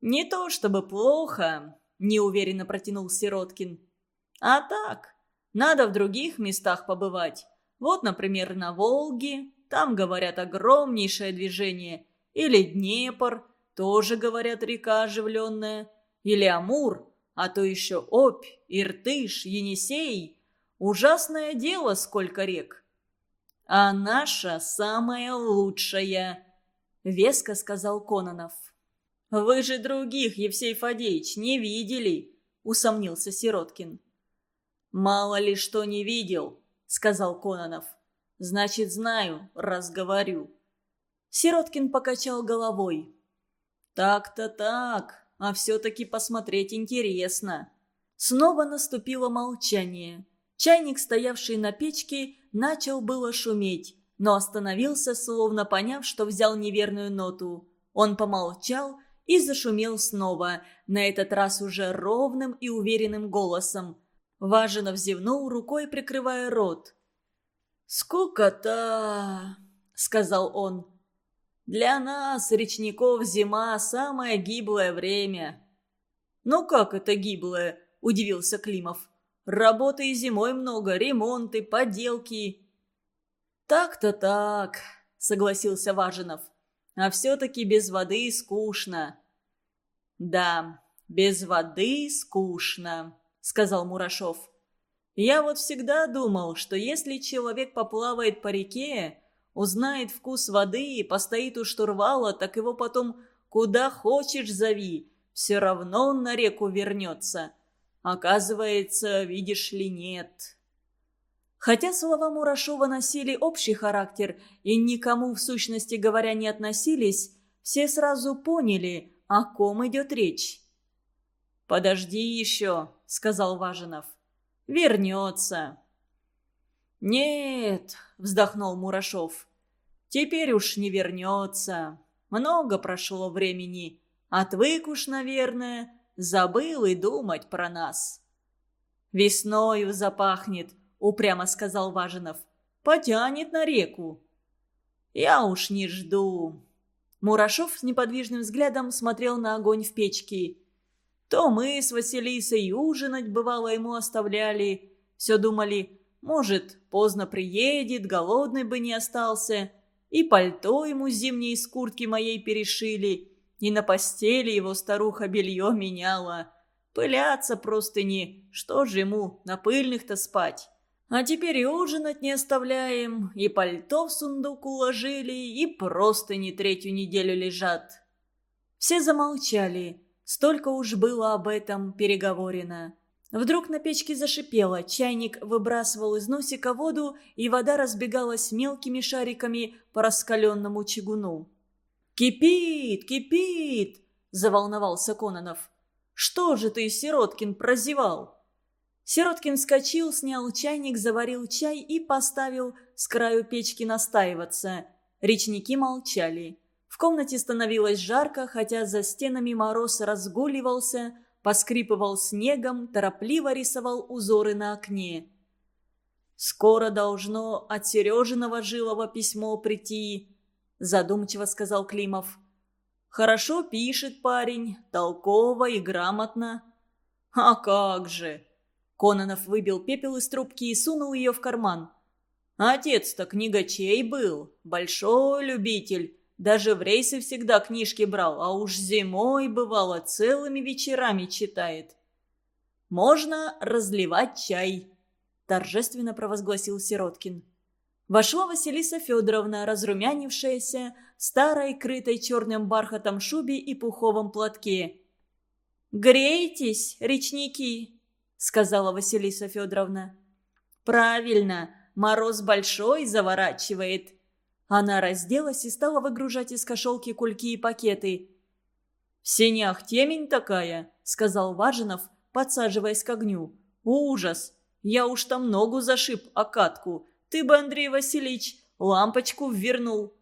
«Не то чтобы плохо», — неуверенно протянул Сироткин. «А так, надо в других местах побывать. Вот, например, на Волге, там, говорят, огромнейшее движение. Или Днепр, тоже, говорят, река оживленная. Или Амур, а то еще Обь, Иртыш, Енисей. Ужасное дело, сколько рек. А наша самая лучшая, — веско сказал Кононов. «Вы же других, Евсей Фадеич, не видели!» – усомнился Сироткин. «Мало ли что не видел», – сказал Кононов. «Значит, знаю, разговорю». Сироткин покачал головой. «Так-то так, а все-таки посмотреть интересно». Снова наступило молчание. Чайник, стоявший на печке, начал было шуметь, но остановился, словно поняв, что взял неверную ноту. Он помолчал и зашумел снова, на этот раз уже ровным и уверенным голосом. Важенов зевнул, рукой прикрывая рот. Сколько-то, сказал он. «Для нас, речников, зима — самое гиблое время». «Ну как это гиблое?» — удивился Климов. «Работы и зимой много, ремонты, поделки». «Так-то так», — согласился Важенов. А все-таки без воды скучно». «Да, без воды скучно», — сказал Мурашов. «Я вот всегда думал, что если человек поплавает по реке, узнает вкус воды и постоит у штурвала, так его потом куда хочешь зови, все равно он на реку вернется. Оказывается, видишь ли, нет». Хотя слова Мурашова носили общий характер и никому в сущности говоря не относились, все сразу поняли, о ком идет речь. «Подожди еще», — сказал Важинов. «Вернется». «Нет», — вздохнул Мурашов. «Теперь уж не вернется. Много прошло времени. Отвык уж, наверное, забыл и думать про нас». «Весною запахнет», – упрямо сказал Важинов. «Потянет на реку». «Я уж не жду». Мурашов с неподвижным взглядом смотрел на огонь в печке. То мы с Василисой ужинать, бывало, ему оставляли. Все думали, может, поздно приедет, голодный бы не остался. И пальто ему зимней из куртки моей перешили. И на постели его старуха белье меняла. Пыляться просто не, что же ему на пыльных-то спать? А теперь и ужинать не оставляем, и пальто в сундук уложили, и просто не третью неделю лежат». Все замолчали. Столько уж было об этом переговорено. Вдруг на печке зашипело, чайник выбрасывал из носика воду, и вода разбегалась мелкими шариками по раскаленному чугуну. «Кипит, кипит!» – заволновался Кононов. «Что же ты, Сироткин, прозевал?» Сироткин вскочил, снял чайник, заварил чай и поставил с краю печки настаиваться. Речники молчали. В комнате становилось жарко, хотя за стенами мороз разгуливался, поскрипывал снегом, торопливо рисовал узоры на окне. «Скоро должно от Сережиного жилого письмо прийти», – задумчиво сказал Климов. «Хорошо пишет парень, толково и грамотно». «А как же!» Кононов выбил пепел из трубки и сунул ее в карман. «Отец-то книгачей был, большой любитель. Даже в рейсы всегда книжки брал, а уж зимой, бывало, целыми вечерами читает». «Можно разливать чай», – торжественно провозгласил Сироткин. Вошла Василиса Федоровна, разрумянившаяся, в старой, крытой черным бархатом шубе и пуховом платке. «Грейтесь, речники!» сказала Василиса Федоровна. «Правильно, мороз большой заворачивает». Она разделась и стала выгружать из кошелки кульки и пакеты. «В сенях темень такая», — сказал Важинов, подсаживаясь к огню. «Ужас! Я уж там ногу зашиб о Ты бы, Андрей Васильевич, лампочку ввернул».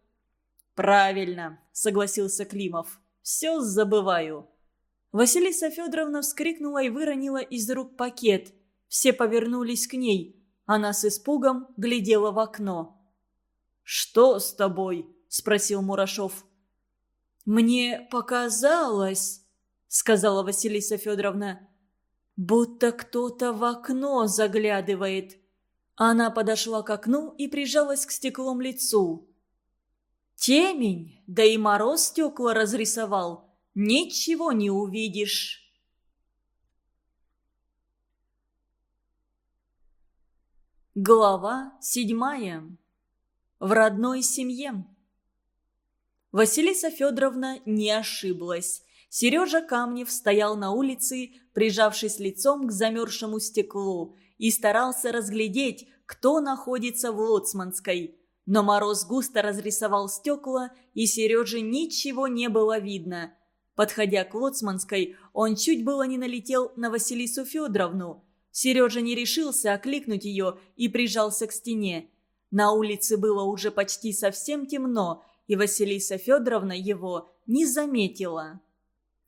«Правильно», — согласился Климов. «Все забываю». Василиса Федоровна вскрикнула и выронила из рук пакет. Все повернулись к ней. Она с испугом глядела в окно. «Что с тобой?» – спросил Мурашов. «Мне показалось», – сказала Василиса Федоровна, – «будто кто-то в окно заглядывает». Она подошла к окну и прижалась к стеклом лицу. «Темень, да и мороз стекла разрисовал», ничего не увидишь». Глава седьмая. В родной семье. Василиса Федоровна не ошиблась. Сережа Камнев стоял на улице, прижавшись лицом к замерзшему стеклу, и старался разглядеть, кто находится в Лоцманской. Но мороз густо разрисовал стекла, и Сереже ничего не было видно. Подходя к Лоцманской, он чуть было не налетел на Василису Федоровну. Сережа не решился окликнуть ее и прижался к стене. На улице было уже почти совсем темно, и Василиса Федоровна его не заметила.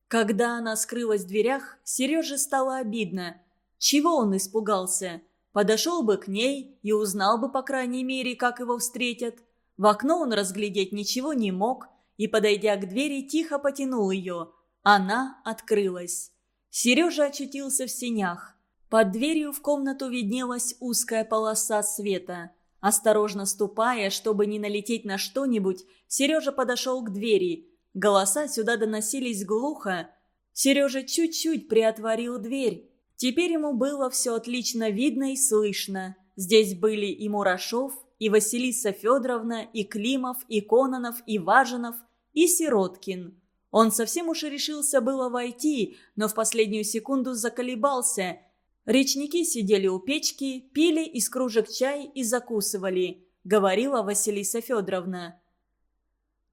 Когда она скрылась в дверях, Сереже стало обидно. Чего он испугался? Подошел бы к ней и узнал бы, по крайней мере, как его встретят. В окно он разглядеть ничего не мог – и, подойдя к двери, тихо потянул ее. Она открылась. Сережа очутился в сенях. Под дверью в комнату виднелась узкая полоса света. Осторожно ступая, чтобы не налететь на что-нибудь, Сережа подошел к двери. Голоса сюда доносились глухо. Сережа чуть-чуть приотворил дверь. Теперь ему было все отлично видно и слышно. Здесь были и Мурашов, и Василиса Федоровна, и Климов, и Кононов, и Важинов, и Сироткин. Он совсем уж решился было войти, но в последнюю секунду заколебался. Речники сидели у печки, пили из кружек чай и закусывали, говорила Василиса Федоровна.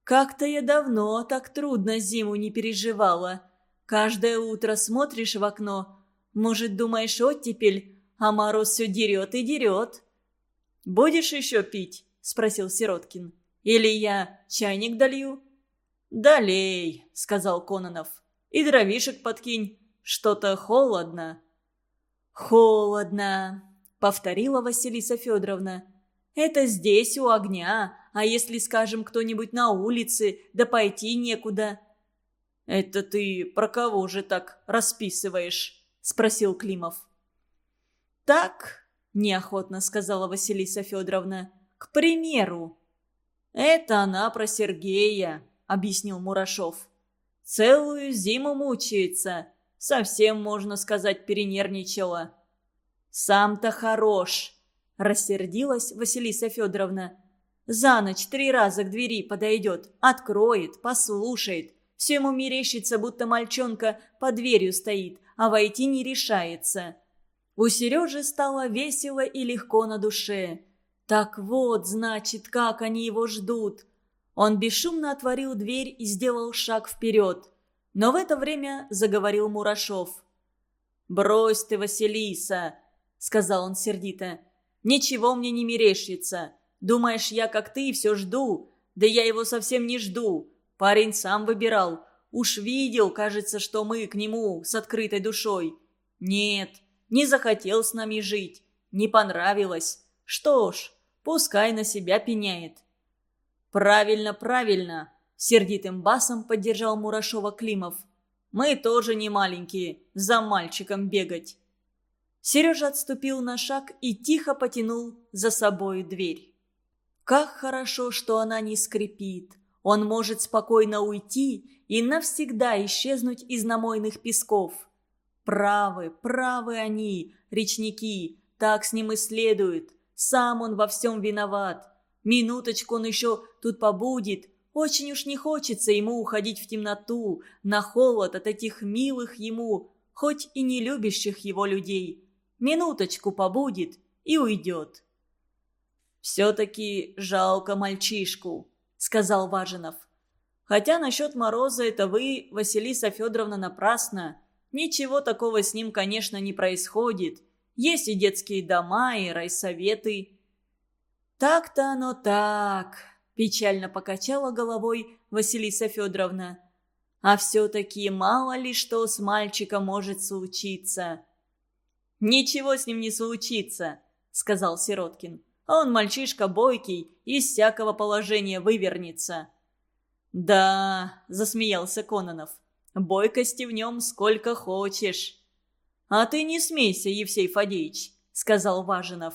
«Как-то я давно так трудно зиму не переживала. Каждое утро смотришь в окно. Может, думаешь, оттепель, а мороз все дерет и дерет». «Будешь еще пить?» – спросил Сироткин. «Или я чайник долью?» «Долей», — сказал Кононов. «И дровишек подкинь. Что-то холодно». «Холодно», — повторила Василиса Федоровна. «Это здесь у огня, а если, скажем, кто-нибудь на улице, да пойти некуда». «Это ты про кого же так расписываешь?» — спросил Климов. «Так», — неохотно сказала Василиса Федоровна, — «к примеру». «Это она про Сергея», — объяснил Мурашов. «Целую зиму мучается. Совсем, можно сказать, перенервничала». «Сам-то хорош», — рассердилась Василиса Федоровна. «За ночь три раза к двери подойдет, откроет, послушает. Все ему мерещится, будто мальчонка под дверью стоит, а войти не решается». У Сережи стало весело и легко на душе. «Так вот, значит, как они его ждут!» Он бесшумно отворил дверь и сделал шаг вперед. Но в это время заговорил Мурашов. «Брось ты, Василиса!» — сказал он сердито. «Ничего мне не мерещится. Думаешь, я, как ты, все жду? Да я его совсем не жду. Парень сам выбирал. Уж видел, кажется, что мы к нему с открытой душой. Нет, не захотел с нами жить. Не понравилось. Что ж, пускай на себя пеняет. «Правильно, правильно!» – сердитым басом поддержал Мурашова Климов. «Мы тоже не маленькие, за мальчиком бегать!» Сережа отступил на шаг и тихо потянул за собой дверь. Как хорошо, что она не скрипит. Он может спокойно уйти и навсегда исчезнуть из намойных песков. Правы, правы они, речники, так с ним и следует. Сам он во всем виноват. Минуточку он еще тут побудет. Очень уж не хочется ему уходить в темноту, на холод от этих милых ему, хоть и не любящих его людей. Минуточку побудет и уйдет. «Все-таки жалко мальчишку», — сказал Важинов. «Хотя насчет Мороза это вы, Василиса Федоровна, напрасно. Ничего такого с ним, конечно, не происходит. Есть и детские дома, и райсоветы». «Так-то оно так», – печально покачала головой Василиса Федоровна. «А все-таки мало ли что с мальчиком может случиться». «Ничего с ним не случится», – сказал Сироткин. «Он мальчишка бойкий, из всякого положения вывернется». «Да», – засмеялся Кононов, – «бойкости в нем сколько хочешь». «А ты не смейся, Евсей Фадеич», – сказал Важинов.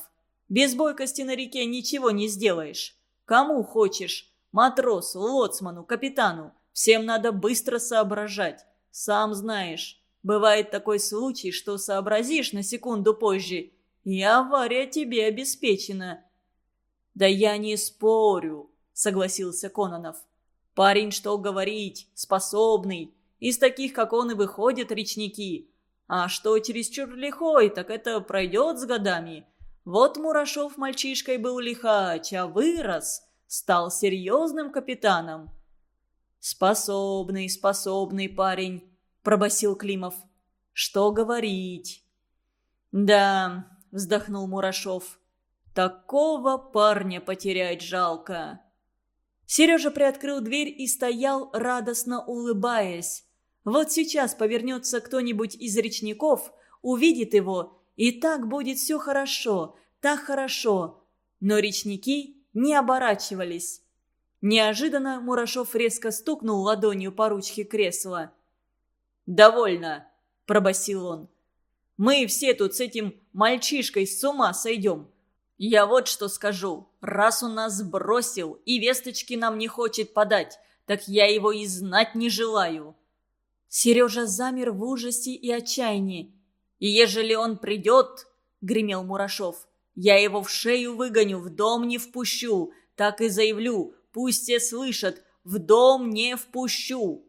Без бойкости на реке ничего не сделаешь. Кому хочешь. Матросу, лоцману, капитану. Всем надо быстро соображать. Сам знаешь. Бывает такой случай, что сообразишь на секунду позже, и авария тебе обеспечена. «Да я не спорю», — согласился Кононов. «Парень, что говорить, способный. Из таких, как он, и выходят речники. А что чересчур лихой, так это пройдет с годами. Вот Мурашов мальчишкой был лихач, а вырос, стал серьезным капитаном. «Способный, способный парень», – пробасил Климов. «Что говорить?» «Да», – вздохнул Мурашов, – «такого парня потерять жалко». Сережа приоткрыл дверь и стоял, радостно улыбаясь. Вот сейчас повернется кто-нибудь из речников, увидит его – и так будет все хорошо, так хорошо. Но речники не оборачивались. Неожиданно Мурашов резко стукнул ладонью по ручке кресла. «Довольно», – пробасил он. «Мы все тут с этим мальчишкой с ума сойдем. Я вот что скажу. Раз он нас бросил и весточки нам не хочет подать, так я его и знать не желаю». Сережа замер в ужасе и отчаянии. И ежели он придет, — гремел Мурашов, — я его в шею выгоню, в дом не впущу, так и заявлю, пусть все слышат, в дом не впущу.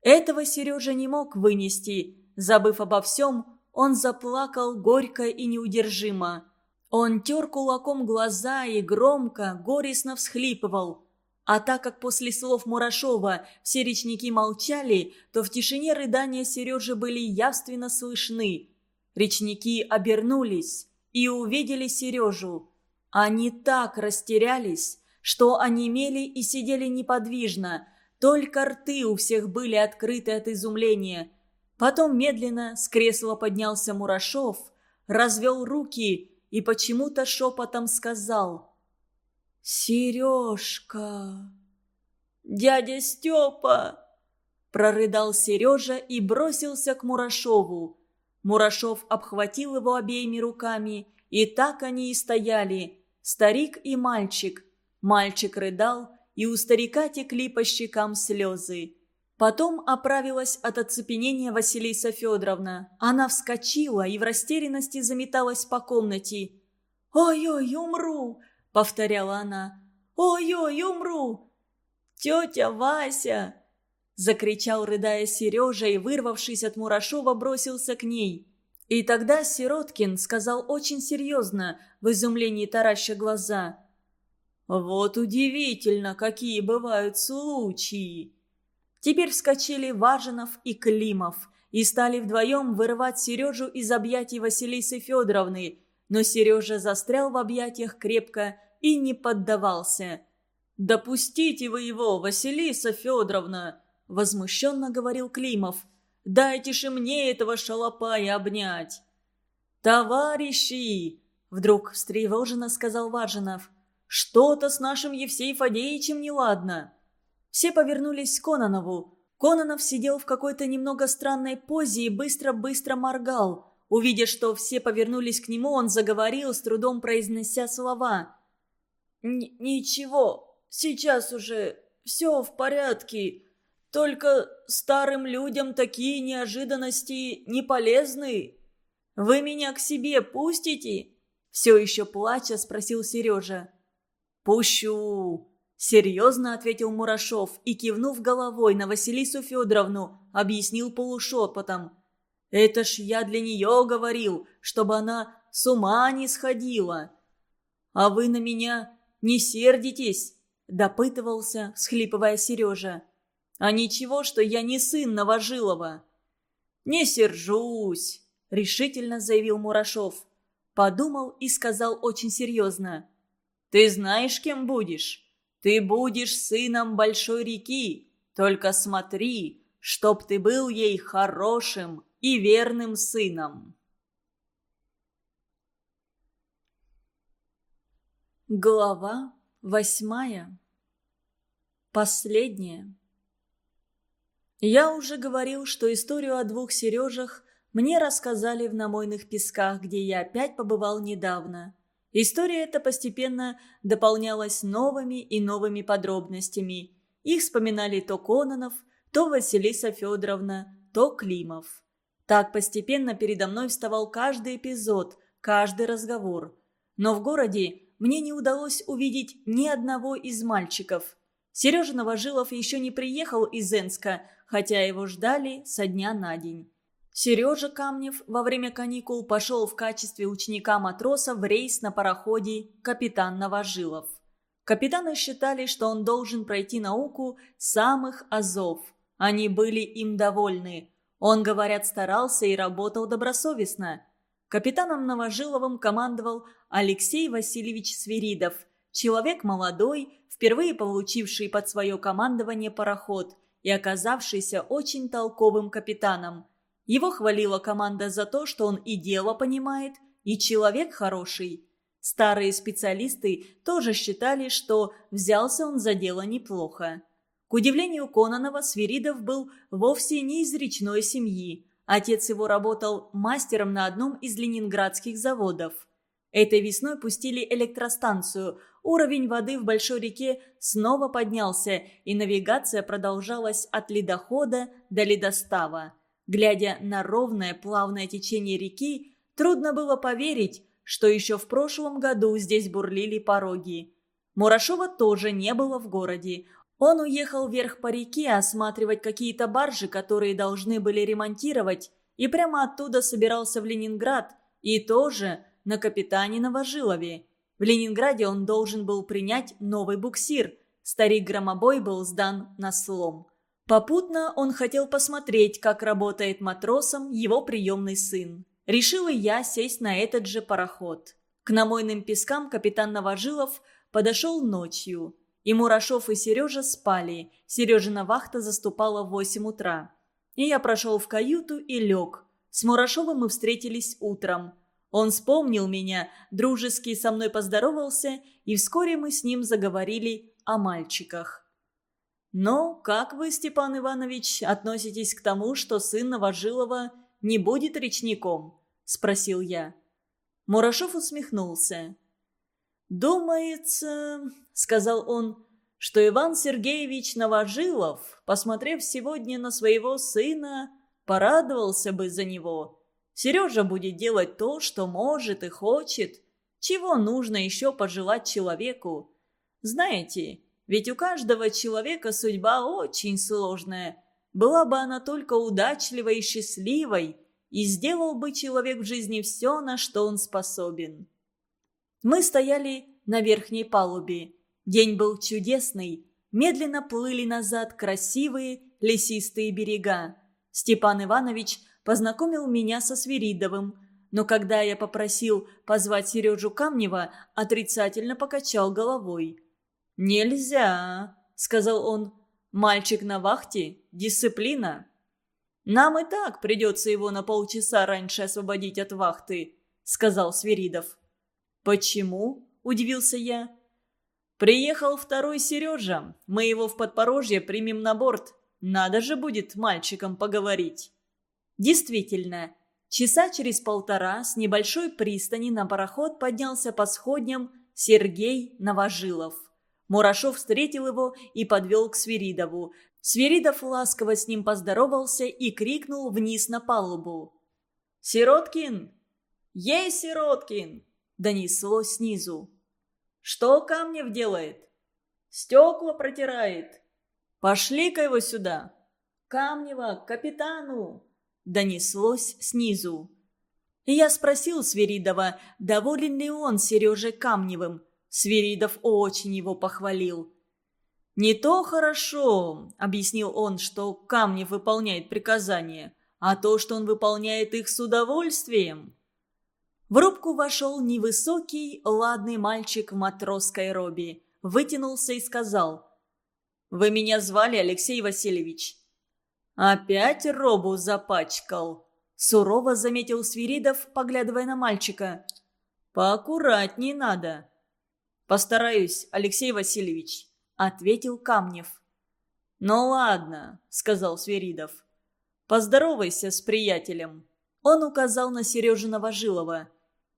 Этого Сережа не мог вынести. Забыв обо всем, он заплакал горько и неудержимо. Он тер кулаком глаза и громко, горестно всхлипывал. А так как после слов Мурашова все речники молчали, то в тишине рыдания Сережи были явственно слышны. Речники обернулись и увидели Сережу. Они так растерялись, что онемели и сидели неподвижно, только рты у всех были открыты от изумления. Потом медленно с кресла поднялся Мурашов, развел руки и почему-то шепотом сказал – «Сережка!» «Дядя Степа!» Прорыдал Сережа и бросился к Мурашову. Мурашов обхватил его обеими руками, и так они и стояли, старик и мальчик. Мальчик рыдал, и у старика текли по щекам слезы. Потом оправилась от оцепенения Василиса Федоровна. Она вскочила и в растерянности заметалась по комнате. «Ой-ой, умру! — повторяла она. «Ой-ой, умру!» «Тетя Вася!» — закричал, рыдая Сережа, и, вырвавшись от Мурашова, бросился к ней. И тогда Сироткин сказал очень серьезно, в изумлении тараща глаза. «Вот удивительно, какие бывают случаи!» Теперь вскочили Важинов и Климов и стали вдвоем вырывать Сережу из объятий Василисы Федоровны – но Сережа застрял в объятиях крепко и не поддавался. «Допустите вы его, Василиса Федоровна!» – возмущенно говорил Климов. «Дайте же мне этого шалопая обнять!» «Товарищи!» – вдруг встревоженно сказал Важинов. «Что-то с нашим Евсей Фадеичем неладно!» Все повернулись к Кононову. Кононов сидел в какой-то немного странной позе и быстро-быстро моргал – Увидя, что все повернулись к нему, он заговорил, с трудом произнося слова. «Ничего, сейчас уже все в порядке. Только старым людям такие неожиданности не полезны. Вы меня к себе пустите?» Все еще плача спросил Сережа. «Пущу!» Серьезно ответил Мурашов и, кивнув головой на Василису Федоровну, объяснил полушепотом – это ж я для нее говорил, чтобы она с ума не сходила. А вы на меня не сердитесь, допытывался, схлипывая Сережа. А ничего, что я не сын Новожилова. Не сержусь, решительно заявил Мурашов. Подумал и сказал очень серьезно. Ты знаешь, кем будешь? Ты будешь сыном большой реки. Только смотри, чтоб ты был ей хорошим и верным сыном. Глава восьмая. Последняя. Я уже говорил, что историю о двух Сережах мне рассказали в Намойных песках, где я опять побывал недавно. История эта постепенно дополнялась новыми и новыми подробностями. Их вспоминали то Кононов, то Василиса Федоровна, то Климов. Так постепенно передо мной вставал каждый эпизод, каждый разговор. Но в городе мне не удалось увидеть ни одного из мальчиков. Сережа Новожилов еще не приехал из Энска, хотя его ждали со дня на день. Сережа Камнев во время каникул пошел в качестве ученика-матроса в рейс на пароходе «Капитан Новожилов». Капитаны считали, что он должен пройти науку самых азов. Они были им довольны. Он, говорят, старался и работал добросовестно. Капитаном Новожиловым командовал Алексей Васильевич Свиридов, человек молодой, впервые получивший под свое командование пароход и оказавшийся очень толковым капитаном. Его хвалила команда за то, что он и дело понимает, и человек хороший. Старые специалисты тоже считали, что взялся он за дело неплохо. К удивлению Кононова, Свиридов был вовсе не из речной семьи. Отец его работал мастером на одном из ленинградских заводов. Этой весной пустили электростанцию. Уровень воды в большой реке снова поднялся, и навигация продолжалась от ледохода до ледостава. Глядя на ровное плавное течение реки, трудно было поверить, что еще в прошлом году здесь бурлили пороги. Мурашова тоже не было в городе. Он уехал вверх по реке осматривать какие-то баржи, которые должны были ремонтировать, и прямо оттуда собирался в Ленинград, и тоже на капитане Новожилове. В Ленинграде он должен был принять новый буксир. Старик Громобой был сдан на слом. Попутно он хотел посмотреть, как работает матросом его приемный сын. Решил и я сесть на этот же пароход. К намойным пескам капитан Новожилов подошел ночью – и Мурашов, и Сережа спали. Сережина вахта заступала в 8 утра. И я прошел в каюту и лег. С Мурашовым мы встретились утром. Он вспомнил меня, дружески со мной поздоровался, и вскоре мы с ним заговорили о мальчиках. «Но «Ну, как вы, Степан Иванович, относитесь к тому, что сын Новожилова не будет речником?» – спросил я. Мурашов усмехнулся. «Думается, — сказал он, — что Иван Сергеевич Новожилов, посмотрев сегодня на своего сына, порадовался бы за него. Сережа будет делать то, что может и хочет, чего нужно еще пожелать человеку. Знаете, ведь у каждого человека судьба очень сложная. Была бы она только удачливой и счастливой, и сделал бы человек в жизни все, на что он способен». Мы стояли на верхней палубе. День был чудесный. Медленно плыли назад красивые лесистые берега. Степан Иванович познакомил меня со Свиридовым. Но когда я попросил позвать Сережу Камнева, отрицательно покачал головой. «Нельзя», — сказал он. «Мальчик на вахте. Дисциплина». «Нам и так придется его на полчаса раньше освободить от вахты», — сказал Свиридов. «Почему?» – удивился я. «Приехал второй Сережа. Мы его в Подпорожье примем на борт. Надо же будет мальчиком поговорить». Действительно, часа через полтора с небольшой пристани на пароход поднялся по сходням Сергей Новожилов. Мурашов встретил его и подвел к Свиридову. Свиридов ласково с ним поздоровался и крикнул вниз на палубу. «Сироткин! Ей, Сироткин!» донесло снизу. «Что Камнев делает?» «Стекла протирает!» «Пошли-ка его сюда!» «Камнева, к капитану!» Донеслось снизу. И я спросил Свиридова, доволен ли он Сереже Камневым. Свиридов очень его похвалил. «Не то хорошо», — объяснил он, что Камнев выполняет приказания, а то, что он выполняет их с удовольствием. В рубку вошел невысокий, ладный мальчик в матросской робе. Вытянулся и сказал. «Вы меня звали, Алексей Васильевич?» «Опять робу запачкал», — сурово заметил Свиридов, поглядывая на мальчика. «Поаккуратней надо». «Постараюсь, Алексей Васильевич», — ответил Камнев. «Ну ладно», — сказал Свиридов. «Поздоровайся с приятелем». Он указал на Сережина Жилова.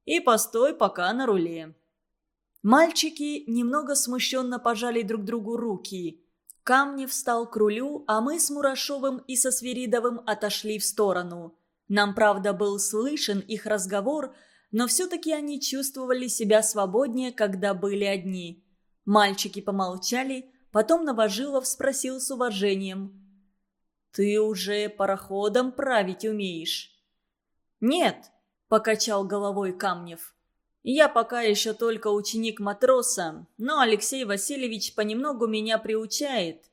И постой пока на руле». Мальчики немного смущенно пожали друг другу руки. Камни встал к рулю, а мы с Мурашовым и со Свиридовым отошли в сторону. Нам, правда, был слышен их разговор, но все-таки они чувствовали себя свободнее, когда были одни. Мальчики помолчали, потом Новожилов спросил с уважением. «Ты уже пароходом править умеешь?» «Нет, – покачал головой Камнев. «Я пока еще только ученик матроса, но Алексей Васильевич понемногу меня приучает».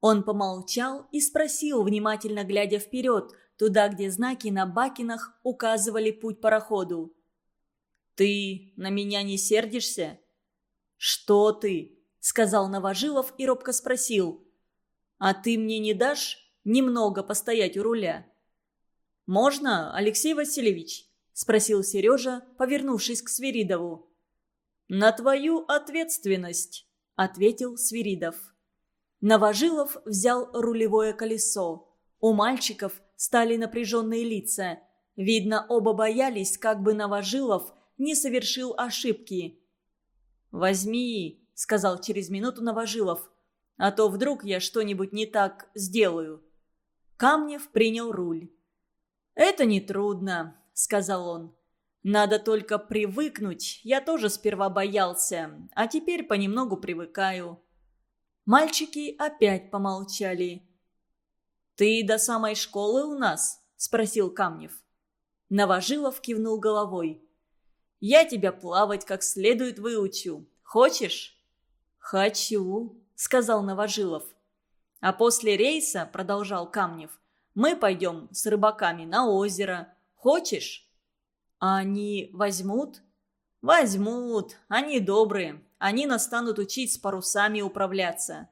Он помолчал и спросил, внимательно глядя вперед, туда, где знаки на бакинах указывали путь пароходу. «Ты на меня не сердишься?» «Что ты?» – сказал Новожилов и робко спросил. «А ты мне не дашь немного постоять у руля?» «Можно, Алексей Васильевич?» – спросил Сережа, повернувшись к Свиридову. «На твою ответственность», – ответил Свиридов. Новожилов взял рулевое колесо. У мальчиков стали напряженные лица. Видно, оба боялись, как бы Новожилов не совершил ошибки. «Возьми», – сказал через минуту Новожилов, – «а то вдруг я что-нибудь не так сделаю». Камнев принял руль. «Это нетрудно», — сказал он. «Надо только привыкнуть. Я тоже сперва боялся, а теперь понемногу привыкаю». Мальчики опять помолчали. «Ты до самой школы у нас?» — спросил Камнев. Новожилов кивнул головой. «Я тебя плавать как следует выучу. Хочешь?» «Хочу», — сказал Новожилов. «А после рейса, — продолжал Камнев, мы пойдем с рыбаками на озеро. Хочешь?» «А они возьмут?» «Возьмут. Они добрые. Они нас станут учить с парусами управляться».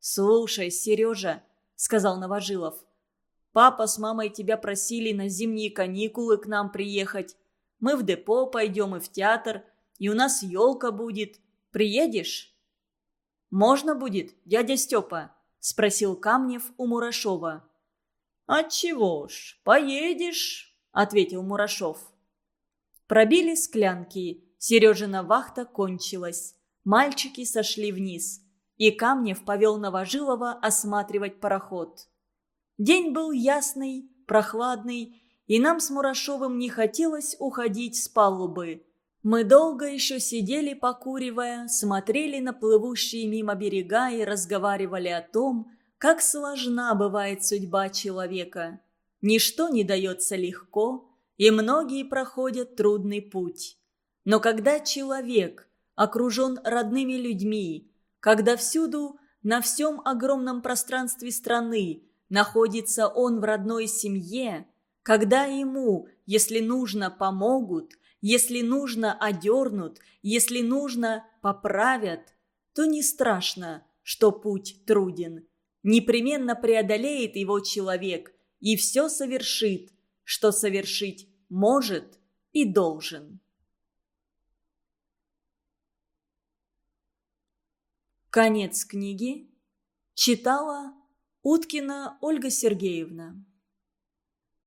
«Слушай, Сережа», — сказал Новожилов, — «папа с мамой тебя просили на зимние каникулы к нам приехать. Мы в депо пойдем и в театр, и у нас елка будет. Приедешь?» «Можно будет, дядя Степа?» – спросил Камнев у Мурашова. «Отчего ж, поедешь», — ответил Мурашов. Пробили склянки. Сережина вахта кончилась. Мальчики сошли вниз. И Камнев повел Новожилова осматривать пароход. День был ясный, прохладный, и нам с Мурашовым не хотелось уходить с палубы. Мы долго еще сидели, покуривая, смотрели на плывущие мимо берега и разговаривали о том, как сложна бывает судьба человека. Ничто не дается легко, и многие проходят трудный путь. Но когда человек окружен родными людьми, когда всюду, на всем огромном пространстве страны находится он в родной семье, когда ему, если нужно, помогут, если нужно, одернут, если нужно, поправят, то не страшно, что путь труден – непременно преодолеет его человек и все совершит, что совершить может и должен. Конец книги. Читала Уткина Ольга Сергеевна.